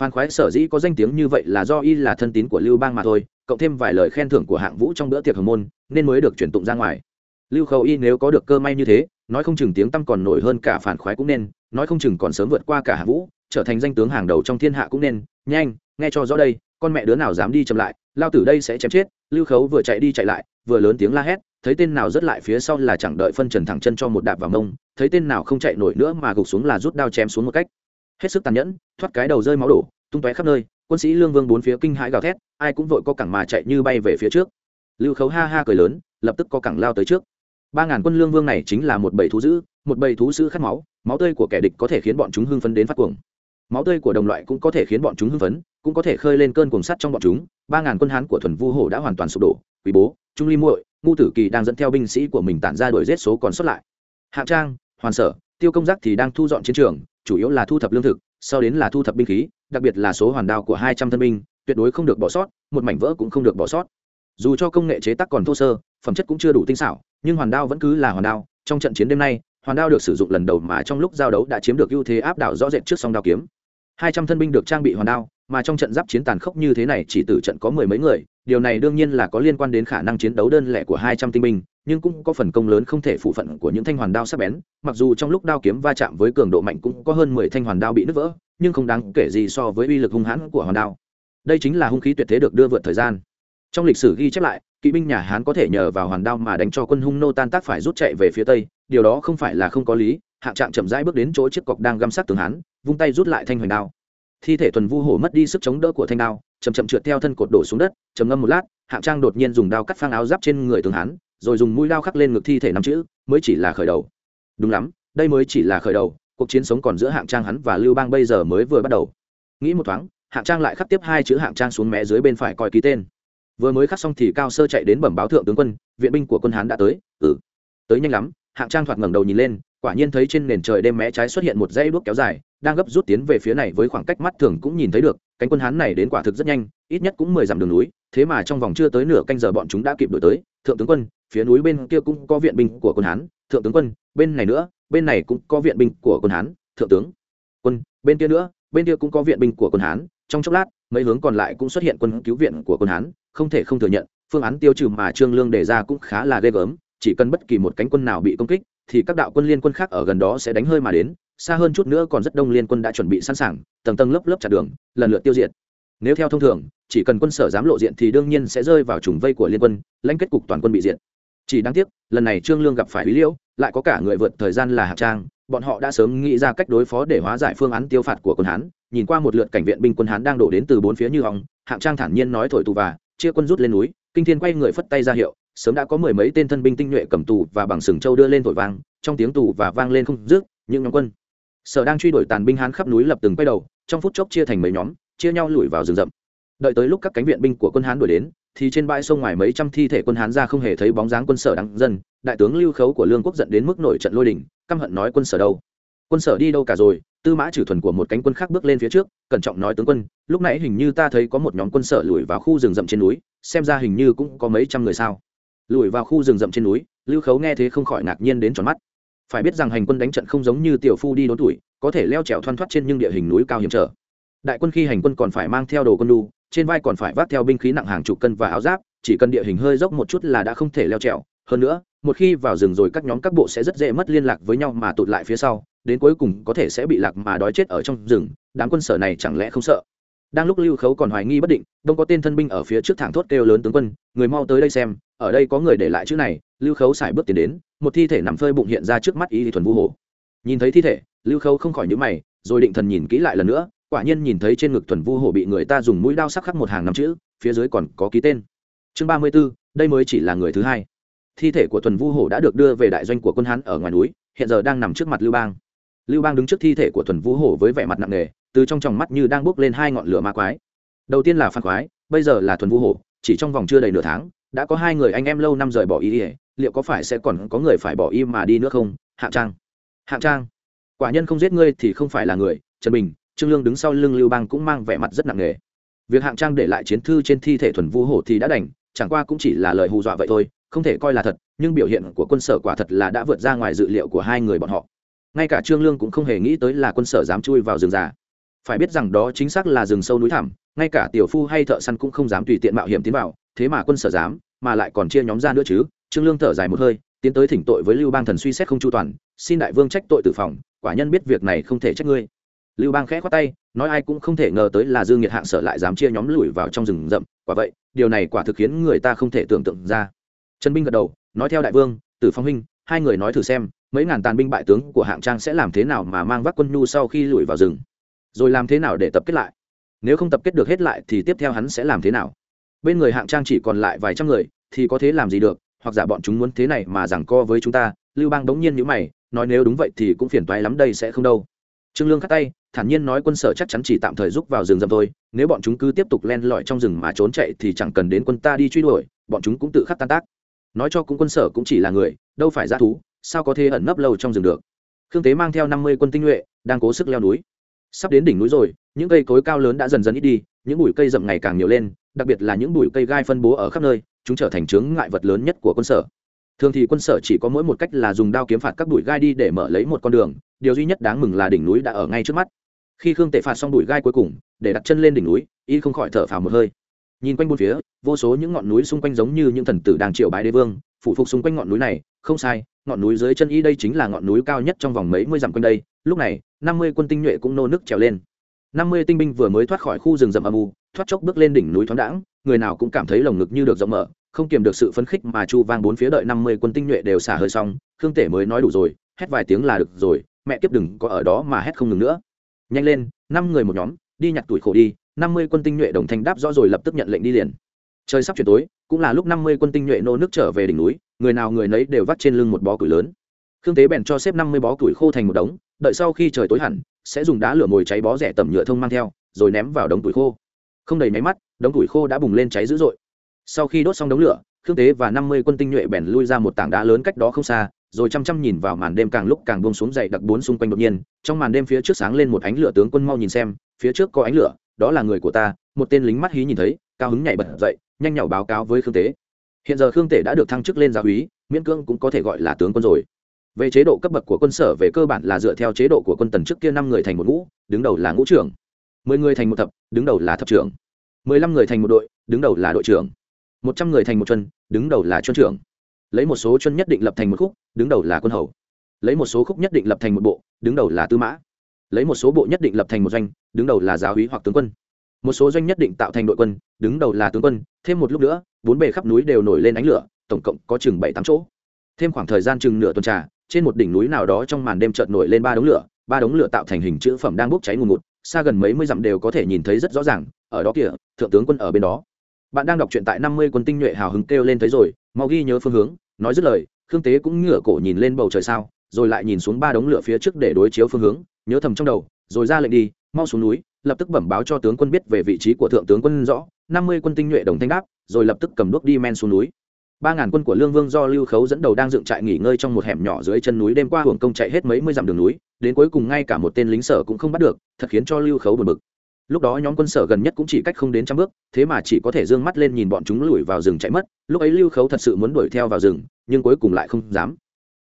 Phan khoái sở dĩ có danh tiếng như vậy là do y là thân tín của lưu bang mà thôi, cộng thêm vài lời khen thưởng của hạng vũ trong bữa tiệc hồng môn, nên mới được chuyển tụng ra ngoài. Lưu khâu y nếu có được cơ may như thế, nói không chừng tiếng tăm còn nổi hơn cả phản khoái cũng nên, nói không chừng còn sớm vượt qua cả hạng vũ, trở thành danh tướng hàng đầu trong thiên hạ cũng nên. Nhanh, nghe cho rõ đây, con mẹ đứa nào dám đi chậm lại, lao tử đây sẽ chém chết. Lưu khấu vừa chạy đi chạy lại, vừa lớn tiếng la hét, thấy tên nào rất lại phía sau là chẳng đợi phân trần thẳng chân cho một đạp vào mông, thấy tên nào không chạy nổi nữa mà gục xuống là rút đao chém xuống một cách hết sức tàn nhẫn, thoát cái đầu rơi máu đổ, tung tóe khắp nơi, quân sĩ lương vương bốn phía kinh hãi gào thét, ai cũng vội có cẳng mà chạy như bay về phía trước. Lưu khấu ha ha cười lớn, lập tức có cẳng lao tới trước. Ba ngàn quân lương vương này chính là một bầy thú dữ, một bầy thú dữ khát máu máu tươi của kẻ địch có thể khiến bọn chúng hưng phấn đến phát cuồng. Máu tươi của đồng loại cũng có thể khiến bọn chúng hưng phấn, cũng có thể khơi lên cơn cuồng sắt trong bọn chúng. Ba ngàn quân hán của thuần vu hổ đã hoàn toàn sụp đổ, quý bố, trung ly muội, ngu tử kỳ đang dẫn theo binh sĩ của mình tản ra đuổi giết số còn sót lại. Hạng trang, hoàn sở, tiêu công giác thì đang thu dọn chiến trường chủ yếu là thu thập lương thực, sau đến là thu thập binh khí, đặc biệt là số hoàn đao của hai trăm thân binh, tuyệt đối không được bỏ sót, một mảnh vỡ cũng không được bỏ sót. Dù cho công nghệ chế tác còn thô sơ, phẩm chất cũng chưa đủ tinh xảo, nhưng hoàn đao vẫn cứ là hoàn đao. Trong trận chiến đêm nay, hoàn đao được sử dụng lần đầu mà trong lúc giao đấu đã chiếm được ưu thế áp đảo rõ rệt trước song đao kiếm. Hai trăm thân binh được trang bị hoàn đao, mà trong trận giáp chiến tàn khốc như thế này chỉ từ trận có mười mấy người, điều này đương nhiên là có liên quan đến khả năng chiến đấu đơn lẻ của hai trăm tinh binh nhưng cũng có phần công lớn không thể phụ phận của những thanh hoàn đao sắc bén, mặc dù trong lúc đao kiếm va chạm với cường độ mạnh cũng có hơn mười thanh hoàn đao bị nứt vỡ, nhưng không đáng kể gì so với uy lực hung hãn của hoàn đao. Đây chính là hung khí tuyệt thế được đưa vượt thời gian. Trong lịch sử ghi chép lại, kỵ binh nhà hán có thể nhờ vào hoàn đao mà đánh cho quân hung nô tan tác phải rút chạy về phía tây, điều đó không phải là không có lý hạng trạng chậm rãi bước đến chỗ chiếc cọc đang găm sát tường hán, vung tay rút lại thanh hoành đao. Thi thể thuần vu hổ mất đi sức chống đỡ của thanh đao chầm chậm trượt theo thân cột đổ xuống đất, trầm ngâm một lát hạng trang đột nhiên dùng đao cắt phang áo giáp trên người tường hán rồi dùng mũi lao khắc lên ngực thi thể năm chữ, mới chỉ là khởi đầu. Đúng lắm, đây mới chỉ là khởi đầu, cuộc chiến sống còn giữa hạng trang hắn và lưu bang bây giờ mới vừa bắt đầu. Nghĩ một thoáng, hạng trang lại khắc tiếp hai chữ hạng trang xuống mé dưới bên phải coi ký tên. Vừa mới khắc xong thì cao sơ chạy đến bẩm báo thượng tướng quân, viện binh của quân hán đã tới. Ừ. Tới nhanh lắm, hạng trang thoạt ngẩng đầu nhìn lên, quả nhiên thấy trên nền trời đêm mé trái xuất hiện một dãy đuốc kéo dài, đang gấp rút tiến về phía này với khoảng cách mắt thường cũng nhìn thấy được, cánh quân hán này đến quả thực rất nhanh, ít nhất cũng mười dặm đường núi, thế mà trong vòng chưa tới nửa canh giờ bọn chúng đã kịp đổi tới. Thượng tướng quân phía núi bên kia cũng có viện binh của quân hán, thượng tướng quân, bên này nữa, bên này cũng có viện binh của quân hán, thượng tướng quân, bên kia nữa, bên kia cũng có viện binh của quân hán. Trong chốc lát, mấy hướng còn lại cũng xuất hiện quân cứu viện của quân hán, không thể không thừa nhận, phương án tiêu trừ mà trương lương đề ra cũng khá là ghê gớm, chỉ cần bất kỳ một cánh quân nào bị công kích, thì các đạo quân liên quân khác ở gần đó sẽ đánh hơi mà đến, xa hơn chút nữa còn rất đông liên quân đã chuẩn bị sẵn sàng, tầng tầng lớp lớp chặt đường, lần lượt tiêu diệt. Nếu theo thông thường, chỉ cần quân sở dám lộ diện thì đương nhiên sẽ rơi vào trùng vây của liên quân, lãnh kết cục toàn quân bị diệt chỉ đáng tiếc, lần này trương lương gặp phải lý liễu, lại có cả người vượt thời gian là hạng trang, bọn họ đã sớm nghĩ ra cách đối phó để hóa giải phương án tiêu phạt của quân hán. Nhìn qua một lượt cảnh viện binh quân hán đang đổ đến từ bốn phía như hòng hạng trang thản nhiên nói thổi tù và, chia quân rút lên núi, kinh thiên quay người phất tay ra hiệu, sớm đã có mười mấy tên thân binh tinh nhuệ cầm tù và bằng sừng châu đưa lên thổi vang, trong tiếng tù và vang lên không dứt, những nhóm quân. Sở đang truy đuổi tàn binh hán khắp núi lập từng quay đầu, trong phút chốc chia thành mấy nhóm, chia nhau lùi vào rừng rậm. Đợi tới lúc các cánh viện binh của quân hán đuổi đến thì trên bãi sông ngoài mấy trăm thi thể quân hán ra không hề thấy bóng dáng quân sở đắng dân, đại tướng lưu khấu của lương quốc dẫn đến mức nổi trận lôi đình, căm hận nói quân sở đâu? Quân sở đi đâu cả rồi? Tư mã trừ thuần của một cánh quân khác bước lên phía trước, cẩn trọng nói tướng quân, lúc nãy hình như ta thấy có một nhóm quân sở lùi vào khu rừng rậm trên núi, xem ra hình như cũng có mấy trăm người sao? Lùi vào khu rừng rậm trên núi, lưu khấu nghe thế không khỏi ngạc nhiên đến tròn mắt. Phải biết rằng hành quân đánh trận không giống như tiểu phu đi đốn tuổi, có thể leo trèo thoăn thoắt trên những địa hình núi cao hiểm trở. Đại quân khi hành quân còn phải mang theo đồ quân đu trên vai còn phải vác theo binh khí nặng hàng chục cân và áo giáp, chỉ cần địa hình hơi dốc một chút là đã không thể leo trèo. Hơn nữa, một khi vào rừng rồi các nhóm các bộ sẽ rất dễ mất liên lạc với nhau mà tụt lại phía sau, đến cuối cùng có thể sẽ bị lạc mà đói chết ở trong rừng, đám quân sở này chẳng lẽ không sợ? Đang lúc lưu khấu còn hoài nghi bất định, đông có tên thân binh ở phía trước thẳng thốt kêu lớn tướng quân, người mau tới đây xem, ở đây có người để lại chữ này. Lưu khấu xài bước tiến đến, một thi thể nằm phơi bụng hiện ra trước mắt y thuần vũ hồ. Nhìn thấy thi thể, lưu khấu không khỏi nhữ mày, rồi định thần nhìn kỹ lại lần nữa quả nhiên nhìn thấy trên ngực thuần vu hổ bị người ta dùng mũi đao sắc khắc một hàng năm chữ, phía dưới còn có ký tên. Chương ba mươi b ố đây mới chỉ là người thứ hai. Thi thể của thuần vu hổ đã được đưa về đại doanh của quân hán ở ngoài núi, hiện giờ đang nằm trước mặt lưu bang. Lưu bang đứng trước thi thể của thuần vu hổ với vẻ mặt nặng nề, từ trong tròng mắt như đang bốc lên hai ngọn lửa ma quái. Đầu tiên là phan quái bây giờ là thuần vu hổ, chỉ trong vòng chưa đầy nửa tháng, đã có hai người anh em lâu năm rời bỏ y ỉa, liệu có phải sẽ còn có người phải bỏ y mà đi nữa không? Hạng trang. Hạng trang. Quả nhân không giết ngươi thì không phải là người, trần bình trương lương đứng sau lưng lưu bang cũng mang vẻ mặt rất nặng nề. Việc hạng trang để lại chiến thư trên thi thể thuần vu hổ thì đã đành, chẳng qua cũng chỉ là lời hù dọa vậy thôi, không thể coi là thật, nhưng biểu hiện của quân sở quả thật là đã vượt ra ngoài dự liệu của hai người bọn họ. Ngay cả trương lương cũng không hề nghĩ tới là quân sở dám chui vào rừng già. Phải biết rằng đó chính xác là rừng sâu núi thẳm, ngay cả tiểu phu hay thợ săn cũng không dám tùy tiện mạo hiểm tiến vào, thế mà quân sở dám, mà lại còn chia nhóm ra nữa chứ. Trương lương thở dài một hơi, tiến tới thỉnh tội với lưu bang thần suy xét không chu toàn, xin đại vương trách tội tử phòng, quả nhân biết việc này không thể trách ngươi lưu bang khẽ khoát tay, nói ai cũng không thể ngờ tới là dương nhiệt hạng sở lại dám chia nhóm lùi vào trong rừng rậm. Quả vậy, điều này quả thực khiến người ta không thể tưởng tượng ra. Trần binh gật đầu, nói theo đại vương, tử phong huynh, hai người nói thử xem, mấy ngàn tàn binh bại tướng của hạng trang sẽ làm thế nào mà mang vác quân nhu sau khi lùi vào rừng? Rồi làm thế nào để tập kết lại? Nếu không tập kết được hết lại thì tiếp theo hắn sẽ làm thế nào? Bên người hạng trang chỉ còn lại vài trăm người, thì có thế làm gì được? Hoặc giả bọn chúng muốn thế này mà giằng co với chúng ta? Lưu bang đống nhiên nhữ mày, nói nếu đúng vậy thì cũng phiền toái lắm, đây sẽ không đâu. Trương lương cắt tay thản nhiên nói quân sở chắc chắn chỉ tạm thời rút vào rừng rậm thôi, nếu bọn chúng cứ tiếp tục len lỏi trong rừng mà trốn chạy thì chẳng cần đến quân ta đi truy đuổi, bọn chúng cũng tự khắc tan tác. Nói cho cũng quân sở cũng chỉ là người, đâu phải g thú, sao có thể ẩn nấp lâu trong rừng được? Khương tế mang theo năm mươi quân tinh nhuệ, đang cố sức leo núi. Sắp đến đỉnh núi rồi, những cây cối cao lớn đã dần dần ít đi, những bụi cây rậm ngày càng nhiều lên, đặc biệt là những bụi cây gai phân bố ở khắp nơi, chúng trở thành chướng ngại vật lớn nhất của quân sở. Thường thì quân sở chỉ có mỗi một cách là dùng đao kiếm phạt các bụi gai đi để mở lấy một con đường, điều duy nhất đáng mừng là đỉnh núi đã ở ngay trước mắt khi khương tể phạt xong bụi gai cuối cùng, để đặt chân lên đỉnh núi, y không khỏi thở phào một hơi. Nhìn quanh bốn phía, vô số những ngọn núi xung quanh giống như những thần tử đang triệu bái đế vương phụ phục xung quanh ngọn núi này, không sai, ngọn núi dưới chân y đây chính là ngọn núi cao nhất trong vòng mấy mươi dặm quanh đây, lúc này, năm mươi quân tinh nhuệ cũng nô nức trèo lên. năm mươi tinh binh vừa mới thoát khỏi khu rừng rậm âm u, thoát chốc bước lên đỉnh núi thoáng đãng, người nào cũng cảm thấy lồng ngực như được rộng mở, không kiềm được sự phấn khích mà chu vang bốn phía đợi năm mươi quân tinh nhuệ đều xả hơi xong, khương tể mới nói đủ rồi, hét vài tiếng là được rồi, mẹ kiếp đừng có ở đó mà hét không ngừng nữa nhanh lên, năm người một nhóm, đi nhặt tuổi khổ đi, năm mươi quân tinh nhuệ đồng thanh đáp rõ rồi lập tức nhận lệnh đi liền. Trời sắp chuyển tối, cũng là lúc năm mươi quân tinh nhuệ nô nước trở về đỉnh núi, người nào người nấy đều vắt trên lưng một bó củi lớn. Khương tế bèn cho xếp năm mươi bó củi khô thành một đống, đợi sau khi trời tối hẳn, sẽ dùng đá lửa mồi cháy bó rẻ tầm nhựa thông mang theo, rồi ném vào đống củi khô. Không đầy máy mắt, đống củi khô đã bùng lên cháy dữ dội. Sau khi đốt xong đống lửa, khương tế và năm mươi quân tinh nhuệ bèn lui ra một tảng đá lớn cách đó không xa rồi chăm chăm nhìn vào màn đêm càng lúc càng buông xuống dậy đặc bốn xung quanh đột nhiên, trong màn đêm phía trước sáng lên một ánh lửa tướng quân mau nhìn xem, phía trước có ánh lửa, đó là người của ta, một tên lính mắt hí nhìn thấy, cao hứng nhảy bật dậy, nhanh nhảu báo cáo với khương tế. Hiện giờ khương tể đã được thăng chức lên gia úy, miễn cương cũng có thể gọi là tướng quân rồi. Về chế độ cấp bậc của quân sở về cơ bản là dựa theo chế độ của quân tần trước kia năm người thành một ngũ, đứng đầu là ngũ trưởng. Mười người thành một thập, đứng đầu là thập trưởng. Mười lăm người thành một đội, đứng đầu là đội trưởng. Một trăm người thành một chân đứng đầu là chuân trưởng lấy một số chân nhất định lập thành một khúc, đứng đầu là quân hầu. Lấy một số khúc nhất định lập thành một bộ, đứng đầu là tư mã. Lấy một số bộ nhất định lập thành một doanh, đứng đầu là giáo úy hoặc tướng quân. Một số doanh nhất định tạo thành đội quân, đứng đầu là tướng quân. Thêm một lúc nữa, bốn bề khắp núi đều nổi lên ánh lửa, tổng cộng có chừng bảy tám chỗ. Thêm khoảng thời gian chừng nửa tuần trà, trên một đỉnh núi nào đó trong màn đêm chợt nổi lên ba đống lửa, ba đống lửa tạo thành hình chữ phẩm đang bốc cháy ngùn ngụt, xa gần mấy mươi dặm đều có thể nhìn thấy rất rõ ràng, ở đó kìa, thượng tướng quân ở bên đó. Bạn đang đọc truyện tại năm mươi quân tinh nhuệ hào hứng kêu lên thấy rồi, mau ghi nhớ phương hướng nói dứt lời, khương tế cũng ngửa cổ nhìn lên bầu trời sao, rồi lại nhìn xuống ba đống lửa phía trước để đối chiếu phương hướng, nhớ thầm trong đầu, rồi ra lệnh đi, mau xuống núi, lập tức bẩm báo cho tướng quân biết về vị trí của thượng tướng quân rõ, năm mươi quân tinh nhuệ đồng thanh đáp, rồi lập tức cầm đuốc đi men xuống núi. Ba ngàn quân của lương vương do lưu khấu dẫn đầu đang dựng trại nghỉ ngơi trong một hẻm nhỏ dưới chân núi đêm qua hưởng công chạy hết mấy mươi dặm đường núi, đến cuối cùng ngay cả một tên lính sở cũng không bắt được, thật khiến cho lưu khấu buồn bực lúc đó nhóm quân sở gần nhất cũng chỉ cách không đến trăm bước, thế mà chỉ có thể d ư ơ n g mắt lên nhìn bọn chúng lùi vào rừng chạy mất. Lúc ấy lưu khấu thật sự muốn đuổi theo vào rừng, nhưng cuối cùng lại không dám.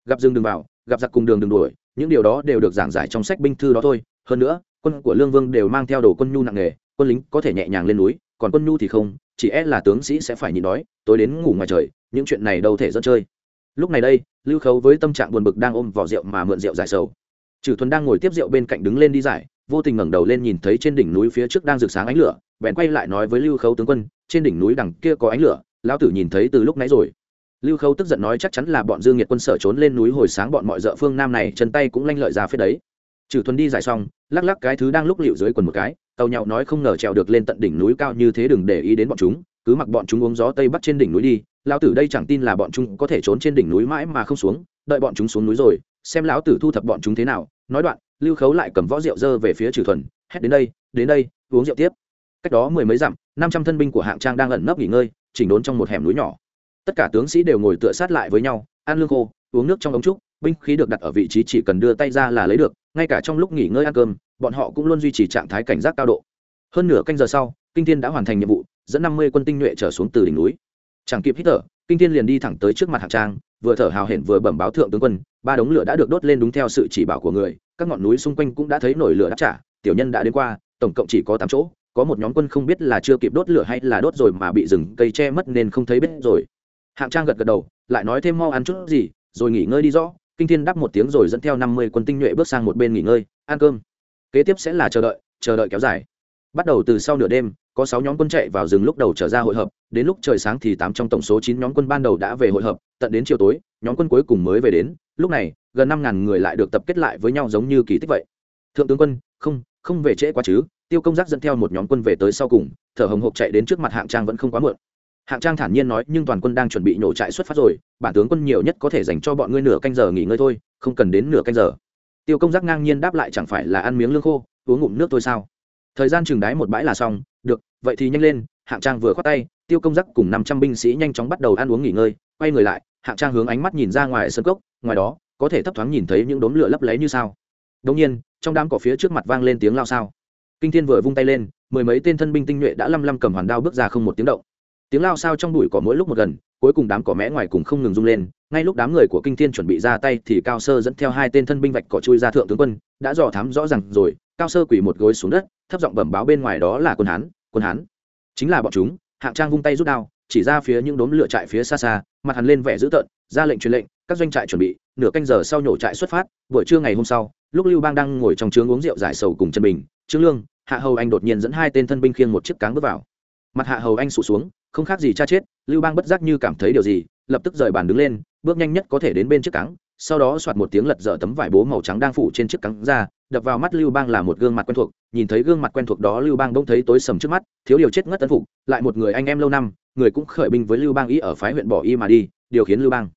Gặp rừng đường vào, gặp giặc cùng đường đường đuổi, những điều đó đều được giảng giải trong sách binh thư đó thôi. Hơn nữa, quân của lương vương đều mang theo đồ quân nhu nặng nề, quân lính có thể nhẹ nhàng lên núi, còn quân nhu thì không, chỉ e là tướng sĩ sẽ phải nhịn đói, tối đến ngủ ngoài trời, những chuyện này đâu thể dẫn chơi. Lúc này đây, lưu khấu với tâm trạng buồn bực đang ôm vỏ rượu mà mượn rượu giải sầu. Trừ thuần đang ngồi tiếp rượu bên cạnh đứng lên đi giải vô tình ngẩng đầu lên nhìn thấy trên đỉnh núi phía trước đang rực sáng ánh lửa, bèn quay lại nói với lưu khấu tướng quân, trên đỉnh núi đằng kia có ánh lửa, lão tử nhìn thấy từ lúc nãy rồi. Lưu khấu tức giận nói chắc chắn là bọn dương nhiệt quân sở trốn lên núi hồi sáng bọn mọi dợ phương nam này chân tay cũng lanh lợi ra phía đấy. Trừ thuần đi giải xong, lắc lắc cái thứ đang lúc liệu dưới quần một cái, tàu nhậu nói không ngờ trèo được lên tận đỉnh núi cao như thế đừng để ý đến bọn chúng, cứ mặc bọn chúng uống gió tây bắc trên đỉnh núi đi, lão tử đây chẳng tin là bọn chúng có thể trốn trên đỉnh núi mãi mà không xuống, đợi bọn chúng xuống núi rồi xem lão tử thu thập bọn chúng thế nào, nói đoạn, lưu khấu lại cầm võ rượu dơ về phía trừ thuần, hét đến đây đến đây, uống rượu tiếp. Cách đó mười mấy dặm, năm trăm thân binh của hạng trang đang ẩn nấp nghỉ ngơi, chỉnh đốn trong một hẻm núi nhỏ. Tất cả tướng sĩ đều ngồi tựa sát lại với nhau, ăn lương khô, uống nước trong ống trúc, binh khí được đặt ở vị trí chỉ cần đưa tay ra là lấy được, ngay cả trong lúc nghỉ ngơi ăn cơm, bọn họ cũng luôn duy trì trạng thái cảnh giác cao độ. Hơn nửa canh giờ sau, kinh thiên đã hoàn thành nhiệm vụ, dẫn năm mươi quân tinh nhuệ trở xuống từ đỉnh núi. Chẳng kịp hít thở, kinh thiên liền đi thẳng tới trước mặt hạng trang, vừa thở hào hển vừa bẩm báo thượng tướng quân ba đống lửa đã được đốt lên đúng theo sự chỉ bảo của người, các ngọn núi xung quanh cũng đã thấy nổi lửa đáp trả, tiểu nhân đã đến qua, tổng cộng chỉ có tám chỗ, có một nhóm quân không biết là chưa kịp đốt lửa hay là đốt rồi mà bị rừng cây che mất nên không thấy biết rồi. Hạng trang gật gật đầu, lại nói thêm mau ăn chút gì, rồi nghỉ ngơi đi rõ, kinh thiên đáp một tiếng rồi dẫn theo năm mươi quân tinh nhuệ bước sang một bên nghỉ ngơi, ăn cơm. Kế tiếp sẽ là chờ đợi chờ đợi kéo dài. Bắt đầu từ sau nửa đêm có sáu nhóm quân chạy vào rừng lúc đầu trở ra hội hợp, đến lúc trời sáng thì tám trong tổng số chín nhóm quân ban đầu đã về hội hợp, tận đến chiều tối, nhóm quân cuối cùng mới về đến. Lúc này, gần năm ngàn người lại được tập kết lại với nhau giống như kỳ tích vậy. Thượng tướng quân, không không về trễ quá chứ. Tiêu công giác dẫn theo một nhóm quân về tới sau cùng, thở hồng hộc chạy đến trước mặt hạng trang vẫn không quá muộn. Hạng trang thản nhiên nói, nhưng toàn quân đang chuẩn bị nổ trại xuất phát rồi, bản tướng quân nhiều nhất có thể dành cho bọn ngươi nửa canh giờ nghỉ ngơi thôi, không cần đến nửa canh giờ. Tiêu công giác ngang nhiên đáp lại, chẳng phải là ăn miếng lương khô, uống ngụm nước thôi sao? Thời gian chừng đái một bãi là xong vậy thì nhanh lên, hạng trang vừa khoát tay, tiêu công giác cùng năm trăm binh sĩ nhanh chóng bắt đầu ăn uống nghỉ ngơi, quay người lại, hạng trang hướng ánh mắt nhìn ra ngoài sân cốc, ngoài đó, có thể thấp thoáng nhìn thấy những đốm lửa lấp lấy như sao. Đông nhiên, trong đám cỏ phía trước mặt vang lên tiếng lao sao. Kinh thiên vừa vung tay lên, mười mấy tên thân binh tinh nhuệ đã lăm lăm cầm hoàn đao bước ra không một tiếng động. Tiếng lao sao trong bụi cỏ mỗi lúc một gần, cuối cùng đám cỏ mẽ ngoài cùng không ngừng rung lên, ngay lúc đám người của kinh thiên chuẩn bị ra tay thì cao sơ dẫn theo hai tên thân binh vạch cỏ chui ra thượng tướng quân, đã dò thám rõ ràng rồi, cao sơ quỳ một gối xuống đất, thấp giọng bẩm báo bên ngoài đó là quân hán quân hán. Chính là bọn chúng, hạng trang vung tay rút đao, chỉ ra phía những đốm lửa trại phía xa xa, mặt hắn lên vẻ dữ tợn, ra lệnh truyền lệnh, các doanh trại chuẩn bị, nửa canh giờ sau nhổ trại xuất phát, buổi trưa ngày hôm sau, lúc lưu bang đang ngồi trong trướng uống rượu giải sầu cùng chân bình, trương lương, hạ hầu anh đột nhiên dẫn hai tên thân binh khiêng một chiếc cáng bước vào. Mặt hạ hầu anh sụt xuống, không khác gì cha chết, lưu bang bất giác như cảm thấy điều gì, lập tức rời bàn đứng lên, bước nhanh nhất có thể đến bên chiếc cáng sau đó soạt một tiếng lật dở tấm vải bố màu trắng đang phủ trên chiếc cắn ra đập vào mắt lưu bang là một gương mặt quen thuộc, nhìn thấy gương mặt quen thuộc đó lưu bang bỗng thấy tối sầm trước mắt, thiếu điều chết ngất tân phục, lại một người anh em lâu năm, người cũng khởi binh với lưu bang ý ở phái huyện bỏ y mà đi, điều khiến lưu bang.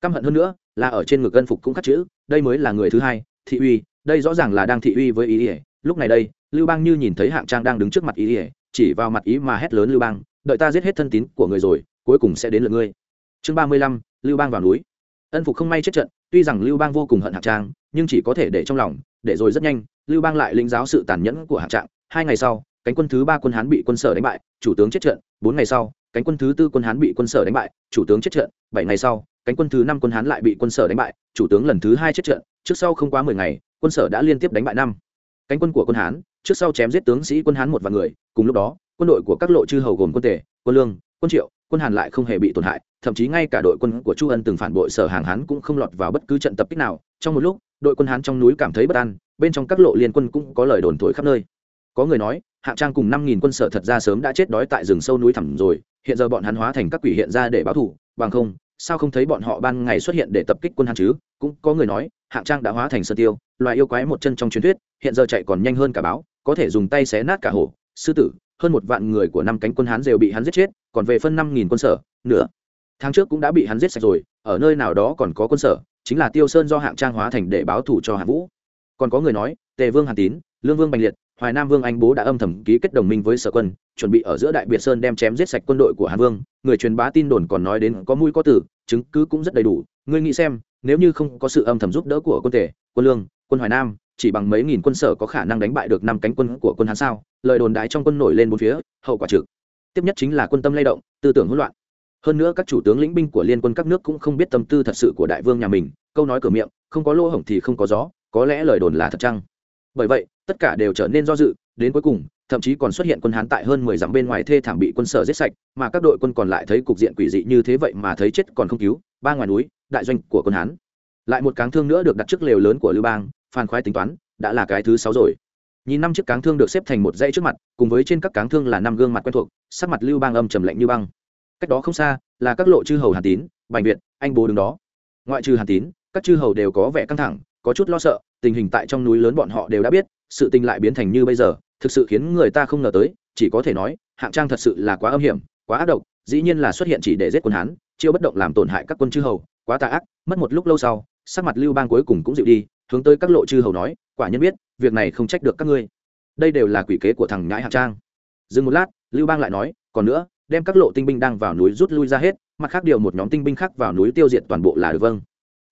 Căm hận hơn nữa, là ở trên ngực ân phục cũng khắc chữ, đây mới là người thứ hai, thị uy, đây rõ ràng là đang thị uy với ý ỉa lúc này đây, lưu bang như nhìn thấy hạng trang đang đứng trước mặt ý ỉa chỉ vào mặt ý mà hét lớn lưu bang, đợi ta giết hết thân tín của người rồi, cuối cùng sẽ đến lượt ngươi. Chương ba mươi lăm, lưu bang vào núi. Ân phục không may chết trận tuy rằng lưu bang vô cùng hận hạng trang, nhưng chỉ có thể để trong lòng, để rồi rất nhanh, lưu bang lại lĩnh giáo sự tàn nhẫn của hạng trạng. Hai ngày sau, cánh quân thứ ba quân hán bị quân sở đánh bại, chủ tướng chết trận. Bốn ngày sau, cánh quân thứ tư quân hán bị quân sở đánh bại, chủ tướng chết trận. Bảy ngày sau, cánh quân thứ năm quân hán lại bị quân sở đánh bại, chủ tướng lần thứ hai chết trận. Trước sau không quá mười ngày, quân sở đã liên tiếp đánh bại năm. Cánh quân của quân hán, trước sau chém giết tướng sĩ quân hán một vài người. Cùng lúc đó, quân đội của các lộ chư hầu gồm quân tề, quân lương, quân triệu quân hàn lại không hề bị tổn hại, thậm chí ngay cả đội quân của chu ân từng phản bội sở hàng hán cũng không lọt vào bất cứ trận tập kích nào. Trong một lúc, đội quân hán trong núi cảm thấy bất an, bên trong các lộ liên quân cũng có lời đồn thổi khắp nơi. Có người nói, hạng trang cùng năm nghìn quân sở thật ra sớm đã chết đói tại rừng sâu núi thẳm rồi, hiện giờ bọn hắn hóa thành các quỷ hiện ra để báo thù, bằng không, sao không thấy bọn họ ban ngày xuất hiện để tập kích quân hán chứ? Cũng có người nói, hạng trang đã hóa thành sơn tiêu, loài yêu quái một chân trong truyền thuyết, hiện giờ chạy còn nhanh hơn cả báo, có thể dùng tay xé nát cả hổ. Sư tử hơn một vạn người của năm cánh quân hán đều bị hắn giết chết, còn về phân năm nghìn quân sở, nửa tháng trước cũng đã bị hắn giết sạch rồi, ở nơi nào đó còn có quân sở, chính là tiêu sơn do hạng trang hóa thành để báo thủ cho hạng vũ. Còn có người nói, tề vương hàn tín, lương vương bành liệt, hoài nam vương anh bố đã âm thầm ký kết đồng minh với sở quân, chuẩn bị ở giữa đại biệt sơn đem chém giết sạch quân đội của hàn vương. Người truyền bá tin đồn còn nói đến có mũi có tử, chứng cứ cũng rất đầy đủ. Ngươi nghĩ xem, nếu như không có sự âm thầm giúp đỡ của quân tề, quân lương, quân hoài nam chỉ bằng mấy nghìn quân sở có khả năng đánh bại được năm cánh quân của quân hán sao? Lời đồn đại trong quân nổi lên bốn phía, hậu quả trực. Tiếp nhất chính là quân tâm lay động, tư tưởng hỗn loạn. Hơn nữa các chủ tướng lĩnh binh của liên quân các nước cũng không biết tâm tư thật sự của đại vương nhà mình, câu nói cửa miệng, không có lỗ hổng thì không có gió, có lẽ lời đồn là thật chăng? Bởi vậy, tất cả đều trở nên do dự, đến cuối cùng, thậm chí còn xuất hiện quân hán tại hơn mười dặm bên ngoài thê thảm bị quân sở giết sạch, mà các đội quân còn lại thấy cục diện quỷ dị như thế vậy mà thấy chết còn không cứu, ba ngoài núi, đại doanh của quân hán. Lại một cáng thương nữa được đặt trước lều lớn của lưu bang phan khoái tính toán, đã là cái thứ sáu rồi. Nhìn năm chiếc cáng thương được xếp thành một dãy trước mặt, cùng với trên các cáng thương là năm gương mặt quen thuộc, sắc mặt lưu bang âm trầm lạnh như băng. Cách đó không xa, là các lộ chư hầu hàn tín, bành việt, anh bố đứng đó. Ngoại trừ hàn tín, các chư hầu đều có vẻ căng thẳng, có chút lo sợ, tình hình tại trong núi lớn bọn họ đều đã biết, sự tình lại biến thành như bây giờ, thực sự khiến người ta không ngờ tới, chỉ có thể nói, hạng trang thật sự là quá âm hiểm, quá ác độc, dĩ nhiên là xuất hiện chỉ để giết quân hán, chiêu bất động làm tổn hại các quân chư hầu, quá tà ác, mất một lúc lâu sau, sắc mặt lưu bang cuối cùng cũng dịu đi hướng tới các lộ chư hầu nói, quả nhân biết, việc này không trách được các ngươi. Đây đều là quỷ kế của thằng nhãi hạng trang. Dừng một lát, lưu bang lại nói, còn nữa, đem các lộ tinh binh đang vào núi rút lui ra hết, mặt khác điều một nhóm tinh binh khác vào núi tiêu diệt toàn bộ là được vâng.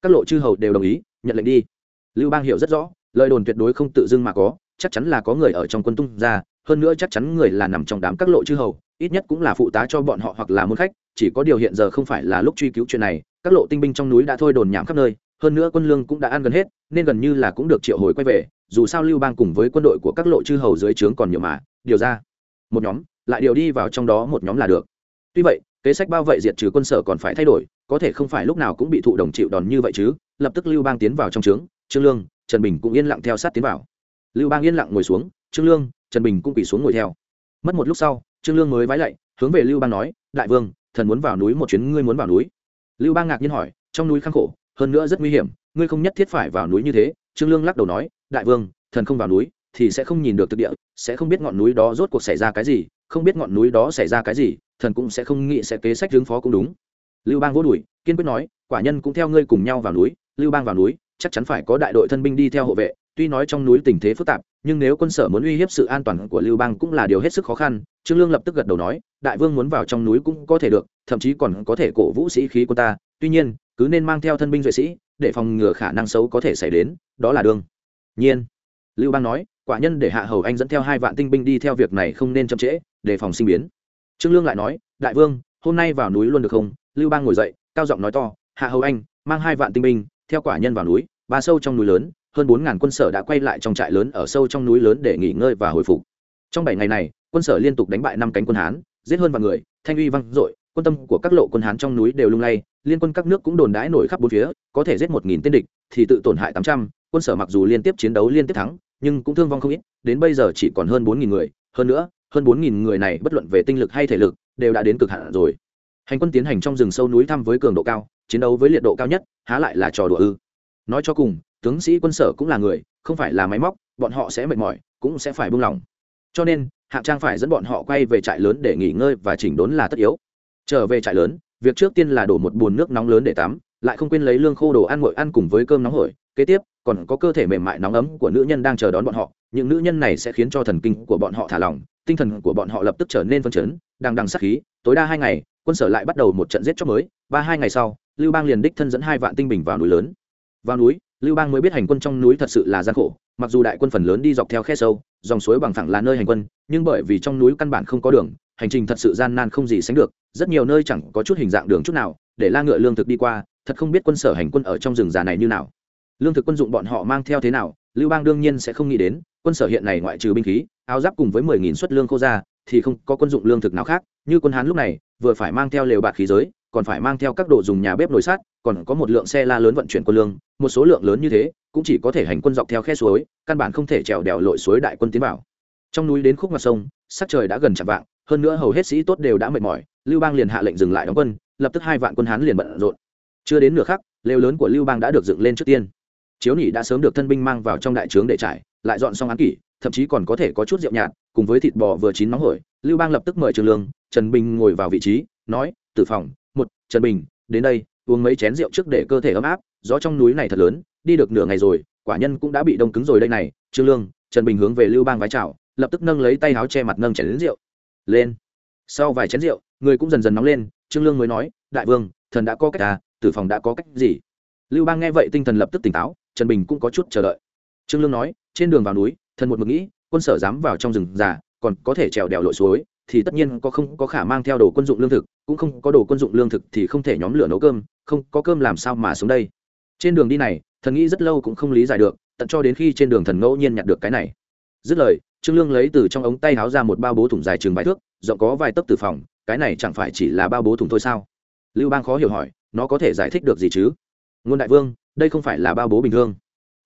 Các lộ chư hầu đều đồng ý, nhận lệnh đi. Lưu bang hiểu rất rõ, lời đồn tuyệt đối không tự dưng mà có, chắc chắn là có người ở trong quân tung ra, hơn nữa chắc chắn người là nằm trong đám các lộ chư hầu, ít nhất cũng là phụ tá cho bọn họ hoặc là môn khách, chỉ có điều hiện giờ không phải là lúc truy cứu chuyện này, các lộ tinh binh trong núi đã thôi đồn nhảm khắp nơi hơn nữa quân lương cũng đã ăn gần hết, nên gần như là cũng được triệu hồi quay về, dù sao lưu bang cùng với quân đội của các lộ chư hầu dưới trướng còn nhiều mà, điều ra một nhóm, lại điều đi vào trong đó một nhóm là được. Tuy vậy, kế sách bao vậy diệt trừ quân sở còn phải thay đổi, có thể không phải lúc nào cũng bị thụ đồng chịu đòn như vậy chứ, lập tức lưu bang tiến vào trong trướng, trương lương, trần bình cũng yên lặng theo sát tiến vào. Lưu bang yên lặng ngồi xuống, trương lương, trần bình cũng quỳ xuống ngồi theo. Mất một lúc sau, trương lương mới vái lạy, hướng về lưu bang nói, đại vương, thần muốn vào núi một chuyến, ngươi muốn vào núi. Lưu bang ngạc nhiên hỏi, trong núi khang khổ hơn nữa rất nguy hiểm, ngươi không nhất thiết phải vào núi như thế. Trương lương lắc đầu nói, đại vương, thần không vào núi thì sẽ không nhìn được thực địa, sẽ không biết ngọn núi đó rốt cuộc xảy ra cái gì, không biết ngọn núi đó xảy ra cái gì, thần cũng sẽ không nghĩ sẽ kế sách hướng phó cũng đúng. Lưu bang vô đuổi, kiên quyết nói, quả nhân cũng theo ngươi cùng nhau vào núi, lưu bang vào núi, chắc chắn phải có đại đội thân binh đi theo hộ vệ, tuy nói trong núi tình thế phức tạp, nhưng nếu quân sở muốn uy hiếp sự an toàn của lưu bang cũng là điều hết sức khó khăn. Trương lương lập tức gật đầu nói, đại vương muốn vào trong núi cũng có thể được, thậm chí còn có thể cổ vũ sĩ khí của ta, tuy nhiên cứ nên mang theo thân binh duệ sĩ, để phòng ngừa khả năng xấu có thể xảy đến, đó là đương nhiên. Lưu bang nói, quả nhân để hạ hầu anh dẫn theo hai vạn tinh binh đi theo việc này không nên chậm trễ, đề phòng sinh biến. Trương lương lại nói, đại vương, hôm nay vào núi luôn được không? Lưu bang ngồi dậy, cao giọng nói to, hạ hầu anh, mang hai vạn tinh binh, theo quả nhân vào núi, ba sâu trong núi lớn, hơn bốn ngàn quân sở đã quay lại trong trại lớn ở sâu trong núi lớn để nghỉ ngơi và hồi phục. Trong bảy ngày này, quân sở liên tục đánh bại năm cánh quân hán, giết hơn vạn người, thanh uy văng dội, quân tâm của các lộ quân hán trong núi đều lung lay liên quân các nước cũng đồn đãi nổi khắp bốn phía, có thể giết một nghìn tên địch, thì tự tổn hại tám trăm, quân sở mặc dù liên tiếp chiến đấu liên tiếp thắng, nhưng cũng thương vong không ít, đến bây giờ chỉ còn hơn bốn nghìn người. Hơn nữa, hơn bốn nghìn người này bất luận về tinh lực hay thể lực, đều đã đến cực hạn rồi. Hành quân tiến hành trong rừng sâu núi thăm với cường độ cao, chiến đấu với liệt độ cao nhất, há lại là trò đùa ư. Nói cho cùng, tướng sĩ quân sở cũng là người, không phải là máy móc, bọn họ sẽ mệt mỏi, cũng sẽ phải buông lỏng. Cho nên, hạng trang phải dẫn bọn họ quay về trại lớn để nghỉ ngơi và chỉnh đốn là tất yếu. Trở về trại lớn việc trước tiên là đổ một bồn nước nóng lớn để tắm, lại không quên lấy lương khô đồ ăn nguội ăn cùng với cơm nóng hổi. Kế tiếp, còn có cơ thể mềm mại nóng ấm của nữ nhân đang chờ đón bọn họ. Những nữ nhân này sẽ khiến cho thần kinh của bọn họ thả lỏng, tinh thần của bọn họ lập tức trở nên phân chấn, đang đằng sắc khí. Tối đa hai ngày, quân sở lại bắt đầu một trận giết chóc mới. Ba hai ngày sau, lưu bang liền đích thân dẫn hai vạn tinh bình vào núi lớn. Vào núi, lưu bang mới biết hành quân trong núi thật sự là gian khổ. Mặc dù đại quân phần lớn đi dọc theo khe sâu, dòng suối bằng thẳng là nơi hành quân, nhưng bởi vì trong núi căn bản không có đường hành trình thật sự gian nan không gì sánh được, rất nhiều nơi chẳng có chút hình dạng đường chút nào, để la ngựa lương thực đi qua, thật không biết quân sở hành quân ở trong rừng già này như nào. Lương thực quân dụng bọn họ mang theo thế nào, lưu bang đương nhiên sẽ không nghĩ đến, quân sở hiện này ngoại trừ binh khí, áo giáp cùng với mười nghìn suất lương khô ra, thì không có quân dụng lương thực nào khác, như quân hán lúc này, vừa phải mang theo lều bạc khí giới, còn phải mang theo các đồ dùng nhà bếp nồi sát còn có một lượng xe la lớn vận chuyển quân lương, một số lượng lớn như thế, cũng chỉ có thể hành quân dọc theo khe suối, căn bản không thể trèo đèo lội suối đại quân tiến vào. Trong núi đến khúc mặt sông, sắc trời đã gần chạm vạng hơn nữa hầu hết sĩ tốt đều đã mệt mỏi, lưu bang liền hạ lệnh dừng lại đóng quân, lập tức hai vạn quân hán liền bận rộn. Chưa đến nửa khắc, lều lớn của lưu bang đã được dựng lên trước tiên. Chiếu nỉ đã sớm được thân binh mang vào trong đại trướng để trải, lại dọn xong án kỷ, thậm chí còn có thể có chút rượu nhạt, cùng với thịt bò vừa chín nóng hổi, lưu bang lập tức mời trường lương, trần bình ngồi vào vị trí, nói, tử phòng, một, trần bình, đến đây, uống mấy chén rượu trước để cơ thể ấm áp, gió trong núi này thật lớn, đi được nửa ngày rồi, quả nhân cũng đã bị đông cứng rồi đây này. Trương lương, trần bình hướng về lưu bang vái chào, lập tức nâng lấy tay áo che mặt nâng chén đến rượu lên. Sau vài chén rượu, người cũng dần dần nóng lên, trương lương mới nói, đại vương, thần đã có cách à tử phòng đã có cách gì? Lưu bang nghe vậy tinh thần lập tức tỉnh táo, trần bình cũng có chút chờ đợi. Trương lương nói, trên đường vào núi, thần một mực nghĩ, quân sở dám vào trong rừng già, còn có thể trèo đèo lội suối, thì tất nhiên có không có khả mang theo đồ quân dụng lương thực, cũng không có đồ quân dụng lương thực thì không thể nhóm lửa nấu cơm, không có cơm làm sao mà xuống đây. Trên đường đi này, thần nghĩ rất lâu cũng không lý giải được, tận cho đến khi trên đường thần ngẫu nhiên nhặt được cái này. Dứt lời trương lương lấy từ trong ống tay háo ra một bao bố thủng dài chừng vài thước, rộng có vài tấc từ phòng, cái này chẳng phải chỉ là bao bố thủng thôi sao? Lưu bang khó hiểu hỏi, nó có thể giải thích được gì chứ? Ngôn đại vương, đây không phải là bao bố bình thường.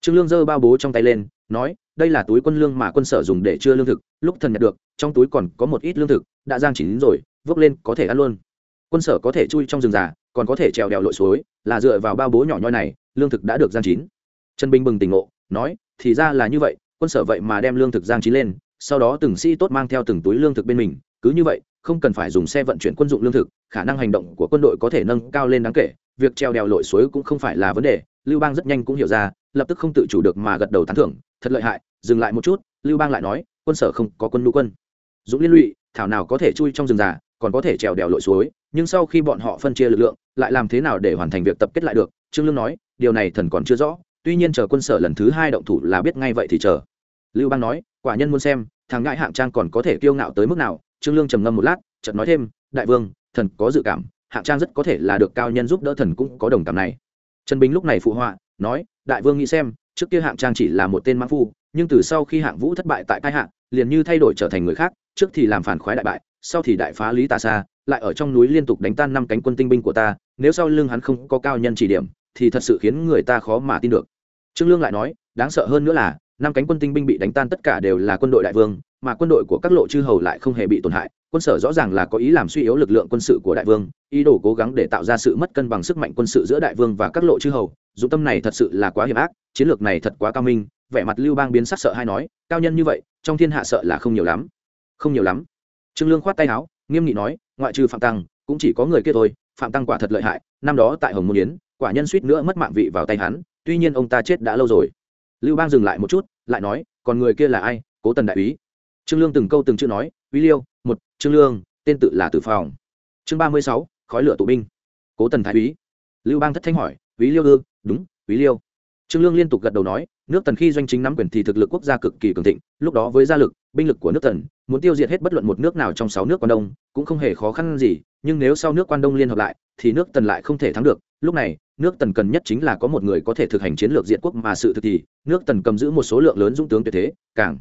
Trương lương giơ bao bố trong tay lên, nói, đây là túi quân lương mà quân sở dùng để chứa lương thực, lúc thần nhặt được, trong túi còn có một ít lương thực, đã giang chỉ đến rồi, vốc lên có thể ăn luôn. Quân sở có thể chui trong rừng già, còn có thể trèo đèo lội suối, là dựa vào bao bố nhỏ nhoi này, lương thực đã được giang chín. Trần bình bừng tỉnh ngộ, nói, thì ra là như vậy quân sở vậy mà đem lương thực giang chín lên, sau đó từng sĩ tốt mang theo từng túi lương thực bên mình, cứ như vậy, không cần phải dùng xe vận chuyển quân dụng lương thực, khả năng hành động của quân đội có thể nâng cao lên đáng kể, việc treo đèo lội suối cũng không phải là vấn đề, lưu bang rất nhanh cũng hiểu ra, lập tức không tự chủ được mà gật đầu tán thưởng, thật lợi hại, dừng lại một chút. Lưu bang lại nói, quân sở không có quân lũ quân. Dũng liên lụy, thảo nào có thể chui trong rừng già, còn có thể trèo đèo lội suối, nhưng sau khi bọn họ phân chia lực lượng, lại làm thế nào để hoàn thành việc tập kết lại được? Trương lương nói, điều này thần còn chưa rõ, tuy nhiên chờ quân sở lần thứ hai động thủ là biết ngay vậy thì chờ lưu bang nói, quả nhân muốn xem, thằng ngại hạng trang còn có thể kiêu ngạo tới mức nào. Trương lương trầm ngâm một lát, chợt nói thêm, đại vương, thần có dự cảm, hạng trang rất có thể là được cao nhân giúp đỡ thần cũng có đồng cảm này. Trần bình lúc này phụ họa, nói, đại vương nghĩ xem, trước kia hạng trang chỉ là một tên mãn phu, nhưng từ sau khi hạng vũ thất bại tại tai hạng liền như thay đổi trở thành người khác, trước thì làm phản khoái đại bại, sau thì đại phá lý tà xa lại ở trong núi liên tục đánh tan năm cánh quân tinh binh của ta, nếu sau lưng hắn không có cao nhân chỉ điểm, thì thật sự khiến người ta khó mà tin được. Trương lương lại nói, đáng sợ hơn nữa là năm cánh quân tinh binh bị đánh tan tất cả đều là quân đội đại vương, mà quân đội của các lộ chư hầu lại không hề bị tổn hại. Quân sở rõ ràng là có ý làm suy yếu lực lượng quân sự của đại vương, ý đồ cố gắng để tạo ra sự mất cân bằng sức mạnh quân sự giữa đại vương và các lộ chư hầu. Dụng tâm này thật sự là quá hiểm ác, chiến lược này thật quá cao minh. Vẻ mặt lưu bang biến sắc sợ hay nói, cao nhân như vậy, trong thiên hạ sợ là không nhiều lắm. Không nhiều lắm. Trương lương khoát tay áo, nghiêm nghị nói, ngoại trừ phạm tăng, cũng chỉ có người kia thôi. Phạm tăng quả thật lợi hại, năm đó tại hồng môn yến, quả nhân suýt nữa mất mạng vị vào tay hắn, tuy nhiên ông ta chết đã lâu rồi lưu bang dừng lại một chút, lại nói, còn người kia là ai? Cố tần đại úy. Trương lương từng câu từng chữ nói, uy liêu, một, trương lương, tên tự là tử phòng. Chương ba mươi sáu, khói lửa tụ binh. Cố tần thái úy. Lưu bang thất thanh hỏi úy liêu ư? Đúng úy liêu. Trương lương liên tục gật đầu nói, nước tần khi doanh chính nắm quyền thì thực lực quốc gia cực kỳ cường thịnh, lúc đó với gia lực, binh lực của nước tần, muốn tiêu diệt hết bất luận một nước nào trong sáu nước quan đông, cũng không hề khó khăn gì, nhưng nếu sau nước quan đông liên hợp lại thì nước tần lại không thể thắng được. Lúc này, nước tần cần nhất chính là có một người có thể thực hành chiến lược diện quốc mà sự thực thì, nước tần cầm giữ một số lượng lớn dũng tướng tuyệt thế, càng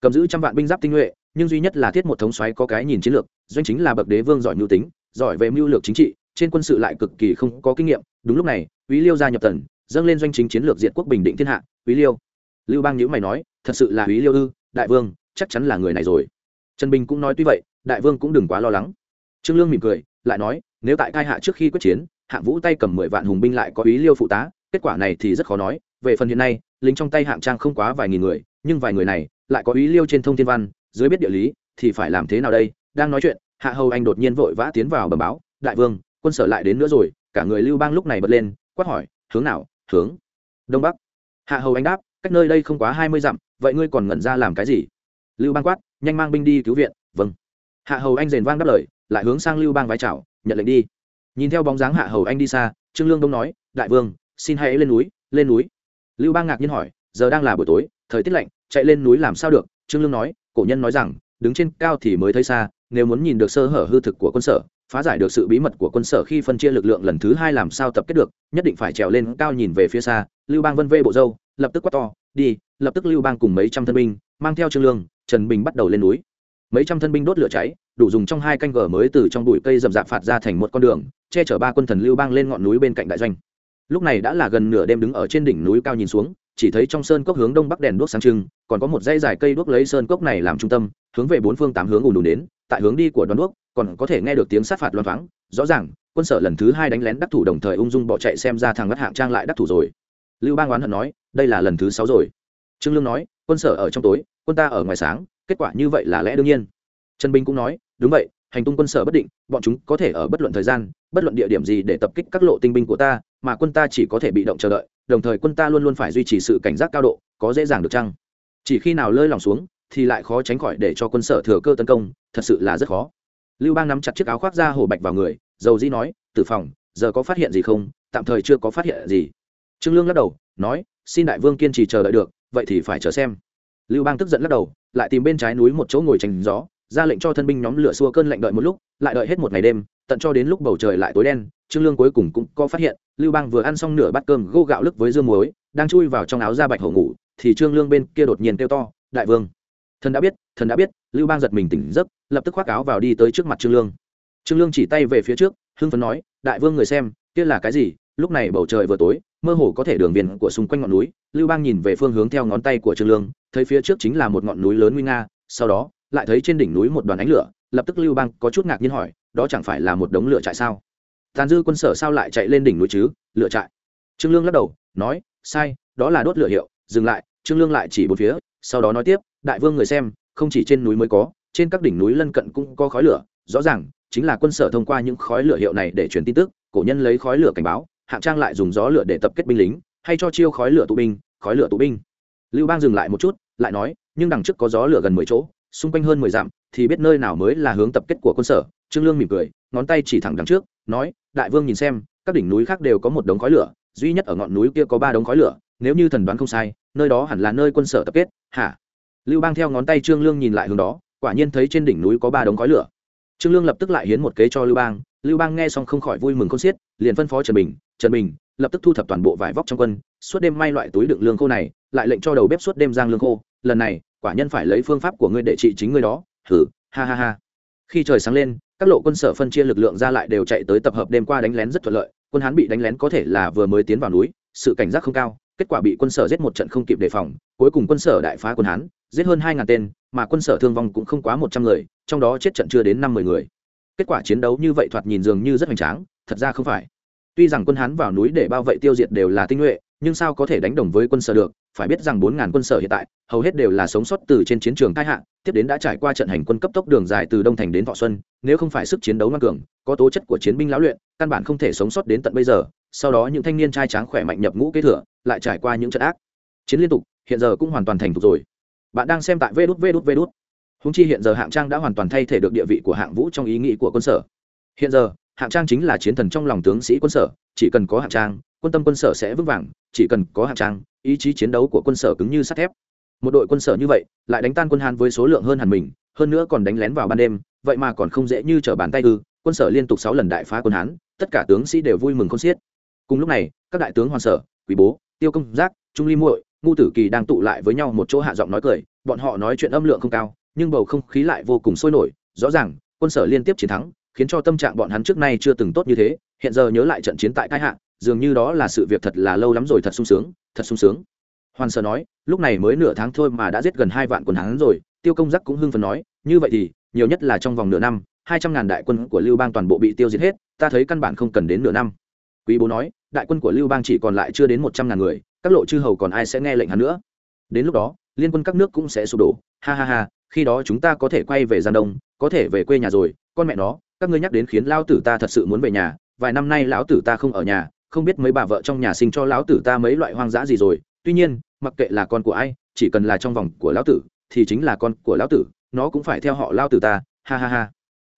cầm giữ trăm vạn binh giáp tinh nhuệ, nhưng duy nhất là thiết một thống xoáy có cái nhìn chiến lược, doanh chính là bậc đế vương giỏi mưu tính, giỏi về mưu lược chính trị, trên quân sự lại cực kỳ không có kinh nghiệm. Đúng lúc này quý liêu gia nhập tần, dâng lên doanh chính chiến lược diện quốc bình định thiên hạ. Quý liêu, lưu bang nhữ mày nói, thật sự là quý liêu ư, đại vương, chắc chắn là người này rồi. Trần bình cũng nói tuy vậy, đại vương cũng đừng quá lo lắng trương lương mỉm cười, lại nói, nếu tại cai hạ trước khi quyết chiến, hạng vũ tay cầm mười vạn hùng binh lại có ý liêu phụ tá, kết quả này thì rất khó nói. Về phần hiện nay, lính trong tay hạng trang không quá vài nghìn người, nhưng vài người này lại có ý liêu trên thông thiên văn, dưới biết địa lý, thì phải làm thế nào đây? Đang nói chuyện, hạ hầu anh đột nhiên vội vã tiến vào bờ báo, đại vương, quân sở lại đến nữa rồi. Cả người lưu bang lúc này bật lên, quát hỏi, hướng nào? Hướng đông bắc? Hạ hầu anh đáp, cách nơi đây không quá hai mươi dặm, vậy ngươi còn ngẩn ra làm cái gì? Lưu bang quát, nhanh mang binh đi cứu viện. Vâng. Hạ hầu anh rền vang đáp lời lại hướng sang lưu bang vai chào, nhận lệnh đi. Nhìn theo bóng dáng hạ hầu anh đi xa, trương lương đông nói, đại vương, xin hãy lên núi lên núi. Lưu bang ngạc nhiên hỏi, giờ đang là buổi tối, thời tiết lạnh, chạy lên núi làm sao được? Trương lương nói, cổ nhân nói rằng, đứng trên cao thì mới thấy xa, nếu muốn nhìn được sơ hở hư thực của quân sở, phá giải được sự bí mật của quân sở khi phân chia lực lượng lần thứ hai làm sao tập kết được, nhất định phải trèo lên cao nhìn về phía xa. Lưu bang vân vê bộ dâu lập tức quát to, đi. Lập tức lưu bang cùng mấy trăm thân binh, mang theo trương lương, trần bình bắt đầu lên núi mấy trăm thân binh đốt lửa cháy, đủ dùng trong hai canh gờ mới từ trong bụi cây rậm rạp phạt ra thành một con đường, che chở ba quân thần lưu bang lên ngọn núi bên cạnh đại doanh. Lúc này đã là gần nửa đêm đứng ở trên đỉnh núi cao nhìn xuống, chỉ thấy trong sơn cốc hướng đông bắc đèn đuốc sáng trưng, còn có một dây dài cây đuốc lấy sơn cốc này làm trung tâm, hướng về bốn phương tám hướng ùn ùn đến, tại hướng đi của đoàn đuốc, còn có thể nghe được tiếng sát phạt loan thoáng, rõ ràng, quân sở lần thứ hai đánh lén đắc thủ đồng thời ung dung bỏ chạy xem ra thằng ngất hạng trang lại đắc thủ rồi. Lưu bang oán hận nói, đây là lần thứ sáu rồi. Trương lương nói, quân sở ở trong tối, quân ta ở ngoài sáng kết quả như vậy là lẽ đương nhiên. Trần bình cũng nói, đúng vậy, hành tung quân sở bất định, bọn chúng có thể ở bất luận thời gian, bất luận địa điểm gì để tập kích các lộ tinh binh của ta, mà quân ta chỉ có thể bị động chờ đợi, đồng thời quân ta luôn luôn phải duy trì sự cảnh giác cao độ, có dễ dàng được chăng? Chỉ khi nào lơi lòng xuống, thì lại khó tránh khỏi để cho quân sở thừa cơ tấn công, thật sự là rất khó. Lưu bang nắm chặt chiếc áo khoác ra hổ bạch vào người, dầu dĩ nói, tử phòng, giờ có phát hiện gì không? Tạm thời chưa có phát hiện gì. Trương lương lắc đầu, nói, xin đại vương kiên trì chờ đợi được, vậy thì phải chờ xem lưu bang tức giận lắc đầu, lại tìm bên trái núi một chỗ ngồi tránh gió, ra lệnh cho thân binh nhóm lửa xua cơn lạnh đợi một lúc, lại đợi hết một ngày đêm, tận cho đến lúc bầu trời lại tối đen, trương lương cuối cùng cũng có phát hiện, lưu bang vừa ăn xong nửa bát cơm gô gạo lức với dương muối, đang chui vào trong áo da bạch hổ ngủ, thì trương lương bên kia đột nhiên kêu to, đại vương! Thần đã biết, thần đã biết, lưu bang giật mình tỉnh giấc, lập tức khoác áo vào đi tới trước mặt trương lương. Trương lương chỉ tay về phía trước, hưng phấn nói, đại vương người xem, kia là cái gì? Lúc này bầu trời vừa tối mơ hồ có thể đường viền của xung quanh ngọn núi, lưu bang nhìn về phương hướng theo ngón tay của trương lương, thấy phía trước chính là một ngọn núi lớn nguy nga, sau đó, lại thấy trên đỉnh núi một đoàn ánh lửa, lập tức lưu bang có chút ngạc nhiên hỏi, đó chẳng phải là một đống lửa trại sao? Tàn dư quân sở sao lại chạy lên đỉnh núi chứ? Lửa trại? Trương lương lắc đầu, nói, sai, đó là đốt lửa hiệu, dừng lại. Trương lương lại chỉ bốn phía, sau đó nói tiếp, đại vương người xem, không chỉ trên núi mới có, trên các đỉnh núi lân cận cũng có khói lửa, rõ ràng, chính là quân sở thông qua những khói lửa hiệu này để truyền tin tức, cổ nhân lấy khói lửa cảnh báo hạng trang lại dùng gió lửa để tập kết binh lính, hay cho chiêu khói lửa tụ binh, khói lửa tụ binh. Lưu bang dừng lại một chút, lại nói, nhưng đằng trước có gió lửa gần mười chỗ, xung quanh hơn mười dặm, thì biết nơi nào mới là hướng tập kết của quân sở. Trương lương mỉm cười, ngón tay chỉ thẳng đằng trước, nói, đại vương nhìn xem, các đỉnh núi khác đều có một đống khói lửa, duy nhất ở ngọn núi kia có ba đống khói lửa, nếu như thần đoán không sai, nơi đó hẳn là nơi quân sở tập kết. Hả? Lưu bang theo ngón tay trương lương nhìn lại hướng đó, quả nhiên thấy trên đỉnh núi có ba đống khói lửa. Trương lương lập tức lại hiến một kế cho lưu bang lưu bang nghe xong không khỏi vui mừng không xiết, liền phân phó trần bình trần bình, lập tức thu thập toàn bộ vải vóc trong quân, suốt đêm may loại túi đựng lương khô này, lại lệnh cho đầu bếp suốt đêm giang lương khô, lần này, quả nhân phải lấy phương pháp của ngươi để trị chính ngươi đó. Thử ha ha ha. Khi trời sáng lên, các lộ quân sở phân chia lực lượng ra lại đều chạy tới tập hợp đêm qua đánh lén rất thuận lợi, quân hán bị đánh lén có thể là vừa mới tiến vào núi, sự cảnh giác không cao, kết quả bị quân sở giết một trận không kịp đề phòng, cuối cùng quân sở đại phá quân hán, giết hơn hai ngàn tên, mà quân sở thương vong cũng không quá một trăm người, trong đó chết trận chưa đến năm mươi người kết quả chiến đấu như vậy thoạt nhìn dường như rất hoành tráng, thật ra không phải. Tuy rằng quân hán vào núi để bao vây tiêu diệt đều là tinh nhuệ, nhưng sao có thể đánh đồng với quân sở được? Phải biết rằng bốn ngàn quân sở hiện tại, hầu hết đều là sống sót từ trên chiến trường tai hạ, tiếp đến đã trải qua trận hành quân cấp tốc đường dài từ đông thành đến thọ xuân, nếu không phải sức chiến đấu ngoan cường, có tố chất của chiến binh lão luyện, căn bản không thể sống sót đến tận bây giờ. Sau đó những thanh niên trai tráng khỏe mạnh nhập ngũ kế thừa, lại trải qua những trận ác. Chiến liên tục, hiện giờ cũng hoàn toàn thành thục rồi. Bạn đang xem tại vê đút vê đút vê đút húng chi hiện giờ hạng trang đã hoàn toàn thay thể được địa vị của hạng vũ trong ý nghĩ của quân sở. Hiện giờ, hạng trang chính là chiến thần trong lòng tướng sĩ quân sở, chỉ cần có hạng trang, quân tâm quân sở sẽ vững vàng, chỉ cần có hạng trang, ý chí chiến đấu của quân sở cứng như sắt thép. Một đội quân sở như vậy, lại đánh tan quân hàn với số lượng hơn hẳn mình, hơn nữa còn đánh lén vào ban đêm, vậy mà còn không dễ như trở bàn tay ư, quân sở liên tục sáu lần đại phá quân hán, tất cả tướng sĩ đều vui mừng không xiết. Cùng lúc này, các đại tướng hoàn sở quý bố, tiêu công giác, trung ly muội, ngu tử kỳ đang tụ lại với nhau một chỗ hạ giọng nói cười, bọn họ nói chuyện âm lượng không cao nhưng bầu không khí lại vô cùng sôi nổi, rõ ràng, quân sở liên tiếp chiến thắng, khiến cho tâm trạng bọn hắn trước nay chưa từng tốt như thế, hiện giờ nhớ lại trận chiến tại thái hạ, dường như đó là sự việc thật là lâu lắm rồi, thật sung sướng, thật sung sướng. Hoàn sở nói, lúc này mới nửa tháng thôi mà đã giết gần hai vạn quân hắn rồi, tiêu công giác cũng hưng phấn nói, như vậy thì, nhiều nhất là trong vòng nửa năm, hai trăm ngàn đại quân của lưu bang toàn bộ bị tiêu diệt hết, ta thấy căn bản không cần đến nửa năm. Quý bố nói, đại quân của lưu bang chỉ còn lại chưa đến một trăm ngàn người, các lộ chư hầu còn ai sẽ nghe lệnh hắn nữa? Đến lúc đó, liên quân các nước cũng sẽ sụp đổ, ha ha ha khi đó chúng ta có thể quay về giang đông, có thể về quê nhà rồi. Con mẹ nó, các ngươi nhắc đến khiến lão tử ta thật sự muốn về nhà. Vài năm nay lão tử ta không ở nhà, không biết mấy bà vợ trong nhà sinh cho lão tử ta mấy loại hoang dã gì rồi. Tuy nhiên, mặc kệ là con của ai, chỉ cần là trong vòng của lão tử, thì chính là con của lão tử, nó cũng phải theo họ lao tử ta. Ha ha ha.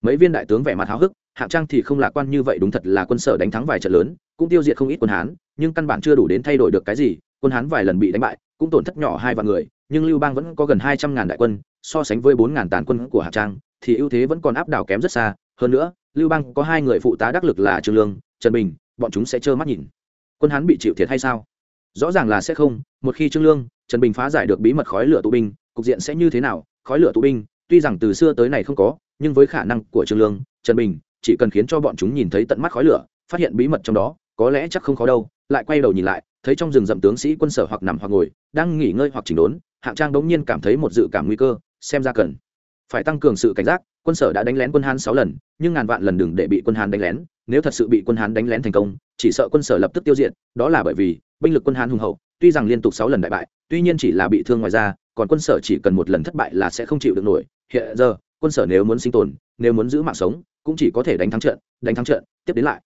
Mấy viên đại tướng vẻ mặt háo hức, hạng trang thì không lạc quan như vậy đúng thật là quân sở đánh thắng vài trận lớn, cũng tiêu diệt không ít quân hán, nhưng căn bản chưa đủ đến thay đổi được cái gì. Quân hán vài lần bị đánh bại, cũng tổn thất nhỏ hai vạn người nhưng lưu bang vẫn có gần hai trăm ngàn đại quân, so sánh với bốn ngàn tàn quân của hạng trang, thì ưu thế vẫn còn áp đảo kém rất xa. Hơn nữa, lưu bang có hai người phụ tá đắc lực là trương lương, trần bình, bọn chúng sẽ trơ mắt nhìn. Quân hán bị chịu thiệt hay sao? Rõ ràng là sẽ không, một khi trương lương, trần bình phá giải được bí mật khói lửa tụ binh, cục diện sẽ như thế nào? Khói lửa tụ binh, tuy rằng từ xưa tới nay không có, nhưng với khả năng của trương lương, trần bình, chỉ cần khiến cho bọn chúng nhìn thấy tận mắt khói lửa, phát hiện bí mật trong đó, có lẽ chắc không khó đâu. Lại quay đầu nhìn lại, thấy trong rừng rậm tướng sĩ quân sở hoặc nằm hoặc ngồi, đang nghỉ ngơi hoặc chỉnh đốn hạng trang bỗng nhiên cảm thấy một dự cảm nguy cơ, xem ra cần phải tăng cường sự cảnh giác. Quân sở đã đánh lén quân hán sáu lần, nhưng ngàn vạn lần đừng để bị quân hán đánh lén. Nếu thật sự bị quân hán đánh lén thành công, chỉ sợ quân sở lập tức tiêu diệt. Đó là bởi vì, binh lực quân hán hùng hậu, tuy rằng liên tục sáu lần đại bại, tuy nhiên chỉ là bị thương ngoài ra còn quân sở chỉ cần một lần thất bại là sẽ không chịu được nổi. Hiện giờ, quân sở nếu muốn sinh tồn, nếu muốn giữ mạng sống, cũng chỉ có thể đánh thắng trận, đánh thắng trận, tiếp đến lại.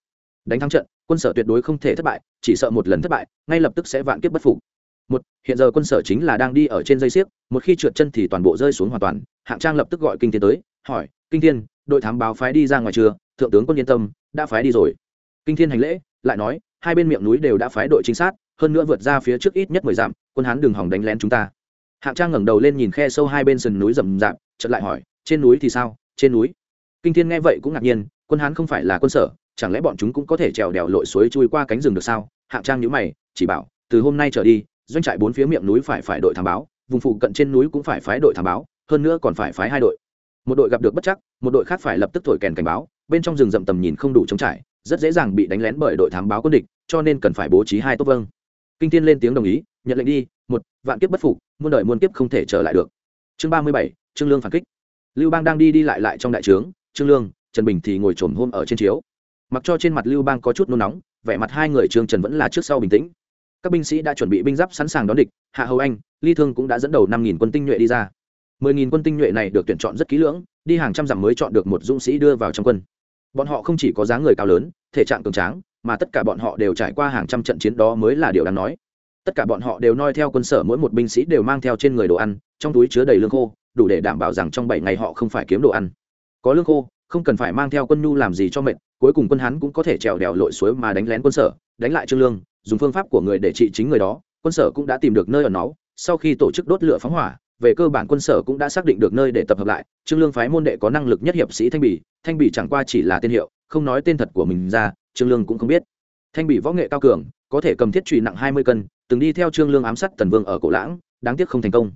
Đánh thắng trận, quân sở tuyệt đối không thể thất bại, chỉ sợ một lần thất bại, ngay lập tức sẽ vạn kiếp bất phục một, hiện giờ quân sở chính là đang đi ở trên dây xiếc, một khi trượt chân thì toàn bộ rơi xuống hoàn toàn. Hạng trang lập tức gọi kinh thiên tới, hỏi, kinh thiên, đội thám báo phái đi ra ngoài chưa? Thượng tướng quân yên tâm, đã phái đi rồi. Kinh thiên hành lễ, lại nói, hai bên miệng núi đều đã phái đội trinh sát, hơn nữa vượt ra phía trước ít nhất mười dặm, quân hán đừng hỏng đánh lén chúng ta. Hạng trang ngẩng đầu lên nhìn khe sâu hai bên sườn núi rầm rạp, chợt lại hỏi, trên núi thì sao? Trên núi? Kinh thiên nghe vậy cũng ngạc nhiên, quân hán không phải là quân sở, chẳng lẽ bọn chúng cũng có thể trèo đèo lội suối chui qua cánh rừng được sao? Hạng trang nhíu mày, chỉ bảo, từ hôm nay trở đi doanh trại bốn phía miệng núi phải phải đội thám báo, vùng phụ cận trên núi cũng phải phái đội thám báo, hơn nữa còn phải phái hai đội. Một đội gặp được bất chắc, một đội khác phải lập tức thổi kèn cảnh báo, bên trong rừng rậm tầm nhìn không đủ chống trải, rất dễ dàng bị đánh lén bởi đội thám báo quân địch, cho nên cần phải bố trí hai tốt vâng kinh thiên lên tiếng đồng ý, nhận lệnh đi, một, vạn kiếp bất phục, muôn đời muôn kiếp không thể trở lại được. Chương ba mươi bảy, trương lương phản kích. Lưu bang đang đi đi lại lại trong đại trướng, trương lương, trần bình thì ngồi trồm hôm ở trên chiếu. Mặc cho trên mặt lưu bang có chút nôn nóng, vẻ mặt hai người trương trần vẫn là trước sau bình tĩnh các binh sĩ đã chuẩn bị binh giáp sẵn sàng đón địch, hạ hầu anh, ly thương cũng đã dẫn đầu năm nghìn quân tinh nhuệ đi ra. mười nghìn quân tinh nhuệ này được tuyển chọn rất kỹ lưỡng, đi hàng trăm dặm mới chọn được một dũng sĩ đưa vào trong quân. Bọn họ không chỉ có dáng người cao lớn, thể trạng cường tráng, mà tất cả bọn họ đều trải qua hàng trăm trận chiến đó mới là điều đáng nói. Tất cả bọn họ đều noi theo quân sở mỗi một binh sĩ đều mang theo trên người đồ ăn, trong túi chứa đầy lương khô, đủ để đảm bảo rằng trong bảy ngày họ không phải kiếm đồ ăn. Có lương khô, không cần phải mang theo quân nhu làm gì cho mệt, cuối cùng quân hắn cũng có thể trèo đèo lội suối mà đánh lén quân sở, đánh lại trương lương dùng phương pháp của người để trị chính người đó, quân sở cũng đã tìm được nơi ở nó sau khi tổ chức đốt lửa phóng hỏa, về cơ bản quân sở cũng đã xác định được nơi để tập hợp lại. Trương lương phái môn đệ có năng lực nhất hiệp sĩ thanh bỉ thanh bỉ chẳng qua chỉ là tên hiệu, không nói tên thật của mình ra, trương lương cũng không biết. Thanh bỉ võ nghệ cao cường, có thể cầm thiết trùy nặng hai mươi cân, từng đi theo trương lương ám sát tần vương ở cổ lãng, đáng tiếc không thành công.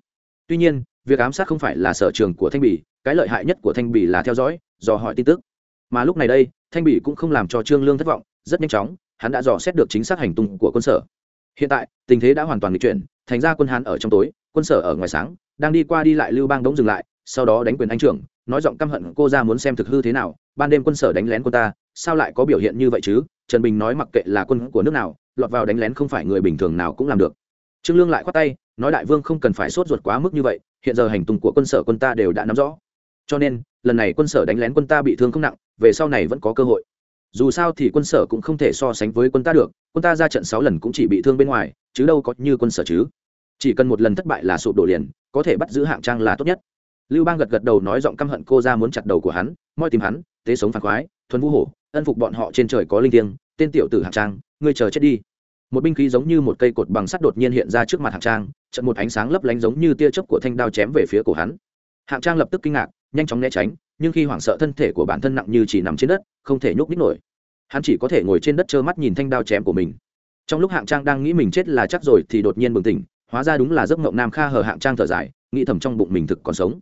Tuy nhiên, việc ám sát không phải là sở trường của thanh bỉ cái lợi hại nhất của thanh bỉ là theo dõi, dò hỏi tin tức. Mà lúc này đây, thanh bỉ cũng không làm cho trương lương thất vọng, rất nhanh chóng hắn đã dò xét được chính xác hành tung của quân sở. Hiện tại, tình thế đã hoàn toàn nghịch chuyển, thành ra quân hán ở trong tối, quân sở ở ngoài sáng, đang đi qua đi lại lưu bang đống dừng lại, sau đó đánh quyền anh trưởng, nói giọng căm hận cô ra muốn xem thực hư thế nào, ban đêm quân sở đánh lén quân ta, sao lại có biểu hiện như vậy chứ? Trần bình nói mặc kệ là quân của nước nào, lọt vào đánh lén không phải người bình thường nào cũng làm được. Trương lương lại khoát tay, nói đại vương không cần phải sốt ruột quá mức như vậy, hiện giờ hành tung của quân sở quân ta đều đã nắm rõ. Cho nên, lần này quân sở đánh lén quân ta bị thương không nặng, về sau này vẫn có cơ hội dù sao thì quân sở cũng không thể so sánh với quân ta được, quân ta ra trận sáu lần cũng chỉ bị thương bên ngoài, chứ đâu có như quân sở chứ. Chỉ cần một lần thất bại là sụp đổ liền, có thể bắt giữ hạng trang là tốt nhất. Lưu bang gật gật đầu nói giọng căm hận cô ra muốn chặt đầu của hắn, moi tìm hắn, tế sống phản khoái, thuần vũ hổ, ân phục bọn họ trên trời có linh thiêng, tên tiểu tử hạng trang, ngươi chờ chết đi. Một binh khí giống như một cây cột bằng sắt đột nhiên hiện ra trước mặt hạng trang trận một ánh sáng lấp lánh giống như tia chớp của thanh đao chém về phía cổ hắn. Hạng trang lập tức kinh ngạc, nhanh chóng né tránh nhưng khi hoảng sợ thân thể của bản thân nặng như chỉ nằm trên đất, không thể nhúc nhích nổi. Hắn chỉ có thể ngồi trên đất trơ mắt nhìn thanh đao chém của mình. Trong lúc hạng trang đang nghĩ mình chết là chắc rồi thì đột nhiên bừng tỉnh, hóa ra đúng là giấc mộng nam kha hờ hạng trang thở dài, nghĩ thầm trong bụng mình thực còn sống.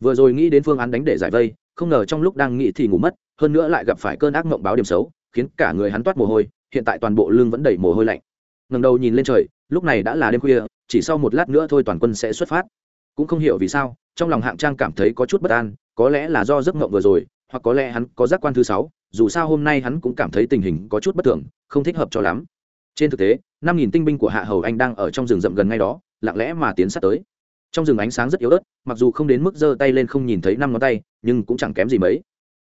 Vừa rồi nghĩ đến phương án đánh để giải vây, không ngờ trong lúc đang nghĩ thì ngủ mất, hơn nữa lại gặp phải cơn ác mộng báo điểm xấu, khiến cả người hắn toát mồ hôi, hiện tại toàn bộ lưng vẫn đầy mồ hôi lạnh. Ngẩng đầu nhìn lên trời, lúc này đã là đêm khuya, chỉ sau một lát nữa thôi toàn quân sẽ xuất phát. Cũng không hiểu vì sao, trong lòng hạng trang cảm thấy có chút bất an có lẽ là do giấc mộng vừa rồi, hoặc có lẽ hắn có giác quan thứ sáu, dù sao hôm nay hắn cũng cảm thấy tình hình có chút bất thường, không thích hợp cho lắm. Trên thực tế, năm nghìn tinh binh của hạ hầu anh đang ở trong rừng rậm gần ngay đó, lặng lẽ mà tiến sát tới. Trong rừng ánh sáng rất yếu ớt, mặc dù không đến mức giơ tay lên không nhìn thấy năm ngón tay, nhưng cũng chẳng kém gì mấy.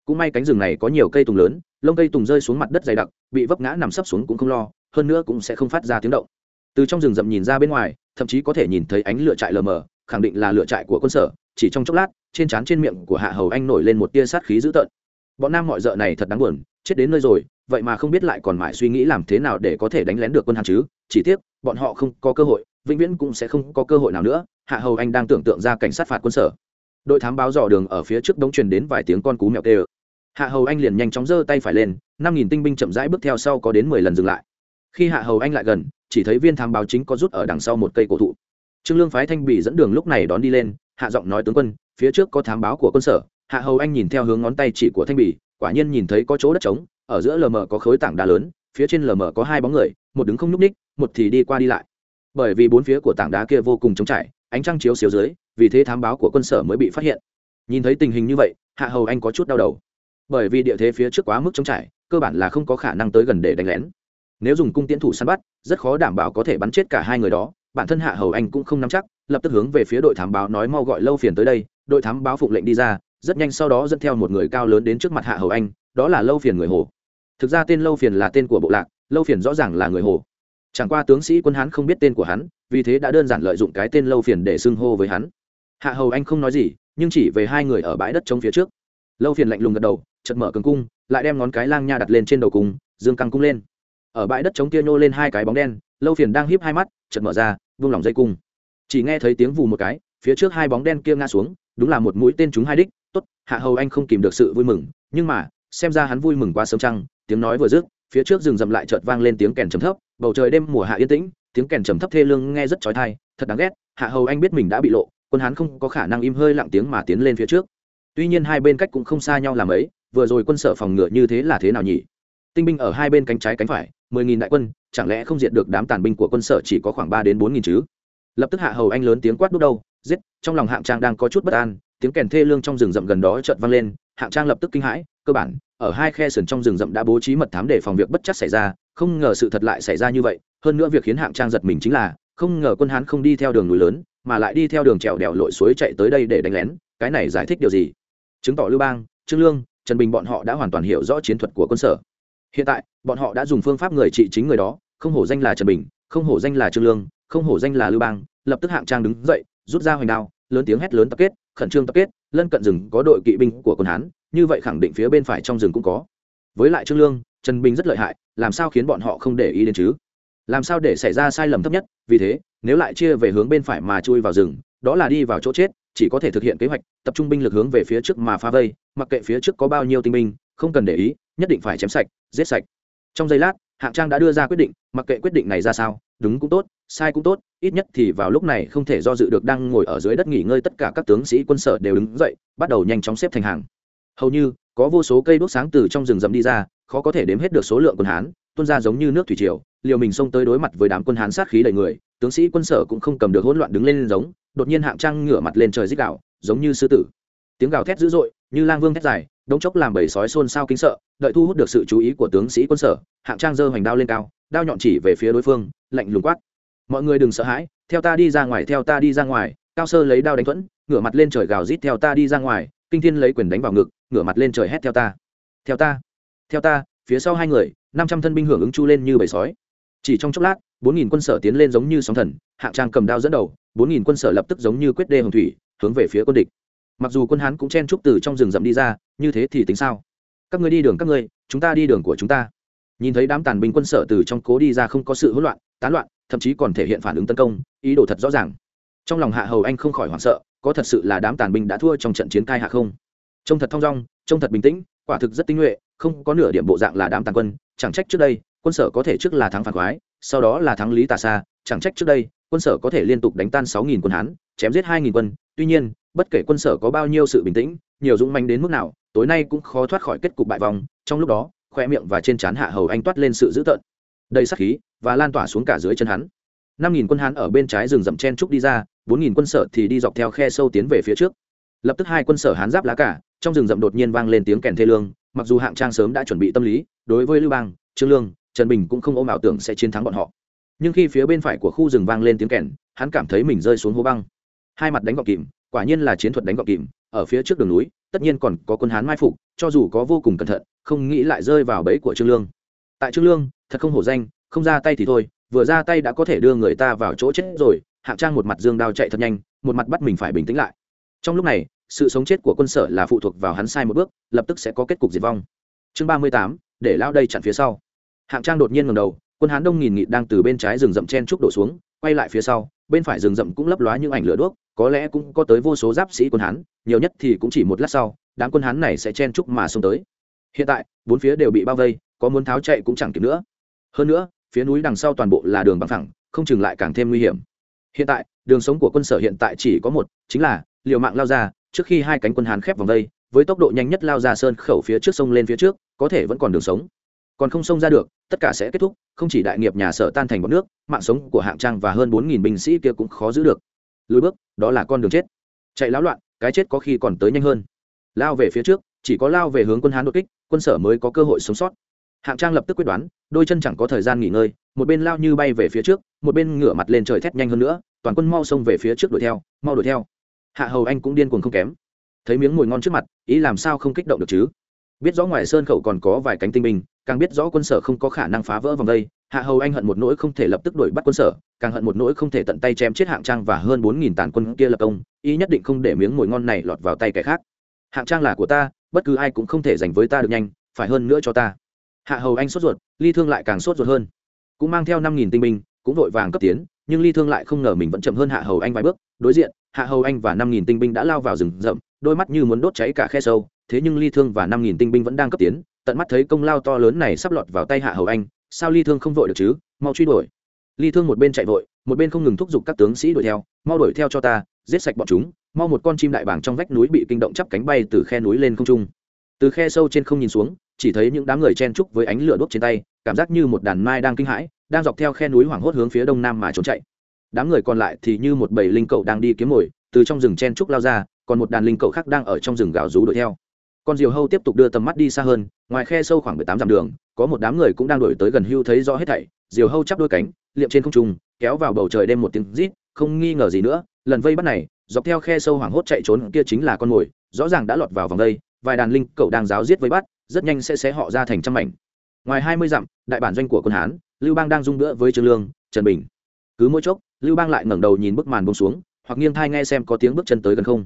Cũng may cánh rừng này có nhiều cây tùng lớn, lông cây tùng rơi xuống mặt đất dày đặc, bị vấp ngã nằm sấp xuống cũng không lo, hơn nữa cũng sẽ không phát ra tiếng động. Từ trong rừng rậm nhìn ra bên ngoài, thậm chí có thể nhìn thấy ánh lửa trại lờ mờ khẳng định là lựa trại của quân sở, chỉ trong chốc lát, trên trán trên miệng của hạ hầu anh nổi lên một tia sát khí dữ tợn. Bọn nam mọi d này thật đáng buồn, chết đến nơi rồi, vậy mà không biết lại còn mãi suy nghĩ làm thế nào để có thể đánh lén được quân hàn chứ? Chỉ tiếc, bọn họ không có cơ hội, vĩnh viễn cũng sẽ không có cơ hội nào nữa, hạ hầu anh đang tưởng tượng ra cảnh sát phạt quân sở. Đội thám báo dò đường ở phía trước đống truyền đến vài tiếng con cú mèo tê ơ. Hạ hầu anh liền nhanh chóng giơ tay phải lên, năm nghìn tinh binh chậm rãi bước theo sau có đến mười lần dừng lại. Khi hạ hầu anh lại gần, chỉ thấy viên thám báo chính có rút ở đằng sau một cây cổ thụ trương lương phái thanh bỉ dẫn đường lúc này đón đi lên, hạ giọng nói, tướng quân, phía trước có thám báo của quân sở. Hạ hầu anh nhìn theo hướng ngón tay chỉ của thanh bỉ quả nhiên nhìn thấy có chỗ đất trống, ở giữa lờ mờ có khối tảng đá lớn, phía trên lờ mờ có hai bóng người, một đứng không nhúc ních một thì đi qua đi lại. Bởi vì bốn phía của tảng đá kia vô cùng trống trải, ánh trăng chiếu xíu dưới, vì thế thám báo của quân sở mới bị phát hiện. Nhìn thấy tình hình như vậy, hạ hầu anh có chút đau đầu. Bởi vì địa thế phía trước quá mức trống trải, cơ bản là không có khả năng tới gần để đánh lén. Nếu dùng cung tiễn thủ săn bắt, rất khó đảm bảo có thể bắn chết cả hai người đó bản thân hạ hầu anh cũng không nắm chắc, lập tức hướng về phía đội thám báo nói mau gọi lâu phiền tới đây. Đội thám báo phục lệnh đi ra, rất nhanh sau đó dẫn theo một người cao lớn đến trước mặt hạ hầu anh, đó là lâu phiền người hồ. Thực ra tên lâu phiền là tên của bộ lạc, lâu phiền rõ ràng là người hồ. Chẳng qua tướng sĩ quân hán không biết tên của hắn, vì thế đã đơn giản lợi dụng cái tên lâu phiền để xưng hô với hắn. Hạ hầu anh không nói gì, nhưng chỉ về hai người ở bãi đất trống phía trước. Lâu phiền lạnh lùng gật đầu chật mở cường cung, lại đem ngón cái lang nha đặt lên trên đầu cung dương căng cung lên. Ở bãi đất trống kia nhô lên hai cái bóng đen, lâu phiền đang híp hai mắt chật mở ra vung lỏng dây cung. Chỉ nghe thấy tiếng vù một cái, phía trước hai bóng đen kia ngã xuống, đúng là một mũi tên trúng hai đích. Tốt, hạ hầu anh không kìm được sự vui mừng, nhưng mà, xem ra hắn vui mừng quá sớm trăng tiếng nói vừa dứt, phía trước rừng rậm lại chợt vang lên tiếng kèn trầm thấp, bầu trời đêm mùa hạ yên tĩnh, tiếng kèn trầm thấp thê lương nghe rất chói tai, thật đáng ghét, hạ hầu anh biết mình đã bị lộ, quân hắn không có khả năng im hơi lặng tiếng mà tiến lên phía trước. Tuy nhiên hai bên cách cũng không xa nhau làm ấy, vừa rồi quân sở phòng ngựa như thế là thế nào nhỉ? Tinh binh ở hai bên cánh trái cánh phải mười nghìn đại quân, chẳng lẽ không diệt được đám tàn binh của quân sở chỉ có khoảng ba đến bốn nghìn chứ? Lập tức hạ hầu anh lớn tiếng quát đúc đâu giết, trong lòng hạng trang đang có chút bất an, tiếng kèn thê lương trong rừng rậm gần đó chợt vang lên, hạng trang lập tức kinh hãi, cơ bản, ở hai khe sườn trong rừng rậm đã bố trí mật thám để phòng việc bất chắc xảy ra, không ngờ sự thật lại xảy ra như vậy, hơn nữa việc khiến hạng trang giật mình chính là, không ngờ quân hán không đi theo đường núi lớn, mà lại đi theo đường trèo đèo lội suối chạy tới đây để đánh lén, cái này giải thích điều gì? Chứng tỏ lưu bang, trương lương, trần bình bọn họ đã hoàn toàn hiểu rõ chiến thuật của quân sở hiện tại, bọn họ đã dùng phương pháp người trị chính người đó, không hổ danh là trần bình, không hổ danh là trương lương, không hổ danh là lưu bang, lập tức hạng trang đứng dậy, rút ra hoành đao, lớn tiếng hét lớn tập kết, khẩn trương tập kết, lân cận rừng có đội kỵ binh của quân hán, như vậy khẳng định phía bên phải trong rừng cũng có. Với lại trương lương, trần bình rất lợi hại, làm sao khiến bọn họ không để ý đến chứ? Làm sao để xảy ra sai lầm thấp nhất? Vì thế, nếu lại chia về hướng bên phải mà chui vào rừng, đó là đi vào chỗ chết, chỉ có thể thực hiện kế hoạch, tập trung binh lực hướng về phía trước mà phá vây, mặc kệ phía trước có bao nhiêu tinh binh, không cần để ý nhất định phải chém sạch, giết sạch. Trong giây lát, hạng trang đã đưa ra quyết định, mặc kệ quyết định này ra sao, đúng cũng tốt, sai cũng tốt, ít nhất thì vào lúc này không thể do dự được đang ngồi ở dưới đất nghỉ ngơi tất cả các tướng sĩ quân sở đều đứng dậy, bắt đầu nhanh chóng xếp thành hàng. Hầu như, có vô số cây đốt sáng từ trong rừng rậm đi ra, khó có thể đếm hết được số lượng quân hán, tuôn ra giống như nước thủy triều, liều mình xông tới đối mặt với đám quân hán sát khí đầy người, tướng sĩ quân sở cũng không cầm được hỗn loạn đứng lên giống, đột nhiên hạng trang ngửa mặt lên trời rít gạo giống như sư tử. Tiếng gào thét dữ dội, như lang vương thét dài đống chốc làm bầy sói xôn xao kinh sợ, đợi thu hút được sự chú ý của tướng sĩ quân sở, hạng trang giơ hoành đao lên cao, đao nhọn chỉ về phía đối phương, lạnh lùng quát. Mọi người đừng sợ hãi, theo ta đi ra ngoài, theo ta đi ra ngoài. Cao sơ lấy đao đánh thuẫn, ngửa mặt lên trời gào rít, theo ta đi ra ngoài. Kinh thiên lấy quyền đánh vào ngực, ngửa mặt lên trời hét, theo ta theo ta theo ta. Phía sau hai người, năm trăm thân binh hưởng ứng chu lên như bầy sói. Chỉ trong chốc lát, bốn nghìn quân sở tiến lên giống như sóng thần, hạng trang cầm đao dẫn đầu, bốn nghìn quân sở lập tức giống như quyết đê hồng thủy, hướng về phía quân địch mặc dù quân hán cũng chen trúc từ trong rừng rậm đi ra, như thế thì tính sao? Các ngươi đi đường các ngươi, chúng ta đi đường của chúng ta. Nhìn thấy đám tàn binh quân sở từ trong cố đi ra không có sự hỗn loạn, tán loạn, thậm chí còn thể hiện phản ứng tấn công, ý đồ thật rõ ràng. Trong lòng hạ hầu anh không khỏi hoảng sợ, có thật sự là đám tàn binh đã thua trong trận chiến cai hạ không? Trông thật thong dong, trông thật bình tĩnh, quả thực rất tinh nhuệ, không có nửa điểm bộ dạng là đám tàn quân, chẳng trách trước đây, quân sở có thể trước là thắng phản khoái, sau đó là thắng lý tà sa, chẳng trách trước đây, quân sở có thể liên tục đánh tan sáu nghìn quân hán, chém giết hai nghìn quân, tuy nhiên bất kể quân sở có bao nhiêu sự bình tĩnh, nhiều dũng manh đến mức nào, tối nay cũng khó thoát khỏi kết cục bại vòng trong lúc đó, khoe miệng và trên trán hạ hầu anh toát lên sự dữ tợn. Đầy sắc khí, và lan tỏa xuống cả dưới chân hắn. Năm nghìn quân hán ở bên trái rừng rậm chen trúc đi ra, bốn nghìn quân sở thì đi dọc theo khe sâu tiến về phía trước. Lập tức hai quân sở hán giáp lá cả, trong rừng rậm đột nhiên vang lên tiếng kèn thê lương, mặc dù hạng trang sớm đã chuẩn bị tâm lý, đối với lưu bang, trương lương, trần bình cũng không ôm ảo tưởng sẽ chiến thắng bọn họ. Nhưng khi phía bên phải của khu rừng vang lên tiếng kèn, hắn cảm thấy mình rơi xuống hố băng. Hai mặt đánh gọn kìm quả nhiên là chiến thuật đánh gọn kìm, ở phía trước đường núi, tất nhiên còn có quân hán mai phục, cho dù có vô cùng cẩn thận, không nghĩ lại rơi vào bẫy của trương lương. Tại trương lương, thật không hổ danh, không ra tay thì thôi, vừa ra tay đã có thể đưa người ta vào chỗ chết rồi, hạng trang một mặt dương đao chạy thật nhanh, một mặt bắt mình phải bình tĩnh lại. Trong lúc này, sự sống chết của quân sở là phụ thuộc vào hắn sai một bước, lập tức sẽ có kết cục diệt vong. Chương ba mươi tám, để lao đây chặn phía sau. Hạng trang đột nhiên ngầm đầu, quân hán đông nghìn nghịt đang từ bên trái rừng rậm chen trúc đổ xuống, quay lại phía sau, bên phải rừng rậm cũng lấp lóa những ảnh lửa đuốc có lẽ cũng có tới vô số giáp sĩ quân hán, nhiều nhất thì cũng chỉ một lát sau, đám quân hán này sẽ chen trúc mà xông tới. Hiện tại, bốn phía đều bị bao vây, có muốn tháo chạy cũng chẳng kịp nữa. Hơn nữa, phía núi đằng sau toàn bộ là đường bằng thẳng không chừng lại càng thêm nguy hiểm. Hiện tại, đường sống của quân sở hiện tại chỉ có một, chính là liều mạng lao ra, trước khi hai cánh quân hán khép vòng vây, với tốc độ nhanh nhất lao ra sơn khẩu phía trước sông lên phía trước, có thể vẫn còn đường sống. Còn không xông ra được, tất cả sẽ kết thúc, không chỉ đại nghiệp nhà sở tan thành bọn nước, mạng sống của hạng trang và hơn bốn nghìn binh sĩ kia cũng khó giữ được lùi bước, đó là con đường chết. Chạy láo loạn, cái chết có khi còn tới nhanh hơn. Lao về phía trước, chỉ có lao về hướng quân hán đột kích, quân sở mới có cơ hội sống sót. Hạng trang lập tức quyết đoán, đôi chân chẳng có thời gian nghỉ ngơi, một bên lao như bay về phía trước, một bên ngửa mặt lên trời thét nhanh hơn nữa, toàn quân mau xông về phía trước đuổi theo, mau đuổi theo. Hạ hầu anh cũng điên cuồng không kém. Thấy miếng mồi ngon trước mặt, ý làm sao không kích động được chứ? Biết rõ ngoài sơn khẩu còn có vài cánh tinh binh, càng biết rõ quân sở không có khả năng phá vỡ vòng đây, hạ hầu anh hận một nỗi không thể lập tức đuổi bắt quân sở càng hận một nỗi không thể tận tay chém chết hạng trang và hơn bốn nghìn tàn quân kia lập công, ý nhất định không để miếng mồi ngon này lọt vào tay kẻ khác. Hạng trang là của ta, bất cứ ai cũng không thể giành với ta được nhanh, phải hơn nữa cho ta. Hạ hầu anh sốt ruột, ly thương lại càng sốt ruột hơn. Cũng mang theo năm nghìn tinh binh, cũng vội vàng cấp tiến, nhưng ly thương lại không ngờ mình vẫn chậm hơn hạ hầu anh vài bước. Đối diện, hạ hầu anh và năm nghìn tinh binh đã lao vào rừng rậm, đôi mắt như muốn đốt cháy cả khe sâu, thế nhưng ly thương và năm nghìn tinh binh vẫn đang cấp tiến, tận mắt thấy công lao to lớn này sắp lọt vào tay hạ hầu anh. Sao ly thương không vội được chứ? Mau truy đuổi ly thương một bên chạy vội, một bên không ngừng thúc giục các tướng sĩ đuổi theo, mau đuổi theo cho ta, giết sạch bọn chúng, mau một con chim đại bảng trong vách núi bị kinh động chắp cánh bay từ khe núi lên không trung. Từ khe sâu trên không nhìn xuống, chỉ thấy những đám người chen trúc với ánh lửa đốt trên tay, cảm giác như một đàn mai đang kinh hãi, đang dọc theo khe núi hoảng hốt hướng phía đông nam mà trốn chạy. Đám người còn lại thì như một bầy linh cậu đang đi kiếm mồi, từ trong rừng chen trúc lao ra, còn một đàn linh cậu khác đang ở trong rừng gào rú đuổi theo con diều hâu tiếp tục đưa tầm mắt đi xa hơn, ngoài khe sâu khoảng mười tám dặm đường, có một đám người cũng đang đuổi tới gần hưu thấy rõ hết thảy, diều hâu chắp đôi cánh, liệm trên không trung, kéo vào bầu trời đêm một tiếng rít, không nghi ngờ gì nữa, lần vây bắt này, dọc theo khe sâu hoảng hốt chạy trốn kia chính là con mồi, rõ ràng đã lọt vào vòng đây, vài đàn linh cậu đang giáo giết vây bắt, rất nhanh sẽ xé họ ra thành trăm mảnh. Ngoài hai mươi dặm, đại bản doanh của quân hán, lưu bang đang dung bữa với trương lương, trần bình. Cứ mỗi chốc, lưu bang lại ngẩng đầu nhìn bức màn bông xuống, hoặc nghiêng thai nghe xem có tiếng bước chân tới gần không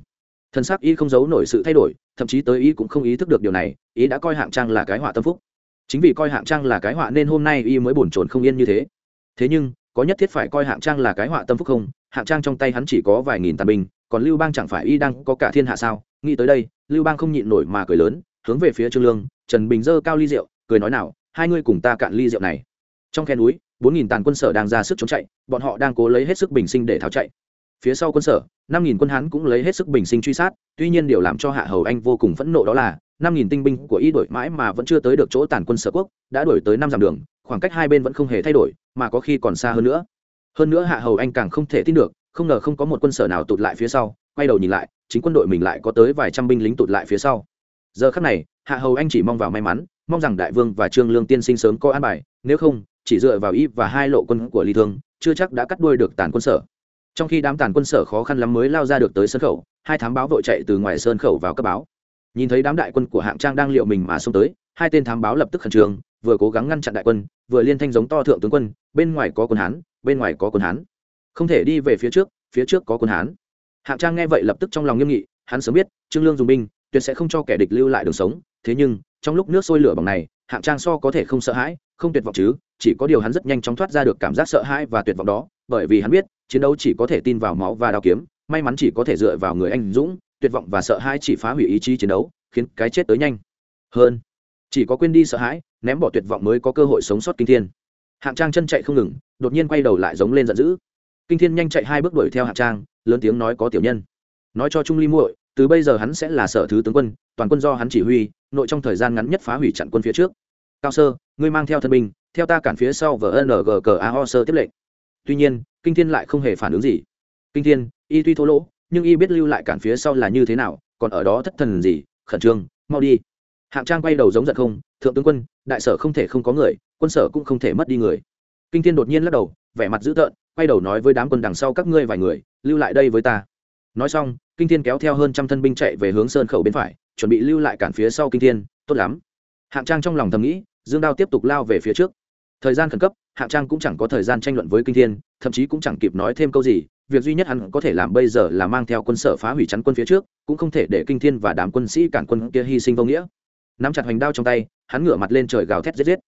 thân xác y không giấu nổi sự thay đổi, thậm chí tới y cũng không ý thức được điều này ý đã coi hạng trang là cái họa tâm phúc. Chính vì coi hạng trang là cái họa nên hôm nay y mới bổn chồn không yên như thế. Thế nhưng, có nhất thiết phải coi hạng trang là cái họa tâm phúc không? Hạng trang trong tay hắn chỉ có vài nghìn tàn binh, còn lưu bang chẳng phải y đang có cả thiên hạ sao? Nghĩ tới đây, lưu bang không nhịn nổi mà cười lớn, hướng về phía trương lương, trần bình dơ cao ly rượu, cười nói nào, hai ngươi cùng ta cạn ly rượu này. Trong khe núi, bốn nghìn tàn quân sở đang ra sức chống chạy, bọn họ đang cố lấy hết sức bình sinh để tháo chạy phía sau quân sở, năm nghìn quân hán cũng lấy hết sức bình sinh truy sát, tuy nhiên điều làm cho hạ hầu anh vô cùng phẫn nộ đó là, năm nghìn tinh binh của y đổi mãi mà vẫn chưa tới được chỗ tàn quân sở quốc, đã đổi tới năm dặm đường, khoảng cách hai bên vẫn không hề thay đổi, mà có khi còn xa hơn nữa. Hơn nữa hạ hầu anh càng không thể tin được, không ngờ không có một quân sở nào tụt lại phía sau, quay đầu nhìn lại, chính quân đội mình lại có tới vài trăm binh lính tụt lại phía sau. Giờ khắc này, hạ hầu anh chỉ mong vào may mắn, mong rằng đại vương và trương lương tiên sinh sớm có an bài, nếu không, chỉ dựa vào y và hai lộ quân của ly thương, chưa chắc đã cắt đuôi được tàn quân sở trong khi đám tàn quân sở khó khăn lắm mới lao ra được tới sân khẩu, hai thám báo vội chạy từ ngoài sơn khẩu vào cấp báo. Nhìn thấy đám đại quân của hạng trang đang liệu mình mà xông tới, hai tên thám báo lập tức khẩn trương, vừa cố gắng ngăn chặn đại quân, vừa liên thanh giống to thượng tướng quân, bên ngoài có quân hán, bên ngoài có quân hán. Không thể đi về phía trước phía trước có quân hán. Hạng trang nghe vậy lập tức trong lòng nghiêm nghị, hắn sớm biết, trương lương dùng binh, tuyệt sẽ không cho kẻ địch lưu lại đường sống. Thế nhưng, trong lúc nước sôi lửa bằng này, hạng trang so có thể không sợ hãi, không tuyệt vọng chứ, chỉ có điều hắn rất nhanh chóng thoát ra được cảm giác sợ hãi và tuyệt vọng đó bởi vì hắn biết, chiến đấu chỉ có thể tin vào máu và đao kiếm, may mắn chỉ có thể dựa vào người anh dũng, tuyệt vọng và sợ hãi chỉ phá hủy ý chí chiến đấu, khiến cái chết tới nhanh. Hơn, chỉ có quên đi sợ hãi, ném bỏ tuyệt vọng mới có cơ hội sống sót kinh thiên. Hạng trang chân chạy không ngừng, đột nhiên quay đầu lại giống lên giận dữ. Kinh thiên nhanh chạy hai bước đuổi theo hạng trang, lớn tiếng nói có tiểu nhân. Nói cho trung ly muội, từ bây giờ hắn sẽ là sở thứ tướng quân, toàn quân do hắn chỉ huy, nội trong thời gian ngắn nhất phá hủy chặn quân phía trước. Cao sơ, ngươi mang theo thân binh, theo ta cản phía sau vng cờ a ho sơ tiếp lệnh tuy nhiên, kinh thiên lại không hề phản ứng gì. Kinh thiên, y tuy thô lỗ, nhưng y biết lưu lại cản phía sau là như thế nào, còn ở đó thất thần gì, khẩn trương, mau đi. Hạng trang quay đầu giống giận không, thượng tướng quân, đại sở không thể không có người, quân sở cũng không thể mất đi người. Kinh thiên đột nhiên lắc đầu, vẻ mặt dữ tợn, quay đầu nói với đám quân đằng sau các ngươi vài người, lưu lại đây với ta. Nói xong, kinh thiên kéo theo hơn trăm thân binh chạy về hướng sơn khẩu bên phải, chuẩn bị lưu lại cản phía sau kinh thiên, tốt lắm. Hạng trang trong lòng thầm nghĩ, dương đao tiếp tục lao về phía trước. Thời gian khẩn cấp hạng trang cũng chẳng có thời gian tranh luận với kinh thiên thậm chí cũng chẳng kịp nói thêm câu gì việc duy nhất hắn có thể làm bây giờ là mang theo quân sở phá hủy chắn quân phía trước cũng không thể để kinh thiên và đám quân sĩ cản quân kia hy sinh vô nghĩa. Nắm chặt hoành đao trong tay hắn ngửa mặt lên trời gào thét giết giết.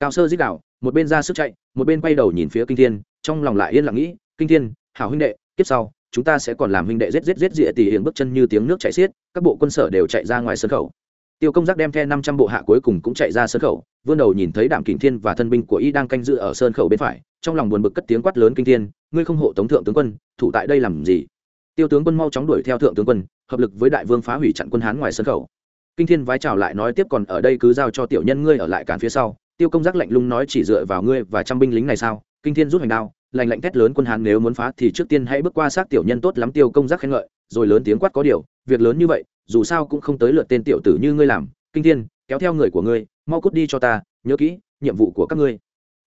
Cao sơ giết đảo, một bên ra sức chạy một bên quay đầu nhìn phía kinh thiên trong lòng lại yên lặng nghĩ kinh thiên hảo huynh đệ tiếp sau chúng ta sẽ còn làm huynh đệ giết giết giết dịa tỉ hiện bước chân như tiếng nước chảy xiết các bộ quân sở đều chạy ra ngoài sân khẩu tiêu công giác đem theo năm trăm bộ hạ cuối cùng cũng chạy ra sân khẩu, vươn đầu nhìn thấy đạm kình thiên và thân binh của y đang canh giữ ở sơn khẩu bên phải, trong lòng buồn bực cất tiếng quát lớn kinh thiên, ngươi không hộ tống thượng tướng quân, thủ tại đây làm gì? Tiêu tướng quân mau chóng đuổi theo thượng tướng quân, hợp lực với đại vương phá hủy chặn quân hán ngoài sân khẩu. Kinh thiên vái chào lại nói tiếp, còn ở đây cứ giao cho tiểu nhân ngươi ở lại cản phía sau. Tiêu công giác lạnh lùng nói, chỉ dựa vào ngươi và trăm binh lính này sao? Kinh thiên rút hành đao, lạnh lạnh thét lớn, quân hán nếu muốn phá thì trước tiên hãy bước qua xác tiểu nhân tốt lắm. Tiêu công giác khen ngợi, rồi lớn tiếng quát, có điều, việc lớn như vậy dù sao cũng không tới lượt tên tiểu tử như ngươi làm, kinh thiên, kéo theo người của ngươi, mau cút đi cho ta, nhớ kỹ, nhiệm vụ của các ngươi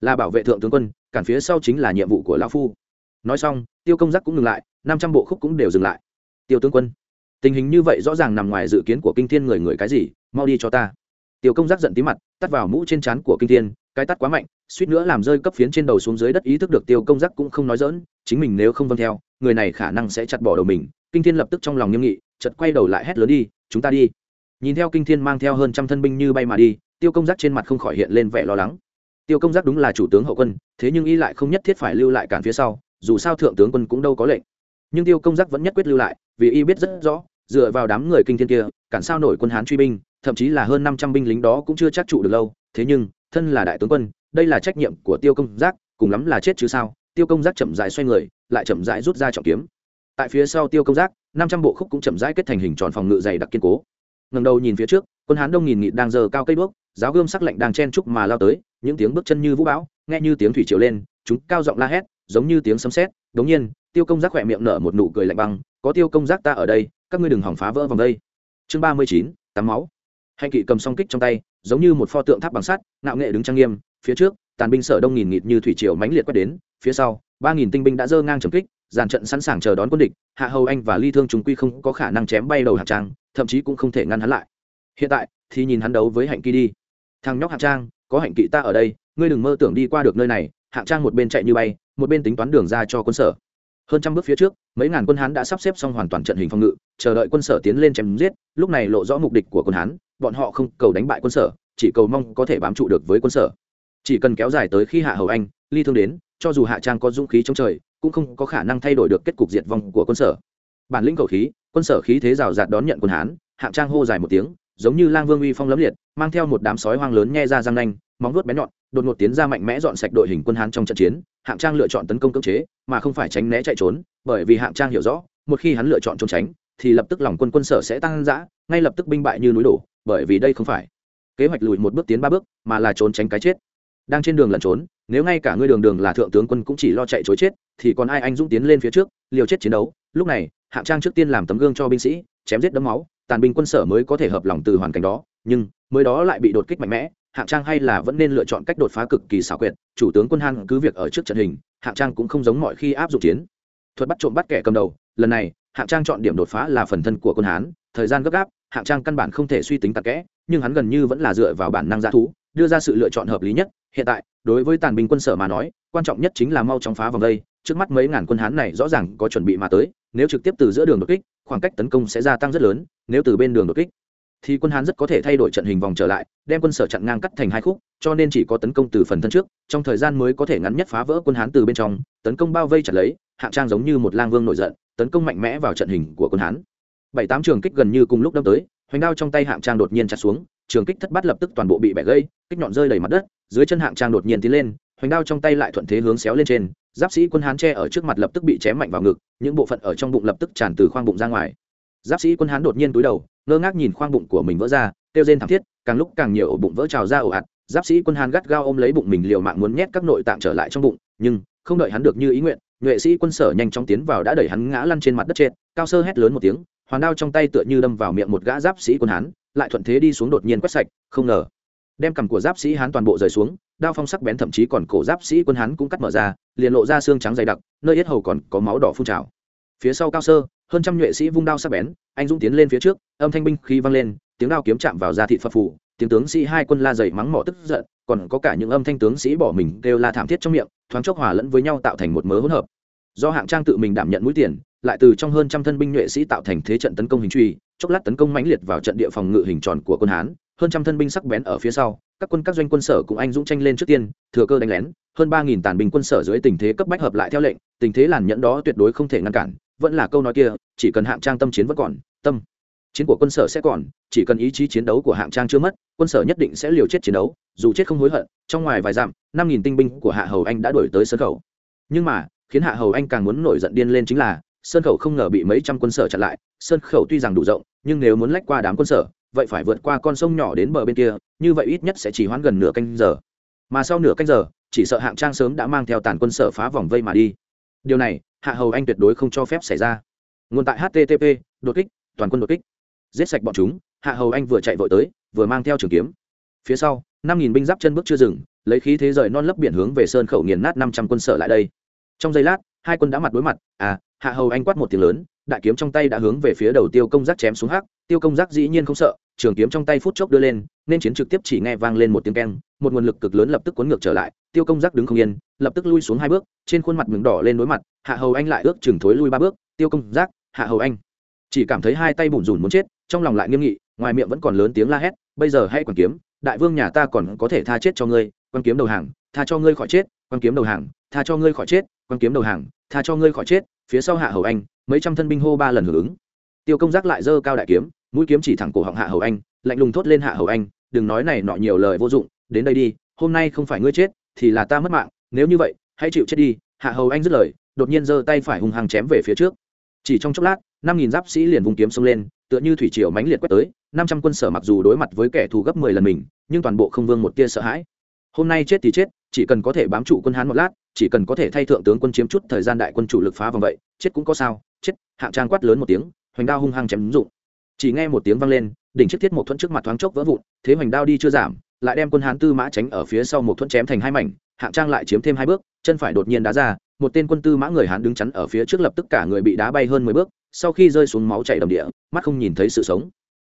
là bảo vệ thượng tướng quân, cản phía sau chính là nhiệm vụ của lão phu. Nói xong, tiêu công giác cũng ngừng lại, năm trăm bộ khúc cũng đều dừng lại. Tiêu tướng quân, tình hình như vậy rõ ràng nằm ngoài dự kiến của kinh thiên người người cái gì, mau đi cho ta. Tiêu công giác giận tí mặt, tắt vào mũ trên trán của kinh thiên, cái tắt quá mạnh, suýt nữa làm rơi cấp phiến trên đầu xuống dưới đất, ý thức được tiêu công giác cũng không nói dỡn chính mình nếu không vâng theo, người này khả năng sẽ chặt bỏ đầu mình. Kinh thiên lập tức trong lòng nghiêm nghị chật quay đầu lại hét lớn đi, chúng ta đi. Nhìn theo kinh thiên mang theo hơn trăm thân binh như bay mà đi, tiêu công giác trên mặt không khỏi hiện lên vẻ lo lắng. Tiêu công giác đúng là chủ tướng hậu quân, thế nhưng y lại không nhất thiết phải lưu lại cản phía sau, dù sao thượng tướng quân cũng đâu có lệnh. Nhưng tiêu công giác vẫn nhất quyết lưu lại, vì y biết rất rõ, dựa vào đám người kinh thiên kia, cản sao nổi quân hán truy binh, thậm chí là hơn năm trăm binh lính đó cũng chưa chắc trụ được lâu, thế nhưng, thân là đại tướng quân, đây là trách nhiệm của tiêu công giác, cùng lắm là chết chứ sao? Tiêu công giác chậm rãi xoay người, lại chậm rãi rút ra trọng kiếm. Tại phía sau tiêu công giác năm trăm bộ khúc cũng chậm rãi kết thành hình tròn phòng ngự dày đặc kiên cố. Ngẩng đầu nhìn phía trước, quân hán đông nghìn nghịt đang giơ cao cây đuốc, giáo gươm sắc lạnh đang chen trúc mà lao tới, những tiếng bước chân như vũ bão, nghe như tiếng thủy triều lên, chúng cao giọng la hét, giống như tiếng sấm sét. Đống nhiên, tiêu công giác khỏe miệng nở một nụ cười lạnh băng, có tiêu công giác ta ở đây, các ngươi đừng hỏng phá vỡ vòng đây. Chương ba mươi chín tắm máu. Hành kỵ cầm song kích trong tay, giống như một pho tượng tháp bằng sắt, ngạo nghệ đứng trang nghiêm, phía trước, tàn binh sở đông nghìn nghịt như thủy triều mãnh liệt quét đến, phía sau, ba nghìn tinh binh đã dơ ngang trầm kích dàn trận sẵn sàng chờ đón quân địch, hạ hầu anh và ly thương chúng quy không có khả năng chém bay đầu hạng trang, thậm chí cũng không thể ngăn hắn lại. Hiện tại, thì nhìn hắn đấu với hạnh kỳ đi. Thằng nhóc hạng trang, có hạnh kỵ ta ở đây, ngươi đừng mơ tưởng đi qua được nơi này hạng trang một bên chạy như bay, một bên tính toán đường ra cho quân sở. Hơn trăm bước phía trước, mấy ngàn quân hán đã sắp xếp xong hoàn toàn trận hình phòng ngự, chờ đợi quân sở tiến lên chém giết, lúc này lộ rõ mục đích của quân hán, bọn họ không cầu đánh bại quân sở, chỉ cầu mong có thể bám trụ được với quân sở. Chỉ cần kéo dài tới khi hạ hầu anh, ly thương đến, cho dù hạ trang có dũng khí chống trời cũng không có khả năng thay đổi được kết cục diệt vong của quân sở. Bản lĩnh cầu khí, quân sở khí thế rào rạt đón nhận quân hán, hạng trang hô dài một tiếng, giống như lang vương uy phong lấm liệt, mang theo một đám sói hoang lớn nhe ra răng nanh, móng vuốt bén nhọn, đột ngột tiến ra mạnh mẽ dọn sạch đội hình quân hán trong trận chiến. Hạng trang lựa chọn tấn công cưỡng chế, mà không phải tránh né chạy trốn, bởi vì hạng trang hiểu rõ, một khi hắn lựa chọn trốn tránh, thì lập tức lòng quân quân sở sẽ tăng dã, ngay lập tức binh bại như núi đổ, bởi vì đây không phải kế hoạch lùi một bước tiến ba bước, mà là trốn tránh cái chết. Đang trên đường lẩn trốn, nếu ngay cả ngươi đường đường là thượng tướng quân cũng chỉ lo chạy chối chết thì còn ai anh dũng tiến lên phía trước, liều chết chiến đấu. Lúc này, hạng trang trước tiên làm tấm gương cho binh sĩ, chém giết đấm máu, tàn binh quân sở mới có thể hợp lòng từ hoàn cảnh đó. Nhưng, mới đó lại bị đột kích mạnh mẽ, hạng trang hay là vẫn nên lựa chọn cách đột phá cực kỳ xảo quyệt. Chủ tướng quân han cứ việc ở trước trận hình, hạng trang cũng không giống mọi khi áp dụng chiến. Thuật bắt trộm bắt kẻ cầm đầu, lần này, hạng trang chọn điểm đột phá là phần thân của quân hán. Thời gian gấp gáp, hạng trang căn bản không thể suy tính tạc kẽ, nhưng hắn gần như vẫn là dựa vào bản năng g thú, đưa ra sự lựa chọn hợp lý nhất. Hiện tại, đối với tàn binh quân sở mà nói, quan trọng nhất chính là mau chóng phá vòng đây trước mắt mấy ngàn quân hán này rõ ràng có chuẩn bị mà tới, nếu trực tiếp từ giữa đường đột kích, khoảng cách tấn công sẽ gia tăng rất lớn, nếu từ bên đường đột kích, thì quân hán rất có thể thay đổi trận hình vòng trở lại, đem quân sở chặn ngang cắt thành hai khúc, cho nên chỉ có tấn công từ phần thân trước, trong thời gian mới có thể ngắn nhất phá vỡ quân hán từ bên trong, tấn công bao vây chặt lấy, hạng trang giống như một lang vương nổi giận, tấn công mạnh mẽ vào trận hình của quân hán. Bảy tám trường kích gần như cùng lúc đâm tới, hoành đao trong tay hạng trang đột nhiên chặt xuống, trường kích thất bát lập tức toàn bộ bị bẻ gãy, kích nhọn rơi đầy mặt đất, dưới chân hạng trang đột nhiên tiến lên, hoành đao trong tay lại thuận thế hướng xéo lên trên giáp sĩ quân hán tre ở trước mặt lập tức bị chém mạnh vào ngực, những bộ phận ở trong bụng lập tức tràn từ khoang bụng ra ngoài. Giáp sĩ quân hán đột nhiên túi đầu, ngơ ngác nhìn khoang bụng của mình vỡ ra, kêu rên thảm thiết, càng lúc càng nhiều ổ bụng vỡ trào ra ổ ạt, giáp sĩ quân hán gắt gao ôm lấy bụng mình liều mạng muốn nhét các nội tạng trở lại trong bụng, nhưng không đợi hắn được như ý nguyện, nhuệ sĩ quân sở nhanh chóng tiến vào đã đẩy hắn ngã lăn trên mặt đất trên cao sơ hét lớn một tiếng, hoàn đao trong tay tựa như đâm vào miệng một gã giáp sĩ quân hán, lại thuận thế đi xuống đột nhiên quét sạch, không ngờ đem cằm của giáp sĩ hán toàn bộ rời xuống, đao phong sắc bén thậm chí còn cổ giáp sĩ quân hán cũng cắt mở ra, liền lộ ra xương trắng dày đặc, nơi yết hầu còn có máu đỏ phun trào. Phía sau cao sơ, hơn trăm nhuệ sĩ vung đao sắc bén, anh dũng tiến lên phía trước, âm thanh binh khi vang lên, tiếng đao kiếm chạm vào da thị phật phủ, tiếng tướng sĩ hai quân la dày mắng mỏ tức giận, còn có cả những âm thanh tướng sĩ bỏ mình đều la thảm thiết trong miệng, thoáng chốc hòa lẫn với nhau tạo thành một mớ hỗn hợp. Do hạng trang tự mình đảm nhận mũi tiền, lại từ trong hơn trăm thân binh nhuệ sĩ tạo thành thế trận tấn công hình truy, chốc lát tấn công mãnh liệt vào trận địa phòng ngự hình tròn của quân hán hơn trăm thân binh sắc bén ở phía sau, các quân các doanh quân sở cũng anh dũng tranh lên trước tiên, thừa cơ đánh lén, hơn ba nghìn tàn binh quân sở dưới tình thế cấp bách hợp lại theo lệnh, tình thế làn nhẫn đó tuyệt đối không thể ngăn cản, vẫn là câu nói kia, chỉ cần hạng trang tâm chiến vẫn còn, tâm chiến của quân sở sẽ còn, chỉ cần ý chí chiến đấu của hạng trang chưa mất, quân sở nhất định sẽ liều chết chiến đấu, dù chết không hối hận, trong ngoài vài dặm, năm nghìn tinh binh của hạ hầu anh đã đuổi tới sân khẩu. Nhưng mà, khiến hạ hầu anh càng muốn nổi giận điên lên chính là sơn khẩu không ngờ bị mấy trăm quân sở chặn lại sơn khẩu tuy rằng đủ rộng, nhưng nếu muốn lách qua đám quân sở vậy phải vượt qua con sông nhỏ đến bờ bên kia, như vậy ít nhất sẽ chỉ hoãn gần nửa canh giờ. Mà sau nửa canh giờ, chỉ sợ hạng trang sớm đã mang theo tàn quân sở phá vòng vây mà đi. Điều này, hạ hầu anh tuyệt đối không cho phép xảy ra. Nguồn tại http đột kích, toàn quân đột kích. Giết sạch bọn chúng, hạ hầu anh vừa chạy vội tới, vừa mang theo trường kiếm. Phía sau, năm nghìn binh giáp chân bước chưa dừng, lấy khí thế rời non lấp biển hướng về sơn khẩu nghiền nát năm trăm quân sở lại đây. Trong giây lát, hai quân đã mặt đối mặt à hạ hầu anh quát một tiếng lớn đại kiếm trong tay đã hướng về phía đầu tiêu công giác chém xuống hắc, tiêu công giác dĩ nhiên không sợ, trường kiếm trong tay phút chốc đưa lên, nên chiến trực tiếp chỉ nghe vang lên một tiếng keng, một nguồn lực cực lớn lập tức cuốn ngược trở lại, tiêu công giác đứng không yên, lập tức lui xuống hai bước, trên khuôn mặt mừng đỏ lên đối mặt, hạ hầu anh lại ước chừng thối lui ba bước, tiêu công giác, hạ hầu anh. Chỉ cảm thấy hai tay bủn rủn muốn chết, trong lòng lại nghiêm nghị, ngoài miệng vẫn còn lớn tiếng la hét, bây giờ hay quản kiếm, đại vương nhà ta còn có thể tha chết cho ngươi quan kiếm đầu hàng, tha cho ngươi khỏi chết quan kiếm đầu hàng, tha cho ngươi khỏi chết quan kiếm đầu hàng, tha cho ngươi khỏi chết. Phía sau hạ hầu anh mấy trăm thân binh hô ba lần hưởng ứng. Tiêu công giác lại giơ cao đại kiếm, mũi kiếm chỉ thẳng cổ họng hạ hầu anh, lạnh lùng thốt lên hạ hầu anh, đừng nói này nọ nhiều lời vô dụng, đến đây đi, hôm nay không phải ngươi chết, thì là ta mất mạng, nếu như vậy, hãy chịu chết đi. Hạ hầu anh dứt lời, đột nhiên giơ tay phải hung hăng chém về phía trước. Chỉ trong chốc lát, năm nghìn giáp sĩ liền vùng kiếm xông lên, tựa như thủy triều mãnh liệt quét tới, năm trăm quân sở mặc dù đối mặt với kẻ thù gấp mười lần mình, nhưng toàn bộ không vương một tia sợ hãi. Hôm nay chết thì chết, chỉ cần có thể bám trụ quân hán một lát, chỉ cần có thể thay thượng tướng quân chiếm chút thời gian đại quân chủ lực phá vòng vậy, chết cũng có sao chết, hạng trang quát lớn một tiếng, hoành đao hung hăng chém dụng. Chỉ nghe một tiếng vang lên, đỉnh chiếc thiết một thuẫn trước mặt thoáng chốc vỡ vụn, thế hoành đao đi chưa giảm, lại đem quân hán tư mã tránh ở phía sau một thuẫn chém thành hai mảnh, hạng trang lại chiếm thêm hai bước, chân phải đột nhiên đá ra, một tên quân tư mã người hán đứng chắn ở phía trước lập tức cả người bị đá bay hơn mười bước, sau khi rơi xuống máu chảy đầm địa, mắt không nhìn thấy sự sống.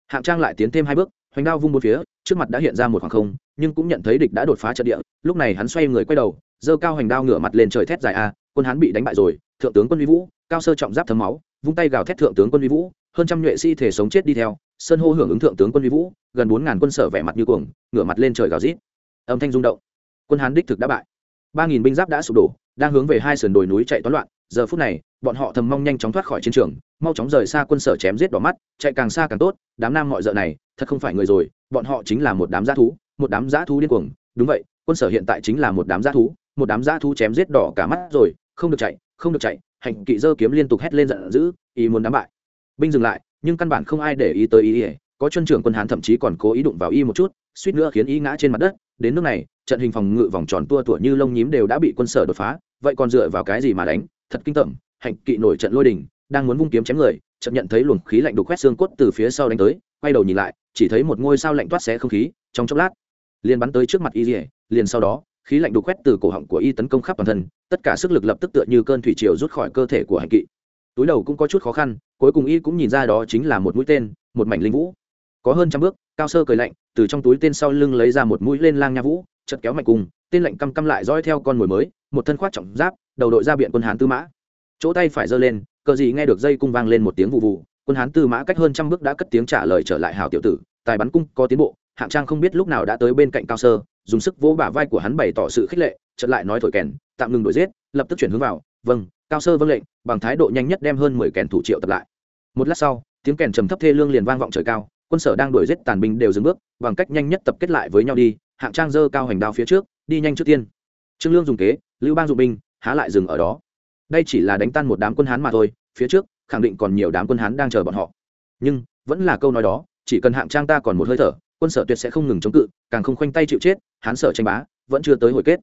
Hạng trang lại tiến thêm hai bước, hoành đao vung một phía, trước mặt đã hiện ra một khoảng không, nhưng cũng nhận thấy địch đã đột phá trận địa, lúc này hắn xoay người quay đầu, giơ cao hoành đao ngửa mặt lên trời thét dài a, quân hán bị đánh bại rồi thượng tướng quân uy vũ, cao sơ trọng giáp thấm máu, vung tay gào thét thượng tướng quân uy vũ, hơn trăm nhuệ sĩ thể sống chết đi theo, sơn hô hưởng ứng thượng tướng quân uy vũ, gần bốn ngàn quân sở vẻ mặt như cuồng, ngửa mặt lên trời gào rít. Âm thanh rung động. Quân hán đích thực đã bại. Ba nghìn binh giáp đã sụp đổ, đang hướng về hai sườn đồi núi chạy toán loạn, giờ phút này, bọn họ thầm mong nhanh chóng thoát khỏi chiến trường, mau chóng rời xa quân sở chém giết đỏ mắt, chạy càng xa càng tốt, đám nam mọi d này, thật không phải người rồi, bọn họ chính là một đám g thú, một đám g thú điên cuồng. Đúng vậy, quân sở hiện tại chính là một đám g thú, một đám g thú chém giết đỏ cả mắt rồi, không được chạy không được chạy hạnh kỵ dơ kiếm liên tục hét lên giận dữ, ý muốn đám bại. Binh dừng lại, nhưng căn bản không ai để ý tới ý ỉa. Có chân trưởng quân hán thậm chí còn cố ý đụng vào y một chút, suýt nữa khiến y ngã trên mặt đất. Đến nước này, trận hình phòng ngự vòng tròn tua tủa như lông nhím đều đã bị quân sở đột phá, vậy còn dựa vào cái gì mà đánh? Thật kinh tởm hạnh kỵ nổi trận lôi đình, đang muốn vung kiếm chém người chậm nhận thấy luồng khí lạnh đục quét xương cốt từ phía sau đánh tới, quay đầu nhìn lại, chỉ thấy một ngôi sao lạnh toát xé không khí, trong chốc lát, liền bắn tới trước mặt y liền sau đó, khí lạnh đục quét từ cổ họng của y tấn công khắp toàn thân tất cả sức lực lập tức tựa như cơn thủy triều rút khỏi cơ thể của hành kỵ. Túi đầu cũng có chút khó khăn, cuối cùng y cũng nhìn ra đó chính là một mũi tên, một mảnh linh vũ. Có hơn trăm bước, cao sơ cười lạnh, từ trong túi tên sau lưng lấy ra một mũi lên lang nha vũ chật kéo mạnh cùng, tên lạnh căm căm lại dõi theo con mồi mới, một thân khoát trọng giáp, đầu đội ra biện quân hán tư mã. Chỗ tay phải giơ lên, cờ gì nghe được dây cung vang lên một tiếng vụ vụ quân hán tư mã cách hơn trăm bước đã cất tiếng trả lời trở lại hào tiểu tử, tài bắn cung có tiến bộ hạng trang không biết lúc nào đã tới bên cạnh cao sơ, dùng sức vỗ bả vai của hắn bày tỏ sự khích lệ, chợt lại nói thổi kèn, tạm ngừng đuổi giết, lập tức chuyển hướng vào vâng cao sơ vâng lệnh, bằng thái độ nhanh nhất đem hơn mười kèn thủ triệu tập lại. Một lát sau, tiếng kèn trầm thấp thê lương liền vang vọng trời cao, quân sở đang đuổi giết tàn binh đều dừng bước, bằng cách nhanh nhất tập kết lại với nhau đi, hạng trang dơ cao hành đao phía trước, đi nhanh trước tiên. Trương lương dùng kế, lưu bang dụng binh, há lại dừng ở đó. Đây chỉ là đánh tan một đám quân hán mà thôi, phía trước, khẳng định còn nhiều đám quân hán đang chờ bọn họ. Nhưng, vẫn là câu nói đó, chỉ cần hạng trang ta còn một hơi thở quân sở tuyệt sẽ không ngừng chống cự, càng không khoanh tay chịu chết, hán sở tranh bá, vẫn chưa tới hồi kết.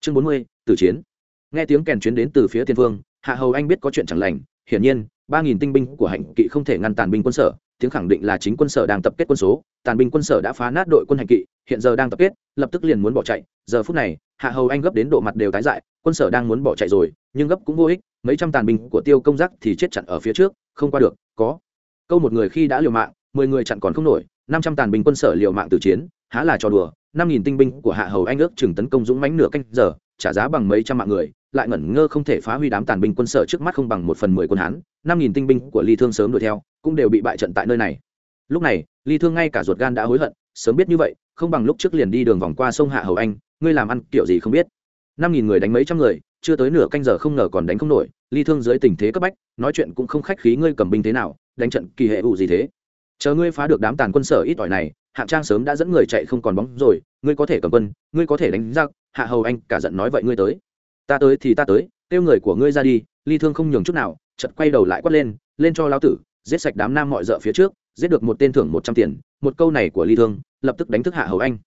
Chương bốn mươi, tử chiến. Nghe tiếng kèn chuyến đến từ phía tiên phương, hạ hầu anh biết có chuyện chẳng lành, hiển nhiên, ba nghìn tinh binh của hạnh kỵ không thể ngăn tàn binh quân sở, tiếng khẳng định là chính quân sở đang tập kết quân số. Tàn binh quân sở đã phá nát đội quân hành kỵ, hiện giờ đang tập kết, lập tức liền muốn bỏ chạy. Giờ phút này, hạ hầu anh gấp đến độ mặt đều tái dại, quân sở đang muốn bỏ chạy rồi, nhưng gấp cũng vô ích, mấy trăm tàn binh của tiêu công giác thì chết chặn ở phía trước, không qua được, có. Câu một người khi đã liều mạng, mười người chặn còn không nổi năm trăm tàn binh quân sở liều mạng từ chiến, há là trò đùa, năm nghìn tinh binh của hạ hầu anh ước chừng tấn công dũng mãnh nửa canh giờ, trả giá bằng mấy trăm mạng người, lại ngẩn ngơ không thể phá huy đám tàn binh quân sở trước mắt không bằng một phần mười quân hán, năm nghìn tinh binh của ly thương sớm đuổi theo, cũng đều bị bại trận tại nơi này. Lúc này, ly thương ngay cả ruột gan đã hối hận, sớm biết như vậy, không bằng lúc trước liền đi đường vòng qua sông hạ hầu anh, ngươi làm ăn kiểu gì không biết. năm nghìn người đánh mấy trăm người, chưa tới nửa canh giờ không ngờ còn đánh không nổi, ly thương dưới tình thế cấp bách, nói chuyện cũng không khách khí ngươi cầm binh thế nào, đánh trận kỳ hệ ủ gì thế chờ ngươi phá được đám tàn quân sở ít ỏi này, hạng trang sớm đã dẫn người chạy không còn bóng rồi, ngươi có thể cầm quân, ngươi có thể đánh giặc, hạ hầu anh cả giận nói vậy ngươi tới. Ta tới thì ta tới, kêu người của ngươi ra đi, ly thương không nhường chút nào chật quay đầu lại quát lên lên cho lão tử, giết sạch đám nam mọi d phía trước, giết được một tên thưởng một trăm tiền, một câu này của ly thương, lập tức đánh thức hạ hầu anh.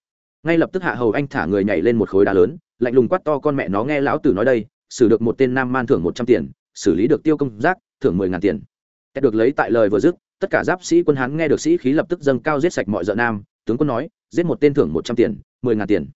Ngay lập tức hạ hầu anh thả người nhảy lên một khối đá lớn, lạnh lùng quát to con mẹ nó nghe lão tử nói đây, xử được một tên nam man thưởng một trăm tiền, xử lý được tiêu công giác, thưởng mười ngàn tiền. Được lấy tại lời vừa dứt tất cả giáp sĩ quân hán nghe được sĩ khí lập tức dâng cao giết sạch mọi dợ nam, tướng quân nói, giết một tên thưởng một trăm tiền, mười ngàn tiền.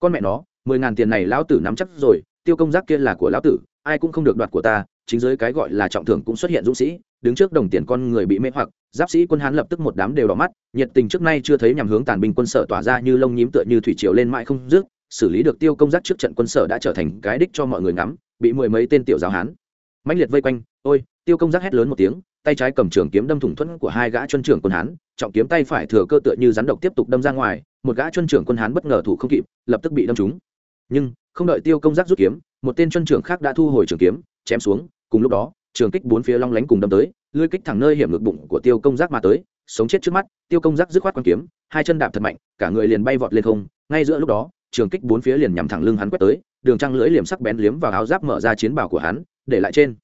Con mẹ nó, mười ngàn tiền này lão tử nắm chắc rồi, tiêu công giác kia là của lão tử, ai cũng không được đoạt của ta, chính dưới cái gọi là trọng thưởng cũng xuất hiện dũng sĩ, đứng trước đồng tiền con người bị mê hoặc, giáp sĩ quân hán lập tức một đám đều đỏ mắt, nhiệt tình trước nay chưa thấy nhằm hướng tàn binh quân sở tỏa ra như lông nhím tựa như thủy triều lên mãi không dứt, xử lý được tiêu công giác trước trận quân sở đã trở thành cái đích cho mọi người ngắm, bị mười mấy tên tiểu giáo hán mãnh liệt vây quanh, ôi, tiêu công giác hét lớn một tiếng tay trái cầm trường kiếm đâm thủng thuẫn của hai gã chuân trưởng quân hán, trọng kiếm tay phải thừa cơ tựa như rắn độc tiếp tục đâm ra ngoài, một gã chuân trưởng quân hán bất ngờ thủ không kịp, lập tức bị đâm trúng. Nhưng, không đợi tiêu công giác rút kiếm, một tên chuân trưởng khác đã thu hồi trường kiếm, chém xuống, cùng lúc đó, trường kích bốn phía long lánh cùng đâm tới, lưới kích thẳng nơi hiểm ngực bụng của tiêu công giác mà tới, sống chết trước mắt, tiêu công giác dứt khoát quan kiếm, hai chân đạp thật mạnh, cả người liền bay vọt lên không, ngay giữa lúc đó, trường kích bốn phía liền nhằm thẳng lưng hắn quét tới, đường trăng lưỡi liềm sắc bén liếm vào áo giáp mở ra chiến bảo của hắn, để lại trên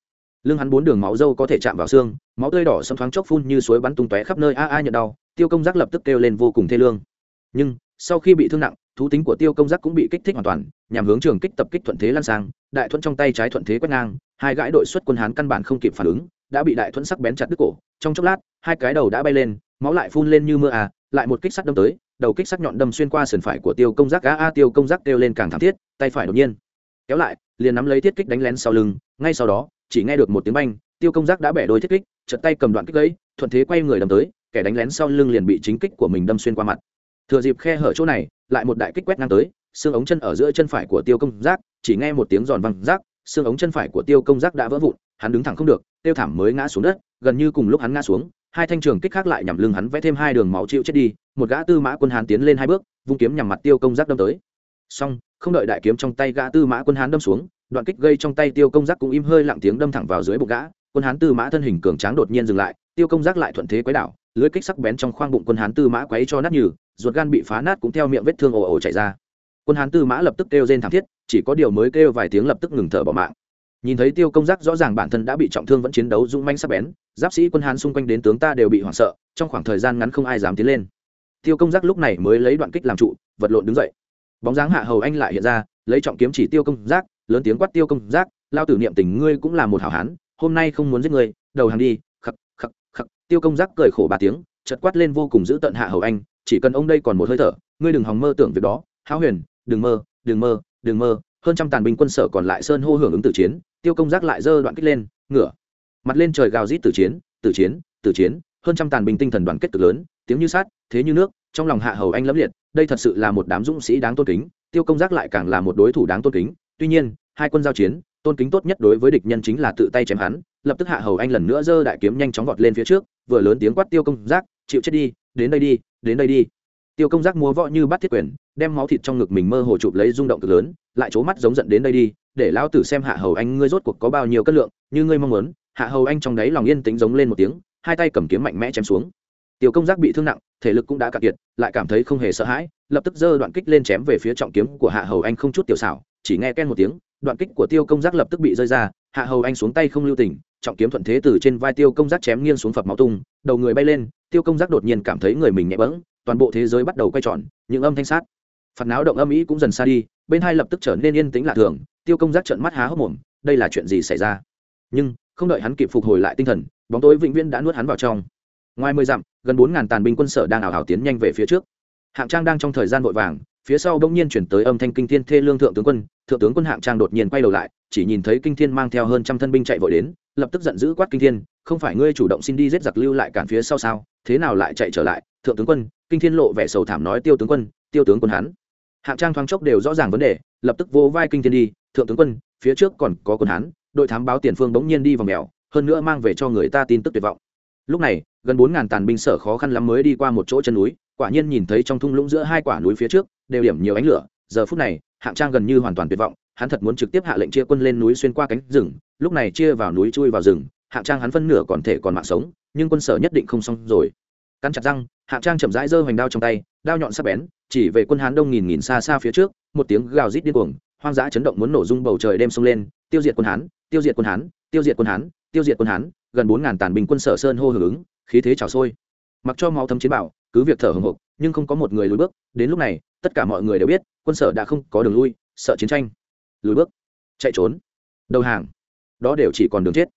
lưng hắn bốn đường máu dâu có thể chạm vào xương, máu tươi đỏ xâm thoáng chốc phun như suối bắn tung tóe khắp nơi, a a, nhận đau, tiêu công giác lập tức kêu lên vô cùng thê lương. Nhưng, sau khi bị thương nặng, thú tính của tiêu công giác cũng bị kích thích hoàn toàn, nhằm hướng trường kích tập kích thuận thế lan sang, đại thuận trong tay trái thuận thế quét ngang, hai gãi đội xuất quân hán căn bản không kịp phản ứng, đã bị đại thuận sắc bén chặt đứt cổ, trong chốc lát, hai cái đầu đã bay lên, máu lại phun lên như mưa à lại một kích sắt đâm tới, đầu kích sắc nhọn đâm xuyên qua sườn phải của tiêu công giác, a a, tiêu công giác kêu lên càng thảm thiết, tay phải đột nhiên kéo lại, liền nắm lấy thiết kích đánh lén sau lưng, ngay sau đó chỉ nghe được một tiếng banh, tiêu công giác đã bẻ đôi thiết kích chật tay cầm đoạn kích lấy thuận thế quay người đâm tới, kẻ đánh lén sau lưng liền bị chính kích của mình đâm xuyên qua mặt. Thừa dịp khe hở chỗ này, lại một đại kích quét ngang tới, xương ống chân ở giữa chân phải của tiêu công giác, chỉ nghe một tiếng giòn văng giác xương ống chân phải của tiêu công giác đã vỡ vụn, hắn đứng thẳng không được, tiêu thảm mới ngã xuống đất, gần như cùng lúc hắn ngã xuống, hai thanh trường kích khác lại nhằm lưng hắn vẽ thêm hai đường máu chịu chết đi, một gã tư mã quân hán tiến lên hai bước, vung kiếm nhằm mặt tiêu công giác đâm tới. Xong, không đợi đại kiếm trong tay gã tư mã quân hán đâm xuống đoạn kích gây trong tay tiêu công giác cũng im hơi lặng tiếng đâm thẳng vào dưới bụng gã, quân hán tư mã thân hình cường tráng đột nhiên dừng lại, tiêu công giác lại thuận thế quấy đảo, lưới kích sắc bén trong khoang bụng quân hán tư mã quấy cho nát nhừ, ruột gan bị phá nát cũng theo miệng vết thương ồ ồ chảy ra. Quân hán tư mã lập tức kêu rên thảm thiết, chỉ có điều mới kêu vài tiếng lập tức ngừng thở bỏ mạng. Nhìn thấy tiêu công giác rõ ràng bản thân đã bị trọng thương vẫn chiến đấu dũng manh sắc bén, giáp sĩ quân hán xung quanh đến tướng ta đều bị hoảng sợ, trong khoảng thời gian ngắn không ai dám tiến lên. Tiêu công giác lúc này mới lấy đoạn kích làm trụ, vật lộn đứng dậy bóng dáng hạ hầu anh lại hiện ra, lấy trọng kiếm chỉ tiêu công giác, lớn tiếng quát tiêu công giác lao tử niệm tình ngươi cũng là một hảo hán, hôm nay không muốn giết ngươi, đầu hàng đi, khắc khắc khắc. Tiêu công giác cười khổ ba tiếng chật quát lên vô cùng giữ tận hạ hầu anh, chỉ cần ông đây còn một hơi thở, ngươi đừng hòng mơ tưởng việc đó, háo huyền, đừng mơ đừng mơ đừng mơ. Hơn trăm tàn binh quân sở còn lại sơn hô hưởng ứng tử chiến, tiêu công giác lại dơ đoạn kích lên, ngửa mặt lên trời gào rít tử chiến tử chiến tử chiến hơn trăm tàn binh tinh thần đoàn kết cực lớn, tiếng như sát thế như nước, trong lòng hạ hầu anh lẫm liệt, đây thật sự là một đám dũng sĩ đáng tôn kính, tiêu công giác lại càng là một đối thủ đáng tôn kính. Tuy nhiên, hai quân giao chiến, tôn kính tốt nhất đối với địch nhân chính là tự tay chém hắn, lập tức hạ hầu anh lần nữa giơ đại kiếm nhanh chóng vọt lên phía trước, vừa lớn tiếng quát tiêu công giác, chịu chết đi, đến đây đi, đến đây đi. Tiêu công giác múa võ như bắt thiết quyền, đem máu thịt trong ngực mình mơ hồ chụp lấy rung động cực lớn, lại c mắt giống giận đến đây đi, để lão tử xem hạ hầu anh ngươi rốt cuộc có bao nhiêu cất lượng, như ngươi mong muốn. Hạ hầu anh trong đáy lòng yên tĩnh giống lên một tiếng hai tay cầm kiếm mạnh mẽ chém xuống. Tiểu công giác bị thương nặng, thể lực cũng đã cạn kiệt, lại cảm thấy không hề sợ hãi, lập tức giơ đoạn kích lên chém về phía trọng kiếm của hạ hầu anh không chút tiểu xảo, chỉ nghe ken một tiếng, đoạn kích của tiêu công giác lập tức bị rơi ra, hạ hầu anh xuống tay không lưu tình, trọng kiếm thuận thế từ trên vai tiêu công giác chém nghiêng xuống phập máu tung, đầu người bay lên, tiêu công giác đột nhiên cảm thấy người mình nhẹ bẫng, toàn bộ thế giới bắt đầu quay tròn, những âm thanh sát, phạt náo động âm ý cũng dần xa đi, bên hai lập tức trở nên yên tĩnh lạ thường, tiêu công giác trợn mắt há hốc mồm, đây là chuyện gì xảy ra? Nhưng, không đợi hắn kịp phục hồi lại tinh thần bóng tối vĩnh viễn đã nuốt hắn vào trong. Ngoài mười dặm, gần bốn ngàn tàn binh quân sở đang ảo ảo tiến nhanh về phía trước. Hạng trang đang trong thời gian vội vàng, phía sau bỗng nhiên chuyển tới âm thanh kinh thiên thê lương thượng tướng quân. Thượng tướng quân hạng trang đột nhiên quay đầu lại, chỉ nhìn thấy kinh thiên mang theo hơn trăm thân binh chạy vội đến, lập tức giận dữ quát kinh thiên, không phải ngươi chủ động xin đi giết giặc lưu lại cản phía sau sao? Thế nào lại chạy trở lại? Thượng tướng quân, kinh thiên lộ vẻ sầu thảm nói, tiêu tướng quân, tiêu tướng quân hắn. Hạng trang thoáng chốc đều rõ ràng vấn đề, lập tức vô vai kinh thiên đi, thượng tướng quân, phía trước còn có quân hắn. đội thám báo tiền phương bỗng nhiên đi vào mèo hơn nữa mang về cho người ta tin tức tuyệt vọng. Lúc này, gần bốn ngàn tàn binh sở khó khăn lắm mới đi qua một chỗ chân núi, quả nhiên nhìn thấy trong thung lũng giữa hai quả núi phía trước, đều điểm nhiều ánh lửa. Giờ phút này, hạng trang gần như hoàn toàn tuyệt vọng, hắn thật muốn trực tiếp hạ lệnh chia quân lên núi xuyên qua cánh rừng, lúc này chia vào núi chui vào rừng, hạng trang hắn phân nửa còn thể còn mạng sống, nhưng quân sở nhất định không xong rồi. Cắn chặt răng, hạng trang chậm rãi giơ hoành đao trong tay, đao nhọn sắc bén, chỉ về quân hán đông nghìn nghìn xa xa phía trước, một tiếng gào rít điên cuồng, hoang dã chấn động muốn nổ rung bầu trời đêm sông lên, tiêu diệt quân hán, tiêu diệt quân hán, tiêu diệt quân hán tiêu diệt quân hán, gần bốn ngàn tàn binh quân sở sơn hô hưởng ứng, khí thế trào sôi. Mặc cho máu thấm chiến bảo, cứ việc thở hồng hộc, nhưng không có một người lùi bước, đến lúc này, tất cả mọi người đều biết, quân sở đã không có đường lui, sợ chiến tranh. Lùi bước, chạy trốn, đầu hàng, đó đều chỉ còn đường chết.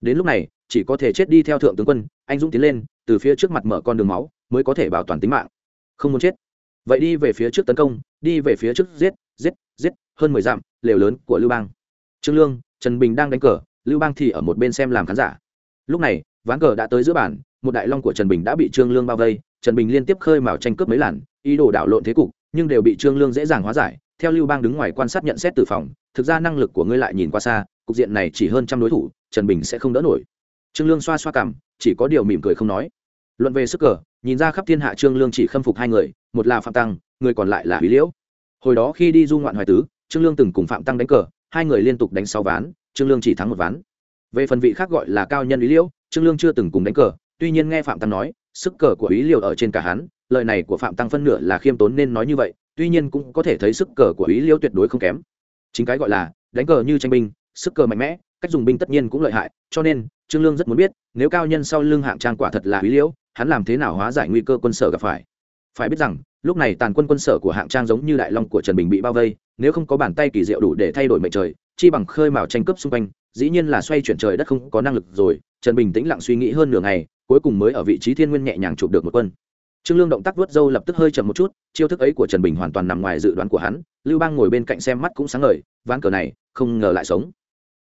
Đến lúc này, chỉ có thể chết đi theo thượng tướng quân, anh dũng tiến lên, từ phía trước mặt mở con đường máu, mới có thể bảo toàn tính mạng. Không muốn chết. Vậy đi về phía trước tấn công, đi về phía trước giết giết giết, hơn mười dặm, lều lớn của lưu bang. Trương lương, trần bình đang đánh cờ lưu bang thì ở một bên xem làm khán giả. Lúc này, ván cờ đã tới giữa bản một đại long của trần bình đã bị trương lương bao vây, trần bình liên tiếp khơi mào tranh cướp mấy làn, ý đồ đảo lộn thế cục, nhưng đều bị trương lương dễ dàng hóa giải. Theo lưu bang đứng ngoài quan sát nhận xét từ phòng, thực ra năng lực của ngươi lại nhìn qua xa, cục diện này chỉ hơn trăm đối thủ, trần bình sẽ không đỡ nổi. Trương lương xoa xoa cảm chỉ có điều mỉm cười không nói. Luận về sức cờ, nhìn ra khắp thiên hạ trương lương chỉ khâm phục hai người, một là phạm tăng, người còn lại là hủy liễu. Hồi đó khi đi du ngoạn hoài tứ, trương lương từng cùng phạm tăng đánh cờ, hai người liên tục đánh sáu ván trương lương chỉ thắng một ván. Về phần vị khác gọi là cao nhân ý liễu, trương lương chưa từng cùng đánh cờ, tuy nhiên nghe phạm tăng nói, sức cờ của ý liễu ở trên cả hắn, lời này của phạm tăng phân nửa là khiêm tốn nên nói như vậy, tuy nhiên cũng có thể thấy sức cờ của ý liễu tuyệt đối không kém. Chính cái gọi là, đánh cờ như tranh binh, sức cờ mạnh mẽ, cách dùng binh tất nhiên cũng lợi hại, cho nên, trương lương rất muốn biết, nếu cao nhân sau lưng hạng trang quả thật là ý liễu, hắn làm thế nào hóa giải nguy cơ quân sở gặp phải? Phải biết rằng lúc này tàn quân quân sở của hạng trang giống như đại long của trần bình bị bao vây, nếu không có bàn tay kỳ diệu đủ để thay đổi mệnh trời, chi bằng khơi mào tranh cướp xung quanh, dĩ nhiên là xoay chuyển trời đất không có năng lực rồi, trần bình tĩnh lặng suy nghĩ hơn nửa ngày, cuối cùng mới ở vị trí thiên nguyên nhẹ nhàng chụp được một quân. Trương lương động tác vớt dâu lập tức hơi chậm một chút, chiêu thức ấy của trần bình hoàn toàn nằm ngoài dự đoán của hắn, lưu bang ngồi bên cạnh xem mắt cũng sáng ngời, ván cờ này, không ngờ lại sống.